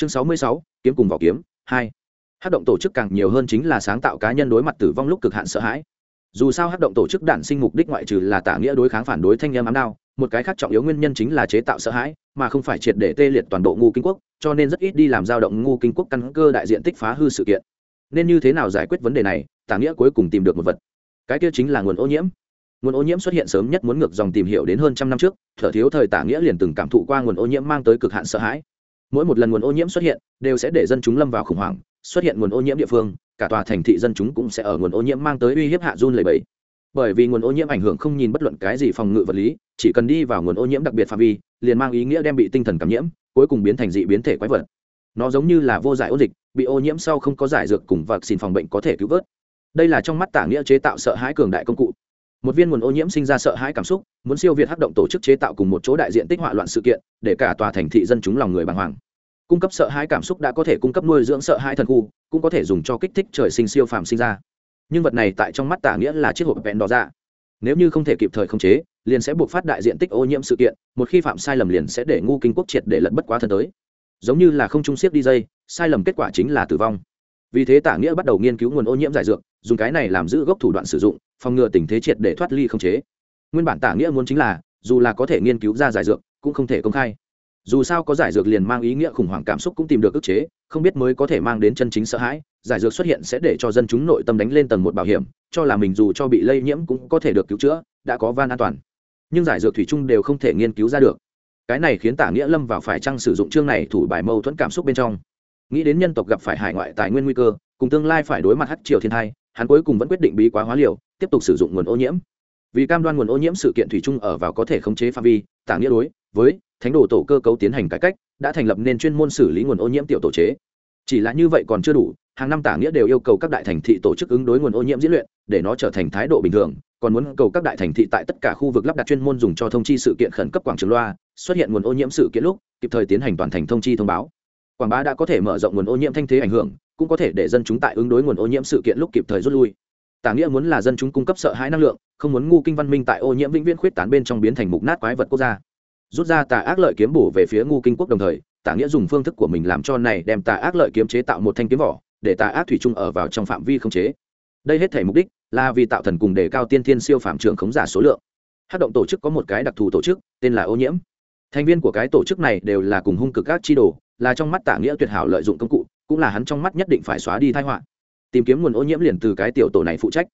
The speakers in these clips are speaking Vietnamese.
chương sáu mươi sáu, kiếm cùng vỏ kiếm, hai. Hát động tổ chức càng nhiều hơn chính là sáng tạo cá nhân đối mặt tử vong lúc cực hạn sợ hãi. Dù sao hát động tổ chức đản sinh mục đích ngoại trừ là tả nghĩa đối kháng phản đối thanh em ám đao, một cái khác trọng yếu nguyên nhân chính là chế tạo sợ hãi, mà không phải triệt để tê liệt toàn bộ ngu kinh quốc, cho nên rất ít đi làm dao động ngu kinh quốc căn cơ đại diện tích phá hư sự kiện. Nên như thế nào giải quyết vấn đề này, tả nghĩa cuối cùng tìm được một vật. Cái kia chính là nguồn ô nhiễm. Nguồn ô nhiễm xuất hiện sớm nhất muốn ngược dòng tìm hiểu đến hơn trăm năm trước, thở thiếu thời tả nghĩa liền từng cảm thụ qua nguồn ô nhiễm mang tới cực hạn sợ hãi mỗi một lần nguồn ô nhiễm xuất hiện đều sẽ để dân chúng lâm vào khủng hoảng, xuất hiện nguồn ô nhiễm địa phương, cả tòa thành thị dân chúng cũng sẽ ở nguồn ô nhiễm mang tới uy hiếp hạ run lầy bẫy bởi vì nguồn ô nhiễm ảnh hưởng không nhìn bất luận cái gì phòng ngự vật lý, chỉ cần đi vào nguồn ô nhiễm đặc biệt phạm vi, liền mang ý nghĩa đem bị tinh thần cảm nhiễm, cuối cùng biến thành dị biến thể quái vật. Nó giống như là vô giải ô dịch, bị ô nhiễm sau không có giải dược cùng vật xin phòng bệnh có thể cứu vớt. Đây là trong mắt tả nghĩa chế tạo sợ hãi cường đại công cụ một viên nguồn ô nhiễm sinh ra sợ hãi cảm xúc, muốn siêu việt hắc động tổ chức chế tạo cùng một chỗ đại diện tích họa loạn sự kiện, để cả tòa thành thị dân chúng lòng người bàng hoàng. Cung cấp sợ hãi cảm xúc đã có thể cung cấp nuôi dưỡng sợ hãi thần khu, cũng có thể dùng cho kích thích trời sinh siêu phàm sinh ra. Nhưng vật này tại trong mắt tả nghĩa là chiếc hộp vẹn đỏ ra nếu như không thể kịp thời khống chế, liền sẽ buộc phát đại diện tích ô nhiễm sự kiện, một khi phạm sai lầm liền sẽ để ngu kinh quốc triệt để lật bất quá thân tới. Giống như là không trung siết đi dây, sai lầm kết quả chính là tử vong. Vì thế tả nghĩa bắt đầu nghiên cứu nguồn ô nhiễm giải dược, dùng cái này làm giữ gốc thủ đoạn sử dụng phòng ngừa tình thế triệt để thoát ly không chế. Nguyên bản tả nghĩa muốn chính là, dù là có thể nghiên cứu ra giải dược, cũng không thể công khai. Dù sao có giải dược liền mang ý nghĩa khủng hoảng cảm xúc cũng tìm được ức chế, không biết mới có thể mang đến chân chính sợ hãi, giải dược xuất hiện sẽ để cho dân chúng nội tâm đánh lên tầng một bảo hiểm, cho là mình dù cho bị lây nhiễm cũng có thể được cứu chữa, đã có van an toàn. Nhưng giải dược thủy chung đều không thể nghiên cứu ra được. Cái này khiến tả nghĩa lâm vào phải chăng sử dụng chương này thủ bài mâu thuẫn cảm xúc bên trong. Nghĩ đến nhân tộc gặp phải hải ngoại tài nguyên nguy cơ, cùng tương lai phải đối mặt hắc triều thiên thai hắn cuối cùng vẫn quyết định bí quá hóa liều, tiếp tục sử dụng nguồn ô nhiễm. Vì cam đoan nguồn ô nhiễm sự kiện thủy chung ở vào có thể khống chế phạm vi, tả nghĩa đối với thánh đồ tổ cơ cấu tiến hành cải cách, đã thành lập nên chuyên môn xử lý nguồn ô nhiễm tiểu tổ chế. Chỉ là như vậy còn chưa đủ, hàng năm tả nghĩa đều yêu cầu các đại thành thị tổ chức ứng đối nguồn ô nhiễm diễn luyện, để nó trở thành thái độ bình thường, còn muốn cầu các đại thành thị tại tất cả khu vực lắp đặt chuyên môn dùng cho thông chi sự kiện khẩn cấp quảng trường loa, xuất hiện nguồn ô nhiễm sự kiện lúc, kịp thời tiến hành toàn thành thông chi thông báo. Quảng bá đã có thể mở rộng nguồn ô nhiễm thanh thế ảnh hưởng cũng có thể để dân chúng tại ứng đối nguồn ô nhiễm sự kiện lúc kịp thời rút lui. Tả nghĩa muốn là dân chúng cung cấp sợ hãi năng lượng, không muốn ngu kinh văn minh tại ô nhiễm vĩnh viễn khuyết tán bên trong biến thành mục nát quái vật quốc gia. Rút ra tà ác lợi kiếm bổ về phía ngu kinh quốc đồng thời, tả nghĩa dùng phương thức của mình làm cho này đem tà ác lợi kiếm chế tạo một thanh kiếm vỏ, để tà ác thủy chung ở vào trong phạm vi không chế. Đây hết thể mục đích là vì tạo thần cùng đề cao tiên thiên siêu phạm trường khống giả số lượng. Hát động tổ chức có một cái đặc thù tổ chức, tên là ô nhiễm. Thành viên của cái tổ chức này đều là cùng hung cực các chi đồ, là trong mắt tả nghĩa tuyệt hảo lợi dụng công cụ cũng là hắn trong mắt nhất định phải xóa đi tai họa. Tìm kiếm nguồn ô nhiễm liền từ cái tiểu tổ này phụ trách.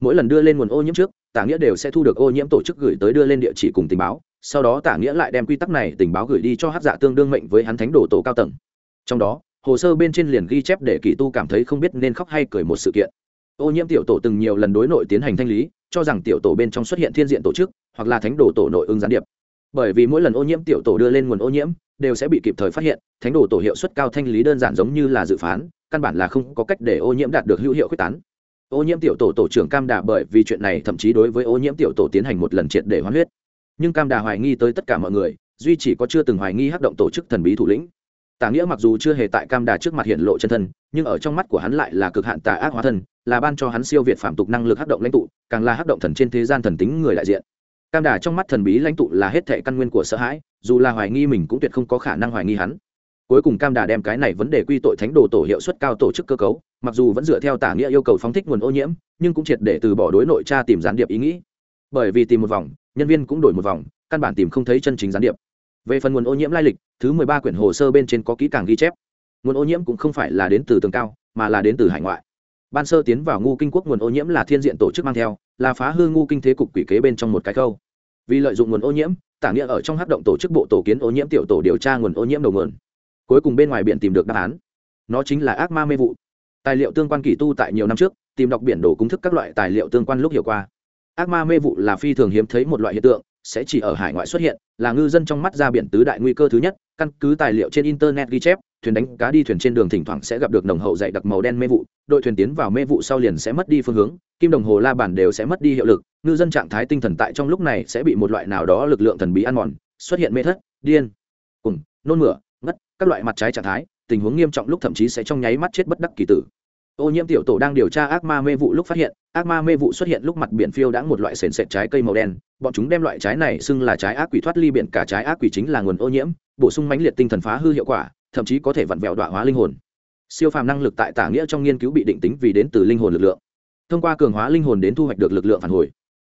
Mỗi lần đưa lên nguồn ô nhiễm trước, tả nghĩa đều sẽ thu được ô nhiễm tổ chức gửi tới đưa lên địa chỉ cùng tình báo, sau đó tả nghĩa lại đem quy tắc này tình báo gửi đi cho hát dạ tương đương mệnh với hắn thánh đồ tổ cao tầng. Trong đó, hồ sơ bên trên liền ghi chép để kỳ tu cảm thấy không biết nên khóc hay cười một sự kiện. Ô nhiễm tiểu tổ từng nhiều lần đối nội tiến hành thanh lý, cho rằng tiểu tổ bên trong xuất hiện thiên diện tổ chức, hoặc là thánh đồ tổ nội ứng gián điệp. Bởi vì mỗi lần ô nhiễm tiểu tổ đưa lên nguồn ô nhiễm đều sẽ bị kịp thời phát hiện, thánh đồ tổ hiệu suất cao thanh lý đơn giản giống như là dự phán, căn bản là không có cách để ô nhiễm đạt được hữu hiệu quyết tán. Ô nhiễm tiểu tổ tổ trưởng cam đà bởi vì chuyện này thậm chí đối với ô nhiễm tiểu tổ tiến hành một lần triệt để hoán huyết. Nhưng cam đà hoài nghi tới tất cả mọi người, duy chỉ có chưa từng hoài nghi hắc động tổ chức thần bí thủ lĩnh. Tả nghĩa mặc dù chưa hề tại cam đà trước mặt hiện lộ chân thân, nhưng ở trong mắt của hắn lại là cực hạn tà ác hóa thân, là ban cho hắn siêu việt phạm tục năng lực hắc động lãnh tụ, càng là hắc động thần trên thế gian thần tính người đại diện. Cam đà trong mắt thần bí lãnh tụ là hết thệ căn nguyên của sợ hãi dù là hoài nghi mình cũng tuyệt không có khả năng hoài nghi hắn. Cuối cùng cam đà đem cái này vấn đề quy tội thánh đồ tổ hiệu suất cao tổ chức cơ cấu, mặc dù vẫn dựa theo tả nghĩa yêu cầu phóng thích nguồn ô nhiễm, nhưng cũng triệt để từ bỏ đối nội tra tìm gián điệp ý nghĩ. Bởi vì tìm một vòng, nhân viên cũng đổi một vòng, căn bản tìm không thấy chân chính gián điệp. Về phần nguồn ô nhiễm lai lịch, thứ mười ba quyển hồ sơ bên trên có kỹ càng ghi chép. Nguồn ô nhiễm cũng không phải là đến từ tường cao, mà là đến từ hải ngoại. Ban sơ tiến vào ngu kinh quốc nguồn ô nhiễm là thiên diện tổ chức mang theo, là phá hư ngu kinh thế cục quỷ kế bên trong một cái câu vì lợi dụng nguồn ô nhiễm tả nghĩa ở trong hát động tổ chức bộ tổ kiến ô nhiễm tiểu tổ điều tra nguồn ô nhiễm đầu nguồn. Cuối cùng bên ngoài biển tìm được đáp án. Nó chính là ác ma mê vụ. Tài liệu tương quan kỳ tu tại nhiều năm trước, tìm đọc biển đồ công thức các loại tài liệu tương quan lúc hiểu qua. Ác ma mê vụ là phi thường hiếm thấy một loại hiện tượng, sẽ chỉ ở hải ngoại xuất hiện, là ngư dân trong mắt ra biển tứ đại nguy cơ thứ nhất, căn cứ tài liệu trên internet ghi chép thuyền đánh cá đi thuyền trên đường thỉnh thoảng sẽ gặp được nồng hậu dạy đặc màu đen mê vụ, đội thuyền tiến vào mê vụ sau liền sẽ mất đi phương hướng, kim đồng hồ la bản đều sẽ mất đi hiệu lực, ngư dân trạng thái tinh thần tại trong lúc này sẽ bị một loại nào đó lực lượng thần bí ăn mòn, xuất hiện mê thất, điên cùng nôn mửa, ngất, các loại mặt trái trạng thái, tình huống nghiêm trọng lúc thậm chí sẽ trong nháy mắt chết bất đắc kỳ tử. Ô nhiễm tiểu tổ đang điều tra ác ma mê vụ lúc phát hiện, ác ma mê vụ xuất hiện lúc mặt biển phiêu đã một loại sền sệt trái cây màu đen, bọn chúng đem loại trái này xưng là trái ác quỷ thoát ly biển, cả trái ác quỷ chính là nguồn ô nhiễm, bổ sung mãnh liệt tinh thần phá hư hiệu quả thậm chí có thể vặn vẹo đọa hóa linh hồn. Siêu phàm năng lực tại tả nghĩa trong nghiên cứu bị định tính vì đến từ linh hồn lực lượng. Thông qua cường hóa linh hồn đến thu hoạch được lực lượng phản hồi.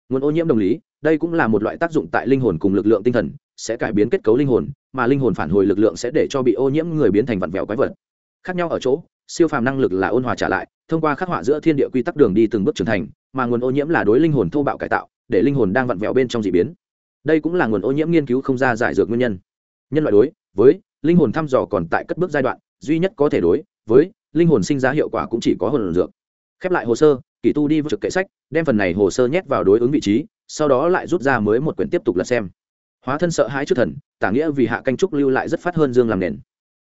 Nguồn ô nhiễm đồng lý, đây cũng là một loại tác dụng tại linh hồn cùng lực lượng tinh thần, sẽ cải biến kết cấu linh hồn, mà linh hồn phản hồi lực lượng sẽ để cho bị ô nhiễm người biến thành vặn vẹo quái vật. Khác nhau ở chỗ, siêu phàm năng lực là ôn hòa trả lại, thông qua khắc họa giữa thiên địa quy tắc đường đi từng bước trưởng thành, mà nguồn ô nhiễm là đối linh hồn thô bạo cải tạo, để linh hồn đang vặn vẹo bên trong d ị biến. Đây cũng là nguồn ô nhiễm nghiên cứu không ra giải dược nguyên nhân. Nhân loại đối với linh hồn thăm dò còn tại cất bước giai đoạn duy nhất có thể đối với linh hồn sinh ra hiệu quả cũng chỉ có hồn dược. Khép lại hồ sơ kỳ tu đi vào trực kệ sách đem phần này hồ sơ nhét vào đối ứng vị trí sau đó lại rút ra mới một quyển tiếp tục lật xem. Hóa thân sợ hãi trước thần tả nghĩa vì hạ canh trúc lưu lại rất phát hơn dương làm nền.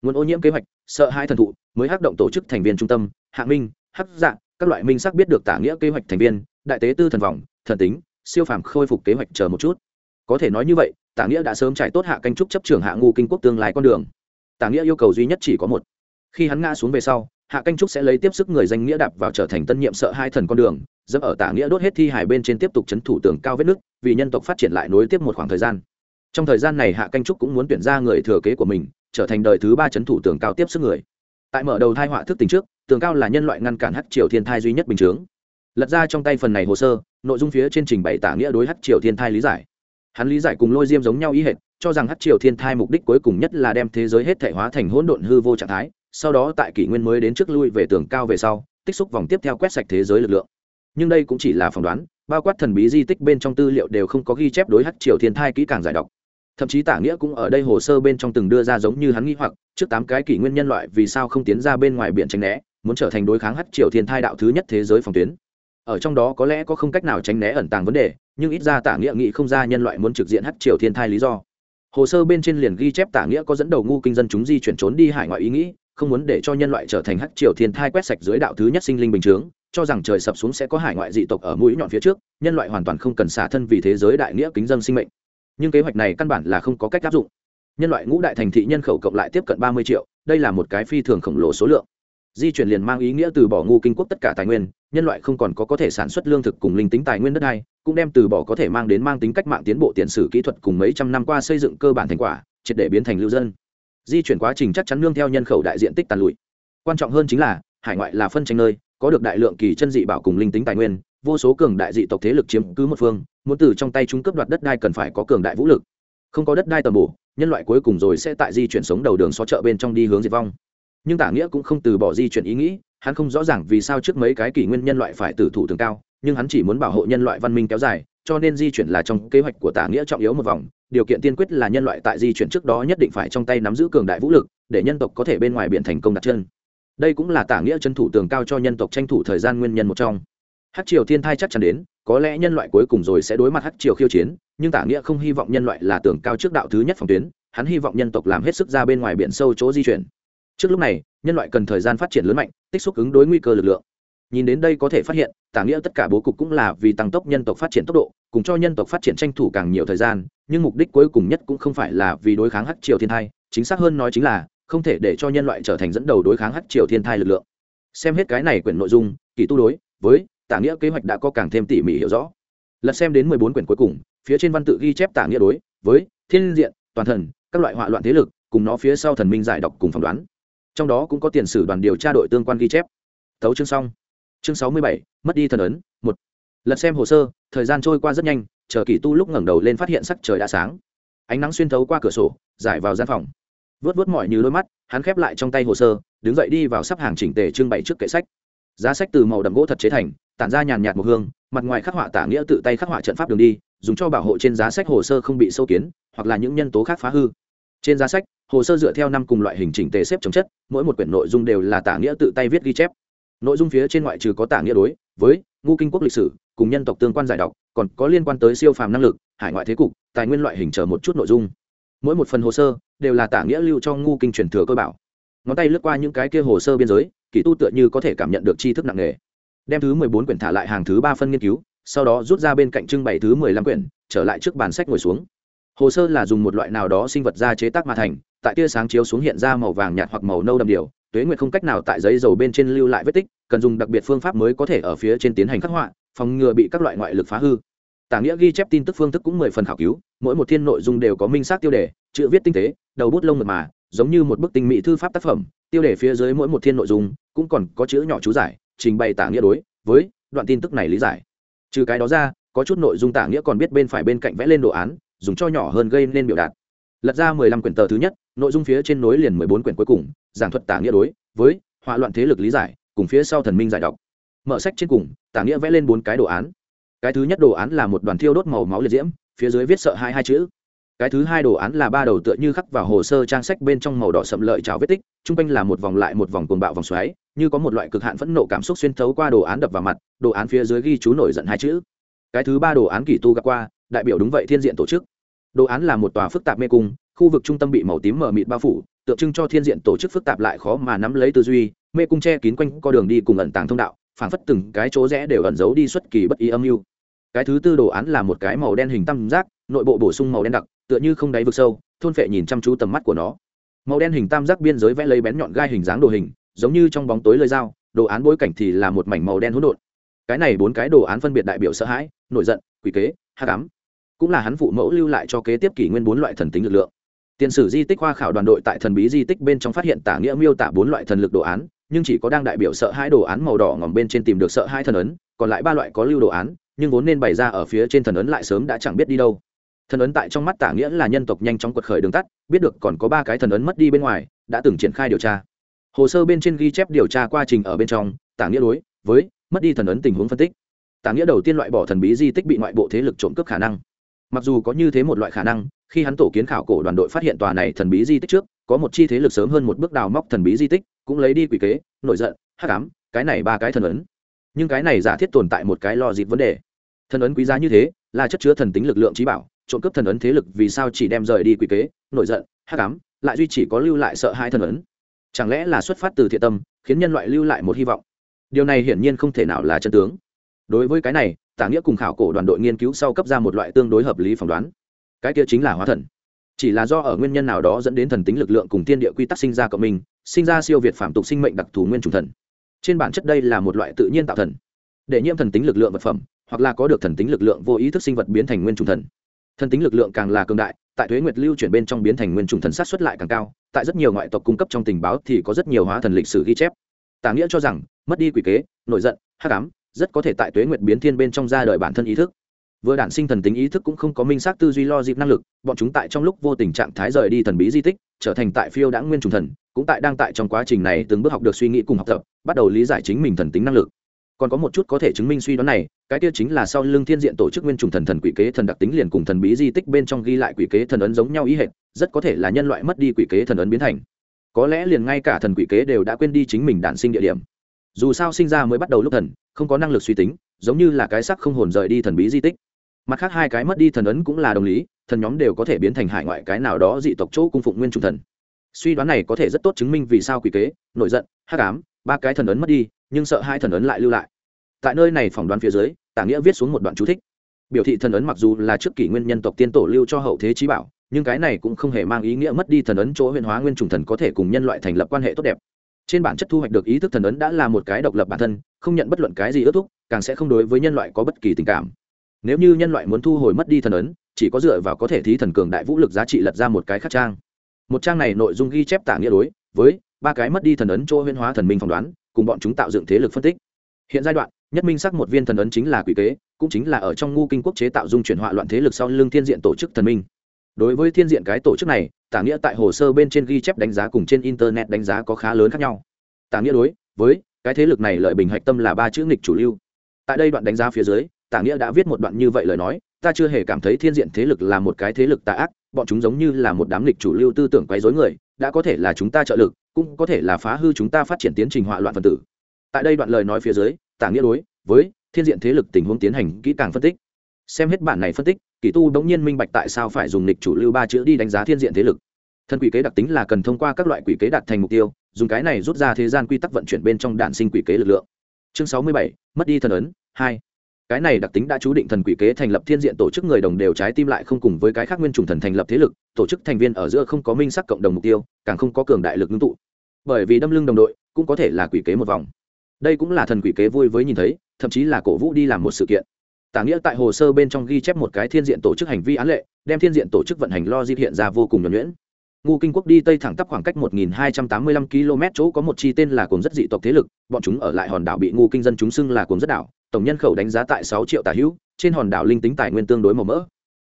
Nguồn ô nhiễm kế hoạch sợ hãi thần thụ mới hắc động tổ chức thành viên trung tâm hạ minh hắc dạng, các loại minh sắc biết được tả nghĩa kế hoạch thành viên đại tế tư thần vọng thần tính siêu phàm khôi phục kế hoạch chờ một chút. Có thể nói như vậy tả nghĩa đã sớm trải tốt hạ canh trúc chấp trường hạ ngu kinh quốc tương lai con đường. Tả nghĩa yêu cầu duy nhất chỉ có một. Khi hắn ngã xuống về sau, hạ canh trúc sẽ lấy tiếp sức người danh nghĩa đạp vào trở thành tân nhiệm sợ hai thần con đường, dẫm ở tả nghĩa đốt hết thi hải bên trên tiếp tục chấn thủ tường cao vết nước vì nhân tộc phát triển lại nối tiếp một khoảng thời gian. Trong thời gian này hạ canh trúc cũng muốn tuyển ra người thừa kế của mình, trở thành đời thứ ba chấn thủ tường cao tiếp sức người. Tại mở đầu thai họa thức tính trước, tường cao là nhân loại ngăn cản hắc triều thiên thai duy nhất bình chướng. Lật ra trong tay phần này hồ sơ, nội dung phía trên trình bày tả nghĩa đối hắc triều thiên thai lý giải hắn lý giải cùng lôi diêm giống nhau ý hệt, cho rằng hát triều thiên thai mục đích cuối cùng nhất là đem thế giới hết thể hóa thành hỗn độn hư vô trạng thái, sau đó tại kỷ nguyên mới đến trước lui về tường cao về sau, tích xúc vòng tiếp theo quét sạch thế giới lực lượng. Nhưng đây cũng chỉ là phỏng đoán, bao quát thần bí di tích bên trong tư liệu đều không có ghi chép đối hát triều thiên thai kỹ càng giải đọc thậm chí tả nghĩa cũng ở đây hồ sơ bên trong từng đưa ra giống như hắn nghĩ hoặc, trước tám cái kỷ nguyên nhân loại vì sao không tiến ra bên ngoài biển tránh né, muốn trở thành đối kháng hát triều thiên thai đạo thứ nhất thế giới phòng tuyến ở trong đó có lẽ có không cách nào tránh né ẩn tàng vấn đề, nhưng ít ra tả nghĩa nghĩ không ra nhân loại muốn trực diện hát triều thiên thai lý do. Hồ sơ bên trên liền ghi chép tả nghĩa có dẫn đầu ngu kinh dân chúng di chuyển trốn đi hải ngoại ý nghĩ, không muốn để cho nhân loại trở thành hát triều thiên thai quét sạch dưới đạo thứ nhất sinh linh bình chướng, cho rằng trời sập xuống sẽ có hải ngoại dị tộc ở mũi nhọn phía trước, nhân loại hoàn toàn không cần xả thân vì thế giới đại nghĩa kính dân sinh mệnh. Nhưng kế hoạch này căn bản là không có cách áp dụng. Nhân loại ngũ đại thành thị nhân khẩu cộng lại tiếp cận ba mươi triệu, đây là một cái phi thường khổng lồ số lượng di chuyển liền mang ý nghĩa từ bỏ ngu kinh quốc tất cả tài nguyên, nhân loại không còn có có thể sản xuất lương thực cùng linh tính tài nguyên đất đai, cũng đem từ bỏ có thể mang đến mang tính cách mạng tiến bộ tiền sử kỹ thuật cùng mấy trăm năm qua xây dựng cơ bản thành quả, triệt để biến thành lưu dân. Di chuyển quá trình chắc chắn nương theo nhân khẩu đại diện tích tàn lụi. Quan trọng hơn chính là, hải ngoại là phân tranh nơi, có được đại lượng kỳ chân dị bảo cùng linh tính tài nguyên, vô số cường đại dị tộc thế lực chiếm cứ một phương, muốn từ trong tay chúng cướp đoạt đất đai cần phải có cường đại vũ lực. Không có đất đai tầm bổ, nhân loại cuối cùng rồi sẽ tại di chuyển sống đầu đường xó chợ bên trong đi hướng diệt vong nhưng tả nghĩa cũng không từ bỏ di chuyển ý nghĩ, hắn không rõ ràng vì sao trước mấy cái kỷ nguyên nhân loại phải tử thủ tường cao, nhưng hắn chỉ muốn bảo hộ nhân loại văn minh kéo dài, cho nên di chuyển là trong kế hoạch của tả nghĩa trọng yếu một vòng. Điều kiện tiên quyết là nhân loại tại di chuyển trước đó nhất định phải trong tay nắm giữ cường đại vũ lực, để nhân tộc có thể bên ngoài biển thành công đặt chân. Đây cũng là tả nghĩa chân thủ tường cao cho nhân tộc tranh thủ thời gian nguyên nhân một trong. Hát triều thiên thai chắc chắn đến, có lẽ nhân loại cuối cùng rồi sẽ đối mặt hát triều khiêu chiến, nhưng tả nghĩa không hy vọng nhân loại là tường cao trước đạo thứ nhất phòng tuyến, hắn hy vọng nhân tộc làm hết sức ra bên ngoài biển sâu chỗ di chuyển trước lúc này, nhân loại cần thời gian phát triển lớn mạnh, tích xúc ứng đối nguy cơ lực lượng. Nhìn đến đây có thể phát hiện, tả nghĩa tất cả bố cục cũng là vì tăng tốc nhân tộc phát triển tốc độ, cùng cho nhân tộc phát triển tranh thủ càng nhiều thời gian, nhưng mục đích cuối cùng nhất cũng không phải là vì đối kháng hắc triều thiên thai, chính xác hơn nói chính là, không thể để cho nhân loại trở thành dẫn đầu đối kháng hắc triều thiên thai lực lượng. Xem hết cái này quyển nội dung, kỳ tu đối với tả nghĩa kế hoạch đã có càng thêm tỉ mỉ hiểu rõ. Lật xem đến mười bốn quyển cuối cùng, phía trên văn tự ghi chép tả nghĩa đối với thiên diện, toàn thần, các loại họa loạn thế lực, cùng nó phía sau thần minh giải đọc cùng phỏng đoán trong đó cũng có tiền sử đoàn điều tra đội tương quan ghi chép. Thấu chương xong. Chương sáu mươi bảy, mất đi thần ấn, một. Lật xem hồ sơ, thời gian trôi qua rất nhanh, chờ kỳ tu lúc ngẩng đầu lên phát hiện sắc trời đã sáng. Ánh nắng xuyên thấu qua cửa sổ giải vào gian phòng. Vớt vớt mỏi như đôi mắt, hắn khép lại trong tay hồ sơ, đứng dậy đi vào sắp hàng chỉnh tề trưng bày trước kệ sách. Giá sách từ màu đậm gỗ thật chế thành, tản ra nhàn nhạt một hương, mặt ngoài khắc họa tả nghĩa tự tay khắc họa trận pháp đường đi, dùng cho bảo hộ trên giá sách hồ sơ không bị sâu kiến, hoặc là những nhân tố khác phá hư trên giá sách, hồ sơ dựa theo năm cùng loại hình chỉnh tề xếp chống chất, mỗi một quyển nội dung đều là tả nghĩa tự tay viết ghi chép. Nội dung phía trên ngoại trừ có tả nghĩa đối với ngu kinh quốc lịch sử, cùng nhân tộc tương quan giải đọc, còn có liên quan tới siêu phàm năng lực, hải ngoại thế cục, tài nguyên loại hình chờ một chút nội dung. Mỗi một phần hồ sơ đều là tả nghĩa lưu cho ngu kinh truyền thừa cơ bảo. Ngón tay lướt qua những cái kia hồ sơ biên giới, kỳ tu tựa như có thể cảm nhận được tri thức nặng nề. Đem thứ mười bốn quyển thả lại hàng thứ ba phân nghiên cứu, sau đó rút ra bên cạnh trưng bày thứ mười lăm quyển, trở lại trước bàn sách ngồi xuống hồ sơ là dùng một loại nào đó sinh vật da chế tác mà thành, tại tia sáng chiếu xuống hiện ra màu vàng nhạt hoặc màu nâu đậm điều, tuế nguyệt không cách nào tại giấy dầu bên trên lưu lại vết tích, cần dùng đặc biệt phương pháp mới có thể ở phía trên tiến hành khắc họa, phòng ngừa bị các loại ngoại lực phá hư. Tả nghĩa ghi chép tin tức phương thức cũng mười phần khảo cứu, mỗi một thiên nội dung đều có minh xác tiêu đề, chữ viết tinh tế, đầu bút lông mật mà, giống như một bức tinh mỹ thư pháp tác phẩm, tiêu đề phía dưới mỗi một thiên nội dung, cũng còn có chữ nhỏ chú giải, trình bày tả nghĩa đối với đoạn tin tức này lý giải. Trừ cái đó ra, có chút nội dung tả nghĩa còn biết bên phải bên cạnh vẽ lên đồ án dùng cho nhỏ hơn gây nên biểu đạt. Lật ra mười lăm quyển tờ thứ nhất, nội dung phía trên nối liền mười bốn quyển cuối cùng, giảng thuật tả nghĩa đối với họa loạn thế lực lý giải, cùng phía sau thần minh giải đọc. Mở sách trên cùng, tả nghĩa vẽ lên bốn cái đồ án. Cái thứ nhất đồ án là một đoàn thiêu đốt màu máu liệt diễm, phía dưới viết sợ hai hai chữ. Cái thứ hai đồ án là ba đầu tựa như khắc vào hồ sơ trang sách bên trong màu đỏ sậm lợi trào vết tích t r u n g quanh là một vòng lại một vòng cuồng bạo vòng xoáy, như có một loại cực hạn phẫn nộ cảm xúc xuyên thấu qua đồ án đập vào mặt, đồ án phía dưới ghi chú nổi giận hai chữ. Cái thứ ba đồ án kỳ tu gặp qua đại biểu đúng vậy thiên diện tổ chức. Đồ án là một tòa phức tạp mê cung, khu vực trung tâm bị màu tím mờ mịt bao phủ, tượng trưng cho thiên diện tổ chức phức tạp lại khó mà nắm lấy tư duy, mê cung che kín quanh co đường đi cùng ẩn tàng thông đạo, phảng phất từng cái chỗ rẽ đều ẩn giấu đi xuất kỳ bất ý âm mưu. Cái thứ tư đồ án là một cái màu đen hình tam giác, nội bộ bổ sung màu đen đặc, tựa như không đáy vực sâu, thôn phệ nhìn chăm chú tầm mắt của nó. Màu đen hình tam giác biên giới vẽ lấy bén nhọn gai hình dáng đồ hình, giống như trong bóng tối lơi dao, đồ án bối cảnh thì là một mảnh màu đen hỗn độn. Cái này bốn cái đồ án phân biệt đại biểu sợ hãi, nổi giận, quỷ kế hát ám cũng là hắn phụ mẫu lưu lại cho kế tiếp kỷ nguyên bốn loại thần tính lực lượng. Tiền sử di tích khoa khảo đoàn đội tại thần bí di tích bên trong phát hiện tả nghĩa miêu tả bốn loại thần lực đồ án, nhưng chỉ có đang đại biểu sợ hai đồ án màu đỏ ngòm bên trên tìm được sợ hai thần ấn, còn lại ba loại có lưu đồ án, nhưng vốn nên bày ra ở phía trên thần ấn lại sớm đã chẳng biết đi đâu. Thần ấn tại trong mắt tả nghĩa là nhân tộc nhanh chóng quật khởi đường tắt, biết được còn có ba cái thần ấn mất đi bên ngoài, đã từng triển khai điều tra. Hồ sơ bên trên ghi chép điều tra quá trình ở bên trong, tả nghĩa đối với mất đi thần ấn tình huống phân tích. Tả nghĩa đầu tiên loại bỏ thần bí di tích bị ngoại bộ thế lực trộm cướp khả năng mặc dù có như thế một loại khả năng, khi hắn tổ kiến khảo cổ đoàn đội phát hiện tòa này thần bí di tích trước, có một chi thế lực sớm hơn một bước đào móc thần bí di tích, cũng lấy đi quỷ kế, nổi giận, hắc ám, cái này ba cái thần ấn. Nhưng cái này giả thiết tồn tại một cái lo dịp vấn đề. Thần ấn quý giá như thế, là chất chứa thần tính lực lượng trí bảo, trộm cướp thần ấn thế lực vì sao chỉ đem rời đi quỷ kế, nổi giận, hắc ám, lại duy chỉ có lưu lại sợ hai thần ấn. Chẳng lẽ là xuất phát từ thiện tâm, khiến nhân loại lưu lại một hy vọng? Điều này hiển nhiên không thể nào là chân tướng đối với cái này tả nghĩa cùng khảo cổ đoàn đội nghiên cứu sau cấp ra một loại tương đối hợp lý phỏng đoán. Cái kia chính là hóa thần. Chỉ là do ở nguyên nhân nào đó dẫn đến thần tính lực lượng cùng tiên địa quy tắc sinh ra cộng minh sinh ra siêu việt phạm tục sinh mệnh đặc thù nguyên trùng thần. Trên bản chất đây là một loại tự nhiên tạo thần. Để nhiễm thần tính lực lượng vật phẩm, hoặc là có được thần tính lực lượng vô ý thức sinh vật biến thành nguyên trùng thần. Thần tính lực lượng càng là cường đại, tại thuế nguyệt lưu chuyển bên trong biến thành nguyên trùng thần sát xuất lại càng cao, tại rất nhiều ngoại tộc cung cấp trong tình báo thì có rất nhiều hóa thần lịch sử ghi chép. Tả nghĩa cho rằng, mất đi quỷ kế, nổi giận, hắc ám rất có thể tại tuế nguyệt biến thiên bên trong ra đời bản thân ý thức. Vừa đản sinh thần tính ý thức cũng không có minh xác tư duy lo dịp năng lực, bọn chúng tại trong lúc vô tình trạng thái rời đi thần bí di tích, trở thành tại phiêu đã nguyên trùng thần, cũng tại đang tại trong quá trình này từng bước học được suy nghĩ cùng học tập, bắt đầu lý giải chính mình thần tính năng lực. Còn có một chút có thể chứng minh suy đoán này, cái kia chính là sau lưng thiên diện tổ chức nguyên trùng thần thần quỷ kế thần đặc tính liền cùng thần bí di tích bên trong ghi lại quỷ kế thần ấn giống nhau ý hệt, rất có thể là nhân loại mất đi quỷ kế thần ấn biến thành. Có lẽ liền ngay cả thần quỷ kế đều đã quên đi chính mình đản sinh địa điểm dù sao sinh ra mới bắt đầu lúc thần, không có năng lực suy tính, giống như là cái sắc không hồn rời đi thần bí di tích. Mặt khác hai cái mất đi thần ấn cũng là đồng lý, thần nhóm đều có thể biến thành hải ngoại cái nào đó dị tộc chỗ cung phụng nguyên trùng thần. Suy đoán này có thể rất tốt chứng minh vì sao quỷ kế, nổi giận, hắc ám, ba cái thần ấn mất đi, nhưng sợ hai thần ấn lại lưu lại. Tại nơi này phỏng đoán phía dưới, tả nghĩa viết xuống một đoạn chú thích. Biểu thị thần ấn mặc dù là trước kỷ nguyên nhân tộc tiên tổ lưu cho hậu thế trí bảo, nhưng cái này cũng không hề mang ý nghĩa mất đi thần ấn chỗ huyền hóa nguyên trùng thần có thể cùng nhân loại thành lập quan hệ tốt đẹp trên bản chất thu hoạch được ý thức thần ấn đã là một cái độc lập bản thân, không nhận bất luận cái gì ước thúc, càng sẽ không đối với nhân loại có bất kỳ tình cảm. Nếu như nhân loại muốn thu hồi mất đi thần ấn, chỉ có dựa vào có thể thí thần cường đại vũ lực giá trị lật ra một cái khắc trang. Một trang này nội dung ghi chép tả nghĩa đối với ba cái mất đi thần ấn chỗ huyên hóa thần minh phỏng đoán, cùng bọn chúng tạo dựng thế lực phân tích. Hiện giai đoạn, nhất minh sắc một viên thần ấn chính là quỷ kế, cũng chính là ở trong ngu kinh quốc chế tạo dung chuyển họa loạn thế lực sau lưng thiên diện tổ chức thần minh đối với thiên diện cái tổ chức này, tả nghĩa tại hồ sơ bên trên ghi chép đánh giá cùng trên internet đánh giá có khá lớn khác nhau. Tả nghĩa đối với cái thế lực này lợi bình hạch tâm là ba chữ nghịch chủ lưu. Tại đây đoạn đánh giá phía dưới, tả nghĩa đã viết một đoạn như vậy lời nói, ta chưa hề cảm thấy thiên diện thế lực là một cái thế lực tà ác, bọn chúng giống như là một đám lịch chủ lưu tư tưởng quấy dối người, đã có thể là chúng ta trợ lực, cũng có thể là phá hư chúng ta phát triển tiến trình họa loạn phân tử. Tại đây đoạn lời nói phía dưới, tả nghĩa đối với thiên diện thế lực tình huống tiến hành kỹ càng phân tích xem hết bản này phân tích, kỳ tu bỗng nhiên minh bạch tại sao phải dùng lịch chủ lưu ba chữ đi đánh giá thiên diện thế lực. Thân quỷ kế đặc tính là cần thông qua các loại quỷ kế đạt thành mục tiêu, dùng cái này rút ra thế gian quy tắc vận chuyển bên trong đạn sinh quỷ kế lực lượng. Chương sáu mươi bảy, mất đi thần ấn, hai. Cái này đặc tính đã chú định thần quỷ kế thành lập thiên diện tổ chức người đồng đều trái tim lại không cùng với cái khác nguyên trùng thần thành lập thế lực, tổ chức thành viên ở giữa không có minh sắc cộng đồng mục tiêu, càng không có cường đại lực ngưng tụ. Bởi vì đâm lưng đồng đội, cũng có thể là quỷ kế một vòng. Đây cũng là thần quỷ kế vui với nhìn thấy, thậm chí là cổ vũ đi làm một sự kiện tả nghĩa tại hồ sơ bên trong ghi chép một cái thiên diện tổ chức hành vi án lệ, đem thiên diện tổ chức vận hành lo di hiện ra vô cùng nhuẩn nhuyễn. Ngu kinh quốc đi tây thẳng tắp khoảng cách 1.285 km chỗ có một chi tên là cùng rất dị tộc thế lực, bọn chúng ở lại hòn đảo bị ngu kinh dân chúng xưng là cùng rất đảo, tổng nhân khẩu đánh giá tại 6 triệu tà hữu, trên hòn đảo linh tính tài nguyên tương đối màu mỡ.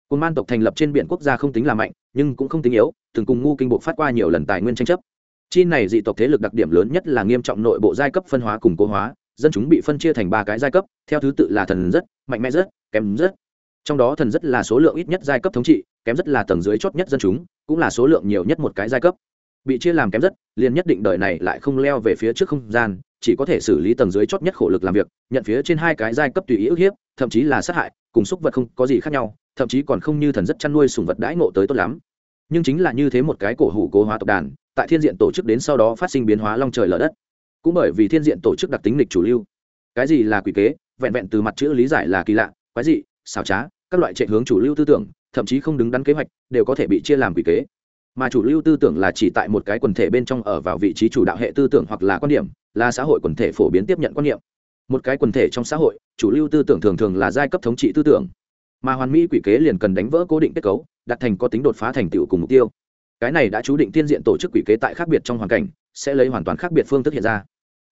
Cùng man tộc thành lập trên biển quốc gia không tính là mạnh, nhưng cũng không tính yếu, từng cùng ngu kinh bộ phát qua nhiều lần tài nguyên tranh chấp. Chi này dị tộc thế lực đặc điểm lớn nhất là nghiêm trọng nội bộ giai cấp phân hóa cùng cố hóa dân chúng bị phân chia thành ba cái giai cấp, theo thứ tự là thần rất, mạnh mẽ rất, kém rất. Trong đó thần rất là số lượng ít nhất giai cấp thống trị, kém rất là tầng dưới chót nhất dân chúng, cũng là số lượng nhiều nhất một cái giai cấp. Bị chia làm kém rất, liền nhất định đời này lại không leo về phía trước không gian, chỉ có thể xử lý tầng dưới chót nhất khổ lực làm việc, nhận phía trên hai cái giai cấp tùy ý ức hiếp, thậm chí là sát hại, cùng xúc vật không có gì khác nhau, thậm chí còn không như thần rất chăn nuôi sùng vật đãi ngộ tới tốt lắm. Nhưng chính là như thế một cái cổ hủ cố hóa tộc đàn, tại thiên diện tổ chức đến sau đó phát sinh biến hóa long trời lở đất cũng bởi vì thiên diện tổ chức đặc tính lịch chủ lưu. Cái gì là quỷ kế? Vẹn vẹn từ mặt chữ lý giải là kỳ lạ, quái dị, xảo trá, các loại trệ hướng chủ lưu tư tưởng, thậm chí không đứng đắn kế hoạch, đều có thể bị chia làm quỷ kế. Mà chủ lưu tư tưởng là chỉ tại một cái quần thể bên trong ở vào vị trí chủ đạo hệ tư tưởng hoặc là quan điểm, là xã hội quần thể phổ biến tiếp nhận quan niệm. Một cái quần thể trong xã hội, chủ lưu tư tưởng thường thường là giai cấp thống trị tư tưởng. Mà hoàn mỹ quỷ kế liền cần đánh vỡ cố định kết cấu, đặt thành có tính đột phá thành tựu cùng mục tiêu. Cái này đã chú định tiên diện tổ chức quỷ kế tại khác biệt trong hoàn cảnh sẽ lấy hoàn toàn khác biệt phương thức hiện ra.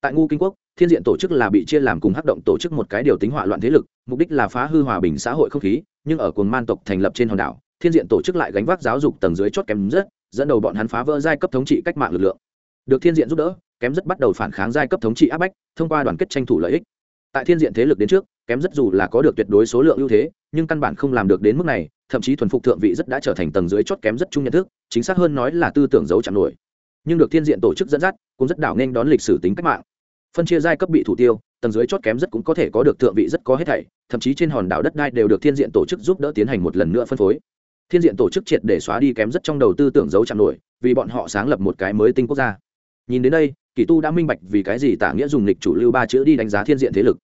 Tại ngu kinh quốc, thiên diện tổ chức là bị chia làm cùng hắc động tổ chức một cái điều tính hỏa loạn thế lực, mục đích là phá hư hòa bình xã hội không khí, nhưng ở cồn man tộc thành lập trên hòn đảo, thiên diện tổ chức lại gánh vác giáo dục tầng dưới chót kém rất, dẫn đầu bọn hắn phá vỡ giai cấp thống trị cách mạng lực lượng. Được thiên diện giúp đỡ, kém rất bắt đầu phản kháng giai cấp thống trị áp bách, thông qua đoàn kết tranh thủ lợi ích. Tại thiên diện thế lực đến trước, kém rất dù là có được tuyệt đối số lượng ưu thế, nhưng căn bản không làm được đến mức này, thậm chí thuần phục thượng vị rất đã trở thành tầng dưới chót kém rất chung nhận thức, chính xác hơn nói là tư tưởng giấu chạm nổi nhưng được thiên diện tổ chức dẫn dắt, cũng rất đảo nên đón lịch sử tính cách mạng. Phân chia giai cấp bị thủ tiêu, tầng dưới chót kém rất cũng có thể có được thượng vị rất có hết thảy, thậm chí trên hòn đảo đất đai đều được thiên diện tổ chức giúp đỡ tiến hành một lần nữa phân phối. Thiên diện tổ chức triệt để xóa đi kém rất trong đầu tư tưởng giấu chạm nổi, vì bọn họ sáng lập một cái mới tinh quốc gia. Nhìn đến đây, kỳ tu đã minh bạch vì cái gì tả nghĩa dùng lịch chủ lưu ba chữ đi đánh giá thiên diện thế lực.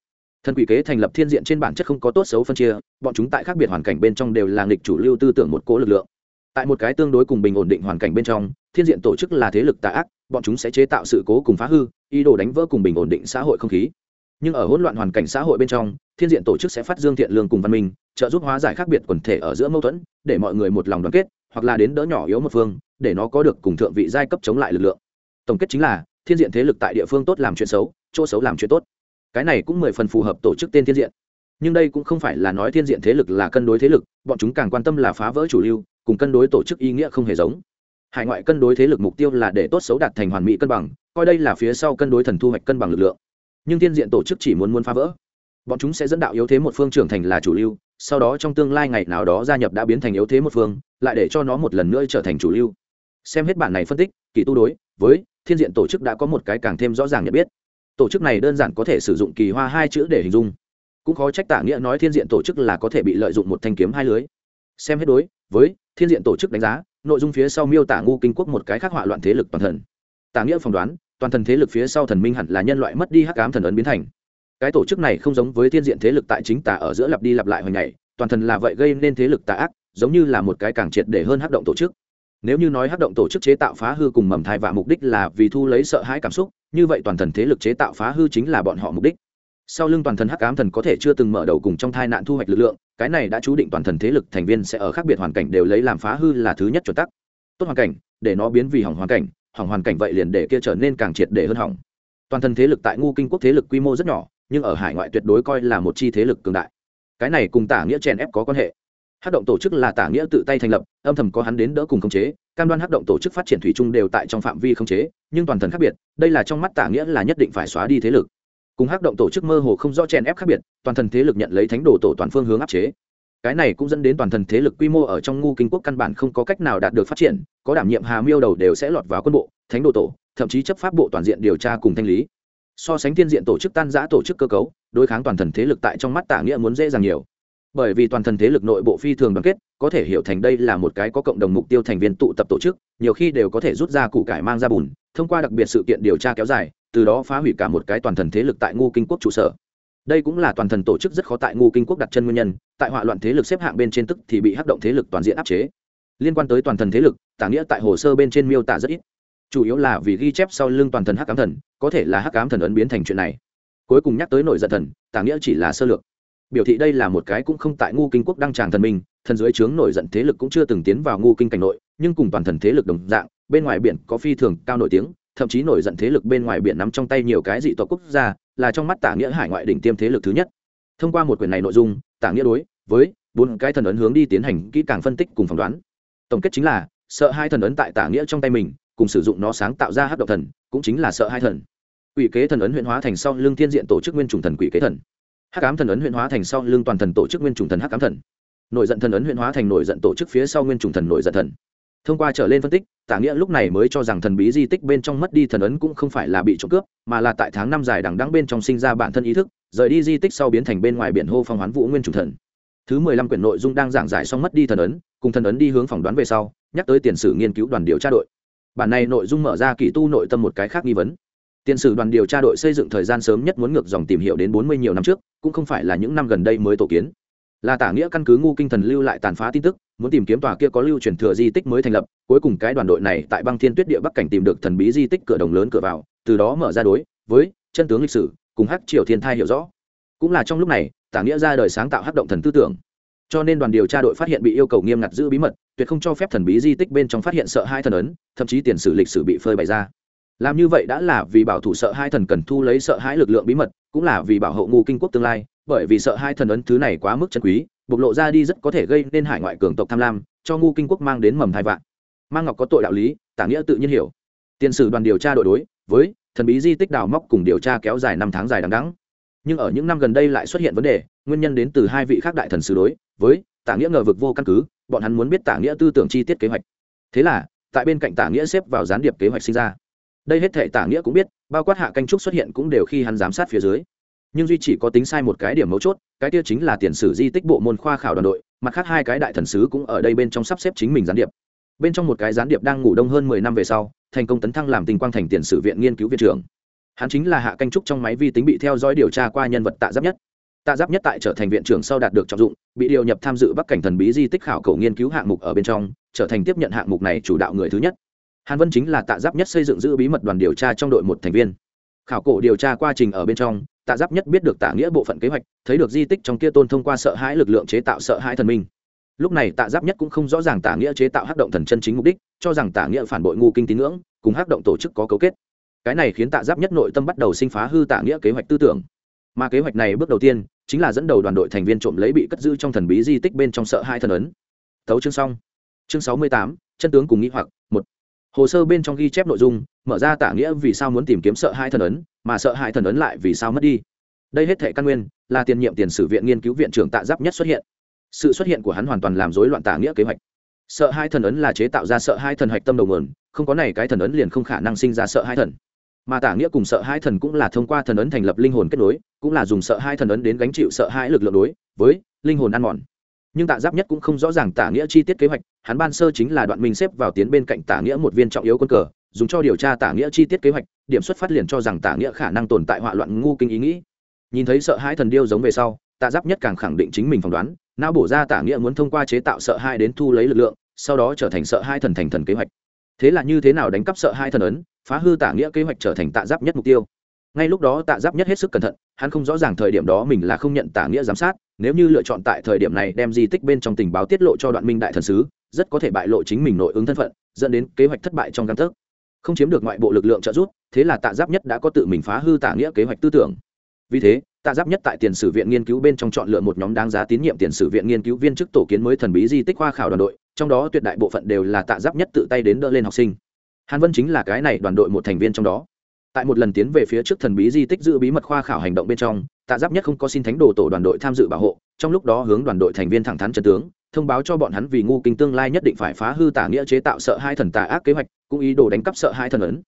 Thần quỷ kế thành lập thiên diện trên bản chất không có tốt xấu phân chia, bọn chúng tại khác biệt hoàn cảnh bên trong đều là lịch chủ lưu tư tưởng một cố lực lượng. Tại một cái tương đối cùng bình ổn định hoàn cảnh bên trong thiên diện tổ chức là thế lực tà ác, bọn chúng sẽ chế tạo sự cố cùng phá hư, ý đồ đánh vỡ cùng bình ổn định xã hội không khí. Nhưng ở hỗn loạn hoàn cảnh xã hội bên trong, thiên diện tổ chức sẽ phát dương thiện lương cùng văn minh, trợ giúp hóa giải khác biệt quần thể ở giữa mâu thuẫn, để mọi người một lòng đoàn kết, hoặc là đến đỡ nhỏ yếu một phương, để nó có được cùng thượng vị giai cấp chống lại lực lượng. Tổng kết chính là, thiên diện thế lực tại địa phương tốt làm chuyện xấu, chỗ xấu làm chuyện tốt. Cái này cũng mười phần phù hợp tổ chức tên thiên diện. Nhưng đây cũng không phải là nói thiên diện thế lực là cân đối thế lực, bọn chúng càng quan tâm là phá vỡ chủ lưu, cùng cân đối tổ chức ý nghĩa không hề giống hải ngoại cân đối thế lực mục tiêu là để tốt xấu đạt thành hoàn mỹ cân bằng, coi đây là phía sau cân đối thần thu hoạch cân bằng lực lượng. Nhưng thiên diện tổ chức chỉ muốn muốn phá vỡ. Bọn chúng sẽ dẫn đạo yếu thế một phương trưởng thành là chủ lưu, sau đó trong tương lai ngày nào đó gia nhập đã biến thành yếu thế một phương, lại để cho nó một lần nữa trở thành chủ lưu. Xem hết bản này phân tích, kỳ tu đối với thiên diện tổ chức đã có một cái càng thêm rõ ràng nhận biết. Tổ chức này đơn giản có thể sử dụng kỳ hoa hai chữ để hình dung. Cũng khó trách tả nghĩa nói thiên diện tổ chức là có thể bị lợi dụng một thanh kiếm hai lưới. Xem hết đối với thiên diện tổ chức đánh giá nội dung phía sau miêu tả ngu kinh quốc một cái khác họa loạn thế lực toàn thần. Tả nghĩa phỏng đoán, toàn thần thế lực phía sau thần minh hẳn là nhân loại mất đi hắc ám thần ấn biến thành. Cái tổ chức này không giống với thiên diện thế lực tại chính tả ở giữa lặp đi lặp lại hồi ngày toàn thần là vậy gây nên thế lực tà ác, giống như là một cái càng triệt để hơn hắc động tổ chức. Nếu như nói hắc động tổ chức chế tạo phá hư cùng mầm thai và mục đích là vì thu lấy sợ hãi cảm xúc, như vậy toàn thần thế lực chế tạo phá hư chính là bọn họ mục đích sau lưng toàn thần hắc ám thần có thể chưa từng mở đầu cùng trong thai nạn thu hoạch lực lượng, cái này đã chú định toàn thần thế lực thành viên sẽ ở khác biệt hoàn cảnh đều lấy làm phá hư là thứ nhất chuẩn tắc. Tốt hoàn cảnh, để nó biến vì hỏng hoàn cảnh, hỏng hoàn cảnh vậy liền để kia trở nên càng triệt để hơn hỏng. Toàn thần thế lực tại ngu kinh quốc thế lực quy mô rất nhỏ, nhưng ở hải ngoại tuyệt đối coi là một chi thế lực cường đại. Cái này cùng tả nghĩa chèn ép có quan hệ. Hát động tổ chức là tả nghĩa tự tay thành lập, âm thầm có hắn đến đỡ cùng khống chế, cam đoan hát động tổ chức phát triển thủy chung đều tại trong phạm vi khống chế, nhưng toàn thần khác biệt, đây là trong mắt tả nghĩa là nhất định phải xóa đi thế lực cùng hắc động tổ chức mơ hồ không rõ chèn ép khác biệt, toàn thần thế lực nhận lấy thánh đồ tổ toàn phương hướng áp chế. Cái này cũng dẫn đến toàn thần thế lực quy mô ở trong ngu kinh quốc căn bản không có cách nào đạt được phát triển, có đảm nhiệm hà miêu đầu đều sẽ lọt vào quân bộ, thánh đồ tổ, thậm chí chấp pháp bộ toàn diện điều tra cùng thanh lý. So sánh thiên diện tổ chức tan giã tổ chức cơ cấu, đối kháng toàn thần thế lực tại trong mắt tả nghĩa muốn dễ dàng nhiều. Bởi vì toàn thần thế lực nội bộ phi thường đoàn kết, có thể hiểu thành đây là một cái có cộng đồng mục tiêu thành viên tụ tập tổ chức, nhiều khi đều có thể rút ra củ cải mang ra bùn, thông qua đặc biệt sự kiện điều tra kéo dài từ đó phá hủy cả một cái toàn thần thế lực tại ngu kinh quốc trụ sở. Đây cũng là toàn thần tổ chức rất khó tại ngu kinh quốc đặt chân nguyên nhân, tại họa loạn thế lực xếp hạng bên trên tức thì bị hắc động thế lực toàn diện áp chế. Liên quan tới toàn thần thế lực, tả nghĩa tại hồ sơ bên trên miêu tả rất ít. Chủ yếu là vì ghi chép sau lưng toàn thần hắc ám thần, có thể là hắc ám thần ấn biến thành chuyện này. Cuối cùng nhắc tới nổi giận thần, tả nghĩa chỉ là sơ lược. Biểu thị đây là một cái cũng không tại ngu kinh quốc đăng tràng thần minh, thần dưới trướng nổi giận thế lực cũng chưa từng tiến vào ngu kinh cảnh nội, nhưng cùng toàn thần thế lực đồng dạng, bên ngoài biển có phi thường cao nổi tiếng thậm chí nổi giận thế lực bên ngoài biển nắm trong tay nhiều cái dị tộc quốc gia, là trong mắt tả nghĩa hải ngoại đỉnh tiêm thế lực thứ nhất. Thông qua một quyển này nội dung, tả nghĩa đối với bốn cái thần ấn hướng đi tiến hành kỹ càng phân tích cùng phỏng đoán. Tổng kết chính là, sợ hai thần ấn tại tả nghĩa trong tay mình, cùng sử dụng nó sáng tạo ra hát độc thần, cũng chính là sợ hai thần. Quỷ kế thần ấn huyện hóa thành sau lương thiên diện tổ chức nguyên chủng thần quỷ kế thần. Hắc cám thần ấn huyện hóa thành sau lương toàn thần tổ chức nguyên chủng thần hắc cám thần. Nổi giận thần ấn huyện hóa thành nổi giận tổ chức phía sau nguyên chủng thần nổi giận thần thông qua trở lên phân tích, tả nghĩa lúc này mới cho rằng thần bí di tích bên trong mất đi thần ấn cũng không phải là bị trộm cướp, mà là tại tháng năm dài đằng đắng bên trong sinh ra bản thân ý thức, rời đi di tích sau biến thành bên ngoài biển hô phong hoán vũ nguyên chủ thần. Thứ mười lăm quyển nội dung đang giảng giải xong mất đi thần ấn, cùng thần ấn đi hướng phỏng đoán về sau, nhắc tới tiền sử nghiên cứu đoàn điều tra đội. Bản này nội dung mở ra kỳ tu nội tâm một cái khác nghi vấn. Tiền sử đoàn điều tra đội xây dựng thời gian sớm nhất muốn ngược dòng tìm hiểu đến bốn mươi nhiều năm trước, cũng không phải là những năm gần đây mới tổ kiến. Là tả nghĩa căn cứ ngu kinh thần lưu lại tàn phá tin tức muốn tìm kiếm tòa kia có lưu truyền thừa di tích mới thành lập, cuối cùng cái đoàn đội này tại băng thiên tuyết địa bắc cảnh tìm được thần bí di tích cửa đồng lớn cửa vào, từ đó mở ra đối với chân tướng lịch sử, cùng hắc triều thiên thai hiểu rõ. Cũng là trong lúc này, tả nghĩa ra đời sáng tạo hắc động thần tư tưởng. Cho nên đoàn điều tra đội phát hiện bị yêu cầu nghiêm ngặt giữ bí mật, tuyệt không cho phép thần bí di tích bên trong phát hiện sợ hai thần ấn, thậm chí tiền sử lịch sử bị phơi bày ra. Làm như vậy đã là vì bảo thủ sợ hai thần cần thu lấy sợ hãi lực lượng bí mật, cũng là vì bảo hộ ngu kinh quốc tương lai bởi vì sợ hai thần ấn thứ này quá mức chân quý, bộc lộ ra đi rất có thể gây nên hải ngoại cường tộc tham lam, cho ngu kinh quốc mang đến mầm thai vạn. Mang ngọc có tội đạo lý, tả nghĩa tự nhiên hiểu. Tiền sử đoàn điều tra đội đối với thần bí di tích đào móc cùng điều tra kéo dài năm tháng dài đằng đẵng. Nhưng ở những năm gần đây lại xuất hiện vấn đề, nguyên nhân đến từ hai vị khác đại thần sứ đối với tả nghĩa ngờ vực vô căn cứ, bọn hắn muốn biết tả nghĩa tư tưởng chi tiết kế hoạch. Thế là, tại bên cạnh tả nghĩa xếp vào gián điệp kế hoạch sinh ra. Đây hết thể tả nghĩa cũng biết, bao quát hạ canh trúc xuất hiện cũng đều khi hắn giám sát phía dưới nhưng duy chỉ có tính sai một cái điểm mấu chốt, cái tiêu chính là tiền sử di tích bộ môn khoa khảo đoàn đội, mặt khác hai cái đại thần sứ cũng ở đây bên trong sắp xếp chính mình gián điệp. Bên trong một cái gián điệp đang ngủ đông hơn mười năm về sau, thành công tấn thăng làm tình quang thành tiền sử viện nghiên cứu viện trưởng. Hắn chính là hạ canh trúc trong máy vi tính bị theo dõi điều tra qua nhân vật tạ giáp nhất. Tạ giáp nhất tại trở thành viện trưởng sau đạt được trọng dụng, bị điều nhập tham dự bắc cảnh thần bí di tích khảo cổ nghiên cứu hạng mục ở bên trong, trở thành tiếp nhận hạng mục này chủ đạo người thứ nhất. Hàn vân chính là tạ giáp nhất xây dựng giữ bí mật đoàn điều tra trong đội một thành viên. Khảo cổ điều tra quá trình ở bên trong tạ giáp nhất biết được tạ nghĩa bộ phận kế hoạch, thấy được di tích trong kia tôn thông qua sợ hãi lực lượng chế tạo sợ hãi thần minh. Lúc này tạ giáp nhất cũng không rõ ràng tạ nghĩa chế tạo hắc động thần chân chính mục đích, cho rằng tạ nghĩa phản bội ngu kinh tín ngưỡng, cùng hắc động tổ chức có cấu kết. Cái này khiến tạ giáp nhất nội tâm bắt đầu sinh phá hư tạ nghĩa kế hoạch tư tưởng. Mà kế hoạch này bước đầu tiên, chính là dẫn đầu đoàn đội thành viên trộm lấy bị cất giữ trong thần bí di tích bên trong sợ hai thần ấn. Thấu chương xong. Chương sáu mươi tám, chân tướng cùng nghĩ hoặc, một hồ sơ bên trong ghi chép nội dung, mở ra tả nghĩa vì sao muốn tìm kiếm sợ hai thần ấn, mà sợ hai thần ấn lại vì sao mất đi. Đây hết thể căn nguyên, là tiền nhiệm tiền sử viện nghiên cứu viện trưởng tạ giáp nhất xuất hiện. Sự xuất hiện của hắn hoàn toàn làm rối loạn tả nghĩa kế hoạch. Sợ hai thần ấn là chế tạo ra sợ hai thần hạch tâm đầu nguồn, không có này cái thần ấn liền không khả năng sinh ra sợ hai thần. Mà tả nghĩa cùng sợ hai thần cũng là thông qua thần ấn thành lập linh hồn kết nối, cũng là dùng sợ hai thần ấn đến gánh chịu sợ hai lực lượng đối với linh hồn ăn mòn nhưng tạ giáp nhất cũng không rõ ràng tả nghĩa chi tiết kế hoạch, hắn ban sơ chính là đoạn minh xếp vào tiến bên cạnh tả nghĩa một viên trọng yếu quân cờ, dùng cho điều tra tả nghĩa chi tiết kế hoạch, điểm xuất phát liền cho rằng tả nghĩa khả năng tồn tại họa loạn ngu kinh ý nghĩ. Nhìn thấy sợ hai thần điêu giống về sau, tạ giáp nhất càng khẳng định chính mình phỏng đoán, não bổ ra tả nghĩa muốn thông qua chế tạo sợ hai đến thu lấy lực lượng, sau đó trở thành sợ hai thần thành thần kế hoạch. Thế là như thế nào đánh cắp sợ hai thần ấn, phá hư tả nghĩa kế hoạch trở thành tạ giáp nhất mục tiêu. Ngay lúc đó tạ giáp nhất hết sức cẩn thận, hắn không rõ ràng thời điểm đó mình là không nhận tả nghĩa giám sát nếu như lựa chọn tại thời điểm này đem di tích bên trong tình báo tiết lộ cho đoạn minh đại thần sứ, rất có thể bại lộ chính mình nội ứng thân phận, dẫn đến kế hoạch thất bại trong căn thức không chiếm được ngoại bộ lực lượng trợ giúp, thế là tạ giáp nhất đã có tự mình phá hư tả nghĩa kế hoạch tư tưởng. Vì thế, tạ giáp nhất tại tiền sử viện nghiên cứu bên trong chọn lựa một nhóm đáng giá tín nhiệm tiền sử viện nghiên cứu viên chức tổ kiến mới thần bí di tích khoa khảo đoàn đội, trong đó tuyệt đại bộ phận đều là tạ giáp nhất tự tay đến đỡ lên học sinh. Hàn vân chính là cái này đoàn đội một thành viên trong đó tại một lần tiến về phía trước thần bí di tích giữ bí mật khoa khảo hành động bên trong, tạ giáp nhất không có xin thánh đồ tổ đoàn đội tham dự bảo hộ, trong lúc đó hướng đoàn đội thành viên thẳng thắn trần tướng, thông báo cho bọn hắn vì ngu kinh tương lai nhất định phải phá hư tả nghĩa chế tạo sợ hai thần tà ác kế hoạch, cũng ý đồ đánh cắp sợ hai thần ấn.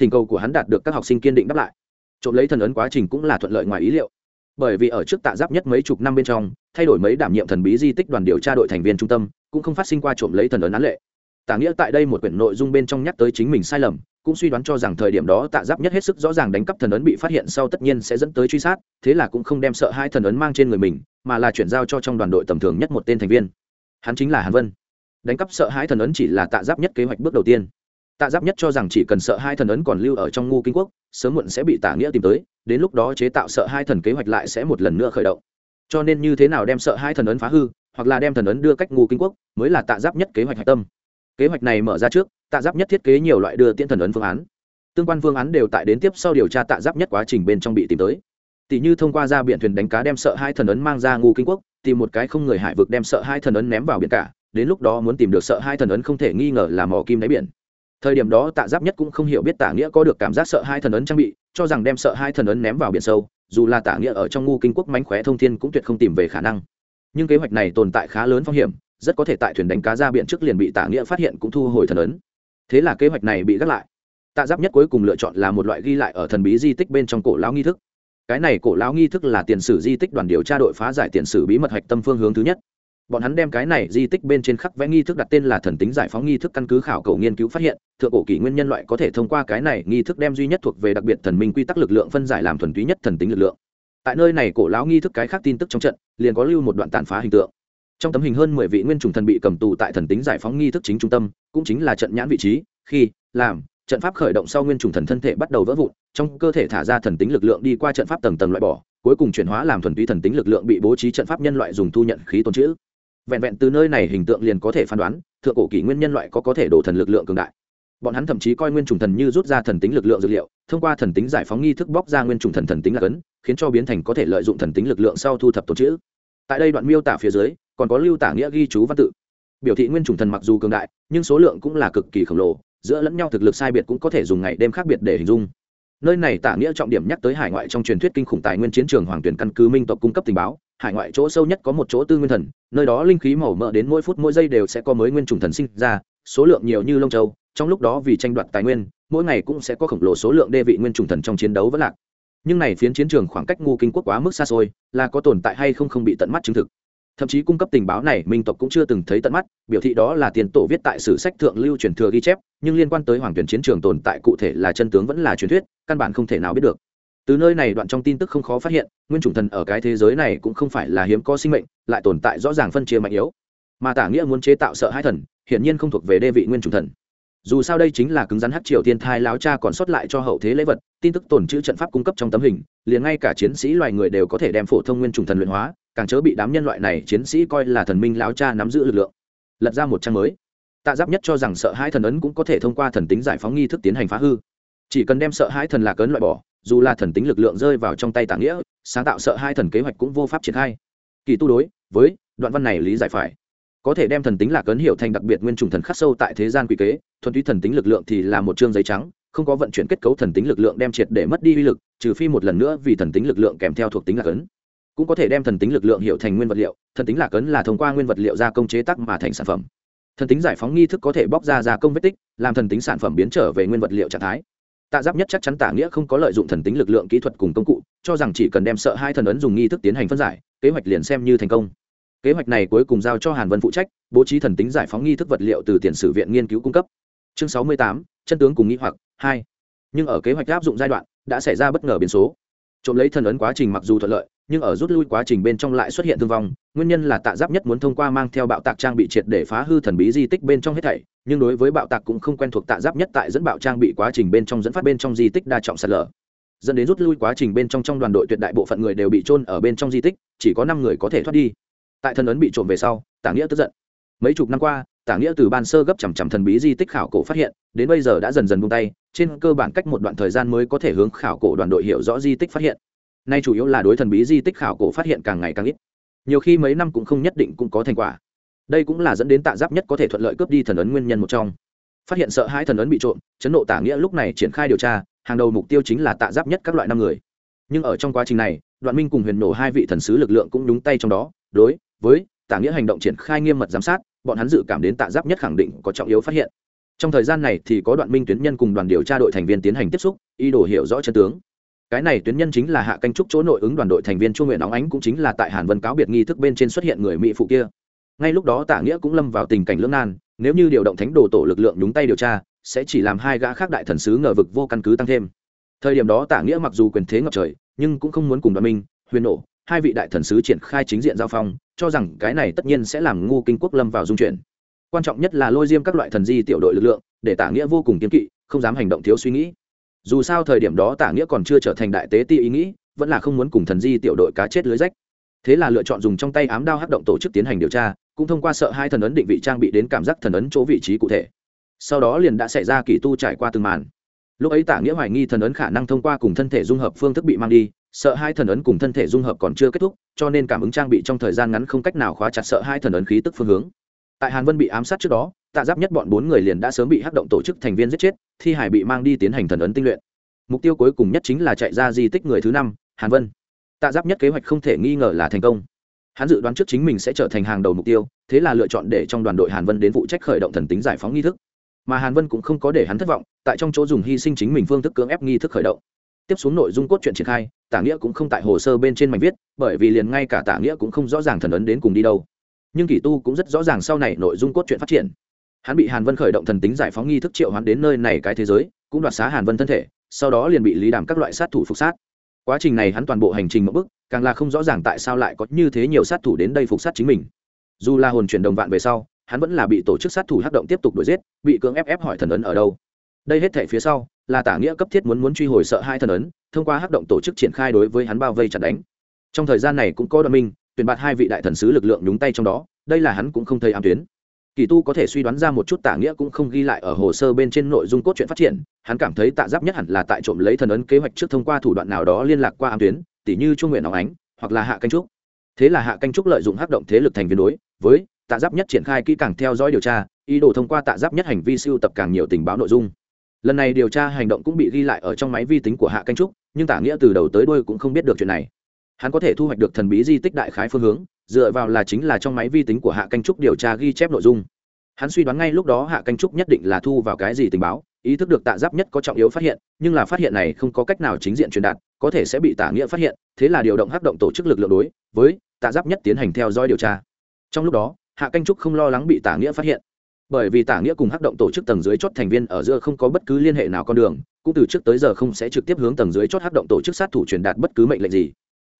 Thỉnh cầu của hắn đạt được các học sinh kiên định đáp lại. Trộm lấy thần ấn quá trình cũng là thuận lợi ngoài ý liệu. Bởi vì ở trước tạ giáp nhất mấy chục năm bên trong, thay đổi mấy đảm nhiệm thần bí di tích đoàn điều tra đội thành viên trung tâm, cũng không phát sinh qua trộm lấy thần ấn án lệ. Tả nghĩa tại đây một quyển nội dung bên trong nhắc tới chính mình sai lầm cũng suy đoán cho rằng thời điểm đó tạ giáp nhất hết sức rõ ràng đánh cắp thần ấn bị phát hiện sau tất nhiên sẽ dẫn tới truy sát, thế là cũng không đem sợ hai thần ấn mang trên người mình, mà là chuyển giao cho trong đoàn đội tầm thường nhất một tên thành viên. Hắn chính là hàn vân. Đánh cắp sợ hai thần ấn chỉ là tạ giáp nhất kế hoạch bước đầu tiên. Tạ giáp nhất cho rằng chỉ cần sợ hai thần ấn còn lưu ở trong ngu kinh quốc, sớm muộn sẽ bị tả nghĩa tìm tới, đến lúc đó chế tạo sợ hai thần kế hoạch lại sẽ một lần nữa khởi động. Cho nên như thế nào đem sợ hai thần ấn phá hư, hoặc là đem thần ấn đưa cách ngu kinh quốc, mới là tạ giáp nhất kế hoạch hạch tâm. Kế hoạch này mở ra trước tạ giáp nhất thiết kế nhiều loại đưa tiễn thần ấn phương án. Tương quan phương án đều tại đến tiếp sau điều tra tạ giáp nhất quá trình bên trong bị tìm tới. Tỷ như thông qua ra biển thuyền đánh cá đem sợ hai thần ấn mang ra ngu kinh quốc, tìm một cái không người hải vực đem sợ hai thần ấn ném vào biển cả, đến lúc đó muốn tìm được sợ hai thần ấn không thể nghi ngờ là mỏ kim đáy biển. Thời điểm đó tạ giáp nhất cũng không hiểu biết tả nghĩa có được cảm giác sợ hai thần ấn trang bị, cho rằng đem sợ hai thần ấn ném vào biển sâu, dù là tả nghĩa ở trong ngu kinh quốc mánh khóe thông thiên cũng tuyệt không tìm về khả năng. Nhưng kế hoạch này tồn tại khá lớn phong hiểm, rất có thể tại thuyền đánh cá ra biển trước liền bị tả nghĩa phát hiện cũng thu hồi thần ấn thế là kế hoạch này bị gác lại. Tạ giáp nhất cuối cùng lựa chọn là một loại ghi lại ở thần bí di tích bên trong cổ lão nghi thức. Cái này cổ lão nghi thức là tiền sử di tích đoàn điều tra đội phá giải tiền sử bí mật hạch tâm phương hướng thứ nhất. Bọn hắn đem cái này di tích bên trên khắc vẽ nghi thức đặt tên là thần tính giải phóng nghi thức căn cứ khảo cầu nghiên cứu phát hiện, thượng cổ kỷ nguyên nhân loại có thể thông qua cái này nghi thức đem duy nhất thuộc về đặc biệt thần minh quy tắc lực lượng phân giải làm thuần túy nhất thần tính lực lượng. Tại nơi này cổ lão nghi thức cái khác tin tức trong trận, liền có lưu một đoạn tàn phá hình tượng trong tấm hình hơn mười vị nguyên trùng thần bị cầm tù tại thần tính giải phóng nghi thức chính trung tâm, cũng chính là trận nhãn vị trí, khi, làm, trận pháp khởi động sau nguyên trùng thần thân thể bắt đầu vỡ vụn, trong cơ thể thả ra thần tính lực lượng đi qua trận pháp tầng tầng loại bỏ, cuối cùng chuyển hóa làm thuần túy thần tính lực lượng bị bố trí trận pháp nhân loại dùng thu nhận khí tồn chữ. Vẹn vẹn từ nơi này hình tượng liền có thể phán đoán, thượng cổ kỷ nguyên nhân loại có có thể đổ thần lực lượng cường đại. Bọn hắn thậm chí coi nguyên trùng thần như rút ra thần tính lực lượng dược liệu, thông qua thần tính giải phóng nghi thức bóc ra nguyên trùng thần thần tính là cấn, khiến cho biến thành có thể lợi dụng thần tính lực lượng sau thu thập tồn chữ. Tại đây đoạn miêu tả phía dưới còn có lưu tả nghĩa ghi chú văn tự. Biểu thị nguyên trùng thần mặc dù cường đại, nhưng số lượng cũng là cực kỳ khổng lồ, giữa lẫn nhau thực lực sai biệt cũng có thể dùng ngày đêm khác biệt để hình dung. Nơi này tả nghĩa trọng điểm nhắc tới hải ngoại trong truyền thuyết kinh khủng tài nguyên chiến trường hoàng tuyển căn cứ minh tộc cung cấp tình báo, hải ngoại chỗ sâu nhất có một chỗ tư nguyên thần, nơi đó linh khí màu mỡ đến mỗi phút mỗi giây đều sẽ có mới nguyên trùng thần sinh ra, số lượng nhiều như lông châu, trong lúc đó vì tranh đoạt tài nguyên, mỗi ngày cũng sẽ có khổng lồ số lượng đê vị nguyên trùng thần trong chiến đấu vẫn lạc. Nhưng này phiến chiến trường khoảng cách ngu kinh quốc quá mức xa xôi, là có tồn tại hay không không bị tận mắt chứng thực thậm chí cung cấp tình báo này minh tộc cũng chưa từng thấy tận mắt, biểu thị đó là tiền tổ viết tại sử sách thượng lưu truyền thừa ghi chép, nhưng liên quan tới hoàng tuyển chiến trường tồn tại cụ thể là chân tướng vẫn là truyền thuyết, căn bản không thể nào biết được. Từ nơi này đoạn trong tin tức không khó phát hiện, nguyên chủng thần ở cái thế giới này cũng không phải là hiếm có sinh mệnh, lại tồn tại rõ ràng phân chia mạnh yếu. Mà tả nghĩa muốn chế tạo sợ hai thần, hiển nhiên không thuộc về đê vị nguyên chủng thần. Dù sao đây chính là cứng rắn hắc triều tiên thai láo cha còn sót lại cho hậu thế lễ vật, tin tức tồn chữ trận pháp cung cấp trong tấm hình, liền ngay cả chiến sĩ loài người đều có thể đem phổ thông nguyên chủng thần luyện hóa càng chớ bị đám nhân loại này chiến sĩ coi là thần minh láo cha nắm giữ lực lượng. Lật ra một trang mới. Tạ giáp nhất cho rằng sợ hãi thần ấn cũng có thể thông qua thần tính giải phóng nghi thức tiến hành phá hư. Chỉ cần đem sợ hãi thần lạc ấn loại bỏ, dù là thần tính lực lượng rơi vào trong tay tả nghĩa, sáng tạo sợ hai thần kế hoạch cũng vô pháp triển khai. Kỳ tu đối với đoạn văn này lý giải phải. Có thể đem thần tính lạc ấn hiểu thành đặc biệt nguyên trùng thần khắc sâu tại thế gian quy kế, thuần túy thần tính lực lượng thì là một chương giấy trắng, không có vận chuyển kết cấu thần tính lực lượng đem triệt để mất đi uy lực, trừ phi một lần nữa vì thần tính lực lượng kèm theo thuộc tính lạc ấn cũng có thể đem thần tính lực lượng hiểu thành nguyên vật liệu, thần tính lạc ấn là thông qua nguyên vật liệu gia công chế tác mà thành sản phẩm. Thần tính giải phóng nghi thức có thể bóc ra gia công vết tích, làm thần tính sản phẩm biến trở về nguyên vật liệu trạng thái. Tạ giáp nhất chắc chắn tả nghĩa không có lợi dụng thần tính lực lượng kỹ thuật cùng công cụ, cho rằng chỉ cần đem sợ hai thần ấn dùng nghi thức tiến hành phân giải, kế hoạch liền xem như thành công. Kế hoạch này cuối cùng giao cho hàn vân phụ trách, bố trí thần tính giải phóng nghi thức vật liệu từ tiền sử viện nghiên cứu cung cấp. Chương sáu mươi tám, chân tướng cùng nghĩ hoặc, hai. Nhưng ở kế hoạch áp dụng giai đoạn, đã xảy ra bất ngờ biến số. Trộm lấy thần ấn quá trình mặc dù thuận lợi nhưng ở rút lui quá trình bên trong lại xuất hiện thương vong, nguyên nhân là tạ giáp nhất muốn thông qua mang theo bạo tạc trang bị triệt để phá hư thần bí di tích bên trong hết thảy, nhưng đối với bạo tạc cũng không quen thuộc tạ giáp nhất tại dẫn bạo trang bị quá trình bên trong dẫn phát bên trong di tích đa trọng sạt lở. Dẫn đến rút lui quá trình bên trong trong đoàn đội tuyệt đại bộ phận người đều bị trôn ở bên trong di tích, chỉ có năm người có thể thoát đi. Tại thần ấn bị trộm về sau tả nghĩa tức giận. Mấy chục năm qua tả nghĩa từ ban sơ gấp chằm chằm thần bí di tích khảo cổ phát hiện, đến bây giờ đã dần dần buông tay, trên cơ bản cách một đoạn thời gian mới có thể hướng khảo cổ đoàn đội hiểu rõ di tích phát hiện nay chủ yếu là đối thần bí di tích khảo cổ phát hiện càng ngày càng ít. Nhiều khi mấy năm cũng không nhất định cũng có thành quả. Đây cũng là dẫn đến tạ giáp nhất có thể thuận lợi cướp đi thần ấn nguyên nhân một trong. Phát hiện sợ hai thần ấn bị trộm, chấn nộ tả nghĩa lúc này triển khai điều tra, hàng đầu mục tiêu chính là tạ giáp nhất các loại năm người. Nhưng ở trong quá trình này, đoạn minh cùng huyền nổ hai vị thần sứ lực lượng cũng đúng tay trong đó, đối với tả nghĩa hành động triển khai nghiêm mật giám sát, bọn hắn dự cảm đến tạ giáp nhất khẳng định có trọng yếu phát hiện. Trong thời gian này thì có đoạn minh tuyến nhân cùng đoàn điều tra đội thành viên tiến hành tiếp xúc, ý đồ hiểu rõ chân tướng cái này tuyến nhân chính là hạ canh trúc chỗ nội ứng đoàn đội thành viên chu nguyện óng ánh cũng chính là tại hàn vân cáo biệt nghi thức bên trên xuất hiện người mỹ phụ kia. Ngay lúc đó tả nghĩa cũng lâm vào tình cảnh lưỡng nan, nếu như điều động thánh đồ tổ lực lượng đúng tay điều tra, sẽ chỉ làm hai gã khác đại thần sứ ngờ vực vô căn cứ tăng thêm. Thời điểm đó tả nghĩa mặc dù quyền thế ngập trời, nhưng cũng không muốn cùng đoàn minh, huyền nổ hai vị đại thần sứ triển khai chính diện giao phong, cho rằng cái này tất nhiên sẽ làm ngu kinh quốc lâm vào dung chuyển quan trọng nhất là lôi diêm các loại thần di tiểu đội lực lượng, để tả nghĩa vô cùng kiên kỵ, không dám hành động thiếu suy nghĩ dù sao thời điểm đó tả nghĩa còn chưa trở thành đại tế ti ý nghĩ, vẫn là không muốn cùng thần di tiểu đội cá chết lưới rách. Thế là lựa chọn dùng trong tay ám đao hắc động tổ chức tiến hành điều tra, cũng thông qua sợ hai thần ấn định vị trang bị đến cảm giác thần ấn chỗ vị trí cụ thể. Sau đó liền đã xảy ra kỳ tu trải qua từng màn. Lúc ấy tả nghĩa hoài nghi thần ấn khả năng thông qua cùng thân thể dung hợp phương thức bị mang đi, sợ hai thần ấn cùng thân thể dung hợp còn chưa kết thúc, cho nên cảm ứng trang bị trong thời gian ngắn không cách nào khóa chặt sợ hai thần ấn khí tức phương hướng tại hàn vân bị ám sát trước đó, tạ giáp nhất bọn bốn người liền đã sớm bị hắc động tổ chức thành viên giết chết, thi hải bị mang đi tiến hành thần ấn tinh luyện. Mục tiêu cuối cùng nhất chính là chạy ra di tích người thứ năm, hàn vân. Tạ giáp nhất kế hoạch không thể nghi ngờ là thành công. Hắn dự đoán trước chính mình sẽ trở thành hàng đầu mục tiêu, thế là lựa chọn để trong đoàn đội hàn vân đến phụ trách khởi động thần tính giải phóng nghi thức. Mà hàn vân cũng không có để hắn thất vọng, tại trong chỗ dùng hy sinh chính mình phương thức cưỡng ép nghi thức khởi động. Tiếp xuống nội dung cốt truyện triển khai, tả nghĩa cũng không tại hồ sơ bên trên mảnh viết, bởi vì liền ngay cả tả nghĩa cũng không rõ ràng thần ấn đến cùng đi đâu nhưng kỳ tu cũng rất rõ ràng sau này nội dung cốt truyện phát triển. Hắn bị hàn vân khởi động thần tính giải phóng nghi thức triệu hắn đến nơi này cái thế giới, cũng đoạt xá hàn vân thân thể, sau đó liền bị lý đàm các loại sát thủ phục sát. Quá trình này hắn toàn bộ hành trình một bức càng là không rõ ràng tại sao lại có như thế nhiều sát thủ đến đây phục sát chính mình. Dù là hồn chuyển đồng vạn về sau, hắn vẫn là bị tổ chức sát thủ hắc động tiếp tục đuổi giết, bị cưỡng ép ép hỏi thần ấn ở đâu. Đây hết thể phía sau, là tả nghĩa cấp thiết muốn muốn truy hồi sợ hai thần ấn, thông qua hắc động tổ chức triển khai đối với hắn bao vây chặt đánh. Trong thời gian này cũng có đoàn minh tuyển bạt hai vị đại thần sứ lực lượng nhúng tay trong đó, đây là hắn cũng không thấy ám tuyến. Kỳ tu có thể suy đoán ra một chút tả nghĩa cũng không ghi lại ở hồ sơ bên trên nội dung cốt truyện phát triển, hắn cảm thấy tạ giáp nhất hẳn là tại trộm lấy thần ấn kế hoạch trước thông qua thủ đoạn nào đó liên lạc qua ám tuyến, tỉ như trung nguyện ngọc ánh, hoặc là hạ canh trúc. Thế là hạ canh trúc lợi dụng hắc động thế lực thành viên đối với tạ giáp nhất triển khai kỹ càng theo dõi điều tra, ý đồ thông qua tạ giáp nhất hành vi siêu tập càng nhiều tình báo nội dung. Lần này điều tra hành động cũng bị ghi lại ở trong máy vi tính của hạ canh trúc, nhưng tả nghĩa từ đầu tới đuôi cũng không biết được chuyện này hắn có thể thu hoạch được thần bí di tích đại khái phương hướng, dựa vào là chính là trong máy vi tính của hạ canh trúc điều tra ghi chép nội dung. Hắn suy đoán ngay lúc đó hạ canh trúc nhất định là thu vào cái gì tình báo, ý thức được tạ giáp nhất có trọng yếu phát hiện, nhưng là phát hiện này không có cách nào chính diện truyền đạt, có thể sẽ bị tả nghĩa phát hiện, thế là điều động hắc động tổ chức lực lượng đối với tạ giáp nhất tiến hành theo dõi điều tra. Trong lúc đó, hạ canh trúc không lo lắng bị tả nghĩa phát hiện, bởi vì tả nghĩa cùng hắc động tổ chức tầng dưới chót thành viên ở giữa không có bất cứ liên hệ nào con đường, cũng từ trước tới giờ không sẽ trực tiếp hướng tầng dưới chót hắc động tổ chức sát thủ truyền đạt bất cứ mệnh lệnh gì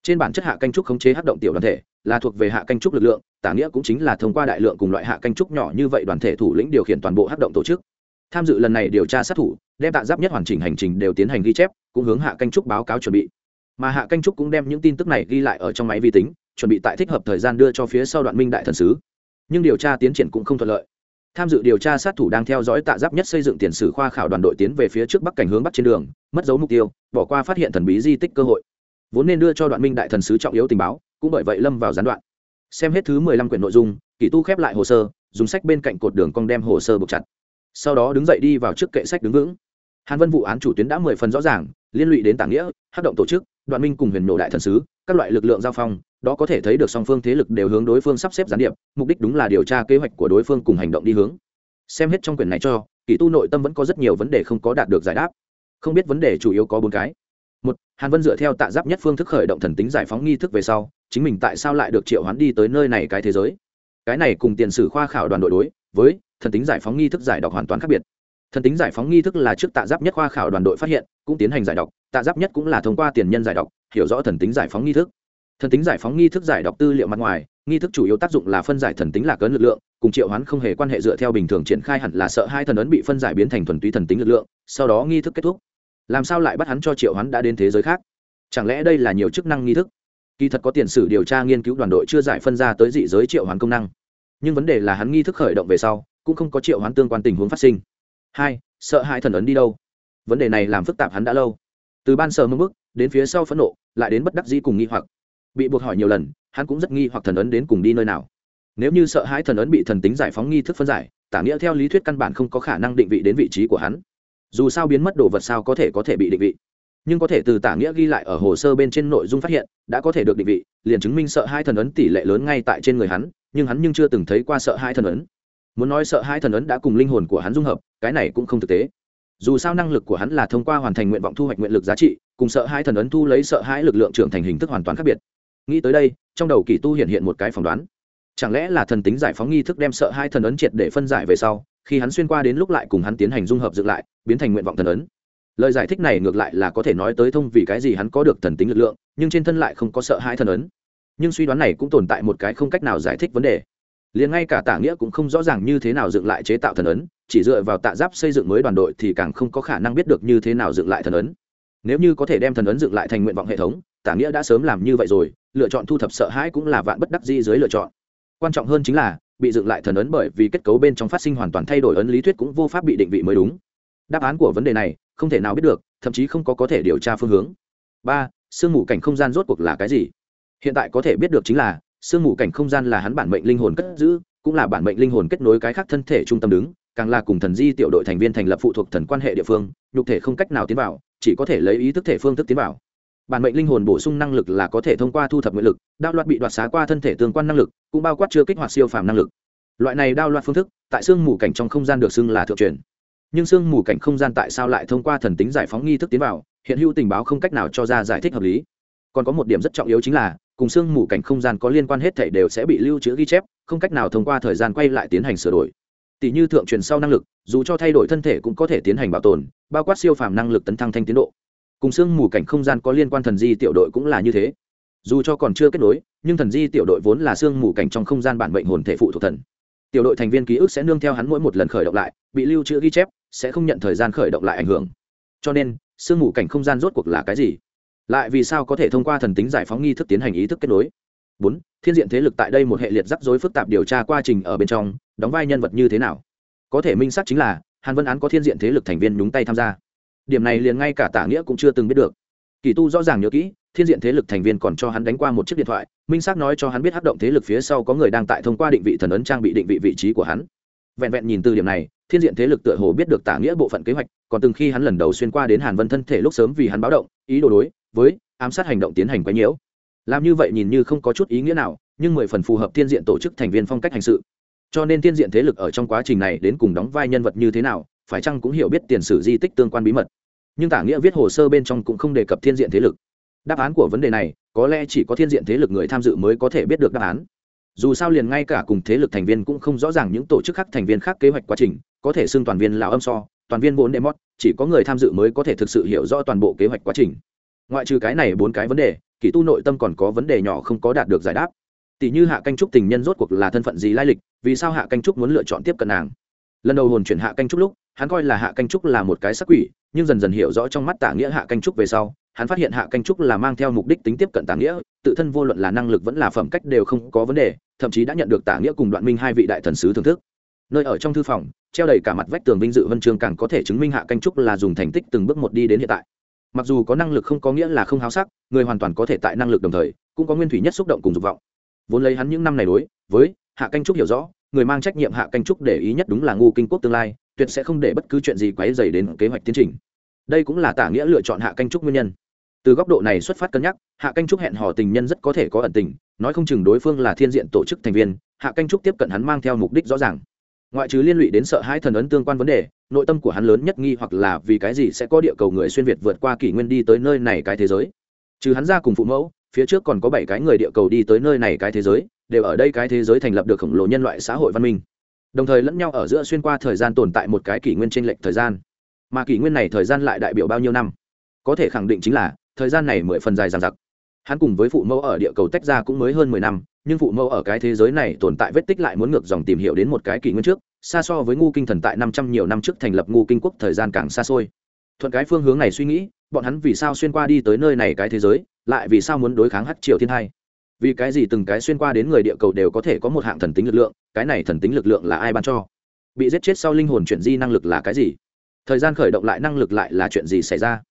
trên bản chất hạ canh trúc khống chế hát động tiểu đoàn thể, là thuộc về hạ canh trúc lực lượng, tả nghĩa cũng chính là thông qua đại lượng cùng loại hạ canh trúc nhỏ như vậy đoàn thể thủ lĩnh điều khiển toàn bộ hát động tổ chức. Tham dự lần này điều tra sát thủ, đem tạ giáp nhất hoàn chỉnh hành trình đều tiến hành ghi chép, cũng hướng hạ canh trúc báo cáo chuẩn bị. Mà hạ canh trúc cũng đem những tin tức này ghi lại ở trong máy vi tính, chuẩn bị tại thích hợp thời gian đưa cho phía sau đoạn minh đại thần sứ. Nhưng điều tra tiến triển cũng không thuận lợi. Tham dự điều tra sát thủ đang theo dõi tạ giáp nhất xây dựng tiền sử khoa khảo đoàn đội tiến về phía trước bắc cảnh hướng bắc trên đường, mất dấu mục tiêu, bỏ qua phát hiện thần bí di tích cơ hội vốn nên đưa cho đoạn minh đại thần sứ trọng yếu tình báo, cũng bởi vậy lâm vào gián đoạn. Xem hết thứ mười lăm quyển nội dung, kỷ tu khép lại hồ sơ, dùng sách bên cạnh cột đường cong đem hồ sơ buộc chặt. Sau đó đứng dậy đi vào trước kệ sách đứng vững. Hàn vân vụ án chủ tuyến đã mười phần rõ ràng, liên lụy đến tảng nghĩa hát động tổ chức, đoạn minh cùng huyền nổ đại thần sứ, các loại lực lượng giao phong, đó có thể thấy được song phương thế lực đều hướng đối phương sắp xếp gián điệp, mục đích đúng là điều tra kế hoạch của đối phương cùng hành động đi hướng. Xem hết trong quyển này cho kỳ tu nội tâm vẫn có rất nhiều vấn đề không có đạt được giải đáp. Không biết vấn đề chủ yếu có bốn cái một, hàn vân dựa theo tạ giáp nhất phương thức khởi động thần tính giải phóng nghi thức về sau, chính mình tại sao lại được triệu hoán đi tới nơi này cái thế giới? Cái này cùng tiền sử khoa khảo đoàn đội đối với thần tính giải phóng nghi thức giải đọc hoàn toàn khác biệt. Thần tính giải phóng nghi thức là trước tạ giáp nhất khoa khảo đoàn đội phát hiện, cũng tiến hành giải đọc, tạ giáp nhất cũng là thông qua tiền nhân giải đọc, hiểu rõ thần tính giải phóng nghi thức. Thần tính giải phóng nghi thức giải đọc tư liệu mặt ngoài, nghi thức chủ yếu tác dụng là phân giải thần tính lạc ấn lực lượng, cùng triệu hoán không hề quan hệ dựa theo bình thường triển khai hẳn là sợ hai thần ấn bị phân giải biến thành thuần túy thần tính lực lượng, sau đó nghi thức kết thúc làm sao lại bắt hắn cho triệu hoán đã đến thế giới khác? Chẳng lẽ đây là nhiều chức năng nghi thức? Kỳ thật có tiền sử điều tra nghiên cứu đoàn đội chưa giải phân ra tới dị giới triệu hoán công năng. Nhưng vấn đề là hắn nghi thức khởi động về sau, cũng không có triệu hoán tương quan tình huống phát sinh. Hai, sợ hãi thần ấn đi đâu? Vấn đề này làm phức tạp hắn đã lâu. Từ ban sờ mưng bức đến phía sau phẫn nộ, lại đến bất đắc dĩ cùng nghi hoặc. Bị buộc hỏi nhiều lần, hắn cũng rất nghi hoặc thần ấn đến cùng đi nơi nào. Nếu như sợ hãi thần ấn bị thần tính giải phóng nghi thức phân giải, tả nghĩa theo lý thuyết căn bản không có khả năng định vị đến vị trí của hắn dù sao biến mất đồ vật sao có thể có thể bị định vị. Nhưng có thể từ tả nghĩa ghi lại ở hồ sơ bên trên nội dung phát hiện, đã có thể được định vị, liền chứng minh sợ hai thần ấn tỷ lệ lớn ngay tại trên người hắn, nhưng hắn nhưng chưa từng thấy qua sợ hai thần ấn. Muốn nói sợ hai thần ấn đã cùng linh hồn của hắn dung hợp, cái này cũng không thực tế. Dù sao năng lực của hắn là thông qua hoàn thành nguyện vọng thu hoạch nguyện lực giá trị, cùng sợ hai thần ấn thu lấy sợ hai lực lượng trưởng thành hình thức hoàn toàn khác biệt. Nghĩ tới đây, trong đầu kỳ tu hiện hiện một cái phỏng đoán. Chẳng lẽ là thần tính giải phóng nghi thức đem sợ hai thần ấn triệt để phân giải về sau khi hắn xuyên qua đến lúc lại cùng hắn tiến hành dung hợp dựng lại, biến thành nguyện vọng thần ấn. Lời giải thích này ngược lại là có thể nói tới thông vì cái gì hắn có được thần tính lực lượng, nhưng trên thân lại không có sợ hãi thần ấn. Nhưng suy đoán này cũng tồn tại một cái không cách nào giải thích vấn đề. Liền ngay cả tả nghĩa cũng không rõ ràng như thế nào dựng lại chế tạo thần ấn, chỉ dựa vào tạ giáp xây dựng mới đoàn đội thì càng không có khả năng biết được như thế nào dựng lại thần ấn. Nếu như có thể đem thần ấn dựng lại thành nguyện vọng hệ thống tả nghĩa đã sớm làm như vậy rồi, lựa chọn thu thập sợ hãi cũng là vạn bất đắc di dưới lựa chọn. Quan trọng hơn chính là bị dựng lại thần ấn bởi vì kết cấu bên trong phát sinh hoàn toàn thay đổi ấn lý thuyết cũng vô pháp bị định vị mới đúng. Đáp án của vấn đề này, không thể nào biết được, thậm chí không có có thể điều tra phương hướng. Ba, sương mù cảnh không gian rốt cuộc là cái gì? Hiện tại có thể biết được chính là, sương mù cảnh không gian là hắn bản mệnh linh hồn cất giữ, cũng là bản mệnh linh hồn kết nối cái khác thân thể trung tâm đứng, càng là cùng thần di tiểu đội thành viên thành lập phụ thuộc thần quan hệ địa phương, nhục thể không cách nào tiến vào, chỉ có thể lấy ý thức thể phương thức tiến vào bản mệnh linh hồn bổ sung năng lực là có thể thông qua thu thập nguyện lực, đao loạt bị đoạt xá qua thân thể tương quan năng lực, cũng bao quát chưa kích hoạt siêu phàm năng lực. Loại này đao loạt phương thức, tại xương mù cảnh trong không gian được xưng là thượng truyền. Nhưng xương mù cảnh không gian tại sao lại thông qua thần tính giải phóng nghi thức tiến vào, hiện hữu tình báo không cách nào cho ra giải thích hợp lý. Còn có một điểm rất trọng yếu chính là, cùng xương mù cảnh không gian có liên quan hết thể đều sẽ bị lưu trữ ghi chép, không cách nào thông qua thời gian quay lại tiến hành sửa đổi. Tỷ như thượng truyền sau năng lực, dù cho thay đổi thân thể cũng có thể tiến hành bảo tồn, bao quát siêu phàm năng lực tấn thăng thanh tiến độ cùng xương mù cảnh không gian có liên quan thần di tiểu đội cũng là như thế. Dù cho còn chưa kết nối, nhưng thần di tiểu đội vốn là xương mù cảnh trong không gian bản mệnh hồn thể phụ thuộc thần. Tiểu đội thành viên ký ức sẽ nương theo hắn mỗi một lần khởi động lại, bị lưu trữ ghi chép, sẽ không nhận thời gian khởi động lại ảnh hưởng. Cho nên, sương mù cảnh không gian rốt cuộc là cái gì? Lại vì sao có thể thông qua thần tính giải phóng nghi thức tiến hành ý thức kết nối? Bốn, thiên diện thế lực tại đây một hệ liệt rắc rối phức tạp điều tra quá trình ở bên trong, đóng vai nhân vật như thế nào? Có thể minh xác chính là, hàn vân án có thiên diện thế lực thành viên nhúng tay tham gia điểm này liền ngay cả tả nghĩa cũng chưa từng biết được. Kỳ tu rõ ràng nhớ kỹ, thiên diện thế lực thành viên còn cho hắn đánh qua một chiếc điện thoại, minh xác nói cho hắn biết hát động thế lực phía sau có người đang tại thông qua định vị thần ấn trang bị định vị vị trí của hắn. Vẹn vẹn nhìn từ điểm này, thiên diện thế lực tựa hồ biết được tả nghĩa bộ phận kế hoạch, còn từng khi hắn lần đầu xuyên qua đến hàn vân thân thể lúc sớm vì hắn báo động, ý đồ đối với ám sát hành động tiến hành quấy nhiễu. Làm như vậy nhìn như không có chút ý nghĩa nào, nhưng mười phần phù hợp thiên diện tổ chức thành viên phong cách hành sự. Cho nên thiên diện thế lực ở trong quá trình này đến cùng đóng vai nhân vật như thế nào, phải chăng cũng hiểu biết tiền sử di tích tương quan bí mật nhưng tả nghĩa viết hồ sơ bên trong cũng không đề cập thiên diện thế lực. Đáp án của vấn đề này, có lẽ chỉ có thiên diện thế lực người tham dự mới có thể biết được đáp án. Dù sao liền ngay cả cùng thế lực thành viên cũng không rõ ràng những tổ chức khác thành viên khác kế hoạch quá trình, có thể xưng toàn viên là âm so, toàn viên vốn đệ mót, chỉ có người tham dự mới có thể thực sự hiểu rõ toàn bộ kế hoạch quá trình. Ngoại trừ cái này bốn cái vấn đề, kỳ tu nội tâm còn có vấn đề nhỏ không có đạt được giải đáp. Tỷ như hạ canh trúc tình nhân rốt cuộc là thân phận gì lai lịch, vì sao hạ canh trúc muốn lựa chọn tiếp cận nàng? Lần đầu hồn chuyển hạ canh trúc lúc, hắn coi là hạ canh trúc là một cái sắc quỷ nhưng dần dần hiểu rõ trong mắt tả nghĩa hạ canh trúc về sau, hắn phát hiện hạ canh trúc là mang theo mục đích tính tiếp cận tả nghĩa, tự thân vô luận là năng lực vẫn là phẩm cách đều không có vấn đề, thậm chí đã nhận được tả nghĩa cùng đoạn minh hai vị đại thần sứ thưởng thức. Nơi ở trong thư phòng, treo đầy cả mặt vách tường vinh dự vân chương càng có thể chứng minh hạ canh trúc là dùng thành tích từng bước một đi đến hiện tại. Mặc dù có năng lực không có nghĩa là không háo sắc, người hoàn toàn có thể tại năng lực đồng thời, cũng có nguyên thủy nhất xúc động cùng dục vọng. Vốn lấy hắn những năm này đối với hạ canh trúc hiểu rõ, người mang trách nhiệm hạ canh trúc để ý nhất đúng là ngu kinh quốc tương lai tuyệt sẽ không để bất cứ chuyện gì quấy dày đến kế hoạch tiến trình. Đây cũng là tả nghĩa lựa chọn hạ canh trúc nguyên nhân. Từ góc độ này xuất phát cân nhắc, hạ canh trúc hẹn hò tình nhân rất có thể có ẩn tình, nói không chừng đối phương là thiên diện tổ chức thành viên, hạ canh trúc tiếp cận hắn mang theo mục đích rõ ràng. Ngoại trừ liên lụy đến sợ hai thần ấn tương quan vấn đề, nội tâm của hắn lớn nhất nghi hoặc là vì cái gì sẽ có địa cầu người xuyên việt vượt qua kỷ nguyên đi tới nơi này cái thế giới. Trừ hắn ra cùng phụ mẫu, phía trước còn có bảy cái người địa cầu đi tới nơi này cái thế giới, đều ở đây cái thế giới thành lập được khổng lồ nhân loại xã hội văn minh đồng thời lẫn nhau ở giữa xuyên qua thời gian tồn tại một cái kỷ nguyên t r ê n lệch thời gian. Mà kỷ nguyên này thời gian lại đại biểu bao nhiêu năm? Có thể khẳng định chính là, thời gian này mười phần dài dằng dặc. Hắn cùng với phụ mẫu ở địa cầu tách ra cũng mới hơn mười năm, nhưng phụ mẫu ở cái thế giới này tồn tại vết tích lại muốn ngược dòng tìm hiểu đến một cái kỷ nguyên trước, xa so với ngu kinh thần tại năm trăm nhiều năm trước thành lập ngu kinh quốc thời gian càng xa xôi. Thuận cái phương hướng này suy nghĩ, bọn hắn vì sao xuyên qua đi tới nơi này cái thế giới, lại vì sao muốn đối kháng hắc triều thiên hai? Vì cái gì từng cái xuyên qua đến người địa cầu đều có thể có một hạng thần tính lực lượng, cái này thần tính lực lượng là ai ban cho? Bị giết chết sau linh hồn chuyển di năng lực là cái gì? Thời gian khởi động lại năng lực lại là chuyện gì xảy ra?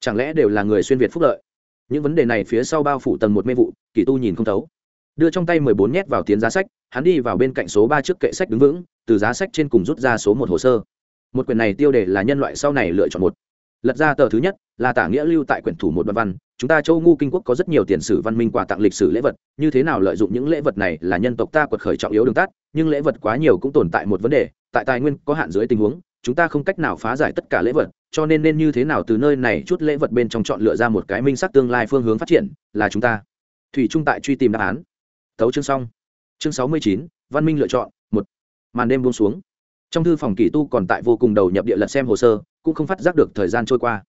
Chẳng lẽ đều là người xuyên việt phúc lợi? Những vấn đề này phía sau bao phủ tầng một mê vụ, kỳ tu nhìn không thấu. Đưa trong tay mười bốn nhét vào tiến giá sách, hắn đi vào bên cạnh số ba chiếc kệ sách đứng vững, từ giá sách trên cùng rút ra số một hồ sơ. Một quyển này tiêu đề là nhân loại sau này lựa chọn một lật ra tờ thứ nhất, là tả nghĩa lưu tại quyển thủ một đoạn văn, chúng ta châu ngu kinh quốc có rất nhiều tiền sử văn minh quà tặng lịch sử lễ vật, như thế nào lợi dụng những lễ vật này là nhân tộc ta quật khởi trọng yếu đường tắt, nhưng lễ vật quá nhiều cũng tồn tại một vấn đề, tại tài nguyên có hạn dưới tình huống, chúng ta không cách nào phá giải tất cả lễ vật, cho nên nên như thế nào từ nơi này chút lễ vật bên trong chọn lựa ra một cái minh sắc tương lai phương hướng phát triển, là chúng ta. Thủy trung tại truy tìm đáp án. Thấu chương xong. Chương sáu mươi chín, văn minh lựa chọn, một. Màn đêm buông xuống. Trong thư phòng kỳ tu còn tại vô cùng đầu nhập địa lật xem hồ sơ cũng không phát giác được thời gian trôi qua.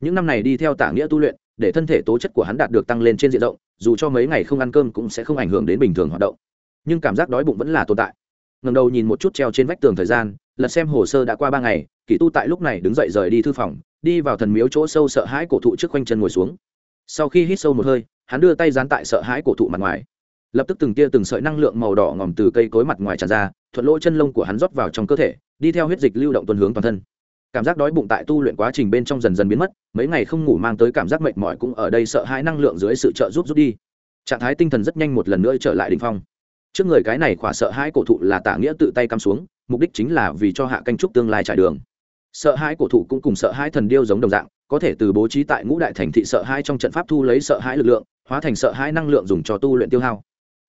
Những năm này đi theo tả nghĩa tu luyện, để thân thể tố chất của hắn đạt được tăng lên trên diện rộng, dù cho mấy ngày không ăn cơm cũng sẽ không ảnh hưởng đến bình thường hoạt động. Nhưng cảm giác đói bụng vẫn là tồn tại. Ngẩng đầu nhìn một chút treo trên vách tường thời gian, lật xem hồ sơ đã qua ba ngày, kỳ tu tại lúc này đứng dậy rời đi thư phòng, đi vào thần miếu chỗ sâu sợ hãi cổ thụ trước quanh chân ngồi xuống. Sau khi hít sâu một hơi, hắn đưa tay dán tại sợ hãi cổ thụ mặt ngoài. Lập tức từng tia từng sợi năng lượng màu đỏ ngòm từ cây cối mặt ngoài tràn ra, thuận lỗ chân lông của hắn rót vào trong cơ thể, đi theo huyết dịch lưu động tuần hướng toàn thân cảm giác đói bụng tại tu luyện quá trình bên trong dần dần biến mất, mấy ngày không ngủ mang tới cảm giác mệt mỏi cũng ở đây sợ hãi năng lượng dưới sự trợ giúp rút đi. Trạng thái tinh thần rất nhanh một lần nữa trở lại đ ỉ n h phong. Trước người cái này khỏa sợ hãi cổ thụ là tả nghĩa tự tay cắm xuống, mục đích chính là vì cho hạ canh trúc tương lai trải đường. Sợ hãi cổ thụ cũng cùng sợ hãi thần điêu giống đồng dạng, có thể từ bố trí tại ngũ đại thành thị sợ hãi trong trận pháp thu lấy sợ hãi lực lượng, hóa thành sợ hãi năng lượng dùng cho tu luyện tiêu hao.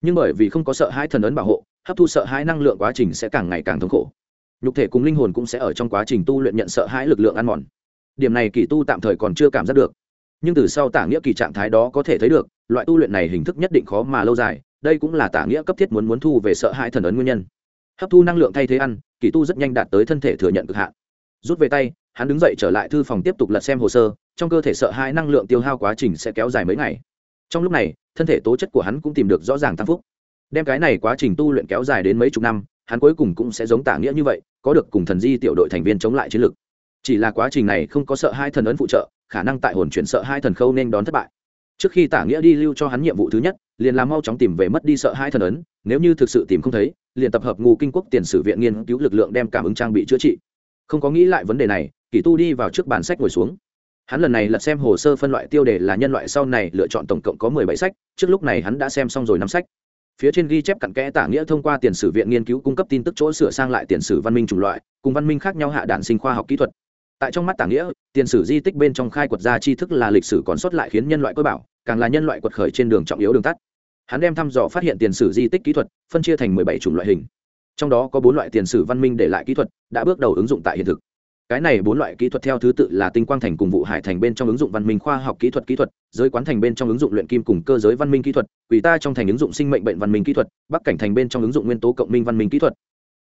Nhưng bởi vì không có sợ hãi thần ấn bảo hộ, hấp thu sợ hãi năng lượng quá trình sẽ càng ngày càng thống khổ nhục thể cùng linh hồn cũng sẽ ở trong quá trình tu luyện nhận sợ hãi lực lượng ăn mòn. Điểm này kỳ tu tạm thời còn chưa cảm giác được. Nhưng từ sau tả nghĩa kỳ trạng thái đó có thể thấy được, loại tu luyện này hình thức nhất định khó mà lâu dài, đây cũng là tả nghĩa cấp thiết muốn muốn thu về sợ hãi thần ấn nguyên nhân. Hấp thu năng lượng thay thế ăn, kỳ tu rất nhanh đạt tới thân thể thừa nhận cực hạn. Rút về tay, hắn đứng dậy trở lại thư phòng tiếp tục lật xem hồ sơ, trong cơ thể sợ hãi năng lượng tiêu hao quá trình sẽ kéo dài mấy ngày. Trong lúc này, thân thể tố chất của hắn cũng tìm được rõ ràng tăng phúc. Đem cái này quá trình tu luyện kéo dài đến mấy chục năm hắn cuối cùng cũng sẽ giống tả nghĩa như vậy, có được cùng thần di tiểu đội thành viên chống lại chiến lược. Chỉ là quá trình này không có sợ hai thần ấn phụ trợ, khả năng tại hồn chuyển sợ hai thần khâu nên đón thất bại. Trước khi tả nghĩa đi lưu cho hắn nhiệm vụ thứ nhất, liền làm mau chóng tìm về mất đi sợ hai thần ấn, nếu như thực sự tìm không thấy, liền tập hợp ngụ kinh quốc tiền sử viện nghiên cứu lực lượng đem cảm ứng trang bị chữa trị. Không có nghĩ lại vấn đề này kỷ tu đi vào trước bàn sách ngồi xuống. Hắn lần này lật xem hồ sơ phân loại tiêu đề là nhân loại sau này lựa chọn tổng cộng có mười bảy sách, trước lúc này hắn đã xem xong rồi năm sách phía trên ghi chép cặn kẽ tả nghĩa thông qua tiền sử viện nghiên cứu cung cấp tin tức chỗ sửa sang lại tiền sử văn minh chủng loại, cùng văn minh khác nhau hạ đản sinh khoa học kỹ thuật. Tại trong mắt tả nghĩa, tiền sử di tích bên trong khai quật ra tri thức là lịch sử còn sót lại khiến nhân loại cơ bảo càng là nhân loại quật khởi trên đường trọng yếu đường tắt. Hắn đem thăm dò phát hiện tiền sử di tích kỹ thuật, phân chia thành mười bảy chủng loại hình. Trong đó có bốn loại tiền sử văn minh để lại kỹ thuật, đã bước đầu ứng dụng tại hiện thực cái này bốn loại kỹ thuật theo thứ tự là tinh quang thành cùng vụ hải thành bên trong ứng dụng văn minh khoa học kỹ thuật kỹ thuật, giới quán thành bên trong ứng dụng luyện kim cùng cơ giới văn minh kỹ thuật, quỷ ta trong thành ứng dụng sinh mệnh bệnh văn minh kỹ thuật, bắc cảnh thành bên trong ứng dụng nguyên tố cộng minh văn minh kỹ thuật.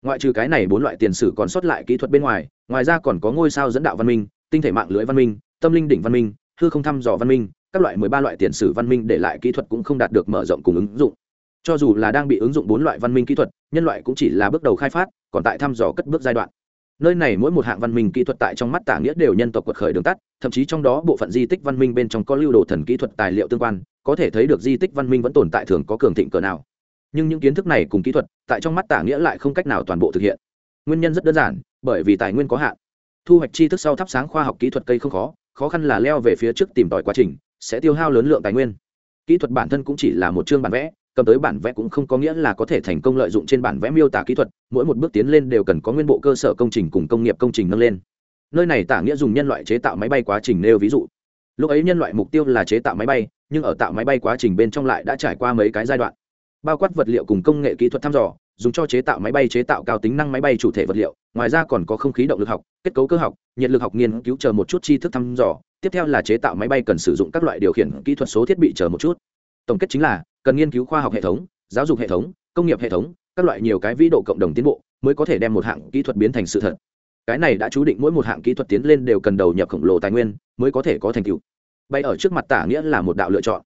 Ngoại trừ cái này bốn loại tiền sử còn sót lại kỹ thuật bên ngoài ngoài ra còn có ngôi sao dẫn đạo văn minh, tinh thể mạng lưới văn minh, tâm linh đỉnh văn minh, hư không thăm dò văn minh, các loại mười ba loại tiền sử văn minh để lại kỹ thuật cũng không đạt được mở rộng cùng ứng dụng. Cho dù là đang bị ứng dụng bốn loại văn minh kỹ thuật, nhân loại cũng chỉ là bước đầu khai phát, còn tại thăm dò cất bước giai đoạn nơi này mỗi một hạng văn minh kỹ thuật tại trong mắt tả nghĩa đều nhân tộc quật khởi đường tắt, thậm chí trong đó bộ phận di tích văn minh bên trong có lưu đồ thần kỹ thuật tài liệu tương quan, có thể thấy được di tích văn minh vẫn tồn tại thường có cường thịnh cỡ nào. Nhưng những kiến thức này cùng kỹ thuật, tại trong mắt tả nghĩa lại không cách nào toàn bộ thực hiện. Nguyên nhân rất đơn giản, bởi vì tài nguyên có hạn. Thu hoạch tri thức sau thắp sáng khoa học kỹ thuật cây không khó khó khăn là leo về phía trước tìm tòi quá trình, sẽ tiêu hao lớn lượng tài nguyên. Kỹ thuật bản thân cũng chỉ là một chương bản vẽ cầm tới bản vẽ cũng không có nghĩa là có thể thành công lợi dụng trên bản vẽ miêu tả kỹ thuật, mỗi một bước tiến lên đều cần có nguyên bộ cơ sở công trình cùng công nghiệp công trình nâng lên. Nơi này tả nghĩa dùng nhân loại chế tạo máy bay quá trình nêu ví dụ. Lúc ấy nhân loại mục tiêu là chế tạo máy bay, nhưng ở tạo máy bay quá trình bên trong lại đã trải qua mấy cái giai đoạn. Bao quát vật liệu cùng công nghệ kỹ thuật thăm dò, dùng cho chế tạo máy bay chế tạo cao tính năng máy bay chủ thể vật liệu, ngoài ra còn có không khí động lực học, kết cấu cơ học, nhiệt lực học nghiên cứu chờ một chút tri thức thăm dò, tiếp theo là chế tạo máy bay cần sử dụng các loại điều khiển kỹ thuật số thiết bị chờ một chút. Tổng kết chính là cần nghiên cứu khoa học hệ thống, giáo dục hệ thống, công nghiệp hệ thống, các loại nhiều cái vĩ độ cộng đồng tiến bộ mới có thể đem một hạng kỹ thuật biến thành sự thật. Cái này đã chú định mỗi một hạng kỹ thuật tiến lên đều cần đầu nhập khổng lồ tài nguyên mới có thể có thành tựu. Bay ở trước mặt tả nghĩa là một đạo lựa chọn.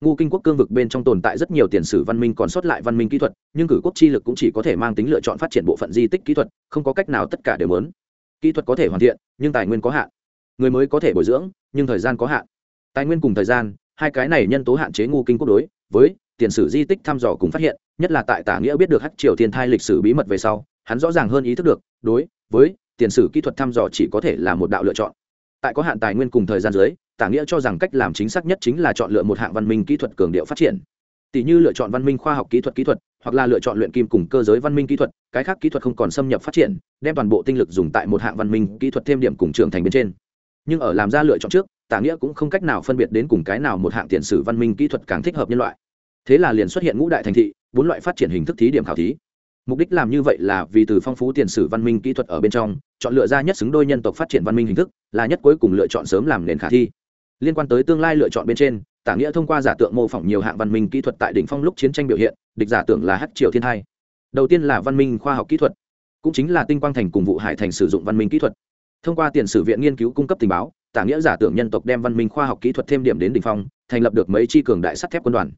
Ngu kinh quốc cương vực bên trong tồn tại rất nhiều tiền sử văn minh còn sót lại văn minh kỹ thuật, nhưng cử quốc chi lực cũng chỉ có thể mang tính lựa chọn phát triển bộ phận di tích kỹ thuật, không có cách nào tất cả đều lớn kỹ thuật có thể hoàn thiện, nhưng tài nguyên có hạn. Người mới có thể bồi dưỡng, nhưng thời gian có hạn. Tài nguyên cùng thời gian, hai cái này nhân tố hạn chế ngu kinh quốc đối với tiền sử di tích thăm dò cùng phát hiện, nhất là tại tả nghĩa biết được hắc triều thiên thai lịch sử bí mật về sau, hắn rõ ràng hơn ý thức được, đối với tiền sử kỹ thuật thăm dò chỉ có thể là một đạo lựa chọn. Tại có hạn tài nguyên cùng thời gian dưới, tả nghĩa cho rằng cách làm chính xác nhất chính là chọn lựa một hạng văn minh kỹ thuật cường điệu phát triển. Tỷ như lựa chọn văn minh khoa học kỹ thuật kỹ thuật, hoặc là lựa chọn luyện kim cùng cơ giới văn minh kỹ thuật, cái khác kỹ thuật không còn xâm nhập phát triển, đem toàn bộ tinh lực dùng tại một hạng văn minh kỹ thuật thêm điểm cùng trưởng thành bên trên. Nhưng ở làm ra lựa chọn trước, tả nghĩa cũng không cách nào phân biệt đến cùng cái nào một hạng tiền sử văn minh kỹ thuật càng thích hợp nhân loại thế là liền xuất hiện ngũ đại thành thị, bốn loại phát triển hình thức thí điểm khảo thí. Mục đích làm như vậy là vì từ phong phú tiền sử văn minh kỹ thuật ở bên trong, chọn lựa ra nhất xứng đôi nhân tộc phát triển văn minh hình thức, là nhất cuối cùng lựa chọn sớm làm nền khả thi. Liên quan tới tương lai lựa chọn bên trên, tả nghĩa thông qua giả tượng mô phỏng nhiều hạng văn minh kỹ thuật tại đỉnh phong lúc chiến tranh biểu hiện, địch giả tưởng là hát triều thiên hai. Đầu tiên là văn minh khoa học kỹ thuật, cũng chính là tinh quang thành cùng vụ hải thành sử dụng văn minh kỹ thuật. Thông qua tiền sử viện nghiên cứu cung cấp tình báo, tả nghĩa giả tưởng nhân tộc đem văn minh khoa học kỹ thuật thêm điểm đến đỉnh phong, thành lập được mấy chi cường đại sắt thép quân đoàn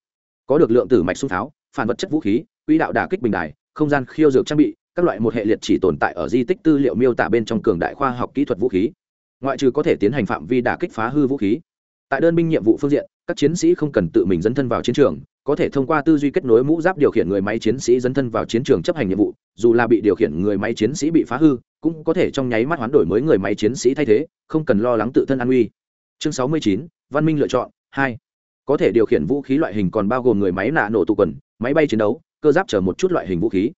có được lượng tử mạch xung pháo phản vật chất vũ khí quỹ đạo đả kích bình đài không gian khiêu dược trang bị các loại một hệ liệt chỉ tồn tại ở di tích tư liệu miêu tả bên trong cường đại khoa học kỹ thuật vũ khí. Ngoại trừ có thể tiến hành phạm vi đả kích phá hư vũ khí tại đơn binh nhiệm vụ phương diện các chiến sĩ không cần tự mình dẫn thân vào chiến trường có thể thông qua tư duy kết nối mũ giáp điều khiển người máy chiến sĩ dấn thân vào chiến trường chấp hành nhiệm vụ dù là bị điều khiển người máy chiến sĩ bị phá hư cũng có thể trong nháy mắt hoán đổi mới người máy chiến sĩ thay thế không cần lo lắng tự thân an nguy. Chương 69, văn minh lựa chọn hai có thể điều khiển vũ khí loại hình còn bao gồm người máy nạ nổ tụ quần, máy bay chiến đấu, cơ giáp chở một chút loại hình vũ khí.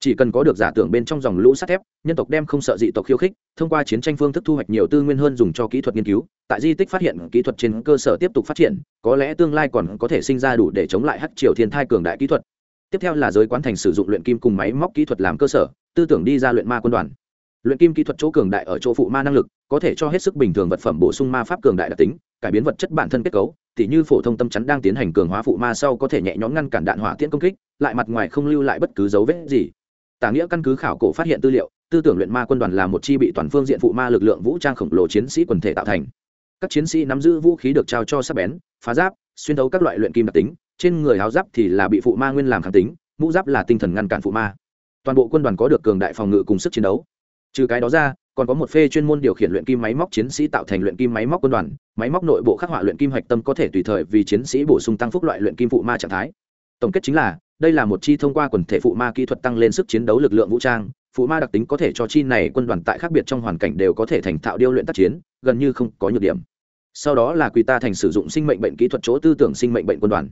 Chỉ cần có được giả tưởng bên trong dòng lũ sắt thép, nhân tộc đem không sợ dị tộc khiêu khích, thông qua chiến tranh phương thức thu hoạch nhiều tư nguyên hơn dùng cho kỹ thuật nghiên cứu, tại di tích phát hiện kỹ thuật trên cơ sở tiếp tục phát triển, có lẽ tương lai còn có thể sinh ra đủ để chống lại hắc triều thiên thai cường đại kỹ thuật. Tiếp theo là giới quán thành sử dụng luyện kim cùng máy móc kỹ thuật làm cơ sở, tư tưởng đi ra luyện ma quân đoàn luyện kim kỹ thuật chỗ cường đại ở chỗ phụ ma năng lực, có thể cho hết sức bình thường vật phẩm bổ sung ma pháp cường đại đặc tính, cải biến vật chất bản thân kết cấu, tỉ như phổ thông tâm chắn đang tiến hành cường hóa phụ ma sau có thể nhẹ nhõm ngăn cản đạn hỏa tiễn công kích, lại mặt ngoài không lưu lại bất cứ dấu vết gì. Tả nghĩa căn cứ khảo cổ phát hiện tư liệu, tư tưởng luyện ma quân đoàn là một chi bị toàn phương diện phụ ma lực lượng vũ trang khổng lồ chiến sĩ quần thể tạo thành. Các chiến sĩ nắm giữ vũ khí được trao cho sắc bén, phá giáp, xuyên thấu các loại luyện kim đặc tính, trên người áo giáp thì là bị phụ ma nguyên làm kháng tính, mũ giáp là tinh thần ngăn cản phụ ma. Toàn bộ quân đoàn có được cường đại phòng ngự cùng sức chiến đấu trừ cái đó ra, còn có một phê chuyên môn điều khiển luyện kim máy móc chiến sĩ tạo thành luyện kim máy móc quân đoàn, máy móc nội bộ khắc họa luyện kim hạch tâm có thể tùy thời vì chiến sĩ bổ sung tăng phúc loại luyện kim phụ ma trạng thái. Tổng kết chính là, đây là một chi thông qua quần thể phụ ma kỹ thuật tăng lên sức chiến đấu lực lượng vũ trang, phụ ma đặc tính có thể cho chi này quân đoàn tại khác biệt trong hoàn cảnh đều có thể thành thạo điêu luyện tác chiến, gần như không có nhược điểm. Sau đó là quy ta thành sử dụng sinh mệnh bệnh kỹ thuật chỗ tư tưởng sinh mệnh bệnh quân đoàn.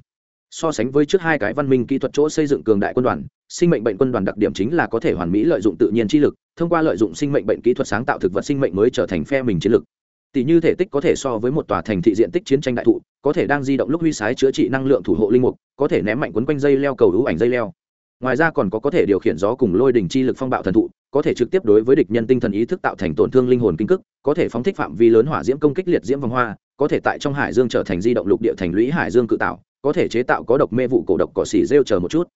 So sánh với trước hai cái văn minh kỹ thuật chỗ xây dựng cường đại quân đoàn sinh mệnh bệnh quân đoàn đặc điểm chính là có thể hoàn mỹ lợi dụng tự nhiên chi lực, thông qua lợi dụng sinh mệnh bệnh kỹ thuật sáng tạo thực vật sinh mệnh mới trở thành phe mình chiến lực. Tỷ như thể tích có thể so với một tòa thành thị diện tích chiến tranh đại thụ, có thể đang di động lúc huy sái chữa trị năng lượng thủ hộ linh mục, có thể ném mạnh quấn quanh dây leo cầu hữu ảnh dây leo. Ngoài ra còn có có thể điều khiển gió cùng lôi đỉnh chi lực phong bạo thần thụ, có thể trực tiếp đối với địch nhân tinh thần ý thức tạo thành tổn thương linh hồn kinh cức, có thể phóng thích phạm vi lớn hỏa diễm công kích liệt diễm vòng hoa, có thể tại trong hải dương trở thành di động lục địa thành lũy hải dương cự tạo, có thể chế tạo có độc mê vụ cổ độc cỏ xỉ rêu chờ một chút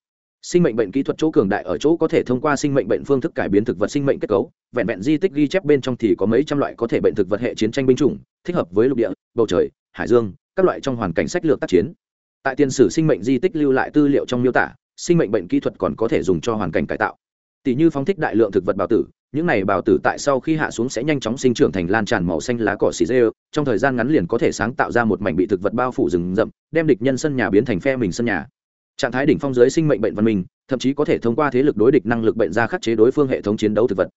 sinh mệnh bệnh kỹ thuật chỗ cường đại ở chỗ có thể thông qua sinh mệnh bệnh phương thức cải biến thực vật sinh mệnh kết cấu, vẹn vẹn di tích ghi chép bên trong thì có mấy trăm loại có thể bệnh thực vật hệ chiến tranh binh chủng, thích hợp với lục địa, bầu trời, hải dương, các loại trong hoàn cảnh sách lược tác chiến. Tại tiền sử sinh mệnh di tích lưu lại tư liệu trong miêu tả, sinh mệnh bệnh kỹ thuật còn có thể dùng cho hoàn cảnh cải tạo. Tỷ như phóng thích đại lượng thực vật bào tử, những này bào tử tại sau khi hạ xuống sẽ nhanh chóng sinh trưởng thành lan tràn màu xanh lá cỏ xì dê trong thời gian ngắn liền có thể sáng tạo ra một mảnh bị thực vật bao phủ rừng rậm, đem địch nhân sân nhà biến thành phe mình sân nhà trạng thái đỉnh phong giới sinh mệnh bệnh văn minh, thậm chí có thể thông qua thế lực đối địch năng lực bệnh ra khắc chế đối phương hệ thống chiến đấu thực vật.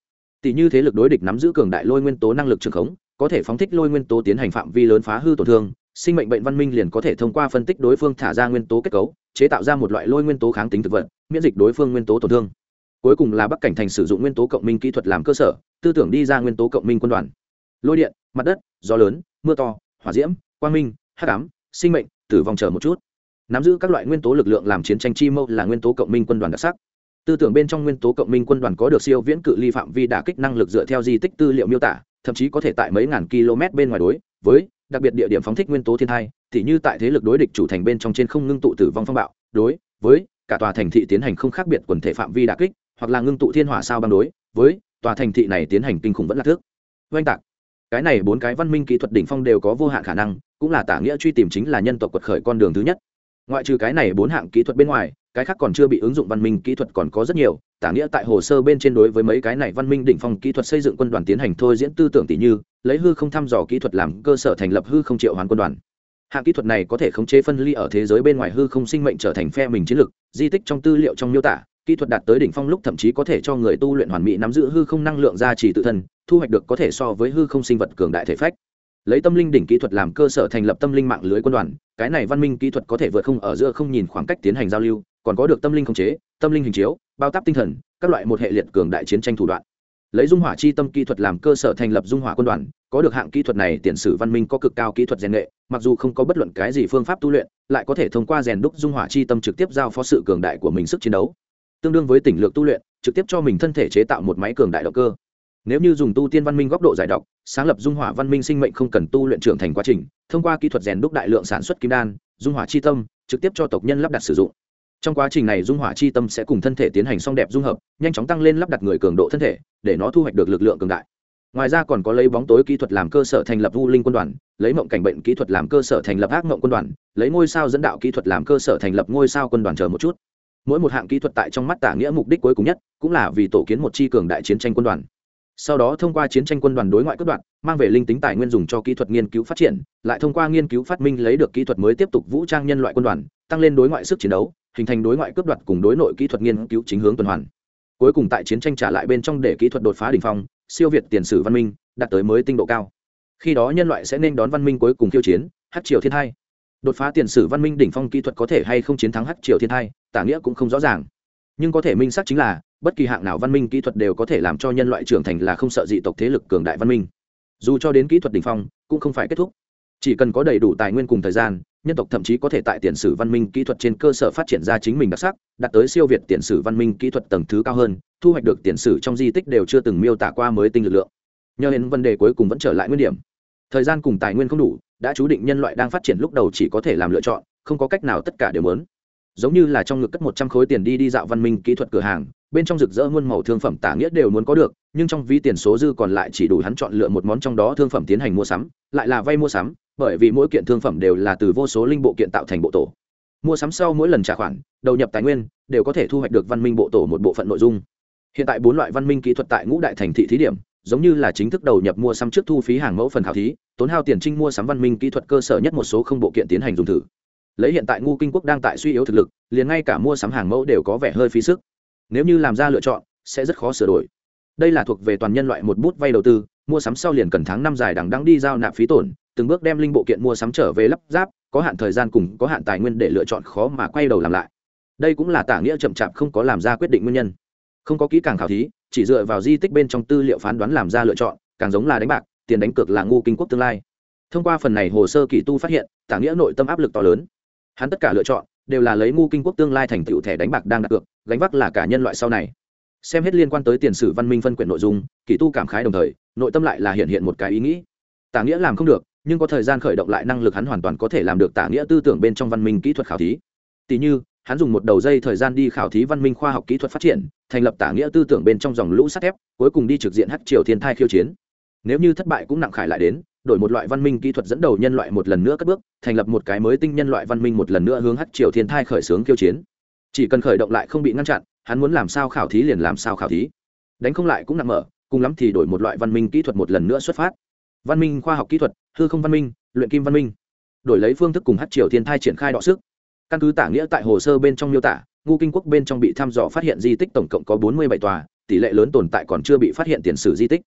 Tỷ như thế lực đối địch nắm giữ cường đại lôi nguyên tố năng lực trường khống, có thể phóng thích lôi nguyên tố tiến hành phạm vi lớn phá hư tổn thương, sinh mệnh bệnh văn minh liền có thể thông qua phân tích đối phương thả ra nguyên tố kết cấu, chế tạo ra một loại lôi nguyên tố kháng tính thực vật, miễn dịch đối phương nguyên tố tổn thương. Cuối cùng là bắc cảnh thành sử dụng nguyên tố cộng minh kỹ thuật làm cơ sở, tư tưởng đi ra nguyên tố cộng minh quân đoàn. Lôi điện, mặt đất, gió lớn, mưa to, hỏa diễm, quang minh, hắc ám, sinh mệnh, tử vong chờ một chút nắm giữ các loại nguyên tố lực lượng làm chiến tranh chi mâu là nguyên tố cộng minh quân đoàn đặc sắc. Tư tưởng bên trong nguyên tố cộng minh quân đoàn có được siêu viễn cự ly phạm vi đả kích năng lực dựa theo di tích tư liệu miêu tả, thậm chí có thể tại mấy ngàn km bên ngoài đối, với đặc biệt địa điểm phóng thích nguyên tố thiên thai thì như tại thế lực đối địch chủ thành bên trong trên không ngưng tụ tử vong phong bạo, đối với cả tòa thành thị tiến hành không khác biệt quần thể phạm vi đả kích, hoặc là ngưng tụ thiên hỏa sao băng đối, với tòa thành thị này tiến hành kinh khủng vẫn là thước oanh tạc. Cái này bốn cái văn minh kỹ thuật đỉnh phong đều có vô hạn khả năng, cũng là tả nghĩa truy tìm chính là nhân tộc quật khởi con đường thứ nhất ngoại trừ cái này bốn hạng kỹ thuật bên ngoài, cái khác còn chưa bị ứng dụng văn minh kỹ thuật còn có rất nhiều. Tả nghĩa tại hồ sơ bên trên đối với mấy cái này văn minh đỉnh phong kỹ thuật xây dựng quân đoàn tiến hành thôi diễn tư tưởng tỷ như, lấy hư không thăm dò kỹ thuật làm cơ sở thành lập hư không triệu hoàn quân đoàn. Hạng kỹ thuật này có thể khống chế phân ly ở thế giới bên ngoài hư không sinh mệnh trở thành phe mình chiến lược, di tích trong tư liệu trong miêu tả, kỹ thuật đạt tới đỉnh phong lúc thậm chí có thể cho người tu luyện hoàn mỹ nắm giữ hư không năng lượng gia trì tự thân, thu hoạch được có thể so với hư không sinh vật cường đại thể phách lấy tâm linh đỉnh kỹ thuật làm cơ sở thành lập tâm linh mạng lưới quân đoàn, cái này văn minh kỹ thuật có thể vượt không ở giữa không nhìn khoảng cách tiến hành giao lưu, còn có được tâm linh khống chế, tâm linh hình chiếu, bao táp tinh thần, các loại một hệ liệt cường đại chiến tranh thủ đoạn. Lấy dung hỏa chi tâm kỹ thuật làm cơ sở thành lập dung hỏa quân đoàn, có được hạng kỹ thuật này, tiền sử văn minh có cực cao kỹ thuật rèn nghệ mặc dù không có bất luận cái gì phương pháp tu luyện, lại có thể thông qua rèn đúc dung hỏa chi tâm trực tiếp giao phó sự cường đại của mình sức chiến đấu. Tương đương với tỉnh lược tu luyện, trực tiếp cho mình thân thể chế tạo một máy cường đại động cơ nếu như dùng tu tiên văn minh góc độ giải độc, sáng lập dung hỏa văn minh sinh mệnh không cần tu luyện trưởng thành quá trình, thông qua kỹ thuật rèn đúc đại lượng sản xuất kim đan, dung hỏa chi tâm, trực tiếp cho tộc nhân lắp đặt sử dụng. Trong quá trình này, dung hỏa chi tâm sẽ cùng thân thể tiến hành song đẹp dung hợp, nhanh chóng tăng lên lắp đặt người cường độ thân thể, để nó thu hoạch được lực lượng cường đại. Ngoài ra còn có lấy bóng tối kỹ thuật làm cơ sở thành lập vu linh quân đoàn, lấy mộng cảnh bệnh kỹ thuật làm cơ sở thành lập ác mộng quân đoàn, lấy ngôi sao dẫn đạo kỹ thuật làm cơ sở thành lập ngôi sao quân đoàn chờ một chút. Mỗi một hạng kỹ thuật tại trong mắt tả nghĩa mục đích cuối cùng nhất, cũng là vì tổ kiến một chi cường đại chiến tranh quân đoàn sau đó thông qua chiến tranh quân đoàn đối ngoại cướp đoạn mang về linh tính tài nguyên dùng cho kỹ thuật nghiên cứu phát triển, lại thông qua nghiên cứu phát minh lấy được kỹ thuật mới tiếp tục vũ trang nhân loại quân đoàn, tăng lên đối ngoại sức chiến đấu, hình thành đối ngoại cướp đoạt cùng đối nội kỹ thuật nghiên cứu chính hướng tuần hoàn. Cuối cùng tại chiến tranh trả lại bên trong để kỹ thuật đột phá đ ỉ n h phong, siêu việt tiền sử văn minh, đạt tới mới tinh độ cao. Khi đó nhân loại sẽ nên đón văn minh cuối cùng khiêu chiến hát triều thiên hai. Đột phá tiền sử văn minh đỉnh phong kỹ thuật có thể hay không chiến thắng hát triều thiên hai, tả nghĩa cũng không rõ ràng. Nhưng có thể minh xác chính là bất kỳ hạng nào văn minh kỹ thuật đều có thể làm cho nhân loại trưởng thành là không sợ dị tộc thế lực cường đại văn minh. Dù cho đến kỹ thuật đ ỉ n h phong, cũng không phải kết thúc. Chỉ cần có đầy đủ tài nguyên cùng thời gian, nhân tộc thậm chí có thể tại tiền sử văn minh kỹ thuật trên cơ sở phát triển ra chính mình đặc sắc, đạt tới siêu việt tiền sử văn minh kỹ thuật tầng thứ cao hơn, thu hoạch được tiền sử trong di tích đều chưa từng miêu tả qua mới tinh lực lượng. Nhờ đến vấn đề cuối cùng vẫn trở lại nguyên điểm. Thời gian cùng tài nguyên không đủ, đã chú định nhân loại đang phát triển lúc đầu chỉ có thể làm lựa chọn, không có cách nào tất cả đều lớn giống như là trong ngực cất một trăm khối tiền đi đi dạo văn minh kỹ thuật cửa hàng, bên trong rực rỡ muôn màu thương phẩm tả nghĩa đều muốn có được, nhưng trong ví tiền số dư còn lại chỉ đủ hắn chọn lựa một món trong đó thương phẩm tiến hành mua sắm, lại là vay mua sắm, bởi vì mỗi kiện thương phẩm đều là từ vô số linh bộ kiện tạo thành bộ tổ. Mua sắm sau mỗi lần trả khoản, đầu nhập tài nguyên, đều có thể thu hoạch được văn minh bộ tổ một bộ phận nội dung. Hiện tại bốn loại văn minh kỹ thuật tại ngũ đại thành thị thí điểm, giống như là chính thức đầu nhập mua sắm trước thu phí hàng mẫu phần khảo thí, tốn hao tiền trinh mua sắm văn minh kỹ thuật cơ sở nhất một số không bộ kiện tiến hành dùng thử lấy hiện tại ngu kinh quốc đang tại suy yếu thực lực, liền ngay cả mua sắm hàng mẫu đều có vẻ hơi phí sức. Nếu như làm ra lựa chọn, sẽ rất khó sửa đổi. Đây là thuộc về toàn nhân loại một bút vay đầu tư, mua sắm sau liền cần tháng năm dài đằng đăng đi giao nạp phí tổn, từng bước đem linh bộ kiện mua sắm trở về lắp ráp, có hạn thời gian cùng có hạn tài nguyên để lựa chọn khó mà quay đầu làm lại. Đây cũng là tả nghĩa chậm chạp không có làm ra quyết định nguyên nhân. Không có kỹ càng khảo thí, chỉ dựa vào di tích bên trong tư liệu phán đoán làm ra lựa chọn, càng giống là đánh bạc, tiền đánh cược là ngu kinh quốc tương lai. Thông qua phần này hồ sơ kỳ tu phát hiện, tả nghĩa nội tâm áp lực to lớn hắn tất cả lựa chọn đều là lấy ngu kinh quốc tương lai thành tựu thẻ đánh bạc đang đặt cược, gánh vác là cả nhân loại sau này. Xem hết liên quan tới tiền sử văn minh phân quyển nội dung, kỳ tu cảm khái đồng thời, nội tâm lại là hiện hiện một cái ý nghĩ. Tả nghĩa làm không được, nhưng có thời gian khởi động lại năng lực hắn hoàn toàn có thể làm được tả nghĩa tư tưởng bên trong văn minh kỹ thuật khảo thí. Tỷ như, hắn dùng một đầu dây thời gian đi khảo thí văn minh khoa học kỹ thuật phát triển, thành lập tả nghĩa tư tưởng bên trong dòng lũ sắt thép, cuối cùng đi trực diện hắc triều thiên thai khiêu chiến. Nếu như thất bại cũng nặng khải lại đến đổi một loại văn minh kỹ thuật dẫn đầu nhân loại một lần nữa cất bước, thành lập một cái mới tinh nhân loại văn minh một lần nữa hướng hắc triều thiên thai khởi xướng kiêu chiến. Chỉ cần khởi động lại không bị ngăn chặn, hắn muốn làm sao khảo thí liền làm sao khảo thí. Đánh không lại cũng nặng mở, cùng lắm thì đổi một loại văn minh kỹ thuật một lần nữa xuất phát. Văn minh khoa học kỹ thuật, hư không văn minh, luyện kim văn minh. Đổi lấy phương thức cùng hát triều thiên thai triển khai đọ sức. Căn cứ tả nghĩa tại hồ sơ bên trong miêu tả ngu kinh quốc bên trong bị thăm dò phát hiện di tích tổng cộng có bốn mươi bảy tòa, tỷ lệ lớn tồn tại còn chưa bị phát hiện tiền sử di tích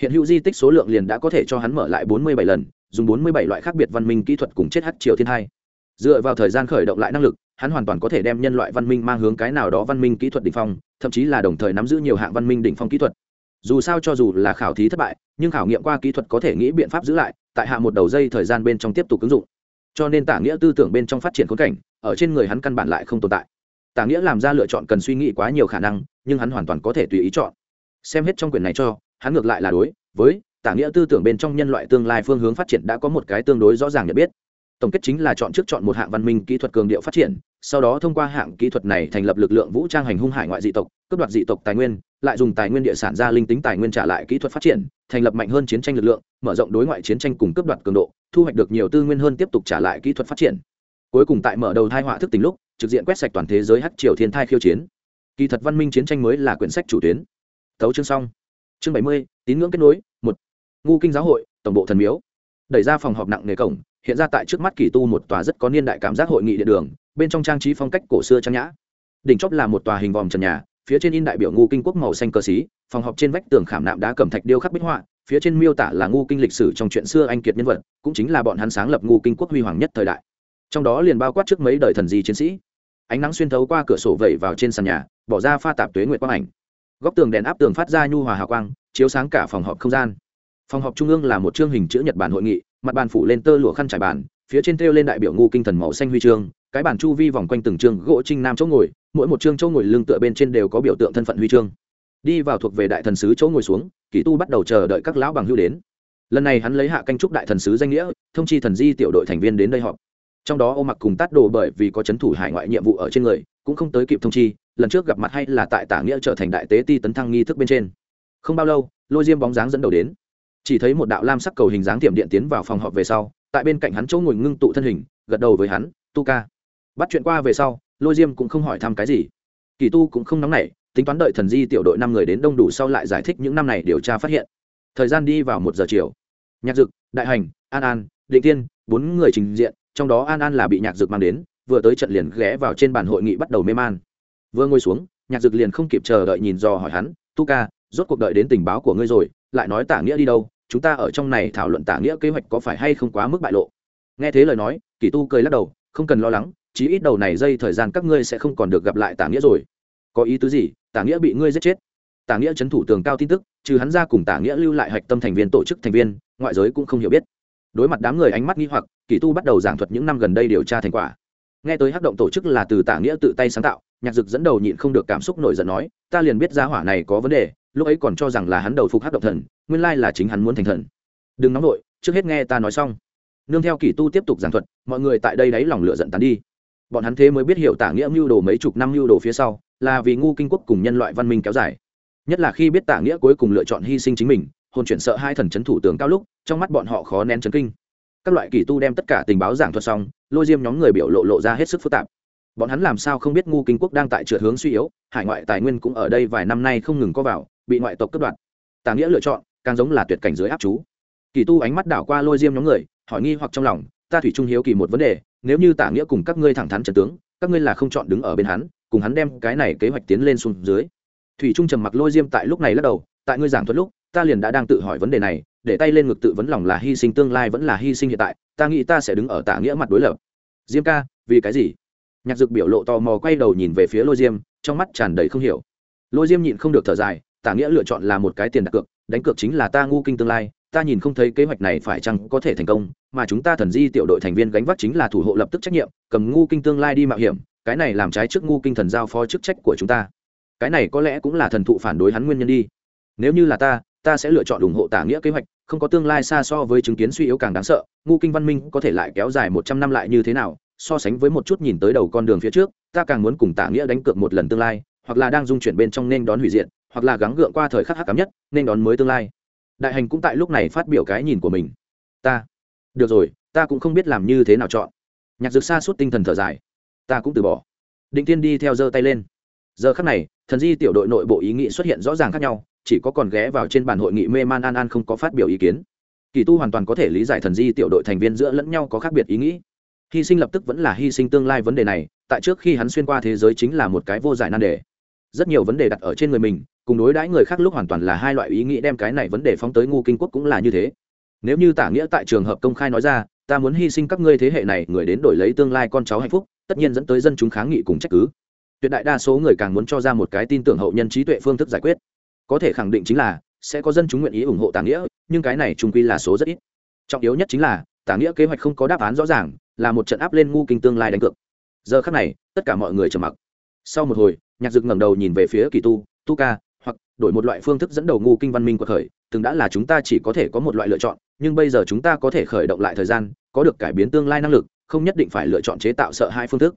hiện hữu di tích số lượng liền đã có thể cho hắn mở lại bốn mươi bảy lần, dùng bốn mươi bảy loại khác biệt văn minh kỹ thuật cùng chết hát triều thiên hai. Dựa vào thời gian khởi động lại năng lực, hắn hoàn toàn có thể đem nhân loại văn minh mang hướng cái nào đó văn minh kỹ thuật đỉnh phong, thậm chí là đồng thời nắm giữ nhiều hạng văn minh đỉnh phong kỹ thuật. Dù sao cho dù là khảo thí thất bại, nhưng khảo nghiệm qua kỹ thuật có thể nghĩ biện pháp giữ lại, tại hạ một đầu dây thời gian bên trong tiếp tục ứng dụng. Cho nên tả nghĩa tư tưởng bên trong phát triển khốn cảnh, ở trên người hắn căn bản lại không tồn tại. Tả nghĩa làm ra lựa chọn cần suy nghĩ quá nhiều khả năng, nhưng hắn hoàn toàn có thể tùy ý chọn. Xem hết trong quyển này cho hắn ngược lại là đối với tả nghĩa tư tưởng bên trong nhân loại tương lai phương hướng phát triển đã có một cái tương đối rõ ràng nhận biết. Tổng kết chính là chọn trước chọn một hạng văn minh kỹ thuật cường điệu phát triển, sau đó thông qua hạng kỹ thuật này thành lập lực lượng vũ trang hành hung hải ngoại dị tộc, cướp đoạt dị tộc tài nguyên, lại dùng tài nguyên địa sản ra linh tính tài nguyên trả lại kỹ thuật phát triển, thành lập mạnh hơn chiến tranh lực lượng, mở rộng đối ngoại chiến tranh cùng cướp đoạt cường độ, thu hoạch được nhiều tư nguyên hơn tiếp tục trả lại kỹ thuật phát triển. Cuối cùng tại mở đầu thai họa thức tính lúc, trực diện quét sạch toàn thế giới hắc triều thiên thai khiêu chiến. Kỳ thật văn minh chiến tranh mới là quyển sách chủ tuyến. Thấu chương xong chương bảy mươi, tín ngưỡng kết nối, một. Ngu kinh giáo hội, tổng bộ thần miếu. Đẩy ra phòng họp nặng nghề cổng, hiện ra tại trước mắt kỳ tu một tòa rất có niên đại cảm giác hội nghị điện đường, bên trong trang trí phong cách cổ xưa trang nhã. Đỉnh chóp là một tòa hình vòm trần nhà, phía trên in đại biểu ngu kinh quốc màu xanh cơ xí, phòng họp trên vách tường khảm nạm đá cẩm thạch điêu khắc bích họa, phía trên miêu tả là ngu kinh lịch sử trong chuyện xưa anh kiệt nhân vật, cũng chính là bọn hắn sáng lập ngu kinh quốc huy hoàng nhất thời đại. Trong đó liền bao quát trước mấy đời thần di chiến sĩ. Ánh nắng xuyên thấu qua cửa sổ vẩy vào trên sàn nhà, bỏ ra pha tạp tuế nguyệt quang ảnh góc tường đèn áp tường phát ra nhu hòa hào quang, chiếu sáng cả phòng họp không gian. Phòng họp trung ương là một chương hình chữ nhật bản hội nghị, mặt bàn phủ lên tơ lụa khăn trải bàn, phía trên thêu lên đại biểu ngu kinh thần màu xanh huy chương, cái bản chu vi vòng quanh từng chương gỗ trinh nam chỗ ngồi, mỗi một chương chỗ ngồi lưng tựa bên trên đều có biểu tượng thân phận huy chương. Đi vào thuộc về đại thần sứ chỗ ngồi xuống, kỳ tu bắt đầu chờ đợi các lão bằng hưu đến. Lần này hắn lấy hạ canh trúc đại thần sứ danh nghĩa, thông chi thần di tiểu đội thành viên đến đây họp. Trong đó ô mặc cùng tát đồ bởi vì có c h ấ n thủ hải ngoại nhiệm vụ ở trên người, cũng không tới kịp thông chi lần trước gặp mặt hay là tại tả nghĩa trở thành đại tế ti tấn thăng nghi thức bên trên. Không bao lâu, lôi diêm bóng dáng dẫn đầu đến. Chỉ thấy một đạo lam sắc cầu hình dáng tiệm điện tiến vào phòng họp về sau, tại bên cạnh hắn chỗ ngồi ngưng tụ thân hình, gật đầu với hắn, tu ca. Bắt chuyện qua về sau, lôi diêm cũng không hỏi thăm cái gì. Kỳ tu cũng không nóng nảy, tính toán đợi thần di tiểu đội năm người đến đông đủ sau lại giải thích những năm này điều tra phát hiện. Thời gian đi vào một giờ chiều. Nhạc dực, đại hành, an an, định tiên, bốn người trình diện, trong đó an an là bị nhạc dực mang đến, vừa tới trận liền ghé vào trên bàn hội nghị bắt đầu mê man vừa ngồi xuống, nhạc dực liền không kịp chờ đợi nhìn dò hỏi hắn, tu ca, rốt cuộc đợi đến tình báo của ngươi rồi, lại nói tả nghĩa đi đâu? Chúng ta ở trong này thảo luận tả nghĩa kế hoạch có phải hay không quá mức bại lộ? Nghe thế lời nói, kỳ tu cười lắc đầu, không cần lo lắng, chí ít đầu này dây thời gian các ngươi sẽ không còn được gặp lại tả nghĩa rồi. Có ý tứ gì? Tả nghĩa bị ngươi giết chết. Tả nghĩa c thủ tường cao tin tức, trừ hắn ra cùng tả nghĩa lưu lại hạch tâm thành viên tổ chức thành viên, ngoại giới cũng không hiểu biết. Đối mặt đám người ánh mắt nghi hoặc, kỳ tu bắt đầu giảng thuật những năm gần đây điều tra thành quả. Nghe tới hắc động tổ chức là từ tả nghĩa tự tay sáng tạo nhạc dực dẫn đầu nhịn không được cảm xúc nổi giận nói, ta liền biết ra hỏa này có vấn đề, lúc ấy còn cho rằng là hắn đầu phục hắc động thần, nguyên lai là chính hắn muốn thành thần. Đừng nóng vội, trước hết nghe ta nói xong. Nương theo kỳ tu tiếp tục giảng thuật, mọi người tại đây đáy lòng lựa giận tán đi. Bọn hắn thế mới biết hiểu tả nghĩa mưu đồ mấy chục năm mưu đồ phía sau, là vì ngu kinh quốc cùng nhân loại văn minh kéo dài. Nhất là khi biết tả nghĩa cuối cùng lựa chọn hy sinh chính mình, hồn chuyển sợ hai thần c h ấ n thủ tướng cao lúc, trong mắt bọn họ khó nén chấn kinh. Các loại kỳ tu đem tất cả tình báo giảng thuật xong, lôi diêm nhóm người biểu lộ lộ ra hết sức phức tạp bọn hắn làm sao không biết ngu kinh quốc đang tại trượt hướng suy yếu, hải ngoại tài nguyên cũng ở đây vài năm nay không ngừng có vào, bị ngoại tộc cướp đoạt. Tà nghĩa lựa chọn, càng giống là tuyệt cảnh dưới áp chú. Kỳ tu ánh mắt đảo qua lôi diêm nhóm người, hỏi nghi hoặc trong lòng, ta thủy trung hiếu kỳ một vấn đề, nếu như tả nghĩa cùng các ngươi thẳng thắn trần tướng, các ngươi là không chọn đứng ở bên hắn, cùng hắn đem cái này kế hoạch tiến lên xuống dưới. Thủy trung trầm mặc lôi diêm tại lúc này lắc đầu, tại ngươi giảng thuật lúc, ta liền đã đang tự hỏi vấn đề này, để tay lên ngực tự vấn lòng là hy sinh tương lai vẫn là hy sinh hiện tại, ta nghĩ ta sẽ đứng ở tả nghĩa mặt đối lập. Diêm ca, vì cái gì? Nhạc dực biểu lộ tò mò quay đầu nhìn về phía lôi diêm, trong mắt tràn đầy không hiểu. Lôi diêm nhịn không được thở dài, tả nghĩa lựa chọn là một cái tiền đặt cược, đánh cược chính là ta ngu kinh tương lai, ta nhìn không thấy kế hoạch này phải chăng có thể thành công, mà chúng ta thần di tiểu đội thành viên gánh vác chính là thủ hộ lập tức trách nhiệm, cầm ngu kinh tương lai đi mạo hiểm, cái này làm trái trước ngu kinh thần giao phó chức trách của chúng ta. Cái này có lẽ cũng là thần thụ phản đối hắn nguyên nhân đi. Nếu như là ta ta sẽ lựa chọn ủng hộ tả nghĩa kế hoạch, không có tương lai xa so với chứng kiến suy yếu càng đáng sợ, ngu kinh văn minh có thể lại kéo dài một trăm năm lại như thế nào so sánh với một chút nhìn tới đầu con đường phía trước, ta càng muốn cùng tạ nghĩa đánh cược một lần tương lai, hoặc là đang dung chuyển bên trong nên đón hủy diệt, hoặc là gắng gượng qua thời khắc hắc cám nhất, nên đón mới tương lai. Đại hành cũng tại lúc này phát biểu cái nhìn của mình. Ta, được rồi, ta cũng không biết làm như thế nào chọn. Nhạc dược xa suốt tinh thần thở dài. Ta cũng từ bỏ. Định tiên đi theo giơ tay lên. Giờ khắc này, thần di tiểu đội nội bộ ý nghĩ xuất hiện rõ ràng khác nhau, chỉ có còn ghé vào trên bàn hội nghị mê man an an không có phát biểu ý kiến. Kỳ tu hoàn toàn có thể lý giải thần di tiểu đội thành viên giữa lẫn nhau có khác biệt ý nghĩ hy sinh lập tức vẫn là hy sinh tương lai vấn đề này, tại trước khi hắn xuyên qua thế giới chính là một cái vô giải nan đề. Rất nhiều vấn đề đặt ở trên người mình, cùng đối đãi người khác lúc hoàn toàn là hai loại ý nghĩ đem cái này vấn đề phóng tới ngu kinh quốc cũng là như thế. Nếu như tả nghĩa tại trường hợp công khai nói ra, ta muốn hy sinh các ngươi thế hệ này, người đến đổi lấy tương lai con cháu hạnh phúc, tất nhiên dẫn tới dân chúng kháng nghị cùng trách cứ. Tuyệt đại đa số người càng muốn cho ra một cái tin tưởng hậu nhân trí tuệ phương thức giải quyết. Có thể khẳng định chính là, sẽ có dân chúng nguyện ý ủng hộ tả nghĩa, nhưng cái này trung quy là số rất ít. Trọng yếu nhất chính là, tả nghĩa kế hoạch không có đáp án rõ ràng là một trận áp lên ngu kinh tương lai đánh cược. Giờ khắc này, tất cả mọi người trầm mặc. Sau một hồi, nhạc dực ngẩng đầu nhìn về phía kỳ tu tu ca, hoặc đổi một loại phương thức dẫn đầu ngu kinh văn minh của khởi, từng đã là chúng ta chỉ có thể có một loại lựa chọn, nhưng bây giờ chúng ta có thể khởi động lại thời gian, có được cải biến tương lai năng lực, không nhất định phải lựa chọn chế tạo sợ hai phương thức.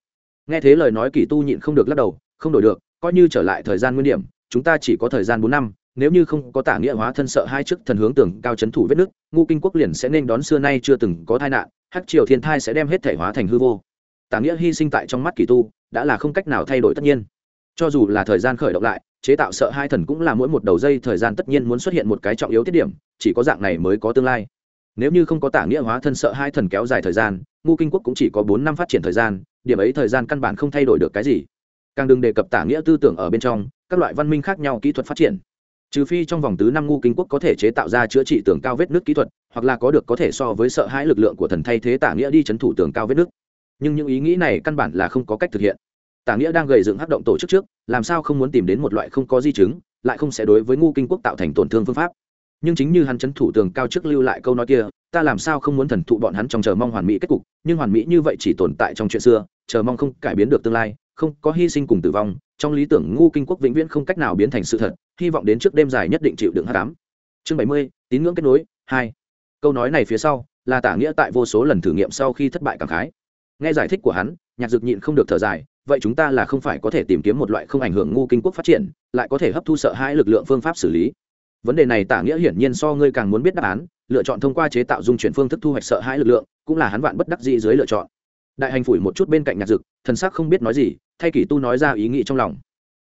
Nghe thế lời nói kỳ tu nhịn không được lắc đầu, không đổi được, coi như trở lại thời gian nguyên điểm, chúng ta chỉ có thời gian bốn năm, nếu như không có tả nghĩa hóa thân sợ hai chức thần hướng tưởng cao chấn thủ vết nước ngu kinh quốc liền sẽ nên đón xưa nay chưa từng có tai nạn hắc triều thiên thai sẽ đem hết thể hóa thành hư vô. Tả nghĩa hy sinh tại trong mắt kỳ tu, đã là không cách nào thay đổi tất nhiên. Cho dù là thời gian khởi động lại, chế tạo sợ hai thần cũng là mỗi một đầu dây thời gian tất nhiên muốn xuất hiện một cái trọng yếu tiết điểm, chỉ có dạng này mới có tương lai. Nếu như không có tả nghĩa hóa thân sợ hai thần kéo dài thời gian ngu kinh quốc cũng chỉ có bốn năm phát triển thời gian, điểm ấy thời gian căn bản không thay đổi được cái gì. Càng đừng đề cập tả nghĩa tư tưởng ở bên trong, các loại văn minh khác nhau kỹ thuật phát triển trừ phi trong vòng tứ năm ngu kinh quốc có thể chế tạo ra chữa trị tường cao vết nước kỹ thuật, hoặc là có được có thể so với sợ hãi lực lượng của thần thay thế tả nghĩa đi chấn thủ tường cao vết nước nhưng những ý nghĩ này căn bản là không có cách thực hiện. Tả nghĩa đang gầy dựng hắc động tổ chức trước, làm sao không muốn tìm đến một loại không có di chứng, lại không sẽ đối với ngu kinh quốc tạo thành tổn thương phương pháp. Nhưng chính như hắn chấn thủ tường cao trước lưu lại câu nói kia, ta làm sao không muốn thần thụ bọn hắn trong chờ mong hoàn mỹ kết cục, nhưng hoàn mỹ như vậy chỉ tồn tại trong chuyện xưa, chờ mong không cải biến được tương lai không có hy sinh cùng tử vong, trong lý tưởng ngu kinh quốc vĩnh viễn không cách nào biến thành sự thật, hy vọng đến trước đêm dài nhất định chịu đựng hát tám chương bảy mươi, tín ngưỡng kết nối, hai. Câu nói này phía sau, là tả nghĩa tại vô số lần thử nghiệm sau khi thất bại cảm khái. Nghe giải thích của hắn, nhạc dực nhịn không được thở dài, vậy chúng ta là không phải có thể tìm kiếm một loại không ảnh hưởng ngu kinh quốc phát triển, lại có thể hấp thu sợ hãi lực lượng phương pháp xử lý. Vấn đề này tả nghĩa hiển nhiên so ngươi càng muốn biết đáp án, lựa chọn thông qua chế tạo dung chuyển phương thức thu hoạch sợ hãi lực lượng, cũng là hắn vạn bất đắc dĩ dưới lựa chọn đại hành phủi một chút bên cạnh nhạc dực, thần sắc không biết nói gì, thay kỷ tu nói ra ý nghĩ trong lòng.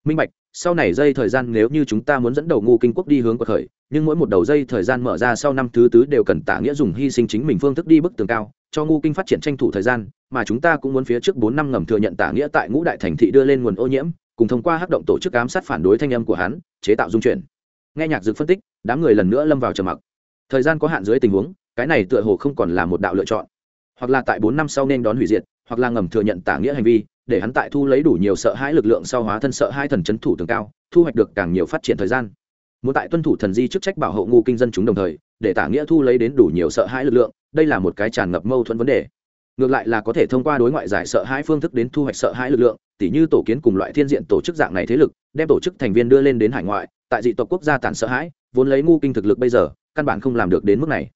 Minh bạch, sau này dây thời gian nếu như chúng ta muốn dẫn đầu ngu kinh quốc đi hướng cuộc khởi, nhưng mỗi một đầu dây thời gian mở ra sau năm thứ tứ đều cần tả nghĩa dùng hy sinh chính mình phương thức đi bức tường cao, cho ngu kinh phát triển tranh thủ thời gian, mà chúng ta cũng muốn phía trước bốn năm ngầm thừa nhận tả nghĩa tại ngũ đại thành thị đưa lên nguồn ô nhiễm, cùng thông qua hắc động tổ chức ám sát phản đối thanh âm của hắn, chế tạo dung chuyển. Nghe nhạc dực phân tích, đám người lần nữa lâm vào trầm mặc. Thời gian có hạn dưới tình huống, cái này tựa hồ không còn là một đạo lựa chọn hoặc là tại bốn năm sau nên đón hủy diệt, hoặc là ngầm thừa nhận tả nghĩa hành vi, để hắn tại thu lấy đủ nhiều sợ hãi lực lượng sau hóa thân sợ hai thần c h ấ n thủ tường cao, thu hoạch được càng nhiều phát triển thời gian. Muốn tại tuân thủ thần di chức trách bảo hộ ngu kinh dân chúng đồng thời, để tả nghĩa thu lấy đến đủ nhiều sợ hãi lực lượng, đây là một cái tràn ngập mâu thuẫn vấn đề. Ngược lại là có thể thông qua đối ngoại giải sợ hãi phương thức đến thu hoạch sợ hãi lực lượng, tỉ như tổ kiến cùng loại thiên diện tổ chức dạng này thế lực, đem tổ chức thành viên đưa lên đến hải ngoại, tại dị tộc quốc gia tàn sợ hãi, vốn lấy ngu kinh thực lực bây giờ, căn bản không làm được đến mức này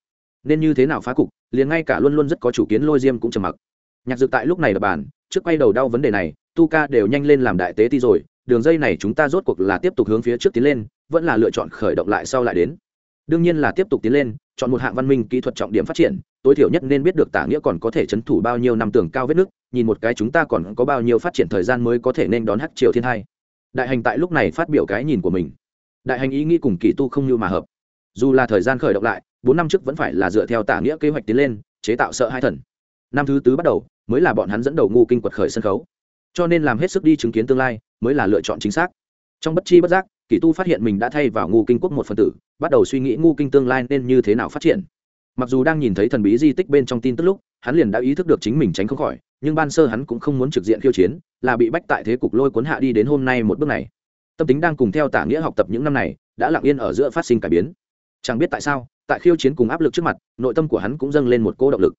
nên như thế nào phá cục, liền ngay cả luôn luôn rất có chủ kiến lôi diêm cũng trầm mặc. Nhạc dược tại lúc này là bàn, trước quay đầu đau vấn đề này, tu ca đều nhanh lên làm đại tế ti rồi, đường dây này chúng ta rốt cuộc là tiếp tục hướng phía trước tiến lên, vẫn là lựa chọn khởi động lại sau lại đến. Đương nhiên là tiếp tục tiến lên, chọn một hạng văn minh kỹ thuật trọng điểm phát triển, tối thiểu nhất nên biết được tả nghĩa còn có thể chấn thủ bao nhiêu năm tường cao vết nước, nhìn một cái chúng ta còn có bao nhiêu phát triển thời gian mới có thể nên đón hắc triều thiên hai. Đại hành tại lúc này phát biểu cái nhìn của mình. Đại hành ý nghĩ cùng kỳ tu không như mà hợp. Dù là thời gian khởi động lại bốn năm trước vẫn phải là dựa theo tả nghĩa kế hoạch tiến lên, chế tạo sợ hai thần. Năm thứ tứ bắt đầu, mới là bọn hắn dẫn đầu ngu kinh quật khởi sân khấu. Cho nên làm hết sức đi chứng kiến tương lai, mới là lựa chọn chính xác. Trong bất chi bất giác kỷ tu phát hiện mình đã thay vào ngu kinh quốc một phần tử, bắt đầu suy nghĩ ngu kinh tương lai nên như thế nào phát triển. Mặc dù đang nhìn thấy thần bí di tích bên trong tin tức lúc, hắn liền đã ý thức được chính mình tránh không khỏi, nhưng ban sơ hắn cũng không muốn trực diện khiêu chiến, là bị bách tại thế cục lôi cuốn hạ đi đến hôm nay một bước này. Tâm tính đang cùng theo tả nghĩa học tập những năm này, đã lặng yên ở giữa phát sinh cải biến. Chẳng biết tại sao tại khiêu chiến cùng áp lực trước mặt, nội tâm của hắn cũng dâng lên một cô động lực.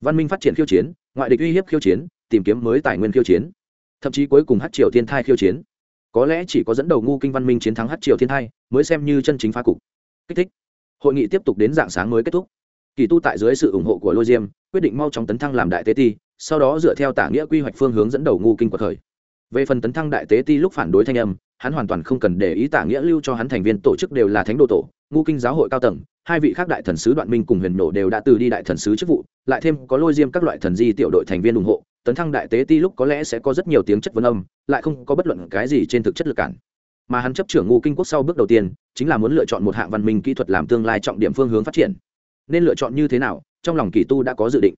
Văn minh phát triển khiêu chiến, ngoại địch uy hiếp khiêu chiến, tìm kiếm mới tài nguyên khiêu chiến. Thậm chí cuối cùng hát triều thiên thai khiêu chiến. Có lẽ chỉ có dẫn đầu ngu kinh văn minh chiến thắng hát triều thiên thai, mới xem như chân chính phá cục. Kích thích. Hội nghị tiếp tục đến dạng sáng mới kết thúc. Kỳ tu tại dưới sự ủng hộ của lôi diêm, quyết định mau chóng tấn thăng làm đại tế ti, sau đó dựa theo tả nghĩa quy hoạch phương hướng dẫn đầu ngu kinh của thời. Về phần tấn thăng đại tế ti lúc phản đối thanh âm, hắn hoàn toàn không cần để ý tả nghĩa lưu cho hắn thành viên tổ chức đều là thánh đồ tổ, ngu kinh giáo hội cao tầng hai vị khác đại thần sứ đoạn minh cùng huyền nổ đều đã từ đi đại thần sứ chức vụ, lại thêm có lôi diêm các loại thần di tiểu đội thành viên ủng hộ, tấn thăng đại tế ti lúc có lẽ sẽ có rất nhiều tiếng chất vấn âm, lại không có bất luận cái gì trên thực chất lực cản. Mà hắn chấp trưởng ngu kinh quốc sau bước đầu tiên, chính là muốn lựa chọn một hạng văn minh kỹ thuật làm tương lai trọng điểm phương hướng phát triển. Nên lựa chọn như thế nào, trong lòng kỳ tu đã có dự định.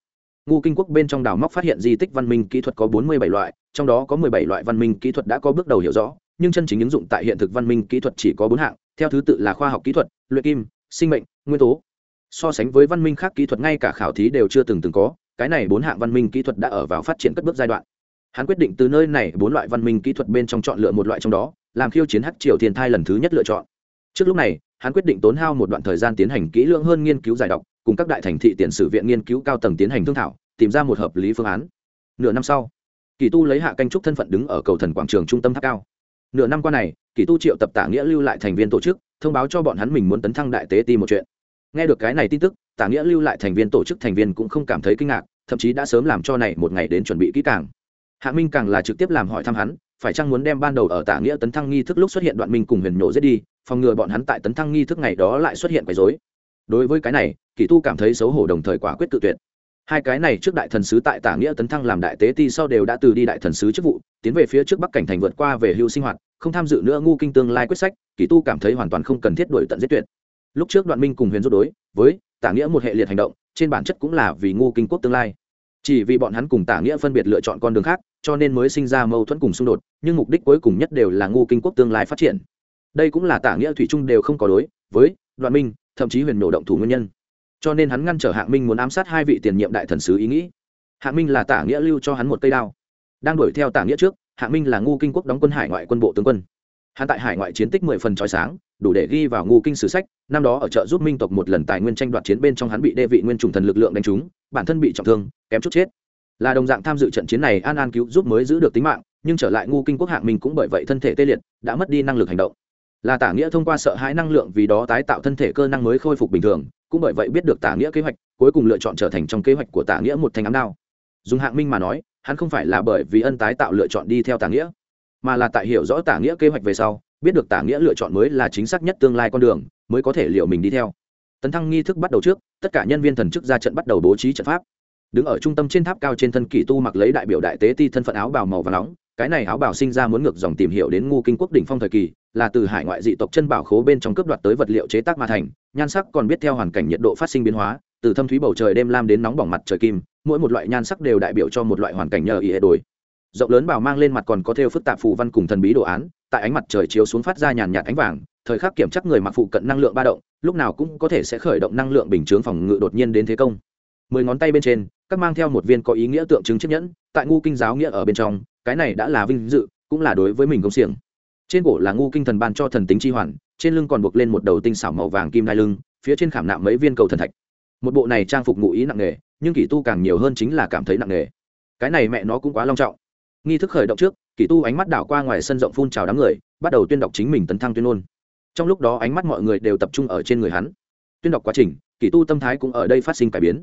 Ngu kinh quốc bên trong đào móc phát hiện di tích văn minh kỹ thuật có bốn mươi bảy loại, trong đó có mười bảy loại văn minh kỹ thuật đã có bước đầu hiểu rõ, nhưng chân chính ứng dụng tại hiện thực văn minh kỹ thuật chỉ có bốn hạng, theo thứ tự là khoa học kỹ thuật, luyện kim, sinh mệnh nguyên tố. So sánh với văn minh khác, kỹ thuật ngay cả khảo thí đều chưa từng từng có, cái này bốn hạng văn minh kỹ thuật đã ở vào phát triển cất bước giai đoạn. Hắn quyết định từ nơi này bốn loại văn minh kỹ thuật bên trong chọn lựa một loại trong đó, làm khiêu chiến hắc triều thiên thai lần thứ nhất lựa chọn. Trước lúc này, hắn quyết định tốn hao một đoạn thời gian tiến hành kỹ lưỡng hơn nghiên cứu giải đọc cùng các đại thành thị tiền sử viện nghiên cứu cao tầng tiến hành thương thảo, tìm ra một hợp lý phương án. Nửa năm sau, kỳ tu lấy hạ canh trúc thân phận đứng ở cầu thần quảng trường trung tâm tháp cao. Nửa năm qua này, kỳ tu triệu tập tả nghĩa lưu lại thành viên tổ chức, thông báo cho bọn hắn mình muốn tấn thăng đại tế ti một chuyện nghe được cái này tin tức, tả nghĩa lưu lại thành viên tổ chức thành viên cũng không cảm thấy kinh ngạc, thậm chí đã sớm làm cho này một ngày đến chuẩn bị kỹ càng. Hạ minh càng là trực tiếp làm hỏi thăm hắn, phải chăng muốn đem ban đầu ở tả nghĩa tấn thăng nghi thức lúc xuất hiện đoạn minh cùng huyền nhổ giết đi, phòng ngừa bọn hắn tại tấn thăng nghi thức ngày đó lại xuất hiện quấy dối đối với cái này, kỳ tu cảm thấy xấu hổ đồng thời quả quyết tự tuyệt. Hai cái này trước đại thần sứ tại tả nghĩa tấn thăng làm đại tế ti sau đều đã từ đi đại thần sứ chức vụ, tiến về phía trước bắc cảnh thành vượt qua về hưu sinh hoạt, không tham dự nữa ngu kinh tương lai quyết sách, kỳ tu cảm thấy hoàn toàn không cần thiết đổi tận giết tuyệt lúc trước đoạn minh cùng huyền rút đối với tả nghĩa một hệ liệt hành động, trên bản chất cũng là vì ngu kinh quốc tương lai. Chỉ vì bọn hắn cùng tả nghĩa phân biệt lựa chọn con đường khác, cho nên mới sinh ra mâu thuẫn cùng xung đột, nhưng mục đích cuối cùng nhất đều là ngu kinh quốc tương lai phát triển. Đây cũng là tả nghĩa thủy trung đều không có đối với đoạn minh, thậm chí huyền nổ động thủ nguyên nhân. Cho nên hắn ngăn trở hạng minh muốn ám sát hai vị tiền nhiệm đại thần sứ ý nghĩ. Hạng minh là tả nghĩa lưu cho hắn một cây đao. Đang đuổi theo tả nghĩa trước, hạng minh là ngu kinh quốc đóng quân hải ngoại quân bộ tướng quân. Hắn tại hải ngoại chiến tích mười phần trói sáng đủ để ghi vào ngu kinh sử sách, năm đó ở chợ giúp minh tộc một lần tài nguyên tranh đoạt chiến bên trong hắn bị đê vị nguyên trùng thần lực lượng đánh trúng, bản thân bị trọng thương, kém chút chết. Là đồng dạng tham dự trận chiến này an an cứu giúp mới giữ được tính mạng, nhưng trở lại ngu kinh quốc hạng mình cũng bởi vậy thân thể tê liệt, đã mất đi năng lực hành động. Là tả nghĩa thông qua sợ hãi năng lượng vì đó tái tạo thân thể cơ năng mới khôi phục bình thường, cũng bởi vậy biết được tả nghĩa kế hoạch, cuối cùng lựa chọn trở thành trong kế hoạch của tả nghĩa một thanh ám đao. Dùng hạng minh mà nói, hắn không phải là bởi vì ân tái tạo lựa chọn đi theo tả nghĩa, mà là tại hiểu rõ tả nghĩa kế hoạch về sau biết được tả nghĩa lựa chọn mới là chính xác nhất tương lai con đường, mới có thể liệu mình đi theo. Tấn thăng nghi thức bắt đầu trước, tất cả nhân viên thần chức ra trận bắt đầu bố trí trận pháp. Đứng ở trung tâm trên tháp cao trên thân kỷ tu mặc lấy đại biểu đại tế ti thân phận áo bào màu và nóng, cái này áo bào sinh ra muốn ngược dòng tìm hiểu đến ngu kinh quốc đỉnh phong thời kỳ, là từ hải ngoại dị tộc chân bảo khố bên trong cướp đoạt tới vật liệu chế tác mà thành, nhan sắc còn biết theo hoàn cảnh nhiệt độ phát sinh biến hóa, từ thâm thúy bầu trời đêm lam đến nóng bỏng mặt trời kim, mỗi một loại nhan sắc đều đại biểu cho một loại hoàn cảnh nhờ ý hệ đổi. Rộng lớn bảo mang lên mặt còn có theo phức tạp phù văn cùng thần bí đồ án tại ánh mặt trời chiếu xuống phát ra nhàn nhạt ánh vàng, thời khắc kiểm chắc người mặc phụ cận năng lượng ba động, lúc nào cũng có thể sẽ khởi động năng lượng bình chướng phòng ngự đột nhiên đến thế công. Mười ngón tay bên trên, các mang theo một viên có ý nghĩa tượng trưng chiếc nhẫn, tại ngu kinh giáo nghĩa ở bên trong, cái này đã là vinh dự, cũng là đối với mình công xiềng. Trên cổ là ngu kinh thần ban cho thần tính chi hoàn, trên lưng còn buộc lên một đầu tinh xảo màu vàng kim nai lưng, phía trên khảm nạm mấy viên cầu thần thạch. Một bộ này trang phục ngụ ý nặng nề, nhưng kỷ tu càng nhiều hơn chính là cảm thấy nặng nề. Cái này mẹ nó cũng quá long trọng. Nghi thức khởi động trước Kỳ tu ánh mắt đảo qua ngoài sân rộng phun trào đám người, bắt đầu tuyên đọc chính mình tấn thăng tuyên ngôn. Trong lúc đó ánh mắt mọi người đều tập trung ở trên người hắn. Tuyên đọc quá trình, Kỳ tu tâm thái cũng ở đây phát sinh cải biến.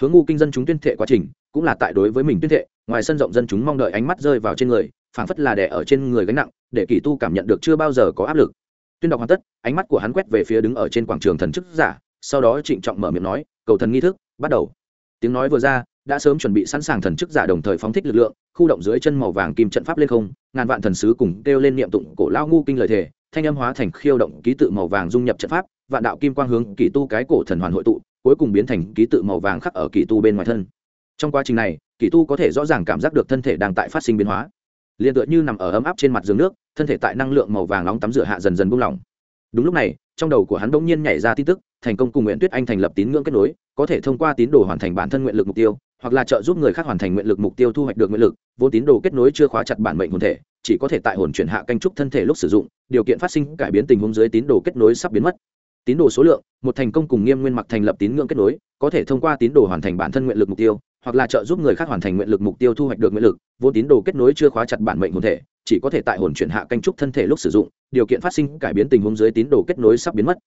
Hướng ngu kinh dân chúng tuyên thệ quá trình, cũng là tại đối với mình tuyên thệ, ngoài sân rộng dân chúng mong đợi ánh mắt rơi vào trên người, phảng phất là đè ở trên người gánh nặng, để Kỳ tu cảm nhận được chưa bao giờ có áp lực. Tuyên đọc hoàn tất, ánh mắt của hắn quét về phía đứng ở trên quảng trường thần chức giả, sau đó trịnh trọng mở miệng nói, cầu thần nghi thức, bắt đầu. Tiếng nói vừa ra đã sớm chuẩn bị sẵn sàng thần chức giả đồng thời phóng thích lực lượng, khu động dưới chân màu vàng kim trận pháp lên không, ngàn vạn thần sứ cùng kêu lên niệm tụng cổ lao ngu kinh lời thề, thanh âm hóa thành khiêu động ký tự màu vàng dung nhập trận pháp, vạn đạo kim quang hướng kỳ tu cái cổ thần hoàn hội tụ, cuối cùng biến thành ký tự màu vàng khắc ở kỳ tu bên ngoài thân. Trong quá trình này, kỳ tu có thể rõ ràng cảm giác được thân thể đang tại phát sinh biến hóa. Liền tựa như nằm ở ấm áp trên mặt giường nước, thân thể tại năng lượng màu vàng nóng tắm rửa hạ dần dần buông lỏng. Đúng lúc này, trong đầu của hắn bỗng nhiên nhảy ra tin tức, thành công cùng nguyện tuyết anh thành lập tín ngưỡng kết nối, có thể thông qua tín đồ hoàn thành bản thân nguyện lực mục tiêu hoặc là trợ giúp người khác hoàn thành nguyện lực, mục tiêu thu hoạch được nguyện lực vô tín đồ kết nối chưa khóa chặt bản mệnh hồn thể, chỉ có thể tại hồn chuyển hạ canh trúc thân thể lúc sử dụng, điều kiện phát sinh cải biến tình huống dưới tín đồ kết nối sắp biến mất. Tín đồ số lượng, một thành công cùng nghiêm nguyên mặc thành lập tín ngưỡng kết nối, có thể thông qua tín đồ hoàn thành bản thân nguyện lực mục tiêu, hoặc là trợ giúp người khác hoàn thành nguyện lực mục tiêu thu hoạch được nguyện lực vô tín đồ kết nối chưa khóa chặt bản mệnh hồn thể, chỉ có thể tại hồn chuyển hạ canh trúc thân thể lúc sử dụng, điều kiện phát sinh cải biến tình huống dưới tín đồ kết nối sắp biến mất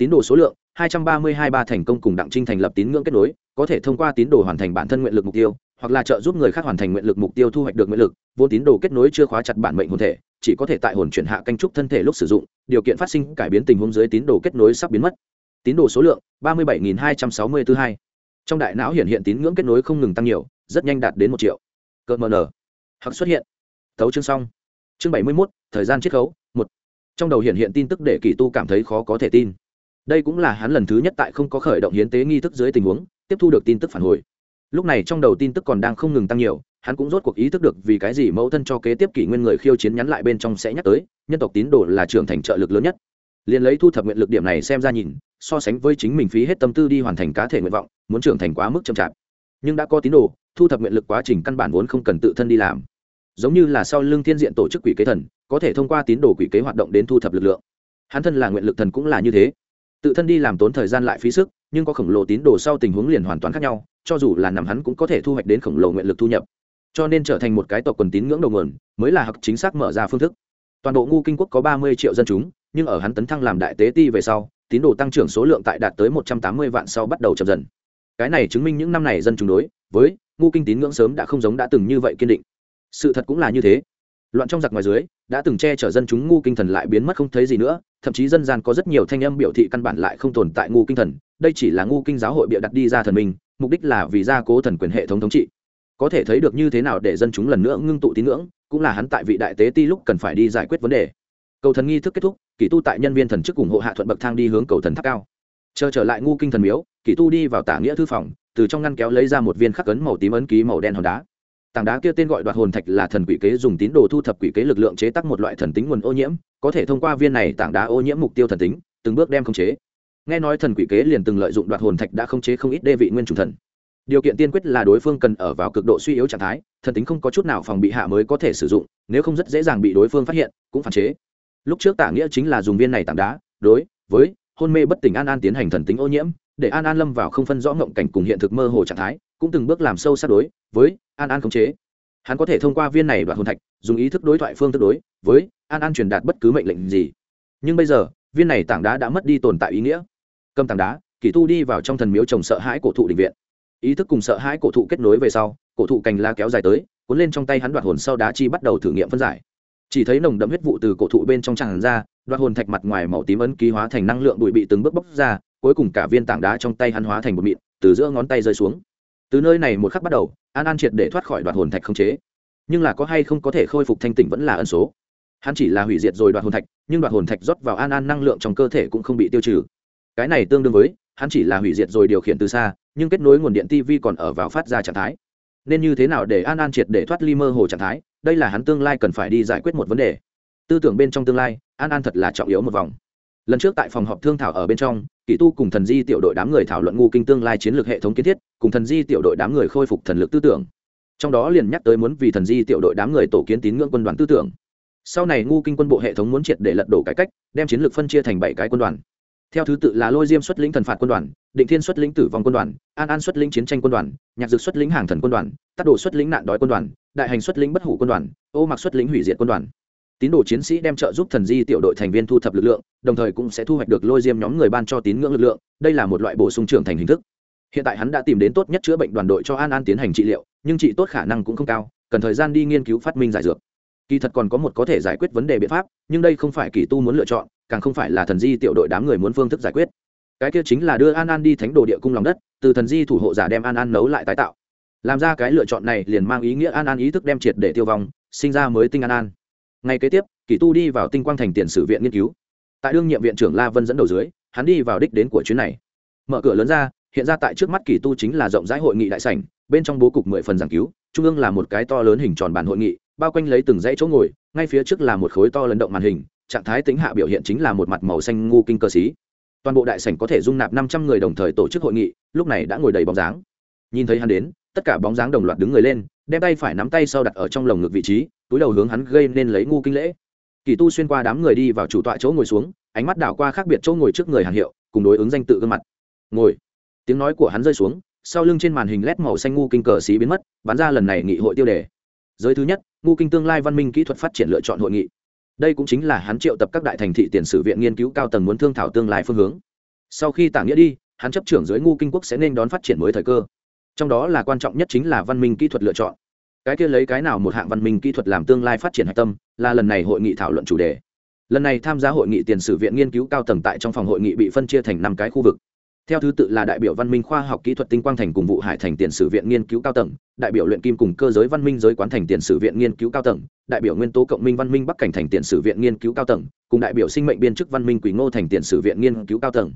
tín đồ số lượng, hai trăm ba mươi hai ba thành công cùng đặng trinh thành lập tín ngưỡng kết nối, có thể thông qua tín đồ hoàn thành bản thân nguyện lực mục tiêu, hoặc là trợ giúp người khác hoàn thành nguyện lực mục tiêu thu hoạch được nguyện lực vô tín đồ kết nối chưa khóa chặt bản mệnh hồn thể, chỉ có thể tại hồn chuyển hạ canh trúc thân thể lúc sử dụng, điều kiện phát sinh cải biến tình huống dưới tín đồ kết nối sắp biến mất. Tín đồ số lượng, ba mươi bảy hai trăm sáu mươi thứ hai. Trong đại não hiện hiện tín ngưỡng kết nối không ngừng tăng nhiều, rất nhanh đạt đến một triệu. Cỡ mờ nở hoặc xuất hiện. Tấu chương xong. Chương bảy mươi mốt, thời gian chiết khấu, một. Trong đầu hiện hiện tin tức để kỳ tu cảm thấy khó có thể tin đây cũng là hắn lần thứ nhất tại không có khởi động hiến tế nghi thức dưới tình huống, tiếp thu được tin tức phản hồi. Lúc này trong đầu tin tức còn đang không ngừng tăng nhiều, hắn cũng rốt cuộc ý thức được vì cái gì mẫu thân cho kế tiếp kỷ nguyên người khiêu chiến nhắn lại bên trong sẽ nhắc tới, nhân tộc tín đồ là trưởng thành trợ lực lớn nhất. Liền lấy thu thập nguyện lực điểm này xem ra nhìn, so sánh với chính mình phí hết tâm tư đi hoàn thành cá thể nguyện vọng, muốn trưởng thành quá mức chậm chạp. Nhưng đã có tín đồ, thu thập nguyện lực quá trình căn bản vốn không cần tự thân đi làm. Giống như là sau lưng thiên diện tổ chức quỷ kế thần, có thể thông qua tín đồ quỷ kế hoạt động đến thu thập lực lượng. Hắn thân là nguyện lực thần cũng là như thế tự thân đi làm tốn thời gian lại phí sức, nhưng có khổng lồ tín đồ sau tình huống liền hoàn toàn khác nhau, cho dù là nằm hắn cũng có thể thu hoạch đến khổng lồ nguyện lực thu nhập. Cho nên trở thành một cái tộc quần tín ngưỡng đầu nguồn, mới là học chính xác mở ra phương thức. Toàn bộ ngu kinh quốc có ba mươi triệu dân chúng, nhưng ở hắn tấn thăng làm đại tế ti về sau, tín đồ tăng trưởng số lượng tại đạt tới một trăm tám mươi vạn sau bắt đầu chậm dần. Cái này chứng minh những năm này dân chúng đối với ngu kinh tín ngưỡng sớm đã không giống đã từng như vậy kiên định. Sự thật cũng là như thế loạn trong giặc ngoài dưới, đã từng che chở dân chúng ngu kinh thần lại biến mất không thấy gì nữa, thậm chí dân gian có rất nhiều thanh âm biểu thị căn bản lại không tồn tại ngu kinh thần. Đây chỉ là ngu kinh giáo hội bịa đặt đi ra thần minh mục đích là vì gia cố thần quyền hệ thống thống trị. Có thể thấy được như thế nào để dân chúng lần nữa ngưng tụ tín ngưỡng, cũng là hắn tại vị đại tế ti lúc cần phải đi giải quyết vấn đề. Cầu thần nghi thức kết thúc, kỳ tu tại nhân viên thần chức ủng hộ hạ thuận bậc thang đi hướng cầu thần tháp cao. Chờ trở lại ngu kinh thần miếu, kỳ tu đi vào tả nghĩa thư phòng, từ trong ngăn kéo lấy ra một viên khắc ấn màu tím ấn ký màu đen hòn đá tảng đá kia tên gọi đoạt hồn thạch là thần quỷ kế dùng tín đồ thu thập quỷ kế lực lượng chế tác một loại thần tính nguồn ô nhiễm, có thể thông qua viên này tảng đá ô nhiễm mục tiêu thần tính, từng bước đem khống chế. Nghe nói thần quỷ kế liền từng lợi dụng đoạt hồn thạch đã khống chế không ít đê vị nguyên chủ thần. Điều kiện tiên quyết là đối phương cần ở vào cực độ suy yếu trạng thái, thần tính không có chút nào phòng bị hạ mới có thể sử dụng, nếu không rất dễ dàng bị đối phương phát hiện, cũng phản chế. Lúc trước tả nghĩa chính là dùng viên này tảng đá, đối với hôn mê bất tỉnh an an tiến hành thần tính ô nhiễm, để an an lâm vào không phân rõ ngộng cảnh cùng hiện thực mơ hồ trạng thái cũng từng bước làm sâu sát đối với an an khống chế. Hắn có thể thông qua viên này đoạt hồn thạch, dùng ý thức đối thoại phương thức đối với an an truyền đạt bất cứ mệnh lệnh gì. Nhưng bây giờ, viên này tảng đá đã mất đi tồn tại ý nghĩa. Cầm tảng đá, kỳ tu đi vào trong thần miếu trồng sợ hãi cổ thụ định viện. Ý thức cùng sợ hãi cổ thụ kết nối về sau, cổ thụ cành la kéo dài tới, cuốn lên trong tay hắn đoạt hồn sau đá chi bắt đầu thử nghiệm phân giải. Chỉ thấy nồng đậm huyết vụ từ cổ thụ bên trong tràn ra, đoạt hồn thạch mặt ngoài màu tím ấn ký hóa thành năng lượng bụi bị từng bước bốc ra, cuối cùng cả viên tảng đá trong tay hắn hóa thành một mịn, từ giữa ngón tay rơi xuống từ nơi này một khắc bắt đầu, an an triệt để thoát khỏi đoạt hồn thạch không chế. Nhưng là có hay không có thể khôi phục thanh tỉnh vẫn là ẩn số. Hắn chỉ là hủy diệt rồi đoạt hồn thạch, nhưng đoạt hồn thạch rót vào an an năng lượng trong cơ thể cũng không bị tiêu trừ. Cái này tương đương với, hắn chỉ là hủy diệt rồi điều khiển từ xa, nhưng kết nối nguồn điện tv còn ở vào phát ra trạng thái. Nên như thế nào để an an triệt để thoát ly mơ hồ trạng thái? Đây là hắn tương lai cần phải đi giải quyết một vấn đề. Tư tưởng bên trong tương lai, an an thật là trọng yếu một vòng lần trước tại phòng họp thương thảo ở bên trong kỳ tu cùng thần di tiểu đội đám người thảo luận ngu kinh tương lai chiến lược hệ thống kiến thiết, cùng thần di tiểu đội đám người khôi phục thần lực tư tưởng. Trong đó liền nhắc tới muốn vì thần di tiểu đội đám người tổ kiến tín ngưỡng quân đoàn tư tưởng. Sau này ngu kinh quân bộ hệ thống muốn triệt để lật đổ cải cách, đem chiến lược phân chia thành bảy cái quân đoàn. Theo thứ tự là lôi diêm xuất lĩnh thần phạt quân đoàn, định thiên xuất lĩnh tử vong quân đoàn, an an xuất lĩnh chiến tranh quân đoàn, nhạc dược xuất lĩnh hàng thần quân đoàn, tắc đồ xuất lĩnh nạn đói quân đoàn, đại hành xuất lĩnh bất hủ quân đoàn, ô mặc xuất lĩnh hủy diệt quân đoàn. Tín đồ chiến sĩ đem trợ giúp thần di tiểu đội thành viên thu thập lực lượng đồng thời cũng sẽ thu hoạch được lôi diêm nhóm người ban cho tín ngưỡng lực lượng, đây là một loại bổ sung trưởng thành hình thức. Hiện tại hắn đã tìm đến tốt nhất chữa bệnh đoàn đội cho an an tiến hành trị liệu, nhưng trị tốt khả năng cũng không cao, cần thời gian đi nghiên cứu phát minh giải dược. Kỳ thật còn có một có thể giải quyết vấn đề biện pháp, nhưng đây không phải kỳ tu muốn lựa chọn, càng không phải là thần di tiểu đội đám người muốn phương thức giải quyết. Cái kia chính là đưa an an đi thánh đồ địa cung lòng đất, từ thần di thủ hộ giả đem an an nấu lại tái tạo. Làm ra cái lựa chọn này liền mang ý nghĩa an an ý thức đem triệt để tiêu vong, sinh ra mới tinh an an. Ngay kế tiếp, kỳ tu đi vào tinh quang thành tiền sử viện nghiên cứu tại đương nhiệm viện trưởng la vân dẫn đầu dưới, hắn đi vào đích đến của chuyến này. Mở cửa lớn ra, hiện ra tại trước mắt kỳ tu chính là rộng rãi hội nghị đại sảnh, bên trong bố cục mười phần giảng cứu, trung ương là một cái to lớn hình tròn bàn hội nghị, bao quanh lấy từng dãy chỗ ngồi, ngay phía trước là một khối to lớn động màn hình, trạng thái tính hạ biểu hiện chính là một mặt màu xanh ngu kinh cơ sĩ. toàn bộ đại sảnh có thể dung nạp năm trăm người đồng thời tổ chức hội nghị, lúc này đã ngồi đầy bóng dáng. Nhìn thấy hắn đến, tất cả bóng dáng đồng loạt đứng người lên, đem tay phải nắm tay sau đặt ở trong lồng ngực vị trí, túi đầu hướng hắn gây nên lấy ngu kinh lễ kỳ tu xuyên qua đám người đi vào chủ tọa chỗ ngồi xuống, ánh mắt đảo qua khác biệt chỗ ngồi trước người hàng hiệu, cùng đối ứng danh tự gương mặt. Ngồi. Tiếng nói của hắn rơi xuống, sau lưng trên màn hình led màu xanh ngu kinh cờ xí biến mất bán ra lần này nghị hội tiêu đề. Giới thứ nhất, ngu kinh tương lai văn minh kỹ thuật phát triển lựa chọn hội nghị. Đây cũng chính là hắn triệu tập các đại thành thị tiền sử viện nghiên cứu cao tầng muốn thương thảo tương lai phương hướng. Sau khi tảng nghĩa đi, hắn chấp trưởng dưới ngu kinh quốc sẽ nên đón phát triển mới thời cơ. Trong đó là quan trọng nhất chính là văn minh kỹ thuật lựa chọn cái kia lấy cái nào một hạng văn minh kỹ thuật làm tương lai phát triển hạch tâm, là lần này hội nghị thảo luận chủ đề. Lần này tham gia hội nghị tiền sử viện nghiên cứu cao tầng tại trong phòng hội nghị bị phân chia thành năm cái khu vực. Theo thứ tự là đại biểu văn minh khoa học kỹ thuật tinh quang thành cùng vụ hải thành tiền sử viện nghiên cứu cao tầng, đại biểu luyện kim cùng cơ giới văn minh giới quán thành tiền sử viện nghiên cứu cao tầng, đại biểu nguyên tố cộng minh văn minh bắc cảnh thành tiền sử viện nghiên cứu cao tầng, cùng đại biểu sinh mệnh biên chức văn minh quỷ ngô thành tiền sử viện nghiên cứu cao tầng.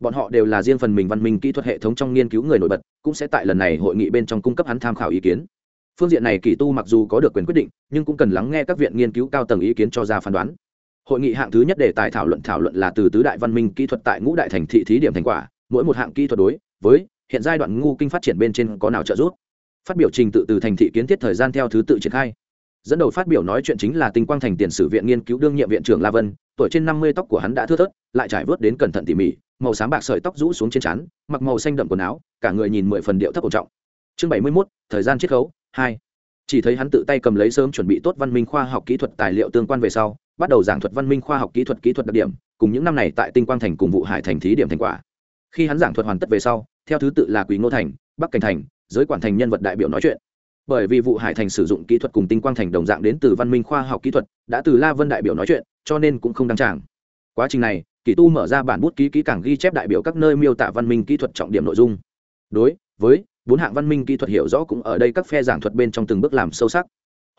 Bọn họ đều là riêng phần mình văn minh kỹ thuật hệ thống trong nghiên cứu người nổi bật, cũng sẽ tại lần này hội nghị bên trong cung cấp hắn tham khảo ý kiến phương diện này kỳ tu mặc dù có được quyền quyết định, nhưng cũng cần lắng nghe các viện nghiên cứu cao tầng ý kiến cho ra phán đoán. Hội nghị hạng thứ nhất để tài thảo luận thảo luận là từ tứ đại văn minh kỹ thuật tại ngũ đại thành thị thí điểm thành quả, mỗi một hạng kỹ thuật đối với hiện giai đoạn ngu kinh phát triển bên trên có nào trợ giúp. Phát biểu trình tự từ thành thị kiến thiết thời gian theo thứ tự triển khai. Dẫn đầu phát biểu nói chuyện chính là tinh quang thành tiền sử viện nghiên cứu đương nhiệm viện trưởng la vân, tuổi trên năm mươi tóc của hắn đã thưa thớt, lại trải vớt đến cẩn thận tỉ mỉ, màu sáng bạc sợi tóc rũ xuống trên trán, mặc màu xanh đậm quần áo, cả người nhìn mười phần điệu thấp ổn trọng. Chương bảy mươi mốt, thời gian chiết khấu hai. Chỉ thấy hắn tự tay cầm lấy sớm chuẩn bị tốt văn minh khoa học kỹ thuật tài liệu tương quan về sau, bắt đầu giảng thuật văn minh khoa học kỹ thuật kỹ thuật đặc điểm, cùng những năm này tại tinh quang thành cùng vụ hải thành thí điểm thành quả. Khi hắn giảng thuật hoàn tất về sau, theo thứ tự là quý ngô thành, bắc cảnh thành, giới quản thành nhân vật đại biểu nói chuyện. Bởi vì vụ hải thành sử dụng kỹ thuật cùng tinh quang thành đồng dạng đến từ văn minh khoa học kỹ thuật, đã từ la vân đại biểu nói chuyện, cho nên cũng không đăng tràng. Quá trình này, kỳ tu mở ra bản bút ký kỹ càng ghi chép đại biểu các nơi miêu tả văn minh kỹ thuật trọng điểm nội dung. Đối với bốn hạng văn minh kỹ thuật hiểu rõ cũng ở đây các phe giảng thuật bên trong từng bước làm sâu sắc.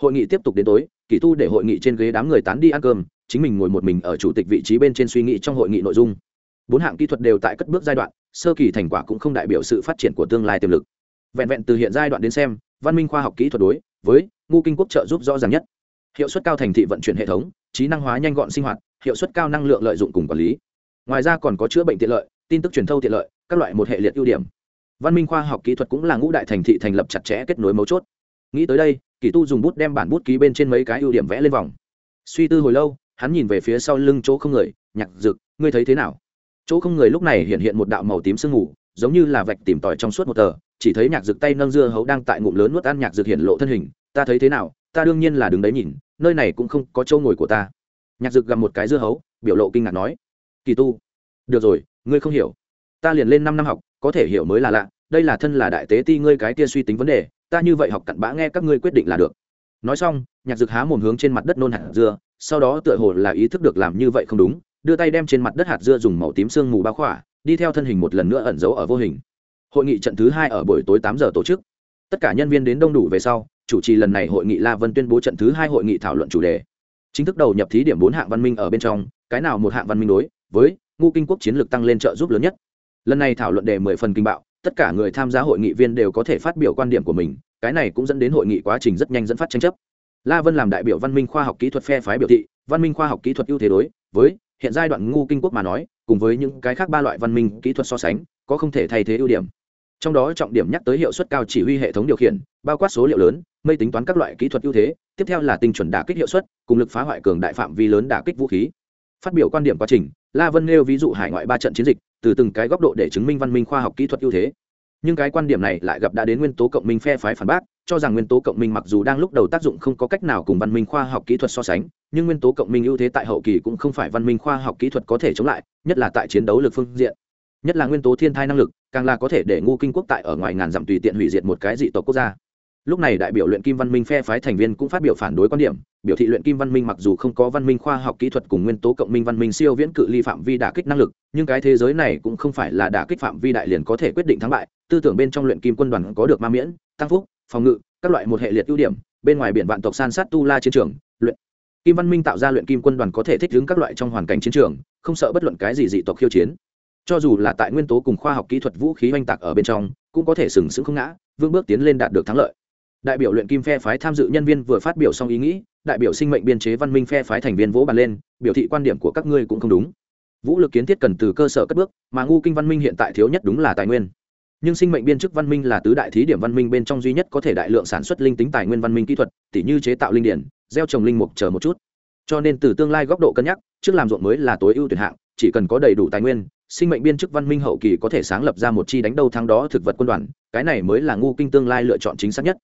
Hội nghị tiếp tục đến tối, kỳ tu để hội nghị trên ghế đám người tán đi ăn cơm, chính mình ngồi một mình ở chủ tịch vị trí bên trên suy nghĩ trong hội nghị nội dung. Bốn hạng kỹ thuật đều tại cất bước giai đoạn, sơ kỳ thành quả cũng không đại biểu sự phát triển của tương lai tiềm lực. Vẹn vẹn từ hiện giai đoạn đến xem, văn minh khoa học kỹ thuật đối với ngu kinh quốc trợ giúp rõ ràng nhất. Hiệu suất cao thành thị vận chuyển hệ thống, trí năng hóa nhanh gọn sinh hoạt, hiệu suất cao năng lượng lợi dụng cùng quản lý. Ngoài ra còn có chữa bệnh tiện lợi, tin tức truyền thâu tiện lợi, các loại một hệ liệt ưu điểm văn minh khoa học kỹ thuật cũng là ngũ đại thành thị thành lập chặt chẽ kết nối mấu chốt. Nghĩ tới đây, kỳ tu dùng bút đem bản bút ký bên trên mấy cái ưu điểm vẽ lên vòng. Suy tư hồi lâu, hắn nhìn về phía sau lưng chỗ không người, nhạc dực, ngươi thấy thế nào? Chỗ không người lúc này hiện hiện một đạo màu tím sương mù, giống như là vạch tìm tòi trong suốt một tờ, chỉ thấy nhạc dực tay nâng dưa hấu đang tại ngụm lớn nuốt ăn nhạc dực hiện lộ thân hình, ta thấy thế nào? Ta đương nhiên là đứng đấy nhìn, nơi này cũng không có chỗ ngồi của ta. Nhạc dực gặp một cái dưa hấu, biểu lộ kinh ngạc nói, kỳ tu, được rồi, ngươi không hiểu. Ta liền lên năm năm học có thể hiểu mới là lạ, đây là thân là đại tế ti ngươi cái kia suy tính vấn đề, ta như vậy học cặn bã nghe các ngươi quyết định là được. Nói xong, nhạc dực há mồm hướng trên mặt đất nôn hạt dưa, sau đó tựa hồ là ý thức được làm như vậy không đúng, đưa tay đem trên mặt đất hạt dưa dùng màu tím sương mù bao khỏa, đi theo thân hình một lần nữa ẩn giấu ở vô hình. Hội nghị trận thứ hai ở buổi tối tám giờ tổ chức. Tất cả nhân viên đến đông đủ về sau, chủ trì lần này hội nghị la vân tuyên bố trận thứ hai hội nghị thảo luận chủ đề. Chính thức đầu nhập thí điểm bốn hạng văn minh ở bên trong, cái nào một hạng văn minh đối, với ngu kinh quốc chiến lược tăng lên trợ giúp lớn nhất lần này thảo luận đề mười phần kinh bạo, tất cả người tham gia hội nghị viên đều có thể phát biểu quan điểm của mình, cái này cũng dẫn đến hội nghị quá trình rất nhanh dẫn phát tranh chấp. La vân làm đại biểu văn minh khoa học kỹ thuật phe phái biểu thị, văn minh khoa học kỹ thuật ưu thế đối với hiện giai đoạn ngu kinh quốc mà nói, cùng với những cái khác ba loại văn minh kỹ thuật so sánh, có không thể thay thế ưu điểm. Trong đó trọng điểm nhắc tới hiệu suất cao chỉ huy hệ thống điều khiển, bao quát số liệu lớn, mây tính toán các loại kỹ thuật ưu thế, tiếp theo là tinh chuẩn đả kích hiệu suất, cùng lực phá hoại cường đại phạm vi lớn đả kích vũ khí. Phát biểu quan điểm quá trình, la vân nêu ví dụ hải ngoại ba trận chiến dịch từ từng cái góc độ để chứng minh văn minh khoa học kỹ thuật ưu thế. Nhưng cái quan điểm này lại gặp đã đến nguyên tố cộng minh phe phái phản bác, cho rằng nguyên tố cộng minh mặc dù đang lúc đầu tác dụng không có cách nào cùng văn minh khoa học kỹ thuật so sánh, nhưng nguyên tố cộng minh ưu thế tại hậu kỳ cũng không phải văn minh khoa học kỹ thuật có thể chống lại, nhất là tại chiến đấu lực phương diện. Nhất là nguyên tố thiên thai năng lực, càng là có thể để ngu kinh quốc tại ở ngoài ngàn dặm tùy tiện hủy diệt một cái dị tộc quốc gia lúc này đại biểu luyện kim văn minh phe phái thành viên cũng phát biểu phản đối quan điểm, biểu thị luyện kim văn minh mặc dù không có văn minh khoa học kỹ thuật cùng nguyên tố cộng minh văn minh siêu viễn cự ly phạm vi đả kích năng lực, nhưng cái thế giới này cũng không phải là đả kích phạm vi đại liền có thể quyết định thắng bại. Tư tưởng bên trong luyện kim quân đoàn có được ma miễn, tăng phúc, phòng ngự, các loại một hệ liệt ưu điểm, bên ngoài biển vạn tộc san sát tu la chiến trường, luyện kim văn minh tạo ra luyện kim quân đoàn có thể thích ứng các loại trong hoàn cảnh chiến trường, không sợ bất luận cái gì dị tộc khiêu chiến. Cho dù là tại nguyên tố cùng khoa học kỹ thuật vũ khí oanh tạc ở bên trong, cũng có thể sừng sững không ngã vương bước tiến lên đạt được thắng lợi đại biểu luyện kim phe phái tham dự nhân viên vừa phát biểu xong ý nghĩ, đại biểu sinh mệnh biên chế văn minh phe phái thành viên vỗ bàn lên, biểu thị quan điểm của các ngươi cũng không đúng. Vũ lực kiến thiết cần từ cơ sở cất bước, mà ngu kinh văn minh hiện tại thiếu nhất đúng là tài nguyên. Nhưng sinh mệnh biên chức văn minh là tứ đại thí điểm văn minh bên trong duy nhất có thể đại lượng sản xuất linh tính tài nguyên văn minh kỹ thuật, tỉ như chế tạo linh điển, gieo trồng linh mục chờ một chút. Cho nên từ tương lai góc độ cân nhắc, trước làm ruộng mới là tối ưu tuyển hạng, chỉ cần có đầy đủ tài nguyên, sinh mệnh biên chức văn minh hậu kỳ có thể sáng lập ra một chi đánh đâu thắng đó thực vật quân đoàn, cái này mới là ngu kinh tương lai lựa chọn chính xác nhất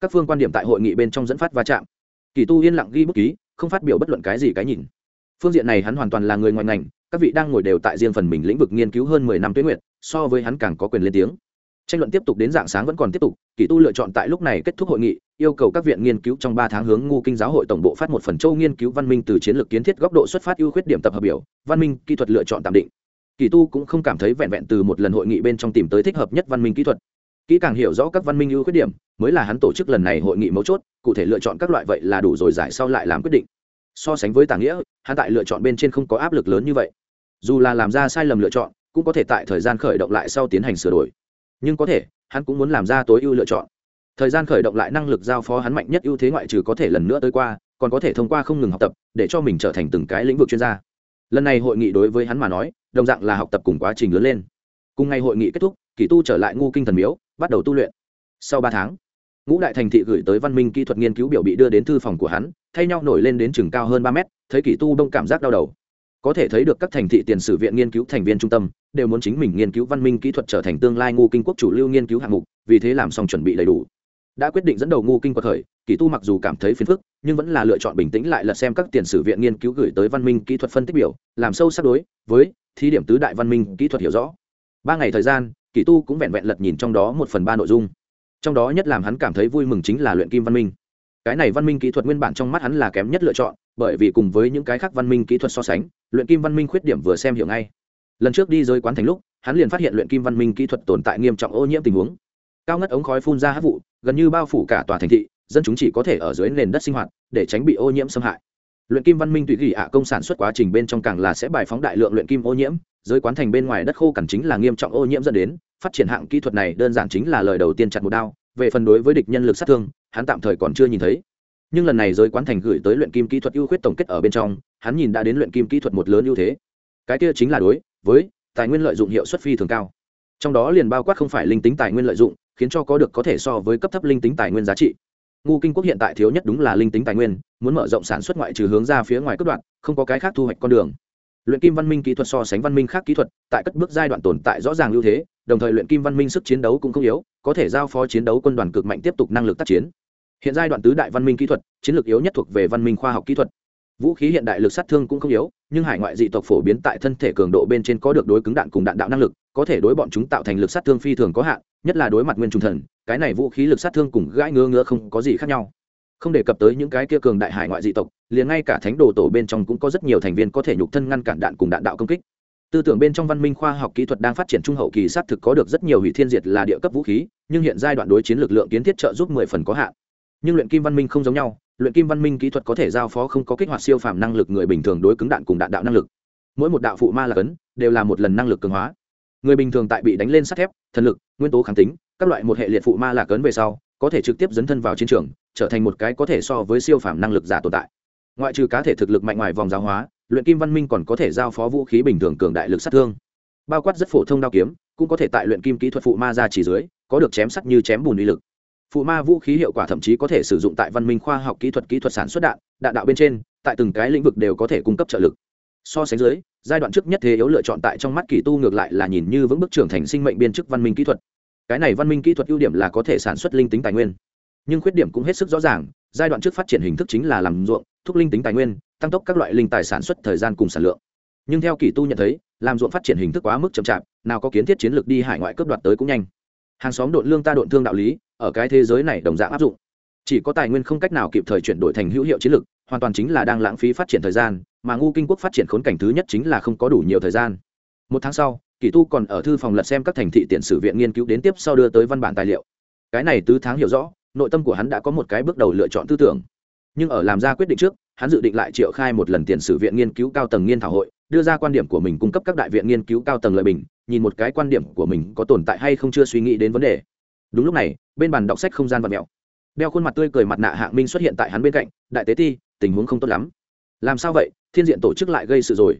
các phương quan điểm tại hội nghị bên trong dẫn phát va chạm. Kỳ tu yên lặng ghi bút ký, không phát biểu bất luận cái gì cái nhìn. Phương diện này hắn hoàn toàn là người ngoài ngành, các vị đang ngồi đều tại riêng phần mình lĩnh vực nghiên cứu hơn mười năm tuyến nguyện so với hắn càng có quyền lên tiếng. Tranh luận tiếp tục đến dạng sáng vẫn còn tiếp tục, kỳ tu lựa chọn tại lúc này kết thúc hội nghị, yêu cầu các viện nghiên cứu trong ba tháng hướng ngu kinh giáo hội tổng bộ phát một phần châu nghiên cứu văn minh từ chiến lược kiến thiết góc độ xuất phát ưu khuyết điểm tập hợp biểu, văn minh kỹ thuật lựa chọn tạm định. Kỳ tu cũng không cảm thấy vẹn vẹn từ một lần hội nghị bên trong tìm tới thích hợp nhất văn minh kỹ thuật kỹ càng hiểu rõ các văn minh ưu khuyết điểm, mới là hắn tổ chức lần này hội nghị mấu chốt, cụ thể lựa chọn các loại vậy là đủ rồi giải sau lại làm quyết định. So sánh với tàng nghĩa, hắn tại lựa chọn bên trên không có áp lực lớn như vậy. Dù là làm ra sai lầm lựa chọn, cũng có thể tại thời gian khởi động lại sau tiến hành sửa đổi. Nhưng có thể, hắn cũng muốn làm ra tối ưu lựa chọn. Thời gian khởi động lại năng lực giao phó hắn mạnh nhất ưu thế ngoại trừ có thể lần nữa tới qua, còn có thể thông qua không ngừng học tập, để cho mình trở thành từng cái lĩnh vực chuyên gia. Lần này hội nghị đối với hắn mà nói, đồng dạng là học tập cùng quá trình lớn lên. Cùng ngày hội nghị kết thúc, kỳ tu trở lại ngu kinh thần miếu bắt đầu tu luyện. Sau ba tháng, ngũ đại thành thị gửi tới văn minh kỹ thuật nghiên cứu biểu bị đưa đến thư phòng của hắn, thay nhau nổi lên đến chừng cao hơn ba mét, thấy kỷ tu đông cảm giác đau đầu. Có thể thấy được các thành thị tiền sử viện nghiên cứu thành viên trung tâm, đều muốn chính mình nghiên cứu văn minh kỹ thuật trở thành tương lai ngu kinh quốc chủ lưu nghiên cứu hạng mục, vì thế làm xong chuẩn bị đầy đủ. Đã quyết định dẫn đầu ngu kinh quật khởi, kỳ tu mặc dù cảm thấy phiền phức, nhưng vẫn là lựa chọn bình tĩnh lại lật xem các tiền sử viện nghiên cứu gửi tới văn minh kỹ thuật phân tích biểu, làm sâu sắc đối với thí điểm tứ đại văn minh kỹ thuật hiểu rõ. Ba ngày thời gian kỳ tu cũng vẹn vẹn lật nhìn trong đó một phần ba nội dung. Trong đó nhất làm hắn cảm thấy vui mừng chính là luyện kim văn minh. Cái này văn minh kỹ thuật nguyên bản trong mắt hắn là kém nhất lựa chọn, bởi vì cùng với những cái khác văn minh kỹ thuật so sánh, luyện kim văn minh khuyết điểm vừa xem hiểu ngay. Lần trước đi rơi quán thành lúc, hắn liền phát hiện luyện kim văn minh kỹ thuật tồn tại nghiêm trọng ô nhiễm tình huống. Cao ngất ống khói phun ra hát vụ, gần như bao phủ cả tòa thành thị, dân chúng chỉ có thể ở dưới nền đất sinh hoạt, để tránh bị ô nhiễm xâm hại. Luyện kim văn minh tùy gỉ ạ công sản xuất quá trình bên trong càng là sẽ bài phóng đại lượng luyện kim ô nhiễm giới quán thành bên ngoài đất khô cằn chính là nghiêm trọng ô nhiễm dẫn đến, phát triển hạng kỹ thuật này đơn giản chính là lời đầu tiên chặt một đao, về phần đối với địch nhân lực sát thương, hắn tạm thời còn chưa nhìn thấy. Nhưng lần này giới quán thành gửi tới luyện kim kỹ thuật ưu khuyết tổng kết ở bên trong, hắn nhìn đã đến luyện kim kỹ thuật một lớn ưu thế. Cái kia chính là đối với tài nguyên lợi dụng hiệu suất phi thường cao. Trong đó liền bao quát không phải linh tính tài nguyên lợi dụng, khiến cho có được có thể so với cấp thấp linh tính tài nguyên giá trị. Ngu kinh quốc hiện tại thiếu nhất đúng là linh tính tài nguyên, muốn mở rộng sản xuất ngoại trừ hướng ra phía ngoài cấp đoạn, không có cái khác thu hoạch con đường luyện kim văn minh kỹ thuật so sánh văn minh khác kỹ thuật, tại cất bước giai đoạn tồn tại rõ ràng ưu thế, đồng thời luyện kim văn minh sức chiến đấu cũng không yếu, có thể giao phó chiến đấu quân đoàn cực mạnh tiếp tục năng lực tác chiến. Hiện giai đoạn tứ đại văn minh kỹ thuật, chiến lược yếu nhất thuộc về văn minh khoa học kỹ thuật. Vũ khí hiện đại lực sát thương cũng không yếu, nhưng hải ngoại dị tộc phổ biến tại thân thể cường độ bên trên có được đối cứng đạn cùng đạn đạo năng lực, có thể đối bọn chúng tạo thành lực sát thương phi thường có hạn, nhất là đối mặt nguyên trung thần, cái này vũ khí lực sát thương cùng gãi ngứa ngứa không có gì khác nhau không đề cập tới những cái kia cường đại hải ngoại dị tộc, liền ngay cả thánh đồ tổ bên trong cũng có rất nhiều thành viên có thể nhục thân ngăn cản đạn cùng đạn đạo công kích. Tư tưởng bên trong văn minh khoa học kỹ thuật đang phát triển trung hậu kỳ xác thực có được rất nhiều hủy thiên diệt là địa cấp vũ khí, nhưng hiện giai đoạn đối chiến lực lượng kiến thiết trợ giúp mười phần có hạn. Nhưng luyện kim văn minh không giống nhau, luyện kim văn minh kỹ thuật có thể giao phó không có kích hoạt siêu phàm năng lực người bình thường đối cứng đạn cùng đạn đạo năng lực. Mỗi một đạo phụ ma là cấn đều là một lần năng lực cường hóa. Người bình thường tại bị đánh lên sắt thép, thần lực, nguyên tố kháng tính, các loại một hệ liệt phụ ma lạc ấn về sau, có thể trực tiếp dấn thân vào chiến trường trở thành một cái có thể so với siêu phàm năng lực giả tồn tại. Ngoại trừ cá thể thực lực mạnh ngoài vòng giáo hóa, luyện kim văn minh còn có thể giao phó vũ khí bình thường cường đại lực sát thương. Bao quát rất phổ thông đao kiếm, cũng có thể tại luyện kim kỹ thuật phụ ma ra chỉ dưới, có được chém sắt như chém bùn uy lực. Phụ ma vũ khí hiệu quả thậm chí có thể sử dụng tại văn minh khoa học kỹ thuật kỹ thuật sản xuất đạn đạn đạo bên trên, tại từng cái lĩnh vực đều có thể cung cấp trợ lực. So sánh dưới, giai đoạn trước nhất thế yếu lựa chọn tại trong mắt kỳ tu ngược lại là nhìn như vững bước trưởng thành sinh mệnh biên chức văn minh kỹ thuật. Cái này văn minh kỹ thuật ưu điểm là có thể sản xuất linh tính tài nguyên nhưng khuyết điểm cũng hết sức rõ ràng, giai đoạn trước phát triển hình thức chính là làm ruộng, thúc linh tính tài nguyên, tăng tốc các loại linh tài sản xuất thời gian cùng sản lượng. Nhưng theo kỳ tu nhận thấy, làm ruộng phát triển hình thức quá mức chậm chạp, nào có kiến thiết chiến lược đi hải ngoại cướp đoạt tới cũng nhanh. Hàng xóm độn lương ta độn thương đạo lý, ở cái thế giới này đồng dạng áp dụng. Chỉ có tài nguyên không cách nào kịp thời chuyển đổi thành hữu hiệu chiến lược, hoàn toàn chính là đang lãng phí phát triển thời gian, mà ngu kinh quốc phát triển khốn cảnh thứ nhất chính là không có đủ nhiều thời gian. Một tháng sau, kỳ tu còn ở thư phòng lật xem các thành thị tiện sử viện nghiên cứu đến tiếp sau đưa tới văn bản tài liệu. Cái này tứ tháng hiểu rõ nội tâm của hắn đã có một cái bước đầu lựa chọn tư tưởng. Nhưng ở làm ra quyết định trước, hắn dự định lại triệu khai một lần tiền sử viện nghiên cứu cao tầng nghiên thảo hội, đưa ra quan điểm của mình cung cấp các đại viện nghiên cứu cao tầng lợi bình, nhìn một cái quan điểm của mình có tồn tại hay không chưa suy nghĩ đến vấn đề. Đúng lúc này, bên bàn đọc sách không gian và mẹo đeo khuôn mặt tươi cười mặt nạ hạng minh xuất hiện tại hắn bên cạnh, đại tế ti, tình huống không tốt lắm. Làm sao vậy? Thiên diện tổ chức lại gây sự rồi.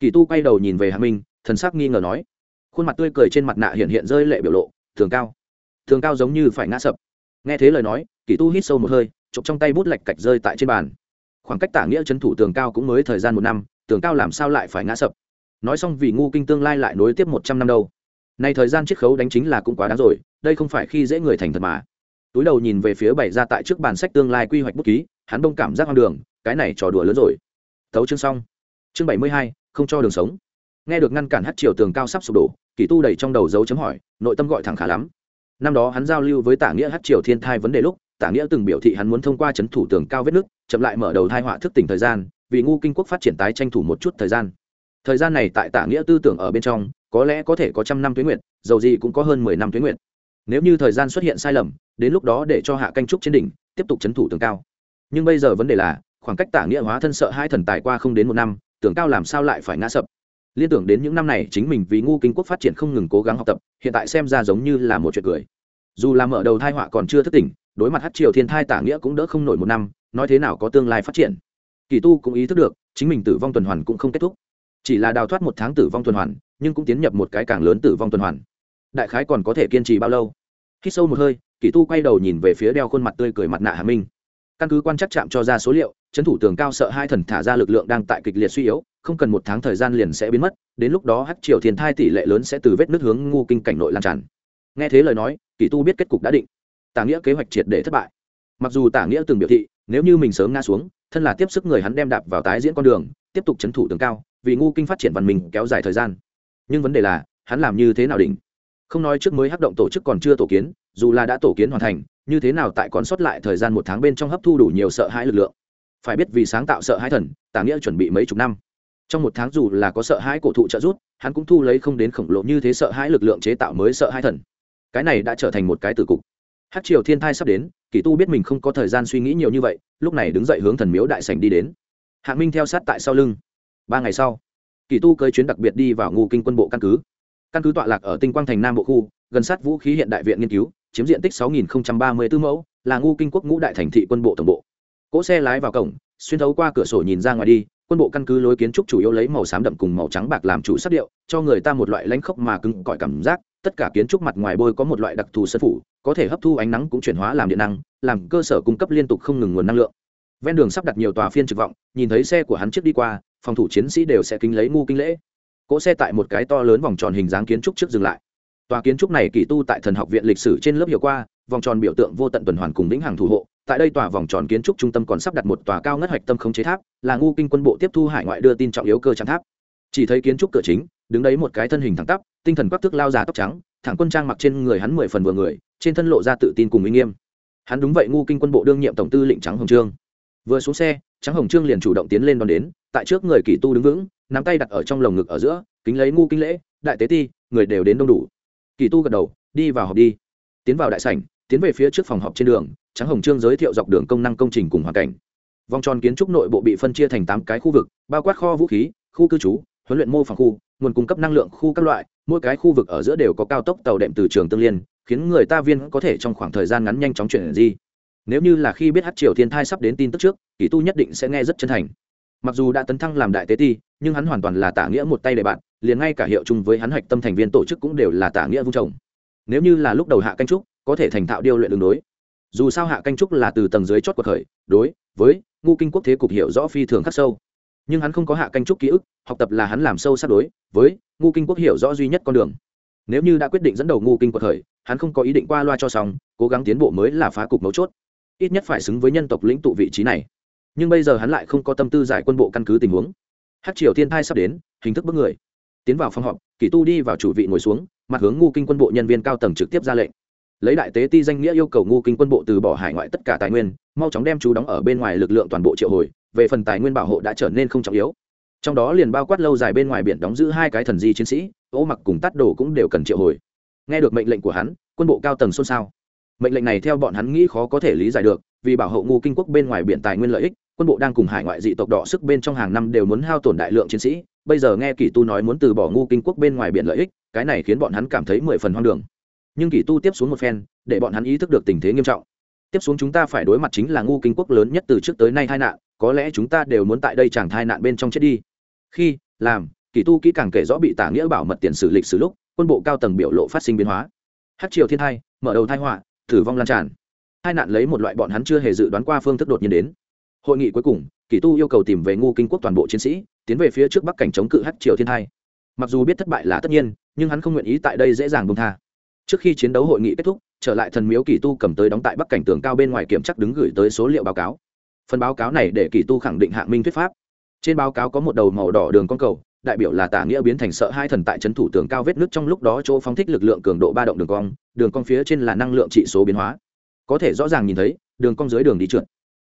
Kỳ tu quay đầu nhìn về hạng minh, thần sắc nghi ngờ nói. Khuôn mặt tươi cười trên mặt nạ hiện hiện rơi lệ biểu lộ, thường cao. Thường cao giống như phải ngã sập nghe thế lời nói, kỳ tu hít sâu một hơi, chụp trong tay bút lạch cạch rơi tại trên bàn. Khoảng cách tả nghĩa trấn thủ tường cao cũng mới thời gian một năm, tường cao làm sao lại phải ngã sập? Nói xong vì ngu kinh tương lai lại nối tiếp một trăm năm đâu. Nay thời gian chiết khấu đánh chính là cũng quá đáng rồi, đây không phải khi dễ người thành thật mà. Túi đầu nhìn về phía bảy ra tại trước bàn sách tương lai quy hoạch bút ký, hắn đông cảm giác hoang đường, cái này trò đùa lớn rồi. Tấu chương xong. Chương bảy mươi hai, không cho đường sống. Nghe được ngăn cản hát triều tường cao sắp sụp đổ, kỳ tu đầy trong đầu dấu chấm hỏi, nội tâm gọi thẳng khá lắm năm đó hắn giao lưu với tả nghĩa hát triều thiên thai vấn đề lúc, tả nghĩa từng biểu thị hắn muốn thông qua chấn thủ tường cao vết nước, chậm lại mở đầu thai họa thức tỉnh thời gian, vì ngu kinh quốc phát triển tái tranh thủ một chút thời gian. Thời gian này tại tả nghĩa tư tưởng ở bên trong, có lẽ có thể có trăm năm tuyến nguyện dầu gì cũng có hơn mười năm tuyến nguyện nếu như thời gian xuất hiện sai lầm, đến lúc đó để cho hạ canh trúc trên đỉnh, tiếp tục chấn thủ tường cao. Nhưng bây giờ vấn đề là, khoảng cách tả nghĩa hóa thân sợ hai thần tài qua không đến một năm, tường cao làm sao lại phải ngã sập? Liên tưởng đến những năm này chính mình vì ngu kinh quốc phát triển không ngừng cố gắng học tập, hiện tại xem ra giống như là một chuyện cười. Dù làm mở đầu thai họa còn chưa thức tỉnh, đối mặt hát triều thiên thai tả nghĩa cũng đỡ không nổi một năm, nói thế nào có tương lai phát triển. Kỳ tu cũng ý thức được, chính mình tử vong tuần hoàn cũng không kết thúc. Chỉ là đào thoát một tháng tử vong tuần hoàn, nhưng cũng tiến nhập một cái càng lớn tử vong tuần hoàn. Đại khái còn có thể kiên trì bao lâu? Khi sâu một hơi, kỳ tu quay đầu nhìn về phía đeo khuôn mặt tươi cười mặt nạ hà minh. Căn cứ quan chắc chạm cho ra số liệu trấn thủ tường cao sợ hai thần thả ra lực lượng đang tại kịch liệt suy yếu, không cần một tháng thời gian liền sẽ biến mất, đến lúc đó hắc triều thiên thai tỷ lệ lớn sẽ từ vết nước hướng ngu kinh cảnh nội lan tràn. Nghe thế lời nói, kỳ tu biết kết cục đã định. Tả nghĩa kế hoạch triệt để thất bại. Mặc dù tả nghĩa từng biểu thị, nếu như mình sớm ngã xuống, thân là tiếp sức người hắn đem đạp vào tái diễn con đường, tiếp tục chấn thủ tường cao, vì ngu kinh phát triển văn minh kéo dài thời gian. Nhưng vấn đề là, hắn làm như thế nào đỉnh không nói trước mới hắc động tổ chức còn chưa tổ kiến, dù là đã tổ kiến hoàn thành, như thế nào tại còn sót lại thời gian một tháng bên trong hấp thu đủ nhiều sợ hãi lực lượng? Phải biết vì sáng tạo sợ hãi thần, tả nghĩa chuẩn bị mấy chục năm. Trong một tháng dù là có sợ hãi cổ thụ trợ rút hắn cũng thu lấy không đến khổng lồ như thế sợ hãi lực lượng chế tạo mới sợ hãi thần. Cái này đã trở thành một cái tử cục. Hát triều thiên thai sắp đến, kỳ tu biết mình không có thời gian suy nghĩ nhiều như vậy, lúc này đứng dậy hướng thần miếu đại sành đi đến. Hạ minh theo sát tại sau lưng. Ba ngày sau, kỳ tu cơi chuyến đặc biệt đi vào ngu kinh quân bộ căn cứ. Căn cứ tọa lạc ở tinh quang thành nam bộ khu, gần sát vũ khí hiện đại viện nghiên cứu, chiếm diện tích 6.034 mẫu, là ngu kinh quốc ngũ đại thành thị quân bộ tổng bộ cỗ xe lái vào cổng, xuyên thấu qua cửa sổ nhìn ra ngoài đi, quân bộ căn cứ lối kiến trúc chủ yếu lấy màu xám đậm cùng màu trắng bạc làm chủ sắc điệu, cho người ta một loại lãnh khốc mà cứng cỏi cảm giác. Tất cả kiến trúc mặt ngoài bôi có một loại đặc thù sân phủ, có thể hấp thu ánh nắng cũng chuyển hóa làm điện năng, làm cơ sở cung cấp liên tục không ngừng nguồn năng lượng. Ven đường sắp đặt nhiều tòa phiên trực vọng, nhìn thấy xe của hắn trước đi qua, phòng thủ chiến sĩ đều sẽ kính lấy ngu kinh lễ. Cỗ xe tại một cái to lớn vòng tròn hình dáng kiến trúc trước dừng lại. Tòa kiến trúc này kỳ tu tại thần học viện lịch sử trên lớp hiểu qua, vòng tròn biểu tượng vô tận tuần hoàn cùng lĩnh hàng thủ hộ tại đây tòa vòng tròn kiến trúc trung tâm còn sắp đặt một tòa cao ngất hạch tâm không chế tháp, là ngu kinh quân bộ tiếp thu hải ngoại đưa tin trọng yếu cơ trang tháp. Chỉ thấy kiến trúc cửa chính, đứng đấy một cái thân hình thẳng tắp, tinh thần quắc thức lao ra tóc trắng, thẳng quân trang mặc trên người hắn mười phần vừa người, trên thân lộ ra tự tin cùng uy nghiêm. Hắn đúng vậy ngu kinh quân bộ đương nhiệm tổng tư lệnh trắng hồng trương. Vừa xuống xe, trắng hồng trương liền chủ động tiến lên đón đến, tại trước người kỳ tu đứng vững, nắm tay đặt ở trong lồng ngực ở giữa, kính lấy ngu kinh lễ, đại tế ti, người đều đến đông đủ. Kỳ tu gật đầu, đi vào họp đi. Tiến vào đại sảnh, tiến về phía trước phòng họp trên đường trắng hồng trương giới thiệu dọc đường công năng công trình cùng hoàn cảnh. Vòng tròn kiến trúc nội bộ bị phân chia thành tám cái khu vực, bao quát kho vũ khí, khu cư trú, huấn luyện mô phỏng khu, nguồn cung cấp năng lượng khu các loại, mỗi cái khu vực ở giữa đều có cao tốc tàu đệm từ trường tương liên, khiến người ta viên có thể trong khoảng thời gian ngắn nhanh chóng chuyển di. Nếu như là khi biết hát triều thiên thai sắp đến tin tức trước, kỳ tu nhất định sẽ nghe rất chân thành. Mặc dù đã tấn thăng làm đại tế ti, nhưng hắn hoàn toàn là tả nghĩa một tay đề bạn, liền ngay cả hiệu chung với hắn hạch tâm thành viên tổ chức cũng đều là tả nghĩa vung trồng nếu như là lúc đầu hạ canh trúc, có thể thành thạo điêu luyện đường đối dù sao hạ canh trúc là từ tầng dưới chót cuộc khởi đối với ngu kinh quốc thế cục hiểu rõ phi thường khắc sâu. Nhưng hắn không có hạ canh trúc ký ức, học tập là hắn làm sâu sát đối với ngu kinh quốc hiểu rõ duy nhất con đường. Nếu như đã quyết định dẫn đầu ngu kinh quật khởi hắn không có ý định qua loa cho xong, cố gắng tiến bộ mới là phá cục mấu chốt. Ít nhất phải xứng với nhân tộc lĩnh tụ vị trí này. Nhưng bây giờ hắn lại không có tâm tư giải quân bộ căn cứ tình huống. Hát triều thiên thai sắp đến, hình thức bước người. Tiến vào phòng họp, kỳ tu đi vào chủ vị ngồi xuống, mặt hướng ngu kinh quân bộ nhân viên cao tầng trực tiếp ra lệnh lấy đại tế ti danh nghĩa yêu cầu ngu kinh quân bộ từ bỏ hải ngoại tất cả tài nguyên, mau chóng đem chú đóng ở bên ngoài lực lượng toàn bộ triệu hồi, về phần tài nguyên bảo hộ đã trở nên không trọng yếu. Trong đó liền bao quát lâu dài bên ngoài biển đóng giữ hai cái thần di chiến sĩ, ô mặc cùng tắt đồ cũng đều cần triệu hồi. Nghe được mệnh lệnh của hắn, quân bộ cao tầng xôn xao. Mệnh lệnh này theo bọn hắn nghĩ khó có thể lý giải được, vì bảo hộ ngu kinh quốc bên ngoài biển tài nguyên lợi ích, quân bộ đang cùng hải ngoại dị tộc đỏ sức bên trong hàng năm đều muốn hao tổn đại lượng chiến sĩ, bây giờ nghe kỷ tu nói muốn từ bỏ ngu kinh quốc bên ngoài biển lợi ích, cái này khiến bọn hắn cảm thấy mười phần hoang đường nhưng kỳ tu tiếp xuống một phen, để bọn hắn ý thức được tình thế nghiêm trọng. Tiếp xuống chúng ta phải đối mặt chính là ngu kinh quốc lớn nhất từ trước tới nay tai nạn, có lẽ chúng ta đều muốn tại đây chẳng tai nạn bên trong chết đi. Khi, làm, kỳ tu kỹ càng kể rõ bị tả nghĩa bảo mật tiền sử lịch sử lúc, quân bộ cao tầng biểu lộ phát sinh biến hóa. Hát triều thiên hai mở đầu thai họa, tử vong lan tràn. Hai nạn lấy một loại bọn hắn chưa hề dự đoán qua phương thức đột nhiên đến. Hội nghị cuối cùng, kỳ tu yêu cầu tìm về ngu kinh quốc toàn bộ chiến sĩ, tiến về phía trước bắc cảnh chống cự hát triều thiên hai mặc dù biết thất bại là tất nhiên, nhưng hắn không nguyện ý tại đây dễ dàng bông tha trước khi chiến đấu hội nghị kết thúc, trở lại thần miếu kỳ tu cầm tới đóng tại bắc cảnh tường cao bên ngoài kiểm chắc đứng gửi tới số liệu báo cáo. Phần báo cáo này để kỳ tu khẳng định hạng minh thuyết pháp. Trên báo cáo có một đầu màu đỏ đường con cầu, đại biểu là tả nghĩa biến thành sợ hai thần tại trấn thủ tường cao vết nước trong lúc đó chỗ phóng thích lực lượng cường độ ba động đường cong đường cong phía trên là năng lượng trị số biến hóa. Có thể rõ ràng nhìn thấy, đường cong dưới đường đi trượt.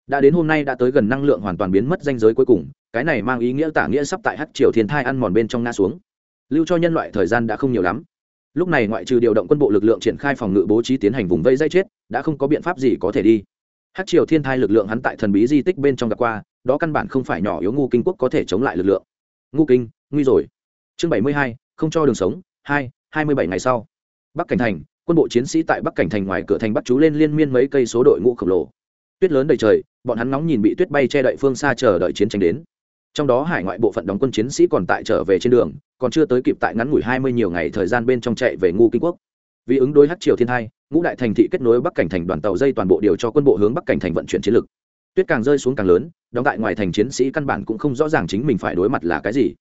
Đã đến hôm nay đã tới gần năng lượng hoàn toàn biến mất danh giới cuối cùng, cái này mang ý nghĩa tả nghĩa sắp tại hát triều thiên thai ăn mòn bên trong nga xuống. Lưu cho nhân loại thời gian đã không nhiều lắm lúc này ngoại trừ điều động quân bộ lực lượng triển khai phòng ngự bố trí tiến hành vùng vây dây chết, đã không có biện pháp gì có thể đi. Hát triều thiên thai lực lượng hắn tại thần bí di tích bên trong gặp qua, đó căn bản không phải nhỏ yếu ngu kinh quốc có thể chống lại lực lượng. Ngu kinh, nguy rồi. Chương bảy mươi hai, không cho đường sống, hai hai mươi bảy ngày sau. Bắc cảnh thành, quân bộ chiến sĩ tại bắc cảnh thành ngoài cửa thành bắt chú lên liên miên mấy cây số đội ngũ khổng lồ. Tuyết lớn đầy trời, bọn hắn nóng nhìn bị tuyết bay che đậy phương xa chờ đợi chiến tranh đến trong đó hải ngoại bộ phận đóng quân chiến sĩ còn tại trở về trên đường, còn chưa tới kịp tại ngắn ngủi hai mươi nhiều ngày thời gian bên trong chạy về ngu kinh quốc. Vì ứng đối hát triều thiên hai, ngũ đại thành thị kết nối bắc cảnh thành đoàn tàu dây toàn bộ điều cho quân bộ hướng bắc cảnh thành vận chuyển chiến lực. Tuyết càng rơi xuống càng lớn, đóng tại ngoài thành chiến sĩ căn bản cũng không rõ ràng chính mình phải đối mặt là cái gì.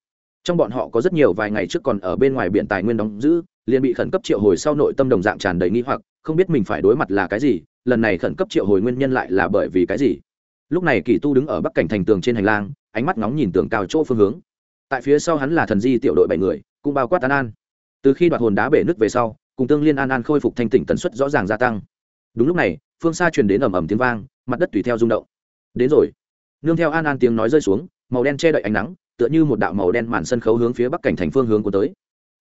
Trong bọn họ có rất nhiều vài ngày trước còn ở bên ngoài biển tài nguyên đóng giữ, liền bị khẩn cấp triệu hồi sau nội tâm đồng dạng tràn đầy nghi hoặc, không biết mình phải đối mặt là cái gì, lần này khẩn cấp triệu hồi nguyên nhân lại là bởi vì cái gì. Lúc này kỳ tu đứng ở bắc cảnh thành tường trên hành lang ánh mắt ngóng nhìn tường cao chỗ phương hướng. Tại phía sau hắn là thần di tiểu đội bảy người, cũng bao quát an an. Từ khi đoạt hồn đá bể nước về sau, cùng tương liên an an khôi phục thanh tỉnh tần suất rõ ràng gia tăng. Đúng lúc này, phương xa truyền đến ầm ầm tiếng vang, mặt đất tùy theo rung động. Đến rồi. Nương theo an an tiếng nói rơi xuống, màu đen che đậy ánh nắng, tựa như một đạo màu đen màn sân khấu hướng phía bắc cảnh thành phương hướng của tới.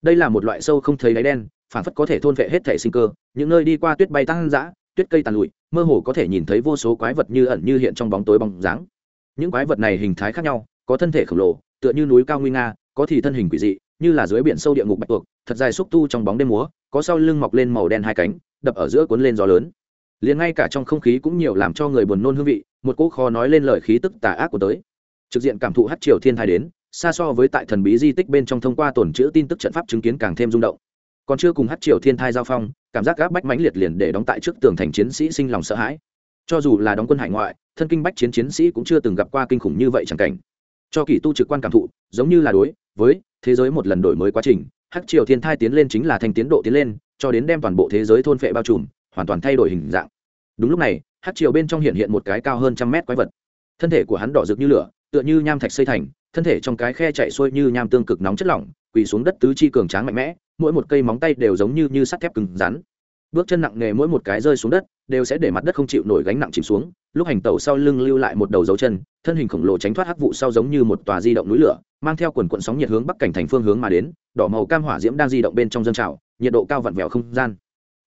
Đây là một loại sâu không thấy đáy đen, phản phất có thể thôn vệ hết thể sinh cơ, những nơi đi qua tuyết bay tăng dã, tuyết cây tàn lụi, mơ hồ có thể nhìn thấy vô số quái vật như ẩn như hiện trong bóng tối bóng dáng những quái vật này hình thái khác nhau, có thân thể khổng lồ, tựa như núi cao nguy nga, có thì thân hình quỷ dị, như là dưới biển sâu địa ngục bạch tuộc, thật dài xúc tu trong bóng đêm múa, có sau lưng mọc lên màu đen hai cánh, đập ở giữa cuốn lên gió lớn. Liền ngay cả trong không khí cũng nhiều làm cho người buồn nôn hương vị, một cỗ khó nói lên lời khí tức tà ác của tới. Trực diện cảm thụ hát triều thiên thai đến, xa so với tại thần bí di tích bên trong thông qua tổn chữ tin tức trận pháp chứng kiến càng thêm rung động. Còn chưa cùng hát triều thiên thai giao phong, cảm giác gáp bách mãnh liệt liền để đóng tại trước tường thành chiến sĩ sinh lòng sợ hãi cho dù là đóng quân hải ngoại, thân kinh bách chiến chiến sĩ cũng chưa từng gặp qua kinh khủng như vậy chẳng cảnh. Cho kỳ tu trực quan cảm thụ, giống như là đối với thế giới một lần đổi mới quá trình, hắc triều thiên thai tiến lên chính là thành tiến độ tiến lên, cho đến đem toàn bộ thế giới thôn phệ bao trùm, hoàn toàn thay đổi hình dạng. Đúng lúc này, hắc triều bên trong hiện hiện một cái cao hơn trăm mét quái vật. Thân thể của hắn đỏ rực như lửa, tựa như nham thạch xây thành, thân thể trong cái khe chạy xuôi như nham tương cực nóng chất lỏng, quỳ xuống đất tứ chi cường tráng mạnh mẽ, mỗi một cây móng tay đều giống như như sắt thép cứng rắn. Bước chân nặng nề mỗi một cái rơi xuống đất đều sẽ để mặt đất không chịu nổi gánh nặng chìm xuống. Lúc hành tàu sau lưng lưu lại một đầu dấu chân, thân hình khổng lồ tránh thoát hắc vụ sau giống như một tòa di động núi lửa, mang theo quần quận sóng nhiệt hướng bắc cảnh thành phương hướng mà đến, đỏ màu cam hỏa diễm đang di động bên trong dân trào, nhiệt độ cao vặn vẹo không gian.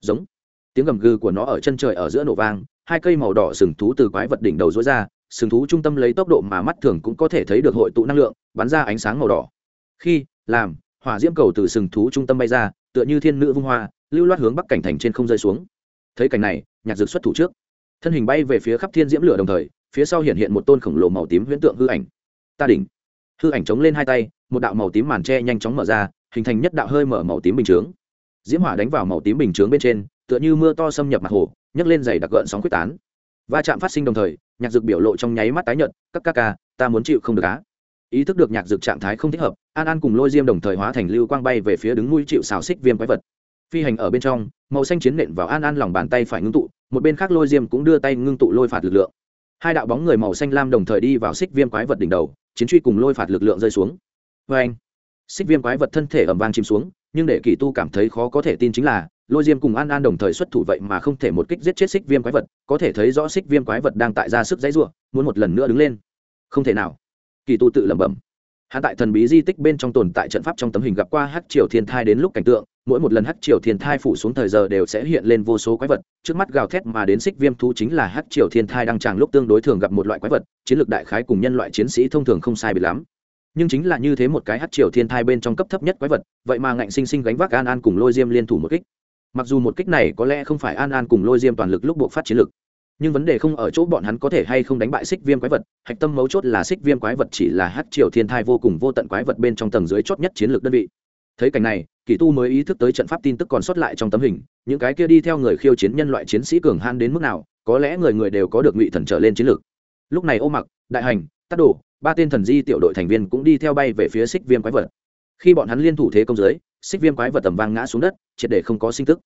Giống. Tiếng gầm gừ của nó ở chân trời ở giữa nổ vang, hai cây màu đỏ sừng thú từ quái vật đỉnh đầu dối ra, sừng thú trung tâm lấy tốc độ mà mắt thường cũng có thể thấy được hội tụ năng lượng, bắn ra ánh sáng màu đỏ. Khi, làm, hỏa diễm cầu từ sừng thú trung tâm bay ra, tựa như thiên nữ vung hoa, lưu loát hướng bắc cảnh thành trên không rơi xuống thấy cảnh này, nhạc dược xuất thủ trước. Thân hình bay về phía khắp thiên diễm lửa đồng thời, phía sau hiện hiện một tôn khổng lồ màu tím huyễn tượng hư ảnh. Ta đỉnh. Hư ảnh chống lên hai tay, một đạo màu tím màn tre nhanh chóng mở ra, hình thành nhất đạo hơi mở màu tím bình chướng. Diễm hỏa đánh vào màu tím bình chướng bên trên, tựa như mưa to xâm nhập mặt hồ, nhấc lên dày đặc gợn sóng quyết tán. Va chạm phát sinh đồng thời, nhạc dược biểu lộ trong nháy mắt tái nhợt, các ca ca, ta muốn chịu không được á. Ý thức được nhạc dược trạng thái không thích hợp, an an cùng lôi diêm đồng thời hóa thành lưu quang bay về phía đứng nuôi chịu xào xích viêm quái vật phi hành ở bên trong, màu xanh chiến nện vào an an lòng bàn tay phải ngưng tụ, một bên khác lôi diêm cũng đưa tay ngưng tụ lôi phạt lực lượng. Hai đạo bóng người màu xanh lam đồng thời đi vào xích viêm quái vật đỉnh đầu, chiến truy cùng lôi phạt lực lượng rơi xuống. Vê anh, xích viêm quái vật thân thể ẩm vang chìm xuống, nhưng để kỳ tu cảm thấy khó có thể tin chính là, lôi diêm cùng an an đồng thời xuất thủ vậy mà không thể một kích giết chết xích viêm quái vật, có thể thấy rõ xích viêm quái vật đang tại ra sức dãy ruộng muốn một lần nữa đứng lên. Không thể nào. Kỳ tu tự lẩm bẩm. Hắn tại thần bí di tích bên trong tồn tại trận pháp trong tấm hình gặp qua hát triều thiên thai đến lúc cảnh tượng mỗi một lần hắc triều thiên thai phủ xuống thời giờ đều sẽ hiện lên vô số quái vật, trước mắt gào thét mà đến xích viêm thú chính là hắc triều thiên thai đang tràng lúc tương đối thường gặp một loại quái vật, chiến lược đại khái cùng nhân loại chiến sĩ thông thường không sai bị lắm. Nhưng chính là như thế một cái hắc triều thiên thai bên trong cấp thấp nhất quái vật, vậy mà ngạnh sinh sinh gánh vác an an cùng lôi diêm liên thủ một kích. Mặc dù một kích này có lẽ không phải an an cùng lôi diêm toàn lực lúc buộc phát chiến lực nhưng vấn đề không ở chỗ bọn hắn có thể hay không đánh bại xích viêm quái vật, hạch tâm mấu chốt là xích viêm quái vật chỉ là hát triều thiên thai vô cùng vô tận quái vật bên trong tầng dưới chót nhất chiến lược đơn vị thấy cảnh này, kỳ tu mới ý thức tới trận pháp tin tức còn sót lại trong tấm hình, những cái kia đi theo người khiêu chiến nhân loại chiến sĩ cường han đến mức nào, có lẽ người người đều có được ngụy thần trở lên chiến lược. Lúc này ô mặc, đại hành tắt đồ, ba tên thần di tiểu đội thành viên cũng đi theo bay về phía xích viêm quái vật. Khi bọn hắn liên thủ thế công giới xích viêm quái vật tầm vang ngã xuống đất, triệt để không có sinh tức.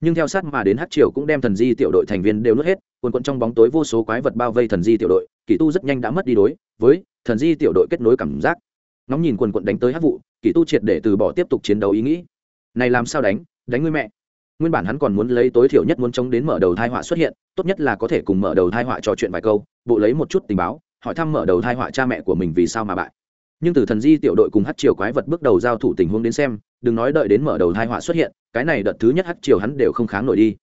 Nhưng theo sát mà đến hát triều cũng đem thần di tiểu đội thành viên đều nuốt hết, quần quận trong bóng tối vô số quái vật bao vây thần di tiểu đội, kỳ tu rất nhanh đã mất đi đối với thần di tiểu đội kết nối cảm giác nóng nhìn quần quận đánh tới hát vụ kỳ tu triệt để từ bỏ tiếp tục chiến đấu ý nghĩ. Này làm sao đánh đánh ngươi mẹ. Nguyên bản hắn còn muốn lấy tối thiểu nhất muốn chống đến mở đầu thai họa xuất hiện, tốt nhất là có thể cùng mở đầu thai họa trò chuyện vài câu, bộ lấy một chút tình báo, hỏi thăm mở đầu thai họa cha mẹ của mình vì sao mà bại. Nhưng từ thần di tiểu đội cùng hát triều quái vật bước đầu giao thủ tình huống đến xem, đừng nói đợi đến mở đầu thai họa xuất hiện, cái này đợt thứ nhất hát triều hắn đều không kháng nổi đi.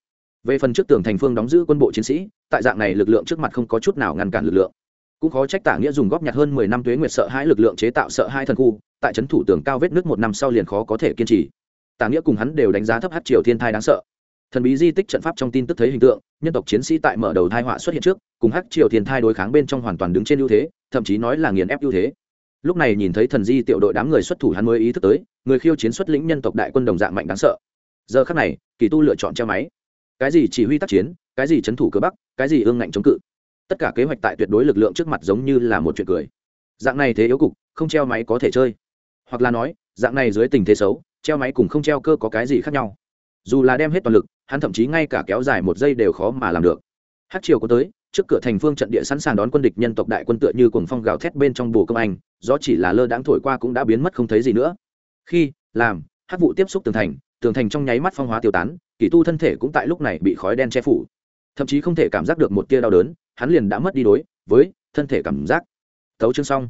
Về phần trước tường thành phương đóng giữ quân bộ chiến sĩ, tại dạng này lực lượng trước mặt không có chút nào ngăn cản lực lượng cũng khó trách tả nghĩa dùng góp nhặt hơn mười năm tuế nguyệt sợ hai lực lượng chế tạo sợ hai thần khu, tại trấn thủ tường cao vết nước một năm sau liền khó có thể kiên trì. Tả nghĩa cùng hắn đều đánh giá thấp hát triều thiên thai đáng sợ. Thần bí di tích trận pháp trong tin tức thấy hình tượng, nhân tộc chiến sĩ tại mở đầu thai họa xuất hiện trước, cùng hát triều thiên thai đối kháng bên trong hoàn toàn đứng trên ưu thế, thậm chí nói là nghiền ép ưu thế. Lúc này nhìn thấy thần di tiểu đội đám người xuất thủ hắn mới ý thức tới, người khiêu chiến xuất lĩnh nhân tộc đại quân đồng dạng mạnh đáng sợ. Giờ khắc này, kỳ tu lựa chọn treo máy. Cái gì chỉ huy tác chiến, cái gì trấn thủ cơ bắc, cái gì ương ngạnh chống cự tất cả kế hoạch tại tuyệt đối lực lượng trước mặt giống như là một chuyện cười. Dạng này thế yếu cục, không treo máy có thể chơi. Hoặc là nói, dạng này dưới tình thế xấu, treo máy cùng không treo cơ có cái gì khác nhau? Dù là đem hết toàn lực, hắn thậm chí ngay cả kéo dài một giây đều khó mà làm được. Hát chiều có tới, trước cửa thành phương trận địa sẵn sàng đón quân địch nhân tộc đại quân tựa như cuồng phong gào thét bên trong bồ công anh, gió chỉ là lơ đãng thổi qua cũng đã biến mất không thấy gì nữa. Khi, làm, hát vụ tiếp xúc tường thành tường thành trong nháy mắt phong hóa tiêu tán, kỳ tu thân thể cũng tại lúc này bị khói đen che phủ. Thậm chí không thể cảm giác được một tia đau đớn hắn liền đã mất đi đối với thân thể cảm giác. Thấu chương xong.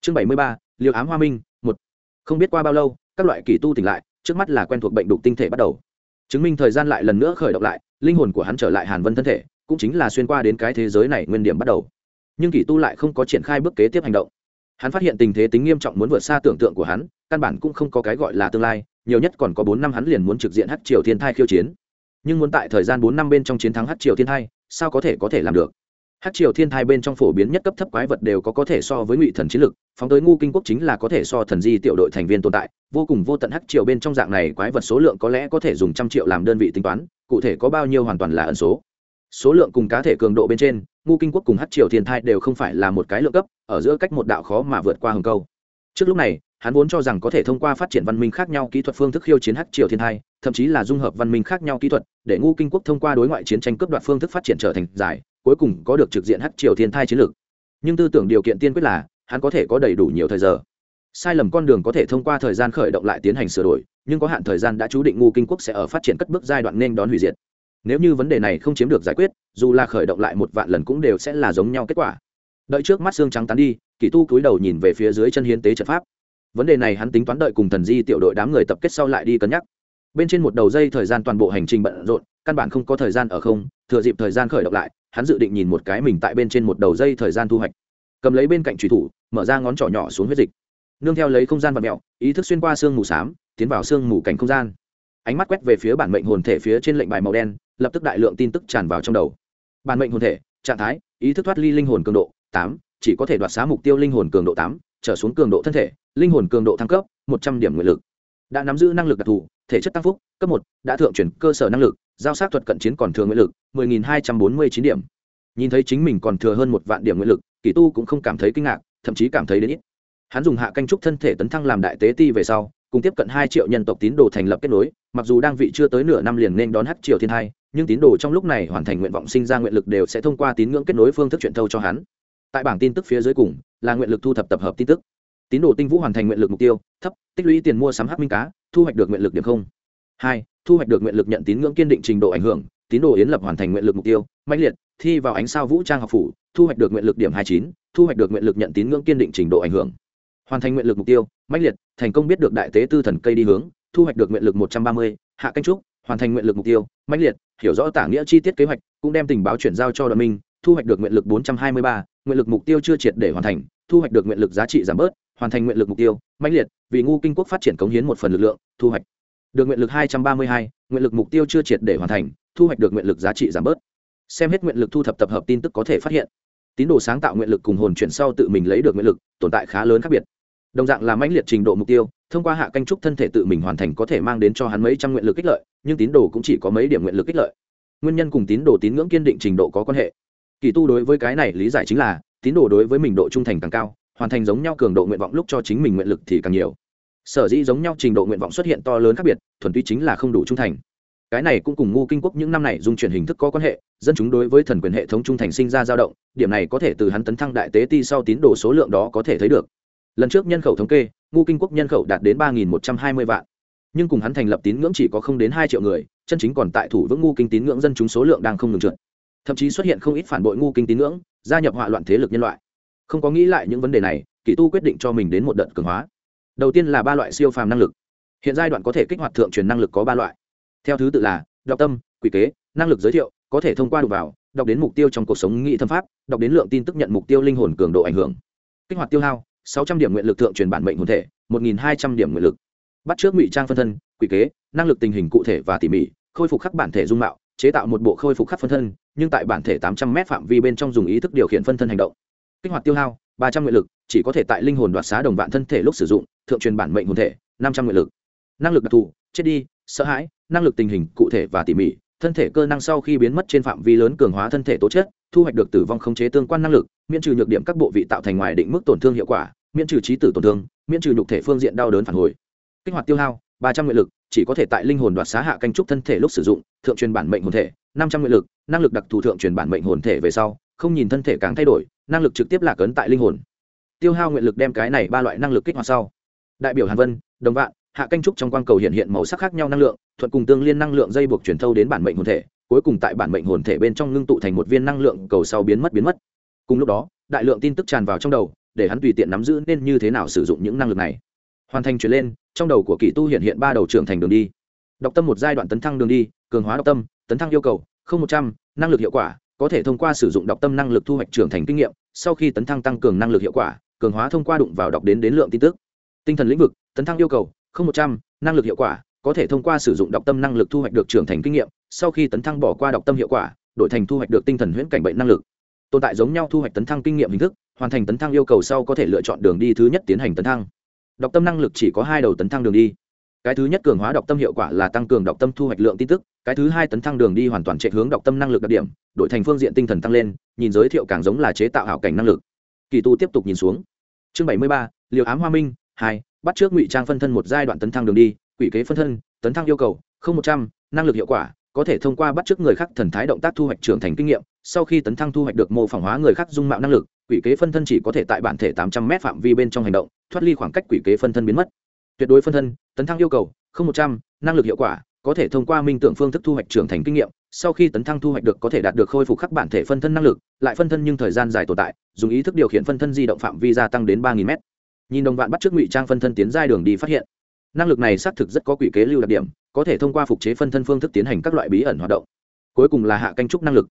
Chương bảy mươi ba liều ám hoa minh, một. Không biết qua bao lâu, các loại kỳ tu tỉnh lại, trước mắt là quen thuộc bệnh đục tinh thể bắt đầu. Chứng minh thời gian lại lần nữa khởi động lại, linh hồn của hắn trở lại hàn vân thân thể, cũng chính là xuyên qua đến cái thế giới này nguyên điểm bắt đầu. Nhưng kỳ tu lại không có triển khai bước kế tiếp hành động. Hắn phát hiện tình thế tính nghiêm trọng muốn vượt xa tưởng tượng của hắn, căn bản cũng không có cái gọi là tương lai, nhiều nhất còn có bốn năm hắn liền muốn trực diện hát triều thiên thai khiêu chiến. Nhưng muốn tại thời gian bốn năm bên trong chiến thắng hát triều thiên thai, sao có thể có thể làm được? Hát triều thiên thai bên trong phổ biến nhất cấp thấp quái vật đều có có thể so với ngụy thần chiến lực, phóng tới ngu kinh quốc chính là có thể so thần di tiểu đội thành viên tồn tại, vô cùng vô tận hát triều bên trong dạng này quái vật số lượng có lẽ có thể dùng trăm triệu làm đơn vị tính toán, cụ thể có bao nhiêu hoàn toàn là ẩn số. Số lượng cùng cá thể cường độ bên trên, ngu kinh quốc cùng hát triều thiên thai đều không phải là một cái lượng cấp, ở giữa cách một đạo khó mà vượt qua hừng câu. Trước lúc này, hắn vốn cho rằng có thể thông qua phát triển văn minh khác nhau kỹ thuật phương thức khiêu chiến hát triều thiên thai, thậm chí là dung hợp văn minh khác nhau kỹ thuật, để ngu kinh quốc thông qua đối ngoại chiến tranh cướp đoạt phương thức phát triển trở thành giải cuối cùng có được trực diện hát triều thiên thai chiến lược. Nhưng tư tưởng điều kiện tiên quyết là, hắn có thể có đầy đủ nhiều thời giờ. Sai lầm con đường có thể thông qua thời gian khởi động lại tiến hành sửa đổi, nhưng có hạn thời gian đã chú định ngu kinh quốc sẽ ở phát triển cất bước giai đoạn nên đón hủy diệt. Nếu như vấn đề này không chiếm được giải quyết, dù là khởi động lại một vạn lần cũng đều sẽ là giống nhau kết quả. Đợi trước mắt xương trắng tán đi kỳ tu cúi đầu nhìn về phía dưới chân hiến tế trận pháp. Vấn đề này hắn tính toán đợi cùng thần di tiểu đội đám người tập kết sau lại đi cân nhắc. Bên trên một đầu dây thời gian toàn bộ hành trình bận rộn, căn bản không có thời gian ở không, thừa dịp thời gian khởi động lại hắn dự định nhìn một cái mình tại bên trên một đầu dây thời gian thu hoạch. Cầm lấy bên cạnh trùy thủ, mở ra ngón trỏ nhỏ xuống huyết dịch. Nương theo lấy không gian vật mẹo ý thức xuyên qua sương mù s á m tiến vào sương mù cảnh không gian. Ánh mắt quét về phía bản mệnh hồn thể phía trên lệnh bài màu đen, lập tức đại lượng tin tức tràn vào trong đầu. Bản mệnh hồn thể, trạng thái, ý thức thoát ly linh hồn cường độ, tám, chỉ có thể đoạt xá mục tiêu linh hồn cường độ tám, trở xuống cường độ thân thể, linh hồn cường độ thăng cấp, một trăm điểm nguyện lực. Đã nắm giữ năng lực đặc thù, thể chất tăng phúc, cấp một, đã thượng chuyển cơ sở năng lực giao sát thuật cận chiến còn thừa nguyện lực, mười nghìn hai trăm bốn mươi chín điểm. Nhìn thấy chính mình còn thừa hơn một vạn điểm nguyện lực, kỳ tu cũng không cảm thấy kinh ngạc, thậm chí cảm thấy đến ít. Hắn dùng hạ canh trúc thân thể tấn thăng làm đại tế ti về sau, cùng tiếp cận hai triệu nhân tộc tín đồ thành lập kết nối, mặc dù đang vị chưa tới nửa năm liền nên đón hắc triều thiên hai, nhưng tín đồ trong lúc này hoàn thành nguyện vọng sinh ra nguyện lực đều sẽ thông qua tín ngưỡng kết nối phương thức truyền thâu cho hắn. Tại bảng tin tức phía dưới cùng, là nguyện lực thu thập tập hợp tin tức. Tín đồ tinh vũ hoàn thành nguyện lực mục tiêu, thấp, tích lũy tiền mua sắm hắc minh cá, thu hoạch được nguyện lực điểm không. Hai thu hoạch được nguyện lực nhận tín ngưỡng kiên định trình độ ảnh hưởng tín đồ yến lập hoàn thành nguyện lực mục tiêu mạnh liệt thi vào ánh sao vũ trang học phủ thu hoạch được nguyện lực điểm hai chín thu hoạch được nguyện lực nhận tín ngưỡng kiên định trình độ ảnh hưởng hoàn thành nguyện lực mục tiêu mạnh liệt thành công biết được đại tế tư thần cây đi hướng thu hoạch được nguyện lực một trăm ba mươi hạ canh trúc hoàn thành nguyện lực mục tiêu mạnh liệt hiểu rõ tả nghĩa chi tiết kế hoạch cũng đem tình báo chuyển giao cho đoàn minh thu hoạch được nguyện lực bốn trăm hai mươi ba nguyện lực mục tiêu chưa triệt để hoàn thành thu hoạch được nguyện lực giá trị giảm bớt hoàn thành nguyện lực mục tiêu mạnh liệt vì ngu kinh quốc phát triển cống hiến một phần lực lượng thu hoạch được nguyện lực hai trăm ba mươi hai, nguyện lực mục tiêu chưa triệt để hoàn thành, thu hoạch được nguyện lực giá trị giảm bớt. Xem hết nguyện lực thu thập tập hợp tin tức có thể phát hiện. Tín đồ sáng tạo nguyện lực cùng hồn chuyển sau tự mình lấy được nguyện lực, tồn tại khá lớn khác biệt. Đồng dạng là mãnh liệt trình độ mục tiêu, thông qua hạ canh trúc thân thể tự mình hoàn thành có thể mang đến cho hắn mấy trăm nguyện lực ích lợi, nhưng tín đồ cũng chỉ có mấy điểm nguyện lực ích lợi. Nguyên nhân cùng tín đồ tín ngưỡng kiên định trình độ có quan hệ. Kỳ tu đối với cái này lý giải chính là, tín đồ đối với mình độ trung thành càng cao, hoàn thành giống nhau cường độ nguyện vọng lúc cho chính mình nguyện lực thì càng nhiều sở dĩ giống nhau trình độ nguyện vọng xuất hiện to lớn khác biệt, thuần túy chính là không đủ trung thành. Cái này cũng cùng ngu kinh quốc những năm này dung chuyển hình thức có quan hệ, dân chúng đối với thần quyền hệ thống trung thành sinh ra dao động, điểm này có thể từ hắn tấn thăng đại tế ti sau tín đồ số lượng đó có thể thấy được. Lần trước nhân khẩu thống kê, ngu kinh quốc nhân khẩu đạt đến ba một trăm hai mươi vạn. Nhưng cùng hắn thành lập tín ngưỡng chỉ có không đến hai triệu người, chân chính còn tại thủ vững ngu kinh tín ngưỡng dân chúng số lượng đang không ngừng trượt. Thậm chí xuất hiện không ít phản bội ngu kinh tín ngưỡng, gia nhập hỏa loạn thế lực nhân loại. Không có nghĩ lại những vấn đề này kỳ tu quyết định cho mình đến một đợt cường hóa đầu tiên là ba loại siêu phàm năng lực. Hiện giai đoạn có thể kích hoạt thượng truyền năng lực có ba loại. Theo thứ tự là, đọc tâm, quỷ kế, năng lực giới thiệu, có thể thông qua đục vào, đọc đến mục tiêu trong cuộc sống nghị thâm pháp, đọc đến lượng tin tức nhận mục tiêu linh hồn cường độ ảnh hưởng. Kích hoạt tiêu hao, sáu trăm điểm nguyện lực thượng truyền bản mệnh hồn thể, một nghìn hai trăm điểm nguyện lực. Bắt trước ngụy trang phân thân, quỷ kế, năng lực tình hình cụ thể và tỉ mỉ, khôi phục khắc bản thể dung mạo, chế tạo một bộ khôi phục khắc phân thân, nhưng tại bản thể tám trăm m phạm vi bên trong dùng ý thức điều khiển phân thân hành động. Kích hoạt tiêu hao, ba trăm nguyện lực, chỉ có thể tại linh hồn đoạt xá đồng vạn thân thể lúc sử dụng thượng truyền bản mệnh hồn thể, năm trăm nguyện lực. Năng lực đặc thù, chết đi, sợ hãi, năng lực tình hình, cụ thể và tỉ mỉ, thân thể cơ năng sau khi biến mất trên phạm vi lớn cường hóa thân thể tố chất, thu hoạch được tử vong khống chế tương quan năng lực, miễn trừ nhược điểm các bộ vị tạo thành ngoài định mức tổn thương hiệu quả, miễn trừ trí tử tổn thương, miễn trừ nhục thể phương diện đau đớn phản hồi. Kích hoạt tiêu hao, ba trăm nguyện lực, chỉ có thể tại linh hồn đoạt xá hạ canh trúc thân thể lúc sử dụng, thượng truyền bản mệnh hồn thể, năm trăm nguyện lực, năng lực đặc thù thượng truyền bản mệnh hồn thể về sau, không nhìn thân thể càng thay đổi, năng lực trực tiếp lạc ấn tại linh hồn. Tiêu hao nguyện lực đem cái này ba loại năng lực kích hoạt sau đại biểu hàn vân, đồng vạn, hạ canh trúc trong quang cầu hiện hiện màu sắc khác nhau năng lượng, thuận cùng tương liên năng lượng dây buộc truyền thâu đến bản mệnh hồn thể, cuối cùng tại bản mệnh hồn thể bên trong ngưng tụ thành một viên năng lượng cầu sau biến mất biến mất. Cùng lúc đó, đại lượng tin tức tràn vào trong đầu, để hắn tùy tiện nắm giữ nên như thế nào sử dụng những năng lực này. Hoàn thành chuyển lên, trong đầu của kỳ tu hiện hiện ba đầu trưởng thành đường đi. Đọc tâm một giai đoạn tấn thăng đường đi, cường hóa đọc tâm, tấn thăng yêu cầu, không một trăm, năng lực hiệu quả, có thể thông qua sử dụng đọc tâm năng lực thu hoạch trưởng thành kinh nghiệm, sau khi tấn thăng tăng cường năng lực hiệu quả, cường hóa thông qua đụng vào đọc đến đến lượng tin tức tinh thần lĩnh vực, tấn thăng yêu cầu, không một trăm, năng lực hiệu quả, có thể thông qua sử dụng đọc tâm năng lực thu hoạch được trưởng thành kinh nghiệm, sau khi tấn thăng bỏ qua đọc tâm hiệu quả, đổi thành thu hoạch được tinh thần huyễn cảnh bệnh năng lực. Tồn tại giống nhau thu hoạch tấn thăng kinh nghiệm hình thức, hoàn thành tấn thăng yêu cầu sau có thể lựa chọn đường đi thứ nhất tiến hành tấn thăng. Đọc tâm năng lực chỉ có hai đầu tấn thăng đường đi. Cái thứ nhất cường hóa đọc tâm hiệu quả là tăng cường đọc tâm thu hoạch lượng tin tức, cái thứ hai tấn thăng đường đi hoàn toàn chạy hướng đọc tâm năng lực đặc điểm, đổi thành phương diện tinh thần tăng lên, nhìn giới thiệu càng giống là chế tạo hảo cảnh năng lực. Kỳ tu tiếp tục nhìn xuống. Chương bảy mươi ba, liều ám hoa minh hai, bắt trước ngụy trang phân thân một giai đoạn tấn thăng đường đi, quỷ kế phân thân, tấn thăng yêu cầu, không một trăm, năng lực hiệu quả, có thể thông qua bắt trước người khác thần thái động tác thu hoạch trưởng thành kinh nghiệm, sau khi tấn thăng thu hoạch được mô phỏng hóa người khác dung mạo năng lực, quỷ kế phân thân chỉ có thể tại bản thể tám trăm m phạm vi bên trong hành động, thoát ly khoảng cách quỷ kế phân thân biến mất. Tuyệt đối phân thân, tấn thăng yêu cầu, không một trăm, năng lực hiệu quả, có thể thông qua minh tưởng phương thức thu hoạch trưởng thành kinh nghiệm, sau khi tấn thăng thu hoạch được có thể đạt được khôi phục khắc bản thể phân thân năng lực, lại phân thân nhưng thời gian dài tồn tại, dùng ý thức điều khiển phân thân di động phạm vi gia tăng đến ba nghìn m nhìn đồng vạn bắt trước ngụy trang phân thân tiến giai đường đi phát hiện. Năng lực này xác thực rất có quỷ kế lưu đặc điểm, có thể thông qua phục chế phân thân phương thức tiến hành các loại bí ẩn hoạt động. Cuối cùng là hạ canh trúc năng lực.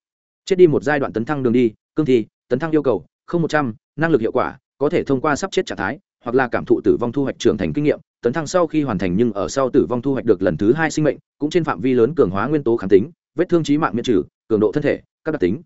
Chết đi một giai đoạn tấn thăng đường đi, cương thi, tấn thăng yêu cầu, không một trăm, năng lực hiệu quả, có thể thông qua sắp chết trạng thái, hoặc là cảm thụ tử vong thu hoạch trưởng thành kinh nghiệm, tấn thăng sau khi hoàn thành nhưng ở sau tử vong thu hoạch được lần thứ hai sinh mệnh, cũng trên phạm vi lớn cường hóa nguyên tố kháng tính, vết thương trí mạng miễn trừ, cường độ thân thể, các đặc tính.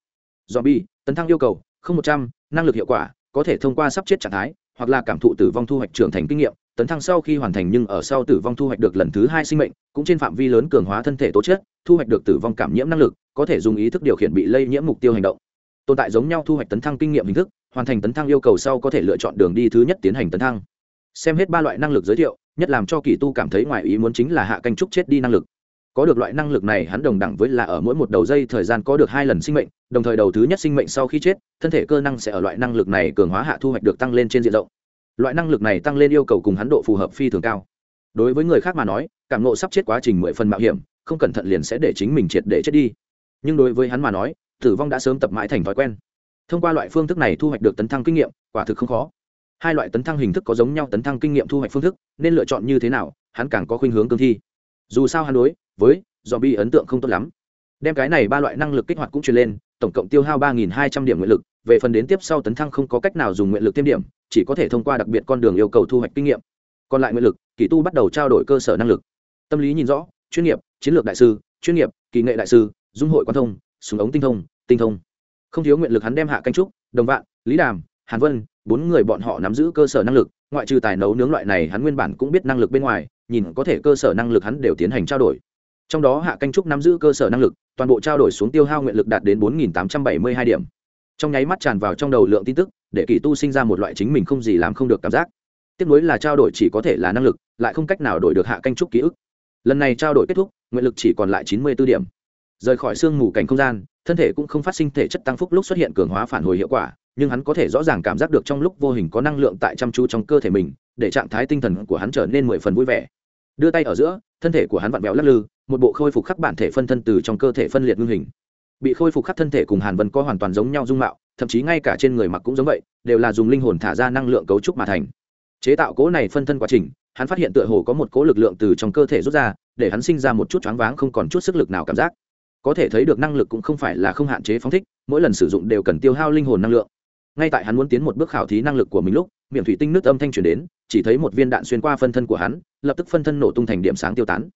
Do bi tấn thăng yêu cầu, không một trăm, năng lực hiệu quả, có thể thông qua sắp chết trạng thái hoặc là cảm thụ tử vong thu hoạch trưởng thành kinh nghiệm, tấn thăng sau khi hoàn thành nhưng ở sau tử vong thu hoạch được lần thứ hai sinh mệnh, cũng trên phạm vi lớn cường hóa thân thể tố chất, thu hoạch được tử vong cảm nhiễm năng lực, có thể dùng ý thức điều khiển bị lây nhiễm mục tiêu hành động. Tồn tại giống nhau thu hoạch tấn thăng kinh nghiệm hình thức, hoàn thành tấn thăng yêu cầu sau có thể lựa chọn đường đi thứ nhất tiến hành tấn thăng. Xem hết ba loại năng lực giới thiệu, nhất làm cho kỳ tu cảm thấy ngoài ý muốn chính là hạ canh trúc chết đi năng lực có được loại năng lực này hắn đồng đẳng với là ở mỗi một đầu dây thời gian có được hai lần sinh mệnh, đồng thời đầu thứ nhất sinh mệnh sau khi chết, thân thể cơ năng sẽ ở loại năng lực này cường hóa hạ thu hoạch được tăng lên trên diện rộng. Loại năng lực này tăng lên yêu cầu cùng hắn độ phù hợp phi thường cao. Đối với người khác mà nói, cảm nộ sắp chết quá trình mười phần mạo hiểm, không cẩn thận liền sẽ để chính mình triệt để chết đi. Nhưng đối với hắn mà nói, tử vong đã sớm tập mãi thành thói quen. Thông qua loại phương thức này thu hoạch được tấn thăng kinh nghiệm, quả thực không khó. Hai loại tấn thăng hình thức có giống nhau tấn thăng kinh nghiệm thu hoạch phương thức, nên lựa chọn như thế nào, hắn càng có khuynh hướng cương thi. Dù sao hắn đối với dòm bi ấn tượng không tốt lắm. Đem cái này ba loại năng lực kích hoạt cũng truyền lên, tổng cộng tiêu hao ba hai trăm điểm nguyện lực, về phần đến tiếp sau tấn thăng không có cách nào dùng nguyện lực thêm điểm, chỉ có thể thông qua đặc biệt con đường yêu cầu thu hoạch kinh nghiệm. Còn lại nguyện lực, kỳ tu bắt đầu trao đổi cơ sở năng lực. Tâm lý nhìn rõ, chuyên nghiệp, chiến lược đại sư, chuyên nghiệp, kỳ nghệ đại sư, dung hội quan thông, súng ống tinh thông tinh thông. Không thiếu nguyện lực hắn đem hạ canh trúc, đồng vạn, lý đàm, hàn vân, bốn người bọn họ nắm giữ cơ sở năng lực, ngoại trừ tài nấu nướng loại này hắn nguyên bản cũng biết năng lực bên ngoài, nhìn có thể cơ sở năng lực hắn đều tiến hành trao đổi trong đó hạ canh trúc nắm giữ cơ sở năng lực, toàn bộ trao đổi xuống tiêu hao nguyện lực đạt đến bốn tám trăm bảy mươi hai điểm. Trong nháy mắt tràn vào trong đầu lượng tin tức, để kỳ tu sinh ra một loại chính mình không gì làm không được cảm giác. Tiếp nối là trao đổi chỉ có thể là năng lực, lại không cách nào đổi được hạ canh trúc ký ức. Lần này trao đổi kết thúc, nguyện lực chỉ còn lại chín mươi b ố điểm. Rời khỏi sương mù cảnh không gian, thân thể cũng không phát sinh thể chất tăng phúc lúc xuất hiện cường hóa phản hồi hiệu quả, nhưng hắn có thể rõ ràng cảm giác được trong lúc vô hình có năng lượng tại chăm chú trong cơ thể mình, để trạng thái tinh thần của hắn trở nên mười phần vui vẻ. Đưa tay ở giữa, thân thể của hắn vặn vẹo lắc lư một bộ khôi phục khắc bản thể phân thân từ trong cơ thể phân liệt ngưng hình. Bị khôi phục khắc thân thể cùng hàn vân có hoàn toàn giống nhau dung mạo, thậm chí ngay cả trên người mặc cũng giống vậy, đều là dùng linh hồn thả ra năng lượng cấu trúc mà thành. Chế tạo cố này phân thân quá trình, hắn phát hiện tựa hồ có một cố lực lượng từ trong cơ thể rút ra, để hắn sinh ra một chút choáng váng không còn chút sức lực nào cảm giác. Có thể thấy được năng lực cũng không phải là không hạn chế phóng thích, mỗi lần sử dụng đều cần tiêu hao linh hồn năng lượng. Ngay tại hắn muốn tiến một bước khảo thí năng lực của mình lúc, miệng thủy tinh nước âm thanh truyền đến, chỉ thấy một viên đạn xuyên qua phân thân của hắn, lập tức phân thân nổ tung thành điểm sáng tiêu tán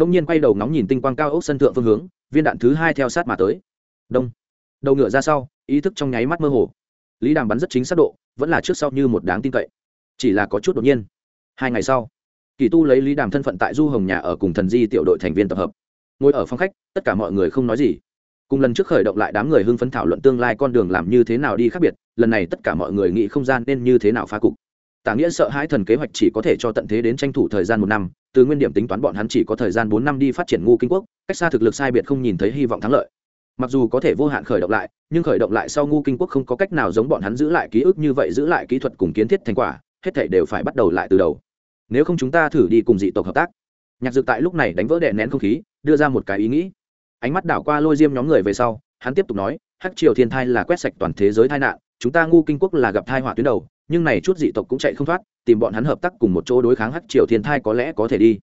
đông nhiên quay đầu ngóng nhìn tinh quang cao ốc sân thượng phương hướng, viên đạn thứ hai theo sát mà tới. Đông. Đầu ngựa ra sau, ý thức trong nháy mắt mơ hồ. Lý đàm bắn rất chính xác độ, vẫn là trước sau như một đáng tin cậy. Chỉ là có chút đột nhiên. Hai ngày sau, kỳ tu lấy lý đàm thân phận tại du hồng nhà ở cùng thần di tiểu đội thành viên tập hợp. Ngồi ở phòng khách, tất cả mọi người không nói gì. Cùng lần trước khởi động lại đám người hưng phấn thảo luận tương lai con đường làm như thế nào đi khác biệt, lần này tất cả mọi người nghĩ không gian nên như thế nào phá cục tả nghĩa sợ hãi thần kế hoạch chỉ có thể cho tận thế đến tranh thủ thời gian một năm, từ nguyên điểm tính toán bọn hắn chỉ có thời gian bốn năm đi phát triển ngu kinh quốc, cách xa thực lực sai biệt không nhìn thấy hy vọng thắng lợi. Mặc dù có thể vô hạn khởi động lại, nhưng khởi động lại sau ngu kinh quốc không có cách nào giống bọn hắn giữ lại ký ức như vậy, giữ lại kỹ thuật cùng kiến thiết thành quả, hết thể đều phải bắt đầu lại từ đầu. Nếu không chúng ta thử đi cùng dị tộc hợp tác. Nhạc dược tại lúc này đánh vỡ đè nén không khí, đưa ra một cái ý nghĩ. Ánh mắt đảo qua lôi diêm nhóm người về sau, hắn tiếp tục nói, hắc triều thiên thai là quét sạch toàn thế giới tai nạn, chúng ta ngu kinh quốc là gặp thai họa tuyến đầu nhưng này chút dị tộc cũng chạy không thoát, tìm bọn hắn hợp tác cùng một chỗ đối kháng hắc triều thiên thai có lẽ có thể đi.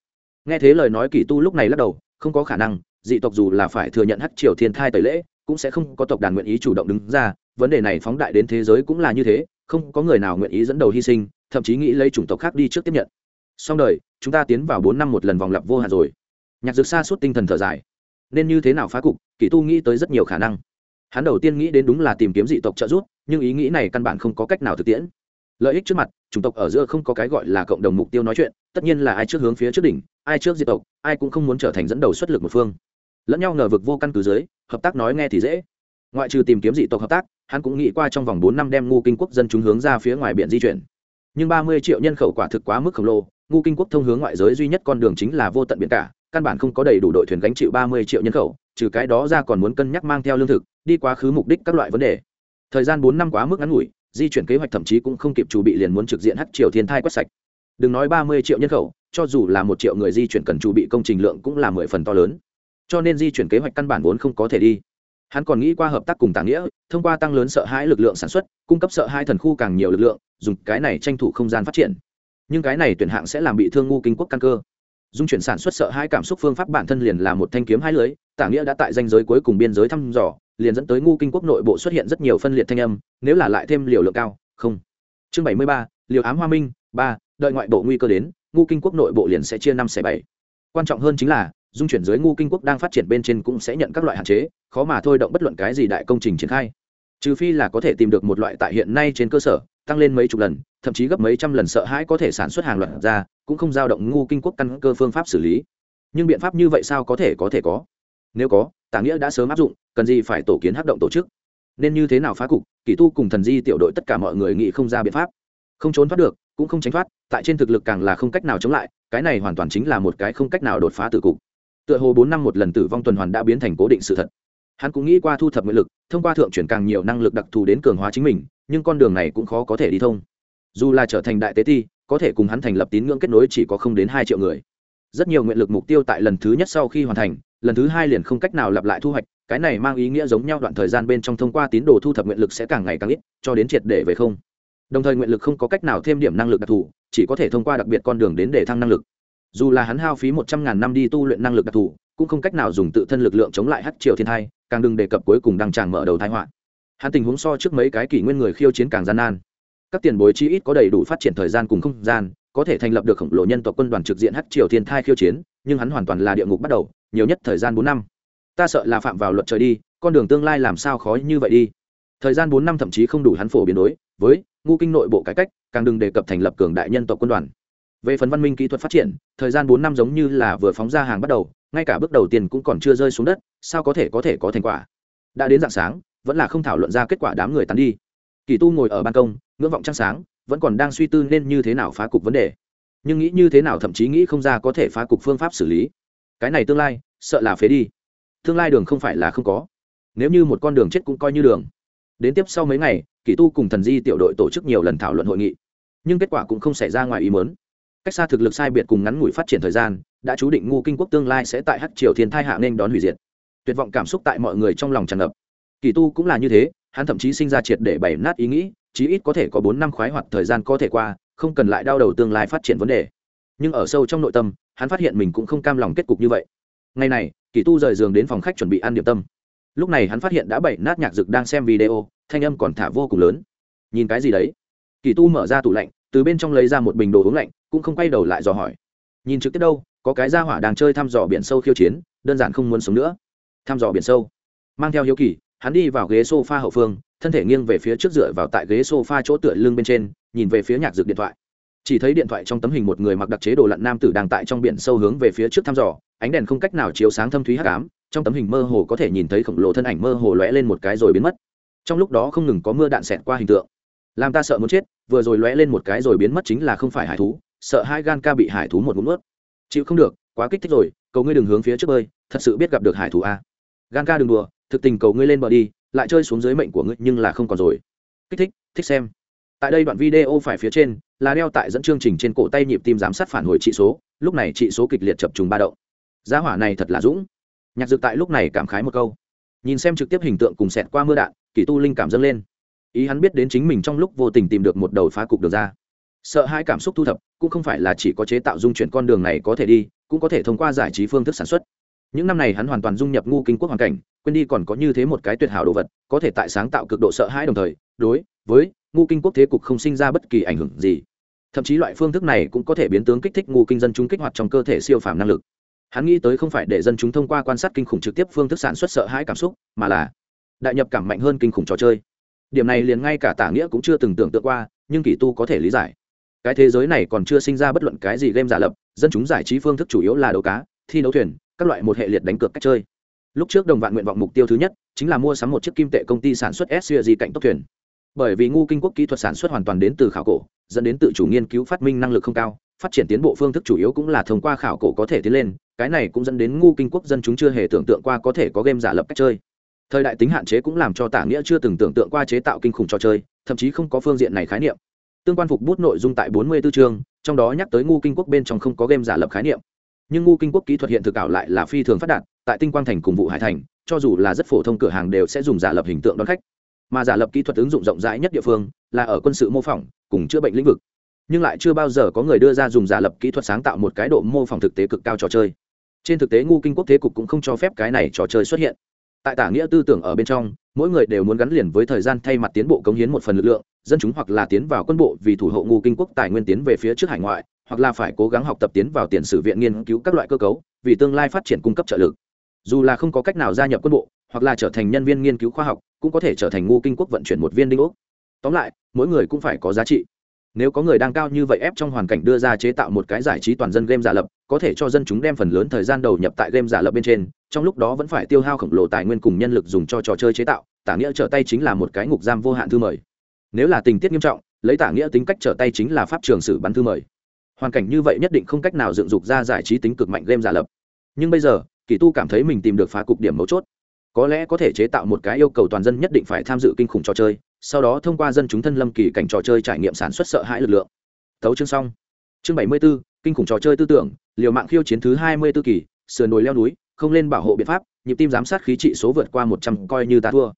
Nghe thế lời nói kỳ tu lúc này lắc đầu, không có khả năng, dị tộc dù là phải thừa nhận hắc triều thiên thai tẩy lễ, cũng sẽ không có tộc đàn nguyện ý chủ động đứng ra, vấn đề này phóng đại đến thế giới cũng là như thế, không có người nào nguyện ý dẫn đầu hy sinh, thậm chí nghĩ lấy chủng tộc khác đi trước tiếp nhận. Xong đời, chúng ta tiến vào bốn năm một lần vòng lặp vô hạn rồi. Nhạc dược xa suốt tinh thần thở dài. Nên như thế nào phá cục, kỳ tu nghĩ tới rất nhiều khả năng. Hắn đầu tiên nghĩ đến đúng là tìm kiếm dị tộc trợ giúp, nhưng ý nghĩ này căn bản không có cách nào thực tiễn lợi ích trước mặt, chủng tộc ở giữa không có cái gọi là cộng đồng mục tiêu nói chuyện, tất nhiên là ai trước hướng phía trước đỉnh, ai trước diệt tộc, ai cũng không muốn trở thành dẫn đầu xuất lực một phương. Lẫn nhau ngờ vực vô căn cứ dưới, hợp tác nói nghe thì dễ. Ngoại trừ tìm kiếm dị tộc hợp tác, hắn cũng nghĩ qua trong vòng bốn năm đem ngu kinh quốc dân chúng hướng ra phía ngoài biển di chuyển. Nhưng ba mươi triệu nhân khẩu quả thực quá mức khổng lồ, ngu kinh quốc thông hướng ngoại giới duy nhất con đường chính là vô tận biển cả, căn bản không có đầy đủ đội thuyền gánh chịu ba mươi triệu nhân khẩu, trừ cái đó ra còn muốn cân nhắc mang theo lương thực, đi quá khứ mục đích các loại vấn đề. Thời gian bốn năm quá mức ngắn ngủi di chuyển kế hoạch thậm chí cũng không kịp chuẩn bị liền muốn trực diện hắt triều thiên thai quét sạch. Đừng nói ba mươi triệu nhân khẩu, cho dù là một triệu người di chuyển cần chuẩn bị công trình lượng cũng là mười phần to lớn. Cho nên di chuyển kế hoạch căn bản vốn không có thể đi. Hắn còn nghĩ qua hợp tác cùng tàng nghĩa, thông qua tăng lớn sợ hãi lực lượng sản xuất, cung cấp sợ hai thần khu càng nhiều lực lượng, dùng cái này tranh thủ không gian phát triển. Nhưng cái này tuyển hạng sẽ làm bị thương ngu kinh quốc căn cơ. Dung chuyển sản xuất sợ hai cảm xúc phương pháp bản thân liền là một thanh kiếm hai lưới, tả nghĩa đã tại danh giới cuối cùng biên giới thăm dò liền dẫn tới ngu kinh quốc nội bộ xuất hiện rất nhiều phân liệt thanh âm, nếu là lại thêm liều lượng cao, không. Chương bảy mươi ba, liều ám hoa minh, ba, đợi ngoại bộ nguy cơ đến, ngu kinh quốc nội bộ liền sẽ chia năm xẻ bảy. Quan trọng hơn chính là, dung chuyển dưới ngu kinh quốc đang phát triển bên trên cũng sẽ nhận các loại hạn chế, khó mà thôi động bất luận cái gì đại công trình triển khai. Trừ phi là có thể tìm được một loại tại hiện nay trên cơ sở, tăng lên mấy chục lần, thậm chí gấp mấy trăm lần sợ hãi có thể sản xuất hàng loạt ra, cũng không giao động ngu kinh quốc căn cơ phương pháp xử lý. Nhưng biện pháp như vậy sao có thể có thể có? Nếu có tả nghĩa đã sớm áp dụng, cần gì phải tổ kiến hát động tổ chức? Nên như thế nào phá cục? Kỷ tu cùng thần di tiểu đội tất cả mọi người nghĩ không ra biện pháp. Không trốn thoát được, cũng không tránh thoát, tại trên thực lực càng là không cách nào chống lại, cái này hoàn toàn chính là một cái không cách nào đột phá từ cục. Tựa hồ bốn năm một lần tử vong tuần hoàn đã biến thành cố định sự thật. Hắn cũng nghĩ qua thu thập nguyện lực, thông qua thượng chuyển càng nhiều năng lực đặc thù đến cường hóa chính mình, nhưng con đường này cũng khó có thể đi thông. Dù là trở thành đại tế ti, có thể cùng hắn thành lập tín ngưỡng kết nối chỉ có không đến hai triệu người rất nhiều nguyện lực mục tiêu tại lần thứ nhất sau khi hoàn thành, lần thứ hai liền không cách nào lặp lại thu hoạch, cái này mang ý nghĩa giống nhau đoạn thời gian bên trong thông qua tín đồ thu thập nguyện lực sẽ càng ngày càng ít, cho đến triệt để về không. Đồng thời nguyện lực không có cách nào thêm điểm năng lực đặc thù, chỉ có thể thông qua đặc biệt con đường đến để thăng năng lực. Dù là hắn hao phí một trăm ngàn năm đi tu luyện năng lực đặc thù, cũng không cách nào dùng tự thân lực lượng chống lại hắc triều thiên thai, càng đừng đề cập cuối cùng đăng tràng mở đầu thái họa. Hắn tình huống so trước mấy cái kỷ nguyên người khiêu chiến càng gian nan. Các tiền bối chi ít có đầy đủ phát triển thời gian cùng không gian có thể thành lập được khổng lồ nhân tộc quân đoàn trực diện hắc triều thiên thai khiêu chiến, nhưng hắn hoàn toàn là địa ngục bắt đầu, nhiều nhất thời gian bốn năm. Ta sợ là phạm vào luật trời đi, con đường tương lai làm sao khó như vậy đi. Thời gian bốn năm thậm chí không đủ hắn phổ biến đối với ngu kinh nội bộ cải cách, càng đừng đề cập thành lập cường đại nhân tộc quân đoàn. Về phần văn minh kỹ thuật phát triển, thời gian bốn năm giống như là vừa phóng ra hàng bắt đầu, ngay cả bước đầu tiên cũng còn chưa rơi xuống đất, sao có thể có thể có thành quả? Đã đến dạng sáng, vẫn là không thảo luận ra kết quả đám người tán đi. Kỳ tu ngồi ở ban công, ngưỡng vọng trăng sáng vẫn còn đang suy tư nên như thế nào phá cục vấn đề. Nhưng nghĩ như thế nào thậm chí nghĩ không ra có thể phá cục phương pháp xử lý. Cái này tương lai, sợ là phế đi. Tương lai đường không phải là không có. Nếu như một con đường chết cũng coi như đường. Đến tiếp sau mấy ngày kỳ tu cùng thần di tiểu đội tổ chức nhiều lần thảo luận hội nghị. Nhưng kết quả cũng không xảy ra ngoài ý mớn cách xa thực lực sai biệt cùng ngắn ngủi phát triển thời gian, đã chú định ngu kinh quốc tương lai sẽ tại hắc triều thiên thai hạ nên đón hủy diệt. Tuyệt vọng cảm xúc tại mọi người trong lòng tràn ngập. Kỳ tu cũng là như thế, hắn thậm chí sinh ra triệt để bày nát ý nghĩ chí ít có thể có bốn năm khoái hoạt thời gian có thể qua, không cần lại đau đầu tương lai phát triển vấn đề. Nhưng ở sâu trong nội tâm, hắn phát hiện mình cũng không cam lòng kết cục như vậy. Ngày này, kỳ tu rời giường đến phòng khách chuẩn bị ăn điểm tâm. Lúc này hắn phát hiện đã bảy nát nhạc dực đang xem video, thanh âm còn thả vô cùng lớn. Nhìn cái gì đấy? Kỳ tu mở ra tủ lạnh, từ bên trong lấy ra một bình đồ uống lạnh, cũng không quay đầu lại dò hỏi. Nhìn trực tiếp đâu, có cái gia hỏa đang chơi thăm dò biển sâu khiêu chiến, đơn giản không muốn sống nữa. Thăm dò biển sâu. Mang theo hiếu kỳ hắn đi vào ghế sofa hậu phương, thân thể nghiêng về phía trước dựa vào tại ghế sofa chỗ tựa lưng bên trên, nhìn về phía nhạc dược điện thoại. Chỉ thấy điện thoại trong tấm hình một người mặc đặc chế đồ lặn nam tử đang tại trong biển sâu hướng về phía trước thăm dò, ánh đèn không cách nào chiếu sáng thâm thúy hắc ám, trong tấm hình mơ hồ có thể nhìn thấy khổng lồ thân ảnh mơ hồ lóe lên một cái rồi biến mất. Trong lúc đó không ngừng có mưa đạn xẹt qua hình tượng. Làm ta sợ muốn chết, vừa rồi lóe lên một cái rồi biến mất chính là không phải hải thú, sợ hai gan ca bị hải thú một ngụm nuốt. chịu không được, quá kích thích rồi, cầu ngươi đừng hướng phía trước bơi, thật sự biết gặp được hải thú a. Gan ca đừng đùa thực tình cầu ngươi lên bờ đi, lại chơi xuống dưới mệnh của ngươi, nhưng là không còn rồi. Kích thích thích xem. Tại đây đoạn video phải phía trên, là đeo tại dẫn chương trình trên cổ tay nhịp tim giám sát phản hồi trị số, lúc này trị số kịch liệt chập trùng ba đậu giá hỏa này thật là dũng. Nhạc dược tại lúc này cảm khái một câu. Nhìn xem trực tiếp hình tượng cùng xẹt qua mưa đạn, kỳ tu linh cảm dâng lên. Ý hắn biết đến chính mình trong lúc vô tình tìm được một đầu phá cục được ra. Sợ hai cảm xúc thu thập, cũng không phải là chỉ có chế tạo dung chuyển con đường này có thể đi, cũng có thể thông qua giải trí phương thức sản xuất. Những năm này hắn hoàn toàn dung nhập ngu kinh quốc hoàn cảnh quên đi còn có như thế một cái tuyệt hảo đồ vật, có thể tại sáng tạo cực độ sợ hãi đồng thời, đối với ngu kinh quốc thế cục không sinh ra bất kỳ ảnh hưởng gì. Thậm chí loại phương thức này cũng có thể biến tướng kích thích ngu kinh dân chúng kích hoạt trong cơ thể siêu phàm năng lực. Hắn nghĩ tới không phải để dân chúng thông qua quan sát kinh khủng trực tiếp phương thức sản xuất sợ hãi cảm xúc, mà là đại nhập cảm mạnh hơn kinh khủng trò chơi. Điểm này liền ngay cả tả nghĩa cũng chưa từng tưởng tượng qua, nhưng kỷ tu có thể lý giải. Cái thế giới này còn chưa sinh ra bất luận cái gì game giả lập, dân chúng giải trí phương thức chủ yếu là đấu cá, thi đấu thuyền, các loại một hệ liệt đánh cược cách chơi lúc trước đồng vạn nguyện vọng mục tiêu thứ nhất chính là mua sắm một chiếc kim tệ công ty sản xuất sg cạnh tốc thuyền. Bởi vì ngu kinh quốc kỹ thuật sản xuất hoàn toàn đến từ khảo cổ, dẫn đến tự chủ nghiên cứu phát minh năng lực không cao, phát triển tiến bộ phương thức chủ yếu cũng là thông qua khảo cổ có thể tiến lên, cái này cũng dẫn đến ngu kinh quốc dân chúng chưa hề tưởng tượng qua có thể có game giả lập cách chơi. Thời đại tính hạn chế cũng làm cho tả nghĩa chưa từng tưởng tượng qua chế tạo kinh khủng trò chơi, thậm chí không có phương diện này khái niệm. Tương quan phục bút nội dung tại bốn mươi 44 chương, trong đó nhắc tới ngu kinh quốc bên trong không có game giả lập khái niệm. Nhưng ngu kinh quốc kỹ thuật hiện thực ảo lại là phi thường phát đạt tại tinh quang thành cùng vụ hải thành, cho dù là rất phổ thông cửa hàng đều sẽ dùng giả lập hình tượng đón khách. Mà giả lập kỹ thuật ứng dụng rộng rãi nhất địa phương là ở quân sự mô phỏng, cùng chữa bệnh lĩnh vực. Nhưng lại chưa bao giờ có người đưa ra dùng giả lập kỹ thuật sáng tạo một cái độ mô phỏng thực tế cực cao trò chơi. Trên thực tế, ngu kinh quốc thế cục cũng không cho phép cái này trò chơi xuất hiện. Tại tả nghĩa tư tưởng ở bên trong, mỗi người đều muốn gắn liền với thời gian thay mặt tiến bộ cống hiến một phần lực lượng, dân chúng hoặc là tiến vào quân bộ vì thủ hộ ngu kinh quốc tài nguyên tiến về phía trước hải ngoại, hoặc là phải cố gắng học tập tiến vào tiền sử viện nghiên cứu các loại cơ cấu, vì tương lai phát triển cung cấp trợ lực dù là không có cách nào gia nhập quân bộ, hoặc là trở thành nhân viên nghiên cứu khoa học, cũng có thể trở thành ngu kinh quốc vận chuyển một viên đinh ốc. Tóm lại, mỗi người cũng phải có giá trị. Nếu có người đang cao như vậy ép trong hoàn cảnh đưa ra chế tạo một cái giải trí toàn dân game giả lập, có thể cho dân chúng đem phần lớn thời gian đầu nhập tại game giả lập bên trên, trong lúc đó vẫn phải tiêu hao khổng lồ tài nguyên cùng nhân lực dùng cho trò chơi chế tạo, tả nghĩa trở tay chính là một cái ngục giam vô hạn thư mời. Nếu là tình tiết nghiêm trọng, lấy tả nghĩa tính cách trở tay chính là pháp trường sử bắn thư mời. Hoàn cảnh như vậy nhất định không cách nào dựng dục ra giải trí tính cực mạnh game giả lập. Nhưng bây giờ kỳ tu cảm thấy mình tìm được phá cục điểm mấu chốt. Có lẽ có thể chế tạo một cái yêu cầu toàn dân nhất định phải tham dự kinh khủng trò chơi, sau đó thông qua dân chúng thân lâm kỳ cảnh trò chơi trải nghiệm sản xuất sợ hãi lực lượng. Tấu chương xong. Chương bảy mươi b ố kinh khủng trò chơi tư tưởng, liều mạng khiêu chiến thứ hai mươi b ố kỳ, sườn đồi leo núi, không lên bảo hộ biện pháp, nhịp tim giám sát khí trị số vượt qua một trăm, coi như ta thua.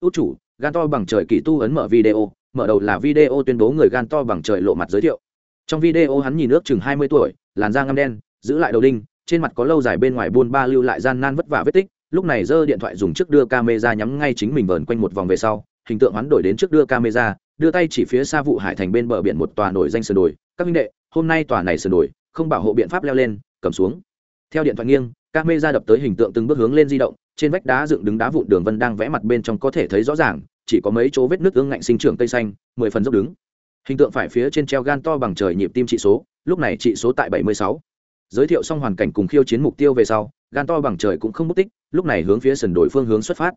Út chủ, gan to bằng trời kỳ tu ấn mở video, mở đầu là video tuyên bố người gan to bằng trời lộ mặt giới thiệu. Trong video hắn nhìn nước chừng hai mươi tuổi, làn da ngăm đen, giữ lại đầu đinh trên mặt có lâu dài bên ngoài buôn ba lưu lại gian nan vất vả vết tích, lúc này giơ điện thoại dùng trước đưa camera nhắm ngay chính mình vờn quanh một vòng về sau, hình tượng hoán đổi đến trước đưa camera, đưa tay chỉ phía xa vụ hải thành bên bờ biển một tòa nổi danh sườn đồi. Các minh đệ, hôm nay tòa này sườn đồi, không bảo hộ biện pháp leo lên, cầm xuống. Theo điện thoại nghiêng, camera đập tới hình tượng từng bước hướng lên di động, trên vách đá dựng đứng đá vụn đường vân đang vẽ mặt bên trong có thể thấy rõ ràng, chỉ có mấy chỗ vết nước ương ngạnh sinh trưởng cây xanh, mười phần dốc đứng. Hình tượng phải phía trên treo gan to bằng trời nhịp tim trị số, lúc này trị số tại bảy mươi sáu giới thiệu xong hoàn cảnh cùng khiêu chiến mục tiêu về sau, gan to bằng trời cũng không mất tích, lúc này hướng phía sườn đồi phương hướng xuất phát.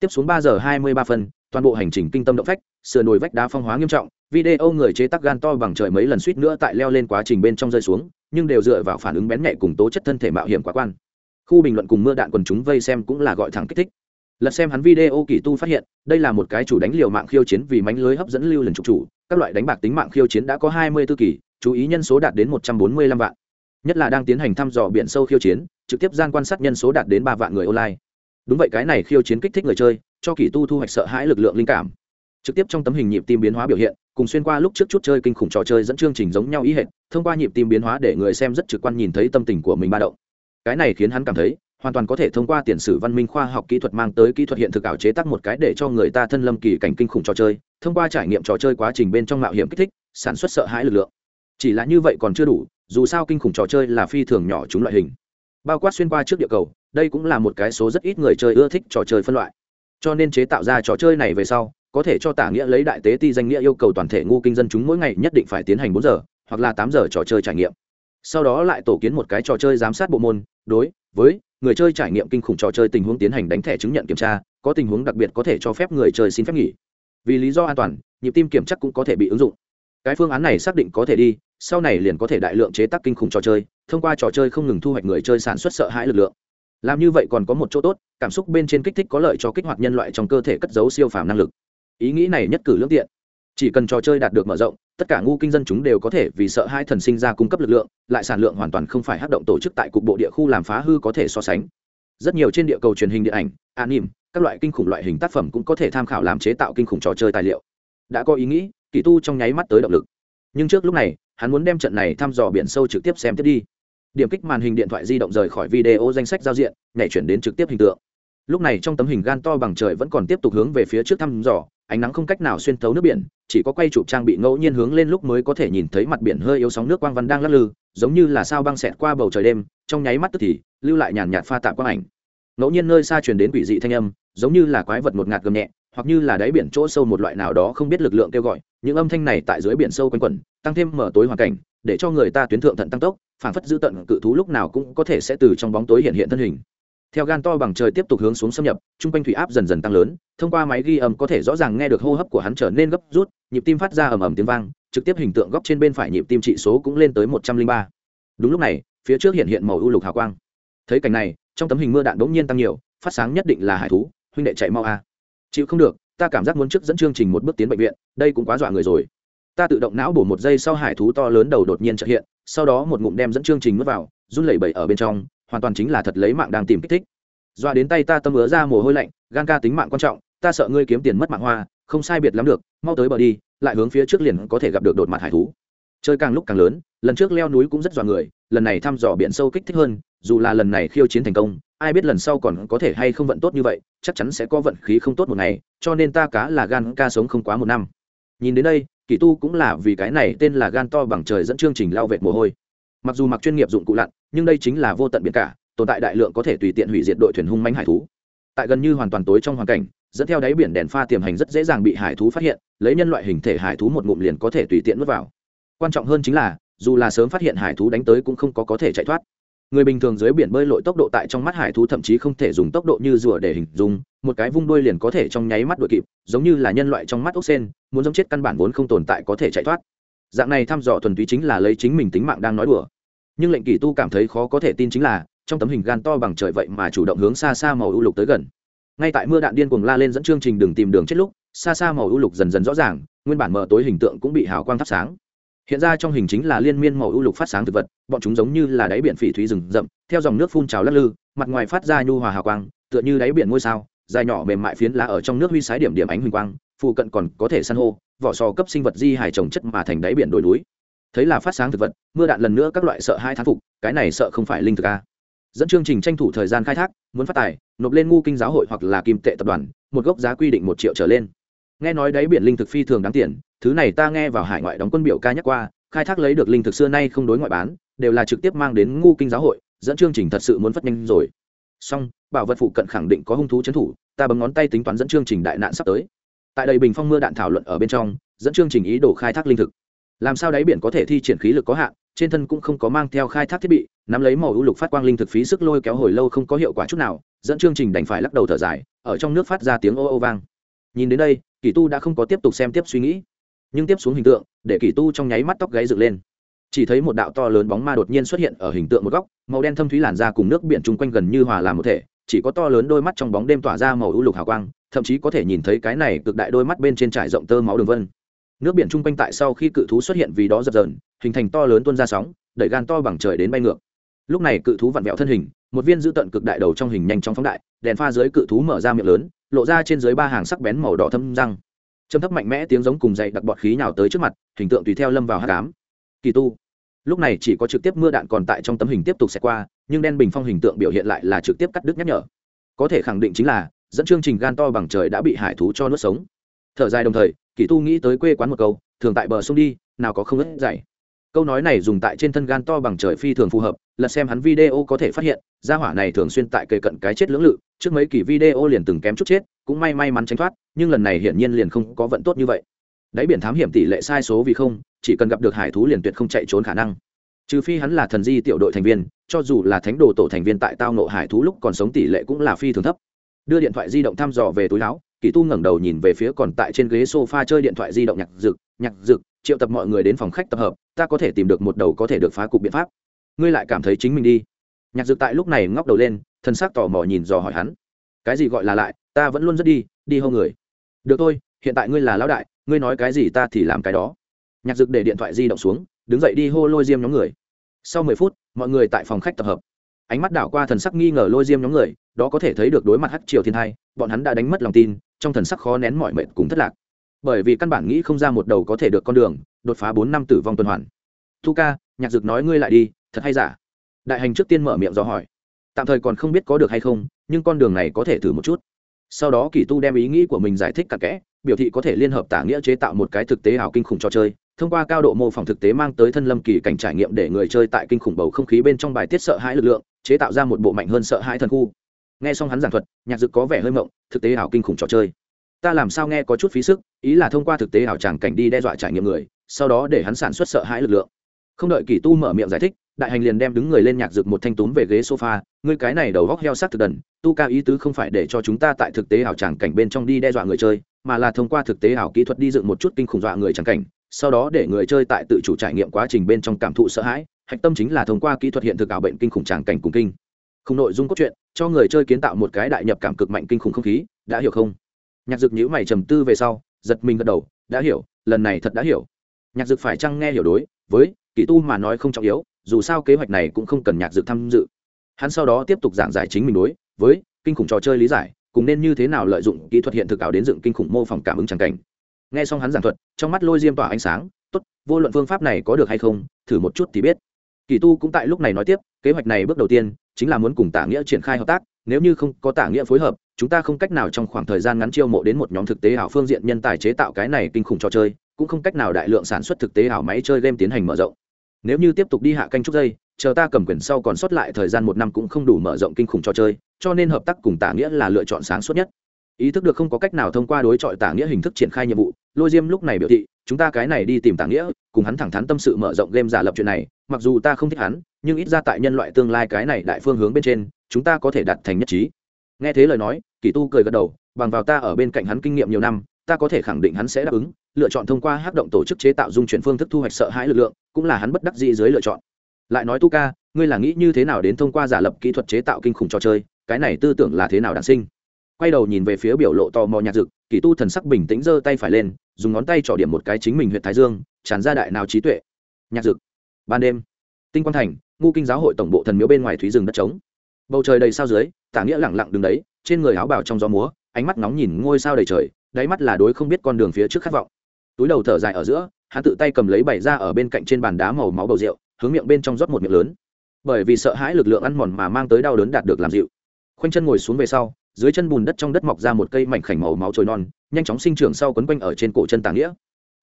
Tiếp xuống ba giờ hai mươi ba phân, toàn bộ hành trình kinh tâm động phách, sườn đồi vách đá phong hóa nghiêm trọng, video người chế tác gan to bằng trời mấy lần suýt nữa tại leo lên quá trình bên trong rơi xuống, nhưng đều dựa vào phản ứng bén nhạy cùng tố chất thân thể mạo hiểm quá quan. Khu bình luận cùng mưa đạn quần chúng vây xem cũng là gọi thẳng kích thích. Lật xem hắn video kỳ tu phát hiện, đây là một cái chủ đánh liều mạng khiêu chiến vì mánh lưới hấp dẫn lưu lần trục chủ, các loại đánh bạc tính mạng khiêu chiến đã có hai mươi tư kỳ, chú ý nhân số đạt đến một trăm bốn mươi lăm vạn nhất là đang tiến hành thăm dò biển sâu khiêu chiến, trực tiếp gian quan sát nhân số đạt đến ba vạn người online. Đúng vậy, cái này khiêu chiến kích thích người chơi, cho kỳ tu thu hoạch sợ hãi lực lượng linh cảm. Trực tiếp trong tấm hình nhịp tim biến hóa biểu hiện, cùng xuyên qua lúc trước chút chơi kinh khủng trò chơi dẫn chương trình giống nhau ý hệ thông qua nhịp tim biến hóa để người xem rất trực quan nhìn thấy tâm tình của mình ba động. Cái này khiến hắn cảm thấy, hoàn toàn có thể thông qua tiền sử văn minh khoa học kỹ thuật mang tới kỹ thuật hiện thực ảo chế tác một cái để cho người ta thân lâm kỳ cảnh kinh khủng trò chơi, thông qua trải nghiệm trò chơi quá trình bên trong mạo hiểm kích thích, sản xuất sợ hãi lực lượng. Chỉ là như vậy còn chưa đủ dù sao kinh khủng trò chơi là phi thường nhỏ chúng loại hình. Bao quát xuyên qua trước địa cầu, đây cũng là một cái số rất ít người chơi ưa thích trò chơi phân loại. Cho nên chế tạo ra trò chơi này về sau, có thể cho tả nghĩa lấy đại tế ti danh nghĩa yêu cầu toàn thể ngu kinh dân chúng mỗi ngày nhất định phải tiến hành bốn giờ, hoặc là tám giờ trò chơi trải nghiệm. Sau đó lại tổ kiến một cái trò chơi giám sát bộ môn, đối với người chơi trải nghiệm kinh khủng trò chơi tình huống tiến hành đánh thẻ chứng nhận kiểm tra, có tình huống đặc biệt có thể cho phép người chơi xin phép nghỉ. Vì lý do an toàn, nhịp tim kiểm chắc cũng có thể bị ứng dụng. Cái phương án này xác định có thể đi sau này liền có thể đại lượng chế tác kinh khủng trò chơi, thông qua trò chơi không ngừng thu hoạch người chơi sản xuất sợ hãi lực lượng. Làm như vậy còn có một chỗ tốt, cảm xúc bên trên kích thích có lợi cho kích hoạt nhân loại trong cơ thể cất giấu siêu phàm năng lực. Ý nghĩ này nhất cử lương tiện. Chỉ cần trò chơi đạt được mở rộng, tất cả ngu kinh dân chúng đều có thể vì sợ hai thần sinh ra cung cấp lực lượng, lại sản lượng hoàn toàn không phải hát động tổ chức tại cục bộ địa khu làm phá hư có thể so sánh. Rất nhiều trên địa cầu truyền hình điện ảnh, an nỉm các loại kinh khủng loại hình tác phẩm cũng có thể tham khảo làm chế tạo kinh khủng trò chơi tài liệu. Đã có ý nghĩ, kỳ tu trong nháy mắt tới động lực nhưng trước lúc này, hắn muốn đem trận này thăm dò biển sâu trực tiếp xem tiếp đi. Điểm kích màn hình điện thoại di động rời khỏi video danh sách giao diện, nhảy chuyển đến trực tiếp hình tượng. Lúc này trong tấm hình gan to bằng trời vẫn còn tiếp tục hướng về phía trước thăm dò, ánh nắng không cách nào xuyên thấu nước biển, chỉ có quay chụp trang bị ngẫu nhiên hướng lên lúc mới có thể nhìn thấy mặt biển hơi yếu sóng nước quang văn đang lắc lư, giống như là sao băng xẹt qua bầu trời đêm, trong nháy mắt tức thì, lưu lại nhàn nhạt pha tạp quang ảnh. Ngẫu nhiên nơi xa truyền đến quỷ dị thanh âm, giống như là quái vật một ngạt gầm nhẹ hoặc như là đáy biển chỗ sâu một loại nào đó không biết lực lượng kêu gọi, những âm thanh này tại dưới biển sâu quanh quẩn, tăng thêm mở tối hoàn cảnh, để cho người ta tuyến thượng thận tăng tốc, phản phất giữ tận cự thú lúc nào cũng có thể sẽ từ trong bóng tối hiện hiện thân hình. Theo gan to bằng trời tiếp tục hướng xuống xâm nhập, trung quanh thủy áp dần dần tăng lớn, thông qua máy ghi âm có thể rõ ràng nghe được hô hấp của hắn trở nên gấp rút, nhịp tim phát ra ầm ầm tiếng vang, trực tiếp hình tượng góc trên bên phải nhịp tim trị số cũng lên tới một trăm linh ba. Đúng lúc này, phía trước hiện hiện màu u lục hào quang. Thấy cảnh này, trong tấm hình mưa đạn bỗng nhiên tăng nhiều, phát sáng nhất định là hải thú, huynh đệ chạy mau a chịu không được, ta cảm giác muốn trước dẫn chương trình một bước tiến bệnh viện, đây cũng quá dọa người rồi. Ta tự động não bổ một giây sau hải thú to lớn đầu đột nhiên trợ hiện, sau đó một ngụm đem dẫn chương trình nuốt vào, run lẩy bẩy ở bên trong, hoàn toàn chính là thật lấy mạng đang tìm kích thích. Dọa đến tay ta tâm ứa ra mồ hôi lạnh, gan ca tính mạng quan trọng, ta sợ ngươi kiếm tiền mất mạng hoa, không sai biệt lắm được, mau tới bờ đi, lại hướng phía trước liền có thể gặp được đột mặt hải thú. Chơi càng lúc càng lớn, lần trước leo núi cũng rất dọa người, lần này thăm dò biển sâu kích thích hơn, dù là lần này khiêu chiến thành công ai biết lần sau còn có thể hay không vận tốt như vậy, chắc chắn sẽ có vận khí không tốt một ngày, cho nên ta cá là gan ca sống không quá một năm. Nhìn đến đây, kỳ tu cũng là vì cái này tên là gan to bằng trời dẫn chương trình lao vệt mồ hôi. Mặc dù mặc chuyên nghiệp dụng cụ lặn, nhưng đây chính là vô tận biển cả, tồn tại đại lượng có thể tùy tiện hủy diệt đội thuyền hung manh hải thú. Tại gần như hoàn toàn tối trong hoàn cảnh, dẫn theo đáy biển đèn pha tiềm hành rất dễ dàng bị hải thú phát hiện, lấy nhân loại hình thể hải thú một ngụm liền có thể tùy tiện nuốt vào. Quan trọng hơn chính là, dù là sớm phát hiện hải thú đánh tới cũng không có có thể chạy thoát người bình thường dưới biển bơi lội tốc độ tại trong mắt hải thú thậm chí không thể dùng tốc độ như rùa để hình dung, một cái vung đuôi liền có thể trong nháy mắt đuổi kịp, giống như là nhân loại trong mắt ốc sen, muốn giống chết căn bản vốn không tồn tại có thể chạy thoát. Dạng này thăm dò thuần túy chính là lấy chính mình tính mạng đang nói đùa. Nhưng lệnh kỳ tu cảm thấy khó có thể tin chính là, trong tấm hình gan to bằng trời vậy mà chủ động hướng xa xa màu ưu lục tới gần. Ngay tại mưa đạn điên cuồng la lên dẫn chương trình đừng tìm đường chết lúc, xa xa màu ưu lục dần dần rõ ràng, nguyên bản mờ tối hình tượng cũng bị hào quang thắp sáng hiện ra trong hình chính là liên miên màu ưu lục phát sáng thực vật, bọn chúng giống như là đáy biển phỉ thúy rừng rậm, theo dòng nước phun trào lắc lư, mặt ngoài phát ra nhu hòa hào quang, tựa như đáy biển ngôi sao, dài nhỏ mềm mại phiến lá ở trong nước huy sái điểm điểm ánh huỳnh quang phụ cận còn có thể san hô, vỏ sò cấp sinh vật di hài trồng chất mà thành đáy biển đồi núi. Thấy là phát sáng thực vật, mưa đạn lần nữa các loại sợ hai thán phục, cái này sợ không phải linh thực a. Dẫn chương trình tranh thủ thời gian khai thác, muốn phát tài, nộp lên ngu kinh giáo hội hoặc là kim tệ tập đoàn, một gốc giá quy định một triệu trở lên nghe nói đáy biển linh thực phi thường đáng tiền, thứ này ta nghe vào hải ngoại đóng quân biểu ca nhắc qua, khai thác lấy được linh thực xưa nay không đối ngoại bán, đều là trực tiếp mang đến ngu kinh giáo hội, dẫn chương trình thật sự muốn phát nhanh rồi. Song bảo vật phụ cận khẳng định có hung thú trấn thủ, ta bấm ngón tay tính toán dẫn chương trình đại nạn sắp tới. Tại đây bình phong mưa đạn thảo luận ở bên trong, dẫn chương trình ý đồ khai thác linh thực. Làm sao đáy biển có thể thi triển khí lực có hạn, trên thân cũng không có mang theo khai thác thiết bị, nắm lấy màu ưu lục phát quang linh thực phí sức lôi kéo hồi lâu không có hiệu quả chút nào, dẫn chương trình đành phải lắc đầu thở dài, ở trong nước phát ra tiếng ô ô vang. Nhìn đến đây kỳ tu đã không có tiếp tục xem tiếp suy nghĩ, nhưng tiếp xuống hình tượng, để kỳ tu trong nháy mắt tóc gáy dựng lên. Chỉ thấy một đạo to lớn bóng ma đột nhiên xuất hiện ở hình tượng một góc, màu đen thâm thúy làn ra cùng nước biển chung quanh gần như hòa làm một thể, chỉ có to lớn đôi mắt trong bóng đêm tỏa ra màu ưu lục hào quang, thậm chí có thể nhìn thấy cái này cực đại đôi mắt bên trên trải rộng tơ máu đường vân. Nước biển chung quanh tại sau khi cự thú xuất hiện vì đó dập dờn, hình thành to lớn tuôn ra sóng, đẩy gan to bằng trời đến bay ngược. Lúc này cự thú vặn vẹo thân hình, một viên dữ tận cực đại đầu trong hình nhanh chóng phóng đại, đèn pha dưới cự thú mở ra miệng lớn lộ ra trên dưới ba hàng sắc bén màu đỏ thâm răng. Châm thấp mạnh mẽ tiếng giống cùng dậy đặc bọt khí nào tới trước mặt, hình tượng tùy theo lâm vào hát cám kỳ tu. Lúc này chỉ có trực tiếp mưa đạn còn tại trong tấm hình tiếp tục xẹt qua, nhưng đen bình phong hình tượng biểu hiện lại là trực tiếp cắt đứt nhắc nhở. Có thể khẳng định chính là, dẫn chương trình gan to bằng trời đã bị hải thú cho nuốt sống. Thở dài đồng thời, kỳ tu nghĩ tới quê quán một câu, thường tại bờ sông đi, nào có không ớt dày câu nói này dùng tại trên thân gan to bằng trời phi thường phù hợp lật xem hắn video có thể phát hiện, gia hỏa này thường xuyên tại kề cận cái chết lưỡng lự, trước mấy kỳ video liền từng kém chút chết, cũng may may mắn tránh thoát, nhưng lần này hiển nhiên liền không có vận tốt như vậy. Đáy biển thám hiểm tỷ lệ sai số vì không, chỉ cần gặp được hải thú liền tuyệt không chạy trốn khả năng. Trừ phi hắn là thần di tiểu đội thành viên, cho dù là thánh đồ tổ thành viên tại tao nộ hải thú lúc còn sống tỷ lệ cũng là phi thường thấp. Đưa điện thoại di động thăm dò về túi láo kỳ tu ngẩng đầu nhìn về phía còn tại trên ghế sofa chơi điện thoại di động nhạc dực nhạc dực triệu tập mọi người đến phòng khách tập hợp, ta có thể tìm được một đầu có thể được phá cục biện pháp. Ngươi lại cảm thấy chính mình đi. Nhạc dực tại lúc này ngóc đầu lên thân xác tò mò nhìn dò hỏi hắn. Cái gì gọi là lại, ta vẫn luôn rất đi đi hâu người. Được thôi, hiện tại ngươi là lão đại, ngươi nói cái gì ta thì làm cái đó. Nhạc dực để điện thoại di động xuống, đứng dậy đi hô lôi diêm nhóm người. Sau mười phút, mọi người tại phòng khách tập hợp. Ánh mắt đảo qua thần sắc nghi ngờ lôi diêm nhóm người, đó có thể thấy được đối mặt hắc triều thiên hai bọn hắn đã đánh mất lòng tin, trong thần sắc khó nén mọi mệt cùng thất lạc bởi vì căn bản nghĩ không ra một đầu có thể được con đường, đột phá bốn năm tử vong tuần hoàn. Thu ca, nhạc dực nói ngươi lại đi, thật hay giả? Đại hành trước tiên mở miệng do hỏi. Tạm thời còn không biết có được hay không, nhưng con đường này có thể thử một chút. Sau đó kỳ tu đem ý nghĩ của mình giải thích cặn kẽ, biểu thị có thể liên hợp tả nghĩa chế tạo một cái thực tế ảo kinh khủng trò chơi, thông qua cao độ mô phỏng thực tế mang tới thân lâm kỳ cảnh trải nghiệm để người chơi tại kinh khủng bầu không khí bên trong bài tiết sợ hãi lực lượng, chế tạo ra một bộ mạnh hơn sợ hãi thần khu. Nghe xong hắn giảng thuật, nhạc dực có vẻ hơi mộng, thực tế ảo kinh khủng trò chơi ta làm sao nghe có chút phí sức, ý là thông qua thực tế ảo tràng cảnh đi đe dọa trải nghiệm người, sau đó để hắn sản xuất sợ hãi lực lượng. Không đợi kỳ tu mở miệng giải thích, đại hành liền đem đứng người lên nhạc dực một thanh túm về ghế sofa, ngươi cái này đầu góc heo sắc thực đần, tu ca ý tứ không phải để cho chúng ta tại thực tế ảo tràng cảnh bên trong đi đe dọa người chơi, mà là thông qua thực tế ảo kỹ thuật đi dựng một chút kinh khủng dọa người tràng cảnh, sau đó để người chơi tại tự chủ trải nghiệm quá trình bên trong cảm thụ sợ hãi, hạch tâm chính là thông qua kỹ thuật hiện thực ảo bệnh kinh khủng tràng cảnh cùng kinh. Không nội dung cốt truyện, cho người chơi kiến tạo một cái đại nhập cảm cực mạnh kinh khủng không khí, đã hiểu không? Nhạc dực nhữ mày trầm tư về sau, giật mình gật đầu, đã hiểu, lần này thật đã hiểu. Nhạc dực phải chăng nghe hiểu đối với kỷ tu mà nói không trọng yếu, dù sao kế hoạch này cũng không cần nhạc dực tham dự. Hắn sau đó tiếp tục giảng giải chính mình đối với kinh khủng trò chơi lý giải, cùng nên như thế nào lợi dụng kỹ thuật hiện thực ảo đến dựng kinh khủng mô phỏng cảm ứng tràng cảnh. Nghe xong hắn giảng thuật, trong mắt lôi diêm tỏa ánh sáng, tốt, vô luận phương pháp này có được hay không, thử một chút thì biết. Kỳ tu cũng tại lúc này nói tiếp, kế hoạch này bước đầu tiên chính là muốn cùng tả nghĩa triển khai hợp tác, nếu như không có tả nghĩa phối hợp chúng ta không cách nào trong khoảng thời gian ngắn chiêu mộ đến một nhóm thực tế ảo phương diện nhân tài chế tạo cái này kinh khủng trò chơi, cũng không cách nào đại lượng sản xuất thực tế ảo máy chơi game tiến hành mở rộng. Nếu như tiếp tục đi hạ canh chút giây chờ ta cầm quyền sau còn sót lại thời gian một năm cũng không đủ mở rộng kinh khủng trò chơi, cho nên hợp tác cùng tả nghĩa là lựa chọn sáng suốt nhất. Ý thức được không có cách nào thông qua đối chọi tả nghĩa hình thức triển khai nhiệm vụ, lôi diêm lúc này biểu thị, chúng ta cái này đi tìm tả nghĩa, cùng hắn thẳng thắn tâm sự mở rộng game giả lập chuyện này, mặc dù ta không thích hắn, nhưng ít ra tại nhân loại tương lai cái này đại phương hướng bên trên, chúng ta có thể đạt thành nhất trí nghe thế lời nói, kỳ tu cười gật đầu, bằng vào ta ở bên cạnh hắn kinh nghiệm nhiều năm, ta có thể khẳng định hắn sẽ đáp ứng, lựa chọn thông qua hát động tổ chức chế tạo dung chuyển phương thức thu hoạch sợ hãi lực lượng, cũng là hắn bất đắc dĩ dưới lựa chọn. Lại nói tu ca, ngươi là nghĩ như thế nào đến thông qua giả lập kỹ thuật chế tạo kinh khủng trò chơi, cái này tư tưởng là thế nào đản sinh? Quay đầu nhìn về phía biểu lộ tò mò nhạc dực, kỳ tu thần sắc bình tĩnh giơ tay phải lên, dùng ngón tay trỏ điểm một cái chính mình huyện thái dương, tràn ra đại nào trí tuệ. Nhạc dực. Ban đêm, tinh quang thành ngu kinh giáo hội tổng bộ thần miếu bên ngoài thúy rừng đất trống bầu trời đầy sao dưới, tả nghĩa lẳng lặng đứng đấy, trên người áo bào trong gió múa, ánh mắt nóng nhìn ngôi sao đầy trời, đáy mắt là đối không biết con đường phía trước khát vọng. Túi đầu thở dài ở giữa, hắn tự tay cầm lấy bày ra ở bên cạnh trên bàn đá màu máu bầu rượu, hướng miệng bên trong rót một miệng lớn. Bởi vì sợ hãi lực lượng ăn mòn mà mang tới đau đớn đạt được làm dịu. Khoanh chân ngồi xuống về sau, dưới chân bùn đất trong đất mọc ra một cây mảnh khảnh màu máu trồi non, nhanh chóng sinh trưởng sau quấn quanh ở trên cổ chân tả nghĩa.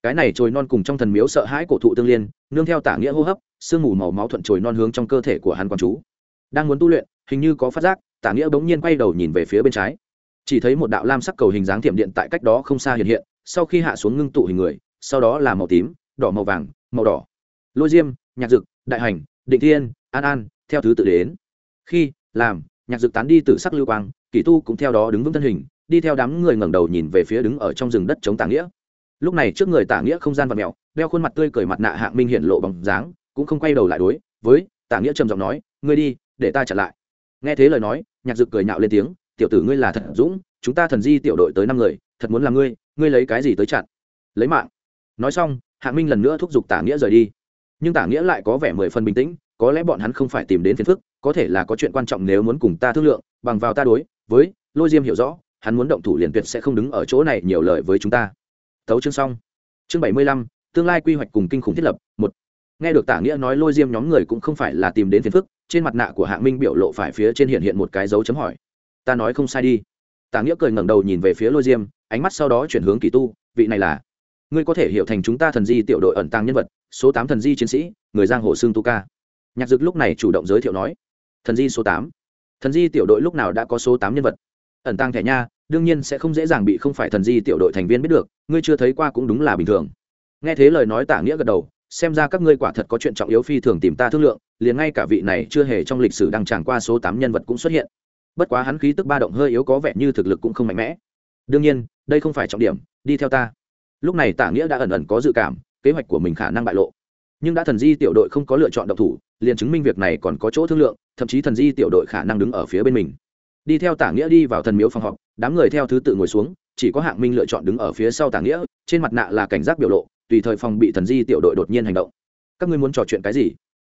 Cái này trồi non cùng trong thần miếu sợ hãi cổ thụ tương liên, nương theo tả nghĩa hô hấp, sương mù màu máu thuận trồi non hướng trong cơ thể của hắn quán chú đang muốn tu luyện, hình như có phát giác, tả nghĩa bỗng nhiên quay đầu nhìn về phía bên trái. Chỉ thấy một đạo lam sắc cầu hình dáng thiểm điện tại cách đó không xa hiện hiện, sau khi hạ xuống ngưng tụ hình người, sau đó là màu tím, đỏ màu vàng, màu đỏ. Lôi diêm, nhạc dực, đại hành, định thiên, an an, theo thứ tự đến. Khi, làm, nhạc dực tán đi từ sắc lưu quang, kỳ tu cũng theo đó đứng vững thân hình, đi theo đám người ngẩng đầu nhìn về phía đứng ở trong rừng đất chống tả nghĩa. Lúc này trước người tả nghĩa không gian vật mèo, đeo khuôn mặt tươi cười mặt nạ hạng minh hiện lộ bằng dáng, cũng không quay đầu lại đối với tả nghĩa trầm giọng nói, ngươi đi để ta trả lại. Nghe thế lời nói, nhạc dực cười nhạo lên tiếng, tiểu tử ngươi là thật dũng, chúng ta thần di tiểu đội tới năm người, thật muốn làm ngươi ngươi lấy cái gì tới chặn? Lấy mạng. Nói xong, hạng minh lần nữa thúc giục tả nghĩa rời đi. Nhưng tả nghĩa lại có vẻ mười phần bình tĩnh, có lẽ bọn hắn không phải tìm đến phiền phức, có thể là có chuyện quan trọng nếu muốn cùng ta thương lượng, bằng vào ta đối với lôi diêm hiểu rõ, hắn muốn động thủ liền tuyệt sẽ không đứng ở chỗ này nhiều lời với chúng ta. Tấu chương xong. Chương bảy mươi lăm, tương lai quy hoạch cùng kinh khủng thiết lập, một nghe được tả nghĩa nói lôi diêm nhóm người cũng không phải là tìm đến phiền phức, trên mặt nạ của hạng minh biểu lộ phải phía trên hiện hiện một cái dấu chấm hỏi. Ta nói không sai đi. Tả nghĩa cười ngẩng đầu nhìn về phía lôi diêm, ánh mắt sau đó chuyển hướng kỳ tu, vị này là? Ngươi có thể hiểu thành chúng ta thần di tiểu đội ẩn tàng nhân vật, số tám thần di chiến sĩ, người giang hồ sương tu ca. Nhạc dực lúc này chủ động giới thiệu nói. Thần di số tám. Thần di tiểu đội lúc nào đã có số tám nhân vật? Ẩn tàng thẻ nha, đương nhiên sẽ không dễ dàng bị không phải thần di tiểu đội thành viên biết được, ngươi chưa thấy qua cũng đúng là bình thường. Nghe thế lời nói tả nghĩa gật đầu xem ra các ngươi quả thật có chuyện trọng yếu phi thường tìm ta thương lượng, liền ngay cả vị này chưa hề trong lịch sử đăng tràng qua số tám nhân vật cũng xuất hiện. Bất quá hắn khí tức ba động hơi yếu có vẻ như thực lực cũng không mạnh mẽ. Đương nhiên, đây không phải trọng điểm, đi theo ta. Lúc này tả nghĩa đã ẩn ẩn có dự cảm, kế hoạch của mình khả năng bại lộ. Nhưng đã thần di tiểu đội không có lựa chọn độc thủ, liền chứng minh việc này còn có chỗ thương lượng, thậm chí thần di tiểu đội khả năng đứng ở phía bên mình. Đi theo tả nghĩa đi vào thần miếu phòng họp, đám người theo thứ tự ngồi xuống, chỉ có hạng minh lựa chọn đứng ở phía sau tả nghĩa, trên mặt nạ là cảnh giác biểu lộ tùy thời phòng bị thần di tiểu đội đột nhiên hành động. Các ngươi muốn trò chuyện cái gì?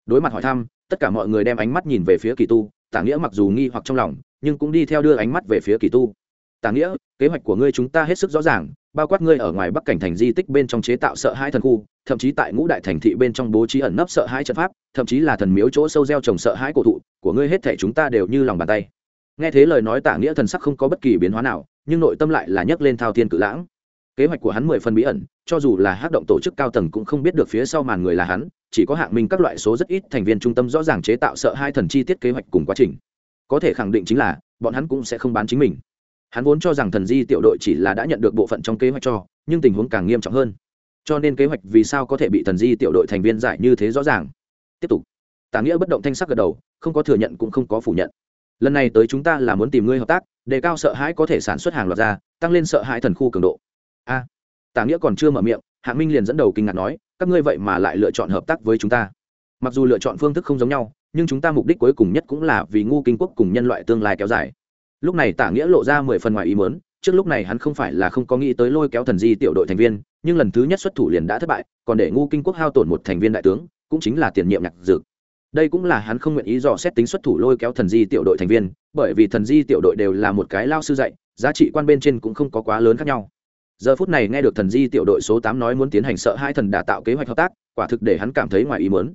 Đối mặt hỏi thăm, tất cả mọi người đem ánh mắt nhìn về phía kỳ tu. Tả nghĩa mặc dù nghi hoặc trong lòng, nhưng cũng đi theo đưa ánh mắt về phía kỳ tu. Tả nghĩa, kế hoạch của ngươi chúng ta hết sức rõ ràng, bao quát ngươi ở ngoài bắc cảnh thành di tích bên trong chế tạo sợ hãi thần khu, thậm chí tại ngũ đại thành thị bên trong bố trí ẩn nấp sợ hãi trận pháp, thậm chí là thần miếu chỗ sâu gieo trồng sợ hãi cổ thụ, của ngươi hết thể chúng ta đều như lòng bàn tay. Nghe thế lời nói, tả nghĩa thần sắc không có bất kỳ biến hóa nào, nhưng nội tâm lại là nhấc lên thao thiên cự lãng. Kế hoạch của hắn mười phần bí ẩn cho dù là hát động tổ chức cao tầng cũng không biết được phía sau màn người là hắn chỉ có hạng minh các loại số rất ít thành viên trung tâm rõ ràng chế tạo sợ hai thần chi tiết kế hoạch cùng quá trình. Có thể khẳng định chính là bọn hắn cũng sẽ không bán chính mình. Hắn vốn cho rằng thần di tiểu đội chỉ là đã nhận được bộ phận trong kế hoạch cho nhưng tình huống càng nghiêm trọng hơn. Cho nên kế hoạch vì sao có thể bị thần di tiểu đội thành viên giải như thế rõ ràng? Tiếp tục. Tả nghĩa bất động thanh sắc gật đầu không có thừa nhận cũng không có phủ nhận. Lần này tới chúng ta là muốn tìm ngươi hợp tác đề cao sợ hãi có thể sản xuất hàng loạt ra tăng lên sợ hãi thần khu cường độ. A. à, tả nghĩa còn chưa mở miệng, Hạng minh liền dẫn đầu kinh ngạc nói, các ngươi vậy mà lại lựa chọn hợp tác với chúng ta. Mặc dù lựa chọn phương thức không giống nhau, nhưng chúng ta mục đích cuối cùng nhất cũng là vì ngu kinh quốc cùng nhân loại tương lai kéo dài. Lúc này tả nghĩa lộ ra mười phần ngoài ý mớn trước lúc này hắn không phải là không có nghĩ tới lôi kéo thần di tiểu đội thành viên, nhưng lần thứ nhất xuất thủ liền đã thất bại, còn để ngu kinh quốc hao tổn một thành viên đại tướng, cũng chính là tiền nhiệm nhạc dược. Đây cũng là hắn không nguyện ý dò xét tính xuất thủ lôi kéo thần di tiểu đội thành viên, bởi vì thần di tiểu đội đều là một cái lao sư dạy, giá trị quan bên trên cũng không có quá lớn khác nhau giờ phút này nghe được thần di tiểu đội số tám nói muốn tiến hành sợ hai thần đà tạo kế hoạch hợp tác, quả thực để hắn cảm thấy ngoài ý mớn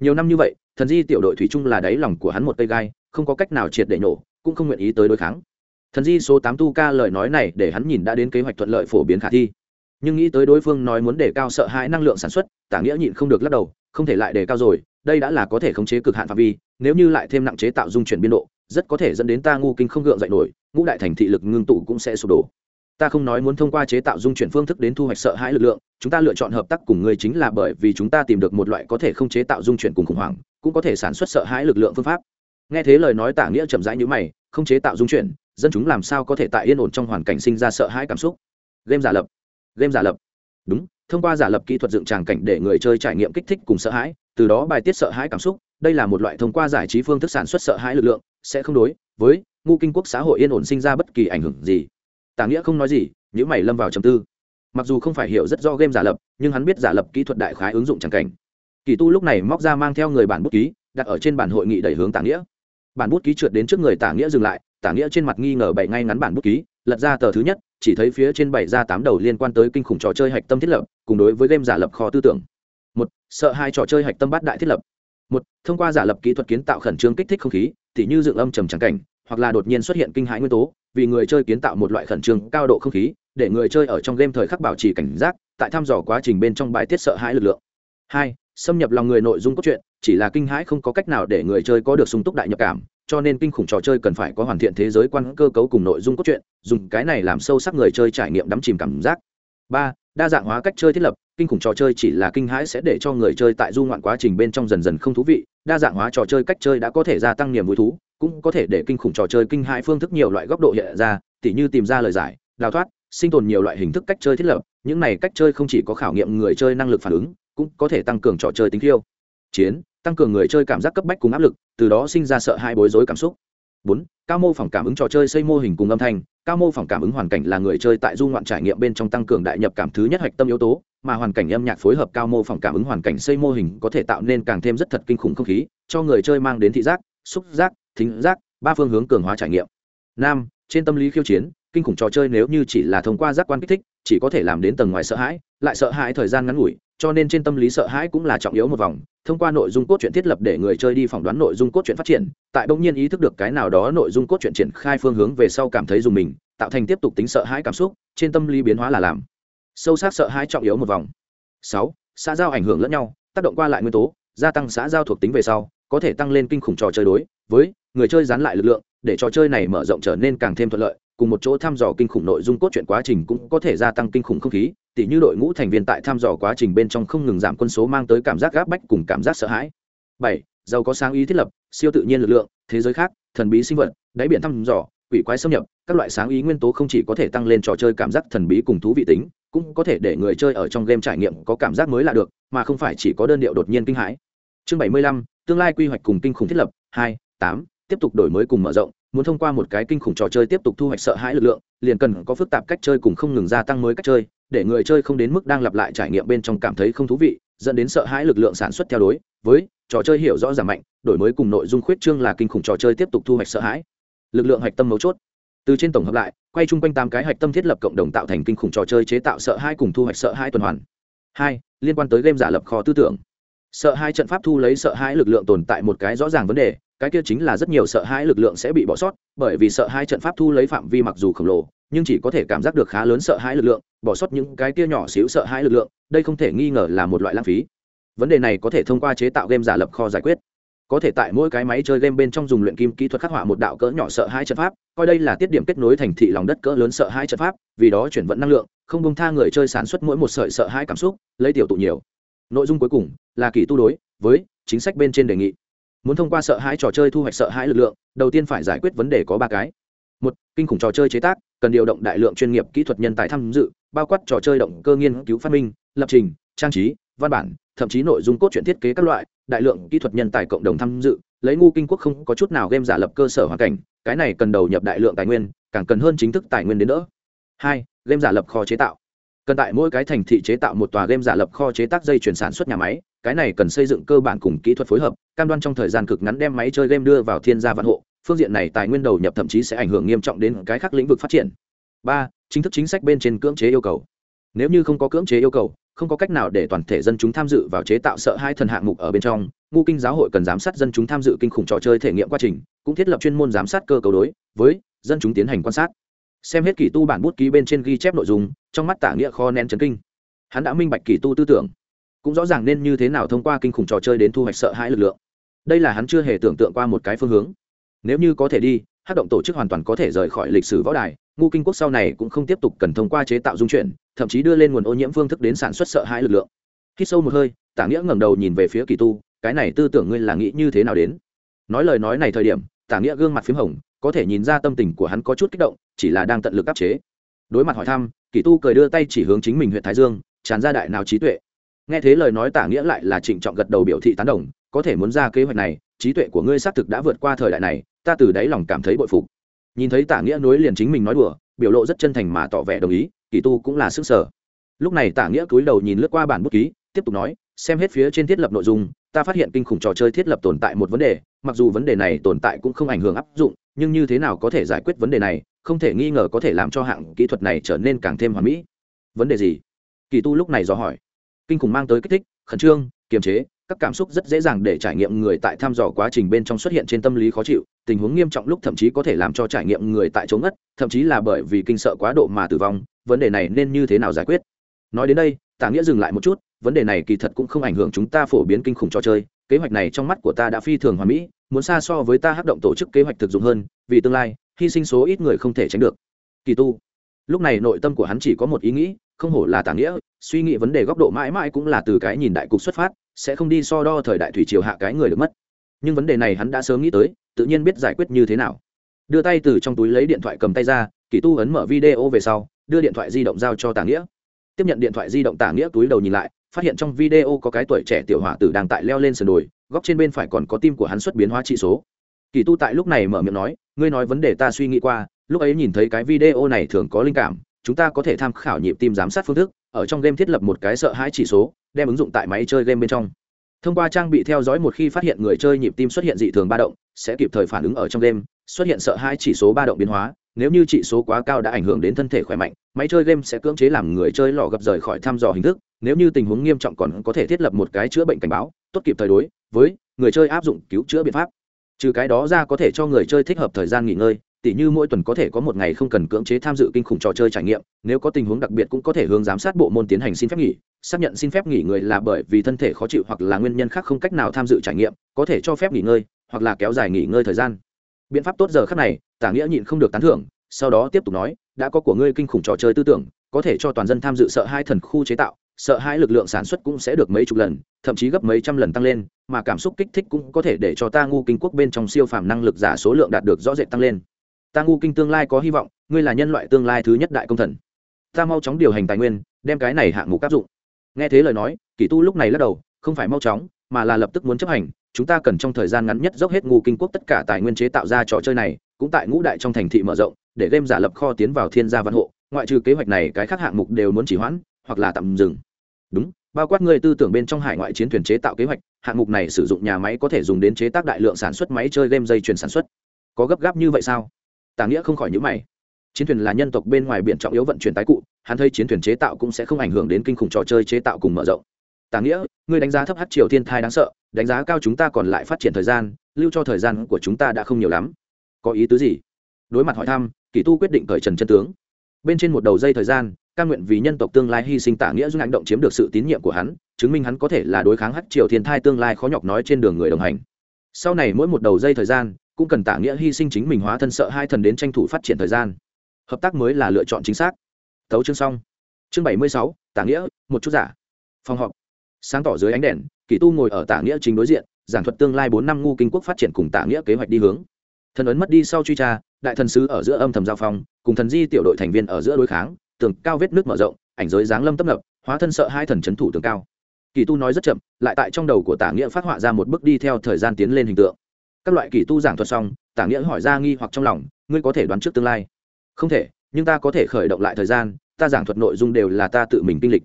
nhiều năm như vậy, thần di tiểu đội thủy chung là đáy lòng của hắn một cây gai, không có cách nào triệt để nhổ, cũng không nguyện ý tới đối kháng. Thần di số tám tu ca lời nói này để hắn nhìn đã đến kế hoạch thuận lợi phổ biến khả thi. Nhưng nghĩ tới đối phương nói muốn đề cao sợ hãi năng lượng sản xuất, tả nghĩa nhịn không được lắc đầu, không thể lại đề cao rồi, đây đã là có thể khống chế cực hạn phạm vi, nếu như lại thêm nặng chế tạo dung chuyển biên độ, rất có thể dẫn đến ta ngu kinh không gượng dậy nổi, ngũ đại thành thị lực ngưng tụ cũng sẽ sụp đổ ta không nói muốn thông qua chế tạo dung chuyển phương thức đến thu hoạch sợ hãi lực lượng, chúng ta lựa chọn hợp tác cùng người chính là bởi vì chúng ta tìm được một loại có thể không chế tạo dung chuyển cùng khủng hoảng, cũng có thể sản xuất sợ hãi lực lượng phương pháp. Nghe thế lời nói tả nghĩa chậm rãi như mày, không chế tạo dung chuyển, dân chúng làm sao có thể tại yên ổn trong hoàn cảnh sinh ra sợ hãi cảm xúc? Game giả lập. Game giả lập. Đúng, thông qua giả lập kỹ thuật dựng tràng cảnh để người chơi trải nghiệm kích thích cùng sợ hãi, từ đó bài tiết sợ hãi cảm xúc, đây là một loại thông qua giải trí phương thức sản xuất sợ hãi lực lượng, sẽ không đối với ngu kinh quốc xã hội yên ổn sinh ra bất kỳ ảnh hưởng gì tả nghĩa không nói gì những mày lâm vào trầm tư. Mặc dù không phải hiểu rất do game giả lập, nhưng hắn biết giả lập kỹ thuật đại khái ứng dụng tràng cảnh. Kỳ tu lúc này móc ra mang theo người bản bút ký, đặt ở trên bản hội nghị đẩy hướng tả nghĩa. Bản bút ký trượt đến trước người tả nghĩa dừng lại, tả nghĩa trên mặt nghi ngờ bậy ngay ngắn bản bút ký, lật ra tờ thứ nhất, chỉ thấy phía trên bảy ra tám đầu liên quan tới kinh khủng trò chơi hạch tâm thiết lập, cùng đối với game giả lập kho tư tưởng. Một, sợ hai trò chơi hạch tâm bát đại thiết lập. Một, thông qua giả lập kỹ thuật kiến tạo khẩn trương kích thích không khí thì như dựng âm trầm trắng cảnh hoặc là đột nhiên xuất hiện kinh hãi nguyên tố, vì người chơi kiến tạo một loại khẩn trương cao độ không khí, để người chơi ở trong game thời khắc bảo trì cảnh giác, tại thăm dò quá trình bên trong bài tiết sợ hãi lực lượng. Hai, xâm nhập lòng người nội dung cốt truyện, chỉ là kinh hãi không có cách nào để người chơi có được sung túc đại nhập cảm, cho nên kinh khủng trò chơi cần phải có hoàn thiện thế giới quan cơ cấu cùng nội dung cốt truyện, dùng cái này làm sâu sắc người chơi trải nghiệm đắm chìm cảm giác. Ba, đa dạng hóa cách chơi thiết lập, kinh khủng trò chơi chỉ là kinh hãi sẽ để cho người chơi tại du ngoạn quá trình bên trong dần dần không thú vị, đa dạng hóa trò chơi cách chơi đã có thể gia tăng niềm vui thú cũng có thể để kinh khủng trò chơi kinh hãi phương thức nhiều loại góc độ hiện ra, tỉ như tìm ra lời giải, đào thoát, sinh tồn nhiều loại hình thức cách chơi thiết lập. Những này cách chơi không chỉ có khảo nghiệm người chơi năng lực phản ứng, cũng có thể tăng cường trò chơi tính khiêu, chiến, tăng cường người chơi cảm giác cấp bách cùng áp lực, từ đó sinh ra sợ hãi bối rối cảm xúc. Bốn, cao mô phỏng cảm ứng trò chơi xây mô hình cùng âm thanh. Cao mô phỏng cảm ứng hoàn cảnh là người chơi tại du ngoạn trải nghiệm bên trong tăng cường đại nhập cảm thứ nhất hạch tâm yếu tố, mà hoàn cảnh âm nhạc phối hợp cao mô phỏng cảm ứng hoàn cảnh xây mô hình có thể tạo nên càng thêm rất thật kinh khủng không khí, cho người chơi mang đến thị giác, xúc giác thính giác, ba phương hướng cường hóa trải nghiệm. Năm trên tâm lý khiêu chiến, kinh khủng trò chơi nếu như chỉ là thông qua giác quan kích thích, chỉ có thể làm đến tầng ngoài sợ hãi, lại sợ hãi thời gian ngắn ngủi, cho nên trên tâm lý sợ hãi cũng là trọng yếu một vòng. Thông qua nội dung cốt truyện thiết lập để người chơi đi phỏng đoán nội dung cốt truyện phát triển, tại bỗng nhiên ý thức được cái nào đó nội dung cốt truyện triển khai phương hướng về sau cảm thấy dùng mình, tạo thành tiếp tục tính sợ hãi cảm xúc, trên tâm lý biến hóa là làm. Sâu sắc sợ hãi trọng yếu một vòng. Sáu, xã giao ảnh hưởng lẫn nhau, tác động qua lại nguyên tố, gia tăng xã giao thuộc tính về sau có thể tăng lên kinh khủng trò chơi đối với người chơi dán lại lực lượng, để trò chơi này mở rộng trở nên càng thêm thuận lợi, cùng một chỗ thăm dò kinh khủng nội dung cốt truyện quá trình cũng có thể gia tăng kinh khủng không khí, tỉ như đội ngũ thành viên tại thăm dò quá trình bên trong không ngừng giảm quân số mang tới cảm giác gáp bách cùng cảm giác sợ hãi. Bảy, giàu có sáng ý thiết lập, siêu tự nhiên lực lượng, thế giới khác, thần bí sinh vật, đáy biển thăm dò, quỷ quái xâm nhập, các loại sáng ý nguyên tố không chỉ có thể tăng lên trò chơi cảm giác thần bí cùng thú vị tính, cũng có thể để người chơi ở trong game trải nghiệm có cảm giác mới lạ được, mà không phải chỉ có đơn điệu đột nhiên kinh hãi. Chương bảy mươi lăm tương lai quy hoạch cùng kinh khủng thiết lập, hai, tám, tiếp tục đổi mới cùng mở rộng, muốn thông qua một cái kinh khủng trò chơi tiếp tục thu hoạch sợ hãi lực lượng, liền cần có phức tạp cách chơi cùng không ngừng gia tăng mới cách chơi, để người chơi không đến mức đang lặp lại trải nghiệm bên trong cảm thấy không thú vị, dẫn đến sợ hãi lực lượng sản xuất theo đối với, trò chơi hiểu rõ giảm mạnh, đổi mới cùng nội dung khuyết trương là kinh khủng trò chơi tiếp tục thu hoạch sợ hãi. Lực lượng hạch tâm mấu chốt. Từ trên tổng hợp lại, quay chung quanh tám cái hạch tâm thiết lập cộng đồng tạo thành kinh khủng trò chơi chế tạo sợ hãi cùng thu hoạch sợ hãi tuần hoàn. Hai, liên quan tới game giả lập kho tư tưởng sợ hai trận pháp thu lấy sợ hãi lực lượng tồn tại một cái rõ ràng vấn đề, cái kia chính là rất nhiều sợ hãi lực lượng sẽ bị bỏ sót, bởi vì sợ hai trận pháp thu lấy phạm vi mặc dù khổng lồ, nhưng chỉ có thể cảm giác được khá lớn sợ hãi lực lượng, bỏ sót những cái kia nhỏ xíu sợ hãi lực lượng, đây không thể nghi ngờ là một loại lãng phí. Vấn đề này có thể thông qua chế tạo game giả lập kho giải quyết. Có thể tại mỗi cái máy chơi game bên trong dùng luyện kim kỹ thuật khắc họa một đạo cỡ nhỏ sợ hai trận pháp, coi đây là tiết điểm kết nối thành thị lòng đất cỡ lớn sợ hai trận pháp, vì đó chuyển vận năng lượng, không bông tha người chơi sản xuất mỗi một sợi sợ hai cảm xúc, lấy tiểu tụ nhiều. Nội dung cuối cùng là kỳ tu đối với chính sách bên trên đề nghị. Muốn thông qua sợ hãi trò chơi thu hoạch sợ hãi lực lượng, đầu tiên phải giải quyết vấn đề có ba cái. Một, kinh khủng trò chơi chế tác, cần điều động đại lượng chuyên nghiệp kỹ thuật nhân tài tham dự, bao quát trò chơi động cơ nghiên cứu phát minh, lập trình, trang trí, văn bản, thậm chí nội dung cốt truyện thiết kế các loại, đại lượng kỹ thuật nhân tài cộng đồng tham dự, lấy ngu kinh quốc không có chút nào game giả lập cơ sở hoàn cảnh, cái này cần đầu nhập đại lượng tài nguyên, càng cần hơn chính thức tài nguyên đến nữa hai, game giả lập kho chế tạo cần tại mỗi cái thành thị chế tạo một tòa game giả lập kho chế tác dây chuyển sản xuất nhà máy, cái này cần xây dựng cơ bản cùng kỹ thuật phối hợp, cam đoan trong thời gian cực ngắn đem máy chơi game đưa vào thiên gia vạn hộ, phương diện này tài nguyên đầu nhập thậm chí sẽ ảnh hưởng nghiêm trọng đến cái khác lĩnh vực phát triển. Ba, chính thức chính sách bên trên cưỡng chế yêu cầu. Nếu như không có cưỡng chế yêu cầu, không có cách nào để toàn thể dân chúng tham dự vào chế tạo sợ hai thần hạng mục ở bên trong ngu kinh giáo hội cần giám sát dân chúng tham dự kinh khủng trò chơi thể nghiệm quá trình, cũng thiết lập chuyên môn giám sát cơ cấu đối với dân chúng tiến hành quan sát xem hết kỳ tu bản bút ký bên trên ghi chép nội dung, trong mắt tả nghĩa kho nén chấn kinh. Hắn đã minh bạch kỳ tu tư tưởng. Cũng rõ ràng nên như thế nào thông qua kinh khủng trò chơi đến thu hoạch sợ hãi lực lượng. Đây là hắn chưa hề tưởng tượng qua một cái phương hướng. Nếu như có thể đi hát động tổ chức hoàn toàn có thể rời khỏi lịch sử võ đài ngu kinh quốc sau này cũng không tiếp tục cần thông qua chế tạo dung chuyển, thậm chí đưa lên nguồn ô nhiễm phương thức đến sản xuất sợ hãi lực lượng. Khi sâu một hơi, tả nghĩa ngẩng đầu nhìn về phía kỳ tu, cái này tư tưởng ngươi là nghĩ như thế nào đến? Nói lời nói này thời điểm tả nghĩa gương mặt p h í m hồng, có thể nhìn ra tâm tình của hắn có chút kích động, chỉ là đang tận lực áp chế. Đối mặt hỏi thăm, kỳ tu cười đưa tay chỉ hướng chính mình huyện thái dương, tràn ra đại nào trí tuệ. Nghe thế lời nói tả nghĩa lại là trịnh trọng gật đầu biểu thị tán đồng, có thể muốn ra kế hoạch này, trí tuệ của ngươi xác thực đã vượt qua thời đại này, ta từ đáy lòng cảm thấy bội phục. Nhìn thấy tả nghĩa nối liền chính mình nói đùa, biểu lộ rất chân thành mà tỏ vẻ đồng ý, kỳ tu cũng là sức sở. Lúc này tả nghĩa cúi đầu nhìn lướt qua bản bút ký, tiếp tục nói, xem hết phía trên thiết lập nội dung, ta phát hiện kinh khủng trò chơi thiết lập tồn tại một vấn đề mặc dù vấn đề này tồn tại cũng không ảnh hưởng áp dụng, nhưng như thế nào có thể giải quyết vấn đề này, không thể nghi ngờ có thể làm cho hạng kỹ thuật này trở nên càng thêm hoàn mỹ. Vấn đề gì? Kỳ tu lúc này dò hỏi. Kinh khủng mang tới kích thích, khẩn trương, kiềm chế, các cảm xúc rất dễ dàng để trải nghiệm người tại thăm dò quá trình bên trong xuất hiện trên tâm lý khó chịu, tình huống nghiêm trọng lúc thậm chí có thể làm cho trải nghiệm người tại chỗ ngất, thậm chí là bởi vì kinh sợ quá độ mà tử vong, vấn đề này nên như thế nào giải quyết? Nói đến đây tả nghĩa dừng lại một chút, vấn đề này kỳ thật cũng không ảnh hưởng chúng ta phổ biến kinh khủng trò chơi, kế hoạch này trong mắt của ta đã phi thường hoàn mỹ muốn xa so với ta hắc động tổ chức kế hoạch thực dụng hơn, vì tương lai, hy sinh số ít người không thể tránh được. Kỳ tu. Lúc này nội tâm của hắn chỉ có một ý nghĩ, không hổ là tả nghĩa, suy nghĩ vấn đề góc độ mãi mãi cũng là từ cái nhìn đại cục xuất phát, sẽ không đi so đo thời đại thủy triều hạ cái người được mất. Nhưng vấn đề này hắn đã sớm nghĩ tới, tự nhiên biết giải quyết như thế nào. Đưa tay từ trong túi lấy điện thoại cầm tay ra, kỳ tu ấn mở video về sau, đưa điện thoại di động giao cho tả nghĩa. Tiếp nhận điện thoại di động tả nghĩa túi đầu nhìn lại, phát hiện trong video có cái tuổi trẻ tiểu hỏa tử đang tại leo lên sườn đồi góc trên bên phải còn có tim của hắn xuất biến hóa trị số. Kỳ tu tại lúc này mở miệng nói, ngươi nói vấn đề ta suy nghĩ qua, lúc ấy nhìn thấy cái video này thường có linh cảm, chúng ta có thể tham khảo nhịp tim giám sát phương thức, ở trong game thiết lập một cái sợ hãi chỉ số, đem ứng dụng tại máy chơi game bên trong. Thông qua trang bị theo dõi một khi phát hiện người chơi nhịp tim xuất hiện dị thường ba động, sẽ kịp thời phản ứng ở trong game, xuất hiện sợ hãi chỉ số ba động biến hóa, nếu như chỉ số quá cao đã ảnh hưởng đến thân thể khỏe mạnh, máy chơi game sẽ cưỡng chế làm người chơi lò gập rời khỏi thăm dò hình thức, nếu như tình huống nghiêm trọng còn có thể thiết lập một cái chữa bệnh cảnh báo tốt kịp thời đối với người chơi áp dụng cứu chữa biện pháp. Trừ cái đó ra có thể cho người chơi thích hợp thời gian nghỉ ngơi, tỉ như mỗi tuần có thể có một ngày không cần cưỡng chế tham dự kinh khủng trò chơi trải nghiệm, nếu có tình huống đặc biệt cũng có thể hướng giám sát bộ môn tiến hành xin phép nghỉ, xác nhận xin phép nghỉ người là bởi vì thân thể khó chịu hoặc là nguyên nhân khác không cách nào tham dự trải nghiệm, có thể cho phép nghỉ ngơi hoặc là kéo dài nghỉ ngơi thời gian. Biện pháp tốt giờ khác này, tả nghĩa nhịn không được tán thưởng, sau đó tiếp tục nói, đã có của ngươi kinh khủng trò chơi tư tưởng, có thể cho toàn dân tham dự sợ hai thần khu chế tạo sợ hai lực lượng sản xuất cũng sẽ được mấy chục lần, thậm chí gấp mấy trăm lần tăng lên, mà cảm xúc kích thích cũng có thể để cho ta ngu kinh quốc bên trong siêu phàm năng lực giả số lượng đạt được rõ rệt tăng lên. Ta ngu kinh tương lai có hy vọng, ngươi là nhân loại tương lai thứ nhất đại công thần. Ta mau chóng điều hành tài nguyên, đem cái này hạng mục áp dụng. Nghe thế lời nói, kỳ tu lúc này lắc đầu, không phải mau chóng, mà là lập tức muốn chấp hành. Chúng ta cần trong thời gian ngắn nhất dốc hết ngu kinh quốc tất cả tài nguyên chế tạo ra trò chơi này, cũng tại ngũ đại trong thành thị mở rộng, để game giả lập kho tiến vào thiên gia văn hộ. Ngoại trừ kế hoạch này, cái khác hạng mục đều muốn chỉ hoãn, hoặc là tạm dừng đúng, bao quát người tư tưởng bên trong hải ngoại chiến thuyền chế tạo kế hoạch, hạng mục này sử dụng nhà máy có thể dùng đến chế tác đại lượng sản xuất máy chơi game dây chuyền sản xuất. Có gấp gáp như vậy sao? Tàng nghĩa không khỏi nhữ mày. Chiến thuyền là nhân tộc bên ngoài biển trọng yếu vận chuyển tái cụ, hắn thấy chiến thuyền chế tạo cũng sẽ không ảnh hưởng đến kinh khủng trò chơi chế tạo cùng mở rộng. Tàng nghĩa, ngươi đánh giá thấp hát triều thiên thai đáng sợ, đánh giá cao chúng ta còn lại phát triển thời gian, lưu cho thời gian của chúng ta đã không nhiều lắm. Có ý tứ gì? Đối mặt hỏi thăm kỳ tu quyết định cởi trần chân tướng. Bên trên một đầu dây thời gian ca nguyện vì nhân tộc tương lai hy sinh tả nghĩa dung hành động chiếm được sự tín nhiệm của hắn, chứng minh hắn có thể là đối kháng hắc triều thiên thai tương lai khó nhọc nói trên đường người đồng hành. Sau này mỗi một đầu dây thời gian, cũng cần tả nghĩa hy sinh chính mình hóa thân sợ hai thần đến tranh thủ phát triển thời gian. Hợp tác mới là lựa chọn chính xác. Thấu chương xong. Chương bảy mươi sáu tả nghĩa, một chút giả. Phòng họp. Sáng tỏ dưới ánh đèn, kỳ tu ngồi ở tả nghĩa chính đối diện, giảng thuật tương lai bốn năm ngu kinh quốc phát triển cùng tả nghĩa kế hoạch đi hướng. Thần ấn mất đi sau truy tra, đại thần sứ ở giữa âm thầm giao phong, cùng thần di tiểu đội thành viên ở giữa đối kháng tường cao vết nước mở rộng, ảnh giới dáng lâm tấp nập, hóa thân sợ hai thần c thủ tường cao. Kỳ tu nói rất chậm, lại tại trong đầu của tả nghĩa phát họa ra một bước đi theo thời gian tiến lên hình tượng. Các loại kỳ tu giảng thuật xong, tả nghĩa hỏi ra nghi hoặc trong lòng, ngươi có thể đoán trước tương lai? Không thể, nhưng ta có thể khởi động lại thời gian, ta giảng thuật nội dung đều là ta tự mình kinh lịch.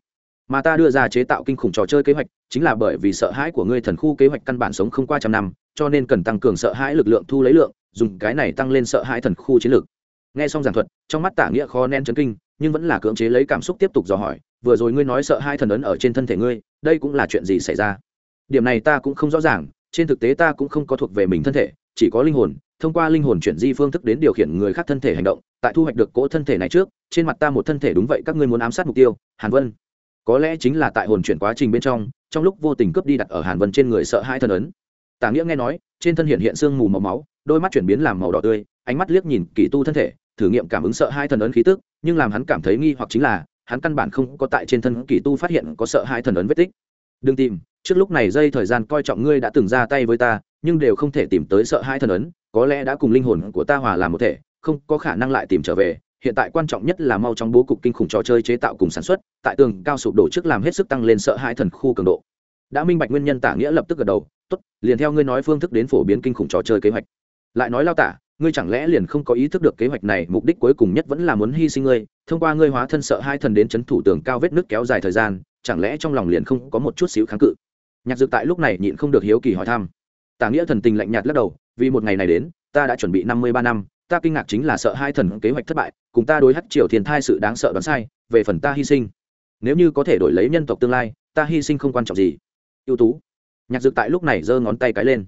Mà ta đưa ra chế tạo kinh khủng trò chơi kế hoạch, chính là bởi vì sợ hãi của ngươi thần khu kế hoạch căn bản sống không qua trăm năm, cho nên cần tăng cường sợ hãi lực lượng thu lấy lượng, dùng cái này tăng lên sợ hãi thần khu chiến lược. Nghe xong giảng thuật, trong mắt tả nghĩa khó nén chấn kinh nhưng vẫn là cưỡng chế lấy cảm xúc tiếp tục dò hỏi, vừa rồi ngươi nói sợ hai thần ấn ở trên thân thể ngươi, đây cũng là chuyện gì xảy ra? Điểm này ta cũng không rõ ràng, trên thực tế ta cũng không có thuộc về mình thân thể, chỉ có linh hồn, thông qua linh hồn chuyển di phương thức đến điều khiển người khác thân thể hành động, tại thu hoạch được cỗ thân thể này trước, trên mặt ta một thân thể đúng vậy, các ngươi muốn ám sát mục tiêu, hàn vân. Có lẽ chính là tại hồn chuyển quá trình bên trong trong lúc vô tình cướp đi đặt ở hàn vân trên người sợ hai thần ấn. Tả nghĩa nghe nói, trên thân hiện hiện sương mù màu máu, đôi mắt chuyển biến làm màu đỏ tươi, ánh mắt liếc nhìn kỳ tu thân thể, thử nghiệm cảm ứng sợ hai thần ấn khí tức nhưng làm hắn cảm thấy nghi hoặc chính là, hắn căn bản không có tại trên thân kỳ tu phát hiện có sợ hai thần ấn vết tích. Đừng tìm, trước lúc này dây thời gian coi trọng ngươi đã từng ra tay với ta, nhưng đều không thể tìm tới sợ hai thần ấn, có lẽ đã cùng linh hồn của ta hòa làm một thể, không có khả năng lại tìm trở về. Hiện tại quan trọng nhất là mau trong bố cục kinh khủng trò chơi chế tạo cùng sản xuất, tại tường cao sụp đổ trước làm hết sức tăng lên sợ hai thần khu cường độ. Đã minh bạch nguyên nhân tả nghĩa lập tức gật đầu, tốt, liền theo ngươi nói phương thức đến phổ biến kinh khủng trò chơi kế hoạch. Lại nói lao tả ngươi chẳng lẽ liền không có ý thức được kế hoạch này, mục đích cuối cùng nhất vẫn là muốn hy sinh ngươi, thông qua ngươi hóa thân sợ hai thần đến c h ấ n thủ tường cao vết nước kéo dài thời gian, chẳng lẽ trong lòng liền không có một chút xíu kháng cự? Nhạc dược tại lúc này nhịn không được hiếu kỳ hỏi thăm. Tả nghĩa thần tình lạnh nhạt lắc đầu, vì một ngày này đến, ta đã chuẩn bị năm mươi ba năm, ta kinh ngạc chính là sợ hai thần kế hoạch thất bại, cùng ta đối hắc triều thiền thai sự đáng sợ đoán sai, về phần ta hy sinh. Nếu như có thể đổi lấy nhân tộc tương lai, ta hy sinh không quan trọng gì. Ưu tú. Nhạc dược tại lúc này giơ ngón tay cái lên.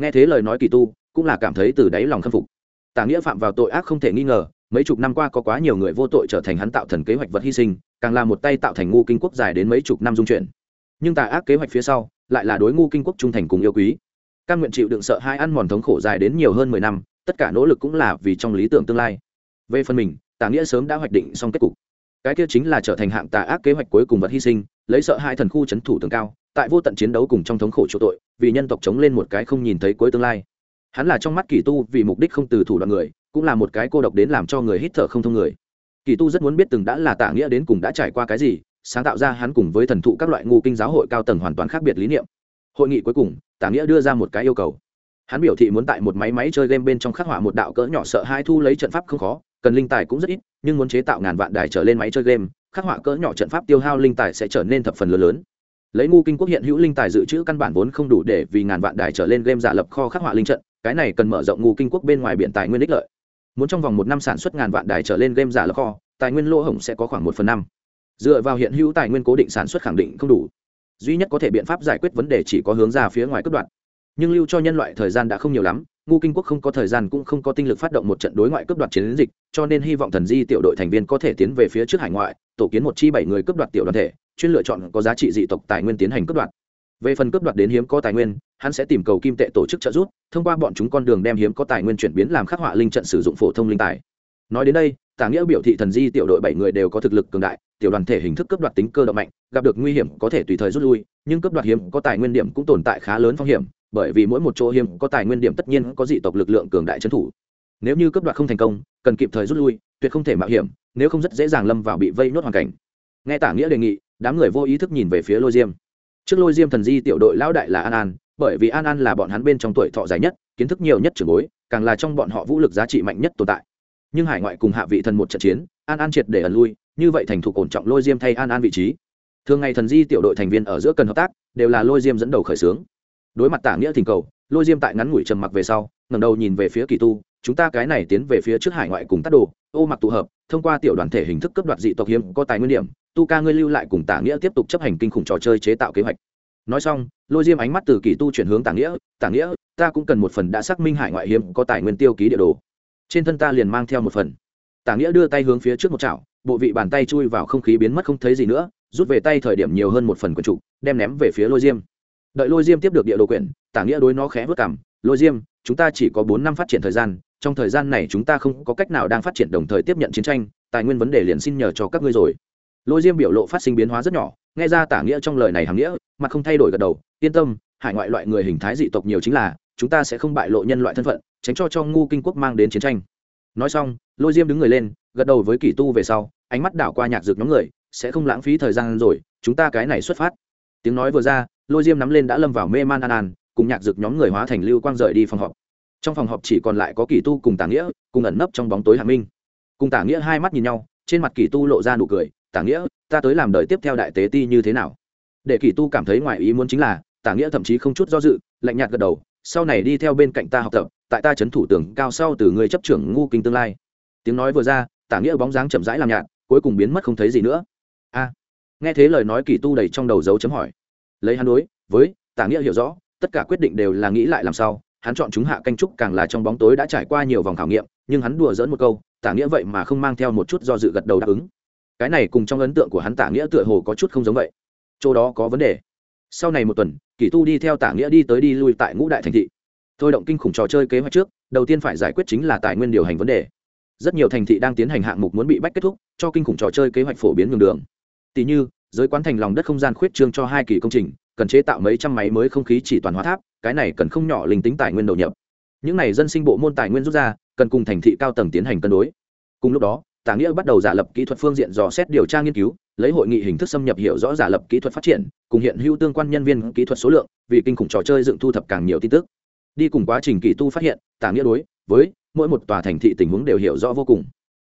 Nghe thế lời nói kỳ tu cũng là cảm thấy từ đáy lòng khâm phục. Tả nghĩa phạm vào tội ác không thể nghi ngờ, mấy chục năm qua có quá nhiều người vô tội trở thành hắn tạo thần kế hoạch vật hy sinh, càng là một tay tạo thành ngu kinh quốc dài đến mấy chục năm dung chuyển nhưng tà ác kế hoạch phía sau, lại là đối ngu kinh quốc trung thành cùng yêu quý. Căn nguyện chịu đựng sợ hai ăn mòn thống khổ dài đến nhiều hơn mười năm, tất cả nỗ lực cũng là vì trong lý tưởng tương lai. Về phần mình, tả nghĩa sớm đã hoạch định xong kết cục. Cái kia chính là trở thành hạng tà ác kế hoạch cuối cùng vật hy sinh, lấy sợ hai thần khu c h ấ n thủ tường cao, tại vô tận chiến đấu cùng trong thống khổ chỗ tội, vì nhân tộc chống lên một cái không nhìn thấy cuối tương lai hắn là trong mắt kỳ tu vì mục đích không từ thủ đoạn người, cũng là một cái cô độc đến làm cho người hít thở không thông người. Kỳ tu rất muốn biết từng đã là tạ nghĩa đến cùng đã trải qua cái gì, sáng tạo ra hắn cùng với thần thụ các loại ngu kinh giáo hội cao tầng hoàn toàn khác biệt lý niệm. Hội nghị cuối cùng tạ nghĩa đưa ra một cái yêu cầu. Hắn biểu thị muốn tại một máy máy chơi game bên trong khắc họa một đạo cỡ nhỏ sợ hai thu lấy trận pháp không khó, cần linh tài cũng rất ít, nhưng muốn chế tạo ngàn vạn đài trở lên máy chơi game, khắc họa cỡ nhỏ trận pháp tiêu hao linh tài sẽ trở nên thập phần lớn lớn. Lấy ngu kinh quốc hiện hữu linh tài dự trữ căn bản vốn không đủ để vì ngàn vạn đài trở lên game giả lập kho khắc họa linh trận cái này cần mở rộng ngu kinh quốc bên ngoài biển tài nguyên ích lợi. Muốn trong vòng một năm sản xuất ngàn vạn đài trở lên game giả lập kho, tài nguyên lỗ hổng sẽ có khoảng một phần năm. Dựa vào hiện hữu tài nguyên cố định sản xuất khẳng định không đủ. Duy nhất có thể biện pháp giải quyết vấn đề chỉ có hướng ra phía ngoài cất đoạn. Nhưng lưu cho nhân loại thời gian đã không nhiều lắm, ngu kinh quốc không có thời gian cũng không có tinh lực phát động một trận đối ngoại cướp đoạt chiến dịch, cho nên hy vọng thần di tiểu đội thành viên có thể tiến về phía trước hải ngoại, tổ kiến một chi bảy người cướp đoạt tiểu đoàn thể, chuyên lựa chọn có giá trị dị tộc tài nguyên tiến hành cướp đoạt. Về phần cướp đoạt đến hiếm có tài nguyên hắn sẽ tìm cầu kim tệ tổ chức trợ giúp, thông qua bọn chúng con đường đem hiếm có tài nguyên chuyển biến làm khắc họa linh trận sử dụng phổ thông linh tài. Nói đến đây, tả nghĩa biểu thị thần di tiểu đội bảy người đều có thực lực cường đại, tiểu đoàn thể hình thức cướp đoạt tính cơ động mạnh, gặp được nguy hiểm có thể tùy thời rút lui, nhưng cướp đoạt hiếm có tài nguyên điểm cũng tồn tại khá lớn phong hiểm, bởi vì mỗi một chỗ hiếm có tài nguyên điểm tất nhiên có dị tộc lực lượng cường đại trấn thủ. Nếu như cướp đoạt không thành công, cần kịp thời rút lui, tuyệt không thể mạo hiểm, nếu không rất dễ dàng lâm vào bị vây nốt hoàn cảnh. Nghe tả nghĩa đề nghị, đám người vô ý thức nhìn về phía lôi diêm. Trước lôi diêm thần di tiểu đội lão đại là an an bởi vì an an là bọn hắn bên trong tuổi thọ dài nhất, kiến thức nhiều nhất trưởng bối, càng là trong bọn họ vũ lực giá trị mạnh nhất tồn tại. Nhưng hải ngoại cùng hạ vị thần một trận chiến, an an triệt để ẩn lui, như vậy thành thủ ổn trọng lôi diêm thay an an vị trí. Thường ngày thần di tiểu đội thành viên ở giữa cần hợp tác, đều là lôi diêm dẫn đầu khởi xướng. Đối mặt tả nghĩa thỉnh cầu, lôi diêm tại ngắn ngủi trầm mặc về sau, ngẩng đầu nhìn về phía kỳ tu, chúng ta cái này tiến về phía trước hải ngoại cùng tác đồ, ô mặc tụ hợp, thông qua tiểu đoàn thể hình thức cấp đoạt dị tộc hiếm có tài nguyên điểm, tu ca ngươi lưu lại cùng tả nghĩa tiếp tục chấp hành kinh khủng trò chơi chế tạo kế hoạch nói xong, lôi diêm ánh mắt từ kỳ tu chuyển hướng tả nghĩa tả nghĩa, ta cũng cần một phần đã xác minh hải ngoại hiếm có tài nguyên tiêu ký địa đồ. Trên thân ta liền mang theo một phần. Tả nghĩa đưa tay hướng phía trước một chảo, bộ vị bàn tay chui vào không khí biến mất không thấy gì nữa, rút về tay thời điểm nhiều hơn một phần quần trụ, đem ném về phía lôi diêm. Đợi lôi diêm tiếp được địa đồ quyển, tả nghĩa đối nó khẽ vất cảm, lôi diêm, chúng ta chỉ có bốn năm phát triển thời gian, trong thời gian này chúng ta không có cách nào đang phát triển đồng thời tiếp nhận chiến tranh, tài nguyên vấn đề liền xin nhờ cho các ngươi rồi. Lôi diêm biểu lộ phát sinh biến hóa rất nhỏ nghe ra tả nghĩa trong lời này hàm nghĩa, mà không thay đổi gật đầu, yên tâm, hải ngoại loại người hình thái dị tộc nhiều chính là, chúng ta sẽ không bại lộ nhân loại thân phận, tránh cho cho ngu kinh quốc mang đến chiến tranh. Nói xong, lôi diêm đứng người lên, gật đầu với kỷ tu về sau, ánh mắt đảo qua nhạc dược nhóm người, sẽ không lãng phí thời gian rồi, chúng ta cái này xuất phát. Tiếng nói vừa ra, lôi diêm nắm lên đã lâm vào mê man an an, cùng nhạc dược nhóm người hóa thành lưu quang rời đi phòng họp. Trong phòng họp chỉ còn lại có kỳ tu cùng tả nghĩa, cùng ẩn nấp trong bóng tối hạ minh. Cùng tả nghĩa hai mắt nhìn nhau, trên mặt kỳ tu lộ ra nụ cười tả nghĩa, ta tới làm đời tiếp theo đại tế ti như thế nào? Để kỳ tu cảm thấy ngoài ý muốn chính là, tả nghĩa thậm chí không chút do dự, lạnh nhạt gật đầu, sau này đi theo bên cạnh ta học tập, tại ta c h ấ n thủ tưởng cao sau từ người chấp trưởng ngu kinh tương lai. Tiếng nói vừa ra, tả nghĩa bóng dáng chậm rãi làm nhạt, cuối cùng biến mất không thấy gì nữa. A. Nghe thế lời nói kỳ tu đầy trong đầu dấu chấm hỏi. Lấy hắn đối, với, tả nghĩa hiểu rõ, tất cả quyết định đều là nghĩ lại làm sao, hắn chọn chúng hạ canh trúc càng là trong bóng tối đã trải qua nhiều vòng khảo nghiệm, nhưng hắn đùa dỡn một câu, tả nghĩa vậy mà không mang theo một chút do dự gật đầu đáp ứng cái này cùng trong ấn tượng của hắn tả nghĩa tựa hồ có chút không giống vậy. Chỗ đó có vấn đề. Sau này một tuần kỷ tu đi theo tả nghĩa đi tới đi lui tại ngũ đại thành thị. Thôi động kinh khủng trò chơi kế hoạch trước, đầu tiên phải giải quyết chính là tài nguyên điều hành vấn đề. Rất nhiều thành thị đang tiến hành hạng mục muốn bị bách kết thúc, cho kinh khủng trò chơi kế hoạch phổ biến nhường đường. Tỷ như, giới quán thành lòng đất không gian khuyết trương cho hai kỳ công trình, cần chế tạo mấy trăm máy mới không khí chỉ toàn hóa tháp, cái này cần không nhỏ linh tính tài nguyên đầu nhập. Những này dân sinh bộ môn tài nguyên rút ra, cần cùng thành thị cao tầng tiến hành cân đối. Cùng lúc đó tả nghĩa bắt đầu giả lập kỹ thuật phương diện dò xét điều tra nghiên cứu, lấy hội nghị hình thức xâm nhập hiểu rõ giả lập kỹ thuật phát triển, cùng hiện hữu tương quan nhân viên kỹ thuật số lượng, vì kinh khủng trò chơi dựng thu thập càng nhiều tin tức. Đi cùng quá trình kỳ tu phát hiện, tả nghĩa đối với mỗi một tòa thành thị tình huống đều hiểu rõ vô cùng.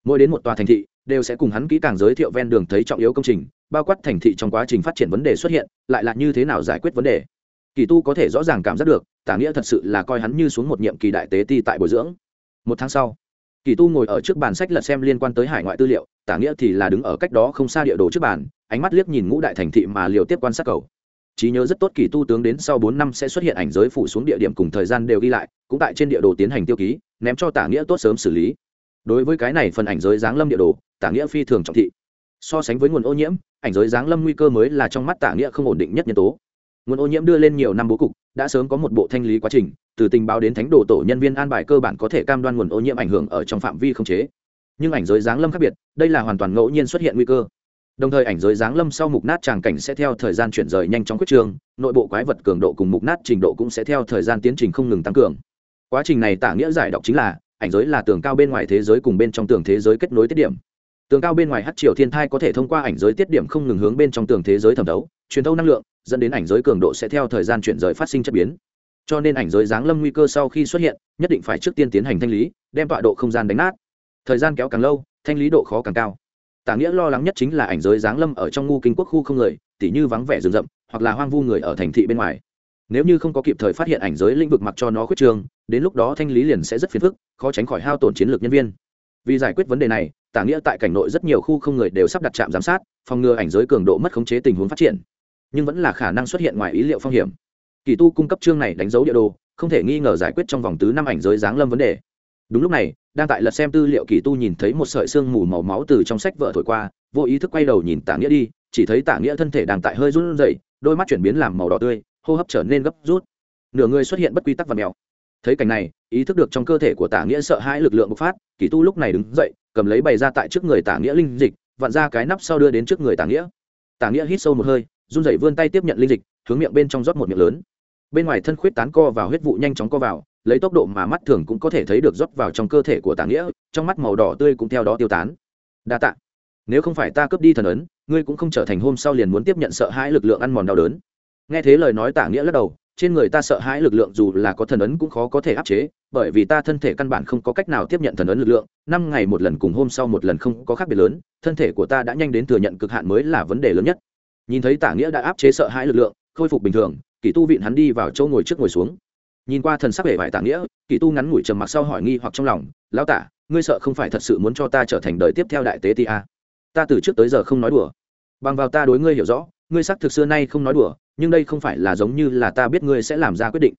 Mỗi đến một tòa thành thị, đều sẽ cùng hắn kỹ càng giới thiệu ven đường thấy trọng yếu công trình, bao quát thành thị trong quá trình phát triển vấn đề xuất hiện, lại là như thế nào giải quyết vấn đề. Kỳ tu có thể rõ ràng cảm giác được, tả nghĩa thật sự là coi hắn như xuống một nhiệm kỳ đại tế ti tại bồi dưỡng. Một tháng sau kỳ tu ngồi ở trước bàn sách lật xem liên quan tới hải ngoại tư liệu, tả nghĩa thì là đứng ở cách đó không xa địa đồ trước bàn, ánh mắt liếc nhìn ngũ đại thành thị mà liều tiếp quan sát cầu. Trí nhớ rất tốt kỳ tu tướng đến sau bốn năm sẽ xuất hiện ảnh giới phủ xuống địa điểm cùng thời gian đều ghi lại, cũng tại trên địa đồ tiến hành tiêu ký, ném cho tả nghĩa tốt sớm xử lý. Đối với cái này phần ảnh giới giáng lâm địa đồ, tả nghĩa phi thường trọng thị. So sánh với nguồn ô nhiễm, ảnh giới giáng lâm nguy cơ mới là trong mắt tả nghĩa không ổn định nhất nhân tố. Nguồn ô nhiễm đưa lên nhiều năm bố cục, đã sớm có một bộ thanh lý quá trình từ tình báo đến thánh đồ tổ nhân viên an bài cơ bản có thể cam đoan nguồn ô nhiễm ảnh hưởng ở trong phạm vi không chế. Nhưng ảnh giới giáng lâm khác biệt, đây là hoàn toàn ngẫu nhiên xuất hiện nguy cơ. Đồng thời ảnh giới giáng lâm sau mục nát tràng cảnh sẽ theo thời gian chuyển rời nhanh chóng quyết trường, nội bộ quái vật cường độ cùng mục nát trình độ cũng sẽ theo thời gian tiến trình không ngừng tăng cường. Quá trình này tả nghĩa giải đọc chính là, ảnh giới là tường cao bên ngoài thế giới cùng bên trong tường thế giới kết nối tiết điểm. Tường cao bên ngoài hát triều thiên thai có thể thông qua ảnh giới tiết điểm không ngừng hướng bên trong tường thế giới thẩm thấu, truyền thâu năng lượng, dẫn đến ảnh giới cường độ sẽ theo thời gian chuyển rời phát sinh chất biến cho nên ảnh giới giáng lâm nguy cơ sau khi xuất hiện, nhất định phải trước tiên tiến hành thanh lý, đem tọa độ không gian đánh nát. Thời gian kéo càng lâu, thanh lý độ khó càng cao. Tả nghĩa lo lắng nhất chính là ảnh giới giáng lâm ở trong ngu kinh quốc khu không người, tỉ như vắng vẻ rừng rậm, hoặc là hoang vu người ở thành thị bên ngoài. Nếu như không có kịp thời phát hiện ảnh giới lĩnh vực mặc cho nó khuyết trường, đến lúc đó thanh lý liền sẽ rất phiền phức, khó tránh khỏi hao tổn chiến lược nhân viên. Vì giải quyết vấn đề này, tả nghĩa tại cảnh nội rất nhiều khu không người đều sắp đặt trạm giám sát, phòng ngừa ảnh giới cường độ mất khống chế tình huống phát triển. Nhưng vẫn là khả năng xuất hiện ngoài ý liệu phong hiểm kỳ tu cung cấp chương này đánh dấu địa đồ, không thể nghi ngờ giải quyết trong vòng tứ năm ảnh giới giáng lâm vấn đề. Đúng lúc này, đang tại lật xem tư liệu kỳ tu nhìn thấy một sợi xương mù màu máu từ trong sách vợ thổi qua, vô ý thức quay đầu nhìn tả nghĩa đi, chỉ thấy tả nghĩa thân thể đang tại hơi run rẩy, đôi mắt chuyển biến làm màu đỏ tươi, hô hấp trở nên gấp rút. Nửa người xuất hiện bất quy tắc và mèo. Thấy cảnh này, ý thức được trong cơ thể của tả nghĩa sợ hãi lực lượng bộc phát, kỳ tu lúc này đứng dậy, cầm lấy bày ra tại trước người tả nghĩa linh dịch, vặn ra cái nắp sau đưa đến trước người tả nghĩa. Tả nghĩa hít sâu một hơi, run dậy vươn tay tiếp nhận linh dịch, hướng miệng bên trong rót một miệng lớn bên ngoài thân khuyết tán co vào huyết vụ nhanh chóng co vào, lấy tốc độ mà mắt thường cũng có thể thấy được rót vào trong cơ thể của tả nghĩa, trong mắt màu đỏ tươi cũng theo đó tiêu tán. Đa tạ. Nếu không phải ta cướp đi thần ấn, ngươi cũng không trở thành hôm sau liền muốn tiếp nhận sợ hãi lực lượng ăn mòn đau đớn. Nghe thế lời nói tả nghĩa lắc đầu, trên người ta sợ hãi lực lượng dù là có thần ấn cũng khó có thể áp chế, bởi vì ta thân thể căn bản không có cách nào tiếp nhận thần ấn lực lượng, năm ngày một lần cùng hôm sau một lần không có khác biệt lớn, thân thể của ta đã nhanh đến thừa nhận cực hạn mới là vấn đề lớn nhất. Nhìn thấy tả nghĩa đã áp chế sợ hãi lực lượng, khôi phục bình thường Kỳ tu vịn hắn đi vào chỗ ngồi trước ngồi xuống. Nhìn qua thần sắc vẻ vải tạ nghĩa, kỳ tu ngắn ngủi trầm mặc sau hỏi nghi hoặc trong lòng, lão tả, ngươi sợ không phải thật sự muốn cho ta trở thành đời tiếp theo đại tế ti a? Ta từ trước tới giờ không nói đùa. Bằng vào ta đối ngươi hiểu rõ, ngươi xác thực xưa nay không nói đùa, nhưng đây không phải là giống như là ta biết ngươi sẽ làm ra quyết định.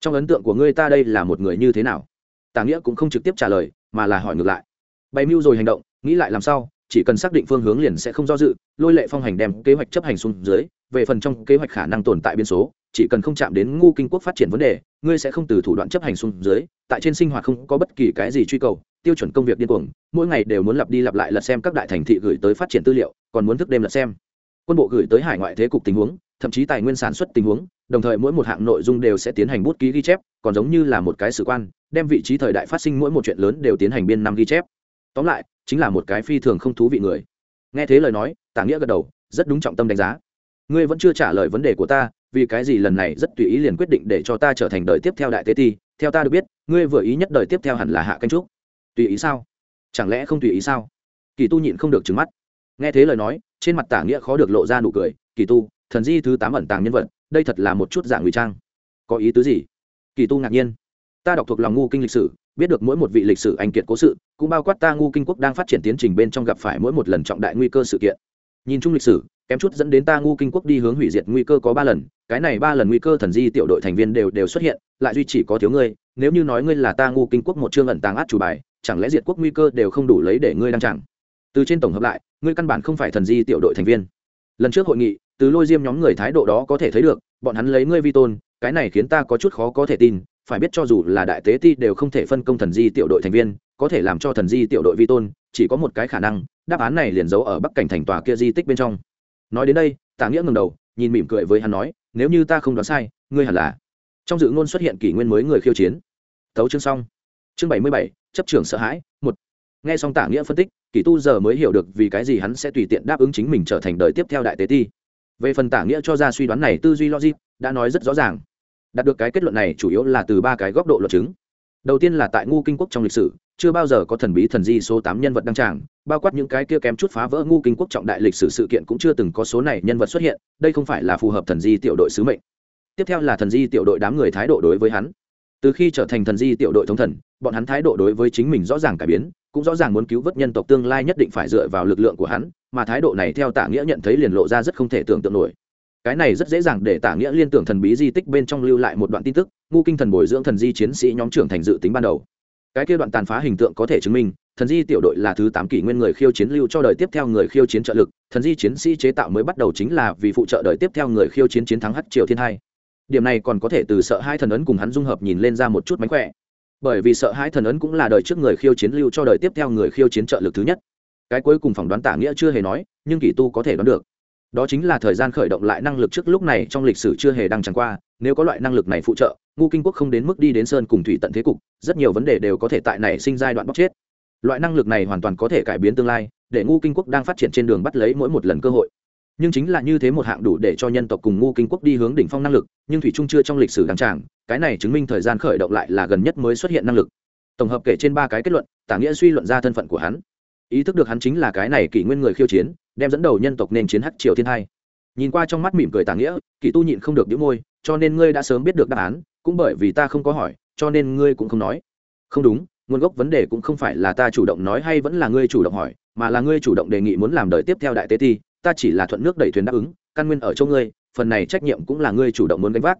Trong ấn tượng của ngươi ta đây là một người như thế nào? Tả nghĩa cũng không trực tiếp trả lời, mà là hỏi ngược lại. Bày mưu rồi hành động, nghĩ lại làm sao, chỉ cần xác định phương hướng liền sẽ không do dự, lôi lệ phong hành đem kế hoạch chấp hành xuống dưới, về phần trong kế hoạch khả năng tồn tại biên số chỉ cần không chạm đến ngu kinh quốc phát triển vấn đề, ngươi sẽ không từ thủ đoạn chấp hành xuống dưới, tại trên sinh hoạt không có bất kỳ cái gì truy cầu, tiêu chuẩn công việc điên cuồng, mỗi ngày đều muốn lặp đi lặp lại lật xem các đại thành thị gửi tới phát triển tư liệu, còn muốn thức đêm lật xem. Quân bộ gửi tới hải ngoại thế cục tình huống, thậm chí tài nguyên sản xuất tình huống, đồng thời mỗi một hạng nội dung đều sẽ tiến hành bút ký ghi chép, còn giống như là một cái sử quan, đem vị trí thời đại phát sinh mỗi một chuyện lớn đều tiến hành biên năm ghi chép. Tóm lại, chính là một cái phi thường không thú vị người. Nghe thế lời nói tả nghĩa gật đầu, rất đúng trọng tâm đánh giá. Ngươi vẫn chưa trả lời vấn đề của ta vì cái gì lần này rất tùy ý liền quyết định để cho ta trở thành đời tiếp theo đại tế ti, theo ta được biết, ngươi vừa ý nhất đời tiếp theo hẳn là hạ canh trúc. Tùy ý sao? Chẳng lẽ không tùy ý sao? Kỳ tu nhịn không được trứng mắt. Nghe thế lời nói, trên mặt tả nghĩa khó được lộ ra nụ cười. Kỳ tu, thần di thứ tám ẩn tàng nhân vật, đây thật là một chút dạng ngụy trang. Có ý tứ gì? Kỳ tu ngạc nhiên. Ta đọc thuộc lòng ngu kinh lịch sử, biết được mỗi một vị lịch sử anh kiệt cố sự, cũng bao quát ta ngu kinh quốc đang phát triển tiến trình bên trong gặp phải mỗi một lần trọng đại nguy cơ sự kiện. Nhìn chung lịch sử kém chút dẫn đến ta ngu kinh quốc đi hướng hủy diệt nguy cơ có ba lần, cái này ba lần nguy cơ thần di tiểu đội thành viên đều đều xuất hiện, lại duy chỉ có thiếu ngươi, nếu như nói ngươi là ta ngu kinh quốc một chương ẩn tàng át chủ bài, chẳng lẽ diệt quốc nguy cơ đều không đủ lấy để ngươi đăng chẳng từ trên tổng hợp lại, ngươi căn bản không phải thần di tiểu đội thành viên. Lần trước hội nghị, từ lôi diêm nhóm người thái độ đó có thể thấy được, bọn hắn lấy ngươi vi tôn, cái này khiến ta có chút khó có thể tin, phải biết cho dù là đại tế ti đều không thể phân công thần di tiểu đội thành viên, có thể làm cho thần di tiểu đội vi tôn, chỉ có một cái khả năng, đáp án này liền giấu ở bắc cảnh thành tòa kia di tích bên trong nói đến đây tả nghĩa ngừng đầu, nhìn mỉm cười với hắn nói, nếu như ta không đoán sai, ngươi hẳn là trong dự ngôn xuất hiện kỷ nguyên mới người khiêu chiến. Thấu chương xong. Chương bảy mươi bảy, chấp trưởng sợ hãi, một. Nghe xong tả nghĩa phân tích kỷ tu giờ mới hiểu được vì cái gì hắn sẽ tùy tiện đáp ứng chính mình trở thành đời tiếp theo đại tế ti. Về phần tả nghĩa cho ra suy đoán này, tư duy logic đã nói rất rõ ràng. Đạt được cái kết luận này chủ yếu là từ ba cái góc độ luật chứng. Đầu tiên là tại ngu kinh quốc trong lịch sử, chưa bao giờ có thần bí thần di số tám nhân vật đăng tràng bao quát những cái kia kém chút phá vỡ ngu kinh quốc trọng đại lịch sử sự kiện cũng chưa từng có số này nhân vật xuất hiện, đây không phải là phù hợp thần di tiểu đội sứ mệnh. Tiếp theo là thần di tiểu đội đám người thái độ đối với hắn. Từ khi trở thành thần di tiểu đội thống thần, bọn hắn thái độ đối với chính mình rõ ràng cải biến, cũng rõ ràng muốn cứu vớt nhân tộc tương lai nhất định phải dựa vào lực lượng của hắn, mà thái độ này theo tạ nghĩa nhận thấy liền lộ ra rất không thể tưởng tượng nổi. Cái này rất dễ dàng để tả nghĩa liên tưởng thần bí di tích bên trong lưu lại một đoạn tin tức, ngu kinh thần bồi dưỡng thần di chiến sĩ nhóm trưởng thành dự tính ban đầu. Cái kia đoạn tàn phá hình tượng có thể chứng minh thần di tiểu đội là thứ tám kỷ nguyên người khiêu chiến lưu cho đời tiếp theo người khiêu chiến trợ lực, thần di chiến sĩ chế tạo mới bắt đầu chính là vì phụ trợ đời tiếp theo người khiêu chiến chiến thắng hắc triều thiên hai. Điểm này còn có thể từ sợ hai thần ấn cùng hắn dung hợp nhìn lên ra một chút mánh khỏe. Bởi vì sợ hai thần ấn cũng là đời trước người khiêu chiến lưu cho đời tiếp theo người khiêu chiến trợ lực thứ nhất. Cái cuối cùng phỏng đoán tả nghĩa chưa hề nói, nhưng kỷ tu có thể đoán được. Đó chính là thời gian khởi động lại năng lực trước lúc này trong lịch sử chưa hề đăng chẳng qua, nếu có loại năng lực này phụ trợ ngu kinh quốc không đến mức đi đến sơn cùng thủy tận thế cục, rất nhiều vấn đề đều có thể tại này sinh giai đoạn bóc chết loại năng lực này hoàn toàn có thể cải biến tương lai, để ngu kinh quốc đang phát triển trên đường bắt lấy mỗi một lần cơ hội. Nhưng chính là như thế một hạng đủ để cho nhân tộc cùng ngu kinh quốc đi hướng đỉnh phong năng lực, nhưng thủy trung chưa trong lịch sử đăng tràng, cái này chứng minh thời gian khởi động lại là gần nhất mới xuất hiện năng lực. Tổng hợp kể trên ba cái kết luận, tả nghĩa suy luận ra thân phận của hắn. Ý thức được hắn chính là cái này kỷ nguyên người khiêu chiến, đem dẫn đầu nhân tộc nên chiến hắc triều thiên hai. Nhìn qua trong mắt mỉm cười tả nghĩa, kỷ tu nhịn không được đĩu môi, cho nên ngươi đã sớm biết được đáp án, cũng bởi vì ta không có hỏi, cho nên ngươi cũng không nói. Không đúng nguồn gốc vấn đề cũng không phải là ta chủ động nói hay vẫn là ngươi chủ động hỏi, mà là ngươi chủ động đề nghị muốn làm đời tiếp theo đại tế ti, ta chỉ là thuận nước đẩy thuyền đáp ứng, căn nguyên ở chỗ ngươi, phần này trách nhiệm cũng là ngươi chủ động muốn gánh vác.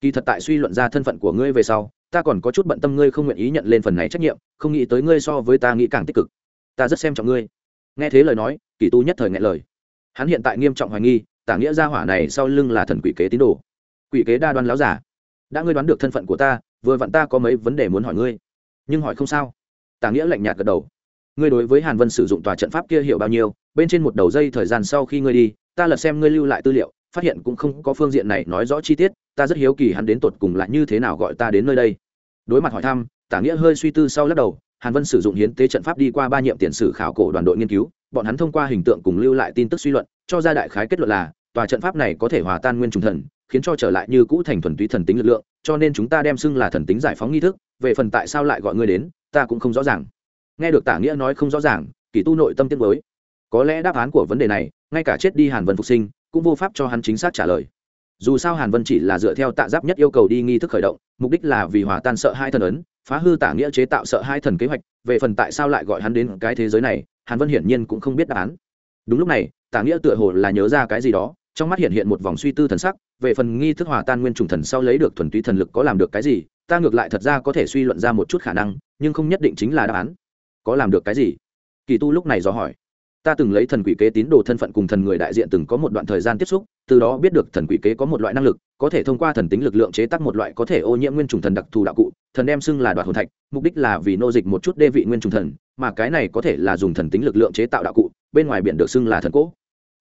Kỳ thật tại suy luận ra thân phận của ngươi về sau, ta còn có chút bận tâm ngươi không nguyện ý nhận lên phần này trách nhiệm, không nghĩ tới ngươi so với ta nghĩ càng tích cực. Ta rất xem trọng ngươi. Nghe thế lời nói, kỳ tu nhất thời ngại lời. Hắn hiện tại nghiêm trọng hoài nghi, tả nghĩa gia hỏa này sau lưng là thần quỷ kế tín đồ. Quỷ kế đa đoan láo giả. Đã ngươi đoán được thân phận của ta, vừa vặn ta có mấy vấn đề muốn hỏi ngươi nhưng hỏi không sao. Tả nghĩa lạnh nhạt gật đầu. Ngươi đối với hàn vân sử dụng tòa trận pháp kia hiểu bao nhiêu, bên trên một đầu dây thời gian sau khi ngươi đi, ta lật xem ngươi lưu lại tư liệu, phát hiện cũng không có phương diện này nói rõ chi tiết, ta rất hiếu kỳ hắn đến tột cùng lại như thế nào gọi ta đến nơi đây. Đối mặt hỏi thăm, tả nghĩa hơi suy tư sau lắc đầu, hàn vân sử dụng hiến tế trận pháp đi qua ba nhiệm tiền sử khảo cổ đoàn đội nghiên cứu, bọn hắn thông qua hình tượng cùng lưu lại tin tức suy luận, cho ra đại khái kết luận là, tòa trận pháp này có thể hòa tan nguyên trùng thần, khiến cho trở lại như cũ thành thuần túy thần tính lực lượng, cho nên chúng ta đem xưng là thần tính giải phóng nghi thức về phần tại sao lại gọi ngươi đến, ta cũng không rõ ràng. Nghe được tả nghĩa nói không rõ ràng, kỳ tu nội tâm tiết mới có lẽ đáp án của vấn đề này, ngay cả chết đi hàn vân phục sinh, cũng vô pháp cho hắn chính xác trả lời. Dù sao hàn vân chỉ là dựa theo tạ giáp nhất yêu cầu đi nghi thức khởi động, mục đích là vì hòa tan sợ hai thần ấn, phá hư tả nghĩa chế tạo sợ hai thần kế hoạch, về phần tại sao lại gọi hắn đến cái thế giới này, hàn vân hiển nhiên cũng không biết đáp án. Đúng lúc này, tả nghĩa tựa hồ là nhớ ra cái gì đó, trong mắt hiện hiện một vòng suy tư thần sắc về phần nghi thức hòa tan nguyên trùng thần sau lấy được thuần túy thần lực có làm được cái gì, ta ngược lại thật ra có thể suy luận ra một chút khả năng, nhưng không nhất định chính là đáp án. Có làm được cái gì? Kỳ tu lúc này dò hỏi. Ta từng lấy thần quỷ kế tín đồ thân phận cùng thần người đại diện từng có một đoạn thời gian tiếp xúc, từ đó biết được thần quỷ kế có một loại năng lực, có thể thông qua thần tính lực lượng chế tác một loại có thể ô nhiễm nguyên trùng thần đặc thù đạo cụ, thần đem xưng là đoạt hồn thạch, mục đích là vì nô dịch một chút đê vị nguyên trùng thần, mà cái này có thể là dùng thần tính lực lượng chế tạo đạo cụ, bên ngoài biển được xưng là thần cỗ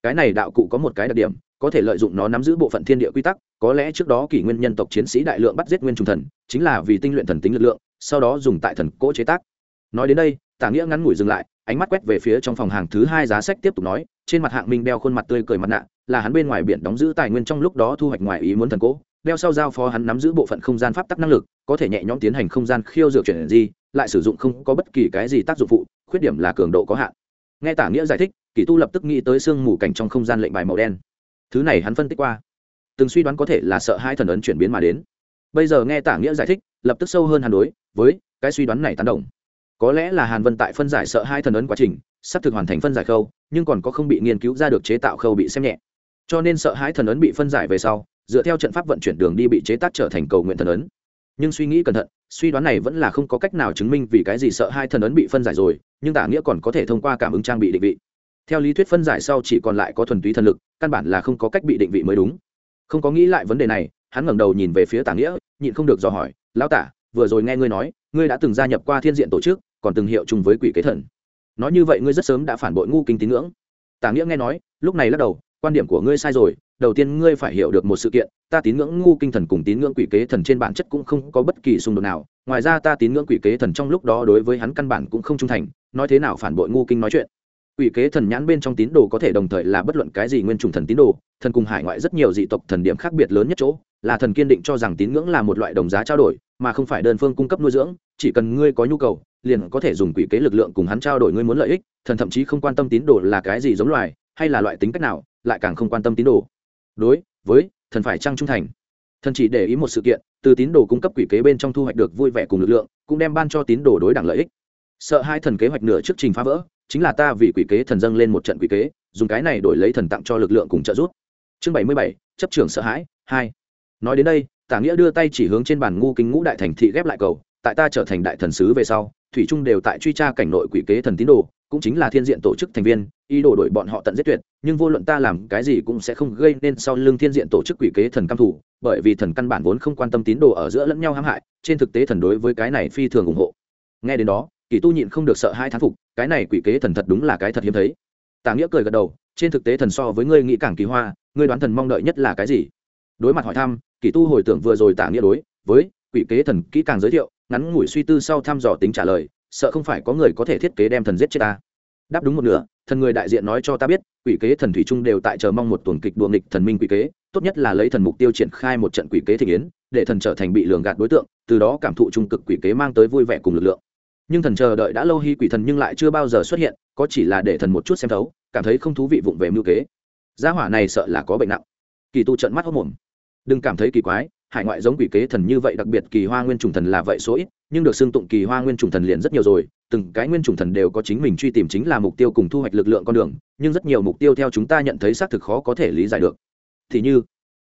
cái này đạo cụ có một cái đặc điểm có thể lợi dụng nó nắm giữ bộ phận thiên địa quy tắc, có lẽ trước đó kỷ nguyên nhân tộc chiến sĩ đại lượng bắt giết nguyên trùng thần, chính là vì tinh luyện thần tính lực lượng, sau đó dùng tại thần cỗ chế tác. Nói đến đây, tả nghĩa ngắn ngủi dừng lại, ánh mắt quét về phía trong phòng hàng thứ hai giá sách tiếp tục nói, trên mặt hạng minh đeo khuôn mặt tươi cười mặt nạ, là hắn bên ngoài biển đóng giữ tài nguyên trong lúc đó thu hoạch ngoài ý muốn thần cỗ, đeo sau giao phó hắn nắm giữ bộ phận không gian pháp tắc năng lực, có thể nhẹ nhõm tiến hành không gian khiêu dược chuyển di, lại sử dụng không có bất kỳ cái gì tác dụng phụ, khuyết điểm là cường độ có hạn. Nghe tả nghĩa giải thích, kỳ tu lập tức nghĩ tới sương mù cảnh trong không gian lệnh bài màu đen thứ này hắn phân tích qua. Từng suy đoán có thể là sợ hai thần ấn chuyển biến mà đến. Bây giờ nghe tả nghĩa giải thích, lập tức sâu hơn hàn đối với cái suy đoán này tán động có lẽ là hàn vân tại phân giải sợ hai thần ấn quá trình, sắp thực hoàn thành phân giải khâu, nhưng còn có không bị nghiên cứu ra được chế tạo khâu bị xem nhẹ. Cho nên sợ hãi thần ấn bị phân giải về sau, dựa theo trận pháp vận chuyển đường đi bị chế tác trở thành cầu nguyện thần ấn. Nhưng suy nghĩ cẩn thận, suy đoán này vẫn là không có cách nào chứng minh vì cái gì sợ hai thần ấn bị phân giải rồi, nhưng tả nghĩa còn có thể thông qua cảm ứng trang bị định vị theo lý thuyết phân giải sau chỉ còn lại có thuần túy thần lực, căn bản là không có cách bị định vị mới đúng. Không có nghĩ lại vấn đề này, hắn ngẩng đầu nhìn về phía tả nghĩa, nhịn không được dò hỏi, lão tả, vừa rồi nghe ngươi nói, ngươi đã từng gia nhập qua thiên diện tổ chức, còn từng hiệu chung với quỷ kế thần. Nói như vậy ngươi rất sớm đã phản bội ngu kinh tín ngưỡng. Tả nghĩa nghe nói, lúc này lắc đầu, quan điểm của ngươi sai rồi, đầu tiên ngươi phải hiểu được một sự kiện, ta tín ngưỡng ngu kinh thần cùng tín ngưỡng quỷ kế thần trên bản chất cũng không có bất kỳ xung đột nào. Ngoài ra ta tín ngưỡng quỷ kế thần trong lúc đó đối với hắn căn bản cũng không trung thành, nói thế nào phản bội ngu kinh nói chuyện? Quỷ kế thần nhãn bên trong tín đồ có thể đồng thời là bất luận cái gì nguyên trùng thần tín đồ, thần cùng hải ngoại rất nhiều dị tộc thần điểm khác biệt lớn nhất chỗ, là thần kiên định cho rằng tín ngưỡng là một loại đồng giá trao đổi, mà không phải đơn phương cung cấp nuôi dưỡng, chỉ cần ngươi có nhu cầu, liền có thể dùng quỷ kế lực lượng cùng hắn trao đổi ngươi muốn lợi ích, thần thậm chí không quan tâm tín đồ là cái gì giống loài, hay là loại tính cách nào, lại càng không quan tâm tín đồ. Đối với thần phải trăng trung thành, thần chỉ để ý một sự kiện, từ tín đồ cung cấp quỷ kế bên trong thu hoạch được vui vẻ cùng lực lượng, cũng đem ban cho tín đồ đối đẳng lợi ích. Sợ hai thần kế hoạch nửa trước trình phá vỡ chính là ta vì quỷ kế thần dâng lên một trận quỷ kế, dùng cái này đổi lấy thần tặng cho lực lượng cùng trợ giúp. Chương bảy mươi bảy, chấp trường sợ hãi, hai. Nói đến đây, tả nghĩa đưa tay chỉ hướng trên bàn ngu kính ngũ đại thành thị ghép lại cầu, tại ta trở thành đại thần sứ về sau, thủy trung đều tại truy tra cảnh nội quỷ kế thần tín đồ, cũng chính là thiên diện tổ chức thành viên, ý đồ đổi bọn họ tận giết tuyệt, nhưng vô luận ta làm cái gì cũng sẽ không gây nên sau lưng thiên diện tổ chức quỷ kế thần căm thủ bởi vì thần căn bản vốn không quan tâm tín đồ ở giữa lẫn nhau hãm hại, trên thực tế thần đối với cái này phi thường ủng hộ. Nghe đến đó kỳ tu nhịn không được sợ hai thán phục, cái này quỷ kế thần thật đúng là cái thật hiếm thấy. Tà nghĩa cười gật đầu, trên thực tế thần so với ngươi nghĩ càng kỳ hoa, ngươi đoán thần mong đợi nhất là cái gì? Đối mặt hỏi thăm, kỳ tu hồi tưởng vừa rồi tả nghĩa đối với quỷ kế thần kỹ càng giới thiệu, ngắn ngủi suy tư sau thăm dò tính trả lời, sợ không phải có người có thể thiết kế đem thần giết chết ta. Đáp đúng một nửa, thần người đại diện nói cho ta biết, quỷ kế thần thủy trung đều tại chờ mong một tuần kịch đùa nghịch thần minh quỷ kế, tốt nhất là lấy thần mục tiêu triển khai một trận quỷ kế thị yến, để thần trở thành bị lường gạt đối tượng, từ đó cảm thụ trung cực quỷ kế mang tới vui vẻ cùng lực lượng nhưng thần chờ đợi đã lâu hy quỷ thần nhưng lại chưa bao giờ xuất hiện, có chỉ là để thần một chút xem thấu, cảm thấy không thú vị vụng về mưu kế. Gia hỏa này sợ là có bệnh nặng. Kỳ tu trận mắt hốc mồm đừng cảm thấy kỳ quái, hải ngoại giống quỷ kế thần như vậy, đặc biệt kỳ hoa nguyên trùng thần là vậy số ít, nhưng được xưng tụng kỳ hoa nguyên trùng thần liền rất nhiều rồi. Từng cái nguyên trùng thần đều có chính mình truy tìm chính là mục tiêu cùng thu hoạch lực lượng con đường, nhưng rất nhiều mục tiêu theo chúng ta nhận thấy xác thực khó có thể lý giải được. Thì như,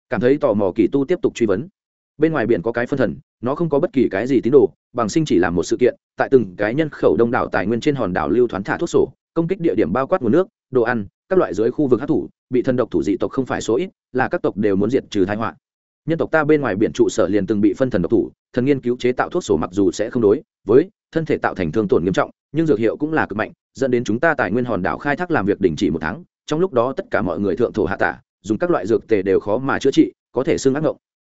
cảm thấy tò mò kỳ tu tiếp tục truy vấn bên ngoài biển có cái phân thần, nó không có bất kỳ cái gì tín đồ, bằng sinh chỉ là một sự kiện, tại từng cái nhân khẩu đông đảo tài nguyên trên hòn đảo lưu thoán thả thuốc sổ, công kích địa điểm bao quát nguồn nước, đồ ăn, các loại dưới khu vực hát thủ bị thần độc thủ dị tộc không phải số ít, là các tộc đều muốn diệt trừ thái họa. Nhân tộc ta bên ngoài biển trụ sở liền từng bị phân thần độc thủ, thần nghiên cứu chế tạo thuốc sổ mặc dù sẽ không đối với thân thể tạo thành thương tổn nghiêm trọng, nhưng dược hiệu cũng là cực mạnh, dẫn đến chúng ta tài nguyên hòn đảo khai thác làm việc đình chỉ một tháng, trong lúc đó tất cả mọi người thượng thổ hạ tả, dùng các loại dược tề đều khó mà chữa trị, có thể xưng ác ngộng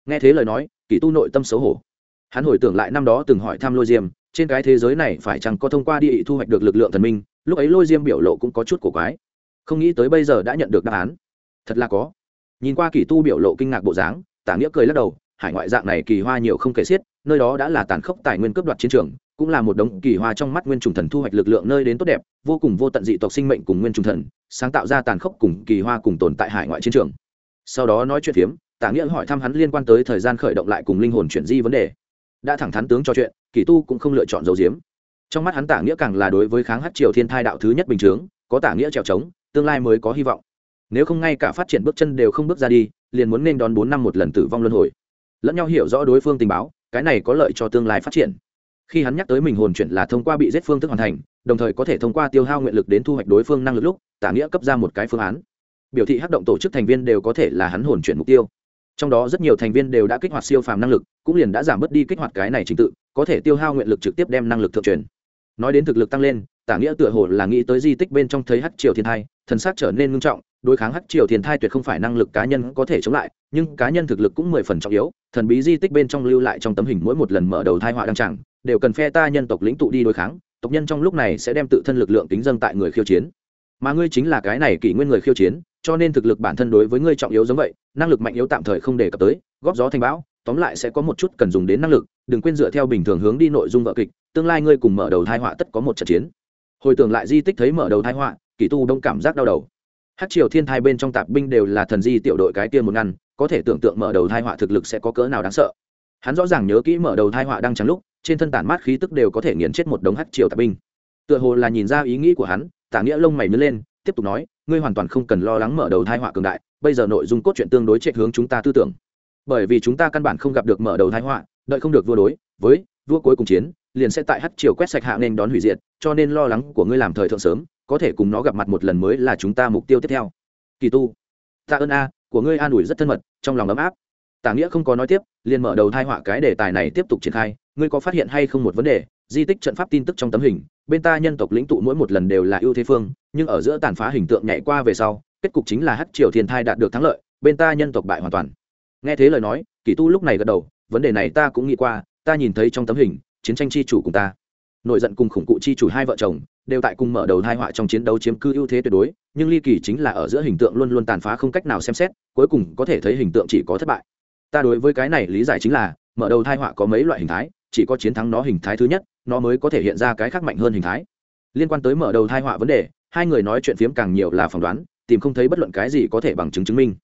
nghe thế lời nói, kỳ tu nội tâm xấu hổ. Hắn hồi tưởng lại năm đó từng hỏi thăm lôi diêm, trên cái thế giới này phải chăng có thông qua địa thu hoạch được lực lượng thần minh, lúc ấy lôi diêm biểu lộ cũng có chút cổ quái. Không nghĩ tới bây giờ đã nhận được đáp án. Thật là có. Nhìn qua kỳ tu biểu lộ kinh ngạc bộ dáng, tả nghĩa cười lắc đầu, hải ngoại dạng này kỳ hoa nhiều không kể xiết, nơi đó đã là tàn khốc tài nguyên cướp đoạt chiến trường, cũng là một đống kỳ hoa trong mắt nguyên trùng thần thu hoạch lực lượng nơi đến tốt đẹp, vô cùng vô tận dị tộc sinh mệnh cùng nguyên trùng thần, sáng tạo ra tàn khốc cùng kỳ hoa cùng tồn tại hải ngoại chiến trường sau đó nói chuyện phiếm tả nghĩa hỏi thăm hắn liên quan tới thời gian khởi động lại cùng linh hồn chuyển di vấn đề. Đã thẳng thắn tướng cho chuyện, kỳ tu cũng không lựa chọn dấu diếm trong mắt hắn tả nghĩa càng là đối với kháng hát triều thiên thai đạo thứ nhất bình chướng, có tả nghĩa trèo trống, tương lai mới có hy vọng. Nếu không ngay cả phát triển bước chân đều không bước ra đi, liền muốn nên đón bốn năm một lần tử vong luân hồi. Lẫn nhau hiểu rõ đối phương tình báo, cái này có lợi cho tương lai phát triển. Khi hắn nhắc tới mình hồn chuyển là thông qua bị giết phương thức hoàn thành, đồng thời có thể thông qua tiêu hao nguyện lực đến thu hoạch đối phương năng lực lúc tả nghĩa cấp ra một cái phương án biểu thị hắc động tổ chức thành viên đều có thể là hắn hồn chuyển mục tiêu. Trong đó rất nhiều thành viên đều đã kích hoạt siêu phàm năng lực, cũng liền đã giảm bớt đi kích hoạt cái này trình tự, có thể tiêu hao nguyện lực trực tiếp đem năng lực thượng truyền. Nói đến thực lực tăng lên, tả nghĩa tựa hồ là nghĩ tới di tích bên trong thấy hắc triều thiên thai, thần sắc trở nên ngưng trọng, đối kháng hắc triều thiên thai tuyệt không phải năng lực cá nhân có thể chống lại, nhưng cá nhân thực lực cũng mười phần trọng yếu, thần bí di tích bên trong lưu lại trong tấm hình mỗi một lần mở đầu thai họa đăng tràng, đều cần phe ta nhân tộc lĩnh tụ đi đối kháng, tộc nhân trong lúc này sẽ đem tự thân lực lượng tính dâng tại người khiêu chiến. Mà ngươi chính là cái này kỷ nguyên người khiêu chiến cho nên thực lực bản thân đối với ngươi trọng yếu giống vậy, năng lực mạnh yếu tạm thời không đề cập tới, góp gió thành bão, tóm lại sẽ có một chút cần dùng đến năng lực, đừng quên dựa theo bình thường hướng đi nội dung vợ kịch, tương lai ngươi cùng mở đầu thai họa tất có một trận chiến. Hồi tưởng lại di tích thấy mở đầu thai họa, kỳ tu đông cảm giác đau đầu. Hát triều thiên thai bên trong tạp binh đều là thần di tiểu đội cái kia một ngăn, có thể tưởng tượng mở đầu thai họa thực lực sẽ có cỡ nào đáng sợ. Hắn rõ ràng nhớ kỹ mở đầu thai họa đang trắng lúc, trên thân tản mát khí tức đều có thể nghiền chết một đống hát triều tạp binh. Tựa hồ là nhìn ra ý nghĩ của hắn, tả nghĩa lông mày nứt lên, tiếp tục nói ngươi hoàn toàn không cần lo lắng mở đầu thai họa cường đại, bây giờ nội dung cốt truyện tương đối chạy hướng chúng ta tư tưởng. Bởi vì chúng ta căn bản không gặp được mở đầu thai họa, đợi không được vua đối, với vua cuối cùng chiến, liền sẽ tại hắt chiều quét sạch hạ nên đón hủy diệt, cho nên lo lắng của ngươi làm thời thượng sớm, có thể cùng nó gặp mặt một lần mới là chúng ta mục tiêu tiếp theo. Kỳ tu ta ơn a, của ngươi an ủi rất thân mật, trong lòng ấm áp. Tả nghĩa không có nói tiếp, liền mở đầu thai họa cái đề tài này tiếp tục triển khai, ngươi có phát hiện hay không một vấn đề? Di tích trận pháp tin tức trong tấm hình, bên ta nhân tộc lĩnh tụ mỗi một lần đều là ưu thế phương, nhưng ở giữa tàn phá hình tượng nhảy qua về sau, kết cục chính là hắc triều thiên thai đạt được thắng lợi, bên ta nhân tộc bại hoàn toàn. Nghe thế lời nói, kỳ tu lúc này gật đầu, vấn đề này ta cũng nghĩ qua, ta nhìn thấy trong tấm hình, chiến tranh chi chủ cùng ta. Nội giận cùng khủng cụ chi chủ hai vợ chồng, đều tại cùng mở đầu hai họa trong chiến đấu chiếm cư ưu thế tuyệt đối, nhưng ly kỳ chính là ở giữa hình tượng luôn luôn tàn phá không cách nào xem xét, cuối cùng có thể thấy hình tượng chỉ có thất bại. Ta đối với cái này lý giải chính là, mở đầu thai họa có mấy loại hình thái, chỉ có chiến thắng nó hình thái thứ nhất nó mới có thể hiện ra cái khác mạnh hơn hình thái. Liên quan tới mở đầu thai họa vấn đề, hai người nói chuyện phiếm càng nhiều là phỏng đoán, tìm không thấy bất luận cái gì có thể bằng chứng chứng minh.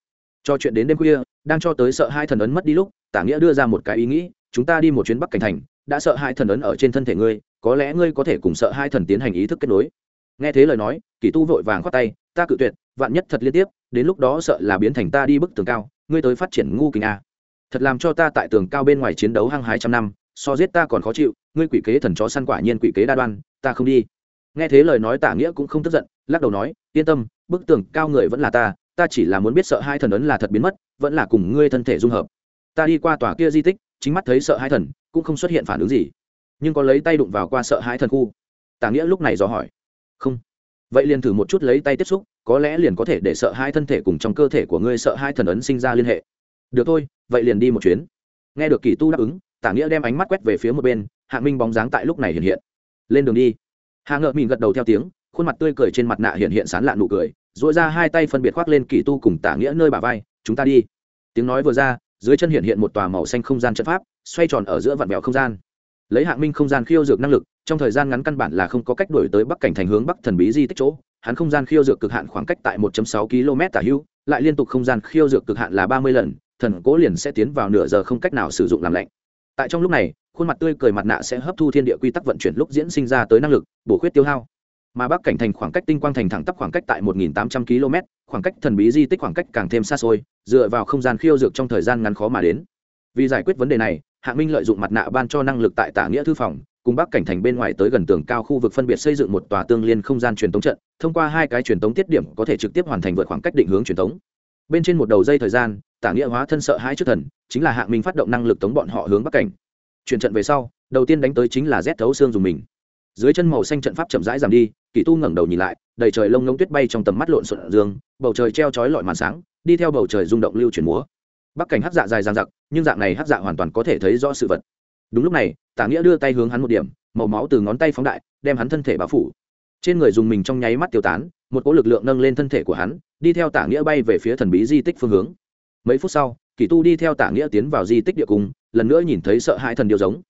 Cho chuyện đến đêm khuya, đang cho tới sợ hai thần ấn mất đi lúc, tả nghĩa đưa ra một cái ý nghĩ, chúng ta đi một chuyến bắc cảnh thành, đã sợ hai thần ấn ở trên thân thể ngươi, có lẽ ngươi có thể cùng sợ hai thần tiến hành ý thức kết nối. Nghe thế lời nói, kỳ tu vội vàng khoát tay, ta cự tuyệt, vạn nhất thật liên tiếp, đến lúc đó sợ là biến thành ta đi bức tường cao, ngươi tới phát triển ngu kinh a. Thật làm cho ta tại tường cao bên ngoài chiến đấu hăng hái trăm năm so giết ta còn khó chịu, ngươi quỷ kế thần chó săn quả nhiên quỷ kế đa đoan, ta không đi. Nghe thế lời nói tả nghĩa cũng không tức giận, lắc đầu nói, yên tâm, bức tường cao người vẫn là ta ta chỉ là muốn biết sợ hai thần ấn là thật biến mất, vẫn là cùng ngươi thân thể dung hợp. Ta đi qua tòa kia di tích, chính mắt thấy sợ hai thần, cũng không xuất hiện phản ứng gì. Nhưng có lấy tay đụng vào qua sợ hai thần khu. Tả nghĩa lúc này dò hỏi. Không. Vậy liền thử một chút lấy tay tiếp xúc, có lẽ liền có thể để sợ hai thân thể cùng trong cơ thể của ngươi sợ hai thần ấn sinh ra liên hệ. Được thôi, vậy liền đi một chuyến. Nghe được kỳ tu đáp ứng tả nghĩa đem ánh mắt quét về phía một bên hạ minh bóng dáng tại lúc này hiện hiện. Lên đường đi. Hạ ngợ mìn gật đầu theo tiếng, khuôn mặt tươi cười trên mặt nạ hiện hiện sán lạ nụ cười dội ra hai tay phân biệt khoác lên kỳ tu cùng tả nghĩa nơi bà vai, chúng ta đi. Tiếng nói vừa ra, dưới chân hiện hiện một tòa màu xanh không gian chất pháp, xoay tròn ở giữa vạn vẹo không gian. Lấy hạng minh không gian khiêu dược năng lực, trong thời gian ngắn căn bản là không có cách đổi tới bắc cảnh thành hướng bắc thần bí di tích chỗ. Hắn không gian khiêu dược cực hạn khoảng cách tại 1.6 km tả hữu lại liên tục không gian khiêu dược cực hạn là 30 lần, thần cố liền sẽ tiến vào nửa giờ không cách nào sử dụng làm lạnh tại trong lúc này, khuôn mặt tươi cười mặt nạ sẽ hấp thu thiên địa quy tắc vận chuyển lúc diễn sinh ra tới năng lực, bổ khuyết tiêu hao. Mà bắc cảnh thành khoảng cách tinh quang thành thẳng tắp khoảng cách tại 1.800 km, khoảng cách thần bí di tích khoảng cách càng thêm xa xôi, dựa vào không gian khiêu dược trong thời gian ngắn khó mà đến. Vì giải quyết vấn đề này, hạ minh lợi dụng mặt nạ ban cho năng lực tại tả nghĩa thư phòng, cùng bắc cảnh thành bên ngoài tới gần tường cao khu vực phân biệt xây dựng một tòa tương liên không gian truyền tống trận, thông qua hai cái truyền tống tiết điểm có thể trực tiếp hoàn thành vượt khoảng cách định hướng truyền tống. Bên trên một đầu dây thời gian tả nghĩa hóa thân sợ hãi trước thần, chính là hạng minh phát động năng lực tống bọn họ hướng bắc cảnh. Chuyển trận về sau, đầu tiên đánh tới chính là rét thấu xương dùng mình. Dưới chân màu xanh trận pháp chậm rãi giảm đi, kỳ tu ngẩng đầu nhìn lại, đầy trời lông ngông tuyết bay trong tầm mắt lộn xộn dương, bầu trời treo chói lọi màn sáng, đi theo bầu trời rung động lưu chuyển múa. Bắc cảnh hát dạ dài dang dặc, nhưng dạng này hát dạ hoàn toàn có thể thấy rõ sự vật. Đúng lúc này, tả nghĩa đưa tay hướng hắn một điểm, màu máu từ ngón tay phóng đại, đem hắn thân thể bao phủ. Trên người dùng mình trong nháy mắt tiêu tán, một cỗ lực lượng nâng lên thân thể của hắn, đi theo tả nghĩa bay về phía thần bí di tích phương hướng mấy phút sau, kỳ tu đi theo tả nghĩa tiến vào di tích địa cung, lần nữa nhìn thấy sợ hai thần điều giống.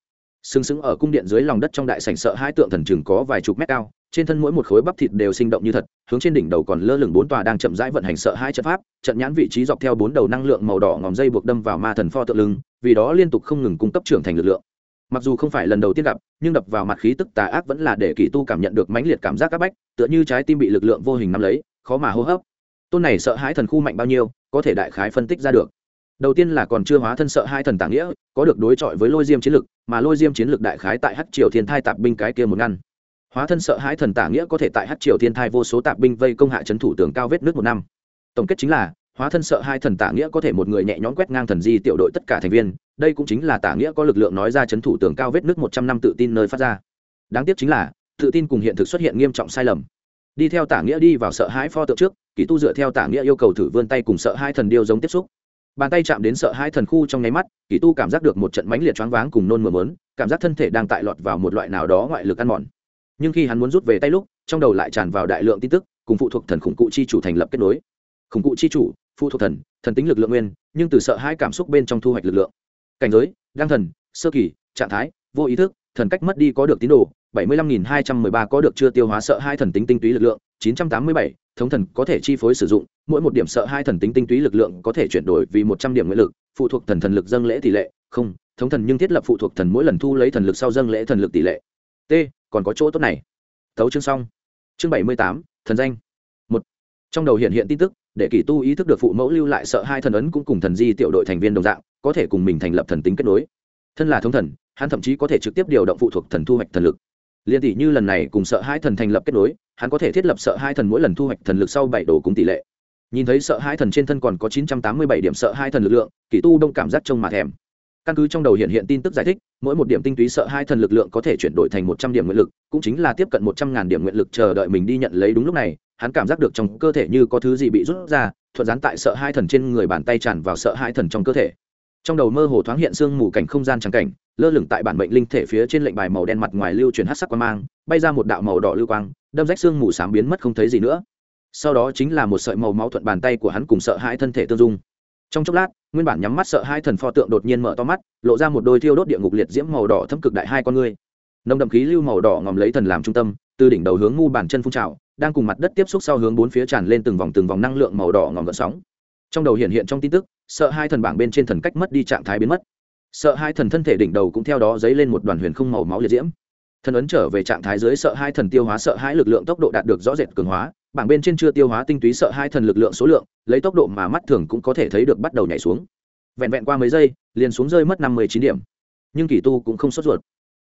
Sừng sững ở cung điện dưới lòng đất trong đại sảnh sợ hai tượng thần chừng có vài chục mét cao, trên thân mỗi một khối bắp thịt đều sinh động như thật, hướng trên đỉnh đầu còn lơ lửng bốn tòa đang chậm rãi vận hành sợ hai trận pháp, trận nhãn vị trí dọc theo bốn đầu năng lượng màu đỏ ngòm dây buộc đâm vào ma thần pho tượng lưng, vì đó liên tục không ngừng cung cấp trưởng thành lực lượng. Mặc dù không phải lần đầu tiên gặp, nhưng đập vào mặt khí tức tà ác vẫn là để kỳ tu cảm nhận được mãnh liệt cảm giác áp bách, tựa như trái tim bị lực lượng vô hình nắm lấy, khó mà hô hấp. Tôn này sợ hãi thần khu mạnh bao nhiêu có thể đại khái phân tích ra được. Đầu tiên là còn chưa hóa thân sợ hai thần tàng nghĩa, có được đối chọi với lôi diêm chiến lực, mà lôi diêm chiến lực đại khái tại hát triều thiên thai tạp binh cái kia một ngăn. Hóa thân sợ hãi thần tả nghĩa có thể tại hát triều thiên thai vô số tạp binh vây công hạ trấn thủ tường cao vết nước một năm. Tổng kết chính là, hóa thân sợ hai thần tả nghĩa có thể một người nhẹ nhõm quét ngang thần di tiểu đội tất cả thành viên, đây cũng chính là tả nghĩa có lực lượng nói ra trấn thủ tường cao vết nước một trăm năm tự tin nơi phát ra. Đáng tiếc chính là, tự tin cùng hiện thực xuất hiện nghiêm trọng sai lầm đi theo tả nghĩa đi vào sợ hãi pho tượng trước, kỳ tu dựa theo tả nghĩa yêu cầu thử vươn tay cùng sợ hai thần điêu giống tiếp xúc. Bàn tay chạm đến sợ hai thần khu trong nháy mắt, kỳ tu cảm giác được một trận mãnh liệt choáng váng cùng nôn mửa mớn, cảm giác thân thể đang tại lọt vào một loại nào đó ngoại lực ăn mòn. Nhưng khi hắn muốn rút về tay lúc, trong đầu lại tràn vào đại lượng tin tức, cùng phụ thuộc thần khủng cụ chi chủ thành lập kết nối. Khủng cụ chi chủ, phụ thuộc thần thần tính lực lượng nguyên, nhưng từ sợ hai cảm xúc bên trong thu hoạch lực lượng. Cảnh giới, đăng thần, sơ kỳ, trạng thái, vô ý thức, thần cách mất đi có được tín đồ bảy mươi lăm nghìn hai trăm mười ba có được chưa tiêu hóa sợ hai thần tính tinh túy lực lượng, chín trăm tám mươi bảy, thống thần có thể chi phối sử dụng, mỗi một điểm sợ hai thần tính tinh túy lực lượng có thể chuyển đổi vì một trăm điểm nguyện lực, phụ thuộc thần thần lực dâng lễ tỷ lệ, không, thống thần nhưng thiết lập phụ thuộc thần mỗi lần thu lấy thần lực sau dâng lễ thần lực tỷ lệ. T, còn có chỗ tốt này. Thấu chương xong. Chương bảy mươi tám, thần danh. Một. Trong đầu hiện hiện tin tức, để kỳ tu ý thức được phụ mẫu lưu lại sợ hai thần ấn cũng cùng thần di tiểu đội thành viên đồng dạng, có thể cùng mình thành lập thần tính kết nối. Thân là thống thần, hắn thậm chí có thể trực tiếp điều động phụ thuộc thần thu hoạch thần lực liên tỷ như lần này cùng sợ hai thần thành lập kết nối, hắn có thể thiết lập sợ hai thần mỗi lần thu hoạch thần lực sau bảy đồ cùng tỷ lệ. Nhìn thấy sợ hai thần trên thân còn có chín trăm tám mươi bảy điểm sợ hai thần lực lượng kỷ tu đông cảm giác trông mà thèm. Căn cứ trong đầu hiện hiện tin tức giải thích, mỗi một điểm tinh túy sợ hai thần lực lượng có thể chuyển đổi thành một trăm điểm nguyện lực, cũng chính là tiếp cận một trăm ngàn điểm nguyện lực chờ đợi mình đi nhận lấy đúng lúc này, hắn cảm giác được trong cơ thể như có thứ gì bị rút ra, thuận dán tại sợ hai thần trên người bàn tay tràn vào sợ hai thần trong cơ thể trong đầu mơ hồ thoáng hiện sương mù cảnh không gian trắng cảnh, lơ lửng tại bản mệnh linh thể phía trên lệnh bài màu đen mặt ngoài lưu chuyển hát sắc quang mang, bay ra một đạo màu đỏ lưu quang, đâm rách sương mù sám biến mất không thấy gì nữa. Sau đó chính là một sợi màu máu thuận bàn tay của hắn cùng sợ hãi thân thể tương dung. Trong chốc lát, nguyên bản nhắm mắt sợ hai thần pho tượng đột nhiên mở to mắt, lộ ra một đôi thiêu đốt địa ngục liệt diễm màu đỏ thâm cực đại hai con ngươi. Nồng đậm khí lưu màu đỏ ngòm lấy thần làm trung tâm, từ đỉnh đầu hướng ngu bản chân phun trào, đang cùng mặt đất tiếp xúc sau hướng bốn phía tràn lên từng vòng từng vòng năng lượng màu đỏ ngòm gợn sóng. Trong đầu hiện hiện trong tin tức sợ hai thần bảng bên trên thần cách mất đi trạng thái biến mất. Sợ hai thần thân thể đỉnh đầu cũng theo đó dấy lên một đoàn huyền không màu máu liệt diễm. Thần ấn trở về trạng thái dưới sợ hai thần tiêu hóa, sợ hai lực lượng tốc độ đạt được rõ rệt cường hóa. Bảng bên trên chưa tiêu hóa tinh túy sợ hai thần lực lượng số lượng, lấy tốc độ mà mắt thường cũng có thể thấy được bắt đầu nhảy xuống. Vẹn vẹn qua mấy giây, liền xuống rơi mất năm mươi chín điểm. Nhưng kỳ tu cũng không sốt ruột.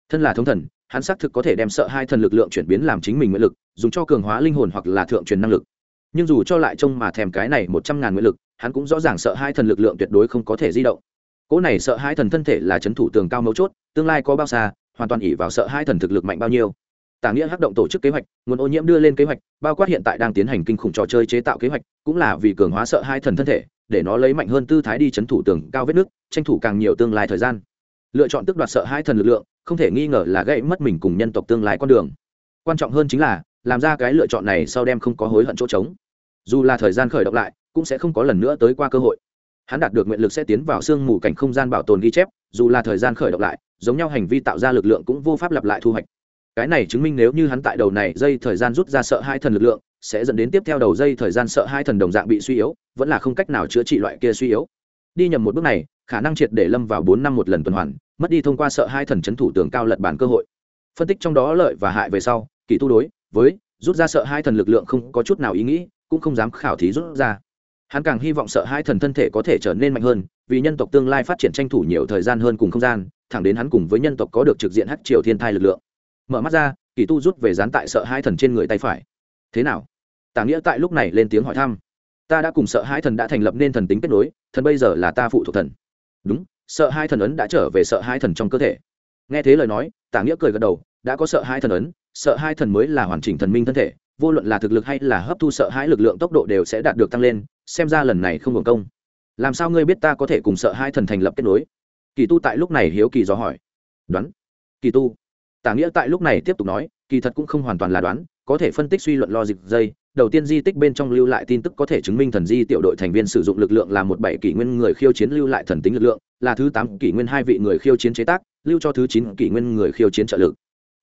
Thân là thống thần, hắn xác thực có thể đem sợ hai thần lực lượng chuyển biến làm chính mình nguyện lực, dùng cho cường hóa linh hồn hoặc là thượng truyền năng lực nhưng dù cho lại trông mà thèm cái này một trăm ngàn nguyện lực, hắn cũng rõ ràng sợ hai thần lực lượng tuyệt đối không có thể di động. Cỗ này sợ hai thần thân thể là c h ấ n thủ tường cao mấu chốt, tương lai có bao xa, hoàn toàn ỉ vào sợ hai thần thực lực mạnh bao nhiêu. Tả nghĩa hắc động tổ chức kế hoạch, nguồn ô nhiễm đưa lên kế hoạch, bao quát hiện tại đang tiến hành kinh khủng trò chơi chế tạo kế hoạch, cũng là vì cường hóa sợ hai thần thân thể, để nó lấy mạnh hơn tư thái đi c h ấ n thủ tường cao vết nước, tranh thủ càng nhiều tương lai thời gian. Lựa chọn tức đoạt sợ hai thần lực lượng, không thể nghi ngờ là gây mất mình cùng nhân tộc tương lai con đường. Quan trọng hơn chính là, làm ra cái lựa chọn này sau đem không có hối hận chỗ trống dù là thời gian khởi động lại, cũng sẽ không có lần nữa tới qua cơ hội. Hắn đạt được nguyện lực sẽ tiến vào sương mù cảnh không gian bảo tồn ghi chép, dù là thời gian khởi động lại, giống nhau hành vi tạo ra lực lượng cũng vô pháp lặp lại thu hoạch. Cái này chứng minh nếu như hắn tại đầu này dây thời gian rút ra sợ hai thần lực lượng, sẽ dẫn đến tiếp theo đầu dây thời gian sợ hai thần đồng dạng bị suy yếu, vẫn là không cách nào chữa trị loại kia suy yếu. Đi nhầm một bước này, khả năng triệt để lâm vào bốn năm một lần tuần hoàn, mất đi thông qua sợ hai thần c h ấ n thủ tường cao lật bản cơ hội. Phân tích trong đó lợi và hại về sau, kỳ tu đối với, rút ra sợ hai thần lực lượng không có chút nào ý nghĩ cũng không dám khảo thí rút ra. Hắn càng hy vọng sợ hai thần thân thể có thể trở nên mạnh hơn, vì nhân tộc tương lai phát triển tranh thủ nhiều thời gian hơn cùng không gian, thẳng đến hắn cùng với nhân tộc có được trực diện hắc triều thiên thai lực lượng. Mở mắt ra, kỳ tu rút về dán tại sợ hai thần trên người tay phải. Thế nào? Tả nghĩa tại lúc này lên tiếng hỏi thăm. Ta đã cùng sợ hai thần đã thành lập nên thần tính kết nối, thần bây giờ là ta phụ thuộc thần. Đúng, sợ hai thần ấn đã trở về sợ hai thần trong cơ thể. Nghe thế lời nói, tả nghĩa cười gật đầu, đã có sợ hai thần ấn, sợ hai thần mới là hoàn chỉnh thần minh thân thể vô luận là thực lực hay là hấp thu sợ hãi lực lượng tốc độ đều sẽ đạt được tăng lên, xem ra lần này không hưởng công. Làm sao ngươi biết ta có thể cùng sợ hai thần thành lập kết nối? Kỳ tu tại lúc này hiếu kỳ do hỏi. Đoán. Kỳ tu. Tả nghĩa tại lúc này tiếp tục nói, kỳ thật cũng không hoàn toàn là đoán, có thể phân tích suy luận lo dịch dây, đầu tiên di tích bên trong lưu lại tin tức có thể chứng minh thần di tiểu đội thành viên sử dụng lực lượng là một bảy kỷ nguyên người khiêu chiến lưu lại thần tính lực lượng, là thứ tám kỷ nguyên hai vị người khiêu chiến chế tác, lưu cho thứ chín kỷ nguyên người khiêu chiến trợ lực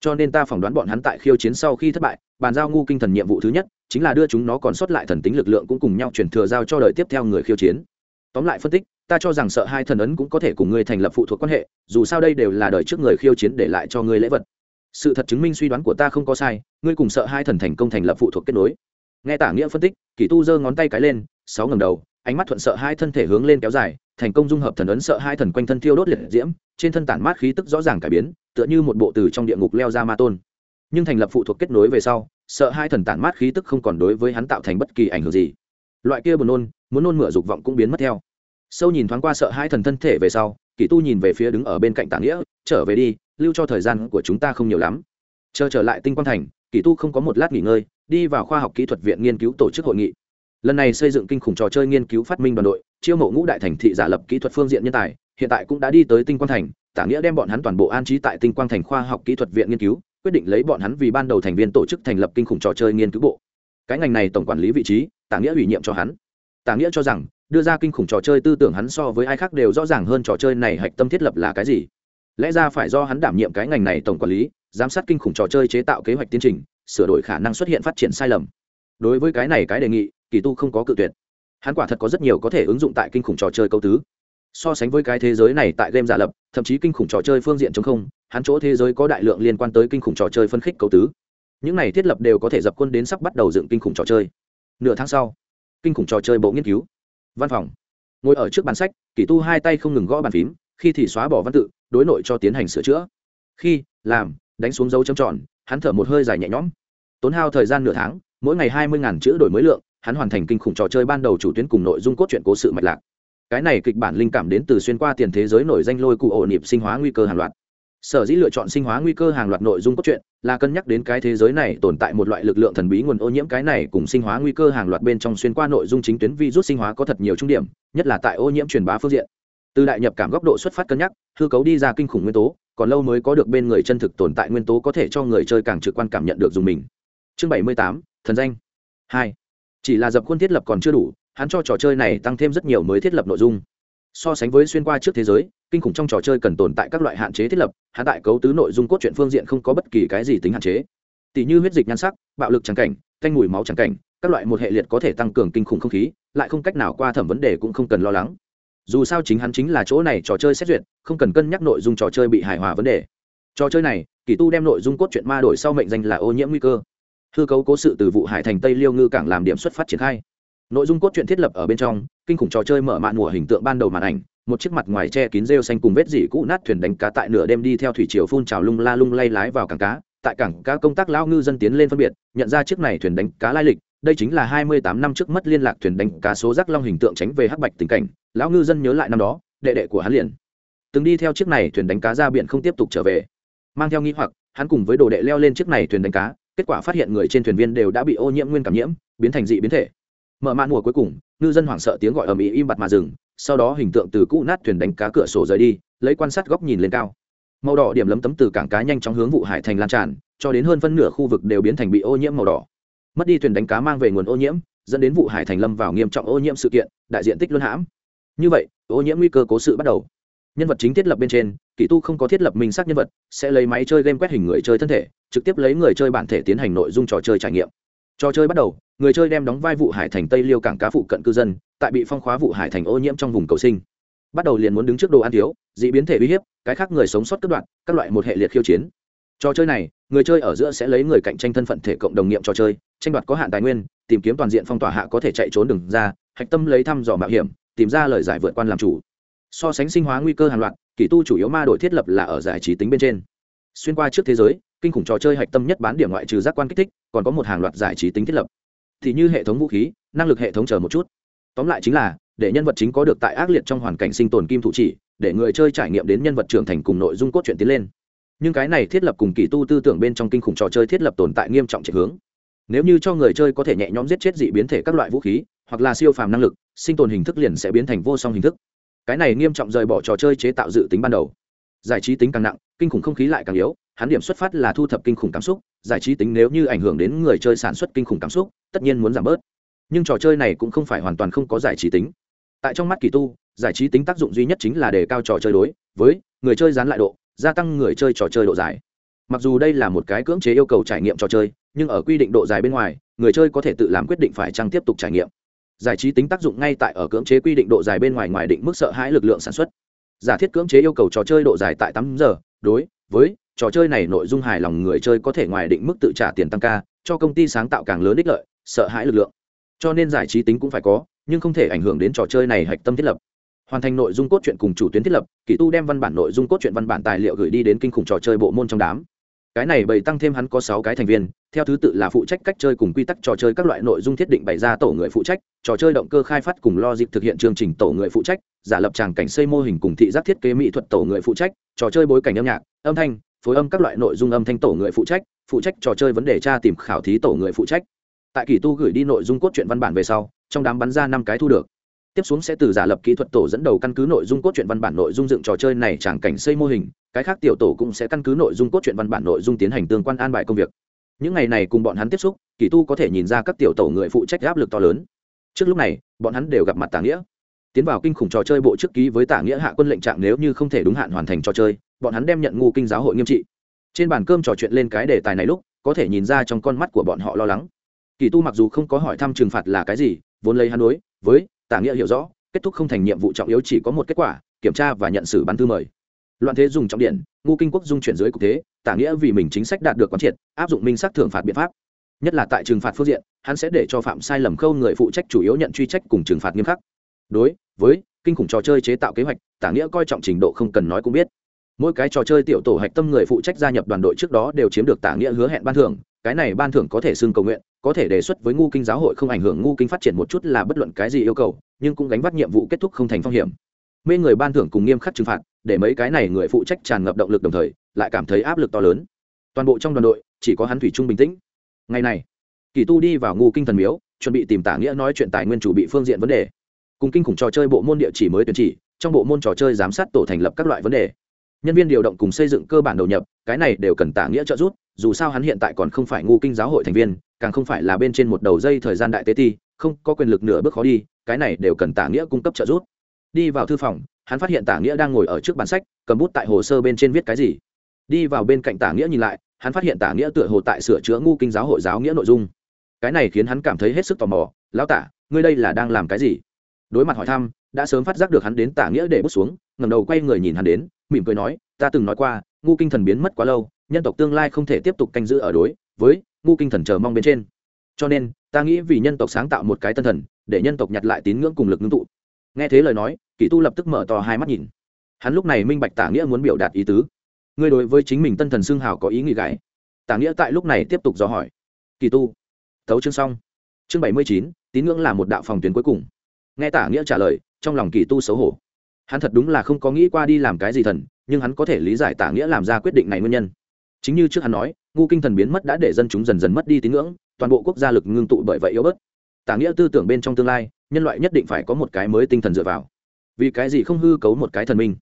cho nên ta phỏng đoán bọn hắn tại khiêu chiến sau khi thất bại, bàn giao ngu kinh thần nhiệm vụ thứ nhất, chính là đưa chúng nó còn sót lại thần tính lực lượng cũng cùng nhau chuyển thừa giao cho đời tiếp theo người khiêu chiến. Tóm lại phân tích, ta cho rằng sợ hai thần ấn cũng có thể cùng ngươi thành lập phụ thuộc quan hệ, dù sao đây đều là đời trước người khiêu chiến để lại cho ngươi lễ vật. Sự thật chứng minh suy đoán của ta không có sai, ngươi cùng sợ hai thần thành công thành lập phụ thuộc kết nối. Nghe tả nghĩa phân tích kỷ tu giơ ngón tay cái lên, sáu ngầm đầu, ánh mắt thuận sợ hai thân thể hướng lên kéo dài, thành công dung hợp thần ấn sợ hai thần quanh thân thiêu đốt liệt diễm, trên thân tản mát khí tức rõ ràng cải biến tựa như một bộ từ trong địa ngục leo ra ma tôn. Nhưng thành lập phụ thuộc kết nối về sau, sợ hai thần tản mát khí tức không còn đối với hắn tạo thành bất kỳ ảnh hưởng gì. Loại kia buồn nôn, muốn nôn mửa dục vọng cũng biến mất theo. Sâu nhìn thoáng qua sợ hai thần thân thể về sau kỳ tu nhìn về phía đứng ở bên cạnh tả nghĩa, trở về đi, lưu cho thời gian của chúng ta không nhiều lắm. Chờ trở lại tinh quang thành kỳ tu không có một lát nghỉ ngơi, đi vào khoa học kỹ thuật viện nghiên cứu tổ chức hội nghị. Lần này xây dựng kinh khủng trò chơi nghiên cứu phát minh đoàn đội, chiêu mộ ngũ đại thành thị giả lập kỹ thuật phương diện nhân tài, hiện tại cũng đã đi tới tinh quang thành tả nghĩa đem bọn hắn toàn bộ an trí tại tinh quang thành khoa học kỹ thuật viện nghiên cứu, quyết định lấy bọn hắn vì ban đầu thành viên tổ chức thành lập kinh khủng trò chơi nghiên cứu bộ. Cái ngành này tổng quản lý vị trí, tả nghĩa ủy nhiệm cho hắn. Tả nghĩa cho rằng, đưa ra kinh khủng trò chơi tư tưởng hắn so với ai khác đều rõ ràng hơn trò chơi này hạch tâm thiết lập là cái gì. Lẽ ra phải do hắn đảm nhiệm cái ngành này tổng quản lý, giám sát kinh khủng trò chơi chế tạo kế hoạch tiến trình, sửa đổi khả năng xuất hiện phát triển sai lầm. Đối với cái này cái đề nghị, kỳ tu không có cự tuyệt. Hắn quả thật có rất nhiều có thể ứng dụng tại kinh khủng trò chơi câu tứ. So sánh với cái thế giới này tại game giả lập thậm chí kinh khủng trò chơi phương diện chống không, hắn chỗ thế giới có đại lượng liên quan tới kinh khủng trò chơi phân khích cấu tứ. Những này thiết lập đều có thể dập quân đến sắp bắt đầu dựng kinh khủng trò chơi. Nửa tháng sau, kinh khủng trò chơi bộ nghiên cứu. Văn phòng. Ngồi ở trước bàn sách kỷ tu hai tay không ngừng gõ bàn phím, khi thì xóa bỏ văn tự, đối nội cho tiến hành sửa chữa. Khi, làm, đánh xuống dấu chấm tròn, hắn thở một hơi dài nhẹ nhõm. Tốn hao thời gian nửa tháng, mỗi ngày hai mươi chữ đổi mới lượng, hắn hoàn thành kinh khủng trò chơi ban đầu chủ tuyến cùng nội dung cốt truyện cố sự mạch lạc cái này kịch bản linh cảm đến từ xuyên qua tiền thế giới nổi danh lôi cụ ổ nịp sinh hóa nguy cơ hàng loạt. Sở dĩ lựa chọn sinh hóa nguy cơ hàng loạt nội dung cốt truyện là cân nhắc đến cái thế giới này tồn tại một loại lực lượng thần bí nguồn ô nhiễm cái này cùng sinh hóa nguy cơ hàng loạt bên trong xuyên qua nội dung chính tuyến virus sinh hóa có thật nhiều trung điểm, nhất là tại ô nhiễm truyền bá phương diện. Từ đại nhập cảm góc độ xuất phát cân nhắc, hư cấu đi ra kinh khủng nguyên tố, còn lâu mới có được bên người chân thực tồn tại nguyên tố có thể cho người chơi càng trực quan cảm nhận được dùng mình. Chương bảy mươi tám, thần danh. Hai. Chỉ là dập khuôn thiết lập còn chưa đủ hắn cho trò chơi này tăng thêm rất nhiều mới thiết lập nội dung. So sánh với xuyên qua trước thế giới, kinh khủng trong trò chơi cần tồn tại các loại hạn chế thiết lập hạ tại cấu tứ nội dung cốt truyện phương diện không có bất kỳ cái gì tính hạn chế. Tỷ như huyết dịch nhan sắc, bạo lực trắng cảnh canh mùi máu trắng cảnh, các loại một hệ liệt có thể tăng cường kinh khủng không khí, lại không cách nào qua thẩm vấn đề cũng không cần lo lắng. Dù sao chính hắn chính là chỗ này trò chơi xét duyệt, không cần cân nhắc nội dung trò chơi bị hài hòa vấn đề. Trò chơi này, kỳ tu đem nội dung cốt truyện ma đổi sau mệnh danh là ô nhiễm nguy cơ. Hư cấu cố sự từ vụ hải thành tây liêu ngư cảng làm điểm xuất phát triển khai nội dung cốt truyện thiết lập ở bên trong, kinh khủng trò chơi mở mạn mùa hình tượng ban đầu màn ảnh, một chiếc mặt ngoài che kín rêu xanh cùng vết dỉ cũ nát thuyền đánh cá tại nửa đêm đi theo thủy triều phun trào lung la lung lay lái vào cảng cá, tại cảng cá công tác lao ngư dân tiến lên phân biệt, nhận ra chiếc này thuyền đánh cá lai lịch, đây chính là hai mươi tám năm trước mất liên lạc thuyền đánh cá số rắc long hình tượng tránh về hắc bạch tình cảnh, lão ngư dân nhớ lại năm đó, đệ đệ của hắn liền từng đi theo chiếc này thuyền đánh cá ra biển không tiếp tục trở về. Mang theo nghĩ hoặc, hắn cùng với đồ đệ leo lên chiếc này thuyền đánh cá, kết quả phát hiện người trên thuyền viên đều đã bị ô nhiễm nguyên cảm nhiễm, biến thành dị biến thể mở màn mùa cuối cùng, ngư dân hoảng sợ tiếng gọi ầm ĩ im bặt mà dừng, sau đó hình tượng từ cũ nát thuyền đánh cá cửa sổ rời đi, lấy quan sát góc nhìn lên cao. Màu đỏ điểm lấm tấm từ cảng cá nhanh chóng hướng vụ hải thành lan tràn, cho đến hơn phân nửa khu vực đều biến thành bị ô nhiễm màu đỏ. Mất đi thuyền đánh cá mang về nguồn ô nhiễm, dẫn đến vụ hải thành lâm vào nghiêm trọng ô nhiễm sự kiện, đại diện tích luân hãm. Như vậy, ô nhiễm nguy cơ cố sự bắt đầu. Nhân vật chính thiết lập bên trên kỹ tu không có thiết lập minh xác nhân vật, sẽ lấy máy chơi game quét hình người chơi thân thể, trực tiếp lấy người chơi bản thể tiến hành nội dung trò chơi trải nghiệm trò chơi bắt đầu, người chơi đem đóng vai vụ hải thành tây liêu cảng cá phụ cận cư dân, tại bị phong khóa vụ hải thành ô nhiễm trong vùng cầu sinh. Bắt đầu liền muốn đứng trước đồ ăn thiếu, dị biến thể uy hiếp, cái khác người sống sót cất đoạn các loại một hệ liệt khiêu chiến. Trò chơi này, người chơi ở giữa sẽ lấy người cạnh tranh thân phận thể cộng đồng nghiệm trò chơi, tranh đoạt có hạn tài nguyên, tìm kiếm toàn diện phong tỏa hạ có thể chạy trốn đừng ra, hạch tâm lấy thăm dò mạo hiểm, tìm ra lời giải vượt quan làm chủ. So sánh sinh hóa nguy cơ hàng loạt, kỳ tu chủ yếu ma đội thiết lập là ở giải trí tính bên trên. Xuyên qua trước thế giới, kinh khủng trò chơi hạch tâm nhất bán điểm ngoại trừ giác quan kích thích còn có một hàng loạt giải trí tính thiết lập. Thì như hệ thống vũ khí, năng lực hệ thống chờ một chút. Tóm lại chính là, để nhân vật chính có được tại ác liệt trong hoàn cảnh sinh tồn kim thủ chỉ, để người chơi trải nghiệm đến nhân vật trưởng thành cùng nội dung cốt truyện tiến lên. Nhưng cái này thiết lập cùng kỳ tu tư tưởng bên trong kinh khủng trò chơi thiết lập tồn tại nghiêm trọng chạy hướng. Nếu như cho người chơi có thể nhẹ nhõm giết chết dị biến thể các loại vũ khí, hoặc là siêu phàm năng lực, sinh tồn hình thức liền sẽ biến thành vô song hình thức. Cái này nghiêm trọng rời bỏ trò chơi chế tạo dự tính ban đầu. Giải trí tính càng nặng, kinh khủng không khí lại càng yếu, hắn điểm xuất phát là thu thập kinh khủng cảm xúc giải trí tính nếu như ảnh hưởng đến người chơi sản xuất kinh khủng cảm xúc, tất nhiên muốn giảm bớt. Nhưng trò chơi này cũng không phải hoàn toàn không có giải trí tính. Tại trong mắt kỳ tu, giải trí tính tác dụng duy nhất chính là đề cao trò chơi đối với người chơi dán lại độ, gia tăng người chơi trò chơi độ dài. Mặc dù đây là một cái cưỡng chế yêu cầu trải nghiệm trò chơi, nhưng ở quy định độ dài bên ngoài, người chơi có thể tự làm quyết định phải chăng tiếp tục trải nghiệm. Giải trí tính tác dụng ngay tại ở cưỡng chế quy định độ dài bên ngoài ngoài định mức sợ hãi lực lượng sản xuất. Giả thiết cưỡng chế yêu cầu trò chơi độ dài tại tám giờ, đối với trò chơi này nội dung hài lòng người chơi có thể ngoài định mức tự trả tiền tăng ca, cho công ty sáng tạo càng lớn ích lợi, sợ hãi lực lượng. Cho nên giải trí tính cũng phải có, nhưng không thể ảnh hưởng đến trò chơi này hạch tâm thiết lập. Hoàn thành nội dung cốt truyện cùng chủ tuyến thiết lập, kỳ tu đem văn bản nội dung cốt truyện văn bản tài liệu gửi đi đến kinh khủng trò chơi bộ môn trong đám. Cái này bày tăng thêm hắn có sáu cái thành viên, theo thứ tự là phụ trách cách chơi cùng quy tắc trò chơi các loại nội dung thiết định bày ra tổ người phụ trách, trò chơi động cơ khai phát cùng lo dịp thực hiện chương trình tổ người phụ trách, giả lập tràng cảnh xây mô hình cùng thị giác thiết kế mỹ thuật tổ người phụ trách, trò chơi bối cảnh âm nhạc, âm thanh phối âm các loại nội dung âm thanh tổ người phụ trách phụ trách trò chơi vấn đề tra tìm khảo thí tổ người phụ trách. Tại kỳ tu gửi đi nội dung cốt truyện văn bản về sau, trong đám bắn ra năm cái thu được. Tiếp xuống sẽ từ giả lập kỹ thuật tổ dẫn đầu căn cứ nội dung cốt truyện văn bản nội dung dựng trò chơi này chẳng cảnh xây mô hình, cái khác tiểu tổ cũng sẽ căn cứ nội dung cốt truyện văn bản nội dung tiến hành tương quan an bài công việc. Những ngày này cùng bọn hắn tiếp xúc, kỳ tu có thể nhìn ra các tiểu tổ người phụ trách áp lực to lớn. Trước lúc này, bọn hắn đều gặp mặt tả nghĩa. Tiến vào kinh khủng trò chơi bộ trước ký với tả nghĩa hạ quân lệnh trạng nếu như không thể đúng hạn hoàn thành trò chơi bọn hắn đem nhận ngu kinh giáo hội nghiêm trị. Trên bàn cơm trò chuyện lên cái đề tài này lúc, có thể nhìn ra trong con mắt của bọn họ lo lắng. Kỳ tu mặc dù không có hỏi thăm trừng phạt là cái gì, vốn lấy hắn đối, với tả nghĩa hiểu rõ, kết thúc không thành nhiệm vụ trọng yếu chỉ có một kết quả, kiểm tra và nhận xử bắn thư mời. Loạn thế dùng trọng điện, ngu kinh quốc dung chuyển dưới cục thế, tả nghĩa vì mình chính sách đạt được quán triệt, áp dụng minh sắc thưởng phạt biện pháp. Nhất là tại trừng phạt phương diện, hắn sẽ để cho phạm sai lầm khâu người phụ trách chủ yếu nhận truy trách cùng trừng phạt nghiêm khắc. Đối với kinh khủng trò chơi chế tạo kế hoạch, tả nghĩa coi trọng trình độ không cần nói cũng biết mỗi cái trò chơi tiểu tổ hạch tâm người phụ trách gia nhập đoàn đội trước đó đều chiếm được tả nghĩa hứa hẹn ban thưởng. Cái này ban thưởng có thể xưng cầu nguyện, có thể đề xuất với ngu kinh giáo hội không ảnh hưởng ngu kinh phát triển một chút là bất luận cái gì yêu cầu, nhưng cũng gánh vác nhiệm vụ kết thúc không thành phong hiểm. Mê người ban thưởng cùng nghiêm khắc trừng phạt, để mấy cái này người phụ trách tràn ngập động lực đồng thời, lại cảm thấy áp lực to lớn. Toàn bộ trong đoàn đội, chỉ có hắn thủy trung bình tĩnh. Ngày này, kỳ tu đi vào ngu kinh thần miếu, chuẩn bị tìm tả nghĩa nói chuyện tài nguyên chủ bị phương diện vấn đề. Cùng kinh khủng trò chơi bộ môn địa chỉ mới tuyển chỉ, trong bộ môn trò chơi giám sát tổ thành lập các loại vấn đề nhân viên điều động cùng xây dựng cơ bản đầu nhập, cái này đều cần tả nghĩa trợ giúp, dù sao hắn hiện tại còn không phải ngu kinh giáo hội thành viên, càng không phải là bên trên một đầu dây thời gian đại tế ti, không có quyền lực nửa bước khó đi, cái này đều cần tả nghĩa cung cấp trợ giúp. Đi vào thư phòng, hắn phát hiện tả nghĩa đang ngồi ở trước bàn sách, cầm bút tại hồ sơ bên trên viết cái gì. Đi vào bên cạnh tả nghĩa nhìn lại, hắn phát hiện tả nghĩa tựa hồ tại sửa chữa ngu kinh giáo hội giáo nghĩa nội dung. Cái này khiến hắn cảm thấy hết sức tò mò, lão tả, ngươi đây là đang làm cái gì? Đối mặt hỏi thăm, đã sớm phát giác được hắn đến tả nghĩa để bút xuống ngầm đầu quay người nhìn hắn đến mỉm cười nói, ta từng nói qua ngu kinh thần biến mất quá lâu, nhân tộc tương lai không thể tiếp tục canh giữ ở đối với ngu kinh thần chờ mong bên trên. Cho nên, ta nghĩ vì nhân tộc sáng tạo một cái tân thần, để nhân tộc nhặt lại tín ngưỡng cùng lực ngưng tụ. Nghe thế lời nói, kỷ tu lập tức mở to hai mắt nhìn. Hắn lúc này minh bạch tả nghĩa muốn biểu đạt ý tứ. Ngươi đối với chính mình tân thần xương hào có ý nghĩ gãi tả nghĩa tại lúc này tiếp tục dò hỏi. Kỳ tu tấu chương xong. Chương bảy mươi chín, tín ngưỡng là một đạo phòng tuyến cuối cùng. Nghe tả nghĩa trả lời, trong lòng kỳ tu xấu hổ hắn thật đúng là không có nghĩ qua đi làm cái gì thần, nhưng hắn có thể lý giải tả nghĩa làm ra quyết định này nguyên nhân. Chính như trước hắn nói ngu kinh thần biến mất đã để dân chúng dần dần mất đi tín ngưỡng, toàn bộ quốc gia lực ngưng tụ bởi vậy yếu bớt. Tả nghĩa tư tưởng bên trong tương lai, nhân loại nhất định phải có một cái mới tinh thần dựa vào. Vì cái gì không hư cấu một cái thần minh?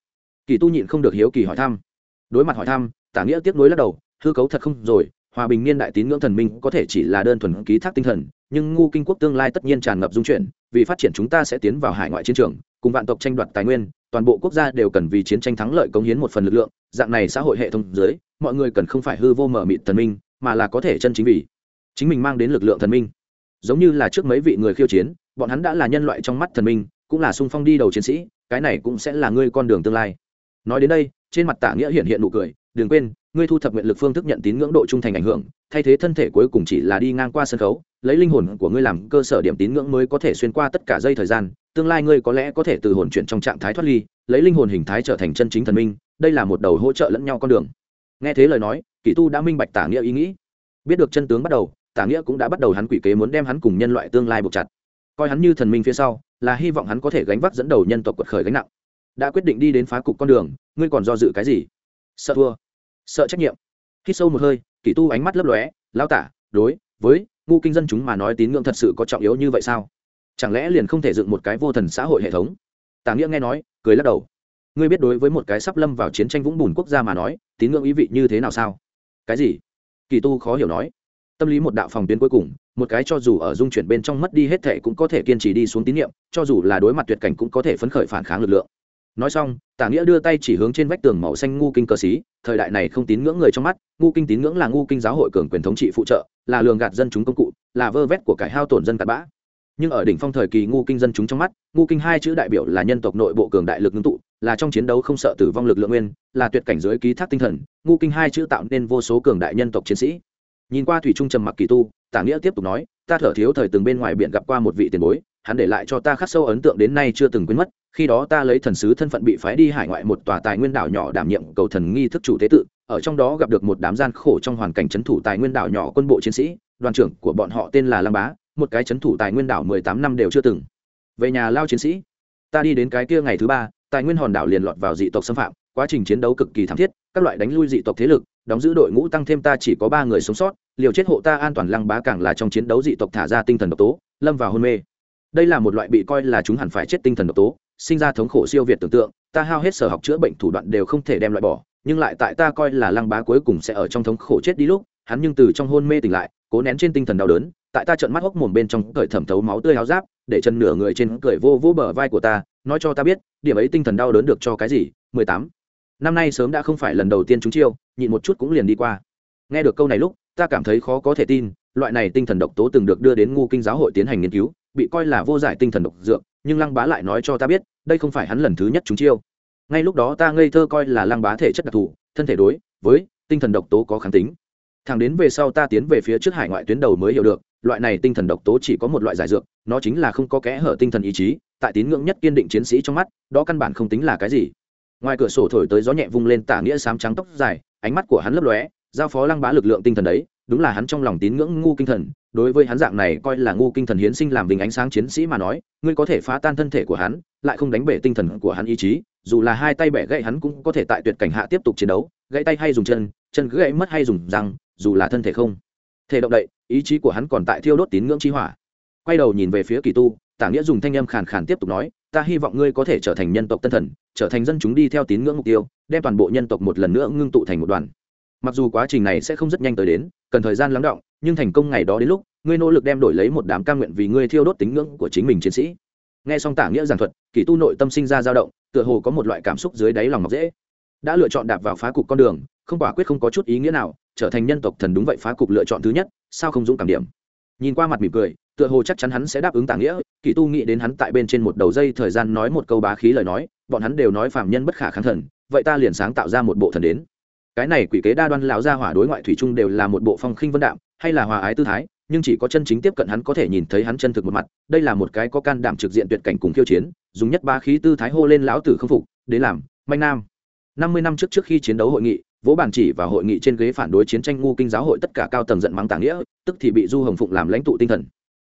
Kỳ tu nhịn không được hiếu kỳ hỏi thăm. Đối mặt hỏi thăm, tả nghĩa tiếp nối lắc đầu, hư cấu thật không rồi, hòa bình niên đại tín ngưỡng thần minh có thể chỉ là đơn thuần ký thác tinh thần, nhưng ngu kinh quốc tương lai tất nhiên tràn ngập dung chuyển, vì phát triển chúng ta sẽ tiến vào hải ngoại chiến trường cùng vạn tộc tranh đoạt tài nguyên, toàn bộ quốc gia đều cần vì chiến tranh thắng lợi cống hiến một phần lực lượng, dạng này xã hội hệ thống dưới, mọi người cần không phải hư vô mở mịt thần minh, mà là có thể chân chính vì chính mình mang đến lực lượng thần minh. Giống như là trước mấy vị người khiêu chiến, bọn hắn đã là nhân loại trong mắt thần minh, cũng là sung phong đi đầu chiến sĩ, cái này cũng sẽ là ngươi con đường tương lai. Nói đến đây, trên mặt tạ nghĩa hiện hiện nụ cười, đừng quên, ngươi thu thập nguyện lực phương thức nhận tín ngưỡng độ trung thành ảnh hưởng, thay thế thân thể cuối cùng chỉ là đi ngang qua sân khấu, lấy linh hồn của ngươi làm cơ sở điểm tín ngưỡng mới có thể xuyên qua tất cả dây thời gian tương lai ngươi có lẽ có thể từ hồn chuyển trong trạng thái thoát ly, lấy linh hồn hình thái trở thành chân chính thần minh, đây là một đầu hỗ trợ lẫn nhau con đường. Nghe thế lời nói, kỳ tu đã minh bạch tả nghĩa ý nghĩ. Biết được chân tướng bắt đầu, tả nghĩa cũng đã bắt đầu hắn quỷ kế muốn đem hắn cùng nhân loại tương lai buộc chặt. Coi hắn như thần minh phía sau, là hy vọng hắn có thể gánh vác dẫn đầu nhân tộc quật khởi gánh nặng. Đã quyết định đi đến phá cục con đường, ngươi còn do dự cái gì? Sợ thua. Sợ trách nhiệm. Khi sâu một hơi, kỳ tu ánh mắt lấp lóe lao tả, đối với ngu kinh dân chúng mà nói tín ngưỡng thật sự có trọng yếu như vậy sao? Chẳng lẽ liền không thể dựng một cái vô thần xã hội hệ thống? Tả nghĩa nghe nói, cười lắc đầu. Ngươi biết đối với một cái sắp lâm vào chiến tranh vũng bùn quốc gia mà nói, tín ngưỡng ý vị như thế nào sao? Cái gì? Kỳ tu khó hiểu nói. Tâm lý một đạo phòng tuyến cuối cùng, một cái cho dù ở dung chuyển bên trong mất đi hết thệ cũng có thể kiên trì đi xuống tín nhiệm, cho dù là đối mặt tuyệt cảnh cũng có thể phấn khởi phản kháng lực lượng. Nói xong, tả nghĩa đưa tay chỉ hướng trên vách tường màu xanh ngu kinh cờ xí, thời đại này không tín ngưỡng người trong mắt, ngu kinh tín ngưỡng là ngu kinh giáo hội cường quyền thống trị phụ trợ, là lường gạt dân chúng công cụ, là vơ vét của cải hao tổn dân cặn bã nhưng ở đỉnh phong thời kỳ ngu kinh dân chúng trong mắt, ngu kinh hai chữ đại biểu là nhân tộc nội bộ cường đại lực ngưng tụ, là trong chiến đấu không sợ tử vong lực lượng nguyên, là tuyệt cảnh giới ký thác tinh thần, ngu kinh hai chữ tạo nên vô số cường đại nhân tộc chiến sĩ. Nhìn qua thủy trung trầm mặc kỳ tu, tả nghĩa tiếp tục nói, ta thở thiếu thời từng bên ngoài biển gặp qua một vị tiền bối, hắn để lại cho ta khắc sâu ấn tượng đến nay chưa từng quên mất, khi đó ta lấy thần sứ thân phận bị phái đi hải ngoại một tòa tài nguyên đảo nhỏ đảm nhiệm cầu thần nghi thức chủ tế tự, ở trong đó gặp được một đám gian khổ trong hoàn cảnh trấn thủ tài nguyên đảo nhỏ quân bộ chiến sĩ, đoàn trưởng của bọn họ tên là lam bá một cái c h ấ n thủ tài nguyên đảo mười tám năm đều chưa từng. Về nhà lao chiến sĩ, ta đi đến cái kia ngày thứ ba, tài nguyên hòn đảo liền lọt vào dị tộc xâm phạm, quá trình chiến đấu cực kỳ thảm thiết, các loại đánh lui dị tộc thế lực, đóng giữ đội ngũ tăng thêm ta chỉ có ba người sống sót, liều chết hộ ta an toàn lăng bá càng là trong chiến đấu dị tộc thả ra tinh thần độc tố, lâm vào hôn mê. Đây là một loại bị coi là chúng hẳn phải chết tinh thần độc tố, sinh ra thống khổ siêu việt tưởng tượng, ta hao hết sở học chữa bệnh thủ đoạn đều không thể đem loại bỏ, nhưng lại tại ta coi là lăng bá cuối cùng sẽ ở trong thống khổ chết đi lúc hắn nhưng từ trong hôn mê tỉnh lại, cố nén trên tinh thần đau đớn, tại ta trợn mắt hốc mồm bên trong cởi thẩm thấu máu tươi áo giáp, để chân nửa người trên cởi vô vô bờ vai của ta, nói cho ta biết, điểm ấy tinh thần đau đớn được cho cái gì? Mười tám. Năm nay sớm đã không phải lần đầu tiên chúng chiêu, nhịn một chút cũng liền đi qua. Nghe được câu này lúc, ta cảm thấy khó có thể tin, loại này tinh thần độc tố từng được đưa đến ngu kinh giáo hội tiến hành nghiên cứu, bị coi là vô giải tinh thần độc dược, nhưng lăng bá lại nói cho ta biết, đây không phải hắn lần thứ nhất chúng chiêu. Ngay lúc đó ta ngây thơ coi là lăng bá thể chất đặc thù, thân thể đối, với tinh thần độc tố có kháng tính thẳng đến về sau ta tiến về phía trước hải ngoại tuyến đầu mới hiểu được, loại này tinh thần độc tố chỉ có một loại giải dược, nó chính là không có kẽ hở tinh thần ý chí, tại tín ngưỡng nhất kiên định chiến sĩ trong mắt, đó căn bản không tính là cái gì. Ngoài cửa sổ thổi tới gió nhẹ vung lên tả nghĩa sám trắng tóc dài, ánh mắt của hắn lấp lóe, giao phó lăng bá lực lượng tinh thần đấy, đúng là hắn trong lòng tín ngưỡng ngu kinh thần, đối với hắn dạng này coi là ngu kinh thần hiến sinh làm bình ánh sáng chiến sĩ mà nói, ngươi có thể phá tan thân thể của hắn, lại không đánh bể tinh thần của hắn ý chí, dù là hai tay bẻ gãy hắn cũng có thể tại tuyệt cảnh hạ tiếp tục chiến đấu, gãy tay hay dùng chân chân gãy mất hay dùng răng dù là thân thể không thể động đậy, ý chí của hắn còn tại thiêu đốt tín ngưỡng chi hỏa. Quay đầu nhìn về phía kỳ tu, tả nghĩa dùng thanh âm khàn khàn tiếp tục nói, ta hy vọng ngươi có thể trở thành nhân tộc tân thần, trở thành dân chúng đi theo tín ngưỡng mục tiêu, đem toàn bộ nhân tộc một lần nữa ngưng tụ thành một đoàn. Mặc dù quá trình này sẽ không rất nhanh tới đến, cần thời gian lắng động, nhưng thành công ngày đó đến lúc, ngươi nỗ lực đem đổi lấy một đám ca nguyện vì ngươi thiêu đốt tín ngưỡng của chính mình chiến sĩ. Nghe xong tả nghĩa giảng thuật, kỳ tu nội tâm sinh ra dao động, tựa hồ có một loại cảm xúc dưới đáy lòng ngọc dễ. Đã lựa chọn đạp vào phá cục con đường không quả quyết không có chút ý nghĩa nào, trở thành nhân tộc thần đúng vậy phá cục lựa chọn thứ nhất, sao không dũng cảm điểm? Nhìn qua mặt mỉm cười, tựa hồ chắc chắn hắn sẽ đáp ứng tả nghĩa, kỳ tu nghĩ đến hắn tại bên trên một đầu dây thời gian nói một câu bá khí lời nói, bọn hắn đều nói phạm nhân bất khả kháng thần, vậy ta liền sáng tạo ra một bộ thần đến. Cái này quỷ kế đa đoan lão gia hỏa đối ngoại thủy chung đều là một bộ phong khinh vân đạm, hay là hòa ái tư thái, nhưng chỉ có chân chính tiếp cận hắn có thể nhìn thấy hắn chân thực một mặt, đây là một cái có can đảm trực diện tuyệt cảnh cùng khiêu chiến, dùng nhất ba khí tư thái hô lên lão tử không phục, đến làm, manh nam. Năm mươi năm trước trước khi chiến đấu hội nghị vỗ bản chỉ và hội nghị trên ghế phản đối chiến tranh ngu kinh giáo hội tất cả cao tầng giận mắng tả nghĩa, tức thì bị du hồng phụng làm lãnh tụ tinh thần.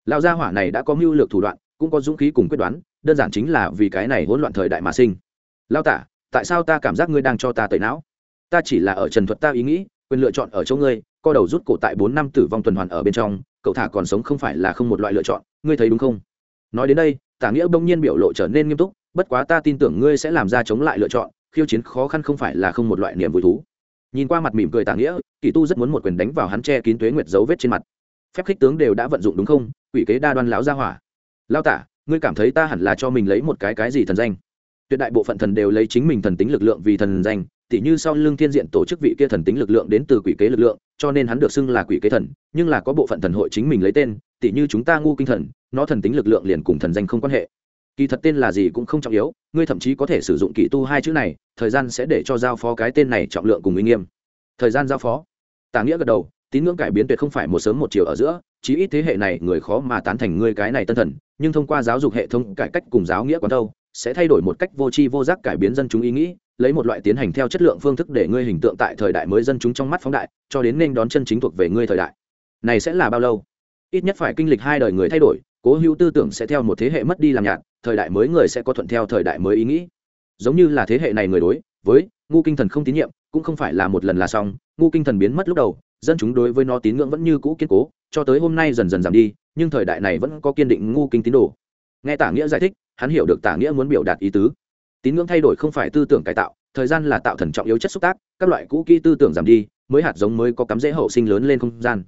Lão gia hỏa này đã có mưu lược thủ đoạn, cũng có dũng khí cùng quyết đoán, đơn giản chính là vì cái này hỗn loạn thời đại mà sinh. Lao tả, tại sao ta cảm giác ngươi đang cho ta tẩy não? Ta chỉ là ở trần thuật ta ý nghĩ, quyền lựa chọn ở chỗ ngươi, co đầu rút cổ tại bốn năm tử vong tuần hoàn ở bên trong, cậu thả còn sống không phải là không một loại lựa chọn, ngươi thấy đúng không? Nói đến đây tả nghĩa bỗng nhiên biểu lộ trở nên nghiêm túc, bất quá ta tin tưởng ngươi sẽ làm ra chống lại lựa chọn, khiêu chiến khó khăn không phải là không một loại niềm vui thú nhìn qua mặt mỉm cười tả nghĩa kỳ tu rất muốn một quyền đánh vào hắn che kín tuế nguyệt dấu vết trên mặt. Phép khích tướng đều đã vận dụng đúng không? Quỷ kế đa đoan láo ra hỏa. Lao tả, ngươi cảm thấy ta hẳn là cho mình lấy một cái cái gì thần danh? Tuyệt đại bộ phận thần đều lấy chính mình thần tính lực lượng vì thần danh, tỉ như sau lưng thiên diện tổ chức vị kia thần tính lực lượng đến từ quỷ kế lực lượng, cho nên hắn được xưng là quỷ kế thần, nhưng là có bộ phận thần hội chính mình lấy tên, tỉ như chúng ta ngu kinh thần, nó thần tính lực lượng liền cùng thần danh không quan hệ kỳ thật tên là gì cũng không trọng yếu, ngươi thậm chí có thể sử dụng kỳ tu hai chữ này, thời gian sẽ để cho giao phó cái tên này trọng lượng cùng uy nghiêm. Thời gian giao phó. Tả nghĩa gật đầu, tín ngưỡng cải biến tuyệt không phải một sớm một chiều ở giữa, chí ít thế hệ này người khó mà tán thành ngươi cái này tân thần, nhưng thông qua giáo dục hệ thống cải cách cùng giáo nghĩa quán đâu sẽ thay đổi một cách vô tri vô giác cải biến dân chúng ý nghĩ, lấy một loại tiến hành theo chất lượng phương thức để ngươi hình tượng tại thời đại mới dân chúng trong mắt phóng đại, cho đến nên đón chân chính thuộc về ngươi thời đại. Này sẽ là bao lâu? Ít nhất phải kinh lịch hai đời người thay đổi, cố hữu tư tưởng sẽ theo một thế hệ mất đi làm nhạt thời đại mới người sẽ có thuận theo thời đại mới ý nghĩ. Giống như là thế hệ này người đối với ngu kinh thần không tín nhiệm, cũng không phải là một lần là xong, ngu kinh thần biến mất lúc đầu, dân chúng đối với nó tín ngưỡng vẫn như cũ kiên cố, cho tới hôm nay dần dần giảm đi, nhưng thời đại này vẫn có kiên định ngu kinh tín đồ. Nghe tả nghĩa giải thích, hắn hiểu được tả nghĩa muốn biểu đạt ý tứ. Tín ngưỡng thay đổi không phải tư tưởng cải tạo, thời gian là tạo thần trọng yếu chất xúc tác, các loại cũ kỹ tư tưởng giảm đi, mới hạt giống mới có cắm rễ hậu sinh lớn lên không gian.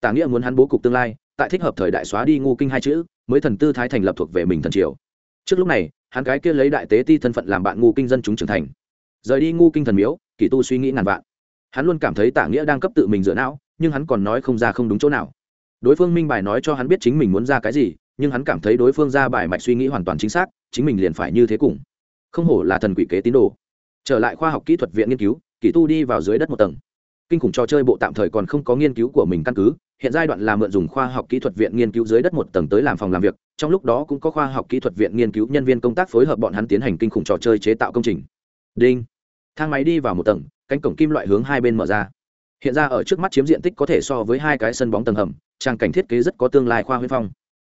Tả nghĩa muốn hắn bố cục tương lai, tại thích hợp thời đại xóa đi ngu kinh hai chữ, mới thần tư thái thành lập thuộc về mình thần triều trước lúc này, hắn cái kia lấy đại tế ti thân phận làm bạn ngu kinh dân chúng trưởng thành. Rời đi ngu kinh thần miếu, kỳ tu suy nghĩ ngàn vạn. Hắn luôn cảm thấy tả nghĩa đang cấp tự mình dựa não, nhưng hắn còn nói không ra không đúng chỗ nào. Đối phương minh bài nói cho hắn biết chính mình muốn ra cái gì, nhưng hắn cảm thấy đối phương ra bài mạch suy nghĩ hoàn toàn chính xác, chính mình liền phải như thế cùng. Không hổ là thần quỷ kế tín đồ. Trở lại khoa học kỹ thuật viện nghiên cứu, kỳ tu đi vào dưới đất một tầng kinh khủng trò chơi bộ tạm thời còn không có nghiên cứu của mình căn cứ, hiện giai đoạn là mượn dùng khoa học kỹ thuật viện nghiên cứu dưới đất một tầng tới làm phòng làm việc, trong lúc đó cũng có khoa học kỹ thuật viện nghiên cứu nhân viên công tác phối hợp bọn hắn tiến hành kinh khủng trò chơi chế tạo công trình. Đinh. Thang máy đi vào một tầng, cánh cổng kim loại hướng hai bên mở ra. Hiện ra ở trước mắt chiếm diện tích có thể so với hai cái sân bóng tầng hầm, trang cảnh thiết kế rất có tương lai khoa huyên phong.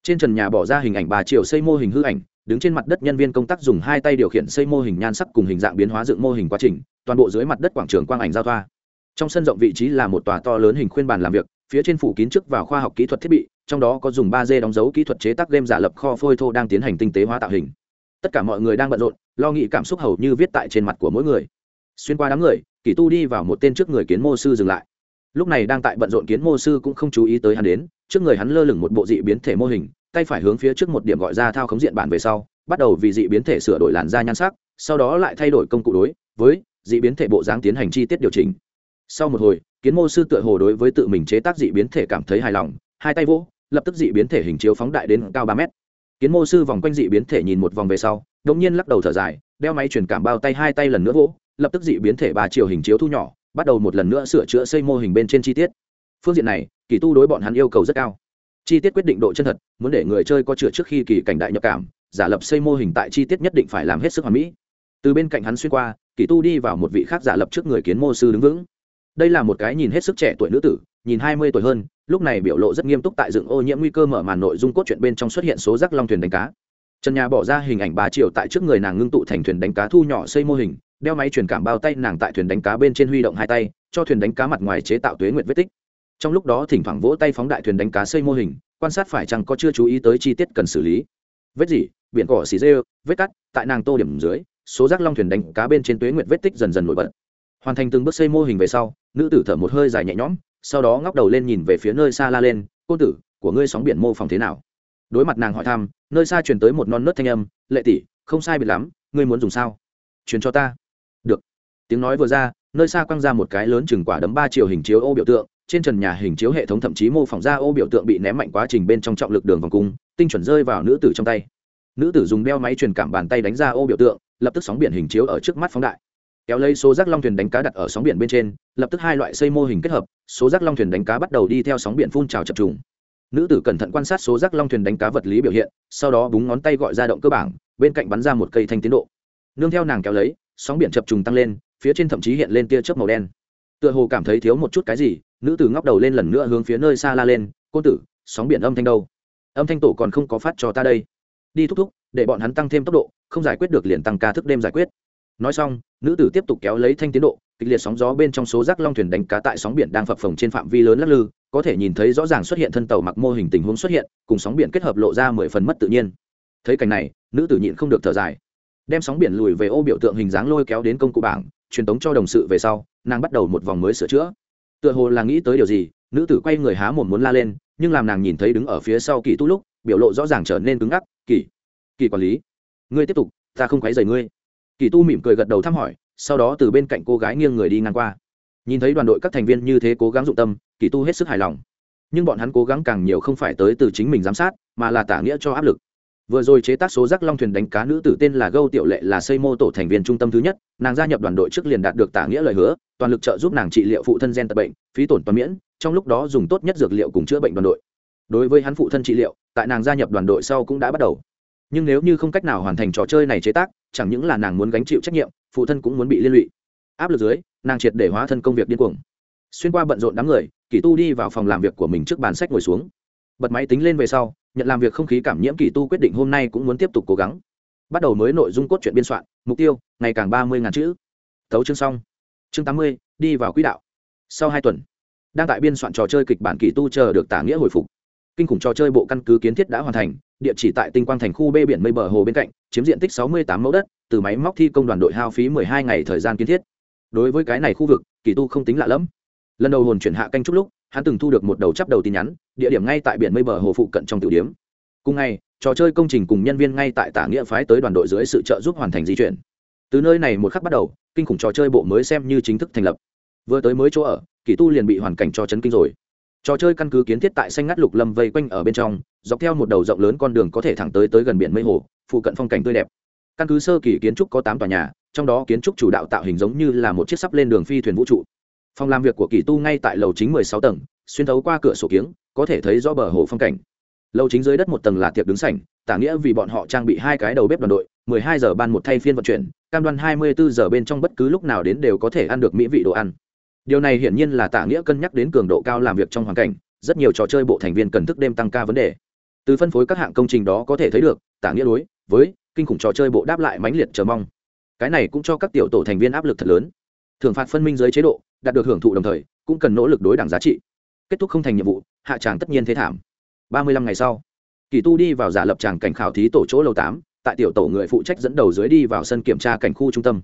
Trên trần nhà bỏ ra hình ảnh bà triệu xây mô hình hư ảnh, đứng trên mặt đất nhân viên công tác dùng hai tay điều khiển xây mô hình nhan sắc cùng hình dạng biến hóa dựng mô hình quá trình, toàn bộ dưới mặt đất quảng trường quang ảnh giao thoa trong sân rộng vị trí là một tòa to lớn hình khuyên bàn làm việc, phía trên phủ kín trước vào khoa học kỹ thuật thiết bị, trong đó có dùng ba d đóng dấu kỹ thuật chế tác game giả lập kho phôi thô đang tiến hành tinh tế hóa tạo hình. Tất cả mọi người đang bận rộn, lo nghĩ cảm xúc hầu như viết tại trên mặt của mỗi người. Xuyên qua đám người kỷ tu đi vào một tên trước người kiến mô sư dừng lại. Lúc này đang tại bận rộn kiến mô sư cũng không chú ý tới hắn đến, trước người hắn lơ lửng một bộ dị biến thể mô hình, tay phải hướng phía trước một điểm gọi ra thao khống diện bản về sau, bắt đầu vì dị biến thể sửa đổi làn da nhan sắc, sau đó lại thay đổi công cụ đối với dị biến thể bộ dáng tiến hành chi tiết điều chỉnh sau một hồi, kiến mô sư tựa hồ đối với tự mình chế tác dị biến thể cảm thấy hài lòng, hai tay vỗ, lập tức dị biến thể hình chiếu phóng đại đến cao ba mét. Kiến mô sư vòng quanh dị biến thể nhìn một vòng về sau, đột nhiên lắc đầu thở dài, đeo máy truyền cảm bao tay hai tay lần nữa vỗ, lập tức dị biến thể ba chiều hình chiếu thu nhỏ, bắt đầu một lần nữa sửa chữa xây mô hình bên trên chi tiết. Phương diện này, kỳ tu đối bọn hắn yêu cầu rất cao. Chi tiết quyết định độ chân thật, muốn để người chơi có chữa trước khi kỳ cảnh đại nhập cảm, giả lập xây mô hình tại chi tiết nhất định phải làm hết sức hoàn mỹ. Từ bên cạnh hắn xuyên qua, kỳ tu đi vào một vị khác giả lập trước người kiến mô sư đứng vững đây là một cái nhìn hết sức trẻ tuổi nữ tử, nhìn hai mươi tuổi hơn, lúc này biểu lộ rất nghiêm túc tại dựng ô nhiễm nguy cơ mở màn nội dung cốt truyện bên trong xuất hiện số rác long thuyền đánh cá. Trần nhà bỏ ra hình ảnh ba triệu tại trước người nàng ngưng tụ thành thuyền đánh cá thu nhỏ xây mô hình, đeo máy truyền cảm bao tay nàng tại thuyền đánh cá bên trên huy động hai tay, cho thuyền đánh cá mặt ngoài chế tạo tuế nguyệt vết tích. Trong lúc đó thỉnh thoảng vỗ tay phóng đại thuyền đánh cá xây mô hình, quan sát phải chăng có chưa chú ý tới chi tiết cần xử lý. Vết gì? Biển cỏ xì dê vết cắt, tại nàng tô điểm dưới, số rác long thuyền đánh cá bên trên tuế nguyệt vết tích dần dần nổi bật. Hoàn thành từng bước xây mô hình về sau nữ tử thở một hơi dài nhẹ nhõm, sau đó ngóc đầu lên nhìn về phía nơi xa la lên, cô tử, của ngươi sóng biển mô phỏng thế nào? Đối mặt nàng hỏi thăm, nơi xa truyền tới một non nớt thanh âm, lệ tỷ, không sai biệt lắm, ngươi muốn dùng sao? Truyền cho ta. Được. Tiếng nói vừa ra, nơi xa quăng ra một cái lớn chừng quả đấm ba chiều hình chiếu ô biểu tượng, trên trần nhà hình chiếu hệ thống thậm chí mô phỏng ra ô biểu tượng bị ném mạnh quá trình bên trong trọng lực đường vòng cung, tinh chuẩn rơi vào nữ tử trong tay. Nữ tử dùng đeo máy truyền cảm bàn tay đánh ra ô biểu tượng, lập tức sóng biển hình chiếu ở trước mắt phóng đại kéo lấy số rác long thuyền đánh cá đặt ở sóng biển bên trên lập tức hai loại xây mô hình kết hợp số rác long thuyền đánh cá bắt đầu đi theo sóng biển phun trào chập trùng. Nữ tử cẩn thận quan sát số rác long thuyền đánh cá vật lý biểu hiện sau đó búng ngón tay gọi ra động cơ bảng, bên cạnh bắn ra một cây thanh tiến độ. Nương theo nàng kéo lấy sóng biển chập trùng tăng lên phía trên thậm chí hiện lên tia chớp màu đen. Tựa hồ cảm thấy thiếu một chút cái gì nữ tử ngóc đầu lên lần nữa hướng phía nơi xa la lên cô tử sóng biển âm thanh đâu? Âm thanh tổ còn không có phát cho ta đây. Đi thúc thúc để bọn hắn tăng thêm tốc độ không giải quyết được liền tăng ca thức đêm giải quyết nói xong, nữ tử tiếp tục kéo lấy thanh tiến độ, kịch liệt sóng gió bên trong số rác long thuyền đánh cá tại sóng biển đang phập phồng trên phạm vi lớn lắc lư, có thể nhìn thấy rõ ràng xuất hiện thân tàu mặc mô hình tình huống xuất hiện, cùng sóng biển kết hợp lộ ra mười phần mất tự nhiên. Thấy cảnh này, nữ tử nhịn không được thở dài. Đem sóng biển lùi về ô biểu tượng hình dáng lôi kéo đến công cụ bảng, truyền tống cho đồng sự về sau, nàng bắt đầu một vòng mới sửa chữa. Tựa hồ là nghĩ tới điều gì, nữ tử quay người há mồm muốn la lên, nhưng làm nàng nhìn thấy đứng ở phía sau kỳ tu lúc, biểu lộ rõ ràng trở nên cứng ngắc, kỳ kỳ quản lý, ngươi tiếp tục, ta không quấy rầy ngươi kỳ tu mỉm cười gật đầu thăm hỏi, sau đó từ bên cạnh cô gái nghiêng người đi ngang qua. Nhìn thấy đoàn đội các thành viên như thế cố gắng dụng tâm, kỳ tu hết sức hài lòng. Nhưng bọn hắn cố gắng càng nhiều không phải tới từ chính mình giám sát, mà là tả nghĩa cho áp lực. Vừa rồi chế tác số rác long thuyền đánh cá nữ tử tên là gâu tiểu lệ là xây mô tổ thành viên trung tâm thứ nhất, nàng gia nhập đoàn đội trước liền đạt được tả nghĩa lời hứa, toàn lực trợ giúp nàng trị liệu phụ thân gen tật bệnh, phí tổn toàn miễn, trong lúc đó dùng tốt nhất dược liệu cùng chữa bệnh đoàn đội. Đối với hắn phụ thân trị liệu, tại nàng gia nhập đoàn đội sau cũng đã bắt đầu. Nhưng nếu như không cách nào hoàn thành trò chơi này chế tác chẳng những là nàng muốn gánh chịu trách nhiệm, phụ thân cũng muốn bị liên lụy. Áp lực dưới, nàng triệt để hóa thân công việc điên cuồng. Xuyên qua bận rộn đám người, kỳ tu đi vào phòng làm việc của mình trước bàn sách ngồi xuống. Bật máy tính lên về sau, nhận làm việc không khí cảm nhiễm kỳ tu quyết định hôm nay cũng muốn tiếp tục cố gắng. Bắt đầu mới nội dung cốt truyện biên soạn, mục tiêu, ngày càng ba mươi ngàn chữ. Tấu chương xong. Chương tám mươi, đi vào quỹ đạo. Sau hai tuần, đang tại biên soạn trò chơi kịch bản kỳ tu chờ được tả nghĩa hồi phục. Kinh khủng trò chơi bộ căn cứ kiến thiết đã hoàn thành địa chỉ tại tinh quang thành khu bê biển mây bờ hồ bên cạnh, chiếm diện tích sáu mươi tám mẫu đất, từ máy móc thi công đoàn đội hao phí mười hai ngày thời gian kiến thiết. Đối với cái này khu vực, kỳ tu không tính lạ lẫm. Lần đầu hồn chuyển hạ canh chút lúc, hắn từng thu được một đầu chắp đầu tin nhắn, địa điểm ngay tại biển mây bờ hồ phụ cận trong tiểu điếm. Cùng ngày, trò chơi công trình cùng nhân viên ngay tại tả nghĩa phái tới đoàn đội dưới sự trợ giúp hoàn thành di chuyển. Từ nơi này một khắc bắt đầu, kinh khủng trò chơi bộ mới xem như chính thức thành lập. Vừa tới mới chỗ ở, kỳ tu liền bị hoàn cảnh cho chấn kinh rồi trò chơi căn cứ kiến thiết tại xanh ngắt lục lâm vây quanh ở bên trong, dọc theo một đầu rộng lớn con đường có thể thẳng tới tới gần biển mây hồ, phụ cận phong cảnh tươi đẹp. Căn cứ sơ kỳ kiến trúc có tám tòa nhà, trong đó kiến trúc chủ đạo tạo hình giống như là một chiếc sắp lên đường phi thuyền vũ trụ. Phòng làm việc của kỳ tu ngay tại lầu chính mười sáu tầng, xuyên thấu qua cửa sổ kiếng, có thể thấy rõ bờ hồ phong cảnh. Lầu chính dưới đất một tầng là tiệc đứng sảnh, tả nghĩa vì bọn họ trang bị hai cái đầu bếp đoàn đội, mười hai giờ ban một thay phiên vận chuyển, cam đoan hai mươi bốn giờ bên trong bất cứ lúc nào đến đều có thể ăn được mỹ vị đồ ăn điều này hiển nhiên là Tạ nghĩa cân nhắc đến cường độ cao làm việc trong hoàn cảnh, rất nhiều trò chơi bộ thành viên cần thức đêm tăng ca vấn đề. Từ phân phối các hạng công trình đó có thể thấy được, Tạ nghĩa đối với kinh khủng trò chơi bộ đáp lại mãnh liệt chờ mong. Cái này cũng cho các tiểu tổ thành viên áp lực thật lớn. Thưởng phạt phân minh dưới chế độ, đạt được hưởng thụ đồng thời, cũng cần nỗ lực đối đẳng giá trị. Kết thúc không thành nhiệm vụ, hạ tràng tất nhiên thế thảm. Ba mươi lăm ngày sau, kỳ tu đi vào giả lập tràng cảnh khảo thí tổ chỗ lầu tám, tại tiểu tổ người phụ trách dẫn đầu dưới đi vào sân kiểm tra cảnh khu trung tâm.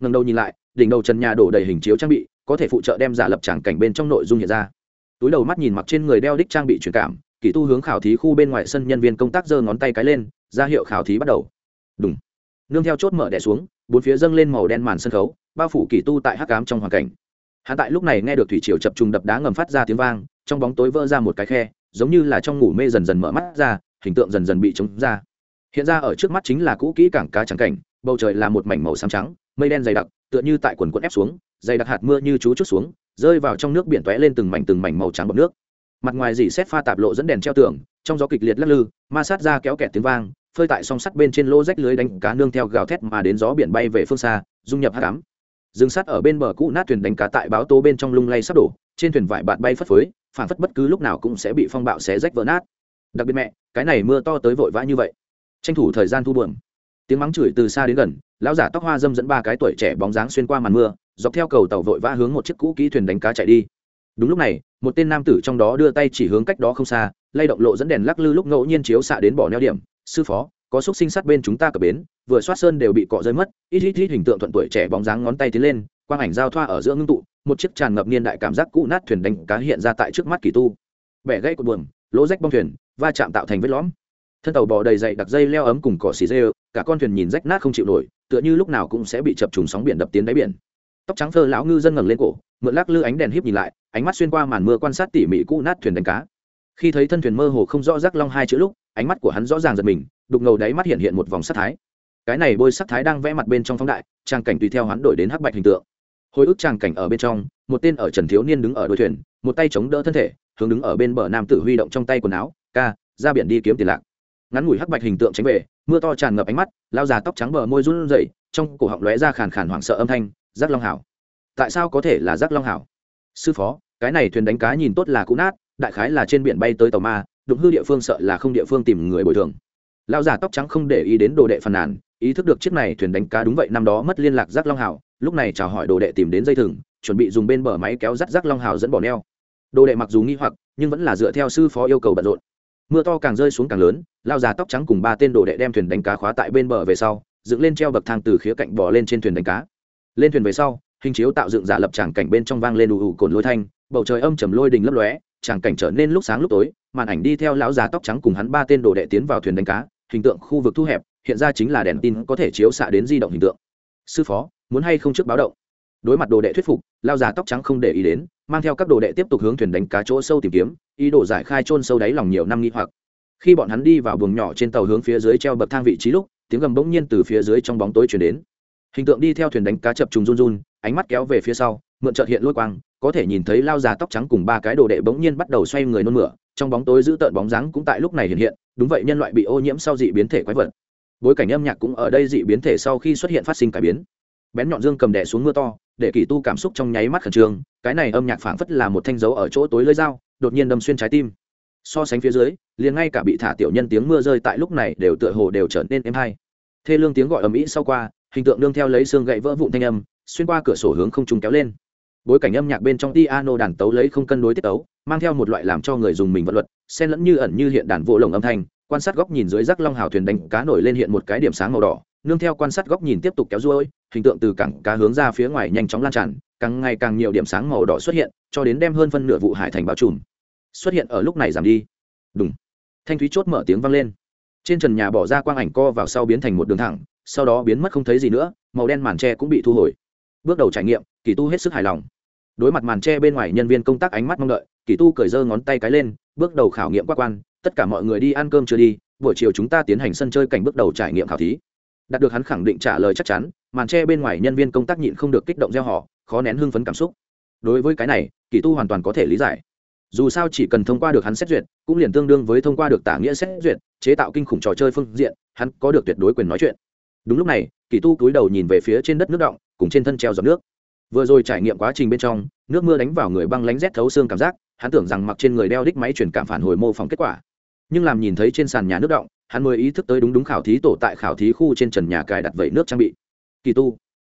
Ngần đầu nhìn lại, đỉnh đầu trần nhà đổ đầy hình chiếu trang bị có thể phụ trợ đem giả lập tràng cảnh bên trong nội dung hiện ra. Túi đầu mắt nhìn mặc trên người đeo đích trang bị truyền cảm, kỳ tu hướng khảo thí khu bên ngoài sân nhân viên công tác giơ ngón tay cái lên, ra hiệu khảo thí bắt đầu. Đúng nương theo chốt mở đẻ xuống, bốn phía dâng lên màu đen màn sân khấu, bao phủ kỳ tu tại hắc cám trong hoàn cảnh. Hạ tại lúc này nghe được thủy triều chập trùng đập đá ngầm phát ra tiếng vang, trong bóng tối vỡ ra một cái khe, giống như là trong ngủ mê dần dần mở mắt ra, hình tượng dần dần bị trống ra. Hiện ra ở trước mắt chính là cũ kỹ cảng cá trắng cảnh, bầu trời là một mảnh màu xám trắng, mây đen dày đặc tựa như tại quần quận ép xuống, dày đặc hạt mưa như chú chút xuống, rơi vào trong nước biển tóe lên từng mảnh từng mảnh màu trắng bọt nước. Mặt ngoài dỉ xét pha tạp lộ dẫn đèn treo tường, trong gió kịch liệt lắc lư, ma sát ra kéo kẹt tiếng vang, phơi tại song sắt bên trên lô rách lưới đánh cá nương theo gào thét mà đến gió biển bay về phương xa, dung nhập hát cám dừng sắt ở bên bờ cũ nát thuyền đánh cá tại báo tố bên trong lung lay sắp đổ, trên thuyền vải bạt bay phất phới phản phất bất cứ lúc nào cũng sẽ bị phong bạo xé rách vỡ nát. Đặc biệt mẹ, cái này mưa to tới vội vã như vậy. Tranh thủ thời gian thu buồm tiếng mắng chửi từ xa đến gần, lão giả tóc hoa dâm dẫn ba cái tuổi trẻ bóng dáng xuyên qua màn mưa, dọc theo cầu tàu vội vã hướng một chiếc cũ kỹ thuyền đánh cá chạy đi. Đúng lúc này, một tên nam tử trong đó đưa tay chỉ hướng cách đó không xa, lay động lộ dẫn đèn lắc lư lúc ngẫu nhiên chiếu xạ đến bỏ neo điểm. Sư phó, có xúc sinh sát bên chúng ta cập bến, vừa soát sơn đều bị cọ rơi mất. Ít ít ít hình tượng thuận tuổi trẻ bóng dáng ngón tay tiến lên, quang ảnh giao thoa ở giữa ngưng tụ, một chiếc tràn ngập niên đại cảm giác cũ nát thuyền đánh cá hiện ra tại trước mắt kỳ tu. Bẻ gãy cột buồm, lỗ rách bong thuyền, va chạm tạo thành vết lõm. Thân tàu bò đầy dày đặc dây leo ấm cùng cỏ xì dê cả con thuyền nhìn rách nát không chịu nổi, tựa như lúc nào cũng sẽ bị chập trùng sóng biển đập tiến đáy biển. Tóc trắng phơ lão ngư dân ngẩng lên cổ, mượn lắc lư ánh đèn híp nhìn lại, ánh mắt xuyên qua màn mưa quan sát tỉ mỉ cũ nát thuyền đánh cá. Khi thấy thân thuyền mơ hồ không rõ rắc long hai chữ lúc, ánh mắt của hắn rõ ràng giật mình, đục ngầu đáy mắt hiện hiện một vòng sắc thái. Cái này bôi sắc thái đang vẽ mặt bên trong phóng đại trang cảnh tùy theo hắn đổi đến hắc bạch hình tượng. Hồi ức trang cảnh ở bên trong, một tên ở trần thiếu niên đứng ở đuôi thuyền, một tay chống đỡ thân thể, hướng đứng ở bên bờ nam tử huy động trong tay quần áo, ca, ra biển đi kiếm tiền lạc ngắn ngủi hắc bạch hình tượng tránh về, mưa to tràn ngập ánh mắt, lao già tóc trắng bờ môi run rẩy, trong cổ họng lóe ra khàn khàn hoảng sợ âm thanh, giác long hảo. Tại sao có thể là giác long hảo? Sư phó, cái này thuyền đánh cá nhìn tốt là cũ nát, đại khái là trên biển bay tới tàu ma, đụng hư địa phương sợ là không địa phương tìm người bồi thường. Lao già tóc trắng không để ý đến đồ đệ phàn nàn, ý thức được chiếc này thuyền đánh cá đúng vậy năm đó mất liên lạc giác long hảo, lúc này chào hỏi đồ đệ tìm đến dây thừng, chuẩn bị dùng bên bờ máy kéo dắt giác long hảo dẫn bỏ neo. Đồ đệ mặc dù nghi hoặc, nhưng vẫn là dựa theo sư phó yêu cầu bận rộn mưa to càng rơi xuống càng lớn, lao già tóc trắng cùng ba tên đồ đệ đem thuyền đánh cá khóa tại bên bờ về sau, dựng lên treo bậc thang từ khía cạnh bò lên trên thuyền đánh cá. Lên thuyền về sau, hình chiếu tạo dựng giả lập tràng cảnh bên trong vang lên ù ù cồn lôi thanh, bầu trời âm trầm lôi đình lấp lóe, tràng cảnh trở nên lúc sáng lúc tối, màn ảnh đi theo lão già tóc trắng cùng hắn ba tên đồ đệ tiến vào thuyền đánh cá, hình tượng khu vực thu hẹp, hiện ra chính là đèn tin có thể chiếu xạ đến di động hình tượng. Sư phó, muốn hay không trước báo động? Đối mặt đồ đệ thuyết phục, lao già tóc trắng không để ý đến, mang theo các đồ đệ tiếp tục hướng thuyền đánh cá chỗ sâu tìm kiếm, ý đồ giải khai trôn sâu đáy lòng nhiều năm nghi hoặc. Khi bọn hắn đi vào buồng nhỏ trên tàu hướng phía dưới treo bậc thang vị trí lúc, tiếng gầm bỗng nhiên từ phía dưới trong bóng tối chuyển đến. Hình tượng đi theo thuyền đánh cá chập trùng run run, ánh mắt kéo về phía sau, mượn trợt hiện lôi quang, có thể nhìn thấy lao già tóc trắng cùng ba cái đồ đệ bỗng nhiên bắt đầu xoay người nôn mửa, trong bóng tối giữ tợn bóng dáng cũng tại lúc này hiện hiện, đúng vậy nhân loại bị ô nhiễm sau dị biến thể quái vật. Bối cảnh âm nhạc cũng ở đây dị biến thể sau khi xuất hiện phát sinh cải biến. Bén nhọn dương cầm đẻ xuống mưa to để kỳ tu cảm xúc trong nháy mắt khẩn trương, cái này âm nhạc phảng phất là một thanh dấu ở chỗ tối lưỡi dao, đột nhiên đâm xuyên trái tim. So sánh phía dưới, liền ngay cả bị thả tiểu nhân tiếng mưa rơi tại lúc này đều tựa hồ đều trở nên êm hay. Thê lương tiếng gọi ầm ĩ sau qua, hình tượng đương theo lấy xương gậy vỡ vụn thanh âm, xuyên qua cửa sổ hướng không trung kéo lên. Bối cảnh âm nhạc bên trong piano đàn tấu lấy không cân đối tiết tấu, mang theo một loại làm cho người dùng mình vật luật, xen lẫn như ẩn như hiện đàn vỗ lồng âm thanh, quan sát góc nhìn dưới rắc long hào thuyền đánh cá nổi lên hiện một cái điểm sáng màu đỏ, nương theo quan sát góc nhìn tiếp tục kéo ruôi hình tượng từ cảng cá hướng ra phía ngoài nhanh chóng lan tràn, càng ngày càng nhiều điểm sáng màu đỏ xuất hiện, cho đến đem hơn phân nửa vụ hải thành bao trùm. Xuất hiện ở lúc này giảm đi. Đúng thanh thúy chốt mở tiếng vang lên. Trên trần nhà bỏ ra quang ảnh co vào sau biến thành một đường thẳng, sau đó biến mất không thấy gì nữa, màu đen màn tre cũng bị thu hồi. Bước đầu trải nghiệm, kỳ tu hết sức hài lòng. Đối mặt màn tre bên ngoài nhân viên công tác ánh mắt mong đợi, kỳ tu cởi giơ ngón tay cái lên, bước đầu khảo nghiệm quá quan, tất cả mọi người đi ăn cơm chưa đi, buổi chiều chúng ta tiến hành sân chơi cảnh bước đầu trải nghiệm khảo thí đạt được hắn khẳng định trả lời chắc chắn, màn tre bên ngoài nhân viên công tác nhịn không được kích động gieo họ, khó nén hưng phấn cảm xúc. Đối với cái này, kỳ tu hoàn toàn có thể lý giải. Dù sao chỉ cần thông qua được hắn xét duyệt, cũng liền tương đương với thông qua được tả nghĩa xét duyệt, chế tạo kinh khủng trò chơi phương diện, hắn có được tuyệt đối quyền nói chuyện. Đúng lúc này, kỳ tu cúi đầu nhìn về phía trên đất nước động, cùng trên thân treo giọt nước. Vừa rồi trải nghiệm quá trình bên trong, nước mưa đánh vào người băng lánh rét thấu xương cảm giác, hắn tưởng rằng mặc trên người đeo đích máy truyền cảm phản hồi mô phỏng kết quả. Nhưng làm nhìn thấy trên sàn nhà nước động hắn mới ý thức tới đúng đúng khảo thí tổ tại khảo thí khu trên trần nhà cài đặt vẩy nước trang bị. Kỳ tu.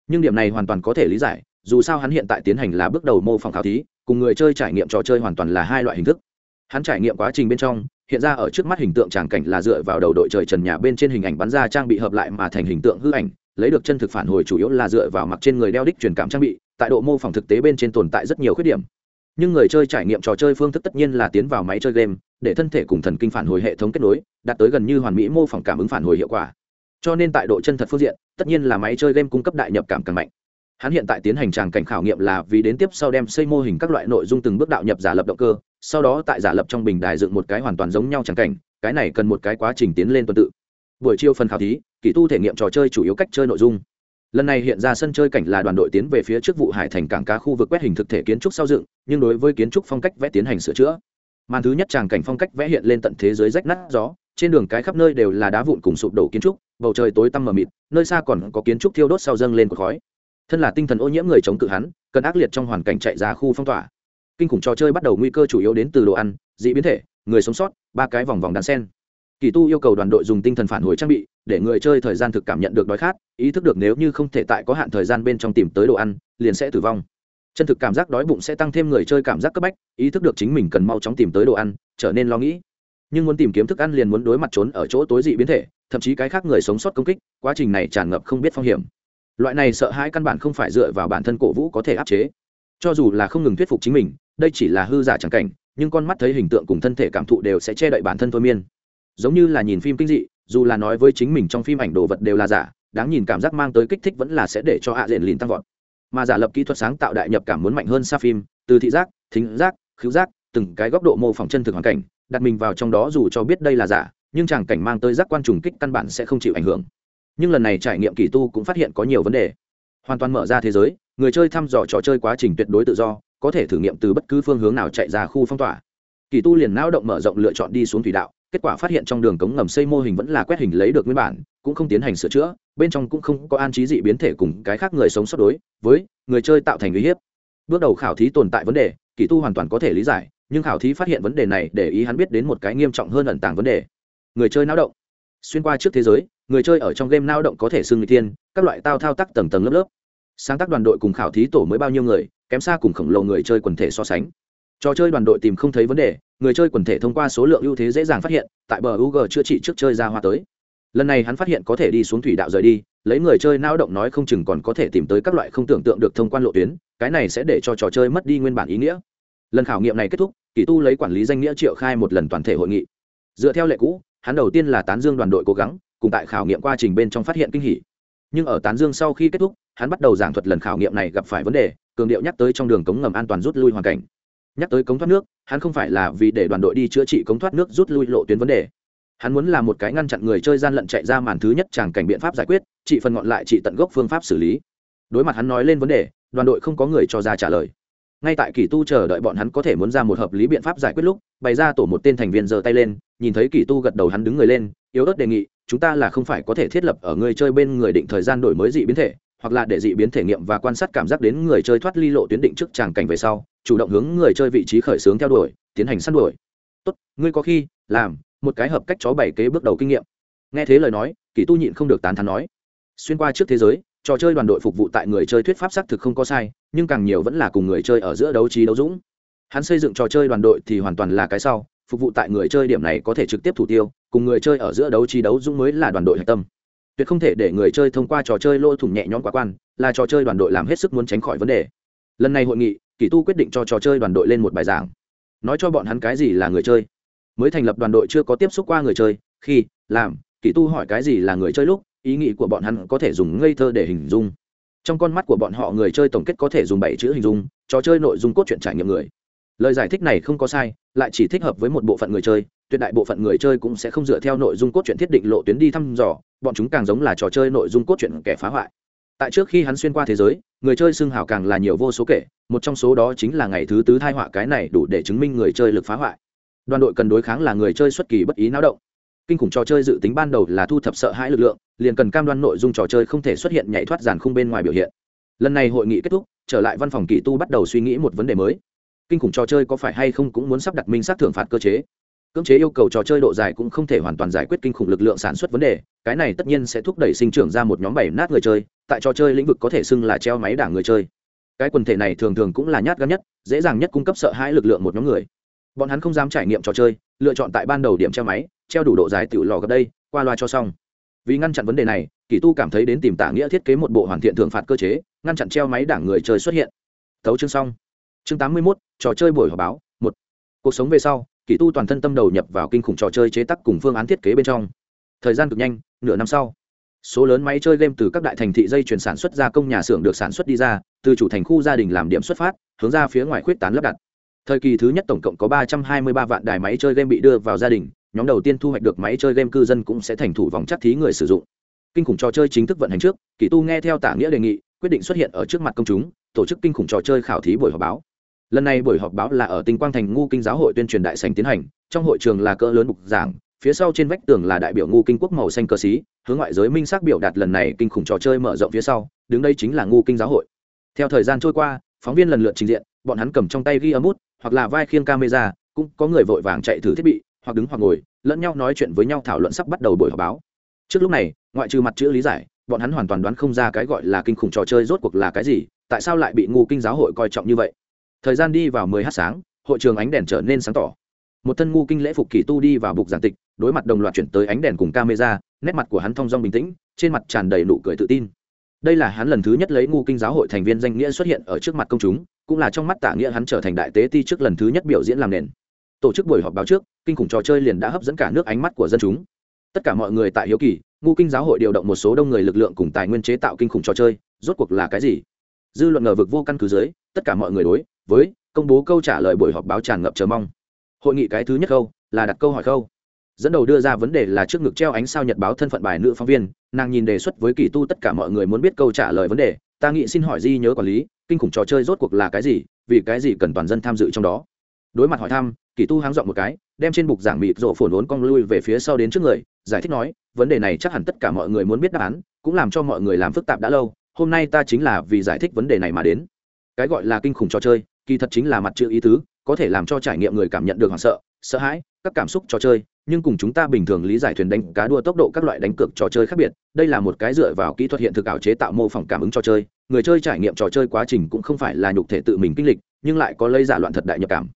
Nhưng điểm này hoàn toàn có thể lý giải, dù sao hắn hiện tại tiến hành là bước đầu mô phỏng khảo thí, cùng người chơi trải nghiệm trò chơi hoàn toàn là hai loại hình thức. Hắn trải nghiệm quá trình bên trong, hiện ra ở trước mắt hình tượng tràng cảnh là dựa vào đầu đội trời trần nhà bên trên hình ảnh bắn ra trang bị hợp lại mà thành hình tượng hư ảnh, lấy được chân thực phản hồi chủ yếu là dựa vào mặc trên người đeo đích truyền cảm trang bị, tại độ mô phỏng thực tế bên trên tồn tại rất nhiều khuyết điểm nhưng người chơi trải nghiệm trò chơi phương thức tất nhiên là tiến vào máy chơi game, để thân thể cùng thần kinh phản hồi hệ thống kết nối, đạt tới gần như hoàn mỹ mô phỏng cảm ứng phản hồi hiệu quả. Cho nên tại độ chân thật phương diện, tất nhiên là máy chơi game cung cấp đại nhập cảm càng mạnh. Hắn hiện tại tiến hành tràng cảnh khảo nghiệm là vì đến tiếp sau đem xây mô hình các loại nội dung từng bước đạo nhập giả lập động cơ, sau đó tại giả lập trong bình đài dựng một cái hoàn toàn giống nhau tràng cảnh, cái này cần một cái quá trình tiến lên tuần tự. Buổi chiều phần khảo thí kỳ tu thể nghiệm trò chơi chủ yếu cách chơi nội dung lần này hiện ra sân chơi cảnh là đoàn đội tiến về phía trước vụ hải thành cảng cá khu vực quét hình thực thể kiến trúc sau dựng, nhưng đối với kiến trúc phong cách vẽ tiến hành sửa chữa. Màn thứ nhất tràng cảnh phong cách vẽ hiện lên tận thế giới rách nát gió, trên đường cái khắp nơi đều là đá vụn cùng sụp đổ kiến trúc, bầu trời tối tăm mờ mịt, nơi xa còn có kiến trúc thiêu đốt sau dâng lên của khói. Thân là tinh thần ô nhiễm người chống cự hắn cần ác liệt trong hoàn cảnh chạy ra khu phong tỏa. Kinh khủng trò chơi bắt đầu nguy cơ chủ yếu đến từ đồ ăn, dị biến thể, người sống sót, ba cái vòng vòng đàn sen kỳ tu yêu cầu đoàn đội dùng tinh thần phản hồi trang bị, để người chơi thời gian thực cảm nhận được đói khát, ý thức được nếu như không thể tại có hạn thời gian bên trong tìm tới đồ ăn, liền sẽ tử vong. Chân thực cảm giác đói bụng sẽ tăng thêm người chơi cảm giác cấp bách, ý thức được chính mình cần mau chóng tìm tới đồ ăn, trở nên lo nghĩ. Nhưng muốn tìm kiếm thức ăn liền muốn đối mặt trốn ở chỗ tối dị biến thể, thậm chí cái khác người sống sót công kích, quá trình này tràn ngập không biết phong hiểm. Loại này sợ hãi căn bản không phải dựa vào bản thân cổ vũ có thể áp chế. Cho dù là không ngừng thuyết phục chính mình, đây chỉ là hư giả chẳng cảnh, nhưng con mắt thấy hình tượng cùng thân thể cảm thụ đều sẽ che đậy bản thân thôi miên giống như là nhìn phim kinh dị, dù là nói với chính mình trong phim ảnh đồ vật đều là giả, đáng nhìn cảm giác mang tới kích thích vẫn là sẽ để cho hạ diện lìn tăng vọt. Mà giả lập kỹ thuật sáng tạo đại nhập cảm muốn mạnh hơn xa phim, từ thị giác, thính giác, khứu giác, từng cái góc độ mô phỏng chân thực hoàn cảnh, đặt mình vào trong đó dù cho biết đây là giả, nhưng chàng cảnh mang tới giác quan trùng kích căn bản sẽ không chịu ảnh hưởng. Nhưng lần này trải nghiệm kỳ tu cũng phát hiện có nhiều vấn đề. Hoàn toàn mở ra thế giới, người chơi thăm dò trò chơi quá trình tuyệt đối tự do, có thể thử nghiệm từ bất cứ phương hướng nào chạy ra khu phong tỏa. Kỳ tu liền não động mở rộng lựa chọn đi xuống thủy đạo kết quả phát hiện trong đường cống ngầm xây mô hình vẫn là quét hình lấy được nguyên bản cũng không tiến hành sửa chữa bên trong cũng không có an trí dị biến thể cùng cái khác người sống sót đối với người chơi tạo thành uy hiếp. Bước đầu khảo thí tồn tại vấn đề kỳ tu hoàn toàn có thể lý giải nhưng khảo thí phát hiện vấn đề này để ý hắn biết đến một cái nghiêm trọng hơn ẩn tàng vấn đề. Người chơi não động. Xuyên qua trước thế giới người chơi ở trong game não động có thể xưng người tiên, các loại tao thao tác tầng tầng lớp lớp. Sáng tác đoàn đội cùng khảo thí tổ mới bao nhiêu người kém xa cùng khổng lồ người chơi quần thể so sánh trò chơi đoàn đội tìm không thấy vấn đề, người chơi quần thể thông qua số lượng ưu thế dễ dàng phát hiện, tại bờ u g chữa trị trước chơi ra hoa tới. Lần này hắn phát hiện có thể đi xuống thủy đạo rời đi, lấy người chơi nao động nói không chừng còn có thể tìm tới các loại không tưởng tượng được thông quan lộ tuyến, cái này sẽ để cho trò chơi mất đi nguyên bản ý nghĩa. Lần khảo nghiệm này kết thúc, kỳ tu lấy quản lý danh nghĩa triệu khai một lần toàn thể hội nghị. Dựa theo lệ cũ, hắn đầu tiên là tán dương đoàn đội cố gắng, cùng tại khảo nghiệm quá trình bên trong phát hiện kinh hỉ. Nhưng ở tán dương sau khi kết thúc, hắn bắt đầu giảng thuật lần khảo nghiệm này gặp phải vấn đề, cường điệu nhắc tới trong đường cống ngầm an toàn rút lui hoàn cảnh nhắc tới cống thoát nước, hắn không phải là vì để đoàn đội đi chữa trị cống thoát nước rút lui lộ tuyến vấn đề. Hắn muốn là một cái ngăn chặn người chơi gian lận chạy ra màn thứ nhất chàng cảnh biện pháp giải quyết, trị phần ngọn lại trị tận gốc phương pháp xử lý. Đối mặt hắn nói lên vấn đề, đoàn đội không có người cho ra trả lời. Ngay tại kỳ tu chờ đợi bọn hắn có thể muốn ra một hợp lý biện pháp giải quyết lúc, bày ra tổ một tên thành viên giơ tay lên, nhìn thấy kỳ tu gật đầu hắn đứng người lên, yếu ớt đề nghị, chúng ta là không phải có thể thiết lập ở người chơi bên người định thời gian đổi mới dị biến thể, hoặc là để dị biến thể nghiệm và quan sát cảm giác đến người chơi thoát ly lộ tuyến định trước tràng cảnh về sau chủ động hướng người chơi vị trí khởi xướng theo đuổi, tiến hành săn đuổi. Tốt, ngươi có khi làm một cái hợp cách chó bảy kế bước đầu kinh nghiệm. Nghe thế lời nói, kỳ tu nhịn không được tán thán nói. Xuyên qua trước thế giới, trò chơi đoàn đội phục vụ tại người chơi thuyết pháp xác thực không có sai, nhưng càng nhiều vẫn là cùng người chơi ở giữa đấu trí đấu dũng. Hắn xây dựng trò chơi đoàn đội thì hoàn toàn là cái sau, phục vụ tại người chơi điểm này có thể trực tiếp thủ tiêu, cùng người chơi ở giữa đấu trí đấu dũng mới là đoàn đội hạch tâm. Tuyệt không thể để người chơi thông qua trò chơi lỗ thủng nhẹ nhõm quá quan, là trò chơi đoàn đội làm hết sức muốn tránh khỏi vấn đề. Lần này hội nghị kỳ tu quyết định cho trò chơi đoàn đội lên một bài giảng. Nói cho bọn hắn cái gì là người chơi. Mới thành lập đoàn đội chưa có tiếp xúc qua người chơi, khi, làm, kỳ tu hỏi cái gì là người chơi lúc, ý nghĩ của bọn hắn có thể dùng ngây thơ để hình dung. Trong con mắt của bọn họ người chơi tổng kết có thể dùng bảy chữ hình dung, trò chơi nội dung cốt truyện trải nghiệm người. Lời giải thích này không có sai, lại chỉ thích hợp với một bộ phận người chơi, tuyệt đại bộ phận người chơi cũng sẽ không dựa theo nội dung cốt truyện thiết định lộ tuyến đi thăm dò, bọn chúng càng giống là trò chơi nội dung cốt truyện kẻ phá hoại. Tại trước khi hắn xuyên qua thế giới người chơi xưng hào càng là nhiều vô số kể, một trong số đó chính là ngày thứ tứ thai họa cái này đủ để chứng minh người chơi lực phá hoại. Đoàn đội cần đối kháng là người chơi xuất kỳ bất ý náo động. Kinh khủng trò chơi dự tính ban đầu là thu thập sợ hãi lực lượng, liền cần cam đoan nội dung trò chơi không thể xuất hiện nhảy thoát giàn khung bên ngoài biểu hiện. Lần này hội nghị kết thúc, trở lại văn phòng kỳ tu bắt đầu suy nghĩ một vấn đề mới. Kinh khủng trò chơi có phải hay không cũng muốn sắp đặt minh sát thưởng phạt cơ chế cưỡng chế yêu cầu trò chơi độ dài cũng không thể hoàn toàn giải quyết kinh khủng lực lượng sản xuất vấn đề cái này tất nhiên sẽ thúc đẩy sinh trưởng ra một nhóm bảy nát người chơi tại trò chơi lĩnh vực có thể xưng là treo máy đảng người chơi. Cái quần thể này thường thường cũng là nhát gan nhất dễ dàng nhất cung cấp sợ hãi lực lượng một nhóm người. Bọn hắn không dám trải nghiệm trò chơi lựa chọn tại ban đầu điểm treo máy treo đủ độ dài tiểu lò gặp đây qua loa cho xong. Vì ngăn chặn vấn đề này kỳ tu cảm thấy đến tìm tả nghĩa thiết kế một bộ hoàn thiện thường phạt cơ chế ngăn chặn treo máy đảng người chơi xuất hiện. Thấu chương xong. Chương tám mươi 81, trò chơi buổi họp báo một. Cuộc sống về sau kỳ tu toàn thân tâm đầu nhập vào kinh khủng trò chơi chế tác cùng phương án thiết kế bên trong. Thời gian cực nhanh, nửa năm sau, số lớn máy chơi game từ các đại thành thị dây chuyển sản xuất ra công nhà xưởng được sản xuất đi ra, từ chủ thành khu gia đình làm điểm xuất phát, hướng ra phía ngoài khuyết tán lắp đặt. Thời kỳ thứ nhất tổng cộng có ba trăm hai mươi ba vạn đài máy chơi game bị đưa vào gia đình, nhóm đầu tiên thu hoạch được máy chơi game cư dân cũng sẽ thành thủ vòng chắc thí người sử dụng. Kinh khủng trò chơi chính thức vận hành trước, kỳ tu nghe theo tả nghĩa đề nghị, quyết định xuất hiện ở trước mặt công chúng, tổ chức kinh khủng trò chơi khảo thí buổi họp báo lần này buổi họp báo là ở tinh quang thành ngu kinh giáo hội tuyên truyền đại sành tiến hành, trong hội trường là cỡ lớn bục giảng, phía sau trên vách tường là đại biểu ngu kinh quốc màu xanh cờ xí, hướng ngoại giới minh xác biểu đạt lần này kinh khủng trò chơi mở rộng phía sau, đứng đây chính là ngu kinh giáo hội. Theo thời gian trôi qua, phóng viên lần lượt trình diện, bọn hắn cầm trong tay ghi âm út, hoặc là vai khiêng camera, cũng có người vội vàng chạy thử thiết bị, hoặc đứng hoặc ngồi, lẫn nhau nói chuyện với nhau thảo luận sắp bắt đầu buổi họp báo. Trước lúc này, ngoại trừ mặt chữ lý giải, bọn hắn hoàn toàn đoán không ra cái gọi là kinh khủng trò chơi rốt cuộc là cái gì, tại sao lại bị ngu kinh giáo hội coi trọng như vậy thời gian đi vào mười h sáng, hội trường ánh đèn trở nên sáng tỏ. Một thân ngu kinh lễ phục kỳ tu đi vào bục giảng tịch, đối mặt đồng loạt chuyển tới ánh đèn cùng camera, nét mặt của hắn thong dong bình tĩnh, trên mặt tràn đầy nụ cười tự tin. Đây là hắn lần thứ nhất lấy ngu kinh giáo hội thành viên danh nghĩa xuất hiện ở trước mặt công chúng, cũng là trong mắt tạ nghĩa hắn trở thành đại tế ti trước lần thứ nhất biểu diễn làm nền. Tổ chức buổi họp báo trước, kinh khủng trò chơi liền đã hấp dẫn cả nước ánh mắt của dân chúng. Tất cả mọi người tại hiếu kỳ, ngu kinh giáo hội điều động một số đông người lực lượng cùng tài nguyên chế tạo kinh khủng trò chơi, rốt cuộc là cái gì? Dư luận ngờ vực vô căn cứ dưới, tất cả mọi người đối với công bố câu trả lời buổi họp báo tràn ngập chờ mong. Hội nghị cái thứ nhất câu là đặt câu hỏi câu. Dẫn đầu đưa ra vấn đề là trước ngực treo ánh sao nhật báo thân phận bài nữ phóng viên, nàng nhìn đề xuất với kỳ tu tất cả mọi người muốn biết câu trả lời vấn đề, ta nghĩ xin hỏi di nhớ quản lý, kinh khủng trò chơi rốt cuộc là cái gì, vì cái gì cần toàn dân tham dự trong đó. Đối mặt hỏi thăm, kỳ tu háng dọn một cái, đem trên bục giảng mịt rộ phổn vốn cong lui về phía sau đến trước người, giải thích nói, vấn đề này chắc hẳn tất cả mọi người muốn biết đáp án, cũng làm cho mọi người làm phức tạp đã lâu hôm nay ta chính là vì giải thích vấn đề này mà đến. Cái gọi là kinh khủng trò chơi, kỳ thật chính là mặt chữ ý tứ, có thể làm cho trải nghiệm người cảm nhận được hoảng sợ sợ hãi, các cảm xúc trò chơi, nhưng cùng chúng ta bình thường lý giải thuyền đánh cá đua tốc độ các loại đánh cược trò chơi khác biệt, đây là một cái dựa vào kỹ thuật hiện thực ảo chế tạo mô phỏng cảm ứng trò chơi, người chơi trải nghiệm trò chơi quá trình cũng không phải là nhục thể tự mình kinh lịch, nhưng lại có lây giả loạn thật đại nhập cảm.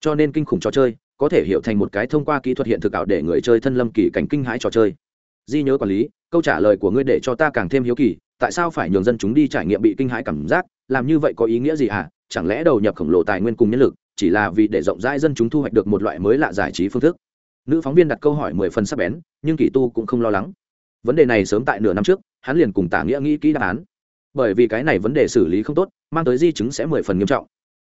Cho nên kinh khủng trò chơi có thể hiểu thành một cái thông qua kỹ thuật hiện thực ảo để người chơi thân lâm kỳ cảnh kinh hãi trò chơi. Di nhớ quản lý, câu trả lời của ngươi để cho ta càng thêm hiếu kỳ tại sao phải nhường dân chúng đi trải nghiệm bị kinh hãi cảm giác? Làm như vậy có ý nghĩa gì hả? Chẳng lẽ đầu nhập khổng lồ tài nguyên cùng nhân lực chỉ là vì để rộng rãi dân chúng thu hoạch được một loại mới lạ giải trí phương thức? Nữ phóng viên đặt câu hỏi mười phần sắp bén, nhưng kỳ tu cũng không lo lắng. Vấn đề này sớm tại nửa năm trước, hắn liền cùng tả nghĩa nghĩ kỹ đáp án. Bởi vì cái này vấn đề xử lý không tốt, mang tới di chứng sẽ mười phần nghiêm trọng.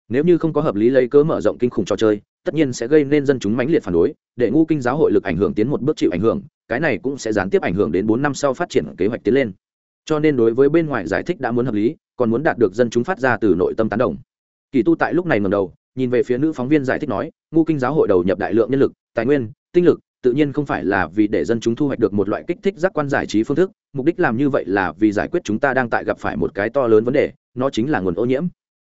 Nếu như không có hợp lý lấy cớ mở rộng kinh khủng trò chơi, tất nhiên sẽ gây nên dân chúng mãnh liệt phản đối, để ngu kinh giáo hội lực ảnh hưởng tiến một bước chịu ảnh hưởng, cái này cũng sẽ gián tiếp ảnh hưởng đến bốn năm sau phát triển kế hoạch tiến lên cho nên đối với bên ngoài giải thích đã muốn hợp lý, còn muốn đạt được dân chúng phát ra từ nội tâm tán đồng. Kỳ tu tại lúc này ngầm đầu, nhìn về phía nữ phóng viên giải thích nói, ngu kinh giáo hội đầu nhập đại lượng nhân lực, tài nguyên, tinh lực, tự nhiên không phải là vì để dân chúng thu hoạch được một loại kích thích giác quan giải trí phương thức, mục đích làm như vậy là vì giải quyết chúng ta đang tại gặp phải một cái to lớn vấn đề, nó chính là nguồn ô nhiễm.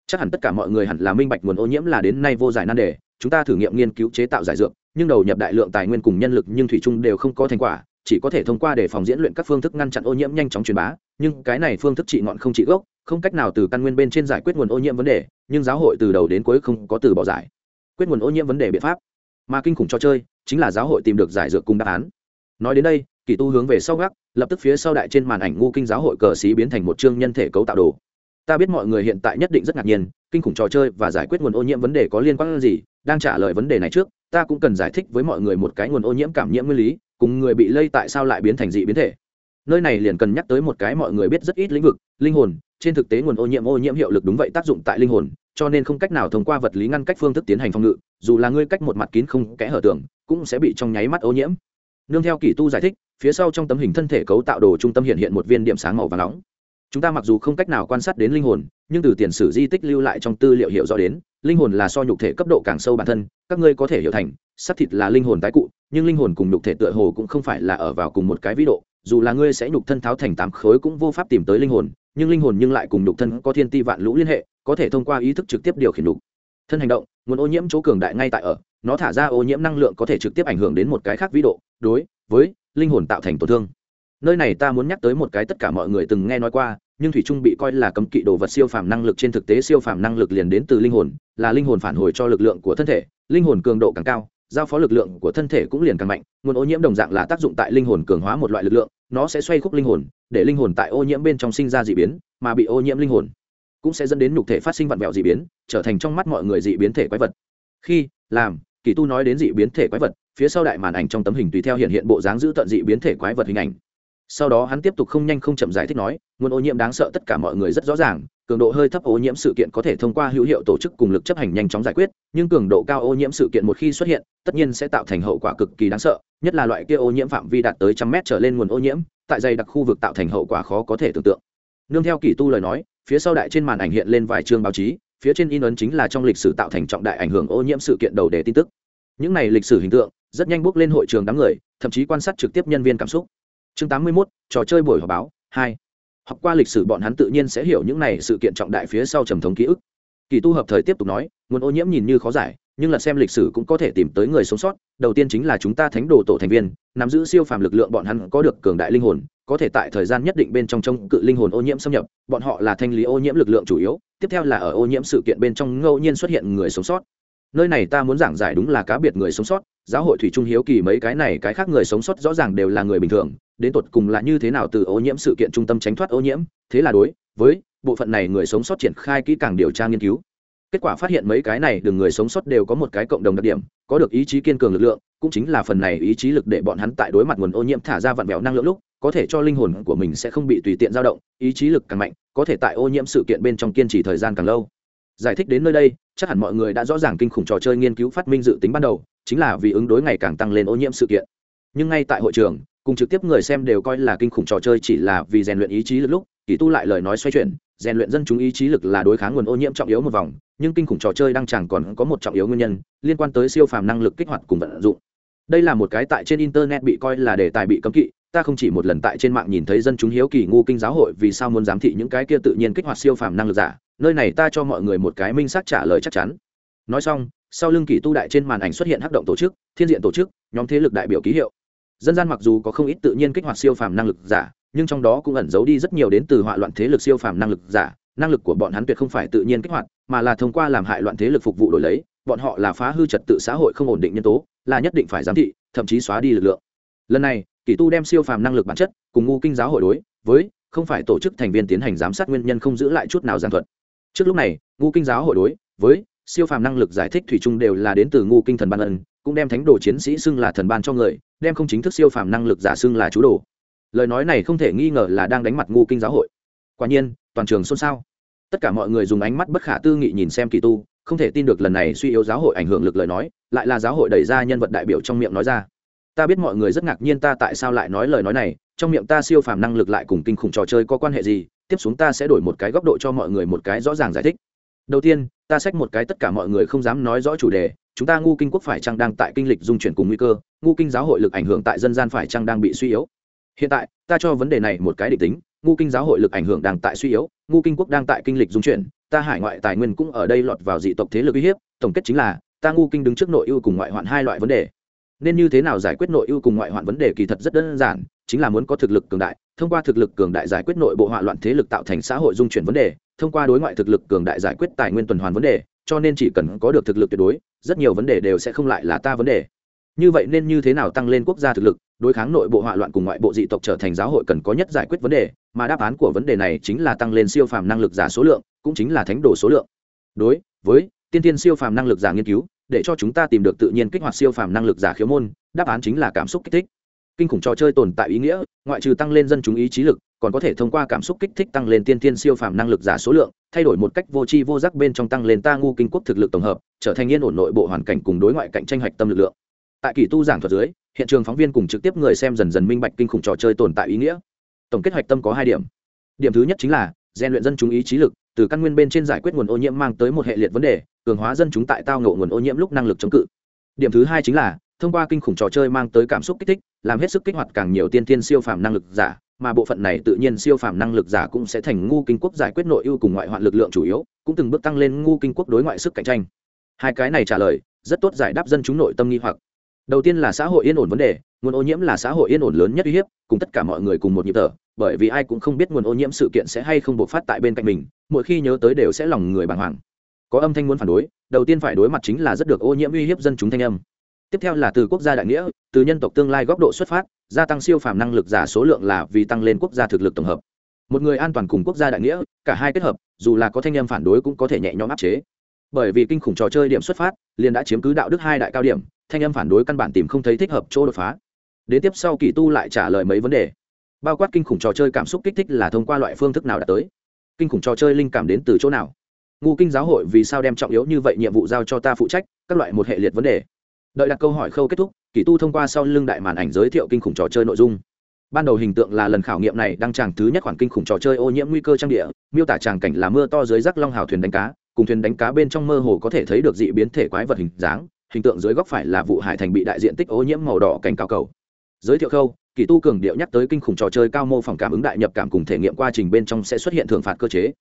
Chắc hẳn tất cả mọi người hẳn là minh bạch nguồn ô nhiễm là đến nay vô giải nan đề, chúng ta thử nghiệm nghiên cứu chế tạo giải dược, nhưng đầu nhập đại lượng tài nguyên cùng nhân lực nhưng thủy chung đều không có thành quả chỉ có thể thông qua để phòng diễn luyện các phương thức ngăn chặn ô nhiễm nhanh chóng truyền bá, nhưng cái này phương thức trị ngọn không trị gốc, không cách nào từ căn nguyên bên trên giải quyết nguồn ô nhiễm vấn đề, nhưng giáo hội từ đầu đến cuối không có từ bỏ giải. Quyết nguồn ô nhiễm vấn đề biện pháp mà kinh khủng cho chơi chính là giáo hội tìm được giải dược cùng đáp án. Nói đến đây, kỳ tu hướng về sau gác, lập tức phía sau đại trên màn ảnh ngu kinh giáo hội cờ xí biến thành một chương nhân thể cấu tạo đồ. Ta biết mọi người hiện tại nhất định rất ngạc nhiên, kinh khủng trò chơi và giải quyết nguồn ô nhiễm vấn đề có liên quan gì, đang trả lời vấn đề này trước, ta cũng cần giải thích với mọi người một cái nguồn ô nhiễm cảm nhiễm nguyên lý cùng người bị lây tại sao lại biến thành dị biến thể? Nơi này liền cần nhắc tới một cái mọi người biết rất ít lĩnh vực, linh hồn, trên thực tế nguồn ô nhiễm ô nhiễm hiệu lực đúng vậy tác dụng tại linh hồn, cho nên không cách nào thông qua vật lý ngăn cách phương thức tiến hành phòng ngự, dù là ngươi cách một mặt kín không kẽ hở tưởng, cũng sẽ bị trong nháy mắt ô nhiễm. Nương theo kỳ tu giải thích, phía sau trong tấm hình thân thể cấu tạo đồ trung tâm hiện hiện một viên điểm sáng màu và nóng. Chúng ta mặc dù không cách nào quan sát đến linh hồn, nhưng từ tiền sử di tích lưu lại trong tư liệu hiểu rõ đến linh hồn là so nhục thể cấp độ càng sâu bản thân, các ngươi có thể hiểu thành sắc thịt là linh hồn tái cụ, nhưng linh hồn cùng nhục thể tựa hồ cũng không phải là ở vào cùng một cái vĩ độ, dù là ngươi sẽ nhục thân tháo thành tám khối cũng vô pháp tìm tới linh hồn, nhưng linh hồn nhưng lại cùng nhục thân có thiên ti vạn lũ liên hệ, có thể thông qua ý thức trực tiếp điều khiển nhục thân hành động, nguồn ô nhiễm chỗ cường đại ngay tại ở, nó thả ra ô nhiễm năng lượng có thể trực tiếp ảnh hưởng đến một cái khác vĩ độ, đối với linh hồn tạo thành tổn thương. Nơi này ta muốn nhắc tới một cái tất cả mọi người từng nghe nói qua nhưng thủy trung bị coi là cấm kỵ đồ vật siêu phàm năng lực trên thực tế siêu phàm năng lực liền đến từ linh hồn, là linh hồn phản hồi cho lực lượng của thân thể, linh hồn cường độ càng cao, giao phó lực lượng của thân thể cũng liền càng mạnh, nguồn ô nhiễm đồng dạng là tác dụng tại linh hồn cường hóa một loại lực lượng, nó sẽ xoay khúc linh hồn, để linh hồn tại ô nhiễm bên trong sinh ra d ị biến, mà bị ô nhiễm linh hồn cũng sẽ dẫn đến nhục thể phát sinh vặn vẹo d ị biến, trở thành trong mắt mọi người d ị biến thể quái vật. Khi, làm, kỳ tu nói đến d ị biến thể quái vật, phía sau đại màn ảnh trong tấm hình tùy theo hiện hiện bộ dáng giữ tận d ị biến thể quái vật hình ảnh sau đó hắn tiếp tục không nhanh không chậm giải thích nói, nguồn ô nhiễm đáng sợ tất cả mọi người rất rõ ràng, cường độ hơi thấp ô nhiễm sự kiện có thể thông qua hữu hiệu tổ chức cùng lực chấp hành nhanh chóng giải quyết, nhưng cường độ cao ô nhiễm sự kiện một khi xuất hiện, tất nhiên sẽ tạo thành hậu quả cực kỳ đáng sợ, nhất là loại kia ô nhiễm phạm vi đạt tới trăm mét trở lên nguồn ô nhiễm, tại dày đặc khu vực tạo thành hậu quả khó có thể tưởng tượng. Nương theo kỳ tu lời nói, phía sau đại trên màn ảnh hiện lên vài chương báo chí, phía trên in ấn chính là trong lịch sử tạo thành trọng đại ảnh hưởng ô nhiễm sự kiện đầu đề tin tức. Những này lịch sử hình tượng, rất nhanh bước lên hội trường đám người, thậm chí quan sát trực tiếp nhân viên cảm xúc chương 81, trò chơi buổi họp báo hai. Học qua lịch sử bọn hắn tự nhiên sẽ hiểu những này sự kiện trọng đại phía sau trầm thống ký ức. Kỳ tu hợp thời tiếp tục nói nguồn ô nhiễm nhìn như khó giải nhưng là xem lịch sử cũng có thể tìm tới người sống sót. Đầu tiên chính là chúng ta thánh đồ tổ thành viên nắm giữ siêu phàm lực lượng bọn hắn có được cường đại linh hồn có thể tại thời gian nhất định bên trong trong cự linh hồn ô nhiễm xâm nhập. Bọn họ là thanh lý ô nhiễm lực lượng chủ yếu tiếp theo là ở ô nhiễm sự kiện bên trong ngẫu nhiên xuất hiện người sống sót. Nơi này ta muốn giảng giải đúng là cá biệt người sống sót giáo hội thủy trung hiếu kỳ mấy cái này cái khác người sống sót rõ ràng đều là người bình thường đến tột cùng là như thế nào từ ô nhiễm sự kiện trung tâm tránh thoát ô nhiễm, thế là đối với bộ phận này người sống sót triển khai kỹ càng điều tra nghiên cứu. Kết quả phát hiện mấy cái này đường người sống sót đều có một cái cộng đồng đặc điểm, có được ý chí kiên cường lực lượng, cũng chính là phần này ý chí lực để bọn hắn tại đối mặt nguồn ô nhiễm thả ra vặn vẹo năng lượng lúc, có thể cho linh hồn của mình sẽ không bị tùy tiện dao động, ý chí lực càng mạnh, có thể tại ô nhiễm sự kiện bên trong kiên trì thời gian càng lâu. Giải thích đến nơi đây, chắc hẳn mọi người đã rõ ràng kinh khủng trò chơi nghiên cứu phát minh dự tính ban đầu, chính là vì ứng đối ngày càng tăng lên ô nhiễm sự kiện. Nhưng ngay tại hội trường cùng trực tiếp người xem đều coi là kinh khủng trò chơi chỉ là vì rèn luyện ý chí lực lúc, kỳ tu lại lời nói xoay chuyển, rèn luyện dân chúng ý chí lực là đối kháng nguồn ô nhiễm trọng yếu một vòng, nhưng kinh khủng trò chơi đang chẳng còn có một trọng yếu nguyên nhân, liên quan tới siêu phàm năng lực kích hoạt cùng vận dụng. Đây là một cái tại trên internet bị coi là đề tài bị cấm kỵ, ta không chỉ một lần tại trên mạng nhìn thấy dân chúng hiếu kỳ ngu kinh giáo hội vì sao muốn giám thị những cái kia tự nhiên kích hoạt siêu phàm năng lực giả, nơi này ta cho mọi người một cái minh xác trả lời chắc chắn. Nói xong, sau lưng kỳ tu đại trên màn ảnh xuất hiện hắc động tổ chức, thiên diện tổ chức, nhóm thế lực đại biểu ký hiệu dân gian mặc dù có không ít tự nhiên kích hoạt siêu phàm năng lực giả, nhưng trong đó cũng ẩn giấu đi rất nhiều đến từ họa loạn thế lực siêu phàm năng lực giả. Năng lực của bọn hắn tuyệt không phải tự nhiên kích hoạt, mà là thông qua làm hại loạn thế lực phục vụ đổi lấy. Bọn họ là phá hư trật tự xã hội không ổn định nhân tố, là nhất định phải giám thị, thậm chí xóa đi lực lượng. Lần này kỳ tu đem siêu phàm năng lực bản chất cùng ngu kinh giáo hội đối với không phải tổ chức thành viên tiến hành giám sát nguyên nhân không giữ lại chút nào giảng thuật. Trước lúc này, ngu kinh giáo hội đối với siêu phàm năng lực giải thích thủy chung đều là đến từ ngu kinh thần ban ân cũng đem thánh đồ chiến sĩ xưng là thần ban cho người, đem không chính thức siêu phàm năng lực giả xưng là chú đồ. Lời nói này không thể nghi ngờ là đang đánh mặt ngu kinh giáo hội. Quả nhiên, toàn trường xôn xao. Tất cả mọi người dùng ánh mắt bất khả tư nghị nhìn xem kỳ tu, không thể tin được lần này suy yếu giáo hội ảnh hưởng lực lời nói, lại là giáo hội đẩy ra nhân vật đại biểu trong miệng nói ra. Ta biết mọi người rất ngạc nhiên ta tại sao lại nói lời nói này, trong miệng ta siêu phàm năng lực lại cùng kinh khủng trò chơi có quan hệ gì, tiếp xuống ta sẽ đổi một cái góc độ cho mọi người một cái rõ ràng giải thích. Đầu tiên, ta xách một cái tất cả mọi người không dám nói rõ chủ đề chúng ta ngu kinh quốc phải chăng đang tại kinh lịch dung chuyển cùng nguy cơ, ngu kinh giáo hội lực ảnh hưởng tại dân gian phải chăng đang bị suy yếu? Hiện tại, ta cho vấn đề này một cái định tính, ngu kinh giáo hội lực ảnh hưởng đang tại suy yếu, ngu kinh quốc đang tại kinh lịch dung chuyển, ta hải ngoại tài nguyên cũng ở đây lọt vào dị tộc thế lực uy hiếp, tổng kết chính là, ta ngu kinh đứng trước nội ưu cùng ngoại hoạn hai loại vấn đề. Nên như thế nào giải quyết nội ưu cùng ngoại hoạn vấn đề kỳ thật rất đơn giản, chính là muốn có thực lực cường đại, thông qua thực lực cường đại giải quyết nội bộ hoạn loạn thế lực tạo thành xã hội dung chuyển vấn đề, thông qua đối ngoại thực lực cường đại giải quyết tài nguyên tuần hoàn vấn đề cho nên chỉ cần có được thực lực tuyệt đối, rất nhiều vấn đề đều sẽ không lại là ta vấn đề. Như vậy nên như thế nào tăng lên quốc gia thực lực, đối kháng nội bộ hoạn loạn cùng ngoại bộ dị tộc trở thành giáo hội cần có nhất giải quyết vấn đề, mà đáp án của vấn đề này chính là tăng lên siêu phàm năng lực giả số lượng, cũng chính là thánh đồ số lượng. Đối với tiên tiên siêu phàm năng lực giả nghiên cứu, để cho chúng ta tìm được tự nhiên kích hoạt siêu phàm năng lực giả khiếu môn, đáp án chính là cảm xúc kích thích. Kinh khủng trò chơi tồn tại ý nghĩa, ngoại trừ tăng lên dân chúng ý trí lực còn có thể thông qua cảm xúc kích thích tăng lên tiên tiên siêu phàm năng lực giả số lượng, thay đổi một cách vô tri vô giác bên trong tăng lên ta ngu kinh quốc thực lực tổng hợp, trở thành yên ổn nội bộ hoàn cảnh cùng đối ngoại cạnh tranh hạch tâm lực lượng. Tại kỳ tu giảng thuật dưới, hiện trường phóng viên cùng trực tiếp người xem dần dần minh bạch kinh khủng trò chơi tồn tại ý nghĩa. Tổng kết hoạch tâm có hai điểm. Điểm thứ nhất chính là, rèn luyện dân chúng ý chí lực, từ căn nguyên bên trên giải quyết nguồn ô nhiễm mang tới một hệ liệt vấn đề, cường hóa dân chúng tại tao ngộ nguồn ô nhiễm lúc năng lực chống cự. Điểm thứ hai chính là, thông qua kinh khủng trò chơi mang tới cảm xúc kích thích, làm hết sức kích hoạt càng nhiều tiên tiên siêu phàm năng lực giả mà bộ phận này tự nhiên siêu phàm năng lực giả cũng sẽ thành ngu kinh quốc giải quyết nội ưu cùng ngoại hoạn lực lượng chủ yếu, cũng từng bước tăng lên ngu kinh quốc đối ngoại sức cạnh tranh. Hai cái này trả lời, rất tốt giải đáp dân chúng nội tâm nghi hoặc. Đầu tiên là xã hội yên ổn vấn đề, nguồn ô nhiễm là xã hội yên ổn lớn nhất uy hiếp, cùng tất cả mọi người cùng một nhịp thở, bởi vì ai cũng không biết nguồn ô nhiễm sự kiện sẽ hay không bộc phát tại bên cạnh mình, mỗi khi nhớ tới đều sẽ lòng người bàng hoàng. Có âm thanh muốn phản đối, đầu tiên phải đối mặt chính là rất được ô nhiễm uy hiếp dân chúng thanh âm. Tiếp theo là từ quốc gia đại nghĩa, từ nhân tộc tương lai góc độ xuất phát gia tăng siêu phàm năng lực giả số lượng là vì tăng lên quốc gia thực lực tổng hợp. Một người an toàn cùng quốc gia đại nghĩa, cả hai kết hợp, dù là có thanh em phản đối cũng có thể nhẹ nhõm áp chế. Bởi vì kinh khủng trò chơi điểm xuất phát, liền đã chiếm cứ đạo đức hai đại cao điểm, thanh em phản đối căn bản tìm không thấy thích hợp chỗ đột phá. Đến tiếp sau kỳ tu lại trả lời mấy vấn đề. Bao quát kinh khủng trò chơi cảm xúc kích thích là thông qua loại phương thức nào đã tới? Kinh khủng trò chơi linh cảm đến từ chỗ nào? Ngu kinh giáo hội vì sao đem trọng yếu như vậy nhiệm vụ giao cho ta phụ trách? Các loại một hệ liệt vấn đề đợi đặt câu hỏi khâu kết thúc, kỳ tu thông qua sau lưng đại màn ảnh giới thiệu kinh khủng trò chơi nội dung. Ban đầu hình tượng là lần khảo nghiệm này đăng tràng thứ nhất khoản kinh khủng trò chơi ô nhiễm nguy cơ trang địa, miêu tả tràng cảnh là mưa to dưới rắc long hào thuyền đánh cá, cùng thuyền đánh cá bên trong mơ hồ có thể thấy được dị biến thể quái vật hình dáng, hình tượng dưới góc phải là vụ hải thành bị đại diện tích ô nhiễm màu đỏ cảnh cao cầu. Giới thiệu khâu, kỳ tu cường điệu nhắc tới kinh khủng trò chơi cao mô phỏng cảm ứng đại nhập cảm cùng thể nghiệm quá trình bên trong sẽ xuất hiện thưởng phạt cơ chế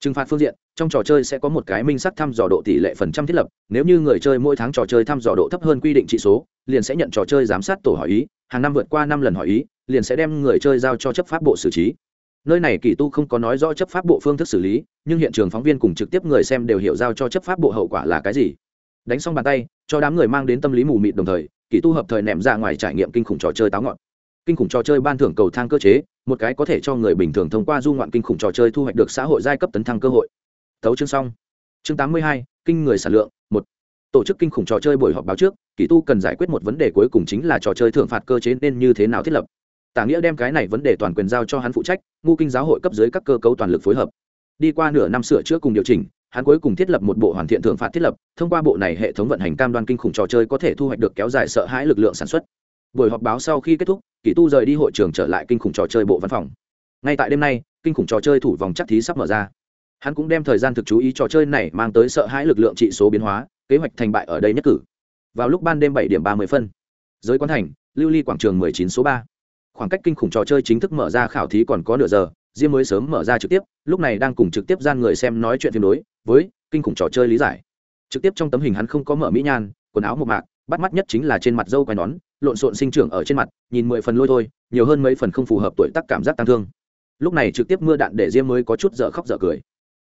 trừng phạt phương diện, trong trò chơi sẽ có một cái minh sắc thăm dò độ tỷ lệ phần trăm thiết lập, nếu như người chơi mỗi tháng trò chơi thăm dò độ thấp hơn quy định trị số, liền sẽ nhận trò chơi giám sát tổ hỏi ý, hàng năm vượt qua năm lần hỏi ý, liền sẽ đem người chơi giao cho chấp pháp bộ xử trí. Nơi này kỳ tu không có nói rõ chấp pháp bộ phương thức xử lý, nhưng hiện trường phóng viên cùng trực tiếp người xem đều hiểu giao cho chấp pháp bộ hậu quả là cái gì. Đánh xong bàn tay, cho đám người mang đến tâm lý mù mịt đồng thời, kỳ tu hợp thời ném ra ngoài trải nghiệm kinh khủng trò chơi táo ngọn. Kinh khủng trò chơi ban thưởng cầu thang cơ chế một cái có thể cho người bình thường thông qua du ngoạn kinh khủng trò chơi thu hoạch được xã hội giai cấp tấn thăng cơ hội. Tấu chương xong. Chương tám mươi hai, kinh người sản lượng, một. Tổ chức kinh khủng trò chơi buổi họp báo trước, kỳ tu cần giải quyết một vấn đề cuối cùng chính là trò chơi thưởng phạt cơ chế nên như thế nào thiết lập. Tả nghĩa đem cái này vấn đề toàn quyền giao cho hắn phụ trách ngu kinh giáo hội cấp dưới các cơ cấu toàn lực phối hợp. Đi qua nửa năm sửa chữa cùng điều chỉnh, hắn cuối cùng thiết lập một bộ hoàn thiện thưởng phạt thiết lập, thông qua bộ này hệ thống vận hành cam đoan kinh khủng trò chơi có thể thu hoạch được kéo dài sợ hãi lực lượng sản xuất buổi họp báo sau khi kết thúc, kỳ tu rời đi hội trường trở lại kinh khủng trò chơi bộ văn phòng. Ngay tại đêm nay, kinh khủng trò chơi thủ vòng chắc thí sắp mở ra. Hắn cũng đem thời gian thực chú ý trò chơi này mang tới sợ hãi lực lượng trị số biến hóa, kế hoạch thành bại ở đây nhất cử. Vào lúc ban đêm bảy điểm ba mươi phân, giới quán thành, lưu ly quảng trường mười chín số ba. Khoảng cách kinh khủng trò chơi chính thức mở ra khảo thí còn có nửa giờ, diêm mới sớm mở ra trực tiếp, lúc này đang cùng trực tiếp gian người xem nói chuyện phim đối với kinh khủng trò chơi lý giải. Trực tiếp trong tấm hình hắn không có mở mỹ nhan, quần áo một mạc, bắt mắt nhất chính là trên mặt dâu quai nón lộn xộn sinh trưởng ở trên mặt, nhìn mười phần lôi thôi, nhiều hơn mấy phần không phù hợp tuổi tác cảm giác tăng thương. Lúc này trực tiếp mưa đạn để diêm mới có chút dở khóc dở cười.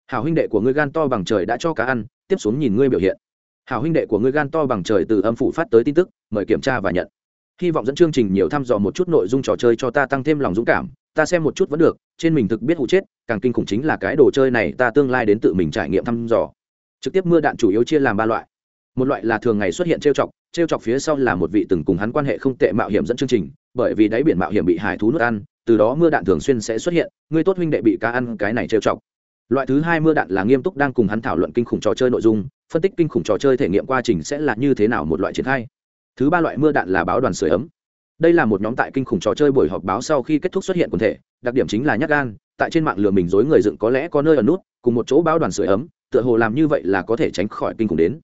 Hảo huynh đệ của ngươi gan to bằng trời đã cho cá ăn, tiếp xuống nhìn ngươi biểu hiện. Hảo huynh đệ của ngươi gan to bằng trời từ âm phủ phát tới tin tức, mời kiểm tra và nhận. Hy vọng dẫn chương trình nhiều thăm dò một chút nội dung trò chơi cho ta tăng thêm lòng dũng cảm, ta xem một chút vẫn được, trên mình thực biết hụ chết, càng kinh khủng chính là cái đồ chơi này ta tương lai đến tự mình trải nghiệm thăm dò. Trực tiếp mưa đạn chủ yếu chia làm ba loại. Một loại là thường ngày xuất hiện trêu chọc trêu chọc phía sau là một vị từng cùng hắn quan hệ không tệ mạo hiểm dẫn chương trình, bởi vì đáy biển mạo hiểm bị hải thú nuốt ăn, từ đó mưa đạn thường xuyên sẽ xuất hiện, người tốt huynh đệ bị cá ăn, cái này trêu chọc. Loại thứ hai mưa đạn là nghiêm túc đang cùng hắn thảo luận kinh khủng trò chơi nội dung, phân tích kinh khủng trò chơi thể nghiệm quá trình sẽ là như thế nào một loại triển khai. Thứ ba loại mưa đạn là báo đoàn sửa ấm. Đây là một nhóm tại kinh khủng trò chơi buổi họp báo sau khi kết thúc xuất hiện quần thể, đặc điểm chính là nhắc gan, tại trên mạng lừa mình dối người dựng có lẽ có nơi ở nút, cùng một chỗ báo đoàn sửa ấm, tựa hồ làm như vậy là có thể tránh khỏi kinh khủng đến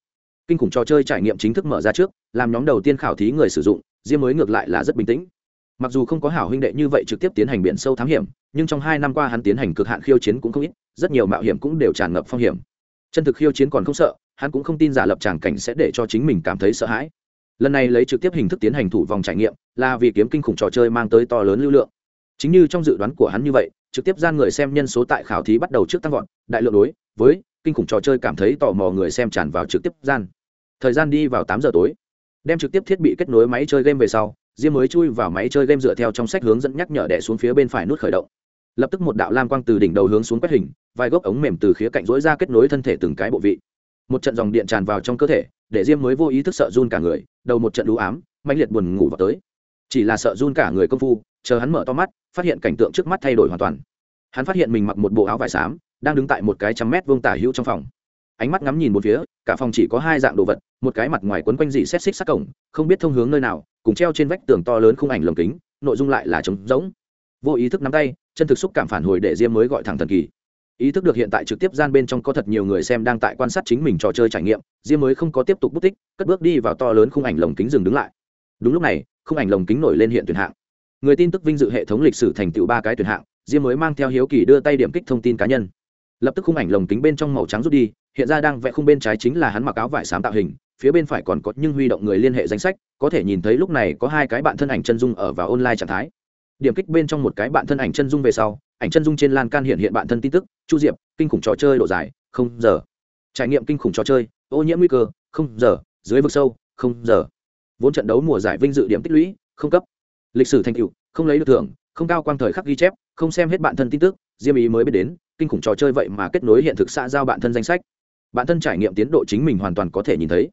kinh khủng trò chơi trải nghiệm chính thức mở ra trước, làm nhóm đầu tiên khảo thí người sử dụng, Diêm mới ngược lại là rất bình tĩnh. Mặc dù không có hảo huynh đệ như vậy trực tiếp tiến hành biển sâu thám hiểm, nhưng trong hai năm qua hắn tiến hành cực hạn khiêu chiến cũng không ít, rất nhiều mạo hiểm cũng đều tràn ngập phong hiểm. Chân thực khiêu chiến còn không sợ, hắn cũng không tin giả lập tràng cảnh sẽ để cho chính mình cảm thấy sợ hãi. Lần này lấy trực tiếp hình thức tiến hành thủ vòng trải nghiệm, là vì kiếm kinh khủng trò chơi mang tới to lớn lưu lượng. Chính như trong dự đoán của hắn như vậy, trực tiếp gian người xem nhân số tại khảo thí bắt đầu trước tăng vọt, đại lượng đối với kinh khủng trò chơi cảm thấy tò mò người xem tràn vào trực tiếp gian. Thời gian đi vào tám giờ tối. Đem trực tiếp thiết bị kết nối máy chơi game về sau, diêm mới chui vào máy chơi game dựa theo trong sách hướng dẫn nhắc nhở đẻ xuống phía bên phải nút khởi động. Lập tức một đạo lam quang từ đỉnh đầu hướng xuống quét hình, vài gốc ống mềm từ khía cạnh rỗi ra kết nối thân thể từng cái bộ vị. Một trận dòng điện tràn vào trong cơ thể, để diêm mới vô ý thức sợ run cả người, đầu một trận đũ ám mạnh liệt buồn ngủ vào tới. Chỉ là sợ run cả người công phu, chờ hắn mở to mắt, phát hiện cảnh tượng trước mắt thay đổi hoàn toàn. Hắn phát hiện mình mặc một bộ áo vải xám đang đứng tại một cái trăm mét vuông tả hữu trong phòng. Ánh mắt ngắm nhìn một phía, cả phòng chỉ có hai dạng đồ vật, một cái mặt ngoài quấn quanh dị xét xích sắc cổng, không biết thông hướng nơi nào, cùng treo trên vách tường to lớn khung ảnh lồng kính, nội dung lại là trống rỗng. Vô ý thức nắm tay, chân thực xúc cảm phản hồi để diêm mới gọi thẳng thần kỳ. Ý thức được hiện tại trực tiếp gian bên trong có thật nhiều người xem đang tại quan sát chính mình trò chơi trải nghiệm, diêm mới không có tiếp tục bút tích, cất bước đi vào to lớn khung ảnh lồng kính dừng đứng lại. Đúng lúc này, khung ảnh lồng kính nổi lên hiện tuyển hạng. Người tin tức vinh dự hệ thống lịch sử thành tựu ba cái tuyển hạng, diêm mới mang theo hiếu kỳ đưa tay điểm kích thông tin cá nhân lập tức khung ảnh lồng kính bên trong màu trắng rút đi, hiện ra đang vẽ khung bên trái chính là hắn mặc áo vải xám tạo hình, phía bên phải còn có nhưng huy động người liên hệ danh sách, có thể nhìn thấy lúc này có hai cái bạn thân ảnh chân dung ở vào online trạng thái. Điểm kích bên trong một cái bạn thân ảnh chân dung về sau, ảnh chân dung trên lan can hiện hiện bạn thân tin tức, chu diệp, kinh khủng trò chơi độ dài, không giờ. Trải nghiệm kinh khủng trò chơi, ô nhiễm nguy cơ, không giờ. Dưới vực sâu, không giờ. Vốn trận đấu mùa giải vinh dự điểm tích lũy, không cấp. Lịch sử thành tựu, không lấy được thưởng, không cao quang thời khắc ghi chép, không xem hết bạn thân tin tức, diêm ý mới biết đến kinh khủng trò chơi vậy mà kết nối hiện thực xã giao bạn thân danh sách. Bạn thân trải nghiệm tiến độ chính mình hoàn toàn có thể nhìn thấy.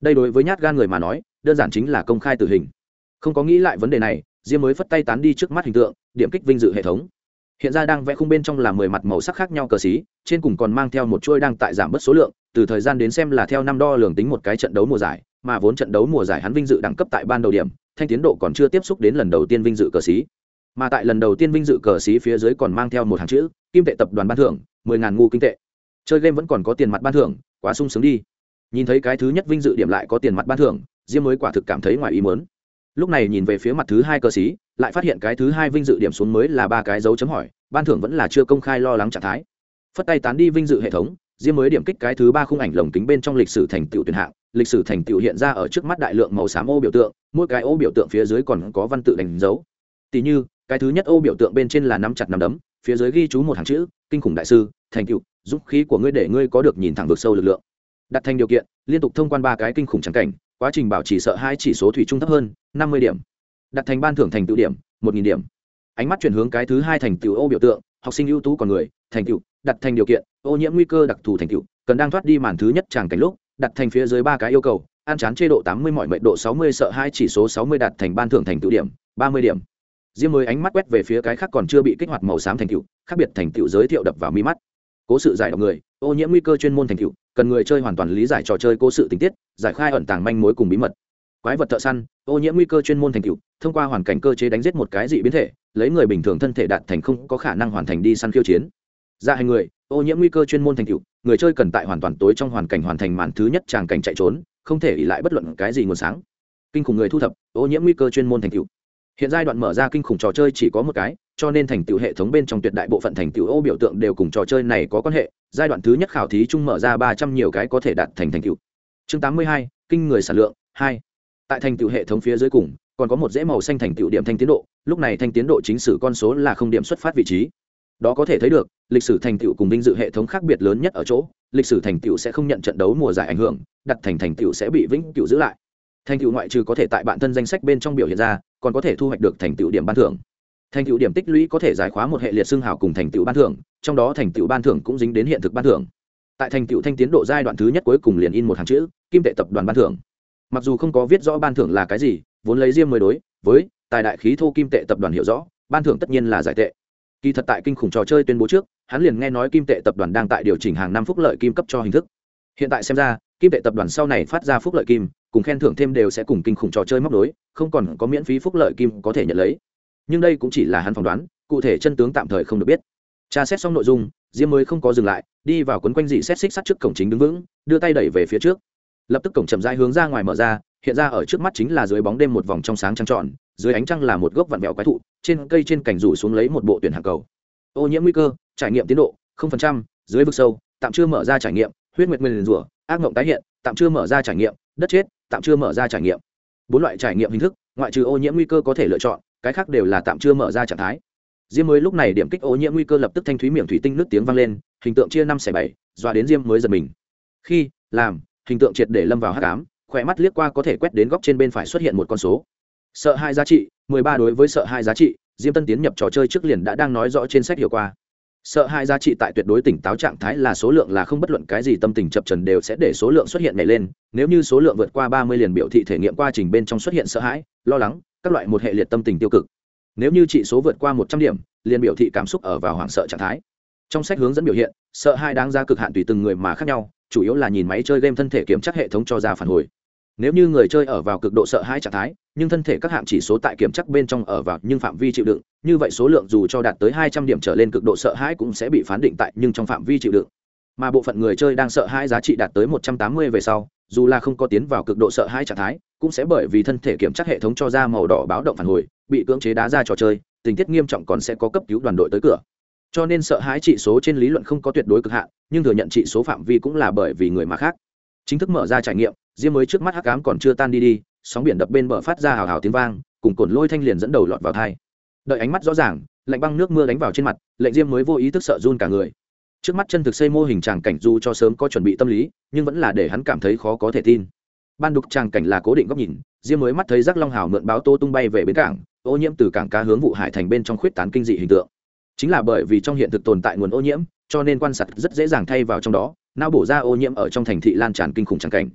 Đây đối với nhát gan người mà nói, đơn giản chính là công khai tử hình. Không có nghĩ lại vấn đề này, diêm mới phất tay tán đi trước mắt hình tượng, điểm kích vinh dự hệ thống. Hiện ra đang vẽ khung bên trong là mười mặt màu sắc khác nhau cờ xí, trên cùng còn mang theo một chuôi đang tại giảm bớt số lượng, từ thời gian đến xem là theo năm đo lường tính một cái trận đấu mùa giải, mà vốn trận đấu mùa giải hắn vinh dự đẳng cấp tại ban đầu điểm, thanh tiến độ còn chưa tiếp xúc đến lần đầu tiên vinh dự cờ xí mà tại lần đầu tiên vinh dự cờ xí phía dưới còn mang theo một hàng chữ, kim tệ tập đoàn ban thưởng, mười ngàn ngu kinh tệ. Chơi game vẫn còn có tiền mặt ban thưởng, quá sung sướng đi. Nhìn thấy cái thứ nhất vinh dự điểm lại có tiền mặt ban thưởng, diêm mới quả thực cảm thấy ngoài ý mớn lúc này nhìn về phía mặt thứ hai cờ xí, lại phát hiện cái thứ hai vinh dự điểm xuống mới là ba cái dấu chấm hỏi, ban thưởng vẫn là chưa công khai lo lắng trạng thái. Phất tay tán đi vinh dự hệ thống, diêm mới điểm kích cái thứ ba khung ảnh lồng kính bên trong lịch sử thành tựu tuyển hạng. Lịch sử thành tựu hiện ra ở trước mắt đại lượng màu xám ô biểu tượng, mỗi cái ô biểu tượng phía dưới còn có văn tự đánh dấu. Tỷ như cái thứ nhất ô biểu tượng bên trên là nắm chặt nắm đấm, phía dưới ghi chú một hàng chữ, kinh khủng đại sư, thành cựu dũng khí của ngươi để ngươi có được nhìn thẳng vực sâu lực lượng. Đặt thành điều kiện, liên tục thông quan ba cái kinh khủng trắng cảnh, quá trình bảo trì sợ hai chỉ số thủy trung thấp hơn, năm mươi điểm. Đặt thành ban thưởng thành tựu điểm, một nghìn điểm. Ánh mắt chuyển hướng cái thứ hai thành tựu ô biểu tượng, học sinh ưu tú còn người, thành tựu. Đặt thành điều kiện, ô nhiễm nguy cơ đặc thù thành tựu, cần đang thoát đi màn thứ nhất tràng cảnh lúc, đặt thành phía dưới ba cái yêu cầu, an chán chế độ tám mươi mọi mệnh độ sáu mươi sợ hai chỉ số sáu mươi đặt thành ban thưởng thành tựu điểm, ba mươi điểm diêm mới ánh mắt quét về phía cái khác còn chưa bị kích hoạt màu xám thành tựu, khác biệt thành tựu giới thiệu đập vào mi mắt. Cố sự giải độc người, ô nhiễm nguy cơ chuyên môn thành tựu, cần người chơi hoàn toàn lý giải trò chơi cố sự tình tiết, giải khai ẩn tàng manh mối cùng bí mật. Quái vật thợ săn, ô nhiễm nguy cơ chuyên môn thành tựu, thông qua hoàn cảnh cơ chế đánh giết một cái dị biến thể, lấy người bình thường thân thể đạt thành không có khả năng hoàn thành đi săn khiêu chiến. Ra dạ hành người, ô nhiễm nguy cơ chuyên môn thành tựu, người chơi cần tại hoàn toàn tối trong hoàn cảnh hoàn thành màn thứ nhất tràng cảnh chạy trốn, không thể ỉ lại bất luận cái gì nguồn sáng. Kinh khủng người thu thập, ô nhiễm nguy cơ chuyên môn thành tựu hiện giai đoạn mở ra kinh khủng trò chơi chỉ có một cái, cho nên thành tựu hệ thống bên trong tuyệt đại bộ phận thành tựu ô biểu tượng đều cùng trò chơi này có quan hệ. Giai đoạn thứ nhất khảo thí chung mở ra ba trăm nhiều cái có thể đạt thành thành tựu. Chương tám mươi hai, kinh người sản lượng, hai. Tại thành tựu hệ thống phía dưới cùng, còn có một dễ màu xanh thành tựu điểm thanh tiến độ, lúc này thanh tiến độ chính sử con số là không điểm xuất phát vị trí. Đó có thể thấy được, lịch sử thành tựu cùng vinh dự hệ thống khác biệt lớn nhất ở chỗ, lịch sử thành tựu sẽ không nhận trận đấu mùa giải ảnh hưởng, đặt thành thành tựu sẽ bị vĩnh cựu giữ lại. Thành tựu ngoại trừ có thể tại bản thân danh sách bên trong biểu hiện ra còn có thể thu hoạch được thành tựu điểm ban thưởng. Thành tựu điểm tích lũy có thể giải khóa một hệ liệt xương hào cùng thành tựu ban thưởng, trong đó thành tựu ban thưởng cũng dính đến hiện thực ban thưởng. Tại thành tựu thanh tiến độ giai đoạn thứ nhất cuối cùng liền in một hàng chữ, kim tệ tập đoàn ban thưởng. Mặc dù không có viết rõ ban thưởng là cái gì, vốn lấy riêng mới đối, với tài đại khí thô kim tệ tập đoàn hiểu rõ, ban thưởng tất nhiên là giải tệ. Kỳ thật tại kinh khủng trò chơi tuyên bố trước, hắn liền nghe nói kim tệ tập đoàn đang tại điều chỉnh hàng năm phúc lợi kim cấp cho hình thức. Hiện tại xem ra, kim tệ tập đoàn sau này phát ra phúc lợi kim cùng khen thưởng thêm đều sẽ cùng kinh khủng trò chơi móc đối không còn có miễn phí phúc lợi kim có thể nhận lấy. Nhưng đây cũng chỉ là hắn phỏng đoán, cụ thể chân tướng tạm thời không được biết. Tra xét xong nội dung, diêm mới không có dừng lại, đi vào quấn quanh dị xét xích sắt trước cổng chính đứng vững, đưa tay đẩy về phía trước. Lập tức cổng chậm rãi hướng ra ngoài mở ra, hiện ra ở trước mắt chính là dưới bóng đêm một vòng trong sáng trăng tròn, dưới ánh trăng là một gốc vặn vẹo quái thụ, trên cây trên cành rủ xuống lấy một bộ tuyển hàng cầu. Ô nhiễm nguy cơ, trải nghiệm tiến độ dưới vực sâu, tạm chưa mở ra trải nghiệm, huyết nguyệt nguyên rủa, ác mộng tái hiện, tạm chưa mở ra trải nghiệm đất chết, tạm chưa mở ra trải nghiệm. Bốn loại trải nghiệm hình thức, ngoại trừ ô nhiễm nguy cơ có thể lựa chọn, cái khác đều là tạm chưa mở ra trạng thái. Diêm mới lúc này điểm kích ô nhiễm nguy cơ lập tức thanh thúy miệng thủy tinh nước tiếng vang lên, hình tượng chia năm xẻ bảy, dọa đến diêm mới giật mình. Khi, làm, hình tượng triệt để lâm vào hát cám khỏe mắt liếc qua có thể quét đến góc trên bên phải xuất hiện một con số. Sợ hai giá trị, mười ba đối với sợ hai giá trị, diêm tân tiến nhập trò chơi trước liền đã đang nói rõ trên sách hiệu qua sợ hai giá trị tại tuyệt đối tỉnh táo trạng thái là số lượng là không bất luận cái gì, tâm tình chập trần đều sẽ để số lượng xuất hiện nhảy lên. Nếu như số lượng vượt qua ba mươi liền biểu thị thể nghiệm quá trình bên trong xuất hiện sợ hãi, lo lắng, các loại một hệ liệt tâm tình tiêu cực. Nếu như trị số vượt qua một trăm điểm, liền biểu thị cảm xúc ở vào hoảng sợ trạng thái. Trong sách hướng dẫn biểu hiện, sợ hai đáng ra cực hạn tùy từng người mà khác nhau, chủ yếu là nhìn máy chơi game thân thể kiểm tra hệ thống cho ra phản hồi. Nếu như người chơi ở vào cực độ sợ hãi trạng thái nhưng thân thể các hạng chỉ số tại kiểm chắc bên trong ở vào nhưng phạm vi chịu đựng, như vậy số lượng dù cho đạt tới hai trăm điểm trở lên cực độ sợ hãi cũng sẽ bị phán định tại nhưng trong phạm vi chịu đựng. Mà bộ phận người chơi đang sợ hãi giá trị đạt tới một trăm tám mươi về sau, dù là không có tiến vào cực độ sợ hãi trạng thái, cũng sẽ bởi vì thân thể kiểm tra hệ thống cho ra màu đỏ báo động phản hồi, bị cưỡng chế đá ra trò chơi, tình tiết nghiêm trọng còn sẽ có cấp cứu đoàn đội tới cửa. Cho nên sợ hãi trị số trên lý luận không có tuyệt đối cực hạn, nhưng thừa nhận trị số phạm vi cũng là bởi vì người mà khác. Chính thức mở ra trải nghiệm riêng mới trước mắt hắc cám còn chưa tan đi đi sóng biển đập bên bờ phát ra hào hào tiếng vang, cùng cồn lôi thanh liền dẫn đầu lọt vào thai. Đợi ánh mắt rõ ràng, lạnh băng nước mưa đánh vào trên mặt, lệnh diêm mới vô ý thức sợ run cả người. Trước mắt chân thực xây mô hình tràng cảnh dù cho sớm có chuẩn bị tâm lý, nhưng vẫn là để hắn cảm thấy khó có thể tin. Ban đục tràng cảnh là cố định góc nhìn, diêm mới mắt thấy rác long hào mượn báo tô tung bay về bến cảng, ô nhiễm từ cảng cá hướng vụ hải thành bên trong khuyết tán kinh dị hình tượng. Chính là bởi vì trong hiện thực tồn tại nguồn ô nhiễm, cho nên quan sát rất dễ dàng thay vào trong đó nao bổ ra ô nhiễm ở trong thành thị lan tràn kinh khủng tràng cảnh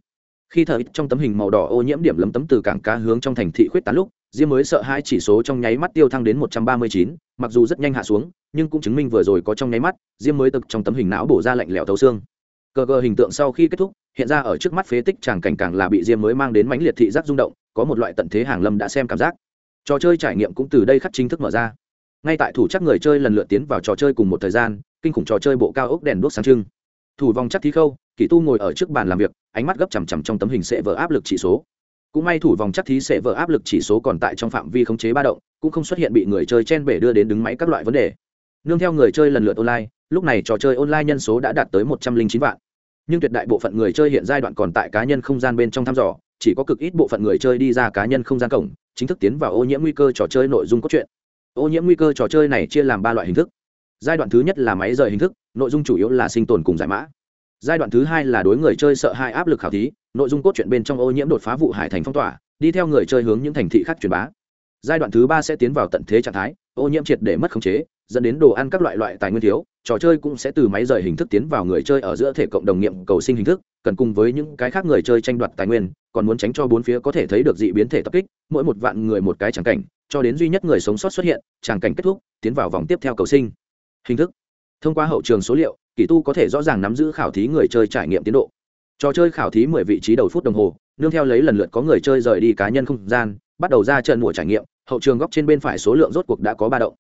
khi thời trong tấm hình màu đỏ ô nhiễm điểm lấm tấm từ cảng cá hướng trong thành thị khuyết tán lúc, diêm mới sợ hai chỉ số trong nháy mắt tiêu thăng đến một trăm ba mươi chín, mặc dù rất nhanh hạ xuống, nhưng cũng chứng minh vừa rồi có trong nháy mắt, diêm mới tực trong tấm hình não bổ ra lạnh lẽo thấu xương. Cờ cờ hình tượng sau khi kết thúc, hiện ra ở trước mắt phế tích chàng cảnh càng là bị diêm mới mang đến mãnh liệt thị giác rung động, có một loại tận thế hàng lâm đã xem cảm giác. Trò chơi trải nghiệm cũng từ đây khắc chính thức mở ra. Ngay tại thủ chắc người chơi lần lượt tiến vào trò chơi cùng một thời gian, kinh khủng trò chơi bộ cao ốc đèn đuốc sáng trưng thủ vòng chắc thí khâu, kỳ tu ngồi ở trước bàn làm việc, ánh mắt gấp chằm chằm trong tấm hình sẽ vỡ áp lực chỉ số. Cũng may thủ vòng chắc thí sẽ vỡ áp lực chỉ số còn tại trong phạm vi khống chế ba động, cũng không xuất hiện bị người chơi chen bể đưa đến đứng máy các loại vấn đề. Nương theo người chơi lần lượt online, lúc này trò chơi online nhân số đã đạt tới một trăm linh chín vạn. Nhưng tuyệt đại bộ phận người chơi hiện giai đoạn còn tại cá nhân không gian bên trong thăm dò, chỉ có cực ít bộ phận người chơi đi ra cá nhân không gian cổng, chính thức tiến vào ô nhiễm nguy cơ trò chơi nội dung cốt truyện. Ô nhiễm nguy cơ trò chơi này chia làm ba loại hình thức. Giai đoạn thứ nhất là máy rời hình thức nội dung chủ yếu là sinh tồn cùng giải mã. Giai đoạn thứ hai là đối người chơi sợ hai áp lực khảo thí, nội dung cốt truyện bên trong ô nhiễm đột phá vụ hải thành phong tỏa, đi theo người chơi hướng những thành thị khác truyền bá. Giai đoạn thứ ba sẽ tiến vào tận thế trạng thái, ô nhiễm triệt để mất khống chế, dẫn đến đồ ăn các loại loại tài nguyên thiếu, trò chơi cũng sẽ từ máy rời hình thức tiến vào người chơi ở giữa thể cộng đồng nghiệm cầu sinh hình thức, cần cùng với những cái khác người chơi tranh đoạt tài nguyên, còn muốn tránh cho bốn phía có thể thấy được dị biến thể tập kích, mỗi một vạn người một cái tràng cảnh, cho đến duy nhất người sống sót xuất hiện, tràng cảnh kết thúc, tiến vào vòng tiếp theo cầu sinh. Hình thức thông qua hậu trường số liệu, kỳ tu có thể rõ ràng nắm giữ khảo thí người chơi trải nghiệm tiến độ. Trò chơi khảo thí mười vị trí đầu phút đồng hồ, nương theo lấy lần lượt có người chơi rời đi cá nhân không gian, bắt đầu ra trận mùa trải nghiệm, hậu trường góc trên bên phải số lượng rốt cuộc đã có ba động.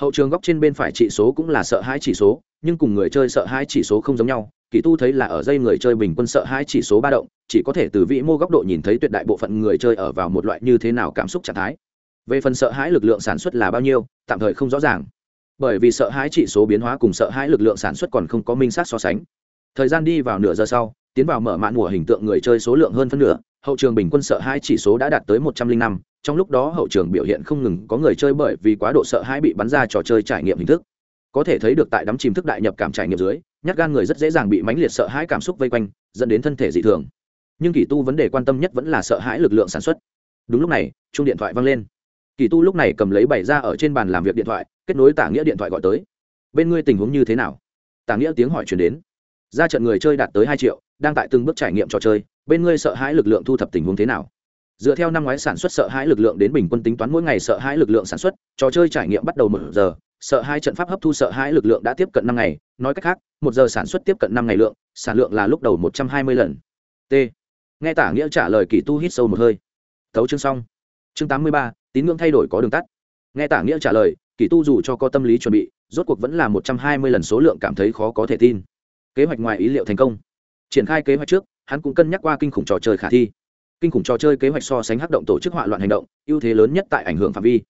Hậu trường góc trên bên phải chỉ số cũng là sợ hãi chỉ số, nhưng cùng người chơi sợ hãi chỉ số không giống nhau, kỳ tu thấy là ở dây người chơi bình quân sợ hãi chỉ số ba động, chỉ có thể từ vĩ mô góc độ nhìn thấy tuyệt đại bộ phận người chơi ở vào một loại như thế nào cảm xúc trạng thái. Về phần sợ hãi lực lượng sản xuất là bao nhiêu, tạm thời không rõ ràng bởi vì sợ hãi chỉ số biến hóa cùng sợ hãi lực lượng sản xuất còn không có minh sát so sánh. Thời gian đi vào nửa giờ sau, tiến vào mở mạn mùa hình tượng người chơi số lượng hơn phân nửa, hậu trường bình quân sợ hãi chỉ số đã đạt tới một trăm linh năm, trong lúc đó hậu trường biểu hiện không ngừng, có người chơi bởi vì quá độ sợ hãi bị bắn ra trò chơi trải nghiệm hình thức. Có thể thấy được tại đắm chìm thức đại nhập cảm trải nghiệm dưới, nhát gan người rất dễ dàng bị mãnh liệt sợ hãi cảm xúc vây quanh, dẫn đến thân thể dị thường. Nhưng kỳ tu vấn đề quan tâm nhất vẫn là sợ hãi lực lượng sản xuất. Đúng lúc này chung điện thoại vang lên kỳ tu lúc này cầm lấy bày ra ở trên bàn làm việc điện thoại, kết nối tả nghĩa điện thoại gọi tới. Bên ngươi tình huống như thế nào? Tả nghĩa tiếng hỏi chuyển đến. Ra trận người chơi đạt tới hai triệu, đang tại từng bước trải nghiệm trò chơi, bên ngươi sợ hãi lực lượng thu thập tình huống thế nào? Dựa theo năm ngoái sản xuất sợ hãi lực lượng đến bình quân tính toán mỗi ngày sợ hãi lực lượng sản xuất, trò chơi trải nghiệm bắt đầu một giờ, sợ hai trận pháp hấp thu sợ hãi lực lượng đã tiếp cận năm ngày, nói cách khác, một giờ sản xuất tiếp cận năm ngày lượng, sản lượng là lúc đầu một trăm hai mươi lần. T. Nghe tả nghĩa trả lời, kỳ tu hít sâu một hơi. Thấu chương xong. Chương tám mươi ba tín ngưỡng thay đổi có đường tắt. Nghe tả nghĩa trả lời, kỳ tu dù cho có tâm lý chuẩn bị, rốt cuộc vẫn là một trăm hai mươi lần số lượng cảm thấy khó có thể tin. Kế hoạch ngoài ý liệu thành công. Triển khai kế hoạch trước, hắn cũng cân nhắc qua kinh khủng trò chơi khả thi. Kinh khủng trò chơi kế hoạch so sánh hát động tổ chức hỏa loạn hành động, ưu thế lớn nhất tại ảnh hưởng phạm vi.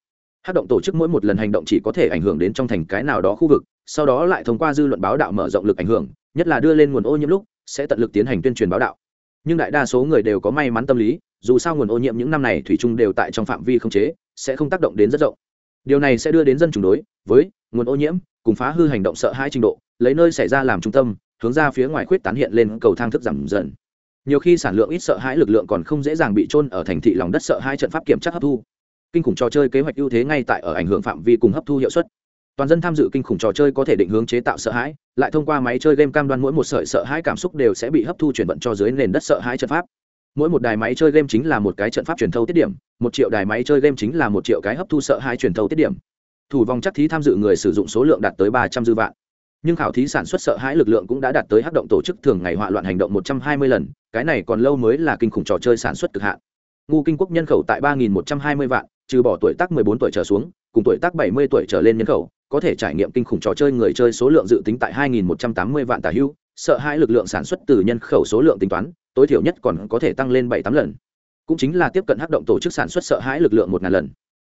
Hát động tổ chức mỗi một lần hành động chỉ có thể ảnh hưởng đến trong thành cái nào đó khu vực, sau đó lại thông qua dư luận báo đạo mở rộng lực ảnh hưởng, nhất là đưa lên nguồn ô nhiễm lúc, sẽ tận lực tiến hành tuyên truyền báo đạo. Nhưng đại đa số người đều có may mắn tâm lý dù sao nguồn ô nhiễm những năm này thủy chung đều tại trong phạm vi không chế, sẽ không tác động đến rất rộng. Điều này sẽ đưa đến dân chủng đối với nguồn ô nhiễm cùng phá hư hành động sợ hãi trình độ, lấy nơi xảy ra làm trung tâm, hướng ra phía ngoài khuyết tán hiện lên cầu thang thức giảm dần. Nhiều khi sản lượng ít sợ hãi lực lượng còn không dễ dàng bị trôn ở thành thị lòng đất sợ hai trận pháp kiểm tra hấp thu. Kinh khủng trò chơi kế hoạch ưu thế ngay tại ở ảnh hưởng phạm vi cùng hấp thu hiệu suất. Toàn dân tham dự kinh khủng trò chơi có thể định hướng chế tạo sợ hãi, lại thông qua máy chơi game cam đoan mỗi một sợi sợ hãi cảm xúc đều sẽ bị hấp thu chuyển vận cho dưới nền đất sợ hãi trận pháp mỗi một đài máy chơi game chính là một cái trận pháp truyền thâu tiết điểm, một triệu đài máy chơi game chính là một triệu cái hấp thu sợ hãi truyền thâu tiết điểm. Thủ vòng chắc thí tham dự người sử dụng số lượng đạt tới ba trăm dư vạn. Nhưng khảo thí sản xuất sợ hãi lực lượng cũng đã đạt tới hắc động tổ chức thường ngày họa loạn hành động một trăm hai mươi lần, cái này còn lâu mới là kinh khủng trò chơi sản xuất cực hạn. Ngu kinh quốc nhân khẩu tại ba nghìn một trăm hai mươi vạn, trừ bỏ tuổi tác mười bốn tuổi trở xuống, cùng tuổi tác bảy mươi tuổi trở lên nhân khẩu, có thể trải nghiệm kinh khủng trò chơi người chơi số lượng dự tính tại hai nghìn một trăm tám mươi vạn tà hưu, sợ hãi lực lượng sản xuất từ nhân khẩu số lượng tính toán tối thiểu nhất còn có thể tăng lên bảy tám lần. Cũng chính là tiếp cận hắc động tổ chức sản xuất sợ hãi lực lượng một ngàn lần.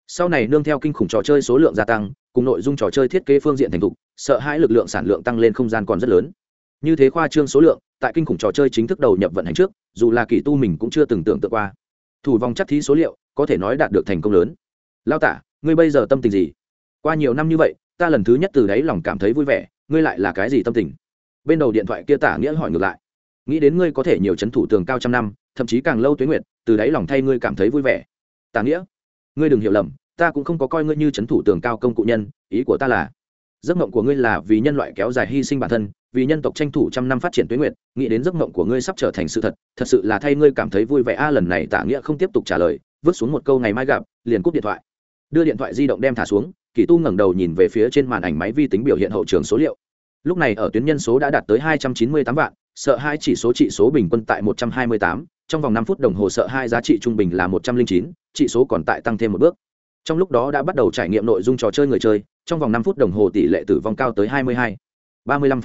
Sau này nương theo kinh khủng trò chơi số lượng gia tăng, cùng nội dung trò chơi thiết kế phương diện thành thục, sợ hãi lực lượng sản lượng tăng lên không gian còn rất lớn. Như thế khoa trương số lượng, tại kinh khủng trò chơi chính thức đầu nhập vận hành trước, dù là kỳ tu mình cũng chưa từng tưởng tượng qua. Thủ vòng chắc thí số liệu, có thể nói đạt được thành công lớn. Lao tả, ngươi bây giờ tâm tình gì? Qua nhiều năm như vậy, ta lần thứ nhất từ đáy lòng cảm thấy vui vẻ, ngươi lại là cái gì tâm tình? Bên đầu điện thoại kia tả nghĩa hỏi ngược lại nghĩ đến ngươi có thể nhiều c h ấ n thủ tường cao trăm năm, thậm chí càng lâu tuế nguyệt, từ đáy lòng thay ngươi cảm thấy vui vẻ. Tà nghĩa, ngươi đừng hiểu lầm, ta cũng không có coi ngươi như c h ấ n thủ tường cao công cụ nhân, ý của ta là, giấc mộng của ngươi là vì nhân loại kéo dài hy sinh bản thân, vì nhân tộc tranh thủ trăm năm phát triển tuế nguyệt, nghĩ đến giấc mộng của ngươi sắp trở thành sự thật thật sự là thay ngươi cảm thấy vui vẻ. A, lần này tả nghĩa không tiếp tục trả lời, vứt xuống một câu ngày mai gặp, liền cúp điện thoại. Đưa điện thoại di động đem thả xuống, kỳ tu ngẩng đầu nhìn về phía trên màn ảnh máy vi tính biểu hiện hậu trường số liệu. Lúc này ở tuyến nhân số đã đạt tới hai trăm chín mươi tám vạn sợ hai chỉ số trị số bình quân tại một trăm hai mươi tám, trong vòng 5 phút đồng hồ sợ hai giá trị trung bình là một trăm linh chín, trị số còn tại tăng thêm một bước. Trong lúc đó đã bắt đầu trải nghiệm nội dung trò chơi người chơi, trong vòng 5 phút đồng hồ tỷ lệ tử vong cao tới hai mươi hai, ba mươi lăm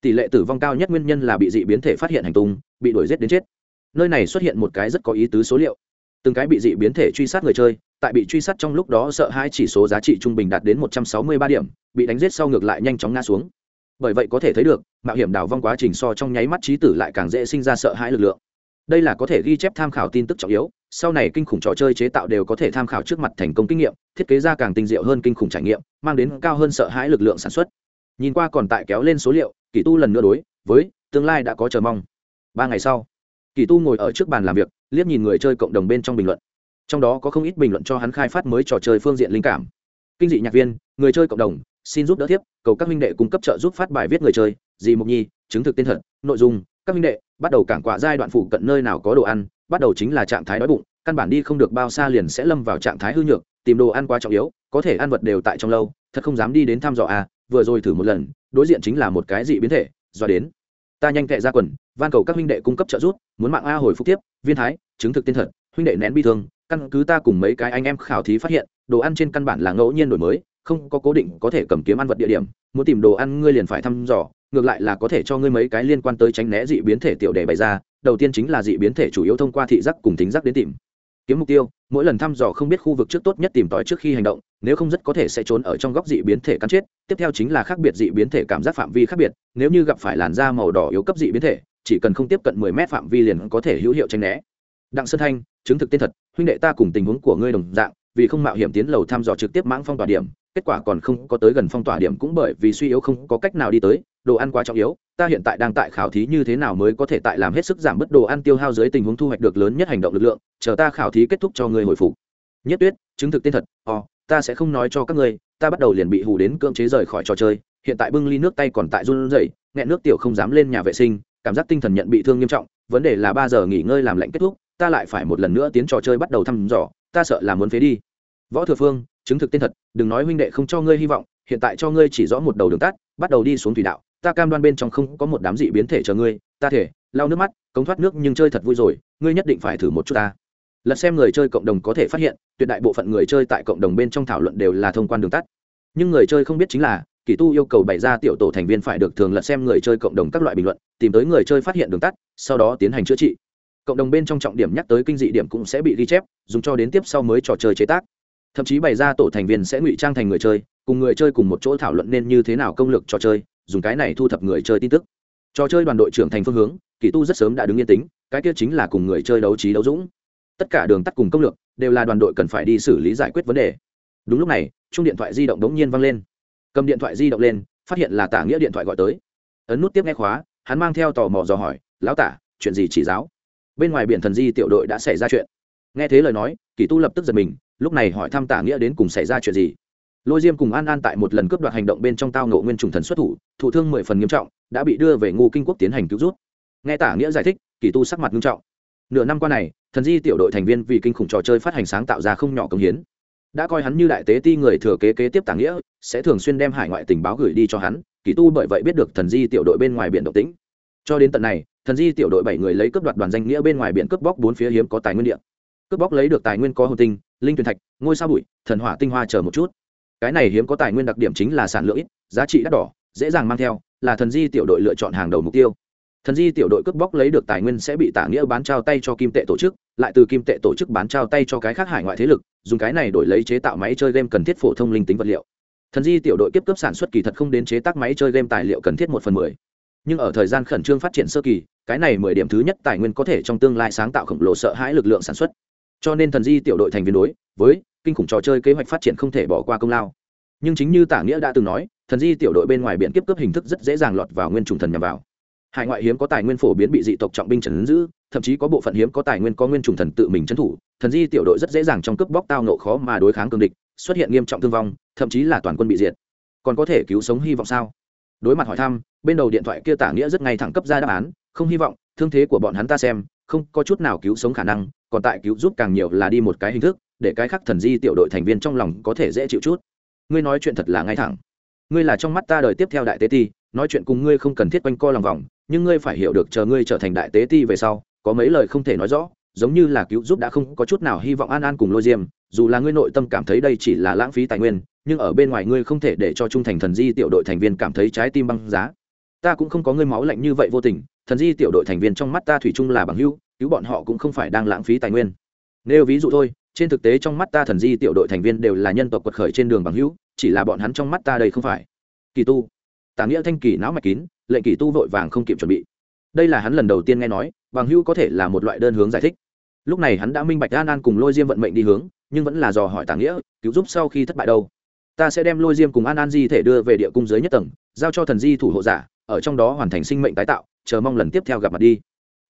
tỷ lệ tử vong cao nhất nguyên nhân là bị dị biến thể phát hiện hành tung, bị đuổi giết đến chết. Nơi này xuất hiện một cái rất có ý tứ số liệu. Từng cái bị dị biến thể truy sát người chơi, tại bị truy sát trong lúc đó sợ hai chỉ số giá trị trung bình đạt đến một trăm sáu mươi ba điểm, bị đánh giết sau ngược lại nhanh chóng ngã xuống bởi vậy có thể thấy được, mạo hiểm đào vong quá trình so trong nháy mắt trí tử lại càng dễ sinh ra sợ hãi lực lượng. Đây là có thể ghi chép tham khảo tin tức trọng yếu, sau này kinh khủng trò chơi chế tạo đều có thể tham khảo trước mặt thành công kinh nghiệm, thiết kế ra càng tinh diệu hơn kinh khủng trải nghiệm, mang đến cao hơn sợ hãi lực lượng sản xuất. Nhìn qua còn tại kéo lên số liệu, kỳ tu lần nữa đối với tương lai đã có chờ mong. Ba ngày sau, kỳ tu ngồi ở trước bàn làm việc, liếc nhìn người chơi cộng đồng bên trong bình luận. Trong đó có không ít bình luận cho hắn khai phát mới trò chơi phương diện linh cảm. Kinh dị nhạc viên, người chơi cộng đồng xin giúp đỡ tiếp cầu các minh đệ cung cấp trợ giúp phát bài viết người chơi, dì mục nhi, chứng thực tên thật, nội dung, các minh đệ, bắt đầu cảng quả giai đoạn phụ cận nơi nào có đồ ăn, bắt đầu chính là trạng thái đói bụng, căn bản đi không được bao xa liền sẽ lâm vào trạng thái hư nhược, tìm đồ ăn quá trọng yếu, có thể ăn vật đều tại trong lâu, thật không dám đi đến thăm dò à vừa rồi thử một lần, đối diện chính là một cái dị biến thể do đến. Ta nhanh kệ ra quần, van cầu các huynh đệ cung cấp trợ giúp, muốn mạng a hồi phục tiếp, viên thái, chứng thực tên thật, huynh đệ nén bi thương, căn cứ ta cùng mấy cái anh em khảo thí phát hiện, đồ ăn trên căn bản là ngẫu nhiên đổi mới không có cố định có thể cầm kiếm ăn vật địa điểm, muốn tìm đồ ăn ngươi liền phải thăm dò, ngược lại là có thể cho ngươi mấy cái liên quan tới tránh né dị biến thể tiểu đề bày ra, đầu tiên chính là dị biến thể chủ yếu thông qua thị giác cùng tính giác đến tìm. Kiếm mục tiêu, mỗi lần thăm dò không biết khu vực trước tốt nhất tìm tòi trước khi hành động, nếu không rất có thể sẽ trốn ở trong góc dị biến thể cắn chết, tiếp theo chính là khác biệt dị biến thể cảm giác phạm vi khác biệt, nếu như gặp phải làn da màu đỏ yếu cấp dị biến thể, chỉ cần không tiếp cận 10 mét phạm vi liền có thể hữu hiệu tránh né. Đặng sơn thanh, chứng thực tên thật, huynh đệ ta cùng tình huống của ngươi đồng dạng, vì không mạo hiểm tiến lầu thăm dò trực tiếp mãng phong tỏa điểm kết quả còn không có tới gần phong tỏa điểm cũng bởi vì suy yếu không có cách nào đi tới, đồ ăn quá trọng yếu, ta hiện tại đang tại khảo thí như thế nào mới có thể tại làm hết sức giảm bớt đồ ăn tiêu hao dưới tình huống thu hoạch được lớn nhất hành động lực lượng, chờ ta khảo thí kết thúc cho người hồi phục. Nhất tuyết, chứng thực tên thật ò ta sẽ không nói cho các ngươi, ta bắt đầu liền bị hù đến cưỡng chế rời khỏi trò chơi, hiện tại bưng ly nước tay còn tại run rẩy, nghẹn nước tiểu không dám lên nhà vệ sinh, cảm giác tinh thần nhận bị thương nghiêm trọng, vấn đề là ba giờ nghỉ ngơi làm lạnh kết thúc, ta lại phải một lần nữa tiến trò chơi bắt đầu thăm dò, ta sợ là muốn phế đi. Võ thừa phương chứng thực tên thật, đừng nói huynh đệ không cho ngươi hy vọng, hiện tại cho ngươi chỉ rõ một đầu đường tắt, bắt đầu đi xuống thủy đạo. Ta cam đoan bên trong không có một đám dị biến thể chờ ngươi. Ta thể, lau nước mắt, cống thoát nước nhưng chơi thật vui rồi, ngươi nhất định phải thử một chút ta. Lật xem người chơi cộng đồng có thể phát hiện, tuyệt đại bộ phận người chơi tại cộng đồng bên trong thảo luận đều là thông quan đường tắt. Nhưng người chơi không biết chính là, kỳ tu yêu cầu bày ra tiểu tổ thành viên phải được thường lật xem người chơi cộng đồng các loại bình luận, tìm tới người chơi phát hiện đường tắt, sau đó tiến hành chữa trị. Cộng đồng bên trong trọng điểm nhắc tới kinh dị điểm cũng sẽ bị ghi chép, dùng cho đến tiếp sau mới trò chơi chế tác thậm chí bày ra tổ thành viên sẽ ngụy trang thành người chơi, cùng người chơi cùng một chỗ thảo luận nên như thế nào công lực trò chơi, dùng cái này thu thập người chơi tin tức. Trò chơi đoàn đội trưởng thành phương hướng, kỳ tu rất sớm đã đứng yên tính cái kia chính là cùng người chơi đấu trí đấu dũng. Tất cả đường tắt cùng công lược, đều là đoàn đội cần phải đi xử lý giải quyết vấn đề. Đúng lúc này chung điện thoại di động đống nhiên văng lên. Cầm điện thoại di động lên, phát hiện là tả nghĩa điện thoại gọi tới. Ấn nút tiếp nghe khóa, hắn mang theo tò mò dò hỏi, lão tả, chuyện gì chỉ giáo? Bên ngoài biển thần di tiểu đội đã xảy ra chuyện. Nghe thế lời nói, kỳ tu lập tức giật mình lúc này hỏi thăm tả nghĩa đến cùng xảy ra chuyện gì. Lôi diêm cùng an an tại một lần cướp đoạt hành động bên trong tao ngộ nguyên trùng thần xuất thủ, thụ thương mười phần nghiêm trọng, đã bị đưa về ngô kinh quốc tiến hành cứu rút nghe tả nghĩa giải thích, kỳ tu sắc mặt nghiêm trọng. Nửa năm qua này, thần di tiểu đội thành viên vì kinh khủng trò chơi phát hành sáng tạo ra không nhỏ công hiến. Đã coi hắn như đại tế ti người thừa kế kế tiếp tả nghĩa, sẽ thường xuyên đem hải ngoại tình báo gửi đi cho hắn, kỳ tu bởi vậy biết được thần di tiểu đội bên ngoài biển động tĩnh. Cho đến tận này, thần di tiểu đội bảy người lấy cướp đoạt đoàn danh nghĩa bên ngoài biển cướp bóc bốn phía hiếm có tài nguyên điện cướp bóc lấy được tài nguyên có hồn tinh, linh tuyền thạch, ngôi sao bụi, thần hỏa tinh hoa chờ một chút. Cái này hiếm có tài nguyên đặc điểm chính là sản lượng ít, giá trị đắt đỏ, dễ dàng mang theo, là thần di tiểu đội lựa chọn hàng đầu mục tiêu. Thần di tiểu đội cướp bóc lấy được tài nguyên sẽ bị tả nghĩa bán trao tay cho kim tệ tổ chức, lại từ kim tệ tổ chức bán trao tay cho cái khác hải ngoại thế lực, dùng cái này đổi lấy chế tạo máy chơi game cần thiết phổ thông linh tính vật liệu. Thần di tiểu đội kiếp cấp sản xuất kỳ thật không đến chế tác máy chơi game tài liệu cần thiết một phần mười. Nhưng ở thời gian khẩn trương phát triển sơ kỳ, cái này mười điểm thứ nhất tài nguyên có thể trong tương lai sáng tạo khổng lồ sợ hãi lực lượng sản xuất cho nên thần di tiểu đội thành viên đối với kinh khủng trò chơi kế hoạch phát triển không thể bỏ qua công lao. Nhưng chính như tả nghĩa đã từng nói, thần di tiểu đội bên ngoài biển kiếp cướp hình thức rất dễ dàng lọt vào nguyên trùng thần nhằm vào. Hải ngoại hiếm có tài nguyên phổ biến bị dị tộc trọng binh trần giữ, thậm chí có bộ phận hiếm có tài nguyên có nguyên trùng thần tự mình trấn thủ. Thần di tiểu đội rất dễ dàng trong cướp bóc tao nộ khó mà đối kháng cường địch, xuất hiện nghiêm trọng thương vong, thậm chí là toàn quân bị diệt. Còn có thể cứu sống hy vọng sao? Đối mặt hỏi thăm, bên đầu điện thoại kia tả nghĩa rất ngay thẳng cấp ra đáp án, không hy vọng, thương thế của bọn hắn ta xem, không có chút nào cứu sống khả năng còn tại cứu giúp càng nhiều là đi một cái hình thức, để cái khác thần di tiểu đội thành viên trong lòng có thể dễ chịu chút. Ngươi nói chuyện thật là ngay thẳng. Ngươi là trong mắt ta đời tiếp theo đại tế ti, nói chuyện cùng ngươi không cần thiết quanh co lòng vòng, nhưng ngươi phải hiểu được chờ ngươi trở thành đại tế ti về sau, có mấy lời không thể nói rõ, giống như là cứu giúp đã không có chút nào hy vọng an an cùng lôi diêm, dù là ngươi nội tâm cảm thấy đây chỉ là lãng phí tài nguyên, nhưng ở bên ngoài ngươi không thể để cho trung thành thần di tiểu đội thành viên cảm thấy trái tim băng giá. Ta cũng không có ngươi máu lạnh như vậy vô tình, thần di tiểu đội thành viên trong mắt ta thủy chung là bằng hữu cứu bọn họ cũng không phải đang lãng phí tài nguyên. Nếu ví dụ thôi, trên thực tế trong mắt ta thần di tiểu đội thành viên đều là nhân tộc quật khởi trên đường bằng hữu, chỉ là bọn hắn trong mắt ta đây không phải. Kỳ tu, tả nghĩa thanh kỳ não mạch kín, lệnh kỳ tu vội vàng không kịp chuẩn bị. Đây là hắn lần đầu tiên nghe nói, bằng hữu có thể là một loại đơn hướng giải thích. Lúc này hắn đã minh bạch an an cùng lôi diêm vận mệnh đi hướng, nhưng vẫn là dò hỏi tả nghĩa, cứu giúp sau khi thất bại đâu. Ta sẽ đem lôi diêm cùng an an di thể đưa về địa cung dưới nhất tầng, giao cho thần di thủ hộ giả, ở trong đó hoàn thành sinh mệnh tái tạo, chờ mong lần tiếp theo gặp mặt đi.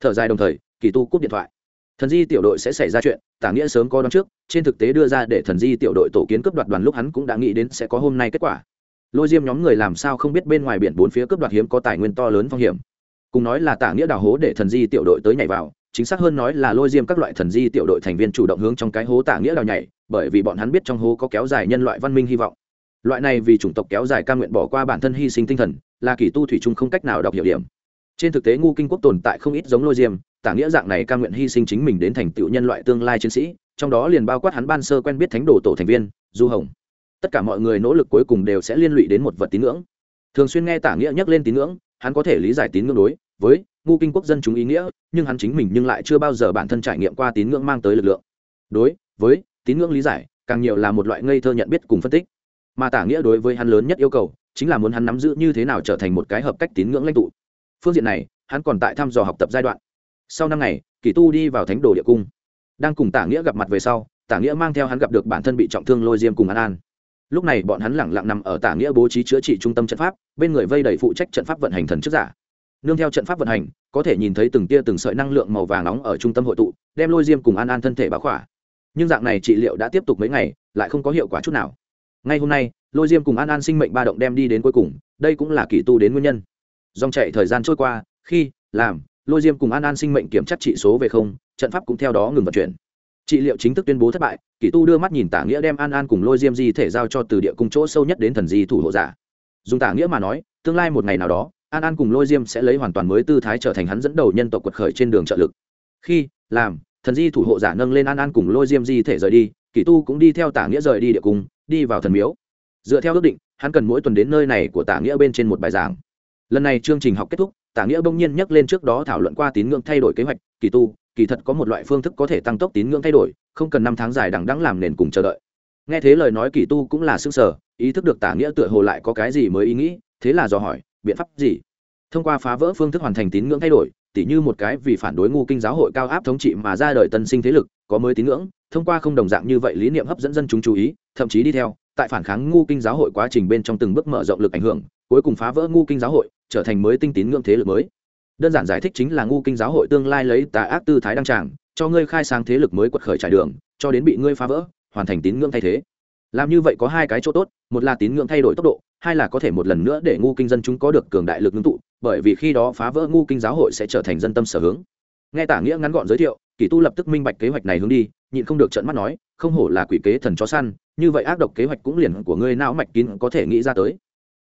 Thở dài đồng thời kỳ tu cúp điện thoại. Thần di tiểu đội sẽ xảy ra chuyện, tả nghĩa sớm có đón trước, trên thực tế đưa ra để thần di tiểu đội tổ kiến cướp đoạt đoàn lúc hắn cũng đã nghĩ đến sẽ có hôm nay kết quả. Lôi diêm nhóm người làm sao không biết bên ngoài biển bốn phía cướp đoạt hiếm có tài nguyên to lớn phong hiểm. Cùng nói là tả nghĩa đào hố để thần di tiểu đội tới nhảy vào, chính xác hơn nói là lôi diêm các loại thần di tiểu đội thành viên chủ động hướng trong cái hố tả nghĩa đào nhảy, bởi vì bọn hắn biết trong hố có kéo dài nhân loại văn minh hy vọng. Loại này vì chủng tộc kéo dài ca nguyện bỏ qua bản thân hy sinh tinh thần, là kỳ tu thủy chung không cách nào đọc hiểu điểm. Trên thực tế ngu kinh quốc tồn tại không ít giống lôi diêm tả nghĩa dạng này ca nguyện hy sinh chính mình đến thành tựu nhân loại tương lai chiến sĩ, trong đó liền bao quát hắn ban sơ quen biết thánh đồ tổ thành viên, du hồng. Tất cả mọi người nỗ lực cuối cùng đều sẽ liên lụy đến một vật tín ngưỡng. Thường xuyên nghe tả nghĩa nhắc lên tín ngưỡng, hắn có thể lý giải tín ngưỡng đối với ngu kinh quốc dân chúng ý nghĩa, nhưng hắn chính mình nhưng lại chưa bao giờ bản thân trải nghiệm qua tín ngưỡng mang tới lực lượng. Đối với tín ngưỡng lý giải, càng nhiều là một loại ngây thơ nhận biết cùng phân tích. Mà tả nghĩa đối với hắn lớn nhất yêu cầu, chính là muốn hắn nắm giữ như thế nào trở thành một cái hợp cách tín ngưỡng lãnh tụ. Phương diện này, hắn còn tại thăm dò học tập giai đoạn sau năm ngày, kỳ tu đi vào thánh đồ địa cung. Đang cùng tả nghĩa gặp mặt về sau, tả nghĩa mang theo hắn gặp được bản thân bị trọng thương lôi diêm cùng an an. Lúc này bọn hắn lẳng lặng nằm ở tả nghĩa bố trí chữa trị trung tâm trận pháp, bên người vây đầy phụ trách trận pháp vận hành thần chức giả. Nương theo trận pháp vận hành, có thể nhìn thấy từng tia từng sợi năng lượng màu vàng nóng ở trung tâm hội tụ, đem lôi diêm cùng an an thân thể báo khỏa. Nhưng dạng này trị liệu đã tiếp tục mấy ngày, lại không có hiệu quả chút nào. Ngay hôm nay, lôi diêm cùng an an sinh mệnh ba động đem đi đến cuối cùng, đây cũng là kỳ tu đến nguyên nhân. Dòng chạy thời gian trôi qua, khi, làm lôi diêm cùng an an sinh mệnh kiểm chất trị số về không, trận pháp cũng theo đó ngừng vận chuyển. Trị liệu chính thức tuyên bố thất bại kỳ tu đưa mắt nhìn tả nghĩa đem an an cùng lôi diêm di thể giao cho từ địa cung chỗ sâu nhất đến thần di thủ hộ giả. Dùng tả nghĩa mà nói, tương lai một ngày nào đó, an an cùng lôi diêm sẽ lấy hoàn toàn mới tư thái trở thành hắn dẫn đầu nhân tộc quật khởi trên đường trợ lực. Khi, làm, thần di thủ hộ giả nâng lên an an cùng lôi diêm di thể rời đi kỳ tu cũng đi theo tả nghĩa rời đi địa cung, đi vào thần miếu. Dựa theo ước định, hắn cần mỗi tuần đến nơi này của tả nghĩa bên trên một bài giảng. Lần này chương trình học kết thúc tả nghĩa bỗng nhiên nhắc lên trước đó thảo luận qua tín ngưỡng thay đổi kế hoạch, kỳ tu, kỳ thật có một loại phương thức có thể tăng tốc tín ngưỡng thay đổi, không cần năm tháng dài đằng đẵng làm nền cùng chờ đợi. Nghe thế lời nói kỳ tu cũng là xương sở ý thức được tả nghĩa tựa hồ lại có cái gì mới ý nghĩ, thế là dò hỏi, biện pháp gì? Thông qua phá vỡ phương thức hoàn thành tín ngưỡng thay đổi, tỉ như một cái vì phản đối ngu kinh giáo hội cao áp thống trị mà ra đời tân sinh thế lực, có mới tín ngưỡng, thông qua không đồng dạng như vậy lý niệm hấp dẫn dân chúng chú ý, thậm chí đi theo, tại phản kháng ngu kinh giáo hội quá trình bên trong từng bước mở rộng lực ảnh hưởng, cuối cùng phá vỡ ngu kinh giáo hội trở thành mới tinh tín ngưỡng thế lực mới. Đơn giản giải thích chính là ngu kinh giáo hội tương lai lấy tà ác tư thái đăng tràng, cho ngươi khai sáng thế lực mới quật khởi trải đường, cho đến bị ngươi phá vỡ, hoàn thành tín ngưỡng thay thế. Làm như vậy có hai cái chỗ tốt, một là tín ngưỡng thay đổi tốc độ, hai là có thể một lần nữa để ngu kinh dân chúng có được cường đại lực ngưng tụ, bởi vì khi đó phá vỡ ngu kinh giáo hội sẽ trở thành dân tâm sở hướng. Nghe tả nghĩa ngắn gọn giới thiệu, kỳ tu lập tức minh bạch kế hoạch này hướng đi, nhịn không được trận mắt nói, không hổ là quỷ kế thần chó săn, như vậy ác độc kế hoạch cũng liền của ngươi não mạch kín có thể nghĩ ra tới.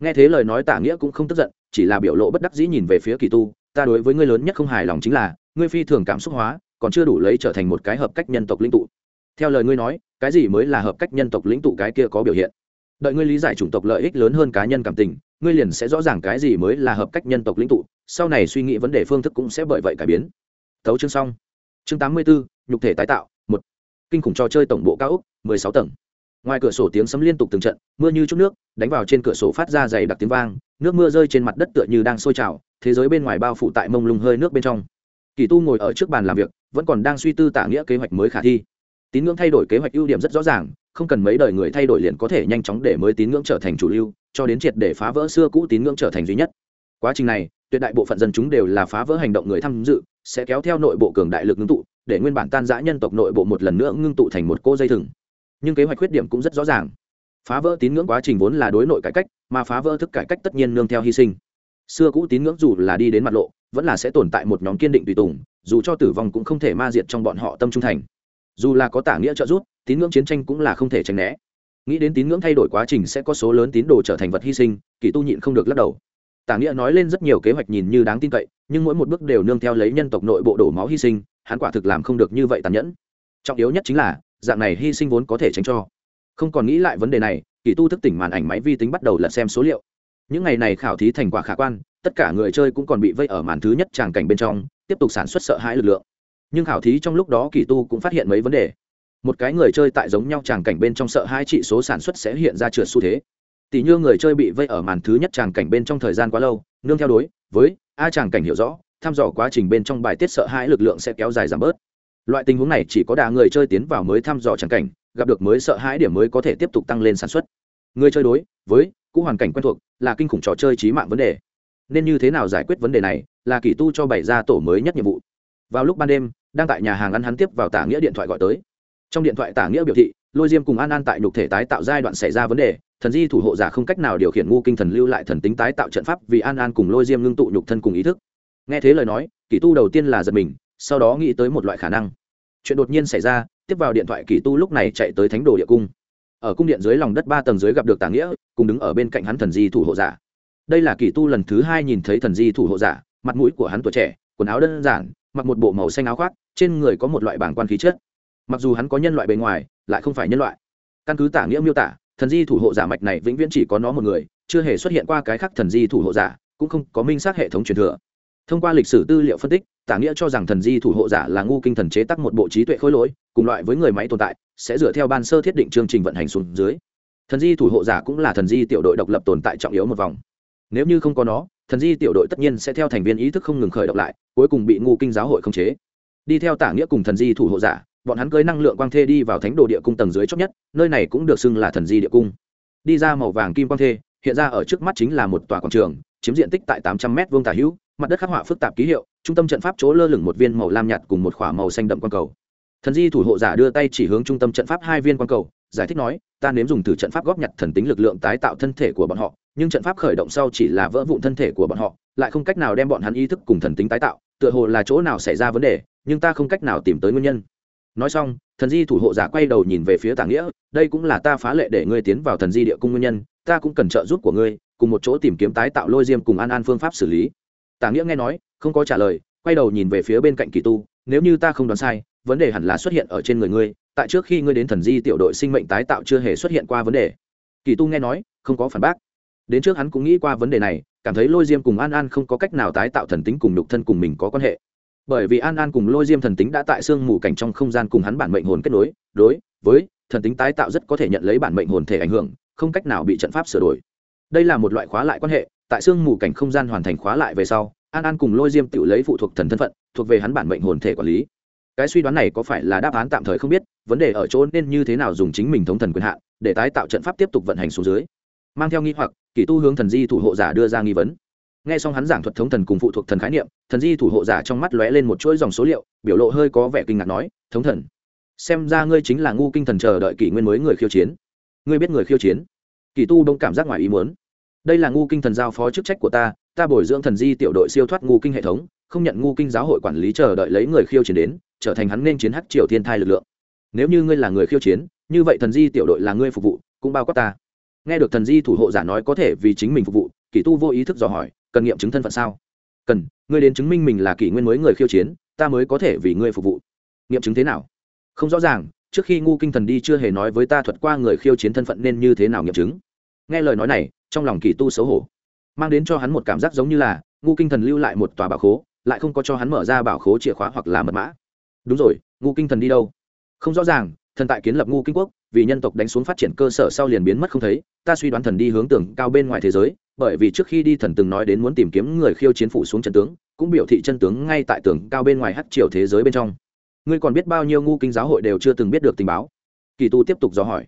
Nghe thế lời nói tả nghĩa cũng không tức giận chỉ là biểu lộ bất đắc dĩ nhìn về phía kỳ tu, ta đối với ngươi lớn nhất không hài lòng chính là, ngươi phi thường cảm xúc hóa, còn chưa đủ lấy trở thành một cái hợp cách nhân tộc lĩnh tụ. Theo lời ngươi nói, cái gì mới là hợp cách nhân tộc lĩnh tụ cái kia có biểu hiện? Đợi ngươi lý giải chủng tộc lợi ích lớn hơn cá nhân cảm tình, ngươi liền sẽ rõ ràng cái gì mới là hợp cách nhân tộc lĩnh tụ, sau này suy nghĩ vấn đề phương thức cũng sẽ bởi vậy cải biến. Tấu chương xong. Chương tám mươi bốn nhục thể tái tạo, một. Kinh khủng trò chơi tổng bộ cao úc mười sáu tầng ngoài cửa sổ tiếng sấm liên tục từng trận, mưa như chút nước, đánh vào trên cửa sổ phát ra dày đặc tiếng vang, nước mưa rơi trên mặt đất tựa như đang sôi trào, thế giới bên ngoài bao phủ tại mông lung hơi nước bên trong. Kỳ tu ngồi ở trước bàn làm việc, vẫn còn đang suy tư tả nghĩa kế hoạch mới khả thi. Tín ngưỡng thay đổi kế hoạch ưu điểm rất rõ ràng, không cần mấy đời người thay đổi liền có thể nhanh chóng để mới tín ngưỡng trở thành chủ lưu, cho đến triệt để phá vỡ xưa cũ tín ngưỡng trở thành duy nhất. Quá trình này, tuyệt đại bộ phận dân chúng đều là phá vỡ hành động người tham dự, sẽ kéo theo nội bộ cường đại lực ngưng tụ, để nguyên bản tan giã nhân tộc nội bộ một lần nữa ngưng tụ thành một cô dây thừng nhưng kế hoạch khuyết điểm cũng rất rõ ràng. Phá vỡ tín ngưỡng quá trình vốn là đối nội cải cách, mà phá vỡ thức cải cách tất nhiên nương theo hy sinh. Xưa cũ tín ngưỡng dù là đi đến mặt lộ, vẫn là sẽ tồn tại một nhóm kiên định tùy tùng, dù cho tử vong cũng không thể ma diệt trong bọn họ tâm trung thành. Dù là có tả nghĩa trợ giúp, tín ngưỡng chiến tranh cũng là không thể tránh né. Nghĩ đến tín ngưỡng thay đổi quá trình sẽ có số lớn tín đồ trở thành vật hy sinh, kỳ tu nhịn không được lắc đầu. Tả nghĩa nói lên rất nhiều kế hoạch nhìn như đáng tin cậy, nhưng mỗi một bước đều nương theo lấy nhân tộc nội bộ đổ máu hy sinh, hắn quả thực làm không được như vậy tàn nhẫn. Trọng yếu nhất chính là dạng này hy sinh vốn có thể tránh cho. Không còn nghĩ lại vấn đề này, kỳ tu thức tỉnh màn ảnh máy vi tính bắt đầu lật xem số liệu. Những ngày này khảo thí thành quả khả quan, tất cả người chơi cũng còn bị vây ở màn thứ nhất tràng cảnh bên trong, tiếp tục sản xuất sợ hãi lực lượng. Nhưng khảo thí trong lúc đó kỳ tu cũng phát hiện mấy vấn đề. Một cái người chơi tại giống nhau tràng cảnh bên trong sợ hai trị số sản xuất sẽ hiện ra trượt xu thế. Tỷ như người chơi bị vây ở màn thứ nhất tràng cảnh bên trong thời gian quá lâu, nương theo đối với a tràng cảnh hiểu rõ thăm dò quá trình bên trong bài tiết sợ hãi lực lượng sẽ kéo dài giảm bớt loại tình huống này chỉ có đà người chơi tiến vào mới thăm dò tràng cảnh, gặp được mới sợ hãi điểm mới có thể tiếp tục tăng lên sản xuất. Người chơi đối với cũ hoàn cảnh quen thuộc là kinh khủng trò chơi trí mạng vấn đề. Nên như thế nào giải quyết vấn đề này là kỳ tu cho bảy gia tổ mới nhất nhiệm vụ. Vào lúc ban đêm, đang tại nhà hàng ăn hắn tiếp vào tả nghĩa điện thoại gọi tới. Trong điện thoại tả nghĩa biểu thị, lôi diêm cùng an an tại nhục thể tái tạo giai đoạn xảy ra vấn đề, thần di thủ hộ giả không cách nào điều khiển ngu kinh thần lưu lại thần tính tái tạo trận pháp vì an an cùng lôi diêm ngưng tụ nhục thân cùng ý thức. Nghe thế lời nói, kỳ tu đầu tiên là giật mình sau đó nghĩ tới một loại khả năng. Chuyện đột nhiên xảy ra, tiếp vào điện thoại kỳ tu lúc này chạy tới thánh đồ địa cung. Ở cung điện dưới lòng đất ba tầng dưới gặp được tàng nghĩa, cùng đứng ở bên cạnh hắn thần di thủ hộ giả. Đây là kỳ tu lần thứ hai nhìn thấy thần di thủ hộ giả, mặt mũi của hắn tuổi trẻ, quần áo đơn giản, mặc một bộ màu xanh áo khoác, trên người có một loại bảng quan khí chất. Mặc dù hắn có nhân loại bề ngoài, lại không phải nhân loại. Căn cứ tả nghĩa miêu tả, thần di thủ hộ giả mạch này vĩnh viễn chỉ có nó một người, chưa hề xuất hiện qua cái khác thần di thủ hộ giả, cũng không có minh xác hệ thống truyền thừa thông qua lịch sử tư liệu phân tích, tả nghĩa cho rằng thần di thủ hộ giả là ngu kinh thần chế tắc một bộ trí tuệ khối lỗi, cùng loại với người máy tồn tại, sẽ dựa theo ban sơ thiết định chương trình vận hành xuống dưới. Thần di thủ hộ giả cũng là thần di tiểu đội độc lập tồn tại trọng yếu một vòng. Nếu như không có nó, thần di tiểu đội tất nhiên sẽ theo thành viên ý thức không ngừng khởi động lại, cuối cùng bị ngu kinh giáo hội khống chế. Đi theo tả nghĩa cùng thần di thủ hộ giả, bọn hắn cưới năng lượng quang thê đi vào thánh đồ địa cung tầng dưới chót nhất, nơi này cũng được xưng là thần di địa cung. Đi ra màu vàng kim quang thê, hiện ra ở trước mắt chính là một tòa quảng trường, chiếm diện tích tại tám trăm m vuông tả hữu mặt đất khắc họa phức tạp ký hiệu, trung tâm trận pháp chỗ lơ lửng một viên màu lam nhạt cùng một k h ỏ a màu xanh đậm quang cầu. Thần di thủ hộ giả đưa tay chỉ hướng trung tâm trận pháp hai viên quang cầu, giải thích nói, ta nếm dùng từ trận pháp góp nhặt thần tính lực lượng tái tạo thân thể của bọn họ, nhưng trận pháp khởi động sau chỉ là vỡ vụn thân thể của bọn họ, lại không cách nào đem bọn hắn ý thức cùng thần tính tái tạo, tựa hồ là chỗ nào xảy ra vấn đề, nhưng ta không cách nào tìm tới nguyên nhân. Nói xong, thần di thủ hộ giả quay đầu nhìn về phía tả nghĩa, đây cũng là ta phá lệ để ngươi tiến vào thần di địa cung nguyên nhân, ta cũng cần trợ giúp của ngươi, cùng một chỗ tìm kiếm tái tạo lôi diêm cùng an an phương pháp xử lý tả nghĩa nghe nói, không có trả lời, quay đầu nhìn về phía bên cạnh kỳ tu, nếu như ta không đoán sai, vấn đề hẳn là xuất hiện ở trên người ngươi, tại trước khi ngươi đến thần di tiểu đội sinh mệnh tái tạo chưa hề xuất hiện qua vấn đề. Kỳ tu nghe nói, không có phản bác. Đến trước hắn cũng nghĩ qua vấn đề này, cảm thấy lôi diêm cùng an an không có cách nào tái tạo thần tính cùng nhục thân cùng mình có quan hệ. Bởi vì an an cùng lôi diêm thần tính đã tại sương mù cảnh trong không gian cùng hắn bản mệnh hồn kết nối, đối với thần tính tái tạo rất có thể nhận lấy bản mệnh hồn thể ảnh hưởng, không cách nào bị trận pháp sửa đổi. Đây là một loại khóa lại quan hệ tại sương mù cảnh không gian hoàn thành khóa lại về sau, an an cùng lôi diêm tự lấy phụ thuộc thần thân phận, thuộc về hắn bản mệnh hồn thể quản lý. Cái suy đoán này có phải là đáp án tạm thời không biết, vấn đề ở chỗ nên như thế nào dùng chính mình thống thần quyền hạn để tái tạo trận pháp tiếp tục vận hành xuống dưới. Mang theo nghi hoặc, kỳ tu hướng thần di thủ hộ giả đưa ra nghi vấn. Nghe xong hắn giảng thuật thống thần cùng phụ thuộc thần khái niệm, thần di thủ hộ giả trong mắt lóe lên một chuỗi dòng số liệu, biểu lộ hơi có vẻ kinh ngạc nói, thống thần, xem ra ngươi chính là ngu kinh thần chờ đợi kỷ nguyên mới người khiêu chiến. Ngươi biết người khiêu chiến? Kỳ tu đông cảm giác ngoài ý muốn đây là ngu kinh thần giao phó chức trách của ta ta bồi dưỡng thần di tiểu đội siêu thoát ngu kinh hệ thống, không nhận ngu kinh giáo hội quản lý chờ đợi lấy người khiêu chiến đến, trở thành hắn nên chiến hắc triều thiên thai lực lượng. Nếu như ngươi là người khiêu chiến, như vậy thần di tiểu đội là ngươi phục vụ, cũng bao quát ta. Nghe được thần di thủ hộ giả nói có thể vì chính mình phục vụ kỳ tu vô ý thức dò hỏi, cần nghiệm chứng thân phận sao? Cần, ngươi đến chứng minh mình là kỷ nguyên mới người khiêu chiến, ta mới có thể vì ngươi phục vụ. Nghiệm chứng thế nào? Không rõ ràng, trước khi ngu kinh thần đi chưa hề nói với ta thuật qua người khiêu chiến thân phận nên như thế nào nghiệm chứng. Nghe lời nói này trong lòng kỳ tu xấu hổ, mang đến cho hắn một cảm giác giống như là ngu kinh thần lưu lại một tòa bảo khố, lại không có cho hắn mở ra bảo khố chìa khóa hoặc là mật mã. Đúng rồi ngu kinh thần đi đâu? Không rõ ràng, thần tại kiến lập ngu kinh quốc, vì nhân tộc đánh xuống phát triển cơ sở sau liền biến mất không thấy, ta suy đoán thần đi hướng tường cao bên ngoài thế giới, bởi vì trước khi đi thần từng nói đến muốn tìm kiếm người khiêu chiến phủ xuống chân tướng, cũng biểu thị chân tướng ngay tại tường cao bên ngoài hát triều thế giới bên trong. Ngươi còn biết bao nhiêu ngu kinh giáo hội đều chưa từng biết được tình báo? Kỳ tu tiếp tục dò hỏi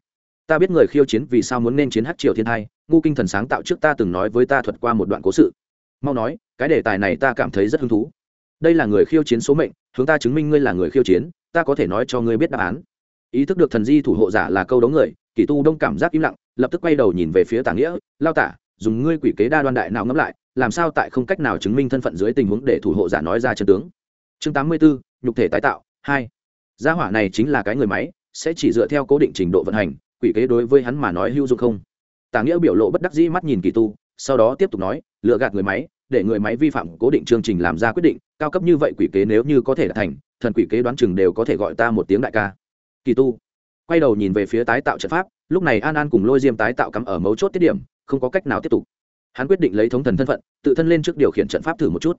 ta biết người khiêu chiến vì sao muốn nên chiến hát triều thiên hai ngu kinh thần sáng tạo trước ta từng nói với ta thuật qua một đoạn cố sự. Mau nói, cái đề tài này ta cảm thấy rất hứng thú. Đây là người khiêu chiến số mệnh, hướng ta chứng minh ngươi là người khiêu chiến, ta có thể nói cho ngươi biết đáp án. Ý thức được thần di thủ hộ giả là câu đấu người, kỳ tu đông cảm giác im lặng, lập tức quay đầu nhìn về phía tả nghĩa, lao tả, dùng ngươi quỷ kế đa đoan đại nào ngẫm lại, làm sao tại không cách nào chứng minh thân phận dưới tình huống để thủ hộ giả nói ra chân tướng? Chương tám mươi bốn, nhục thể tái tạo, hai. Gia hỏa này chính là cái người máy, sẽ chỉ dựa theo cố định trình độ vận hành quỷ kế đối với hắn mà nói hữu dụng không? Tả nghĩa biểu lộ bất đắc dĩ mắt nhìn kỳ tu, sau đó tiếp tục nói lựa gạt người máy, để người máy vi phạm cố định chương trình làm ra quyết định, cao cấp như vậy quỷ kế nếu như có thể đạt thành, thần quỷ kế đoán chừng đều có thể gọi ta một tiếng đại ca. Kỳ tu quay đầu nhìn về phía tái tạo trận pháp, lúc này an an cùng lôi diêm tái tạo cắm ở mấu chốt tiết điểm, không có cách nào tiếp tục. Hắn quyết định lấy thống thần thân phận, tự thân lên trước điều khiển trận pháp thử một chút.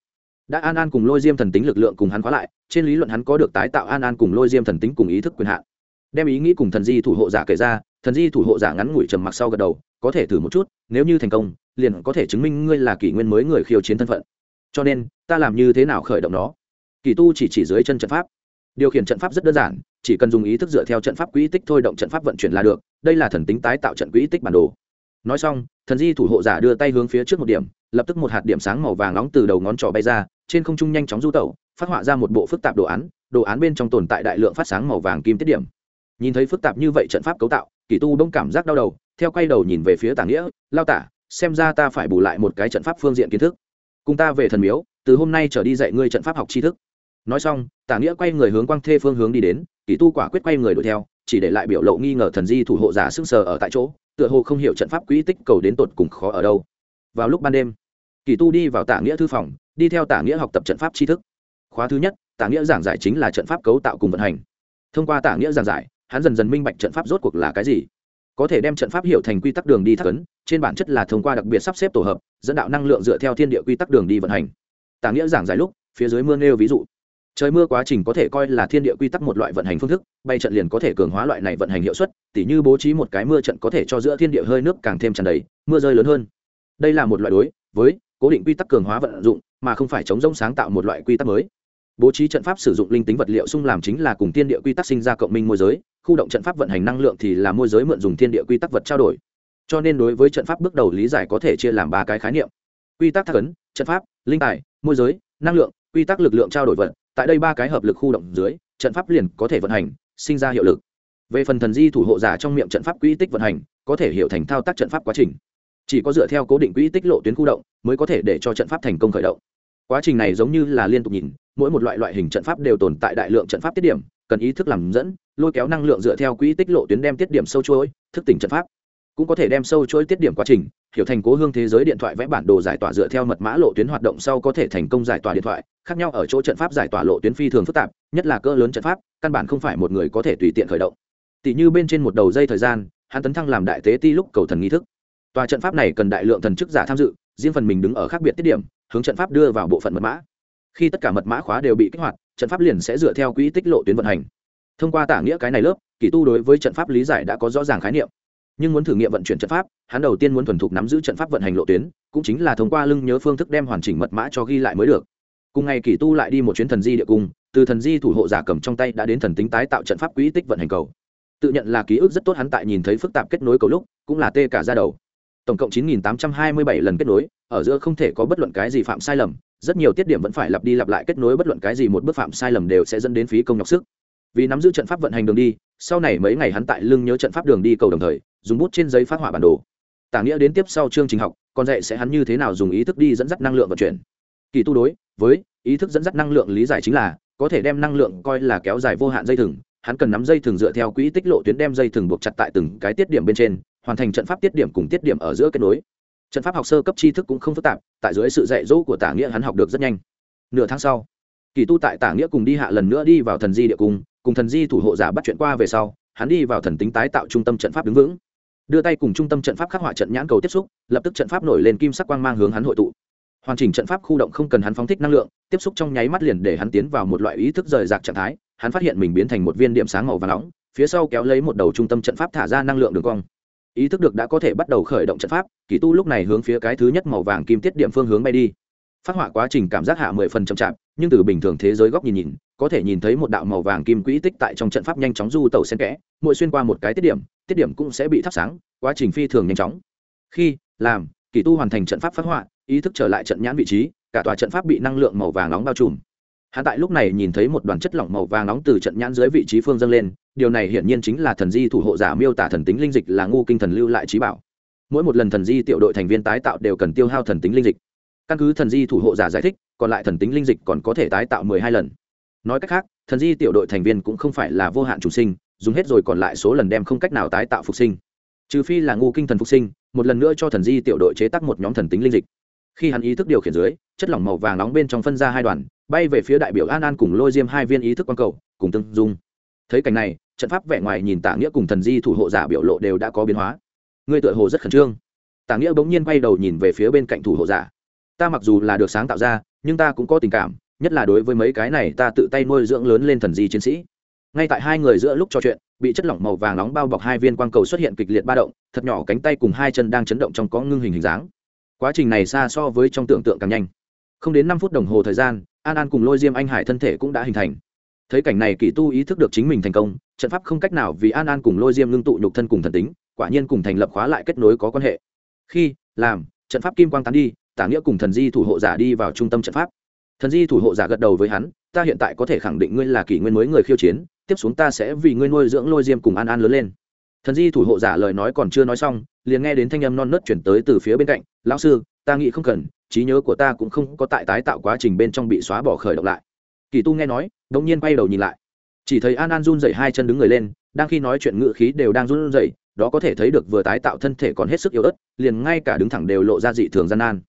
Đã an an cùng lôi diêm thần tính lực lượng cùng hắn khóa lại, trên lý luận hắn có được tái tạo an an cùng lôi diêm thần tính cùng ý thức quyền hạn. Đem ý nghĩ cùng thần di thủ hộ giả kể ra thần di thủ hộ giả ngắn ngủi trầm mặc sau gật đầu, có thể thử một chút, nếu như thành công, liền có thể chứng minh ngươi là kỷ nguyên mới người khiêu chiến thân phận. Cho nên, ta làm như thế nào khởi động nó? Kỳ tu chỉ chỉ dưới chân trận pháp. Điều khiển trận pháp rất đơn giản, chỉ cần dùng ý thức dựa theo trận pháp quỹ tích thôi động trận pháp vận chuyển là được, đây là thần tính tái tạo trận quỹ tích bản đồ. Nói xong, thần di thủ hộ giả đưa tay hướng phía trước một điểm, lập tức một hạt điểm sáng màu vàng nóng từ đầu ngón trỏ bay ra, trên không trung nhanh chóng du tẩu, phát họa ra một bộ phức tạp đồ án đồ án bên trong tồn tại đại lượng phát sáng màu vàng kim tiết điểm. Nhìn thấy phức tạp như vậy trận pháp cấu tạo kỳ tu bỗng cảm giác đau đầu, theo quay đầu nhìn về phía tả nghĩa, lao tả, xem ra ta phải bù lại một cái trận pháp phương diện kiến thức. Cùng ta về thần miếu, từ hôm nay trở đi dạy ngươi trận pháp học tri thức. Nói xong, tả nghĩa quay người hướng quang thê phương hướng đi đến, kỳ tu quả quyết quay người đuổi theo, chỉ để lại biểu lộ nghi ngờ thần di thủ hộ giả sưng sờ ở tại chỗ, tựa hồ không hiểu trận pháp quỹ tích cầu đến tột cùng khó ở đâu. Vào lúc ban đêm, kỳ tu đi vào tả nghĩa thư phòng, đi theo tả nghĩa học tập trận pháp tri thức. Khóa thứ nhất, tả nghĩa giảng giải chính là trận pháp cấu tạo cùng vận hành. Thông qua tả nghĩa giảng giải hắn dần dần minh bạch trận pháp rốt cuộc là cái gì. Có thể đem trận pháp hiểu thành quy tắc đường đi thắc ấn, trên bản chất là thông qua đặc biệt sắp xếp tổ hợp, dẫn đạo năng lượng dựa theo thiên địa quy tắc đường đi vận hành. Tả nghĩa giảng giải lúc, phía dưới mưa nêu ví dụ. Trời mưa quá trình có thể coi là thiên địa quy tắc một loại vận hành phương thức, bay trận liền có thể cường hóa loại này vận hành hiệu suất, tỉ như bố trí một cái mưa trận có thể cho giữa thiên địa hơi nước càng thêm tràn đầy, mưa rơi lớn hơn. Đây là một loại đối với cố định quy tắc cường hóa vận dụng, mà không phải chống rông sáng tạo một loại quy tắc mới bố trí trận pháp sử dụng linh tính vật liệu xung làm chính là cùng thiên địa quy tắc sinh ra cộng minh môi giới, khu động trận pháp vận hành năng lượng thì là môi giới mượn dùng thiên địa quy tắc vật trao đổi. Cho nên đối với trận pháp bước đầu lý giải có thể chia làm ba cái khái niệm. Quy tắc thắc ấn, trận pháp, linh tài, môi giới, năng lượng, quy tắc lực lượng trao đổi vật, tại đây ba cái hợp lực khu động dưới, trận pháp liền có thể vận hành, sinh ra hiệu lực. Về phần thần di thủ hộ giả trong miệng trận pháp quỹ tích vận hành, có thể hiểu thành thao tác trận pháp quá trình. Chỉ có dựa theo cố định quỹ tích lộ tuyến khu động, mới có thể để cho trận pháp thành công khởi động. Quá trình này giống như là liên tục nhìn mỗi một loại loại hình trận pháp đều tồn tại đại lượng trận pháp tiết điểm, cần ý thức làm dẫn, lôi kéo năng lượng dựa theo quỹ tích lộ tuyến đem tiết điểm sâu chuỗi, thức tỉnh trận pháp. Cũng có thể đem sâu chuỗi tiết điểm quá trình, hiểu thành cố hương thế giới điện thoại vẽ bản đồ giải tỏa dựa theo mật mã lộ tuyến hoạt động sau có thể thành công giải tỏa điện thoại, khác nhau ở chỗ trận pháp giải tỏa lộ tuyến phi thường phức tạp, nhất là cỡ lớn trận pháp, căn bản không phải một người có thể tùy tiện khởi động. Tỷ như bên trên một đầu dây thời gian, hắn tấn thăng làm đại tế ti lúc cầu thần nghi thức. Tòa trận pháp này cần đại lượng thần chức giả tham dự, riêng phần mình đứng ở khác biệt tiết điểm, hướng trận pháp đưa vào bộ phận mật mã khi tất cả mật mã khóa đều bị kích hoạt, trận pháp liền sẽ dựa theo quỹ tích lộ tuyến vận hành. Thông qua tả nghĩa cái này lớp, kỳ tu đối với trận pháp lý giải đã có rõ ràng khái niệm. Nhưng muốn thử nghiệm vận chuyển trận pháp, hắn đầu tiên muốn thuần thục nắm giữ trận pháp vận hành lộ tuyến, cũng chính là thông qua lưng nhớ phương thức đem hoàn chỉnh mật mã cho ghi lại mới được. Cùng ngày kỳ tu lại đi một chuyến thần di địa cung, từ thần di thủ hộ giả cầm trong tay đã đến thần tính tái tạo trận pháp quỹ tích vận hành cầu. Tự nhận là ký ức rất tốt hắn tại nhìn thấy phức tạp kết nối cầu lúc, cũng là tê cả ra đầu. Tổng cộng 9.827 lần kết nối, ở giữa không thể có bất luận cái gì phạm sai lầm rất nhiều tiết điểm vẫn phải lặp đi lặp lại kết nối bất luận cái gì một bước phạm sai lầm đều sẽ dẫn đến phí công nhọc sức. Vì nắm giữ trận pháp vận hành đường đi, sau này mấy ngày hắn tại lưng nhớ trận pháp đường đi cầu đồng thời, dùng bút trên giấy phát họa bản đồ. Tả nghĩa đến tiếp sau chương trình học, còn dạy sẽ hắn như thế nào dùng ý thức đi dẫn dắt năng lượng vận chuyển. Kỳ tu đối với ý thức dẫn dắt năng lượng lý giải chính là, có thể đem năng lượng coi là kéo dài vô hạn dây thừng, hắn cần nắm dây thừng dựa theo quỹ tích lộ tuyến đem dây thừng buộc chặt tại từng cái tiết điểm bên trên, hoàn thành trận pháp tiết điểm cùng tiết điểm ở giữa kết nối trận pháp học sơ cấp tri thức cũng không phức tạp, tại dưới sự dạy dỗ của tả nghĩa hắn học được rất nhanh. Nửa tháng sau, kỳ tu tại tả nghĩa cùng đi hạ lần nữa đi vào thần di địa cung, cùng thần di thủ hộ giả bắt chuyện qua về sau, hắn đi vào thần tính tái tạo trung tâm trận pháp đứng vững. Đưa tay cùng trung tâm trận pháp khắc họa trận nhãn cầu tiếp xúc, lập tức trận pháp nổi lên kim sắc quang mang hướng hắn hội tụ. Hoàn chỉnh trận pháp khu động không cần hắn phóng thích năng lượng, tiếp xúc trong nháy mắt liền để hắn tiến vào một loại ý thức rời rạc trạng thái, hắn phát hiện mình biến thành một viên điểm sáng màu và nóng, phía sau kéo lấy một đầu trung tâm trận pháp thả ra năng lượng đường cong ý thức được đã có thể bắt đầu khởi động trận pháp, kỳ tu lúc này hướng phía cái thứ nhất màu vàng kim tiết điểm phương hướng bay đi. Phát họa quá trình cảm giác hạ mười phần chậm chạp, nhưng từ bình thường thế giới góc nhìn nhìn, có thể nhìn thấy một đạo màu vàng kim quỹ tích tại trong trận pháp nhanh chóng du tàu xen kẽ, mỗi xuyên qua một cái tiết điểm tiết điểm cũng sẽ bị thắp sáng, quá trình phi thường nhanh chóng. Khi, làm, kỳ tu hoàn thành trận pháp phát họa, ý thức trở lại trận nhãn vị trí, cả tòa trận pháp bị năng lượng màu vàng nóng bao trùm hắn tại lúc này nhìn thấy một đoàn chất lỏng màu vàng nóng từ trận nhãn dưới vị trí phương dâng lên, điều này hiển nhiên chính là thần di thủ hộ giả miêu tả thần tính linh dịch là ngu kinh thần lưu lại trí bảo. Mỗi một lần thần di tiểu đội thành viên tái tạo đều cần tiêu hao thần tính linh dịch. Căn cứ thần di thủ hộ giả giải thích, còn lại thần tính linh dịch còn có thể tái tạo mười hai lần. Nói cách khác, thần di tiểu đội thành viên cũng không phải là vô hạn chủ sinh, dùng hết rồi còn lại số lần đem không cách nào tái tạo phục sinh. Trừ phi là ngu kinh thần phục sinh, một lần nữa cho thần di tiểu đội chế tác một nhóm thần tính linh dịch. Khi hắn ý thức điều khiển dưới, chất lỏng màu vàng nóng bên trong phân ra hai đoàn bay về phía đại biểu an an cùng lôi diêm hai viên ý thức quang cầu, cùng tương dung. Thấy cảnh này, trận pháp vẻ ngoài nhìn tả nghĩa cùng thần di thủ hộ giả biểu lộ đều đã có biến hóa. Ngươi tựa hồ rất khẩn trương. Tả nghĩa bỗng nhiên quay đầu nhìn về phía bên cạnh thủ hộ giả. Ta mặc dù là được sáng tạo ra, nhưng ta cũng có tình cảm, nhất là đối với mấy cái này ta tự tay nuôi dưỡng lớn lên thần di chiến sĩ. Ngay tại hai người giữa lúc trò chuyện, bị chất lỏng màu vàng nóng bao bọc hai viên quang cầu xuất hiện kịch liệt ba động, thật nhỏ cánh tay cùng hai chân đang chấn động trong có ngưng hình hình dáng. Quá trình này xa so với trong tưởng tượng càng nhanh. Không đến năm phút đồng hồ thời gian an an cùng lôi diêm anh hải thân thể cũng đã hình thành. Thấy cảnh này, kỳ tu ý thức được chính mình thành công, trận pháp không cách nào vì an an cùng lôi diêm ngưng tụ nhục thân cùng thần tính, quả nhiên cùng thành lập khóa lại kết nối có quan hệ. Khi, làm, trận pháp kim quang tán đi, tả nghĩa cùng thần di thủ hộ giả đi vào trung tâm trận pháp. Thần di thủ hộ giả gật đầu với hắn, ta hiện tại có thể khẳng định ngươi là kỷ nguyên mới người khiêu chiến, tiếp xuống ta sẽ vì ngươi nuôi dưỡng lôi diêm cùng an an lớn lên. Thần di thủ hộ giả lời nói còn chưa nói xong, liền nghe đến thanh âm non nớt chuyển tới từ phía bên cạnh, lão sư, ta nghĩ không cần trí nhớ của ta cũng không có tại tái tạo quá trình bên trong bị xóa bỏ khởi động lại. Kỳ tu nghe nói đông nhiên quay đầu nhìn lại. Chỉ thấy an an run dậy hai chân đứng người lên, đang khi nói chuyện ngự khí đều đang run dậy đó có thể thấy được vừa tái tạo thân thể còn hết sức yếu ớt, liền ngay cả đứng thẳng đều lộ ra dị thường gian nan.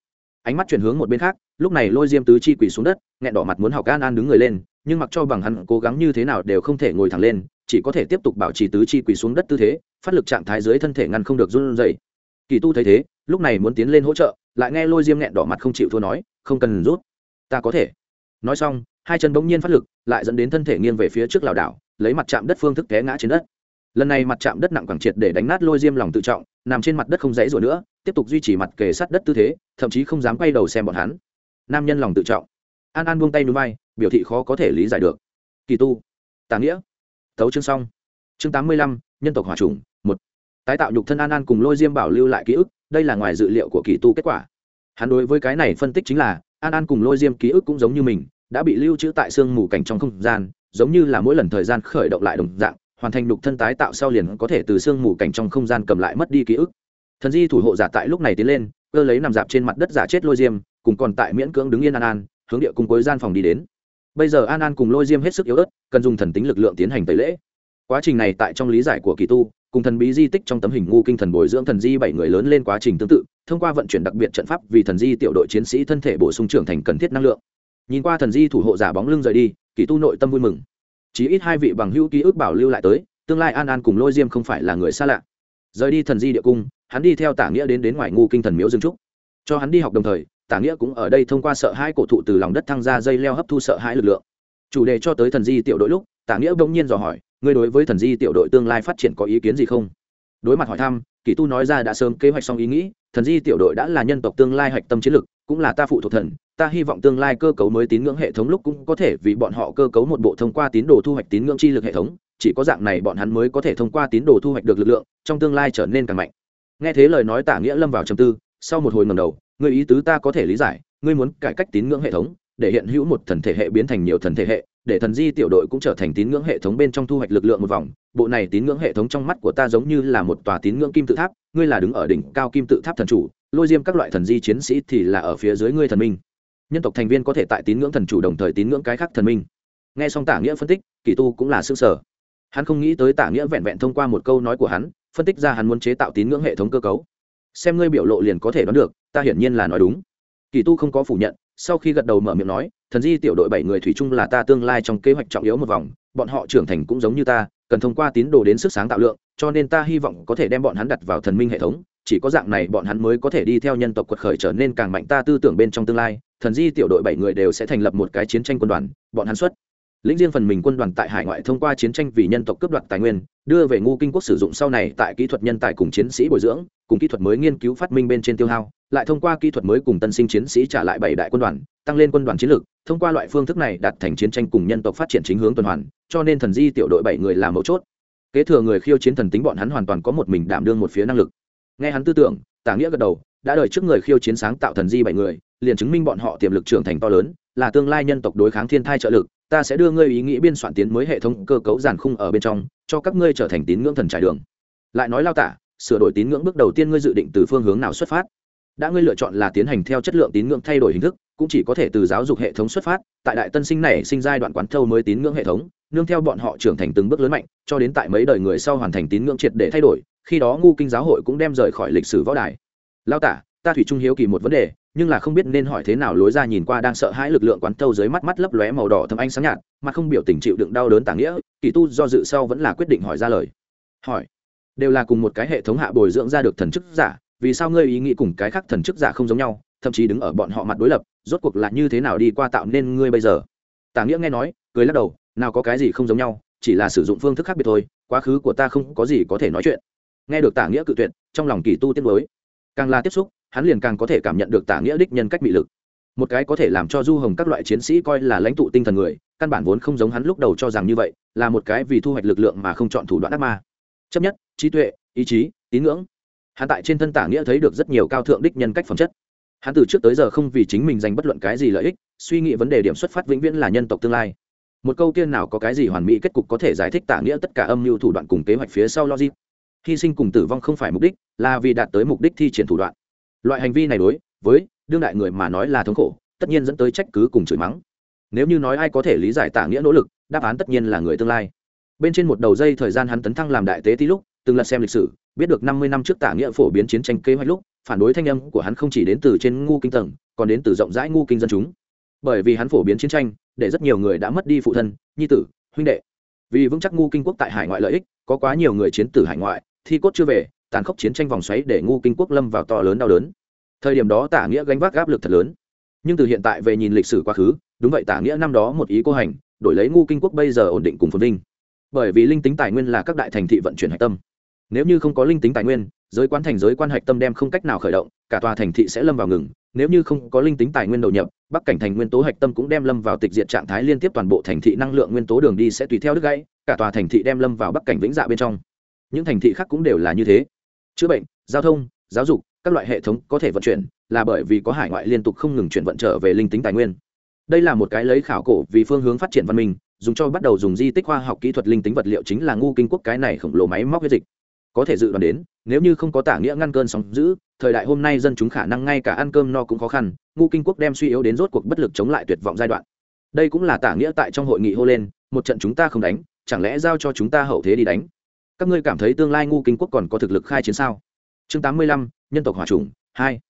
Ánh mắt chuyển hướng một bên khác, lúc này lôi diêm tứ chi quỳ xuống đất, nghẹn đỏ mặt muốn học an an đứng người lên, nhưng mặc cho bằng hắn cố gắng như thế nào đều không thể ngồi thẳng lên, chỉ có thể tiếp tục bảo trì tứ chi quỳ xuống đất tư thế, phát lực trạng thái dưới thân thể ngăn không được run dậy kỳ tu thấy thế, lúc này muốn tiến lên hỗ trợ lại nghe lôi diêm nghẹn đỏ mặt không chịu thua nói, không cần rút, ta có thể. Nói xong, hai chân bỗng nhiên phát lực, lại dẫn đến thân thể nghiêng về phía trước lảo đảo, lấy mặt chạm đất phương thức té ngã trên đất. Lần này mặt chạm đất nặng quảng triệt để đánh nát lôi diêm lòng tự trọng, nằm trên mặt đất không dãy rồi nữa, tiếp tục duy trì mặt kề sát đất tư thế, thậm chí không dám quay đầu xem bọn hắn. Nam nhân lòng tự trọng. An an buông tay núi vai, biểu thị khó có thể lý giải được. Kỳ tu. Tà nghĩa. Tấu chương xong. Chương tám mươi lăm, nhân tộc hỏa trùng, một. Tái tạo nhục thân an an cùng lôi diêm bảo lưu lại ký ức đây là ngoài dự liệu của kỳ tu kết quả. Hắn đối với cái này phân tích chính là, an an cùng lôi diêm ký ức cũng giống như mình, đã bị lưu trữ tại sương mù cảnh trong không gian, giống như là mỗi lần thời gian khởi động lại đồng dạng, hoàn thành đục thân tái tạo sau liền có thể từ sương mù cảnh trong không gian cầm lại mất đi ký ức. Thần di thủ hộ giả tại lúc này tiến lên, cơ lấy nằm dạp trên mặt đất giả chết lôi diêm, cùng còn tại miễn cưỡng đứng yên an an, hướng địa cùng cuối gian phòng đi đến. Bây giờ an an cùng lôi diêm hết sức yếu ớt, cần dùng thần tính lực lượng tiến hành tẩy lễ. Quá trình này tại trong lý giải của kỳ tu cùng thần bí di tích trong tấm hình ngu kinh thần bồi dưỡng thần di bảy người lớn lên quá trình tương tự, thông qua vận chuyển đặc biệt trận pháp vì thần di tiểu đội chiến sĩ thân thể bổ sung trưởng thành cần thiết năng lượng. Nhìn qua thần di thủ hộ giả bóng lưng rời đi, kỳ tu nội tâm vui mừng. Chí ít hai vị bằng hữu ký ức bảo lưu lại tới, tương lai an an cùng lôi diêm không phải là người xa lạ. Rời đi thần di địa cung, hắn đi theo tả nghĩa đến đến ngoài ngu kinh thần miếu dương trúc. Cho hắn đi học đồng thời, tả nghĩa cũng ở đây thông qua sợ hai cổ thụ từ lòng đất thăng ra dây leo hấp thu sợ hãi lực lượng. Chủ đề cho tới thần di tiểu đội lúc tả nghĩa bỗng nhiên dò hỏi ngươi đối với thần di tiểu đội tương lai phát triển có ý kiến gì không? Đối mặt hỏi thăm kỳ tu nói ra đã sớm kế hoạch xong ý nghĩ thần di tiểu đội đã là nhân tộc tương lai hạch tâm chiến lược, cũng là ta phụ thuộc thần ta hy vọng tương lai cơ cấu mới tín ngưỡng hệ thống lúc cũng có thể vì bọn họ cơ cấu một bộ thông qua tín đồ thu hoạch tín ngưỡng chi lực hệ thống chỉ có dạng này bọn hắn mới có thể thông qua tín đồ thu hoạch được lực lượng trong tương lai trở nên càng mạnh. Nghe thế lời nói tả nghĩa lâm vào trầm tư sau một hồi ngầm đầu người ý tứ ta có thể lý giải ngươi muốn cải cách tín ngưỡng hệ thống để hiện hữu một thần thể hệ biến thành nhiều thần thể hệ để thần di tiểu đội cũng trở thành tín ngưỡng hệ thống bên trong thu hoạch lực lượng một vòng. Bộ này tín ngưỡng hệ thống trong mắt của ta giống như là một tòa tín ngưỡng kim tự tháp, ngươi là đứng ở đỉnh cao kim tự tháp thần chủ, lôi diêm các loại thần di chiến sĩ thì là ở phía dưới ngươi thần minh. Nhân tộc thành viên có thể tại tín ngưỡng thần chủ đồng thời tín ngưỡng cái khác thần minh. Nghe xong tả nghĩa phân tích, kỳ tu cũng là s ư ơ n g sở hắn không nghĩ tới tả nghĩa vẹn vẹn thông qua một câu nói của hắn, phân tích ra hắn muốn chế tạo tín ngưỡng hệ thống cơ cấu. Xem ngươi biểu lộ liền có thể đoán được, ta hiển nhiên là nói đúng. Kỳ tu không có phủ nhận, sau khi gật đầu mở miệng nói thần di tiểu đội bảy người thủy chung là ta tương lai trong kế hoạch trọng yếu một vòng, bọn họ trưởng thành cũng giống như ta, cần thông qua tín đồ đến sức sáng tạo lượng, cho nên ta hy vọng có thể đem bọn hắn đặt vào thần minh hệ thống, chỉ có dạng này bọn hắn mới có thể đi theo nhân tộc quật khởi trở nên càng mạnh ta tư tưởng bên trong tương lai, thần di tiểu đội bảy người đều sẽ thành lập một cái chiến tranh quân đoàn, bọn hắn xuất lĩnh riêng phần mình quân đoàn tại hải ngoại thông qua chiến tranh vì nhân tộc cướp đoạt tài nguyên, đưa về ngu kinh quốc sử dụng sau này tại kỹ thuật nhân tài cùng chiến sĩ bồi dưỡng, cùng kỹ thuật mới nghiên cứu phát minh bên trên tiêu hao, lại thông qua kỹ thuật mới cùng tân sinh chiến sĩ trả lại bảy đại quân đoàn, tăng lên quân đoàn chiến lược thông qua loại phương thức này đạt thành chiến tranh cùng nhân tộc phát triển chính hướng tuần hoàn, cho nên thần di tiểu đội bảy người là mấu chốt. Kế thừa người khiêu chiến thần tính bọn hắn hoàn toàn có một mình đảm đương một phía năng lực. Nghe hắn tư tưởng, tả nghĩa gật đầu, đã đợi trước người khiêu chiến sáng tạo thần di bảy người, liền chứng minh bọn họ tiềm lực trưởng thành to lớn, là tương lai nhân tộc đối kháng thiên thai trợ lực ta sẽ đưa ngươi ý nghĩ biên soạn tiến mới hệ thống cơ cấu giàn khung ở bên trong, cho các ngươi trở thành tín ngưỡng thần trải đường. Lại nói lao tả, sửa đổi tín ngưỡng bước đầu tiên ngươi dự định từ phương hướng nào xuất phát? Đã ngươi lựa chọn là tiến hành theo chất lượng tín ngưỡng thay đổi hình thức, cũng chỉ có thể từ giáo dục hệ thống xuất phát, tại đại tân sinh này sinh giai đoạn quán thâu mới tín ngưỡng hệ thống, nương theo bọn họ trưởng thành từng bước lớn mạnh, cho đến tại mấy đời người sau hoàn thành tín ngưỡng triệt để thay đổi, khi đó ngu kinh giáo hội cũng đem rời khỏi lịch sử võ đài. Lao tả, ta thủy trung hiếu kỳ một vấn đề nhưng là không biết nên hỏi thế nào lối ra nhìn qua đang sợ hãi lực lượng quán thâu dưới mắt mắt lấp lóe màu đỏ thâm ánh sáng nhạt, mà không biểu tình chịu đựng đau đớn tả nghĩa, kỳ tu do dự sau vẫn là quyết định hỏi ra lời. Hỏi. Đều là cùng một cái hệ thống hạ bồi dưỡng ra được thần chức giả, vì sao ngươi ý nghĩ cùng cái khác thần chức giả không giống nhau, thậm chí đứng ở bọn họ mặt đối lập, rốt cuộc là như thế nào đi qua tạo nên ngươi bây giờ? Tả nghĩa nghe nói, cười lắc đầu, nào có cái gì không giống nhau, chỉ là sử dụng phương thức khác biệt thôi, quá khứ của ta không có gì có thể nói chuyện. Nghe được tả nghĩa cự tuyệt, trong lòng kỳ tu tiết mới càng là tiếp xúc hắn liền càng có thể cảm nhận được tả nghĩa đích nhân cách bị lực. Một cái có thể làm cho du hồng các loại chiến sĩ coi là lãnh tụ tinh thần người, căn bản vốn không giống hắn lúc đầu cho rằng như vậy, là một cái vì thu hoạch lực lượng mà không chọn thủ đoạn ác ma. Chấp nhất, trí tuệ, ý chí, tín ngưỡng. Hắn tại trên thân tả nghĩa thấy được rất nhiều cao thượng đích nhân cách phẩm chất. Hắn từ trước tới giờ không vì chính mình giành bất luận cái gì lợi ích, suy nghĩ vấn đề điểm xuất phát vĩnh viễn là nhân tộc tương lai. Một câu tiên nào có cái gì hoàn mỹ kết cục có thể giải thích tả nghĩa tất cả âm mưu thủ đoạn cùng kế hoạch phía sau logic. Hy sinh cùng tử vong không phải mục đích, là vì đạt tới mục đích thi triển thủ đoạn loại hành vi này đối với đương đại người mà nói là thống khổ, tất nhiên dẫn tới trách cứ cùng chửi mắng. Nếu như nói ai có thể lý giải tả nghĩa nỗ lực, đáp án tất nhiên là người tương lai. Bên trên một đầu dây thời gian hắn tấn thăng làm đại tế tí lúc, từng lật xem lịch sử, biết được năm mươi năm trước tả nghĩa phổ biến chiến tranh kế hoạch lúc, phản đối thanh âm của hắn không chỉ đến từ trên ngu kinh tầng, còn đến từ rộng rãi ngu kinh dân chúng. Bởi vì hắn phổ biến chiến tranh, để rất nhiều người đã mất đi phụ thân, nhi tử, huynh đệ. Vì vững chắc ngu kinh quốc tại hải ngoại lợi ích, có quá nhiều người chiến tử hải ngoại, thi cốt chưa về tàn khốc chiến tranh vòng xoáy để ngu kinh quốc lâm vào to lớn đau đớn. Thời điểm đó tả nghĩa gánh vác áp lực thật lớn. Nhưng từ hiện tại về nhìn lịch sử quá khứ, đúng vậy tả nghĩa năm đó một ý cô hành, đổi lấy ngu kinh quốc bây giờ ổn định cùng phồn vinh. Bởi vì linh tính tài nguyên là các đại thành thị vận chuyển hạch tâm. Nếu như không có linh tính tài nguyên, giới quan thành giới quan hạch tâm đem không cách nào khởi động, cả tòa thành thị sẽ lâm vào ngừng. Nếu như không có linh tính tài nguyên đầu nhập, bắc cảnh thành nguyên tố hạch tâm cũng đem lâm vào tịch diệt trạng thái liên tiếp toàn bộ thành thị năng lượng nguyên tố đường đi sẽ tùy theo đứt gãy, cả tòa thành thị đem lâm vào bắc cảnh vĩnh dạ bên trong. Những thành thị khác cũng đều là như thế chữa bệnh, giao thông, giáo dục, các loại hệ thống có thể vận chuyển, là bởi vì có hải ngoại liên tục không ngừng chuyển vận trở về linh tính tài nguyên. Đây là một cái lấy khảo cổ vì phương hướng phát triển văn minh, dùng cho bắt đầu dùng di tích khoa học kỹ thuật linh tính vật liệu chính là ngu kinh quốc cái này khổng lồ máy móc huyết dịch. Có thể dự đoán đến, nếu như không có tả nghĩa ngăn cơn sóng giữ thời đại hôm nay dân chúng khả năng ngay cả ăn cơm no cũng khó khăn, ngu kinh quốc đem suy yếu đến rốt cuộc bất lực chống lại tuyệt vọng giai đoạn. Đây cũng là tả nghĩa tại trong hội nghị hô lên, một trận chúng ta không đánh, chẳng lẽ giao cho chúng ta hậu thế đi đánh? Các ngươi cảm thấy tương lai ngu kinh quốc còn có thực lực khai chiến sao? Chương tám mươi lăm, nhân tộc hòa trùng, hai.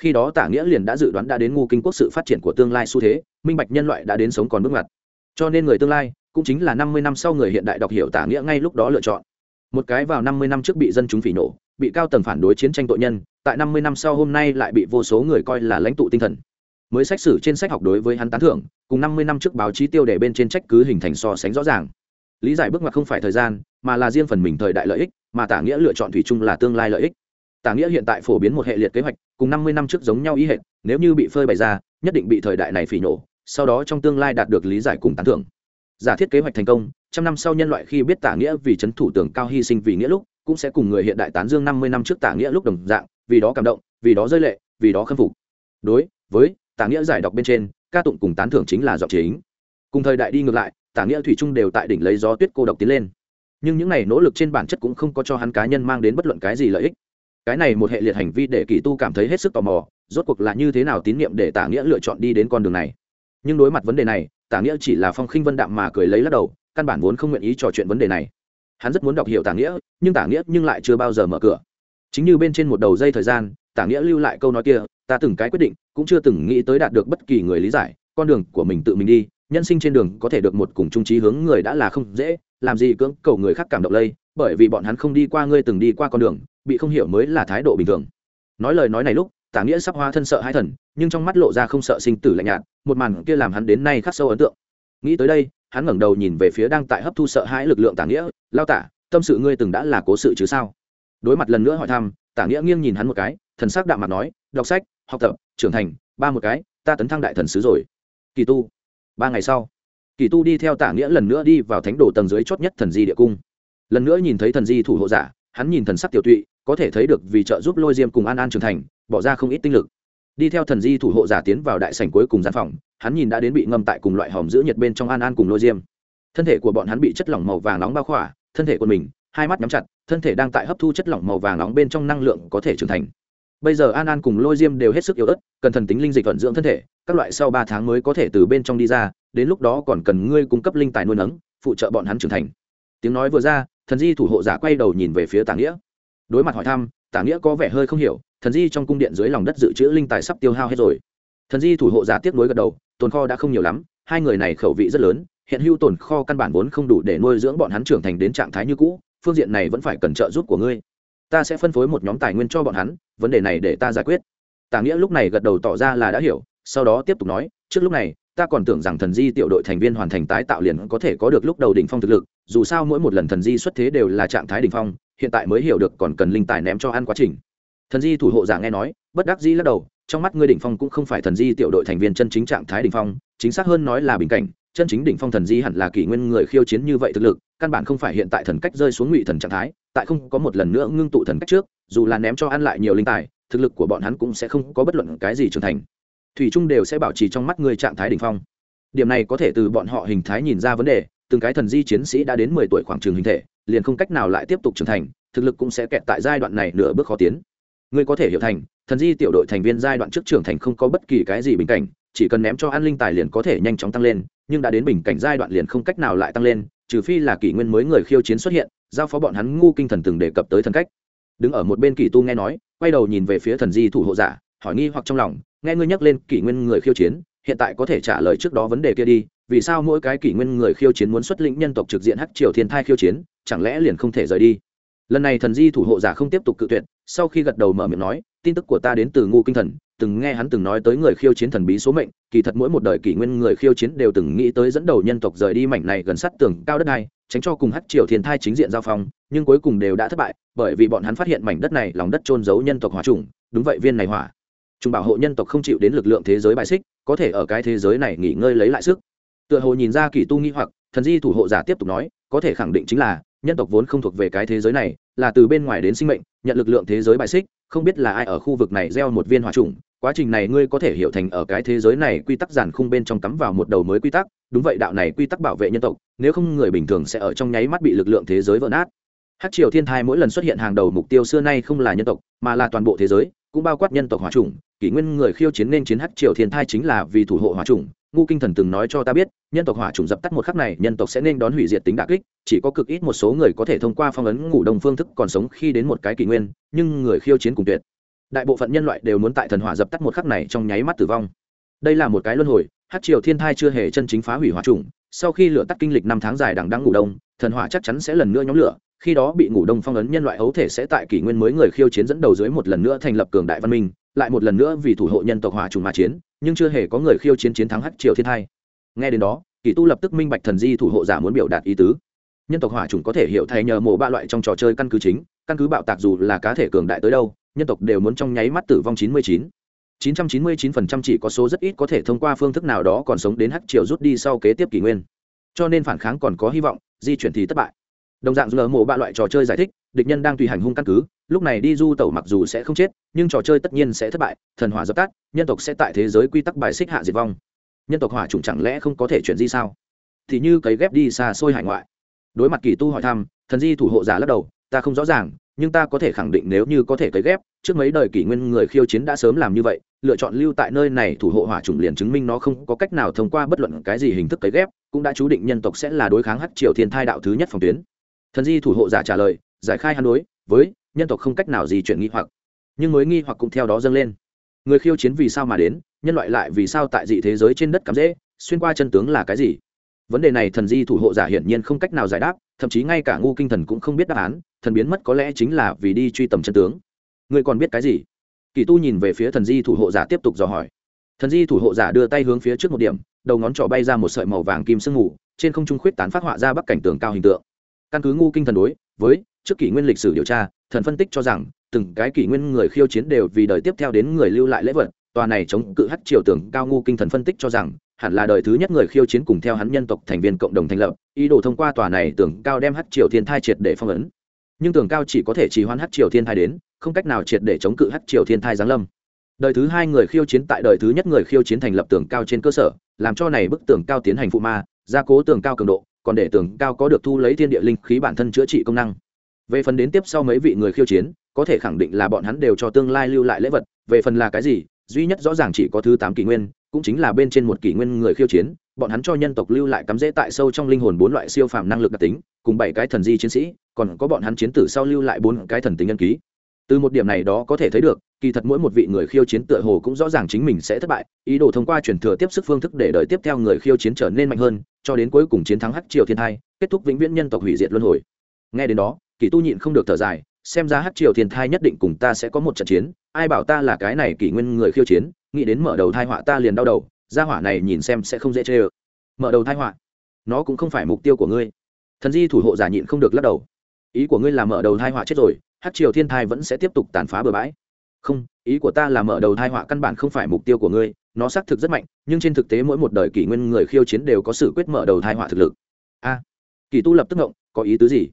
Khi đó tả nghĩa liền đã dự đoán đã đến ngu kinh quốc sự phát triển của tương lai xu thế, minh bạch nhân loại đã đến sống còn bước ngoặt. Cho nên người tương lai, cũng chính là năm mươi năm sau người hiện đại đọc hiểu tả nghĩa ngay lúc đó lựa chọn. Một cái vào năm mươi năm trước bị dân chúng phỉ nổ, bị cao tầng phản đối chiến tranh tội nhân, tại năm mươi năm sau hôm nay lại bị vô số người coi là lãnh tụ tinh thần. Mới sách sử trên sách học đối với hắn tán thưởng, cùng năm mươi năm trước báo chí tiêu đề bên trên trách cứ hình thành so sánh rõ ràng lý giải bước ngoặt không phải thời gian, mà là riêng phần mình thời đại lợi ích, mà tả nghĩa lựa chọn thủy chung là tương lai lợi ích. Tả nghĩa hiện tại phổ biến một hệ liệt kế hoạch, cùng năm mươi năm trước giống nhau ý hệ nếu như bị phơi bày ra, nhất định bị thời đại này phỉ nổ, sau đó trong tương lai đạt được lý giải cùng tán thưởng. Giả thiết kế hoạch thành công, trăm năm sau nhân loại khi biết tả nghĩa vì c h ấ n thủ tưởng cao hy sinh vì nghĩa lúc, cũng sẽ cùng người hiện đại tán dương năm mươi năm trước tả nghĩa lúc đồng dạng, vì đó cảm động, vì đó rơi lệ, vì đó khâm phục. Đối với tả nghĩa giải đọc bên trên, ca tụng cùng tán thưởng chính là giọng chính cùng thời đại đi ngược lại, tả nghĩa thủy trung đều tại đỉnh lấy gió tuyết cô độc tiến lên. Nhưng những n à y nỗ lực trên bản chất cũng không có cho hắn cá nhân mang đến bất luận cái gì lợi ích. Cái này một hệ liệt hành vi để kỳ tu cảm thấy hết sức tò mò, rốt cuộc là như thế nào tín nhiệm để tả nghĩa lựa chọn đi đến con đường này. Nhưng đối mặt vấn đề này, tả nghĩa chỉ là phong khinh vân đạm mà cười lấy lắc đầu, căn bản vốn không nguyện ý trò chuyện vấn đề này. Hắn rất muốn đọc hiểu tả nghĩa, nhưng tả nghĩa nhưng lại chưa bao giờ mở cửa. Chính như bên trên một đầu dây thời gian, tả nghĩa lưu lại câu nói kia, ta từng cái quyết định, cũng chưa từng nghĩ tới đạt được bất kỳ người lý giải, con đường của mình tự mình đi nhân sinh trên đường có thể được một cùng trung trí hướng người đã là không dễ, làm gì cưỡng cầu người khác cảm động lây, bởi vì bọn hắn không đi qua ngươi từng đi qua con đường, bị không hiểu mới là thái độ bình thường. Nói lời nói này lúc, tả nghĩa sắp hóa thân sợ hai thần, nhưng trong mắt lộ ra không sợ sinh tử lạnh nhạt, một màn kia làm hắn đến nay khắc sâu ấn tượng. Nghĩ tới đây, hắn ngẩng đầu nhìn về phía đang tại hấp thu sợ hãi lực lượng tả nghĩa, lao tả, tâm sự ngươi từng đã là cố sự chứ sao? Đối mặt lần nữa hỏi thăm, tả nghĩa nghiêng nhìn hắn một cái, thần sắc đạm mặt nói, đọc sách, học tập, trưởng thành, ba một cái, ta tấn thăng đại thần sứ rồi. Kỳ tu ba ngày sau, kỳ tu đi theo tả nghĩa lần nữa đi vào thánh đồ tầng dưới chót nhất thần di địa cung. Lần nữa nhìn thấy thần di thủ hộ giả, hắn nhìn thần sắc tiểu tụy, có thể thấy được vì trợ giúp lôi diêm cùng an an trưởng thành, bỏ ra không ít tinh lực. Đi theo thần di thủ hộ giả tiến vào đại sảnh cuối cùng gian phòng, hắn nhìn đã đến bị ngâm tại cùng loại hòm giữ nhiệt bên trong an an cùng lôi diêm. Thân thể của bọn hắn bị chất lỏng màu vàng nóng bao khỏa, thân thể của mình, hai mắt nhắm chặt, thân thể đang tại hấp thu chất lỏng màu vàng nóng bên trong năng lượng có thể trưởng thành. Bây giờ an an cùng lôi diêm đều hết sức yếu ớt, cần thần tính linh dịch vận dưỡng thân thể các loại sau ba tháng mới có thể từ bên trong đi ra, đến lúc đó còn cần ngươi cung cấp linh tài nuôi nấng, phụ trợ bọn hắn trưởng thành. Tiếng nói vừa ra, thần di thủ hộ giả quay đầu nhìn về phía tả nghĩa. Đối mặt hỏi thăm, tả nghĩa có vẻ hơi không hiểu, thần di trong cung điện dưới lòng đất dự trữ linh tài sắp tiêu hao hết rồi. Thần di thủ hộ giả tiếp nối gật đầu, tồn kho đã không nhiều lắm, hai người này khẩu vị rất lớn, hiện hữu tồn kho căn bản vốn không đủ để nuôi dưỡng bọn hắn trưởng thành đến trạng thái như cũ, phương diện này vẫn phải cần trợ giúp của ngươi. Ta sẽ phân phối một nhóm tài nguyên cho bọn hắn, vấn đề này để ta giải quyết. Tả nghĩa lúc này gật đầu tỏ ra là đã hiểu sau đó tiếp tục nói, trước lúc này, ta còn tưởng rằng thần di tiểu đội thành viên hoàn thành tái tạo liền có thể có được lúc đầu đỉnh phong thực lực, dù sao mỗi một lần thần di xuất thế đều là trạng thái đỉnh phong, hiện tại mới hiểu được còn cần linh tài ném cho ăn quá trình. Thần di thủ hộ giả nghe nói, bất đắc dĩ lắc đầu, trong mắt ngươi đỉnh phong cũng không phải thần di tiểu đội thành viên chân chính trạng thái đỉnh phong, chính xác hơn nói là bình cảnh, chân chính đỉnh phong thần di hẳn là kỷ nguyên người khiêu chiến như vậy thực lực, căn bản không phải hiện tại thần cách rơi xuống ngụy thần trạng thái, tại không có một lần nữa ngưng tụ thần cách trước, dù là ném cho ăn lại nhiều linh tài, thực lực của bọn hắn cũng sẽ không có bất luận cái gì trưởng thành thủy trung đều sẽ bảo trì trong mắt người trạng thái đỉnh phong. Điểm này có thể từ bọn họ hình thái nhìn ra vấn đề, từng cái thần di chiến sĩ đã đến mười tuổi khoảng trường hình thể, liền không cách nào lại tiếp tục trưởng thành, thực lực cũng sẽ kẹt tại giai đoạn này nửa bước khó tiến. Ngươi có thể hiểu thành, thần di tiểu đội thành viên giai đoạn trước trưởng thành không có bất kỳ cái gì bình cảnh, chỉ cần ném cho an linh tài liền có thể nhanh chóng tăng lên, nhưng đã đến bình cảnh giai đoạn liền không cách nào lại tăng lên, trừ phi là kỷ nguyên mới người khiêu chiến xuất hiện, giao phó bọn hắn ngu kinh thần từng đề cập tới thần cách. Đứng ở một bên kỷ tu nghe nói, quay đầu nhìn về phía thần di thủ hộ giả, hỏi nghi hoặc trong lòng nghe ngươi nhắc lên kỷ nguyên người khiêu chiến, hiện tại có thể trả lời trước đó vấn đề kia đi, vì sao mỗi cái kỷ nguyên người khiêu chiến muốn xuất lĩnh nhân tộc trực diện hắc triều thiên thai khiêu chiến, chẳng lẽ liền không thể rời đi? Lần này thần di thủ hộ giả không tiếp tục cự tuyệt, sau khi gật đầu mở miệng nói, tin tức của ta đến từ ngu kinh thần, từng nghe hắn từng nói tới người khiêu chiến thần bí số mệnh, kỳ thật mỗi một đời kỷ nguyên người khiêu chiến đều từng nghĩ tới dẫn đầu nhân tộc rời đi mảnh này gần sát tường cao đất này, tránh cho cùng hắc triều thiên thai chính diện giao phong, nhưng cuối cùng đều đã thất bại, bởi vì bọn hắn phát hiện mảnh đất này lòng đất trôn giấu nhân tộc hỏa trùng đúng vậy viên này hỏa chúng bảo hộ nhân tộc không chịu đến lực lượng thế giới bài xích, có thể ở cái thế giới này nghỉ ngơi lấy lại sức. Tựa hồ nhìn ra kỳ tu nghi hoặc, thần di thủ hộ giả tiếp tục nói, có thể khẳng định chính là, nhân tộc vốn không thuộc về cái thế giới này, là từ bên ngoài đến sinh mệnh, nhận lực lượng thế giới bài xích, không biết là ai ở khu vực này gieo một viên hỏa trùng, quá trình này ngươi có thể hiểu thành ở cái thế giới này quy tắc giản khung bên trong cắm vào một đầu mới quy tắc, đúng vậy đạo này quy tắc bảo vệ nhân tộc, nếu không người bình thường sẽ ở trong nháy mắt bị lực lượng thế giới vỡ nát. Hát triều thiên thai mỗi lần xuất hiện hàng đầu mục tiêu xưa nay không là nhân tộc, mà là toàn bộ thế giới cũng bao quát nhân tộc hỏa trùng kỷ nguyên người khiêu chiến nên chiến hắc triều thiên thai chính là vì thủ hộ hỏa trùng ngu kinh thần từng nói cho ta biết, nhân tộc hỏa trùng dập tắt một khắc này, nhân tộc sẽ nên đón hủy diệt tính đả kích, chỉ có cực ít một số người có thể thông qua phong ấn ngủ đông phương thức còn sống khi đến một cái kỷ nguyên, nhưng người khiêu chiến cùng tuyệt. Đại bộ phận nhân loại đều muốn tại thần hỏa dập tắt một khắc này trong nháy mắt tử vong. Đây là một cái luân hồi hát triều thiên thai chưa hề chân chính phá hủy hỏa trùng sau khi lửa tắt kinh lịch năm tháng dài đằng đang ngủ đông, thần hỏa chắc chắn sẽ lần nữa nhóm lửa khi đó bị ngủ đông phong ấn nhân loại hấu thể sẽ tại kỷ nguyên mới người khiêu chiến dẫn đầu dưới một lần nữa thành lập cường đại văn minh, lại một lần nữa vì thủ hộ nhân tộc hỏa trùng mà chiến, nhưng chưa hề có người khiêu chiến chiến thắng hắc triều thiên thai. Nghe đến đó, kỷ tu lập tức minh bạch thần di thủ hộ giả muốn biểu đạt ý tứ. Nhân tộc hỏa trùng có thể hiểu thay nhờ mổ ba loại trong trò chơi căn cứ chính, căn cứ bạo tạc dù là cá thể cường đại tới đâu, nhân tộc đều muốn trong nháy mắt tử vong chín mươi chín. 999% chỉ có số rất ít có thể thông qua phương thức nào đó còn sống đến hắc triều rút đi sau kế tiếp kỷ nguyên. Cho nên phản kháng còn có hy vọng, di chuyển thì thất bại đồng dạng lờ mộ ba loại trò chơi giải thích, địch nhân đang tùy hành hung căn cứ, lúc này đi du tẩu mặc dù sẽ không chết, nhưng trò chơi tất nhiên sẽ thất bại, thần hỏa dập tắt, nhân tộc sẽ tại thế giới quy tắc bài xích hạ diệt vong. Nhân tộc hỏa chủng chẳng lẽ không có thể chuyển di sao? Thì như cấy ghép đi xa xôi hải ngoại. Đối mặt kỳ tu hỏi thăm, thần di thủ hộ giả lắc đầu, ta không rõ ràng, nhưng ta có thể khẳng định nếu như có thể cấy ghép, trước mấy đời kỷ nguyên người khiêu chiến đã sớm làm như vậy, lựa chọn lưu tại nơi này thủ hộ hỏa chủng liền chứng minh nó không có cách nào thông qua bất luận cái gì hình thức cấy ghép, cũng đã chú định nhân tộc sẽ là đối kháng hắc triều thiên thai đạo thứ nhất phòng tuyến thần di thủ hộ giả trả lời, giải khai hắn đối với nhân tộc không cách nào gì chuyển nghi hoặc. Nhưng mới nghi hoặc cũng theo đó dâng lên. Người khiêu chiến vì sao mà đến, nhân loại lại vì sao tại dị thế giới trên đất cắm dễ xuyên qua chân tướng là cái gì? Vấn đề này thần di thủ hộ giả hiển nhiên không cách nào giải đáp, thậm chí ngay cả ngu kinh thần cũng không biết đáp án, thần biến mất có lẽ chính là vì đi truy tầm chân tướng. Người còn biết cái gì? Kỳ tu nhìn về phía thần di thủ hộ giả tiếp tục dò hỏi. Thần di thủ hộ giả đưa tay hướng phía trước một điểm, đầu ngón trỏ bay ra một sợi màu vàng kim sương mù, trên không trung khuyết tán phát họa ra bắc cảnh tường cao hình tượng căn cứ ngu kinh thần đối với trước kỷ nguyên lịch sử điều tra, thần phân tích cho rằng, từng cái kỷ nguyên người khiêu chiến đều vì đời tiếp theo đến người lưu lại lễ vật. Tòa này chống cự hắc triều tưởng cao ngu kinh thần phân tích cho rằng, hẳn là đời thứ nhất người khiêu chiến cùng theo hắn nhân tộc thành viên cộng đồng thành lập, ý đồ thông qua tòa này tưởng cao đem hắc triều thiên thai triệt để phong ấn. Nhưng tưởng cao chỉ có thể trì hoãn hắc triều thiên thai đến, không cách nào triệt để chống cự hắc triều thiên thai giáng lâm. Đời thứ hai người khiêu chiến tại đời thứ nhất người khiêu chiến thành lập tưởng cao trên cơ sở, làm cho này bức tưởng cao tiến hành phụ ma, gia cố tường cao cường độ còn để tường cao có được thu lấy thiên địa linh khí bản thân chữa trị công năng. Về phần đến tiếp sau mấy vị người khiêu chiến, có thể khẳng định là bọn hắn đều cho tương lai lưu lại lễ vật. Về phần là cái gì, duy nhất rõ ràng chỉ có thứ tám kỷ nguyên, cũng chính là bên trên một kỷ nguyên người khiêu chiến. Bọn hắn cho nhân tộc lưu lại cắm rễ tại sâu trong linh hồn bốn loại siêu phàm năng lực đặc tính, cùng bảy cái thần di chiến sĩ, còn có bọn hắn chiến tử sau lưu lại bốn cái thần tính nhân ký từ một điểm này đó có thể thấy được, kỳ thật mỗi một vị người khiêu chiến tựa hồ cũng rõ ràng chính mình sẽ thất bại, ý đồ thông qua chuyển thừa tiếp sức phương thức để đợi tiếp theo người khiêu chiến trở nên mạnh hơn, cho đến cuối cùng chiến thắng hắc triều thiên thai, kết thúc vĩnh viễn nhân tộc hủy diệt luân hồi. Nghe đến đó, kỳ tu nhịn không được thở dài, xem ra hắc triều thiên thai nhất định cùng ta sẽ có một trận chiến, ai bảo ta là cái này kỷ nguyên người khiêu chiến, nghĩ đến mở đầu thai họa ta liền đau đầu, gia hỏa này nhìn xem sẽ không dễ chê ơ. Mở đầu thai họa, nó cũng không phải mục tiêu của ngươi. Thần di thủ hộ giả nhịn không được lắc đầu. Ý của ngươi là mở đầu thai họa chết rồi hát triều thiên thai vẫn sẽ tiếp tục tàn phá bừa bãi. Không ý của ta là mở đầu thai họa căn bản không phải mục tiêu của ngươi nó xác thực rất mạnh nhưng trên thực tế mỗi một đời kỷ nguyên người khiêu chiến đều có sự quyết mở đầu thai họa thực lực. A à, kỳ tu lập tức ngộng có ý tứ gì?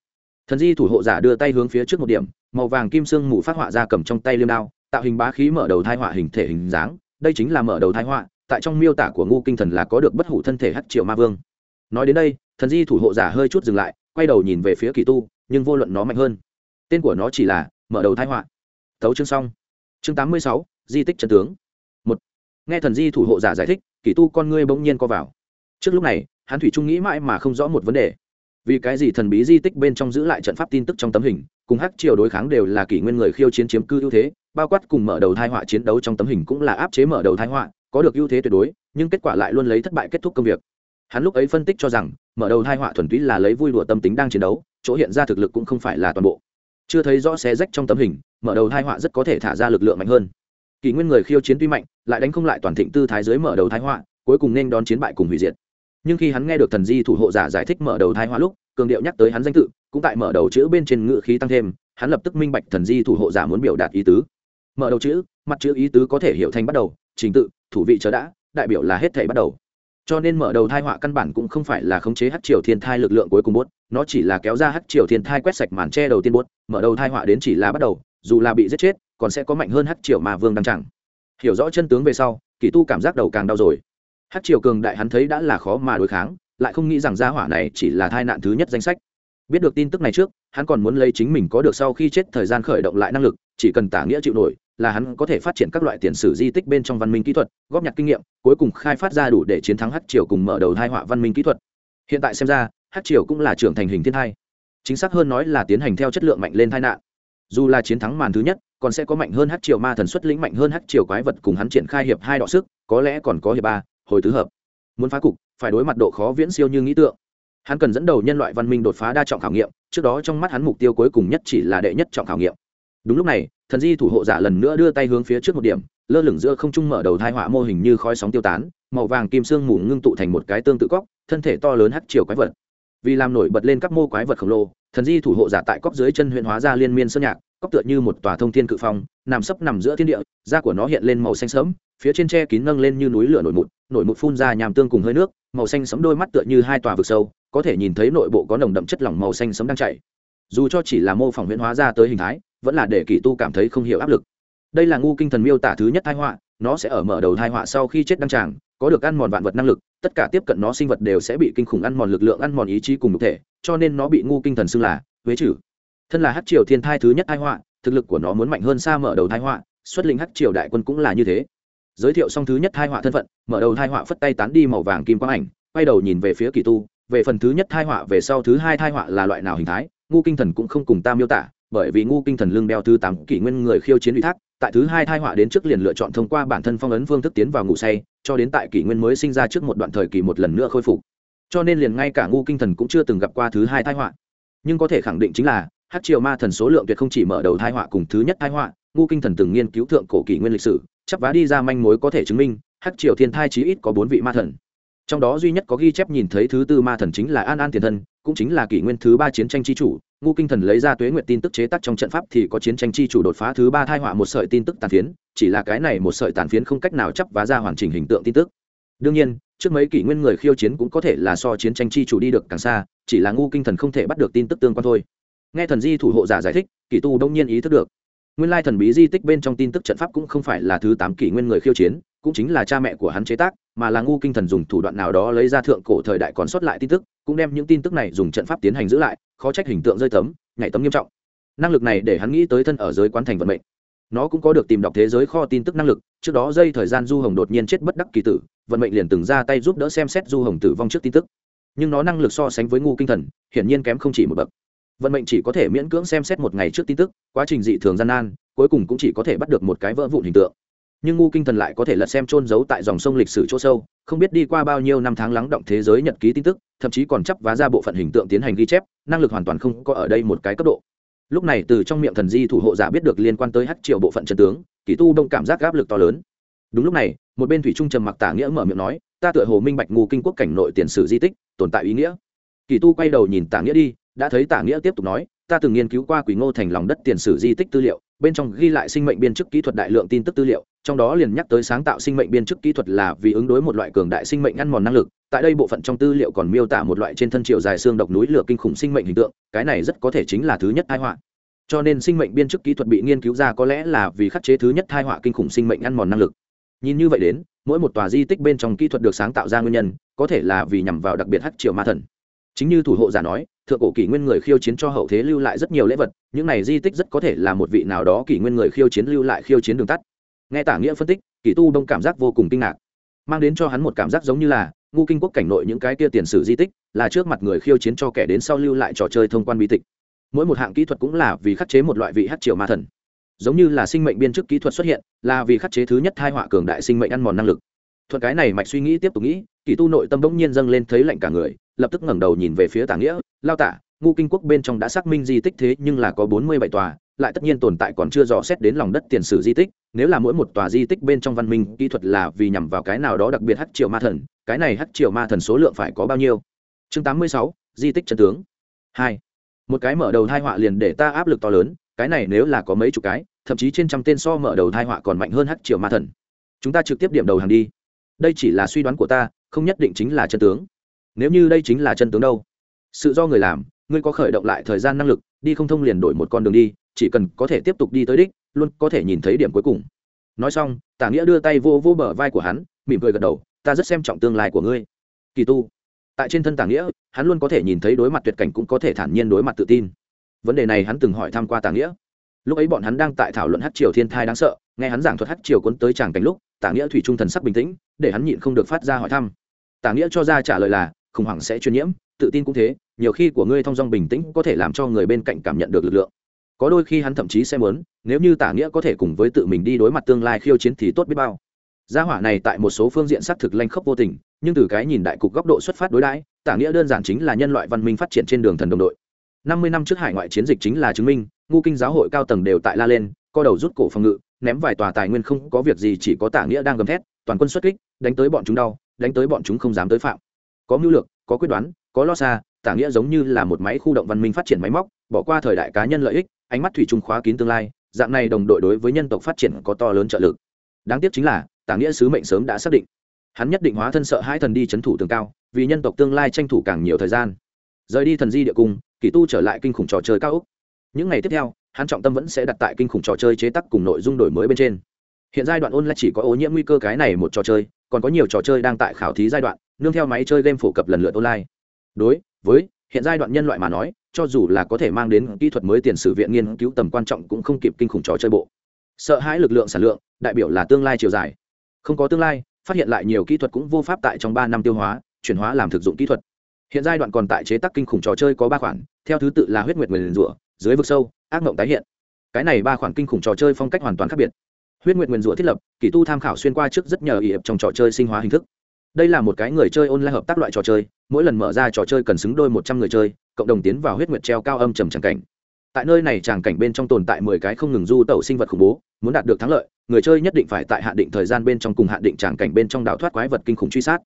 Thần di thủ hộ giả đưa tay hướng phía trước một điểm màu vàng kim sương mù phát họa ra cầm trong tay liêm đao tạo hình bá khí mở đầu thai họa hình thể hình dáng. Đây chính là mở đầu thai họa tại trong miêu tả của ngu kinh thần là có được bất hủ thân thể hát triệu ma vương. Nói đến đây thần di thủ hộ giả hơi chút dừng lại quay đầu nhìn về phía kỳ tu nhưng vô luận nó mạnh hơn tên của nó chỉ là mở đầu thái họa. Tấu chương xong. Chương tám mươi sáu, di tích trần tướng. Một. Nghe thần di thủ hộ giả giải thích, kỳ tu con ngươi bỗng nhiên co vào. Trước lúc này, hắn thủy trung nghĩ mãi mà không rõ một vấn đề. Vì cái gì thần bí di tích bên trong giữ lại trận pháp tin tức trong tấm hình, cùng hắc triều đối kháng đều là kỷ nguyên người khiêu chiến chiếm cư ưu thế, bao quát cùng mở đầu thai họa chiến đấu trong tấm hình cũng là áp chế mở đầu thai họa, có được ưu thế tuyệt đối, nhưng kết quả lại luôn lấy thất bại kết thúc công việc. Hắn lúc ấy phân tích cho rằng, mở đầu thai họa thuần túy là lấy vui đùa tâm tính đang chiến đấu, chỗ hiện ra thực lực cũng không phải là toàn bộ chưa thấy rõ xé rách trong tấm hình, mở đầu thai họa rất có thể thả ra lực lượng mạnh hơn. Kỷ nguyên người khiêu chiến tuy mạnh, lại đánh không lại toàn thịnh tư thái dưới mở đầu thai họa, cuối cùng nên đón chiến bại cùng hủy diệt. Nhưng khi hắn nghe được thần di thủ hộ giả giải thích mở đầu thai họa lúc, cường điệu nhắc tới hắn danh tự, cũng tại mở đầu chữ bên trên ngự khí tăng thêm, hắn lập tức minh bạch thần di thủ hộ giả muốn biểu đạt ý tứ. Mở đầu chữ, mặt chữ ý tứ có thể hiểu thành bắt đầu, trình tự, thủ vị chớ đã, đại biểu là hết thể bắt đầu cho nên mở đầu thai họa căn bản cũng không phải là khống chế hát triều thiên thai lực lượng cuối cùng bốt, nó chỉ là kéo ra hát triều thiên thai quét sạch màn tre đầu tiên bốt, mở đầu thai họa đến chỉ là bắt đầu, dù là bị giết chết, còn sẽ có mạnh hơn hát triều mà vương đang chẳng. Hiểu rõ chân tướng về sau, kỳ tu cảm giác đầu càng đau rồi. Hát triều cường đại hắn thấy đã là khó mà đối kháng, lại không nghĩ rằng gia hỏa này chỉ là thai nạn thứ nhất danh sách. Biết được tin tức này trước, hắn còn muốn lấy chính mình có được sau khi chết thời gian khởi động lại năng lực, chỉ cần tả nghĩa chịu nổi là hắn có thể phát triển các loại tiền sử di tích bên trong văn minh kỹ thuật, góp nhặt kinh nghiệm, cuối cùng khai phát ra đủ để chiến thắng hát triều cùng mở đầu hai họa văn minh kỹ thuật. Hiện tại xem ra hát triều cũng là trưởng thành hình thiên hai chính xác hơn nói là tiến hành theo chất lượng mạnh lên tai nạn. Dù là chiến thắng màn thứ nhất, còn sẽ có mạnh hơn hát triều ma thần xuất lĩnh mạnh hơn hát triều quái vật cùng hắn triển khai hiệp hai đọ sức, có lẽ còn có hiệp ba, hồi tứ hợp. Muốn phá cục, phải đối mặt độ khó viễn siêu như nghĩ tượng. Hắn cần dẫn đầu nhân loại văn minh đột phá đa trọng khảo nghiệm, trước đó trong mắt hắn mục tiêu cuối cùng nhất chỉ là đệ nhất trọng khảo nghiệm. Đúng lúc này thần di thủ hộ giả lần nữa đưa tay hướng phía trước một điểm, lơ lửng giữa không trung mở đầu thai họa mô hình như khói sóng tiêu tán, màu vàng kim sương mù ngưng tụ thành một cái tương tự cóc thân thể to lớn hắt chiều quái vật. Vì làm nổi bật lên các mô quái vật khổng lồ, thần di thủ hộ giả tại cóc dưới chân huyện hóa ra liên miên sơn nhạc cóc tựa như một tòa thông thiên cự phong, nằm sấp nằm giữa thiên địa, da của nó hiện lên màu xanh sẫm, phía trên tre kín nâng lên như núi lửa nổi mụt nổi mụt phun ra nhàm tương cùng hơi nước, màu xanh sẫm đôi mắt tựa như hai tòa vực sâu, có thể nhìn thấy nội bộ có nồng đậm chất lỏng màu xanh sẫm đang chảy. Dù cho chỉ là mô phỏng huyễn hóa ra tới hình thái vẫn là để kỳ tu cảm thấy không hiểu áp lực. Đây là ngu kinh thần miêu tả thứ nhất thai họa, nó sẽ ở mở đầu thai họa sau khi chết đăng tràng, có được ăn mòn vạn vật năng lực, tất cả tiếp cận nó sinh vật đều sẽ bị kinh khủng ăn mòn lực lượng, ăn mòn ý chí cùng thực thể, cho nên nó bị ngu kinh thần xưng là huế trừ. Thân là hát triều thiên thai thứ nhất thai họa, thực lực của nó muốn mạnh hơn xa mở đầu thai họa, xuất linh hát triều đại quân cũng là như thế. Giới thiệu xong thứ nhất thai họa thân phận, mở đầu thai họa phất tay tán đi màu vàng kim quang ảnh, quay đầu nhìn về phía kỳ tu, về phần thứ nhất thai họa về sau thứ hai thai họa là loại nào hình thái, ngu kinh thần cũng không cùng ta miêu tả bởi vì ngu kinh thần lương đeo thứ tám kỷ nguyên người khiêu chiến ủy thác, tại thứ hai thai họa đến trước liền lựa chọn thông qua bản thân phong ấn phương thức tiến vào ngủ say, cho đến tại kỷ nguyên mới sinh ra trước một đoạn thời kỳ một lần nữa khôi phục. Cho nên liền ngay cả ngu kinh thần cũng chưa từng gặp qua thứ hai thai họa. Nhưng có thể khẳng định chính là hát triều ma thần số lượng tuyệt không chỉ mở đầu thai họa cùng thứ nhất thai họa, ngu kinh thần từng nghiên cứu thượng cổ kỷ nguyên lịch sử chấp vá đi ra manh mối có thể chứng minh hát triều thiên thai chí ít có bốn vị ma thần. Trong đó duy nhất có ghi chép nhìn thấy thứ tư ma thần chính là an an tiền thân cũng chính là kỷ nguyên thứ ba chiến tranh chi chủ ngu kinh thần lấy ra tuế nguyện tin tức chế tác trong trận pháp thì có chiến tranh chi chủ đột phá thứ ba thai họa một sợi tin tức tàn phiến, chỉ là cái này một sợi tàn phiến không cách nào chấp vá ra hoàn chỉnh hình tượng tin tức. Đương nhiên, trước mấy kỷ nguyên người khiêu chiến cũng có thể là so chiến tranh chi chủ đi được càng xa, chỉ là ngu kinh thần không thể bắt được tin tức tương quan thôi. Nghe thần di thủ hộ giả giải thích, kỷ tu đông nhiên ý thức được. Nguyên lai thần bí di tích bên trong tin tức trận pháp cũng không phải là thứ tám kỷ nguyên người khiêu chiến cũng chính là cha mẹ của hắn chế tác, mà là ngu kinh thần dùng thủ đoạn nào đó lấy ra thượng cổ thời đại còn sót lại tin tức, cũng đem những tin tức này dùng trận pháp tiến hành giữ lại, khó trách hình tượng rơi tấm, nhảy tấm nghiêm trọng. Năng lực này để hắn nghĩ tới thân ở giới quán thành vận mệnh. Nó cũng có được tìm đọc thế giới kho tin tức năng lực, trước đó dây thời gian du hồng đột nhiên chết bất đắc kỳ tử, vận mệnh liền từng ra tay giúp đỡ xem xét du hồng tử vong trước tin tức. Nhưng nó năng lực so sánh với ngu kinh thần, hiển nhiên kém không chỉ một bậc. Vận mệnh chỉ có thể miễn cưỡng xem xét một ngày trước tin tức, quá trình dị thường gian nan, cuối cùng cũng chỉ có thể bắt được một cái vỡ vụn hình tượng nhưng ngu kinh thần lại có thể lật xem trôn giấu tại dòng sông lịch sử chỗ sâu, không biết đi qua bao nhiêu năm tháng lắng động thế giới nhật ký tin tức, thậm chí còn chấp vá ra bộ phận hình tượng tiến hành ghi chép, năng lực hoàn toàn không có ở đây một cái cấp độ. Lúc này từ trong miệng thần di thủ hộ giả biết được liên quan tới hát triệu bộ phận chân tướng kỷ tu đông cảm giác áp lực to lớn. Đúng lúc này, một bên thủy trung trầm mặc tả nghĩa mở miệng nói, ta tựa hồ minh bạch ngu kinh quốc cảnh nội tiền sử di tích, tồn tại ý nghĩa. Kỳ tu quay đầu nhìn tả nghĩa đi, đã thấy tả nghĩa tiếp tục nói, ta từng nghiên cứu qua quỷ ngô thành lòng đất tiền sử di tích tư liệu bên trong ghi lại sinh mệnh biên chức kỹ thuật đại lượng tin tức tư liệu, trong đó liền nhắc tới sáng tạo sinh mệnh biên chức kỹ thuật là vì ứng đối một loại cường đại sinh mệnh ăn mòn năng lực, tại đây bộ phận trong tư liệu còn miêu tả một loại trên thân triệu dài xương độc núi lửa kinh khủng sinh mệnh hình tượng, cái này rất có thể chính là thứ nhất tai họa. Cho nên sinh mệnh biên chức kỹ thuật bị nghiên cứu ra có lẽ là vì khắc chế thứ nhất tai họa kinh khủng sinh mệnh ăn mòn năng lực. Nhìn như vậy đến, mỗi một tòa di tích bên trong kỹ thuật được sáng tạo ra nguyên nhân, có thể là vì nhằm vào đặc biệt hắc triều ma thần. Chính như thủ hộ giả nói, thượng cổ kỷ nguyên người khiêu chiến cho hậu thế lưu lại rất nhiều lễ vật những này di tích rất có thể là một vị nào đó kỷ nguyên người khiêu chiến lưu lại khiêu chiến đường tắt. Nghe tả nghĩa phân tích, kỷ tu đông cảm giác vô cùng kinh ngạc, mang đến cho hắn một cảm giác giống như là ngu kinh quốc cảnh nội những cái kia tiền sử di tích là trước mặt người khiêu chiến cho kẻ đến sau lưu lại trò chơi thông quan bi tịch. Mỗi một hạng kỹ thuật cũng là vì khắc chế một loại vị hát triệu ma thần. Giống như là sinh mệnh biên chức kỹ thuật xuất hiện, là vì khắc chế thứ nhất thai họa cường đại sinh mệnh ăn mòn năng lực. Thuận cái này mạch suy nghĩ tiếp tục nghĩ kỳ tu nội tâm bỗng nhiên dâng lên thấy lạnh cả người, lập tức ngẩng đầu nhìn về phía tả nghĩa, lao tả ngu kinh quốc bên trong đã xác minh di tích thế nhưng là có bốn mươi bảy tòa, lại tất nhiên tồn tại còn chưa rõ xét đến lòng đất tiền sử di tích, nếu là mỗi một tòa di tích bên trong văn minh, kỹ thuật là vì nhằm vào cái nào đó đặc biệt hắc triệu ma thần, cái này hắc triệu ma thần số lượng phải có bao nhiêu? Chương tám mươi sáu, di tích chân tướng. Hai. Một cái mở đầu thai họa liền để ta áp lực to lớn, cái này nếu là có mấy chục cái, thậm chí trên trăm tên so mở đầu thai họa còn mạnh hơn hắc triệu ma thần. Chúng ta trực tiếp điểm đầu hàng đi. Đây chỉ là suy đoán của ta, không nhất định chính là chân tướng. Nếu như đây chính là chân tướng đâu? Sự do người làm ngươi có khởi động lại thời gian năng lực, đi không thông liền đổi một con đường đi, chỉ cần có thể tiếp tục đi tới đích, luôn có thể nhìn thấy điểm cuối cùng. Nói xong, tả nghĩa đưa tay vô vô bờ vai của hắn, mỉm cười gật đầu, ta rất xem trọng tương lai của ngươi. Kỳ tu. Tại trên thân tả nghĩa, hắn luôn có thể nhìn thấy đối mặt tuyệt cảnh cũng có thể thản nhiên đối mặt tự tin. Vấn đề này hắn từng hỏi thăm qua tả nghĩa. Lúc ấy bọn hắn đang tại thảo luận hát triều thiên thai đáng sợ, nghe hắn giảng thuật hát triều cuốn tới tràng cảnh lúc, tả nghĩa thủy trung thần sắc bình tĩnh, để hắn nhịn không được phát ra hỏi thăm. Tả nghĩa cho ra trả lời là, khủng hoảng sẽ truyền nhiễm tự tin cũng thế, nhiều khi của ngươi thong dong bình tĩnh có thể làm cho người bên cạnh cảm nhận được lực lượng. Có đôi khi hắn thậm chí sẽ muốn, nếu như tả nghĩa có thể cùng với tự mình đi đối mặt tương lai khiêu chiến thì tốt biết bao. Gia hỏa này tại một số phương diện xác thực lanh khốc vô tình, nhưng từ cái nhìn đại cục góc độ xuất phát đối đãi, tả nghĩa đơn giản chính là nhân loại văn minh phát triển trên đường thần đồng đội. Năm mươi năm trước hải ngoại chiến dịch chính là chứng minh ngu kinh giáo hội cao tầng đều tại la lên, co đầu rút cổ phòng ngự, ném vài tòa tài nguyên không có việc gì chỉ có tả nghĩa đang gầm thét, toàn quân xuất kích, đánh tới bọn chúng đau, đánh tới bọn chúng không dám tới phạm. Có mưu lược, có quyết đoán có lo xa, tả nghĩa giống như là một máy khu động văn minh phát triển máy móc, bỏ qua thời đại cá nhân lợi ích, ánh mắt thủy chung khóa kín tương lai, dạng này đồng đội đối với nhân tộc phát triển có to lớn trợ lực. Đáng tiếc chính là, tả nghĩa sứ mệnh sớm đã xác định. Hắn nhất định hóa thân sợ hai thần đi c h ấ n thủ tường cao, vì nhân tộc tương lai tranh thủ càng nhiều thời gian. Rời đi thần di địa cung, kỷ tu trở lại kinh khủng trò chơi cao úc những ngày tiếp theo, hắn trọng tâm vẫn sẽ đặt tại kinh khủng trò chơi chế tắc cùng nội dung đổi mới bên trên. Hiện giai đoạn ôn lại chỉ có ô nhiễm nguy cơ cái này một trò chơi, còn có nhiều trò chơi đang tại khảo thí giai đoạn, nương theo máy chơi game phổ cập lần lượt online đối, với hiện giai đoạn nhân loại mà nói, cho dù là có thể mang đến kỹ thuật mới tiền sử viện nghiên cứu tầm quan trọng cũng không kịp kinh khủng trò chơi bộ. Sợ hãi lực lượng sản lượng, đại biểu là tương lai chiều dài. Không có tương lai, phát hiện lại nhiều kỹ thuật cũng vô pháp tại trong ba năm tiêu hóa, chuyển hóa làm thực dụng kỹ thuật. Hiện giai đoạn còn tại chế tác kinh khủng trò chơi có ba khoản, theo thứ tự là huyết nguyệt nguyền rủa, dưới vực sâu, ác mộng tái hiện. Cái này ba khoản kinh khủng trò chơi phong cách hoàn toàn khác biệt. Huyết nguyệt nguyền rủa thiết lập, kỳ tu tham khảo xuyên qua trước rất nhờ ý ịp trong trò chơi sinh hóa hình thức đây là một cái người chơi online hợp tác loại trò chơi, mỗi lần mở ra trò chơi cần xứng đôi một trăm người chơi, cộng đồng tiến vào huyết nguyệt treo cao âm trầm tràng cảnh. Tại nơi này tràng cảnh bên trong tồn tại mười cái không ngừng du tẩu sinh vật khủng bố, muốn đạt được thắng lợi, người chơi nhất định phải tại hạn định thời gian bên trong cùng hạn định tràng cảnh bên trong đào thoát quái vật kinh khủng truy sát.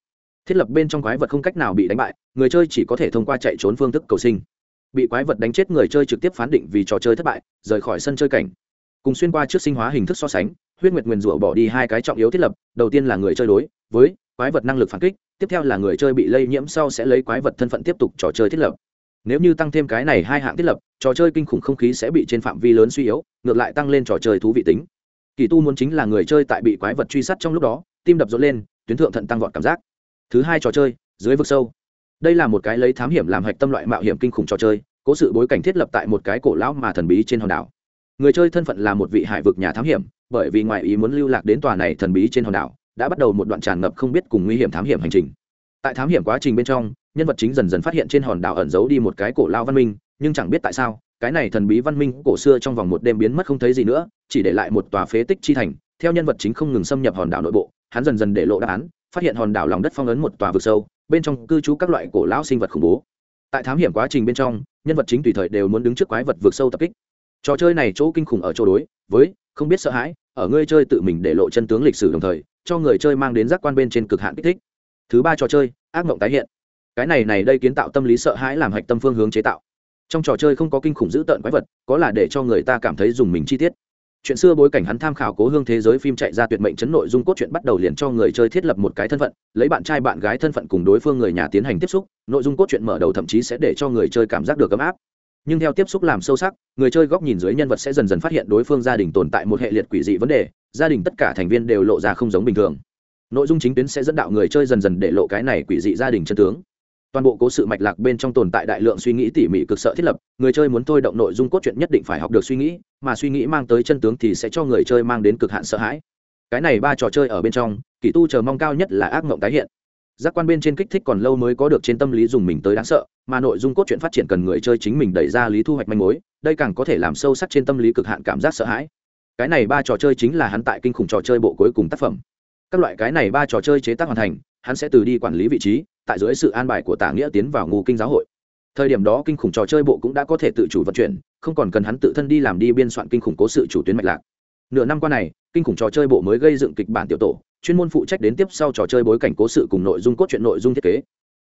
Thiết lập bên trong quái vật không cách nào bị đánh bại, người chơi chỉ có thể thông qua chạy trốn phương thức cầu sinh. Bị quái vật đánh chết người chơi trực tiếp phán định vì trò chơi thất bại, rời khỏi sân chơi cảnh. Cùng xuyên qua trước sinh hóa hình thức so sánh huyết nguyệt nguyền rủa bỏ đi hai cái trọng yếu thiết lập, đầu tiên là người chơi đối với quái vật năng lực phản kích, tiếp theo là người chơi bị lây nhiễm sau sẽ lấy quái vật thân phận tiếp tục trò chơi thiết lập. Nếu như tăng thêm cái này hai hạng thiết lập, trò chơi kinh khủng không khí sẽ bị trên phạm vi lớn suy yếu, ngược lại tăng lên trò chơi thú vị tính. Kỳ tu muốn chính là người chơi tại bị quái vật truy sát trong lúc đó, tim đập rộn lên, tuyến thượng thận tăng vọt cảm giác. Thứ hai trò chơi, dưới vực sâu. Đây là một cái lấy thám hiểm làm hạch tâm loại mạo hiểm kinh khủng trò chơi, cố sự bối cảnh thiết lập tại một cái cổ lão mà thần bí trên hòn đảo. Người chơi thân phận là một vị hải vực nhà thám hiểm bởi vì ngoại ý muốn lưu lạc đến tòa này thần bí trên hòn đảo, đã bắt đầu một đoạn tràn ngập không biết cùng nguy hiểm thám hiểm hành trình. Tại thám hiểm quá trình bên trong, nhân vật chính dần dần phát hiện trên hòn đảo ẩn giấu đi một cái cổ lao văn minh, nhưng chẳng biết tại sao, cái này thần bí văn minh cổ xưa trong vòng một đêm biến mất không thấy gì nữa, chỉ để lại một tòa phế tích chi thành. Theo nhân vật chính không ngừng xâm nhập hòn đảo nội bộ, hắn dần dần để lộ đáp án, phát hiện hòn đảo lòng đất phong ấn một tòa vực sâu, bên trong cư trú các loại cổ lão sinh vật khủng bố. Tại thám hiểm quá trình bên trong, nhân vật chính tùy thời đều muốn đứng trước quái vật vượt sâu tập kích. Trò chơi này chỗ kinh khủng ở chỗ đối, với không biết sợ hãi, ở ngươi chơi tự mình để lộ chân tướng lịch sử đồng thời, cho người chơi mang đến giác quan bên trên cực hạn kích thích. Thứ ba trò chơi, ác mộng tái hiện. Cái này này đây kiến tạo tâm lý sợ hãi làm hạch tâm phương hướng chế tạo. Trong trò chơi không có kinh khủng dữ tợn quái vật, có là để cho người ta cảm thấy dùng mình chi tiết. Chuyện xưa bối cảnh hắn tham khảo cố hương thế giới phim chạy ra tuyệt mệnh chấn nội dung cốt truyện bắt đầu liền cho người chơi thiết lập một cái thân phận, lấy bạn trai bạn gái thân phận cùng đối phương người nhà tiến hành tiếp xúc, nội dung cốt truyện mở đầu thậm chí sẽ để cho người chơi cảm giác được ấm áp nhưng theo tiếp xúc làm sâu sắc, người chơi góc nhìn dưới nhân vật sẽ dần dần phát hiện đối phương gia đình tồn tại một hệ liệt quỷ dị vấn đề, gia đình tất cả thành viên đều lộ ra không giống bình thường. Nội dung chính tuyến sẽ dẫn đạo người chơi dần dần để lộ cái này quỷ dị gia đình chân tướng. Toàn bộ cố sự mạch lạc bên trong tồn tại đại lượng suy nghĩ tỉ mỉ cực sợ thiết lập, người chơi muốn thôi động nội dung cốt truyện nhất định phải học được suy nghĩ, mà suy nghĩ mang tới chân tướng thì sẽ cho người chơi mang đến cực hạn sợ hãi. Cái này ba trò chơi ở bên trong kỳ tu chờ mong cao nhất là ác mộng tái hiện giác quan bên trên kích thích còn lâu mới có được trên tâm lý dùng mình tới đáng sợ, mà nội dung cốt truyện phát triển cần người chơi chính mình đẩy ra lý thu hoạch manh mối, đây càng có thể làm sâu sắc trên tâm lý cực hạn cảm giác sợ hãi. Cái này ba trò chơi chính là hắn tại kinh khủng trò chơi bộ cuối cùng tác phẩm. Các loại cái này ba trò chơi chế tác hoàn thành, hắn sẽ từ đi quản lý vị trí, tại dưới sự an bài của tả nghĩa tiến vào ngụ kinh giáo hội. Thời điểm đó kinh khủng trò chơi bộ cũng đã có thể tự chủ vận chuyển, không còn cần hắn tự thân đi làm đi biên soạn kinh khủng cố sự chủ tuyến mạch lạc. Nửa năm qua này kinh khủng trò chơi bộ mới gây dựng kịch bản tiểu tổ, chuyên môn phụ trách đến tiếp sau trò chơi bối cảnh cố sự cùng nội dung cốt truyện nội dung thiết kế.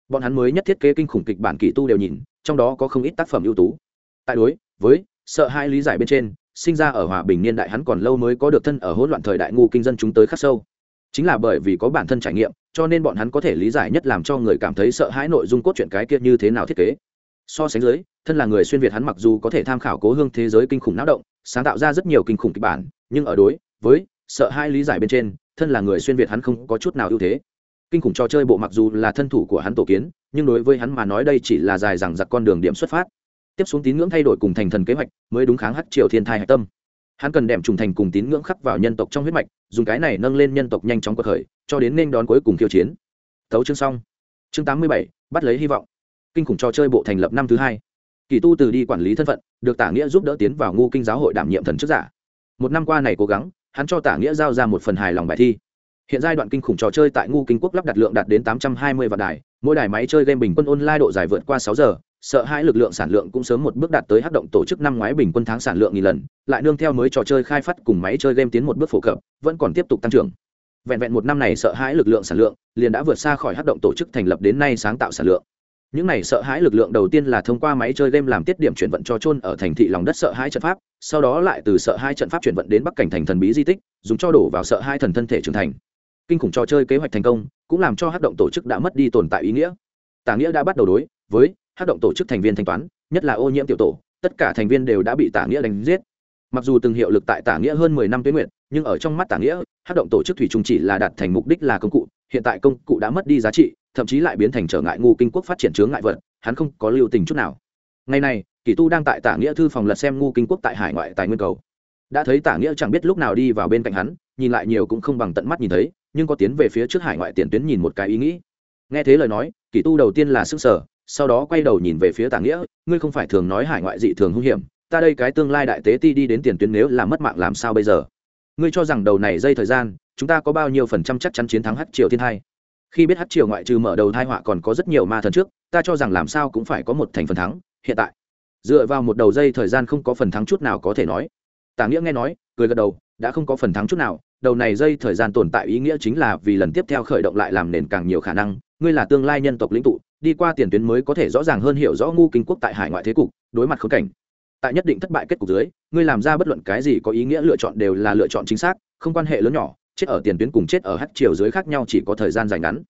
Bọn hắn mới nhất thiết kế kinh khủng kịch bản kỳ tu đều nhìn, trong đó có không ít tác phẩm ưu tú. Tại đối với sợ hai lý giải bên trên, sinh ra ở hòa bình niên đại hắn còn lâu mới có được thân ở hỗn loạn thời đại ngu kinh dân chúng tới khắc sâu. Chính là bởi vì có bản thân trải nghiệm, cho nên bọn hắn có thể lý giải nhất làm cho người cảm thấy sợ hãi nội dung cốt truyện cái kia như thế nào thiết kế. So sánh dưới, thân là người xuyên việt hắn mặc dù có thể tham khảo cố hương thế giới kinh khủng náo động, sáng tạo ra rất nhiều kinh khủng kịch bản, nhưng ở đối với sợ hai lý giải bên trên, thân là người xuyên việt hắn không có chút nào ưu thế. Kinh khủng trò chơi bộ mặc dù là thân thủ của hắn tổ kiến, nhưng đối với hắn mà nói đây chỉ là dài rằng giặc con đường điểm xuất phát. Tiếp xuống tín ngưỡng thay đổi cùng thành thần kế hoạch mới đúng kháng hắc triều thiên thai hạch tâm. Hắn cần đem trùng thành cùng tín ngưỡng khắc vào nhân tộc trong huyết mạch, dùng cái này nâng lên nhân tộc nhanh chóng cuộc khởi, cho đến nên đón cuối cùng khiêu chiến. Tấu chương xong. Chương tám mươi bảy, bắt lấy hy vọng. Kinh khủng trò chơi bộ thành lập năm thứ hai. Kỳ tu từ đi quản lý thân phận, được tả nghĩa giúp đỡ tiến vào ngu kinh giáo hội đảm nhiệm thần chức giả. Một năm qua này cố gắng hắn cho tả nghĩa giao ra một phần hài lòng bài thi. Hiện giai đoạn kinh khủng trò chơi tại ngu kinh quốc lắp đặt lượng đạt đến tám trăm hai mươi vạn đài, mỗi đài máy chơi game bình quân online độ dài vượt qua sáu giờ, sợ hai lực lượng sản lượng cũng sớm một bước đạt tới hát động tổ chức năm ngoái bình quân tháng sản lượng nghìn lần, lại nương theo mới trò chơi khai phát cùng máy chơi game tiến một bước phổ cập, vẫn còn tiếp tục tăng trưởng. Vẹn vẹn một năm này sợ hãi lực lượng sản lượng liền đã vượt xa khỏi hát động tổ chức thành lập đến nay sáng tạo sản lượng những này sợ hãi lực lượng đầu tiên là thông qua máy chơi game làm tiết điểm chuyển vận cho trôn ở thành thị lòng đất sợ hãi trận pháp, sau đó lại từ sợ hai trận pháp chuyển vận đến bắc cảnh thành thần bí di tích, dùng cho đổ vào sợ hai thần thân thể trưởng thành. Kinh khủng trò chơi kế hoạch thành công, cũng làm cho hát động tổ chức đã mất đi tồn tại ý nghĩa. Tả nghĩa đã bắt đầu đối với hát động tổ chức thành viên thanh toán, nhất là ô nhiễm tiểu tổ, tất cả thành viên đều đã bị tả nghĩa đánh giết. Mặc dù từng hiệu lực tại tả nghĩa hơn mười năm tuyến nguyện, nhưng ở trong mắt tả nghĩa, hát động tổ chức thủy trung chỉ là đạt thành mục đích là công cụ, hiện tại công cụ đã mất đi giá trị thậm chí lại biến thành trở ngại ngu kinh quốc phát triển chướng ngại vật, hắn không có lưu tình chút nào. Ngày này, kỳ tu đang tại tả nghĩa thư phòng lật xem ngu kinh quốc tại hải ngoại tài nguyên cầu. Đã thấy tả nghĩa chẳng biết lúc nào đi vào bên cạnh hắn, nhìn lại nhiều cũng không bằng tận mắt nhìn thấy, nhưng có tiến về phía trước hải ngoại tiền tuyến nhìn một cái ý nghĩ. Nghe thế lời nói, kỳ tu đầu tiên là sức sở sau đó quay đầu nhìn về phía tả nghĩa, ngươi không phải thường nói hải ngoại dị thường hung hiểm, ta đây cái tương lai đại tế ti đi đến tiền tuyến nếu là mất mạng làm sao bây giờ? Ngươi cho rằng đầu này dây thời gian, chúng ta có bao nhiêu phần trăm chắc chắn chiến thắng hát triều thiên hai khi biết hát triều ngoại trừ mở đầu thai họa còn có rất nhiều ma thần trước, ta cho rằng làm sao cũng phải có một thành phần thắng, hiện tại. Dựa vào một đầu dây thời gian không có phần thắng chút nào có thể nói. Tả nghĩa nghe nói, cười gật đầu, đã không có phần thắng chút nào, đầu này dây thời gian tồn tại ý nghĩa chính là vì lần tiếp theo khởi động lại làm nền càng nhiều khả năng, ngươi là tương lai nhân tộc lĩnh tụ, đi qua tiền tuyến mới có thể rõ ràng hơn hiểu rõ ngu kinh quốc tại hải ngoại thế cục, đối mặt khống cảnh. Tại nhất định thất bại kết cục dưới, ngươi làm ra bất luận cái gì có ý nghĩa lựa chọn đều là lựa chọn chính xác, không quan hệ lớn nhỏ chết ở tiền tuyến cùng chết ở hắc triều dưới khác nhau chỉ có thời gian dài ngắn.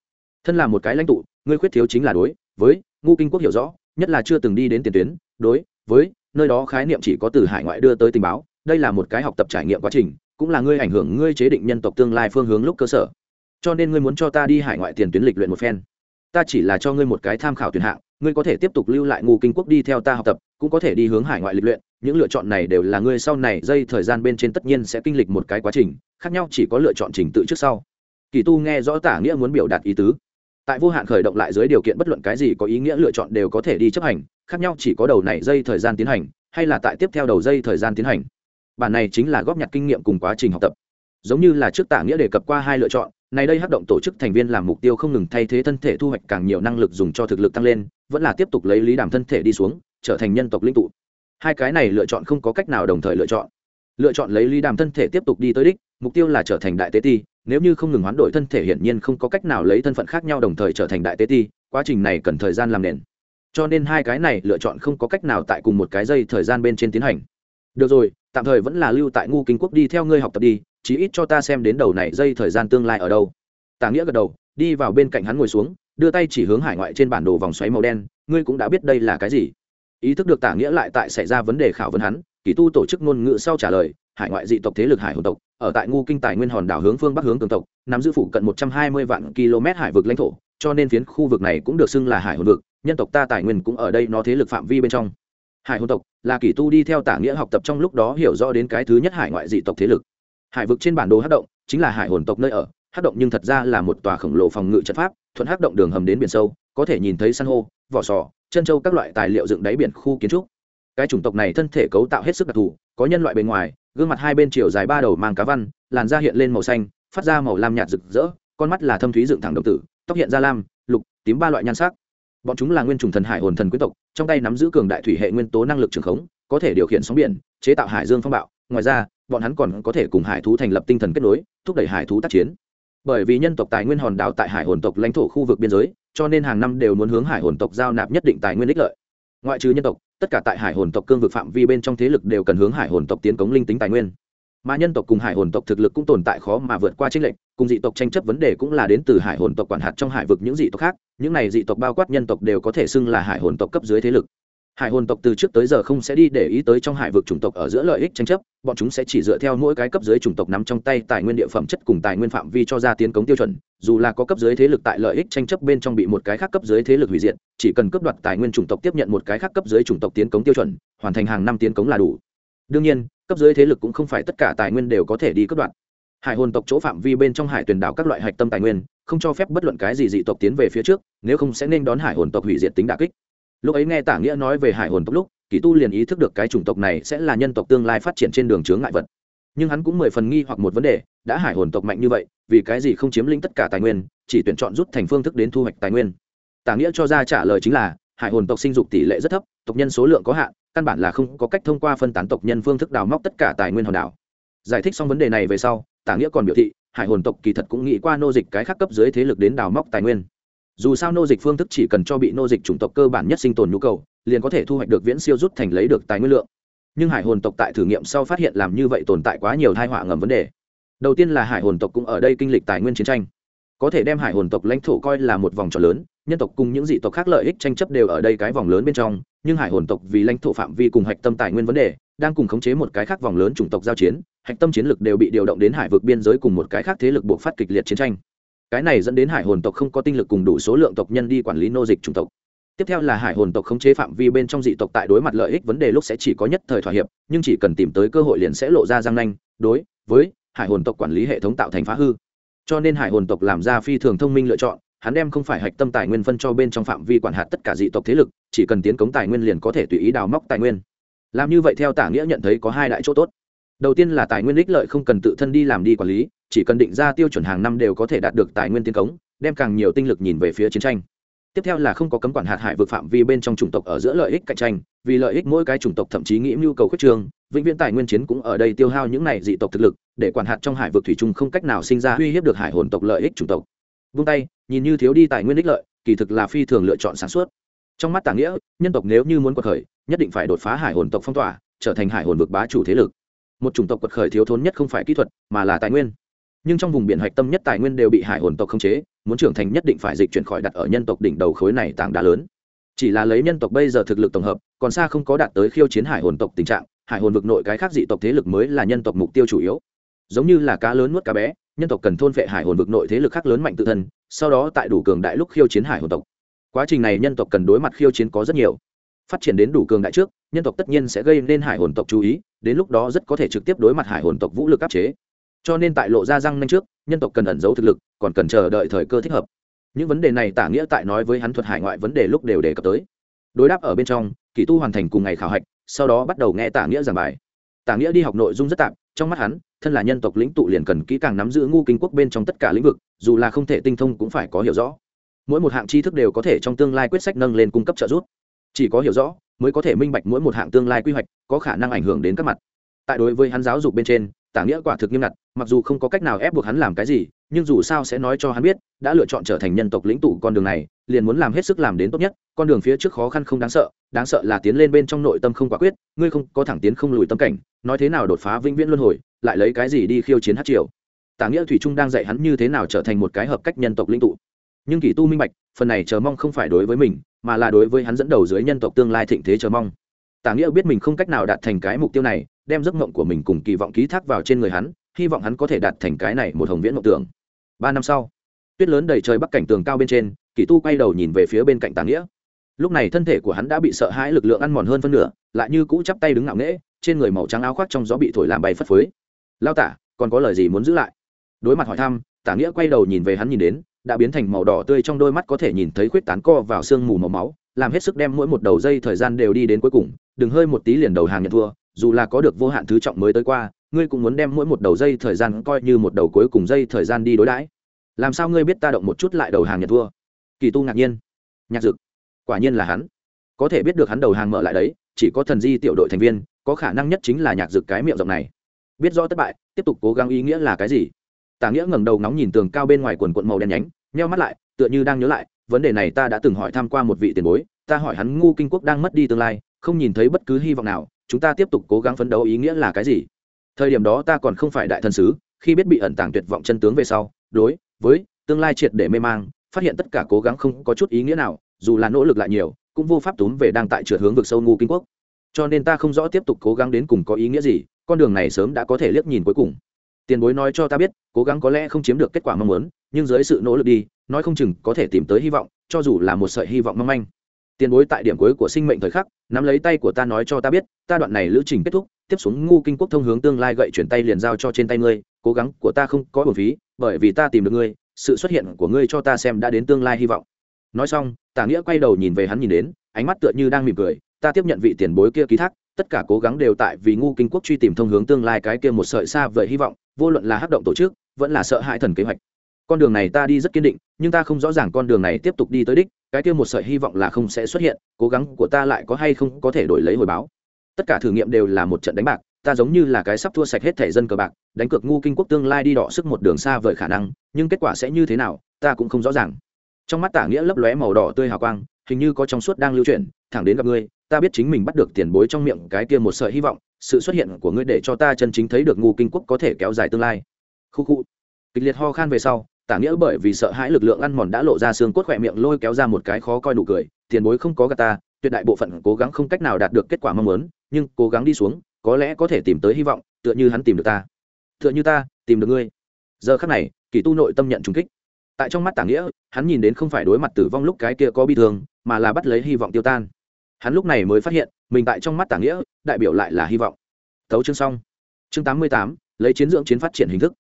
Thân là một cái lãnh tụ, ngươi khuyết thiếu chính là đối, với ngu kinh quốc hiểu rõ, nhất là chưa từng đi đến tiền tuyến, đối, với, nơi đó khái niệm chỉ có từ hải ngoại đưa tới tình báo, đây là một cái học tập trải nghiệm quá trình, cũng là ngươi ảnh hưởng ngươi chế định nhân tộc tương lai phương hướng lúc cơ sở. Cho nên ngươi muốn cho ta đi hải ngoại tiền tuyến lịch luyện một phen ta chỉ là cho ngươi một cái tham khảo tuyển hạng, ngươi có thể tiếp tục lưu lại ngu kinh quốc đi theo ta học tập, cũng có thể đi hướng hải ngoại lịch luyện, những lựa chọn này đều là ngươi sau này dây thời gian bên trên tất nhiên sẽ kinh lịch một cái quá trình, khác nhau chỉ có lựa chọn trình tự trước sau. Kỳ tu nghe rõ tả nghĩa muốn biểu đạt ý tứ. Tại vô hạn khởi động lại dưới điều kiện bất luận cái gì có ý nghĩa lựa chọn đều có thể đi chấp hành, khác nhau chỉ có đầu này dây thời gian tiến hành, hay là tại tiếp theo đầu dây thời gian tiến hành. Bản này chính là góp nhặt kinh nghiệm cùng quá trình học tập. Giống như là trước tả nghĩa đề cập qua hai lựa chọn nay đây hắc động tổ chức thành viên làm mục tiêu không ngừng thay thế thân thể thu hoạch càng nhiều năng lực dùng cho thực lực tăng lên, vẫn là tiếp tục lấy lý đàm thân thể đi xuống, trở thành nhân tộc linh tụ. Hai cái này lựa chọn không có cách nào đồng thời lựa chọn. Lựa chọn lấy lý đàm thân thể tiếp tục đi tới đích, mục tiêu là trở thành đại tế ti, nếu như không ngừng hoán đổi thân thể hiển nhiên không có cách nào lấy thân phận khác nhau đồng thời trở thành đại tế ti, quá trình này cần thời gian làm nền. Cho nên hai cái này lựa chọn không có cách nào tại cùng một cái dây thời gian bên trên tiến hành. Được rồi, tạm thời vẫn là lưu tại ngu kinh quốc đi theo ngươi học tập đi chí ít cho ta xem đến đầu này dây thời gian tương lai ở đâu. Tả nghĩa gật đầu, đi vào bên cạnh hắn ngồi xuống, đưa tay chỉ hướng hải ngoại trên bản đồ vòng xoáy màu đen, ngươi cũng đã biết đây là cái gì. Ý thức được tả nghĩa lại tại xảy ra vấn đề khảo vấn hắn, kỳ tu tổ chức ngôn ngữ sau trả lời, hải ngoại dị tộc thế lực hải hồn tộc, ở tại ngu kinh tài nguyên hòn đảo hướng phương bắc hướng cường tộc, nắm giữ phủ cận một trăm hai mươi vạn km hải vực lãnh thổ, cho nên phiến khu vực này cũng được xưng là hải hồn vực, nhân tộc ta tài nguyên cũng ở đây nó thế lực phạm vi bên trong. Hải hồn tộc là kỳ tu đi theo tả nghĩa học tập trong lúc đó hiểu rõ đến cái thứ nhất hải ngoại dị tộc thế lực hải vực trên bản đồ hát động, chính là hải hồn tộc nơi ở. Hát động nhưng thật ra là một tòa khổng lồ phòng ngự trận pháp, thuận hát động đường hầm đến biển sâu, có thể nhìn thấy san hô, vỏ sò, chân trâu các loại tài liệu dựng đáy biển khu kiến trúc. Cái chủng tộc này thân thể cấu tạo hết sức đặc thù, có nhân loại bề ngoài, gương mặt hai bên chiều dài ba đầu mang cá văn, làn da hiện lên màu xanh, phát ra màu lam nhạt rực rỡ, con mắt là thâm thúy dựng thẳng đồng tử, tóc hiện ra lam, lục, tím ba loại nhan sắc. Bọn chúng là nguyên trùng thần hải hồn thần quý tộc, trong tay nắm giữ cường đại thủy hệ nguyên tố năng lực trường khống, có thể điều khiển sóng biển, chế tạo hải dương phong bạo. Ngoài ra bọn hắn còn có thể cùng hải thú thành lập tinh thần kết nối, thúc đẩy hải thú tác chiến. Bởi vì nhân tộc tài nguyên hòn đảo tại hải hồn tộc lãnh thổ khu vực biên giới, cho nên hàng năm đều muốn hướng hải hồn tộc giao nạp nhất định tài nguyên ích lợi. Ngoại trừ nhân tộc, tất cả tại hải hồn tộc cương vực phạm vi bên trong thế lực đều cần hướng hải hồn tộc tiến cống linh tính tài nguyên. Mà nhân tộc cùng hải hồn tộc thực lực cũng tồn tại khó mà vượt qua trích lệnh cùng dị tộc tranh chấp vấn đề cũng là đến từ hải hồn tộc quản hạt trong hải vực những dị tộc khác, những này dị tộc bao quát nhân tộc đều có thể xưng là hải hồn tộc cấp dưới thế lực hải hồn tộc từ trước tới giờ không sẽ đi để ý tới trong hải vực chủng tộc ở giữa lợi ích tranh chấp, bọn chúng sẽ chỉ dựa theo mỗi cái cấp dưới chủng tộc nắm trong tay tài nguyên địa phẩm chất cùng tài nguyên phạm vi cho ra tiến cống tiêu chuẩn, dù là có cấp dưới thế lực tại lợi ích tranh chấp bên trong bị một cái khác cấp dưới thế lực hủy diệt, chỉ cần cấp đoạt tài nguyên chủng tộc tiếp nhận một cái khác cấp dưới chủng tộc tiến cống tiêu chuẩn, hoàn thành hàng năm tiến cống là đủ. Đương nhiên, cấp dưới thế lực cũng không phải tất cả tài nguyên đều có thể đi cấp đoạt. Hải hồn tộc chỗ phạm vi bên trong hải tuyển đảo các loại hạch tâm tài nguyên, không cho phép bất luận cái gì dị tộc tiến về phía trước, nếu không sẽ nên đón hải hồn tộc hủy diệt tính đà kích lúc ấy nghe tả nghĩa nói về hải hồn tộc lúc, kỳ tu liền ý thức được cái chủng tộc này sẽ là nhân tộc tương lai phát triển trên đường chướng ngại vật. Nhưng hắn cũng mười phần nghi hoặc một vấn đề, đã hải hồn tộc mạnh như vậy, vì cái gì không chiếm lĩnh tất cả tài nguyên, chỉ tuyển chọn rút thành phương thức đến thu hoạch tài nguyên? Tả nghĩa cho ra trả lời chính là, hải hồn tộc sinh dục tỷ lệ rất thấp, tộc nhân số lượng có hạn, căn bản là không có cách thông qua phân tán tộc nhân phương thức đào móc tất cả tài nguyên hòn đảo. Giải thích xong vấn đề này về sau, tả nghĩa còn biểu thị, hải hồn tộc kỳ thật cũng nghĩ qua nô dịch cái khác cấp dưới thế lực đến đào móc tài nguyên dù sao nô dịch phương thức chỉ cần cho bị nô dịch chủng tộc cơ bản nhất sinh tồn nhu cầu, liền có thể thu hoạch được viễn siêu rút thành lấy được tài nguyên lượng. Nhưng hải hồn tộc tại thử nghiệm sau phát hiện làm như vậy tồn tại quá nhiều thai họa ngầm vấn đề. Đầu tiên là hải hồn tộc cũng ở đây kinh lịch tài nguyên chiến tranh. Có thể đem hải hồn tộc lãnh thổ coi là một vòng tròn lớn, nhân tộc cùng những dị tộc khác lợi ích tranh chấp đều ở đây cái vòng lớn bên trong, nhưng hải hồn tộc vì lãnh thổ phạm vi cùng hạch tâm tài nguyên vấn đề, đang cùng khống chế một cái khác vòng lớn chủng tộc giao chiến, hạch tâm chiến lực đều bị điều động đến hải vực biên giới cùng một cái khác thế lực buộc phát kịch liệt chiến tranh cái này dẫn đến hải hồn tộc không có tinh lực cùng đủ số lượng tộc nhân đi quản lý nô dịch chủng tộc. Tiếp theo là hải hồn tộc khống chế phạm vi bên trong dị tộc tại đối mặt lợi ích vấn đề lúc sẽ chỉ có nhất thời thỏa hiệp, nhưng chỉ cần tìm tới cơ hội liền sẽ lộ ra giang nanh, đối với hải hồn tộc quản lý hệ thống tạo thành phá hư. Cho nên hải hồn tộc làm ra phi thường thông minh lựa chọn, hắn đem không phải hạch tâm tài nguyên phân cho bên trong phạm vi quản hạt tất cả dị tộc thế lực, chỉ cần tiến cống tài nguyên liền có thể tùy ý đào móc tài nguyên. Làm như vậy theo tả nghĩa nhận thấy có hai đại chỗ tốt. Đầu tiên là tài nguyên ích lợi không cần tự thân đi làm đi quản lý chỉ cần định ra tiêu chuẩn hàng năm đều có thể đạt được tài nguyên tiến cống, đem càng nhiều tinh lực nhìn về phía chiến tranh. Tiếp theo là không có cấm quản hạt hải vực phạm vi bên trong chủng tộc ở giữa lợi ích cạnh tranh, vì lợi ích mỗi cái chủng tộc thậm chí nghĩ nhu cầu khuyết trường vĩnh viễn tài nguyên chiến cũng ở đây tiêu hao những này dị tộc thực lực, để quản hạt trong hải vực thủy chung không cách nào sinh ra uy hiếp được hải hồn tộc lợi ích chủng tộc. Vung tay, nhìn như thiếu đi tài nguyên ích lợi, kỳ thực là phi thường lựa chọn sáng suốt. Trong mắt tả nghĩa, nhân tộc nếu như muốn quật khởi, nhất định phải đột phá hải hồn tộc phong tỏa, trở thành hải hồn vực bá chủ thế lực. Một chủng tộc quật khởi thiếu thốn nhất không phải kỹ thuật, mà là tài nguyên nhưng trong vùng biển hạch tâm nhất tài nguyên đều bị hải hồn tộc khống chế, muốn trưởng thành nhất định phải dịch chuyển khỏi đặt ở nhân tộc đỉnh đầu khối này tảng đá lớn. Chỉ là lấy nhân tộc bây giờ thực lực tổng hợp, còn xa không có đạt tới khiêu chiến hải hồn tộc tình trạng, hải hồn vực nội cái khác dị tộc thế lực mới là nhân tộc mục tiêu chủ yếu. Giống như là cá lớn nuốt cá bé, nhân tộc cần thôn vệ hải hồn vực nội thế lực khác lớn mạnh tự thân, sau đó tại đủ cường đại lúc khiêu chiến hải hồn tộc. Quá trình này nhân tộc cần đối mặt khiêu chiến có rất nhiều. Phát triển đến đủ cường đại trước, nhân tộc tất nhiên sẽ gây nên hải hồn tộc chú ý, đến lúc đó rất có thể trực tiếp đối mặt hải hồn tộc vũ lực áp chế cho nên tại lộ ra răng nhanh trước, nhân tộc cần ẩn giấu thực lực, còn cần chờ đợi thời cơ thích hợp. Những vấn đề này tả nghĩa tại nói với hắn thuật hải ngoại vấn đề lúc đều đề cập tới. Đối đáp ở bên trong kỳ tu hoàn thành cùng ngày khảo hạch, sau đó bắt đầu nghe tả nghĩa giảng bài. Tả nghĩa đi học nội dung rất tạm, trong mắt hắn, thân là nhân tộc lĩnh tụ liền cần kỹ càng nắm giữ ngu kinh quốc bên trong tất cả lĩnh vực, dù là không thể tinh thông cũng phải có hiểu rõ. Mỗi một hạng tri thức đều có thể trong tương lai quyết sách nâng lên cung cấp trợ giúp. Chỉ có hiểu rõ, mới có thể minh bạch mỗi một hạng tương lai quy hoạch có khả năng ảnh hưởng đến các mặt. Tại đối với hắn giáo dục bên trên tả nghĩa quả thực nghiêm ngặt, mặc dù không có cách nào ép buộc hắn làm cái gì, nhưng dù sao sẽ nói cho hắn biết, đã lựa chọn trở thành nhân tộc lĩnh tụ con đường này, liền muốn làm hết sức làm đến tốt nhất, con đường phía trước khó khăn không đáng sợ đáng sợ là tiến lên bên trong nội tâm không quả quyết, ngươi không có thẳng tiến không lùi tâm cảnh, nói thế nào đột phá vĩnh viễn luân hồi, lại lấy cái gì đi khiêu chiến hát triều. Tả nghĩa thủy trung đang dạy hắn như thế nào trở thành một cái hợp cách nhân tộc lĩnh tụ. Nhưng kỷ tu minh bạch, phần này chờ mong không phải đối với mình, mà là đối với hắn dẫn đầu dưới nhân tộc tương lai thịnh thế chờ mong. Tả nghĩa biết mình không cách nào đạt thành cái mục tiêu này đem giấc mộng của mình cùng kỳ vọng ký thác vào trên người hắn, hy vọng hắn có thể đạt thành cái này một hồng viễn mộng tưởng. Ba năm sau, tuyết lớn đầy trời bắc cảnh tường cao bên trên, kỳ tu quay đầu nhìn về phía bên cạnh tàng nghĩa. Lúc này thân thể của hắn đã bị sợ hãi lực lượng ăn mòn hơn phân nửa, lại như cũ chắp tay đứng ngạo nghễ, trên người màu trắng áo khoác trong gió bị thổi làm bay phất phới. Lao tả, còn có lời gì muốn giữ lại? Đối mặt hỏi thăm tả nghĩa quay đầu nhìn về hắn nhìn đến, đã biến thành màu đỏ tươi trong đôi mắt có thể nhìn thấy khuyết tán co vào sương mù màu máu, làm hết sức đem mỗi một đầu dây thời gian đều đi đến cuối cùng, đừng hơi một tí liền đầu hàng nhận thua dù là có được vô hạn thứ trọng mới tới qua, ngươi cũng muốn đem mỗi một đầu dây thời gian coi như một đầu cuối cùng dây thời gian đi đối đãi. Làm sao ngươi biết ta động một chút lại đầu hàng nhận thua? Kỳ tu ngạc nhiên. Nhạc dực. Quả nhiên là hắn. Có thể biết được hắn đầu hàng mở lại đấy, chỉ có thần di tiểu đội thành viên, có khả năng nhất chính là nhạc dực cái miệng rộng này. Biết rõ thất bại, tiếp tục cố gắng ý nghĩa là cái gì? Tả nghĩa ngẩng đầu nóng nhìn tường cao bên ngoài quần quận màu đen nhánh, nheo mắt lại, tựa như đang nhớ lại, vấn đề này ta đã từng hỏi tham q u a một vị tiền bối, ta hỏi hắn ngu kinh quốc đang mất đi tương lai, không nhìn thấy bất cứ hy vọng nào chúng ta tiếp tục cố gắng phấn đấu ý nghĩa là cái gì? Thời điểm đó ta còn không phải đại thần sứ, khi biết bị ẩn tàng tuyệt vọng chân tướng về sau, đối với tương lai triệt để mê mang, phát hiện tất cả cố gắng không có chút ý nghĩa nào, dù là nỗ lực lại nhiều, cũng vô pháp túm về đang tại trượt hướng vực sâu ngu kinh quốc. Cho nên ta không rõ tiếp tục cố gắng đến cùng có ý nghĩa gì, con đường này sớm đã có thể liếc nhìn cuối cùng. Tiền bối nói cho ta biết, cố gắng có lẽ không chiếm được kết quả mong muốn, nhưng dưới sự nỗ lực đi, nói không chừng có thể tìm tới hy vọng, cho dù là một sợi hy vọng mong manh tiền bối tại điểm cuối của sinh mệnh thời khắc, nắm lấy tay của ta nói cho ta biết, ta đoạn này lữ trình kết thúc, tiếp xuống ngu kinh quốc thông hướng tương lai gậy chuyển tay liền giao cho trên tay ngươi, cố gắng của ta không có bổn phí, bởi vì ta tìm được ngươi, sự xuất hiện của ngươi cho ta xem đã đến tương lai hy vọng. Nói xong, tả nghĩa quay đầu nhìn về hắn nhìn đến, ánh mắt tựa như đang mỉm cười, ta tiếp nhận vị tiền bối kia ký thác, tất cả cố gắng đều tại vì ngu kinh quốc truy tìm thông hướng tương lai cái kia một sợi xa vời hy vọng, vô luận là hắc động tổ chức, vẫn là sợ hãi thần kế hoạch con đường này ta đi rất kiên định, nhưng ta không rõ ràng con đường này tiếp tục đi tới đích, cái kia một sợi hy vọng là không sẽ xuất hiện, cố gắng của ta lại có hay không có thể đổi lấy hồi báo. Tất cả thử nghiệm đều là một trận đánh bạc, ta giống như là cái sắp thua sạch hết thể dân cờ bạc, đánh cược ngu kinh quốc tương lai đi đọ sức một đường xa vời khả năng, nhưng kết quả sẽ như thế nào, ta cũng không rõ ràng. Trong mắt tả nghĩa lấp lóe màu đỏ tươi hào quang, hình như có trong suốt đang lưu chuyển, thẳng đến gặp ngươi, ta biết chính mình bắt được tiền bối trong miệng cái kia một sợi hy vọng, sự xuất hiện của ngươi để cho ta chân chính thấy được ngu kinh quốc có thể kéo dài tương lai. Khu khu. Kịch liệt ho khan về sau tả nghĩa bởi vì sợ hãi lực lượng ăn mòn đã lộ ra xương cốt khỏe miệng lôi kéo ra một cái khó coi nụ cười, tiền bối không có gà ta, tuyệt đại bộ phận cố gắng không cách nào đạt được kết quả mong muốn, nhưng cố gắng đi xuống, có lẽ có thể tìm tới hy vọng, tựa như hắn tìm được ta. Tựa như ta, tìm được ngươi. Giờ khắc này, kỳ tu nội tâm nhận trùng kích. Tại trong mắt tả nghĩa, hắn nhìn đến không phải đối mặt tử vong lúc cái kia có bi thương, mà là bắt lấy hy vọng tiêu tan. Hắn lúc này mới phát hiện, mình tại trong mắt tả nghĩa, đại biểu lại là hy vọng. Tấu chương xong. Chương tám mươi tám, lấy chiến dưỡng chiến phát triển hình thức.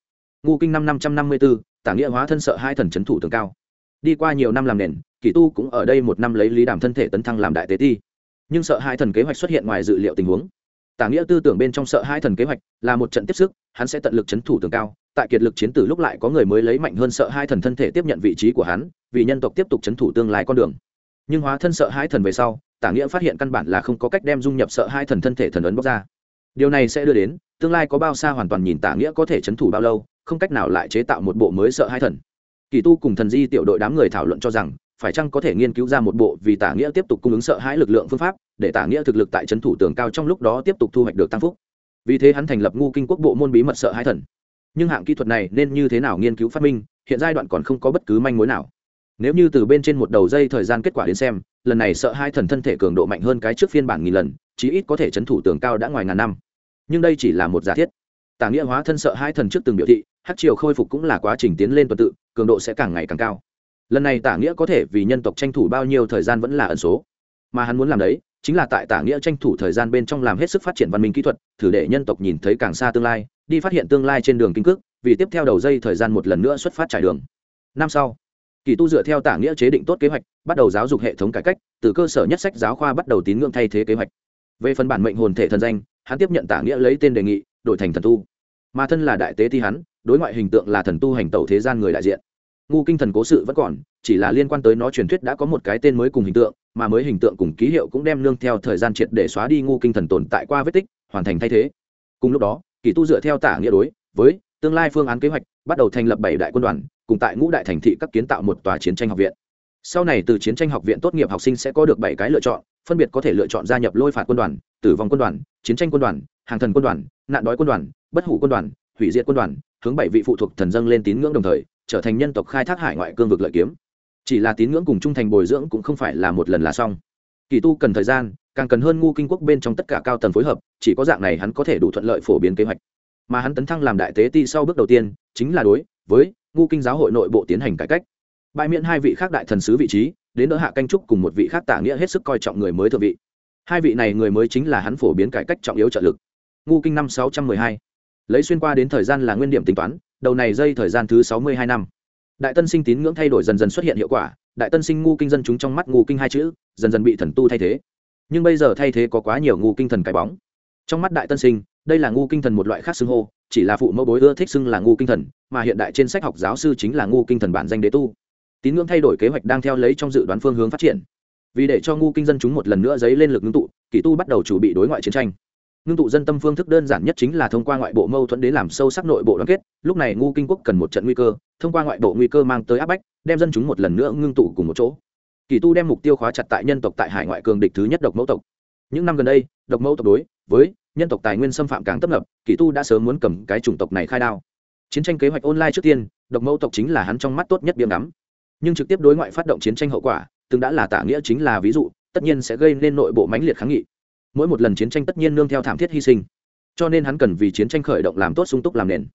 Ngu kinh năm năm trăm năm mươi bốn tả nghĩa hóa thân sợ hai thần c h ấ n thủ tường cao. Đi qua nhiều năm làm nền, kỳ tu cũng ở đây một năm lấy lý đàm thân thể tấn thăng làm đại tế ti. Nhưng sợ hai thần kế hoạch xuất hiện ngoài dự liệu tình huống. Tả nghĩa tư tưởng bên trong sợ hai thần kế hoạch là một trận tiếp sức, hắn sẽ tận lực c h ấ n thủ tường cao. Tại kiệt lực chiến tử lúc lại có người mới lấy mạnh hơn sợ hai thần thân thể tiếp nhận vị trí của hắn, vì nhân tộc tiếp tục c h ấ n thủ tương lai con đường. Nhưng hóa thân sợ hai thần về sau, tả nghĩa phát hiện căn bản là không có cách đem dung nhập sợ hai thần thân thể thần ấn bóc ra. Điều này sẽ đưa đến tương lai có bao xa hoàn toàn nhìn tả nghĩa có thể c h ấ n thủ bao lâu, không cách nào lại chế tạo một bộ mới sợ hai thần. Kỳ tu cùng thần di tiểu đội đám người thảo luận cho rằng, phải chăng có thể nghiên cứu ra một bộ vì tả nghĩa tiếp tục cung ứng sợ hãi lực lượng phương pháp, để tả nghĩa thực lực tại trấn thủ tường cao trong lúc đó tiếp tục thu hoạch được tăng phúc. Vì thế hắn thành lập ngu kinh quốc bộ môn bí mật sợ hãi thần. Nhưng hạng kỹ thuật này nên như thế nào nghiên cứu phát minh, hiện giai đoạn còn không có bất cứ manh mối nào. Nếu như từ bên trên một đầu dây thời gian kết quả đến xem, lần này sợ hai thần thân thể cường độ mạnh hơn cái trước phiên bản nghìn lần, chí ít có thể chấn thủ tường cao đã ngoài ngàn năm nhưng đây chỉ là một giả thiết. Tả nghĩa hóa thân sợ hai thần trước từng biểu thị hát triều khôi phục cũng là quá trình tiến lên tuần tự, cường độ sẽ càng ngày càng cao. Lần này tả nghĩa có thể vì nhân tộc tranh thủ bao nhiêu thời gian vẫn là ẩn số. Mà hắn muốn làm đấy, chính là tại tả nghĩa tranh thủ thời gian bên trong làm hết sức phát triển văn minh kỹ thuật, thử để nhân tộc nhìn thấy càng xa tương lai, đi phát hiện tương lai trên đường kinh cước, vì tiếp theo đầu dây thời gian một lần nữa xuất phát trải đường. Năm sau, kỳ tu dựa theo tả nghĩa chế định tốt kế hoạch, bắt đầu giáo dục hệ thống cải cách, từ cơ sở nhất sách giáo khoa bắt đầu tín ngưỡng thay thế kế hoạch. Về phần bản mệnh hồn thể thần danh hắn tiếp nhận tả nghĩa lấy tên đề nghị, đổi thành thần tu. Mà thân là đại tế thi hắn, đối ngoại hình tượng là thần tu hành tẩu thế gian người đại diện. Ngu kinh thần cố sự vẫn còn, chỉ là liên quan tới nó truyền thuyết đã có một cái tên mới cùng hình tượng, mà mới hình tượng cùng ký hiệu cũng đem nương theo thời gian triệt để xóa đi ngu kinh thần tồn tại qua vết tích, hoàn thành thay thế. Cùng lúc đó, kỳ tu dựa theo tả nghĩa đối với tương lai phương án kế hoạch, bắt đầu thành lập bảy đại quân đoàn, cùng tại ngũ đại thành thị các kiến tạo một tòa chiến tranh học viện. Sau này từ chiến tranh học viện tốt nghiệp học sinh sẽ có được bảy cái lựa chọn, phân biệt có thể lựa chọn gia nhập lôi phạt quân đoàn tử vong quân đoàn, chiến tranh quân đoàn, hàng thần quân đoàn, nạn đói quân đoàn, bất hủ quân đoàn, hủy diệt quân đoàn, hướng bảy vị phụ thuộc thần dâng lên tín ngưỡng đồng thời, trở thành nhân tộc khai thác hải ngoại cương vực lợi kiếm. Chỉ là tín ngưỡng cùng trung thành bồi dưỡng cũng không phải là một lần là xong. Kỳ tu cần thời gian, càng cần hơn ngu kinh quốc bên trong tất cả cao tầng phối hợp, chỉ có dạng này hắn có thể đủ thuận lợi phổ biến kế hoạch. Mà hắn tấn thăng làm đại tế ti sau bước đầu tiên, chính là đối với ngu kinh giáo hội nội bộ tiến hành cải cách. Bãi miễn hai vị khác đại thần sứ vị trí, đến đỡ hạ canh trúc cùng một vị khác tả nghĩa hết sức coi trọng người mới thượng vị hai vị này người mới chính là hắn phổ biến cải cách trọng yếu trợ lực. Ngu kinh năm sáu trăm mười hai. Lấy xuyên qua đến thời gian là nguyên điểm tính toán, đầu này dây thời gian thứ sáu mươi hai năm. Đại tân sinh tín ngưỡng thay đổi dần dần xuất hiện hiệu quả, đại tân sinh ngu kinh dân chúng trong mắt ngu kinh hai chữ, dần dần bị thần tu thay thế. Nhưng bây giờ thay thế có quá nhiều ngu kinh thần cái bóng. Trong mắt đại tân sinh, đây là ngu kinh thần một loại khác xưng hô, chỉ là phụ mẫu bối ưa thích xưng là ngu kinh thần, mà hiện đại trên sách học giáo sư chính là ngu kinh thần bản danh đế tu. Tín ngưỡng thay đổi kế hoạch đang theo lấy trong dự đoán phương hướng phát triển vì để cho ngu kinh dân chúng một lần nữa dấy lên lực ngưng tụ kỷ tu bắt đầu chuẩn bị đối ngoại chiến tranh. Ngưng tụ dân tâm phương thức đơn giản nhất chính là thông qua ngoại bộ mâu thuẫn đến làm sâu sắc nội bộ đoàn kết. Lúc này ngu kinh quốc cần một trận nguy cơ, thông qua ngoại bộ nguy cơ mang tới áp bách, đem dân chúng một lần nữa ngưng tụ cùng một chỗ. Kỳ tu đem mục tiêu khóa chặt tại nhân tộc tại hải ngoại cường địch thứ nhất độc mẫu tộc. Những năm gần đây, độc mẫu tộc đối với nhân tộc tài nguyên xâm phạm càng tấp nập, kỳ tu đã sớm muốn cầm cái chủng tộc này khai đao. Chiến tranh kế hoạch online trước tiên, độc mẫu tộc chính là hắn trong mắt tốt nhất biếm đắm. Nhưng trực tiếp đối ngoại phát động chiến tranh hậu quả từng đã là tả nghĩa chính là ví dụ, tất nhiên sẽ gây nên nội bộ mãnh liệt kháng nghị. Mỗi một lần chiến tranh tất nhiên nương theo thảm thiết hy sinh. Cho nên hắn cần vì chiến tranh khởi động làm tốt sung túc làm nền.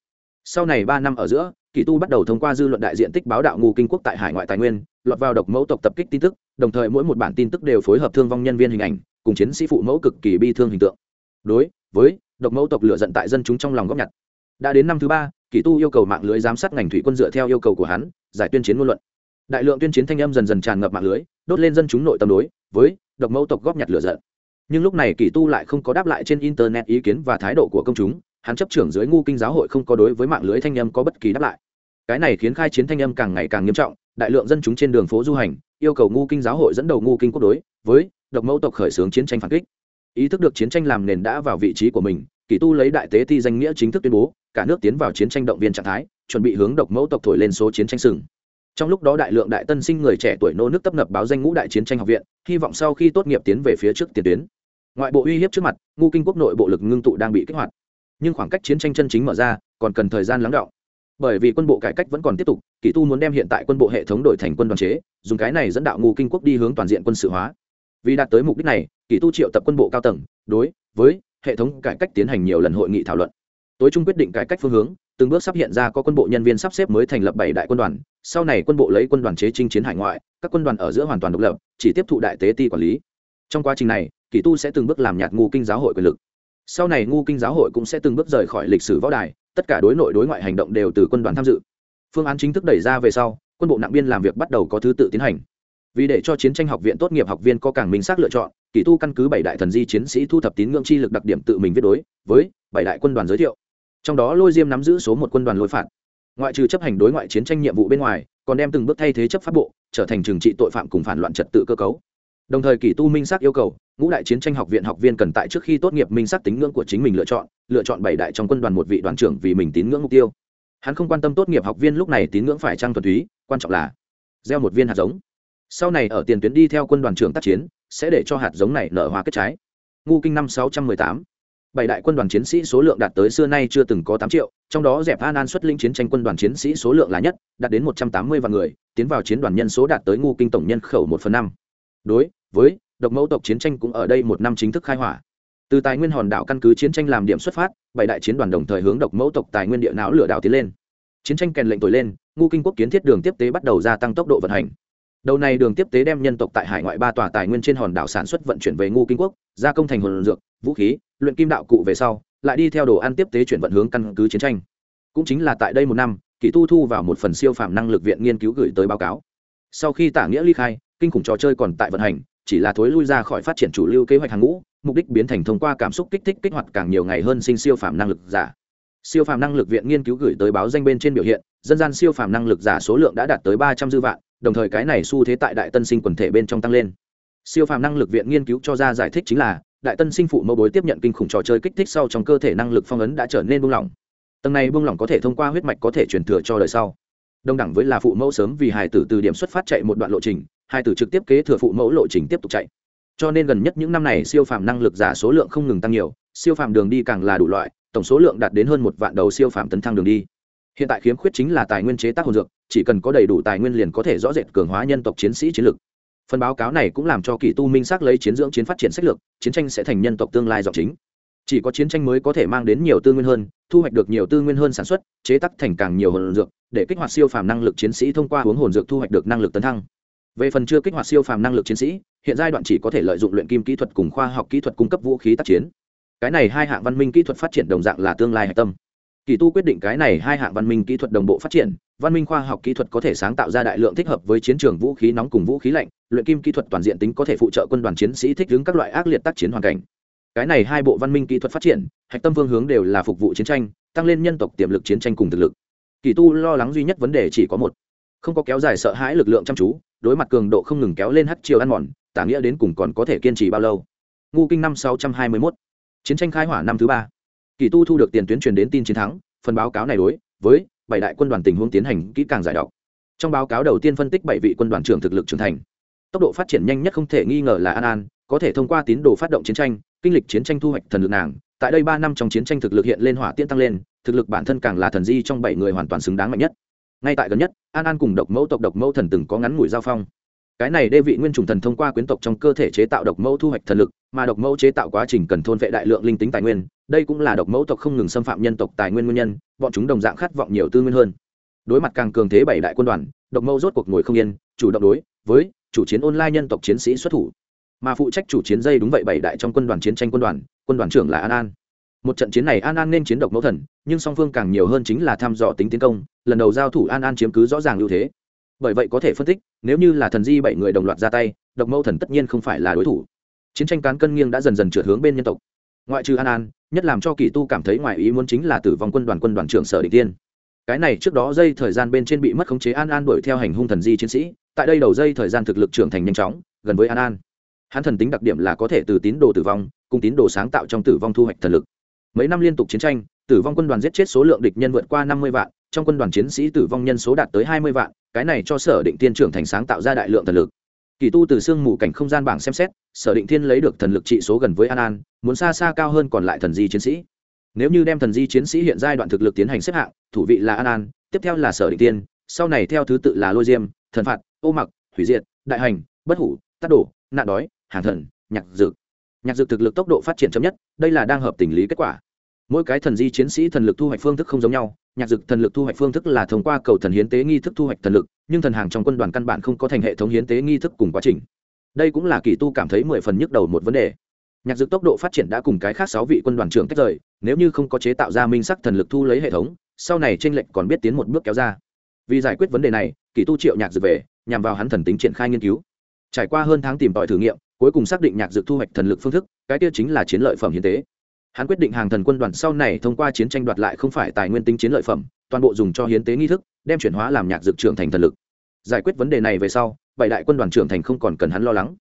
Sau này ba năm ở giữa, kỳ tu bắt đầu thông qua dư luận đại diện tích báo đạo ngu kinh quốc tại hải ngoại tài nguyên, lọt vào độc mẫu tộc tập kích tin tức, đồng thời mỗi một bản tin tức đều phối hợp thương vong nhân viên hình ảnh, cùng chiến sĩ phụ mẫu cực kỳ bi thương hình tượng. Đối với độc mẫu tộc lựa giận tại dân chúng trong lòng góp nhặt. Đã đến năm thứ ba, kỳ tu yêu cầu mạng lưới giám sát ngành thủy quân dựa theo yêu cầu của hắn, giải tuyên chiến ngôn luận đại lượng tuyên chiến thanh âm dần dần tràn ngập mạng lưới, đốt lên dân chúng nội tâm đối với độc mẫu tộc góp nhặt lửa giận. Nhưng lúc này kỳ tu lại không có đáp lại trên internet ý kiến và thái độ của công chúng, hắn chấp trưởng dưới ngu kinh giáo hội không có đối với mạng lưới thanh âm có bất kỳ đáp lại. Cái này khiến khai chiến thanh âm càng ngày càng nghiêm trọng, đại lượng dân chúng trên đường phố du hành, yêu cầu ngu kinh giáo hội dẫn đầu ngu kinh quốc đối với độc mẫu tộc khởi xướng chiến tranh phản kích. Ý thức được chiến tranh làm nền đã vào vị trí của mình kỳ tu lấy đại tế ti danh nghĩa chính thức tuyên bố, cả nước tiến vào chiến tranh động viên trạng thái, chuẩn bị hướng độc mẫu tộc thổi lên số chiến tranh sừng trong lúc đó đại lượng đại tân sinh người trẻ tuổi nô nước tấp nập báo danh ngũ đại chiến tranh học viện, hy vọng sau khi tốt nghiệp tiến về phía trước tiền tuyến. Ngoại bộ uy hiếp trước mặt, ngu kinh quốc nội bộ lực ngưng tụ đang bị kích hoạt. Nhưng khoảng cách chiến tranh chân chính mở ra, còn cần thời gian lắng đọng. Bởi vì quân bộ cải cách vẫn còn tiếp tục, kỳ tu muốn đem hiện tại quân bộ hệ thống đổi thành quân đoàn chế, dùng cái này dẫn đạo ngu kinh quốc đi hướng toàn diện quân sự hóa. Vì đạt tới mục đích này, kỳ tu triệu tập quân bộ cao tầng, đối với hệ thống cải cách tiến hành nhiều lần hội nghị thảo luận. Tối trung quyết định cải cách phương hướng từng bước sắp hiện ra có quân bộ nhân viên sắp xếp mới thành lập bảy đại quân đoàn, sau này quân bộ lấy quân đoàn chế chinh chiến hải ngoại, các quân đoàn ở giữa hoàn toàn độc lập, chỉ tiếp thụ đại tế ti quản lý. Trong quá trình này, kỳ tu sẽ từng bước làm nhạt ngu kinh giáo hội quyền lực. Sau này ngu kinh giáo hội cũng sẽ từng bước rời khỏi lịch sử võ đài, tất cả đối nội đối ngoại hành động đều từ quân đoàn tham dự. Phương án chính thức đẩy ra về sau, quân bộ nặng biên làm việc bắt đầu có thứ tự tiến hành. Vì để cho chiến tranh học viện tốt nghiệp học viên có càng minh xác lựa chọn, kỳ tu căn cứ bảy đại thần di chiến sĩ thu thập tín ngưỡng chi lực đặc điểm tự mình viết đối với bảy đại quân đoàn giới thiệu trong đó lôi diêm nắm giữ số một quân đoàn lôi phạt. Ngoại trừ chấp hành đối ngoại chiến tranh nhiệm vụ bên ngoài, còn đem từng bước thay thế chấp pháp bộ, trở thành trừng trị tội phạm cùng phản loạn trật tự cơ cấu. Đồng thời kỷ tu minh xác yêu cầu, ngũ đại chiến tranh học viện học viên cần tại trước khi tốt nghiệp minh xác tín ngưỡng của chính mình lựa chọn lựa chọn bảy đại trong quân đoàn một vị đoàn trưởng vì mình tín ngưỡng mục tiêu. Hắn không quan tâm tốt nghiệp học viên lúc này tín ngưỡng phải trăng thuần túy, quan trọng là gieo một viên hạt giống. Sau này ở tiền tuyến đi theo quân đoàn trưởng tác chiến, sẽ để cho hạt giống này nở hoa kết trái. Ngu kinh năm sáu trăm mười tám bảy đại quân đoàn chiến sĩ số lượng đạt tới xưa nay chưa từng có tám triệu, trong đó dẹp an an xuất lĩnh chiến tranh quân đoàn chiến sĩ số lượng là nhất, đạt đến một trăm tám mươi vạn người, tiến vào chiến đoàn nhân số đạt tới ngu kinh tổng nhân khẩu một phần năm. Đối với độc mẫu tộc chiến tranh cũng ở đây một năm chính thức khai hỏa. Từ tài nguyên hòn đảo căn cứ chiến tranh làm điểm xuất phát, bảy đại chiến đoàn đồng thời hướng độc mẫu tộc tài nguyên địa não lửa đảo tiến lên. Chiến tranh kèn lệnh tối lên, ngu kinh quốc kiến thiết đường tiếp tế bắt đầu gia tăng tốc độ vận hành. Đầu này đường tiếp tế đem nhân tộc tại hải ngoại ba tòa tài nguyên trên hòn đảo sản xuất vận chuyển về ngu kinh quốc, gia công thành hồn dược vũ khí, luyện kim đạo cụ về sau, lại đi theo đồ ăn tiếp tế chuyển vận hướng căn cứ chiến tranh. Cũng chính là tại đây một năm, kỳ tu thu vào một phần siêu phạm năng lực viện nghiên cứu gửi tới báo cáo. Sau khi tả nghĩa ly khai, kinh khủng trò chơi còn tại vận hành, chỉ là thối lui ra khỏi phát triển chủ lưu kế hoạch hàng ngũ, mục đích biến thành thông qua cảm xúc kích thích kích hoạt càng nhiều ngày hơn sinh siêu phạm năng lực giả. Siêu phàm năng lực viện nghiên cứu gửi tới báo danh bên trên biểu hiện, dân gian siêu phàm năng lực giả số lượng đã đạt tới ba trăm dư vạn, đồng thời cái này xu thế tại đại tân sinh quần thể bên trong tăng lên. Siêu phàm năng lực viện nghiên cứu cho ra giải thích chính là đại tân sinh phụ mẫu bối tiếp nhận kinh khủng trò chơi kích thích sau trong cơ thể năng lực phong ấn đã trở nên buông lỏng. Tầng này buông lỏng có thể thông qua huyết mạch có thể truyền thừa cho đời sau. Đồng đẳng với là phụ mẫu sớm vì hài tử từ điểm xuất phát chạy một đoạn lộ trình, hài tử trực tiếp kế thừa phụ mẫu lộ trình tiếp tục chạy. Cho nên gần nhất những năm này siêu phàm năng lực giả số lượng không ngừng tăng nhiều, siêu phàm đường đi càng là đủ loại, tổng số lượng đạt đến hơn một vạn đầu siêu phàm tấn thăng đường đi. Hiện tại khiếm khuyết chính là tài nguyên chế tác hồn dược, chỉ cần có đầy đủ tài nguyên liền có thể rõ rệt cường hóa nhân tộc chiến sĩ chiến lược phần báo cáo này cũng làm cho kỳ tu minh xác lấy chiến dưỡng chiến phát triển sách lược, chiến tranh sẽ thành nhân tộc tương lai dọc chính. Chỉ có chiến tranh mới có thể mang đến nhiều tư nguyên hơn, thu hoạch được nhiều tư nguyên hơn sản xuất, chế tác thành càng nhiều hồn dược, để kích hoạt siêu phàm năng lực chiến sĩ thông qua uống hồn dược thu hoạch được năng lực tấn thăng. Về phần chưa kích hoạt siêu phàm năng lực chiến sĩ, hiện giai đoạn chỉ có thể lợi dụng luyện kim kỹ thuật cùng khoa học kỹ thuật cung cấp vũ khí tác chiến. Cái này hai hạng văn minh kỹ thuật phát triển đồng dạng là tương lai hạch tâm. Kỳ tu quyết định cái này hai hạng văn minh kỹ thuật đồng bộ phát triển văn minh khoa học kỹ thuật có thể sáng tạo ra đại lượng thích hợp với chiến trường vũ khí nóng cùng vũ khí lạnh, luyện kim kỹ thuật toàn diện tính có thể phụ trợ quân đoàn chiến sĩ thích ứng các loại ác liệt tác chiến hoàn cảnh. Cái này hai bộ văn minh kỹ thuật phát triển, hạch tâm phương hướng đều là phục vụ chiến tranh, tăng lên nhân tộc tiềm lực chiến tranh cùng thực lực. Kỳ tu lo lắng duy nhất vấn đề chỉ có một. Không có kéo dài sợ hãi lực lượng chăm chú, đối mặt cường độ không ngừng kéo lên hắt chiều ăn mòn, tả nghĩa đến cùng còn có thể kiên trì bao lâu? Ngu kinh năm sáu trăm hai mươi mốt. Chiến tranh khai hỏa năm thứ ba. Kỳ tu thu được tiền tuyến truyền đến tin chiến thắng, phần báo cáo này đối với bảy đại quân đoàn tình huống tiến hành kỹ càng giải đọc. Trong báo cáo đầu tiên phân tích bảy vị quân đoàn trưởng thực lực trưởng thành. Tốc độ phát triển nhanh nhất không thể nghi ngờ là an an, có thể thông qua tín đồ phát động chiến tranh, kinh lịch chiến tranh thu hoạch thần lực nàng. Tại đây ba năm trong chiến tranh thực lực hiện lên hỏa tiễn tăng lên, thực lực bản thân càng là thần di trong bảy người hoàn toàn xứng đáng mạnh nhất. Ngay tại gần nhất, an an cùng độc mẫu tộc độc mẫu thần từng có ngắn ngủi giao phong. Cái này đê vị nguyên trùng thần thông qua quyến tộc trong cơ thể chế tạo độc mẫu thu hoạch thần lực, mà độc mẫu chế tạo quá trình cần thôn vệ đại lượng linh tính tài nguyên đây cũng là độc mẫu tộc không ngừng xâm phạm nhân tộc tài nguyên nguyên nhân, bọn chúng đồng dạng khát vọng nhiều tư nguyên hơn. Đối mặt càng cường thế bảy đại quân đoàn, độc mẫu rốt cuộc ngồi không yên, chủ động đối với chủ chiến online nhân tộc chiến sĩ xuất thủ. Mà phụ trách chủ chiến dây đúng vậy bảy đại trong quân đoàn chiến tranh quân đoàn quân đoàn trưởng là an an. Một trận chiến này an an nên chiến độc mẫu thần, nhưng song phương càng nhiều hơn chính là thăm dò tính tiến công, lần đầu giao thủ an an chiếm cứ rõ ràng ưu thế. Bởi vậy có thể phân tích, nếu như là thần di bảy người đồng loạt ra tay, độc mẫu thần tất nhiên không phải là đối thủ. Chiến tranh cán cân nghiêng đã dần dần trượt hướng bên nhân tộc ngoại trừ an an, nhất làm cho kỳ tu cảm thấy ngoài ý muốn chính là tử vong quân đoàn quân đoàn trưởng sở định tiên. Cái này trước đó dây thời gian bên trên bị mất khống chế an an đuổi theo hành hung thần di chiến sĩ, tại đây đầu dây thời gian thực lực trưởng thành nhanh chóng, gần với an an. Hắn thần tính đặc điểm là có thể từ tín đồ tử vong, cùng tín đồ sáng tạo trong tử vong thu hoạch thần lực. Mấy năm liên tục chiến tranh, tử vong quân đoàn giết chết số lượng địch nhân vượt qua năm mươi vạn, trong quân đoàn chiến sĩ tử vong nhân số đạt tới hai mươi vạn, cái này cho sở định tiên trưởng thành sáng tạo ra đại lượng thần lực kỳ tu từ xương mù cảnh không gian bảng xem xét, sở định thiên lấy được thần lực trị số gần với an an, muốn xa xa cao hơn còn lại thần di chiến sĩ. Nếu như đem thần di chiến sĩ hiện giai đoạn thực lực tiến hành xếp hạng, thủ vị là an an, tiếp theo là sở định tiên sau này theo thứ tự là lôi diêm, thần phạt, ô mặc, hủy diệt, đại hành, bất hủ, tát đổ, nạn đói, hàng thần, nhạc dược. Nhạc dược thực lực tốc độ phát triển chậm nhất, đây là đang hợp tình lý kết quả. Mỗi cái thần di chiến sĩ thần lực thu hoạch phương thức không giống nhau nhạc dực thần lực thu hoạch phương thức là thông qua cầu thần hiến tế nghi thức thu hoạch thần lực, nhưng thần hàng trong quân đoàn căn bản không có thành hệ thống hiến tế nghi thức cùng quá trình. Đây cũng là kỳ tu cảm thấy mười phần nhức đầu một vấn đề. Nhạc dực tốc độ phát triển đã cùng cái khác sáu vị quân đoàn trưởng tách rời, nếu như không có chế tạo ra minh sắc thần lực thu lấy hệ thống, sau này t r ê n lệch còn biết tiến một bước kéo ra. Vì giải quyết vấn đề này, kỳ tu triệu nhạc dực về, nhằm vào hắn thần tính triển khai nghiên cứu. Trải qua hơn tháng tìm tòi thử nghiệm, cuối cùng xác định nhạc dực thu hoạch thần lực phương thức, cái tiêu chính là chiến lợi phẩm hiến tế hắn quyết định hàng thần quân đoàn sau này thông qua chiến tranh đoạt lại không phải tài nguyên tính chiến lợi phẩm, toàn bộ dùng cho hiến tế nghi thức, đem chuyển hóa làm nhạc dược trưởng thành thần lực. Giải quyết vấn đề này về sau, bảy đại quân đoàn trưởng thành không còn cần hắn lo lắng.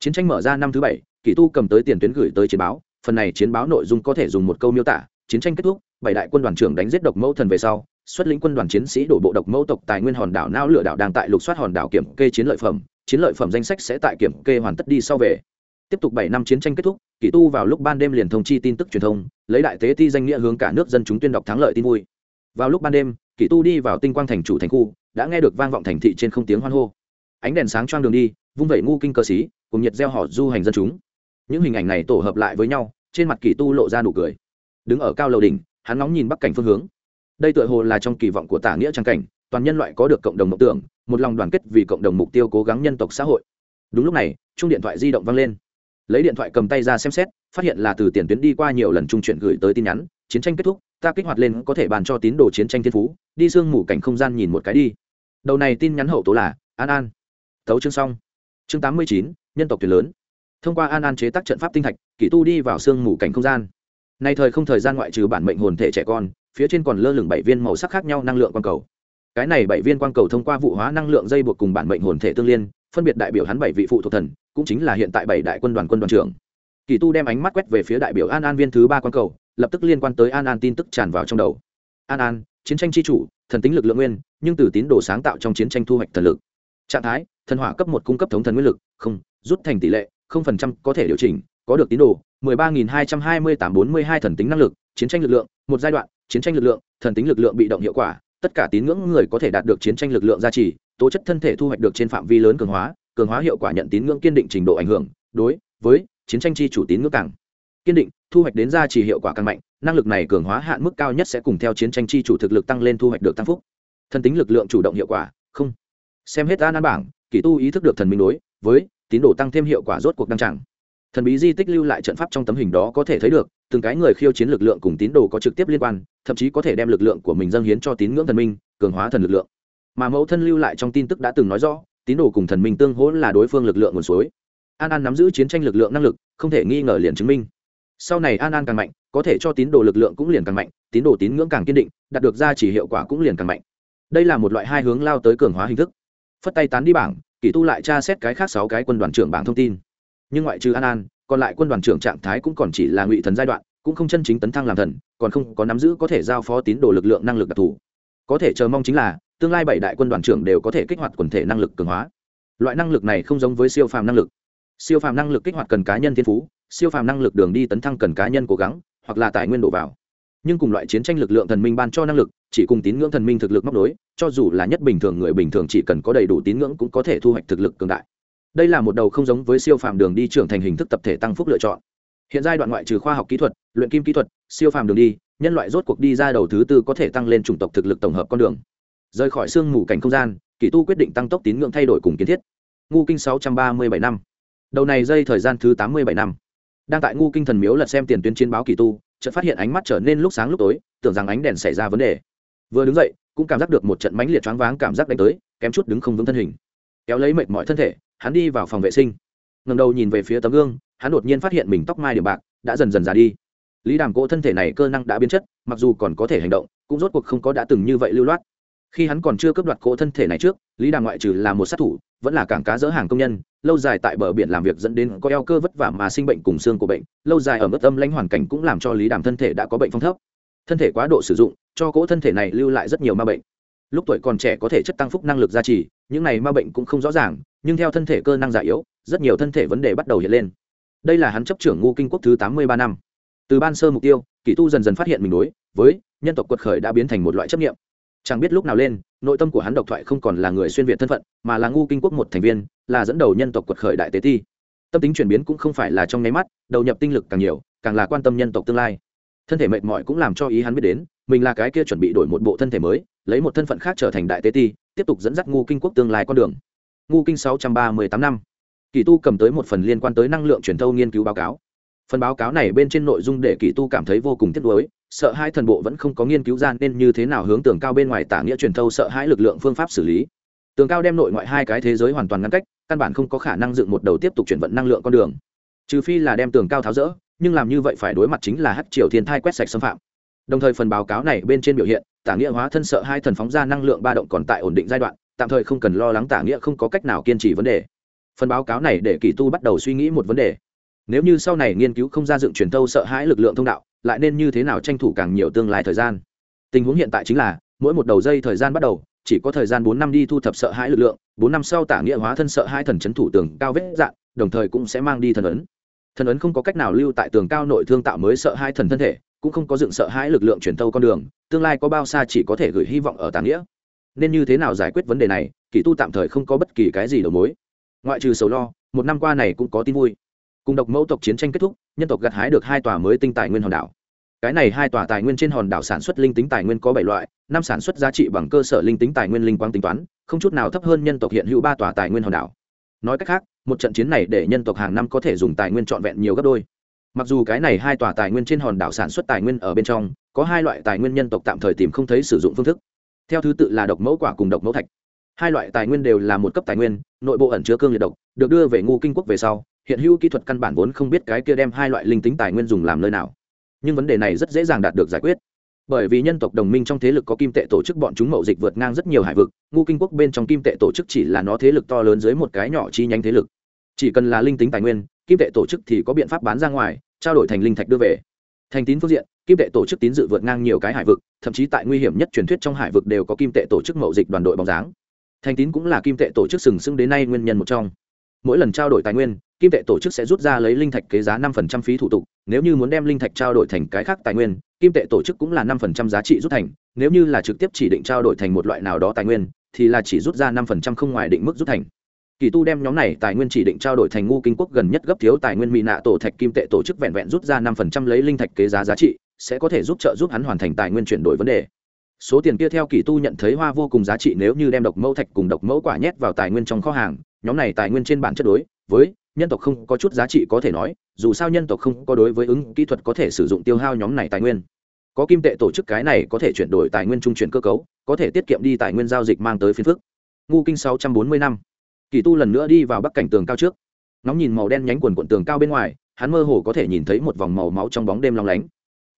Chiến tranh mở ra năm thứ bảy, kỷ tu cầm tới tiền tuyến gửi tới chiến báo, phần này chiến báo nội dung có thể dùng một câu miêu tả. Chiến tranh kết thúc, bảy đại quân đoàn trưởng đánh giết độc mẫu thần về sau, xuất lĩnh quân đoàn chiến sĩ đổ bộ độc mẫu tộc tài nguyên hòn đảo não lửa đảo đang tại lục soát hòn đảo kiểm kê chiến lợi phẩm, chiến lợi phẩm danh sách sẽ tại kiểm kê hoàn tất đi sau về tiếp tục bảy năm chiến tranh kết thúc kỷ tu vào lúc ban đêm liền thông chi tin tức truyền thông lấy đại tế ti danh nghĩa hướng cả nước dân chúng tuyên đọc thắng lợi tin vui. Vào lúc ban đêm kỷ tu đi vào tinh quang thành chủ thành khu đã nghe được vang vọng thành thị trên không tiếng hoan hô. Ánh đèn sáng choang đường đi vung vẩy ngu kinh cơ sĩ, cùng nhiệt gieo họ du hành dân chúng. Những hình ảnh này tổ hợp lại với nhau trên mặt kỷ tu lộ ra nụ cười. Đứng ở cao lầu đỉnh hắn nóng nhìn bắc cảnh phương hướng. Đây tựa hồ là trong kỳ vọng của tả nghĩa trang cảnh toàn nhân loại có được cộng đồng mộng tưởng một lòng đoàn kết vì cộng đồng mục tiêu cố gắng nhân tộc xã hội. Đúng lúc này chung điện thoại di động vang lên lấy điện thoại cầm tay ra xem xét, phát hiện là từ tiền tuyến đi qua nhiều lần trung chuyển gửi tới tin nhắn, chiến tranh kết thúc, ta kích hoạt lên có thể bàn cho tín đồ chiến tranh thiên phú, đi sương mù cảnh không gian nhìn một cái đi. Đầu này tin nhắn hậu tố là, an an. Thấu chương xong. Chương tám mươi chín, nhân tộc tuyệt lớn. Thông qua an an chế tác trận pháp tinh thạch, kỷ tu đi vào sương mù cảnh không gian. Nay thời không thời gian ngoại trừ bản mệnh hồn thể trẻ con, phía trên còn lơ lửng bảy viên màu sắc khác nhau năng lượng quang cầu cái này bảy viên quang cầu thông qua vụ hóa năng lượng dây buộc cùng bản mệnh hồn thể tương liên, phân biệt đại biểu hắn bảy vị phụ thuộc thần, cũng chính là hiện tại bảy đại quân đoàn quân đoàn trưởng. Kỳ tu đem ánh mắt quét về phía đại biểu an an viên thứ ba quang cầu, lập tức liên quan tới an an tin tức tràn vào trong đầu. An an, chiến tranh c h i chủ, thần tính lực lượng nguyên, nhưng từ tín đồ sáng tạo trong chiến tranh thu hoạch thần lực. Trạng thái, thần hỏa cấp một cung cấp thống thần nguyên lực, không, rút thành tỷ lệ, không phần trăm có thể điều chỉnh, có được tín đồ, mười ba nghìn hai trăm hai mươi tám bốn mươi hai thần tính năng lực, chiến tranh lực lượng, một giai đoạn, chiến tranh lực lượng, thần tính lực lượng bị động hiệu quả tất cả tín ngưỡng người có thể đạt được chiến tranh lực lượng gia trì, tố chất thân thể thu hoạch được trên phạm vi lớn cường hóa cường hóa hiệu quả nhận tín ngưỡng kiên định trình độ ảnh hưởng, đối với chiến tranh chi chủ tín ngưỡng càng kiên định, thu hoạch đến gia trì hiệu quả càng mạnh, năng lực này cường hóa hạn mức cao nhất sẽ cùng theo chiến tranh chi chủ thực lực tăng lên thu hoạch được tăng phúc. Thần tính lực lượng chủ động hiệu quả, không. Xem hết an an bảng kỷ tu ý thức được thần minh đối với tín đồ tăng thêm hiệu quả rốt cuộc đăng tràng. Thần bí di tích lưu lại trận pháp trong tấm hình đó có thể thấy được từng cái người khiêu chiến lực lượng cùng tín đồ có trực tiếp liên quan, thậm chí có thể đem lực lượng của mình dâng hiến cho tín ngưỡng thần minh, cường hóa thần lực lượng. Mà mẫu thân lưu lại trong tin tức đã từng nói rõ, tín đồ cùng thần minh tương hỗ là đối phương lực lượng nguồn suối. An an nắm giữ chiến tranh lực lượng năng lực, không thể nghi ngờ liền chứng minh. Sau này an an càng mạnh, có thể cho tín đồ lực lượng cũng liền càng mạnh, tín đồ tín ngưỡng càng kiên định, đạt được ra chỉ hiệu quả cũng liền càng mạnh. Đây là một loại hai hướng lao tới cường hóa hình thức. Phất tay tán đi bảng kỳ tu lại tra xét cái khác sáu cái quân đoàn trưởng bảng thông tin. Nhưng ngoại trừ an an còn lại quân đoàn trưởng trạng thái cũng còn chỉ là ngụy thần giai đoạn, cũng không chân chính tấn thăng làm thần, còn không có nắm giữ có thể giao phó tín đồ lực lượng năng lực đặc thù. Có thể chờ mong chính là, tương lai bảy đại quân đoàn trưởng đều có thể kích hoạt quần thể năng lực cường hóa. Loại năng lực này không giống với siêu phàm năng lực. Siêu phàm năng lực kích hoạt cần cá nhân thiên phú, siêu phàm năng lực đường đi tấn thăng cần cá nhân cố gắng, hoặc là tài nguyên đổ vào. Nhưng cùng loại chiến tranh lực lượng thần minh ban cho năng lực, chỉ cùng tín ngưỡng thần minh thực lực móc đối cho dù là nhất bình thường người bình thường chỉ cần có đầy đủ tín ngưỡng cũng có thể thu hoạch thực lực cường đại đây là một đầu không giống với siêu phàm đường đi trưởng thành hình thức tập thể tăng phúc lựa chọn. Hiện giai đoạn ngoại trừ khoa học kỹ thuật, luyện kim kỹ thuật, siêu phàm đường đi, nhân loại rốt cuộc đi ra đầu thứ tư có thể tăng lên chủng tộc thực lực tổng hợp con đường. Rời khỏi sương mù cảnh không gian, kỳ tu quyết định tăng tốc tín ngưỡng thay đổi cùng kiến thiết. Ngu kinh sáu trăm ba mươi bảy năm. Đầu này dây thời gian thứ tám mươi bảy năm. Đang tại ngu kinh thần miếu lật xem tiền tuyến chiến báo kỳ tu, chợt phát hiện ánh mắt trở nên lúc sáng lúc tối, tưởng rằng ánh đèn xảy ra vấn đề. Vừa đứng dậy, cũng cảm giác được một trận mãnh liệt choáng váng cảm giác đánh tới, kém chút đứng không vững thân hình. Kéo lấy mệt mỏi thân thể hắn đi vào phòng vệ sinh. Ngầm đầu nhìn về phía tấm gương, hắn đột nhiên phát hiện mình tóc mai điểm bạc đã dần dần già đi. Lý đàm cỗ thân thể này cơ năng đã biến chất, mặc dù còn có thể hành động, cũng rốt cuộc không có đã từng như vậy lưu loát. Khi hắn còn chưa cướp đoạt cỗ thân thể này trước, lý đàm ngoại trừ là một sát thủ, vẫn là cảng cá dỡ hàng công nhân, lâu dài tại bờ biển làm việc dẫn đến có eo cơ vất vả mà sinh bệnh cùng xương của bệnh, lâu dài ở mức âm lãnh hoàn cảnh cũng làm cho lý đàm thân thể đã có bệnh phong thấp. Thân thể quá độ sử dụng, cho cỗ thân thể này lưu lại rất nhiều ma bệnh. Lúc tuổi còn trẻ có thể chất tăng phúc năng lực gia trì, những này ma bệnh cũng không rõ ràng nhưng theo thân thể cơ năng già yếu, rất nhiều thân thể vấn đề bắt đầu hiện lên. Đây là hắn chấp trưởng ngu kinh quốc thứ tám mươi ba năm. Từ ban sơ mục tiêu, kỷ tu dần dần phát hiện mình đối với nhân tộc quật khởi đã biến thành một loại chấp nghiệm chẳng biết lúc nào lên, nội tâm của hắn độc thoại không còn là người xuyên việt thân phận, mà là ngu kinh quốc một thành viên, là dẫn đầu nhân tộc quật khởi đại tế ti. Tâm tính chuyển biến cũng không phải là trong nháy mắt, đầu nhập tinh lực càng nhiều, càng là quan tâm nhân tộc tương lai. Thân thể mệt mỏi cũng làm cho ý hắn biết đến, mình là cái kia chuẩn bị đổi một bộ thân thể mới, lấy một thân phận khác trở thành đại tế ti, tiếp tục dẫn dắt ngu kinh quốc tương lai con đường ngu kinh sáu trăm ba mươi tám năm. Kỳ tu cầm tới một phần liên quan tới năng lượng truyền thâu nghiên cứu báo cáo. Phần báo cáo này bên trên nội dung để kỳ tu cảm thấy vô cùng tiếc nuối, sợ hai thần bộ vẫn không có nghiên cứu ra nên như thế nào hướng tường cao bên ngoài tả nghĩa truyền thâu sợ hãi lực lượng phương pháp xử lý. Tường cao đem nội ngoại hai cái thế giới hoàn toàn ngăn cách, căn bản không có khả năng dựng một đầu tiếp tục chuyển vận năng lượng con đường. Trừ phi là đem tường cao tháo rỡ, nhưng làm như vậy phải đối mặt chính là hát triều thiên thai quét sạch xâm phạm. Đồng thời phần báo cáo này bên trên biểu hiện, tả nghĩa hóa thân sợ hai thần phóng ra năng lượng ba động còn tại ổn định giai đoạn tạm thời không cần lo lắng tả nghĩa không có cách nào kiên trì vấn đề. Phần báo cáo này để kỳ tu bắt đầu suy nghĩ một vấn đề. Nếu như sau này nghiên cứu không ra dựng truyền thâu sợ hãi lực lượng thông đạo, lại nên như thế nào tranh thủ càng nhiều tương lai thời gian? Tình huống hiện tại chính là, mỗi một đầu dây thời gian bắt đầu, chỉ có thời gian bốn năm đi thu thập sợ hãi lực lượng, bốn năm sau tả nghĩa hóa thân sợ hai thần c h ấ n thủ tường cao vết dạn, đồng thời cũng sẽ mang đi thần ấn. Thần ấn không có cách nào lưu tại tường cao nội thương tạo mới sợ hai thần thân thể, cũng không có dựng sợ hãi lực lượng truyền tâu con đường, tương lai có bao xa chỉ có thể gửi hy vọng ở tả nghĩa nên như thế nào giải quyết vấn đề này, kỳ tu tạm thời không có bất kỳ cái gì đầu mối. Ngoại trừ sầu lo, một năm qua này cũng có tin vui. Cùng độc mẫu tộc chiến tranh kết thúc, nhân tộc gặt hái được hai tòa mới tinh tài nguyên hòn đảo. Cái này hai tòa tài nguyên trên hòn đảo sản xuất linh tính tài nguyên có bảy loại, năm sản xuất giá trị bằng cơ sở linh tính tài nguyên linh quang tính toán, không chút nào thấp hơn nhân tộc hiện hữu ba tòa tài nguyên hòn đảo. Nói cách khác, một trận chiến này để nhân tộc hàng năm có thể dùng tài nguyên trọn vẹn nhiều gấp đôi. Mặc dù cái này hai tòa tài nguyên trên hòn đảo sản xuất tài nguyên ở bên trong, có hai loại tài nguyên nhân tộc tạm thời tìm không thấy sử dụng phương thức theo thứ tự là độc mẫu quả cùng độc mẫu thạch. Hai loại tài nguyên đều là một cấp tài nguyên, nội bộ ẩn chứa cương liệt độc, được đưa về ngu kinh quốc về sau, hiện hữu kỹ thuật căn bản vốn không biết cái kia đem hai loại linh tính tài nguyên dùng làm nơi nào. Nhưng vấn đề này rất dễ dàng đạt được giải quyết. Bởi vì nhân tộc đồng minh trong thế lực có kim tệ tổ chức bọn chúng mậu dịch vượt ngang rất nhiều hải vực ngu kinh quốc bên trong kim tệ tổ chức chỉ là nó thế lực to lớn dưới một cái nhỏ chi nhánh thế lực. Chỉ cần là linh tính tài nguyên, kim tệ tổ chức thì có biện pháp bán ra ngoài, trao đổi thành linh thạch đưa về. Thành tín phương diện kim tệ tổ chức tín dự vượt ngang nhiều cái hải vực, thậm chí tại nguy hiểm nhất truyền thuyết trong hải vực đều có kim tệ tổ chức mậu dịch đoàn đội bóng dáng. Thành tín cũng là kim tệ tổ chức sừng sững đến nay nguyên nhân một trong. Mỗi lần trao đổi tài nguyên, kim tệ tổ chức sẽ rút ra lấy linh thạch kế giá năm phần trăm phí thủ tục, nếu như muốn đem linh thạch trao đổi thành cái khác tài nguyên, kim tệ tổ chức cũng là năm phần trăm giá trị rút thành, nếu như là trực tiếp chỉ định trao đổi thành một loại nào đó tài nguyên, thì là chỉ rút ra năm phần trăm không ngoài định mức rút thành. Kỳ tu đem nhóm này tài nguyên chỉ định trao đổi thành ngu kinh quốc gần nhất gấp thiếu tài nguyên mỹ nạ tổ thạch kim tệ tổ chức vẹn vẹn rút ra năm phần trăm lấy linh thạch kế giá giá trị sẽ có thể giúp trợ giúp hắn hoàn thành tài nguyên chuyển đổi vấn đề. Số tiền kia theo kỳ tu nhận thấy hoa vô cùng giá trị nếu như đem độc mẫu thạch cùng độc mẫu quả nhét vào tài nguyên trong kho hàng, nhóm này tài nguyên trên bản chất đối với nhân tộc không có chút giá trị có thể nói, dù sao nhân tộc không có đối với ứng kỹ thuật có thể sử dụng tiêu hao nhóm này tài nguyên. Có kim tệ tổ chức cái này có thể chuyển đổi tài nguyên trung chuyển cơ cấu, có thể tiết kiệm đi tài nguyên giao dịch mang tới phiên phức. Ngu kinh sáu trăm bốn mươi năm. Kỳ tu lần nữa đi vào bắc cảnh tường cao trước. Nóng nhìn màu đen nhánh quần quận tường cao bên ngoài, hắn mơ hồ có thể nhìn thấy một vòng màu máu trong bóng đêm long lánh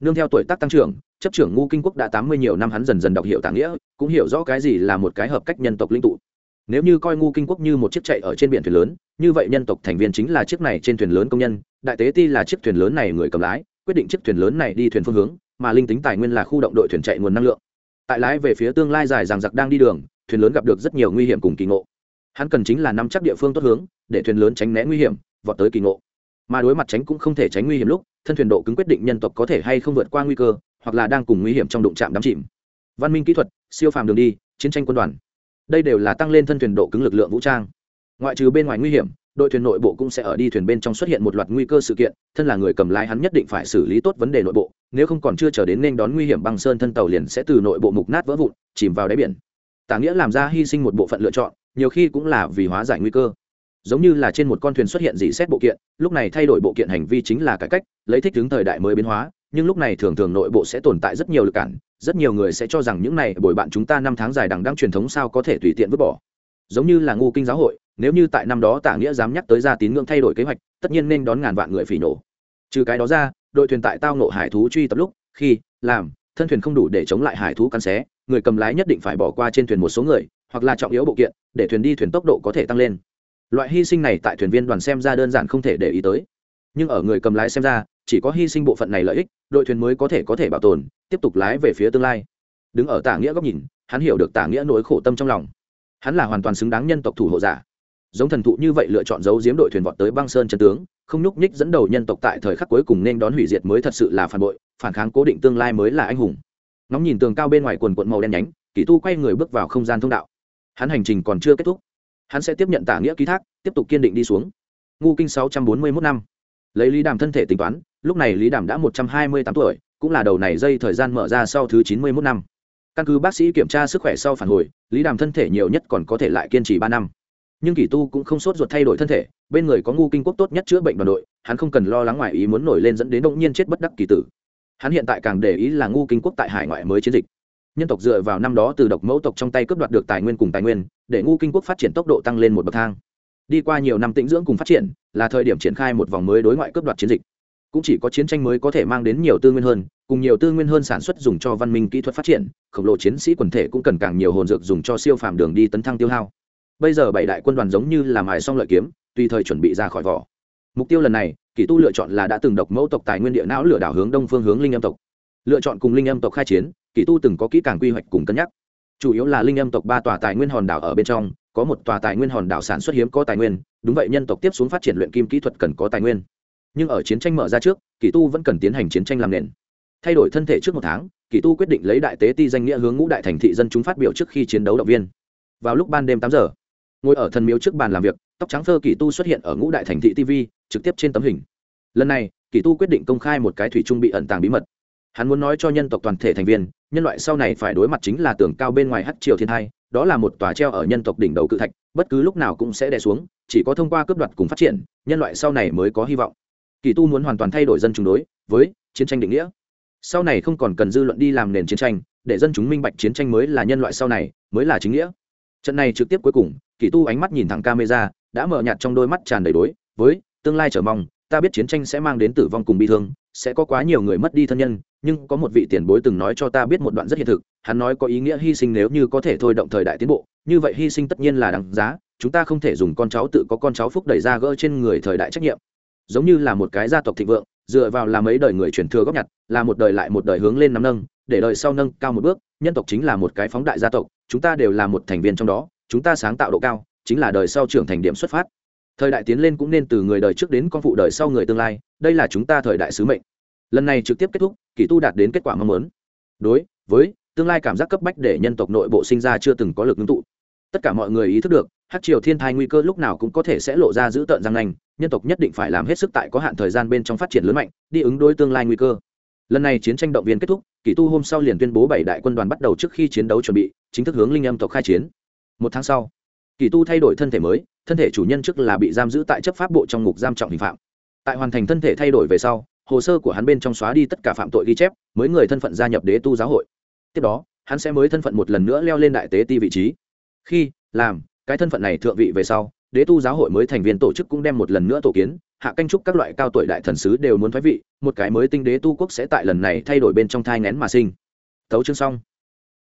nương theo tuổi tác tăng trưởng, chấp trưởng ngu kinh quốc đã tám mươi nhiều năm hắn dần dần đọc hiểu tàng nghĩa, cũng hiểu rõ cái gì là một cái hợp cách nhân tộc linh tụ. Nếu như coi ngu kinh quốc như một chiếc chạy ở trên biển thuyền lớn, như vậy nhân tộc thành viên chính là chiếc này trên thuyền lớn công nhân, đại tế ti là chiếc thuyền lớn này người cầm lái, quyết định chiếc thuyền lớn này đi thuyền phương hướng, mà linh tính tài nguyên là khu động đội thuyền chạy nguồn năng lượng. Tại lái về phía tương lai dài rằng giặc đang đi đường, thuyền lớn gặp được rất nhiều nguy hiểm cùng kỳ ngộ. Hắn cần chính là nắm chắc địa phương tốt hướng, để thuyền lớn tránh né nguy hiểm, vọt tới kỳ ngộ mà đối mặt tránh cũng không thể tránh nguy hiểm lúc, thân thuyền độ cứng quyết định nhân tộc có thể hay không vượt qua nguy cơ, hoặc là đang cùng nguy hiểm trong đụng chạm đắm chìm. Văn minh kỹ thuật, siêu phàm đường đi, chiến tranh quân đoàn. Đây đều là tăng lên thân thuyền độ cứng lực lượng vũ trang. Ngoại trừ bên ngoài nguy hiểm, đội thuyền nội bộ cũng sẽ ở đi thuyền bên trong xuất hiện một loạt nguy cơ sự kiện, thân là người cầm lái hắn nhất định phải xử lý tốt vấn đề nội bộ, nếu không còn chưa chờ đến nên đón nguy hiểm băng sơn thân tàu liền sẽ từ nội bộ mục nát vỡ vụn, chìm vào đáy biển. Tả nghĩa làm ra hy sinh một bộ phận lựa chọn, nhiều khi cũng là vì hóa giải nguy cơ giống như là trên một con thuyền xuất hiện dị xét bộ kiện, lúc này thay đổi bộ kiện hành vi chính là cải cách, lấy thích ứng thời đại mới biến hóa, nhưng lúc này thường thường nội bộ sẽ tồn tại rất nhiều lực cản, rất nhiều người sẽ cho rằng những này bồi bạn chúng ta năm tháng dài đằng đang truyền thống sao có thể tùy tiện vứt bỏ. Giống như là ngu kinh giáo hội, nếu như tại năm đó tả nghĩa dám nhắc tới ra tín ngưỡng thay đổi kế hoạch, tất nhiên nên đón ngàn vạn người phỉ nổ trừ cái đó ra, đội thuyền tại tao nộ hải thú truy tập lúc, khi, làm, thân thuyền không đủ để chống lại hải thú cắn xé, người cầm lái nhất định phải bỏ qua trên thuyền một số người, hoặc là trọng yếu bộ kiện, để thuyền đi thuyền tốc độ có thể tăng lên loại hy sinh này tại thuyền viên đoàn xem ra đơn giản không thể để ý tới. Nhưng ở người cầm lái xem ra, chỉ có hy sinh bộ phận này lợi ích, đội thuyền mới có thể có thể bảo tồn, tiếp tục lái về phía tương lai. Đứng ở tả nghĩa góc nhìn, hắn hiểu được tả nghĩa nỗi khổ tâm trong lòng. Hắn là hoàn toàn xứng đáng nhân tộc thủ hộ giả. Giống thần thụ như vậy lựa chọn giấu giếm đội thuyền vọt tới băng sơn chân tướng, không nhúc nhích dẫn đầu nhân tộc tại thời khắc cuối cùng nên đón hủy diệt mới thật sự là phản bội, phản kháng cố định tương lai mới là anh hùng. Ngóng nhìn tường cao bên ngoài quần quận màu đen nhánh kỷ tu quay người bước vào không gian thông đạo. Hắn hành trình còn chưa kết thúc hắn sẽ tiếp nhận tả nghĩa ký thác, tiếp tục kiên định đi xuống. Ngu kinh sáu trăm bốn mươi mốt năm. Lấy lý đàm thân thể tính toán, lúc này lý đàm đã một trăm hai mươi tám tuổi, cũng là đầu này dây thời gian mở ra sau thứ chín mươi mốt năm. Căn cứ bác sĩ kiểm tra sức khỏe sau phản hồi, lý đàm thân thể nhiều nhất còn có thể lại kiên trì ba năm. Nhưng kỳ tu cũng không sốt ruột thay đổi thân thể, bên người có ngu kinh quốc tốt nhất chữa bệnh đoàn đội, hắn không cần lo lắng ngoài ý muốn nổi lên dẫn đến động nhiên chết bất đắc kỳ tử. Hắn hiện tại càng để ý là ngu kinh quốc tại hải ngoại mới chiến dịch nhân tộc dựa vào năm đó từ độc mẫu tộc trong tay cướp đoạt được tài nguyên cùng tài nguyên, để ngu kinh quốc phát triển tốc độ tăng lên một bậc thang. Đi qua nhiều năm tĩnh dưỡng cùng phát triển, là thời điểm triển khai một vòng mới đối ngoại cướp đoạt chiến dịch. Cũng chỉ có chiến tranh mới có thể mang đến nhiều tư nguyên hơn, cùng nhiều tư nguyên hơn sản xuất dùng cho văn minh kỹ thuật phát triển, khổng lồ chiến sĩ quần thể cũng cần càng nhiều hồn dược dùng cho siêu phàm đường đi tấn thăng tiêu hao. Bây giờ bảy đại quân đoàn giống như làm mài xong lợi kiếm, tùy thời chuẩn bị ra khỏi vỏ. Mục tiêu lần này kỳ tu lựa chọn là đã từng độc mẫu tộc tài nguyên địa não lửa đảo hướng đông phương hướng linh âm tộc. Lựa chọn cùng linh âm tộc khai chiến Kỳ tu từng có kỹ càng quy hoạch cùng cân nhắc. Chủ yếu là linh âm tộc ba tòa tài nguyên hòn đảo ở bên trong, có một tòa tài nguyên hòn đảo sản xuất hiếm có tài nguyên, đúng vậy nhân tộc tiếp xuống phát triển luyện kim kỹ thuật cần có tài nguyên. Nhưng ở chiến tranh mở ra trước, Kỳ tu vẫn cần tiến hành chiến tranh làm nền. Thay đổi thân thể trước một tháng, Kỳ tu quyết định lấy đại tế ti danh nghĩa hướng ngũ đại thành thị dân chúng phát biểu trước khi chiến đấu động viên. Vào lúc ban đêm tám giờ, ngồi ở thần miếu trước bàn làm việc, tóc trắng phơ Kỳ tu xuất hiện ở ngũ đại thành thị tv trực tiếp trên tấm hình. Lần này, Kỳ tu quyết định công khai một cái thủy trung bị ẩn tàng bí mật. Hắn muốn nói cho nhân tộc toàn thể thành viên nhân loại sau này phải đối mặt chính là tường cao bên ngoài hắc triều thiên hai đó là một tòa treo ở nhân tộc đỉnh đầu cự thạch, bất cứ lúc nào cũng sẽ đè xuống, chỉ có thông qua cướp đoạt cùng phát triển, nhân loại sau này mới có hy vọng. Kỳ tu muốn hoàn toàn thay đổi dân chúng đối với chiến tranh định nghĩa. Sau này không còn cần dư luận đi làm nền chiến tranh, để dân chúng minh bạch chiến tranh mới là nhân loại sau này mới là chính nghĩa. Trận này trực tiếp cuối cùng, kỳ tu ánh mắt nhìn thẳng camera, đã mở nhạt trong đôi mắt tràn đầy đối với tương lai trở mong, ta biết chiến tranh sẽ mang đến tử vong cùng bi thương, sẽ có quá nhiều người mất đi thân nhân nhưng có một vị tiền bối từng nói cho ta biết một đoạn rất hiện thực, hắn nói có ý nghĩa hy sinh nếu như có thể thôi động thời đại tiến bộ, như vậy hy sinh tất nhiên là đáng giá, chúng ta không thể dùng con cháu tự có con cháu phúc đẩy ra gỡ trên người thời đại trách nhiệm. Giống như là một cái gia tộc thịnh vượng, dựa vào là mấy đời người truyền thừa góp nhặt, là một đời lại một đời hướng lên nắm nâng, để đời sau nâng cao một bước, nhân tộc chính là một cái phóng đại gia tộc, chúng ta đều là một thành viên trong đó, chúng ta sáng tạo độ cao, chính là đời sau trưởng thành điểm xuất phát. Thời đại tiến lên cũng nên từ người đời trước đến con phụ đời sau người tương lai, đây là chúng ta thời đại sứ mệnh lần này trực tiếp kết thúc, kỳ tu đạt đến kết quả mong muốn. Đối với tương lai cảm giác cấp bách để nhân tộc nội bộ sinh ra chưa từng có lực ngưng tụ. Tất cả mọi người ý thức được hát triều thiên thai nguy cơ lúc nào cũng có thể sẽ lộ ra giữ tợn răng nanh, nhân tộc nhất định phải làm hết sức tại có hạn thời gian bên trong phát triển lớn mạnh, đi ứng đối tương lai nguy cơ. Lần này chiến tranh động viên kết thúc, kỳ tu hôm sau liền tuyên bố bảy đại quân đoàn bắt đầu trước khi chiến đấu chuẩn bị, chính thức hướng linh âm tộc khai chiến. Một tháng sau, kỳ tu thay đổi thân thể mới, thân thể chủ nhân trước là bị giam giữ tại chấp pháp bộ trong ngục giam trọng hình phạm. Tại hoàn thành thân thể thay đổi về sau hồ sơ của hắn bên trong xóa đi tất cả phạm tội ghi chép, mới người thân phận gia nhập đế tu giáo hội. Tiếp đó, hắn sẽ mới thân phận một lần nữa leo lên đại tế ti vị trí. Khi, làm, cái thân phận này thượng vị về sau, đế tu giáo hội mới thành viên tổ chức cũng đem một lần nữa tổ kiến, hạ canh trúc các loại cao tuổi đại thần sứ đều muốn thoái vị, một cái mới tinh đế tu quốc sẽ tại lần này thay đổi bên trong thai ngén mà sinh. Thấu chương xong.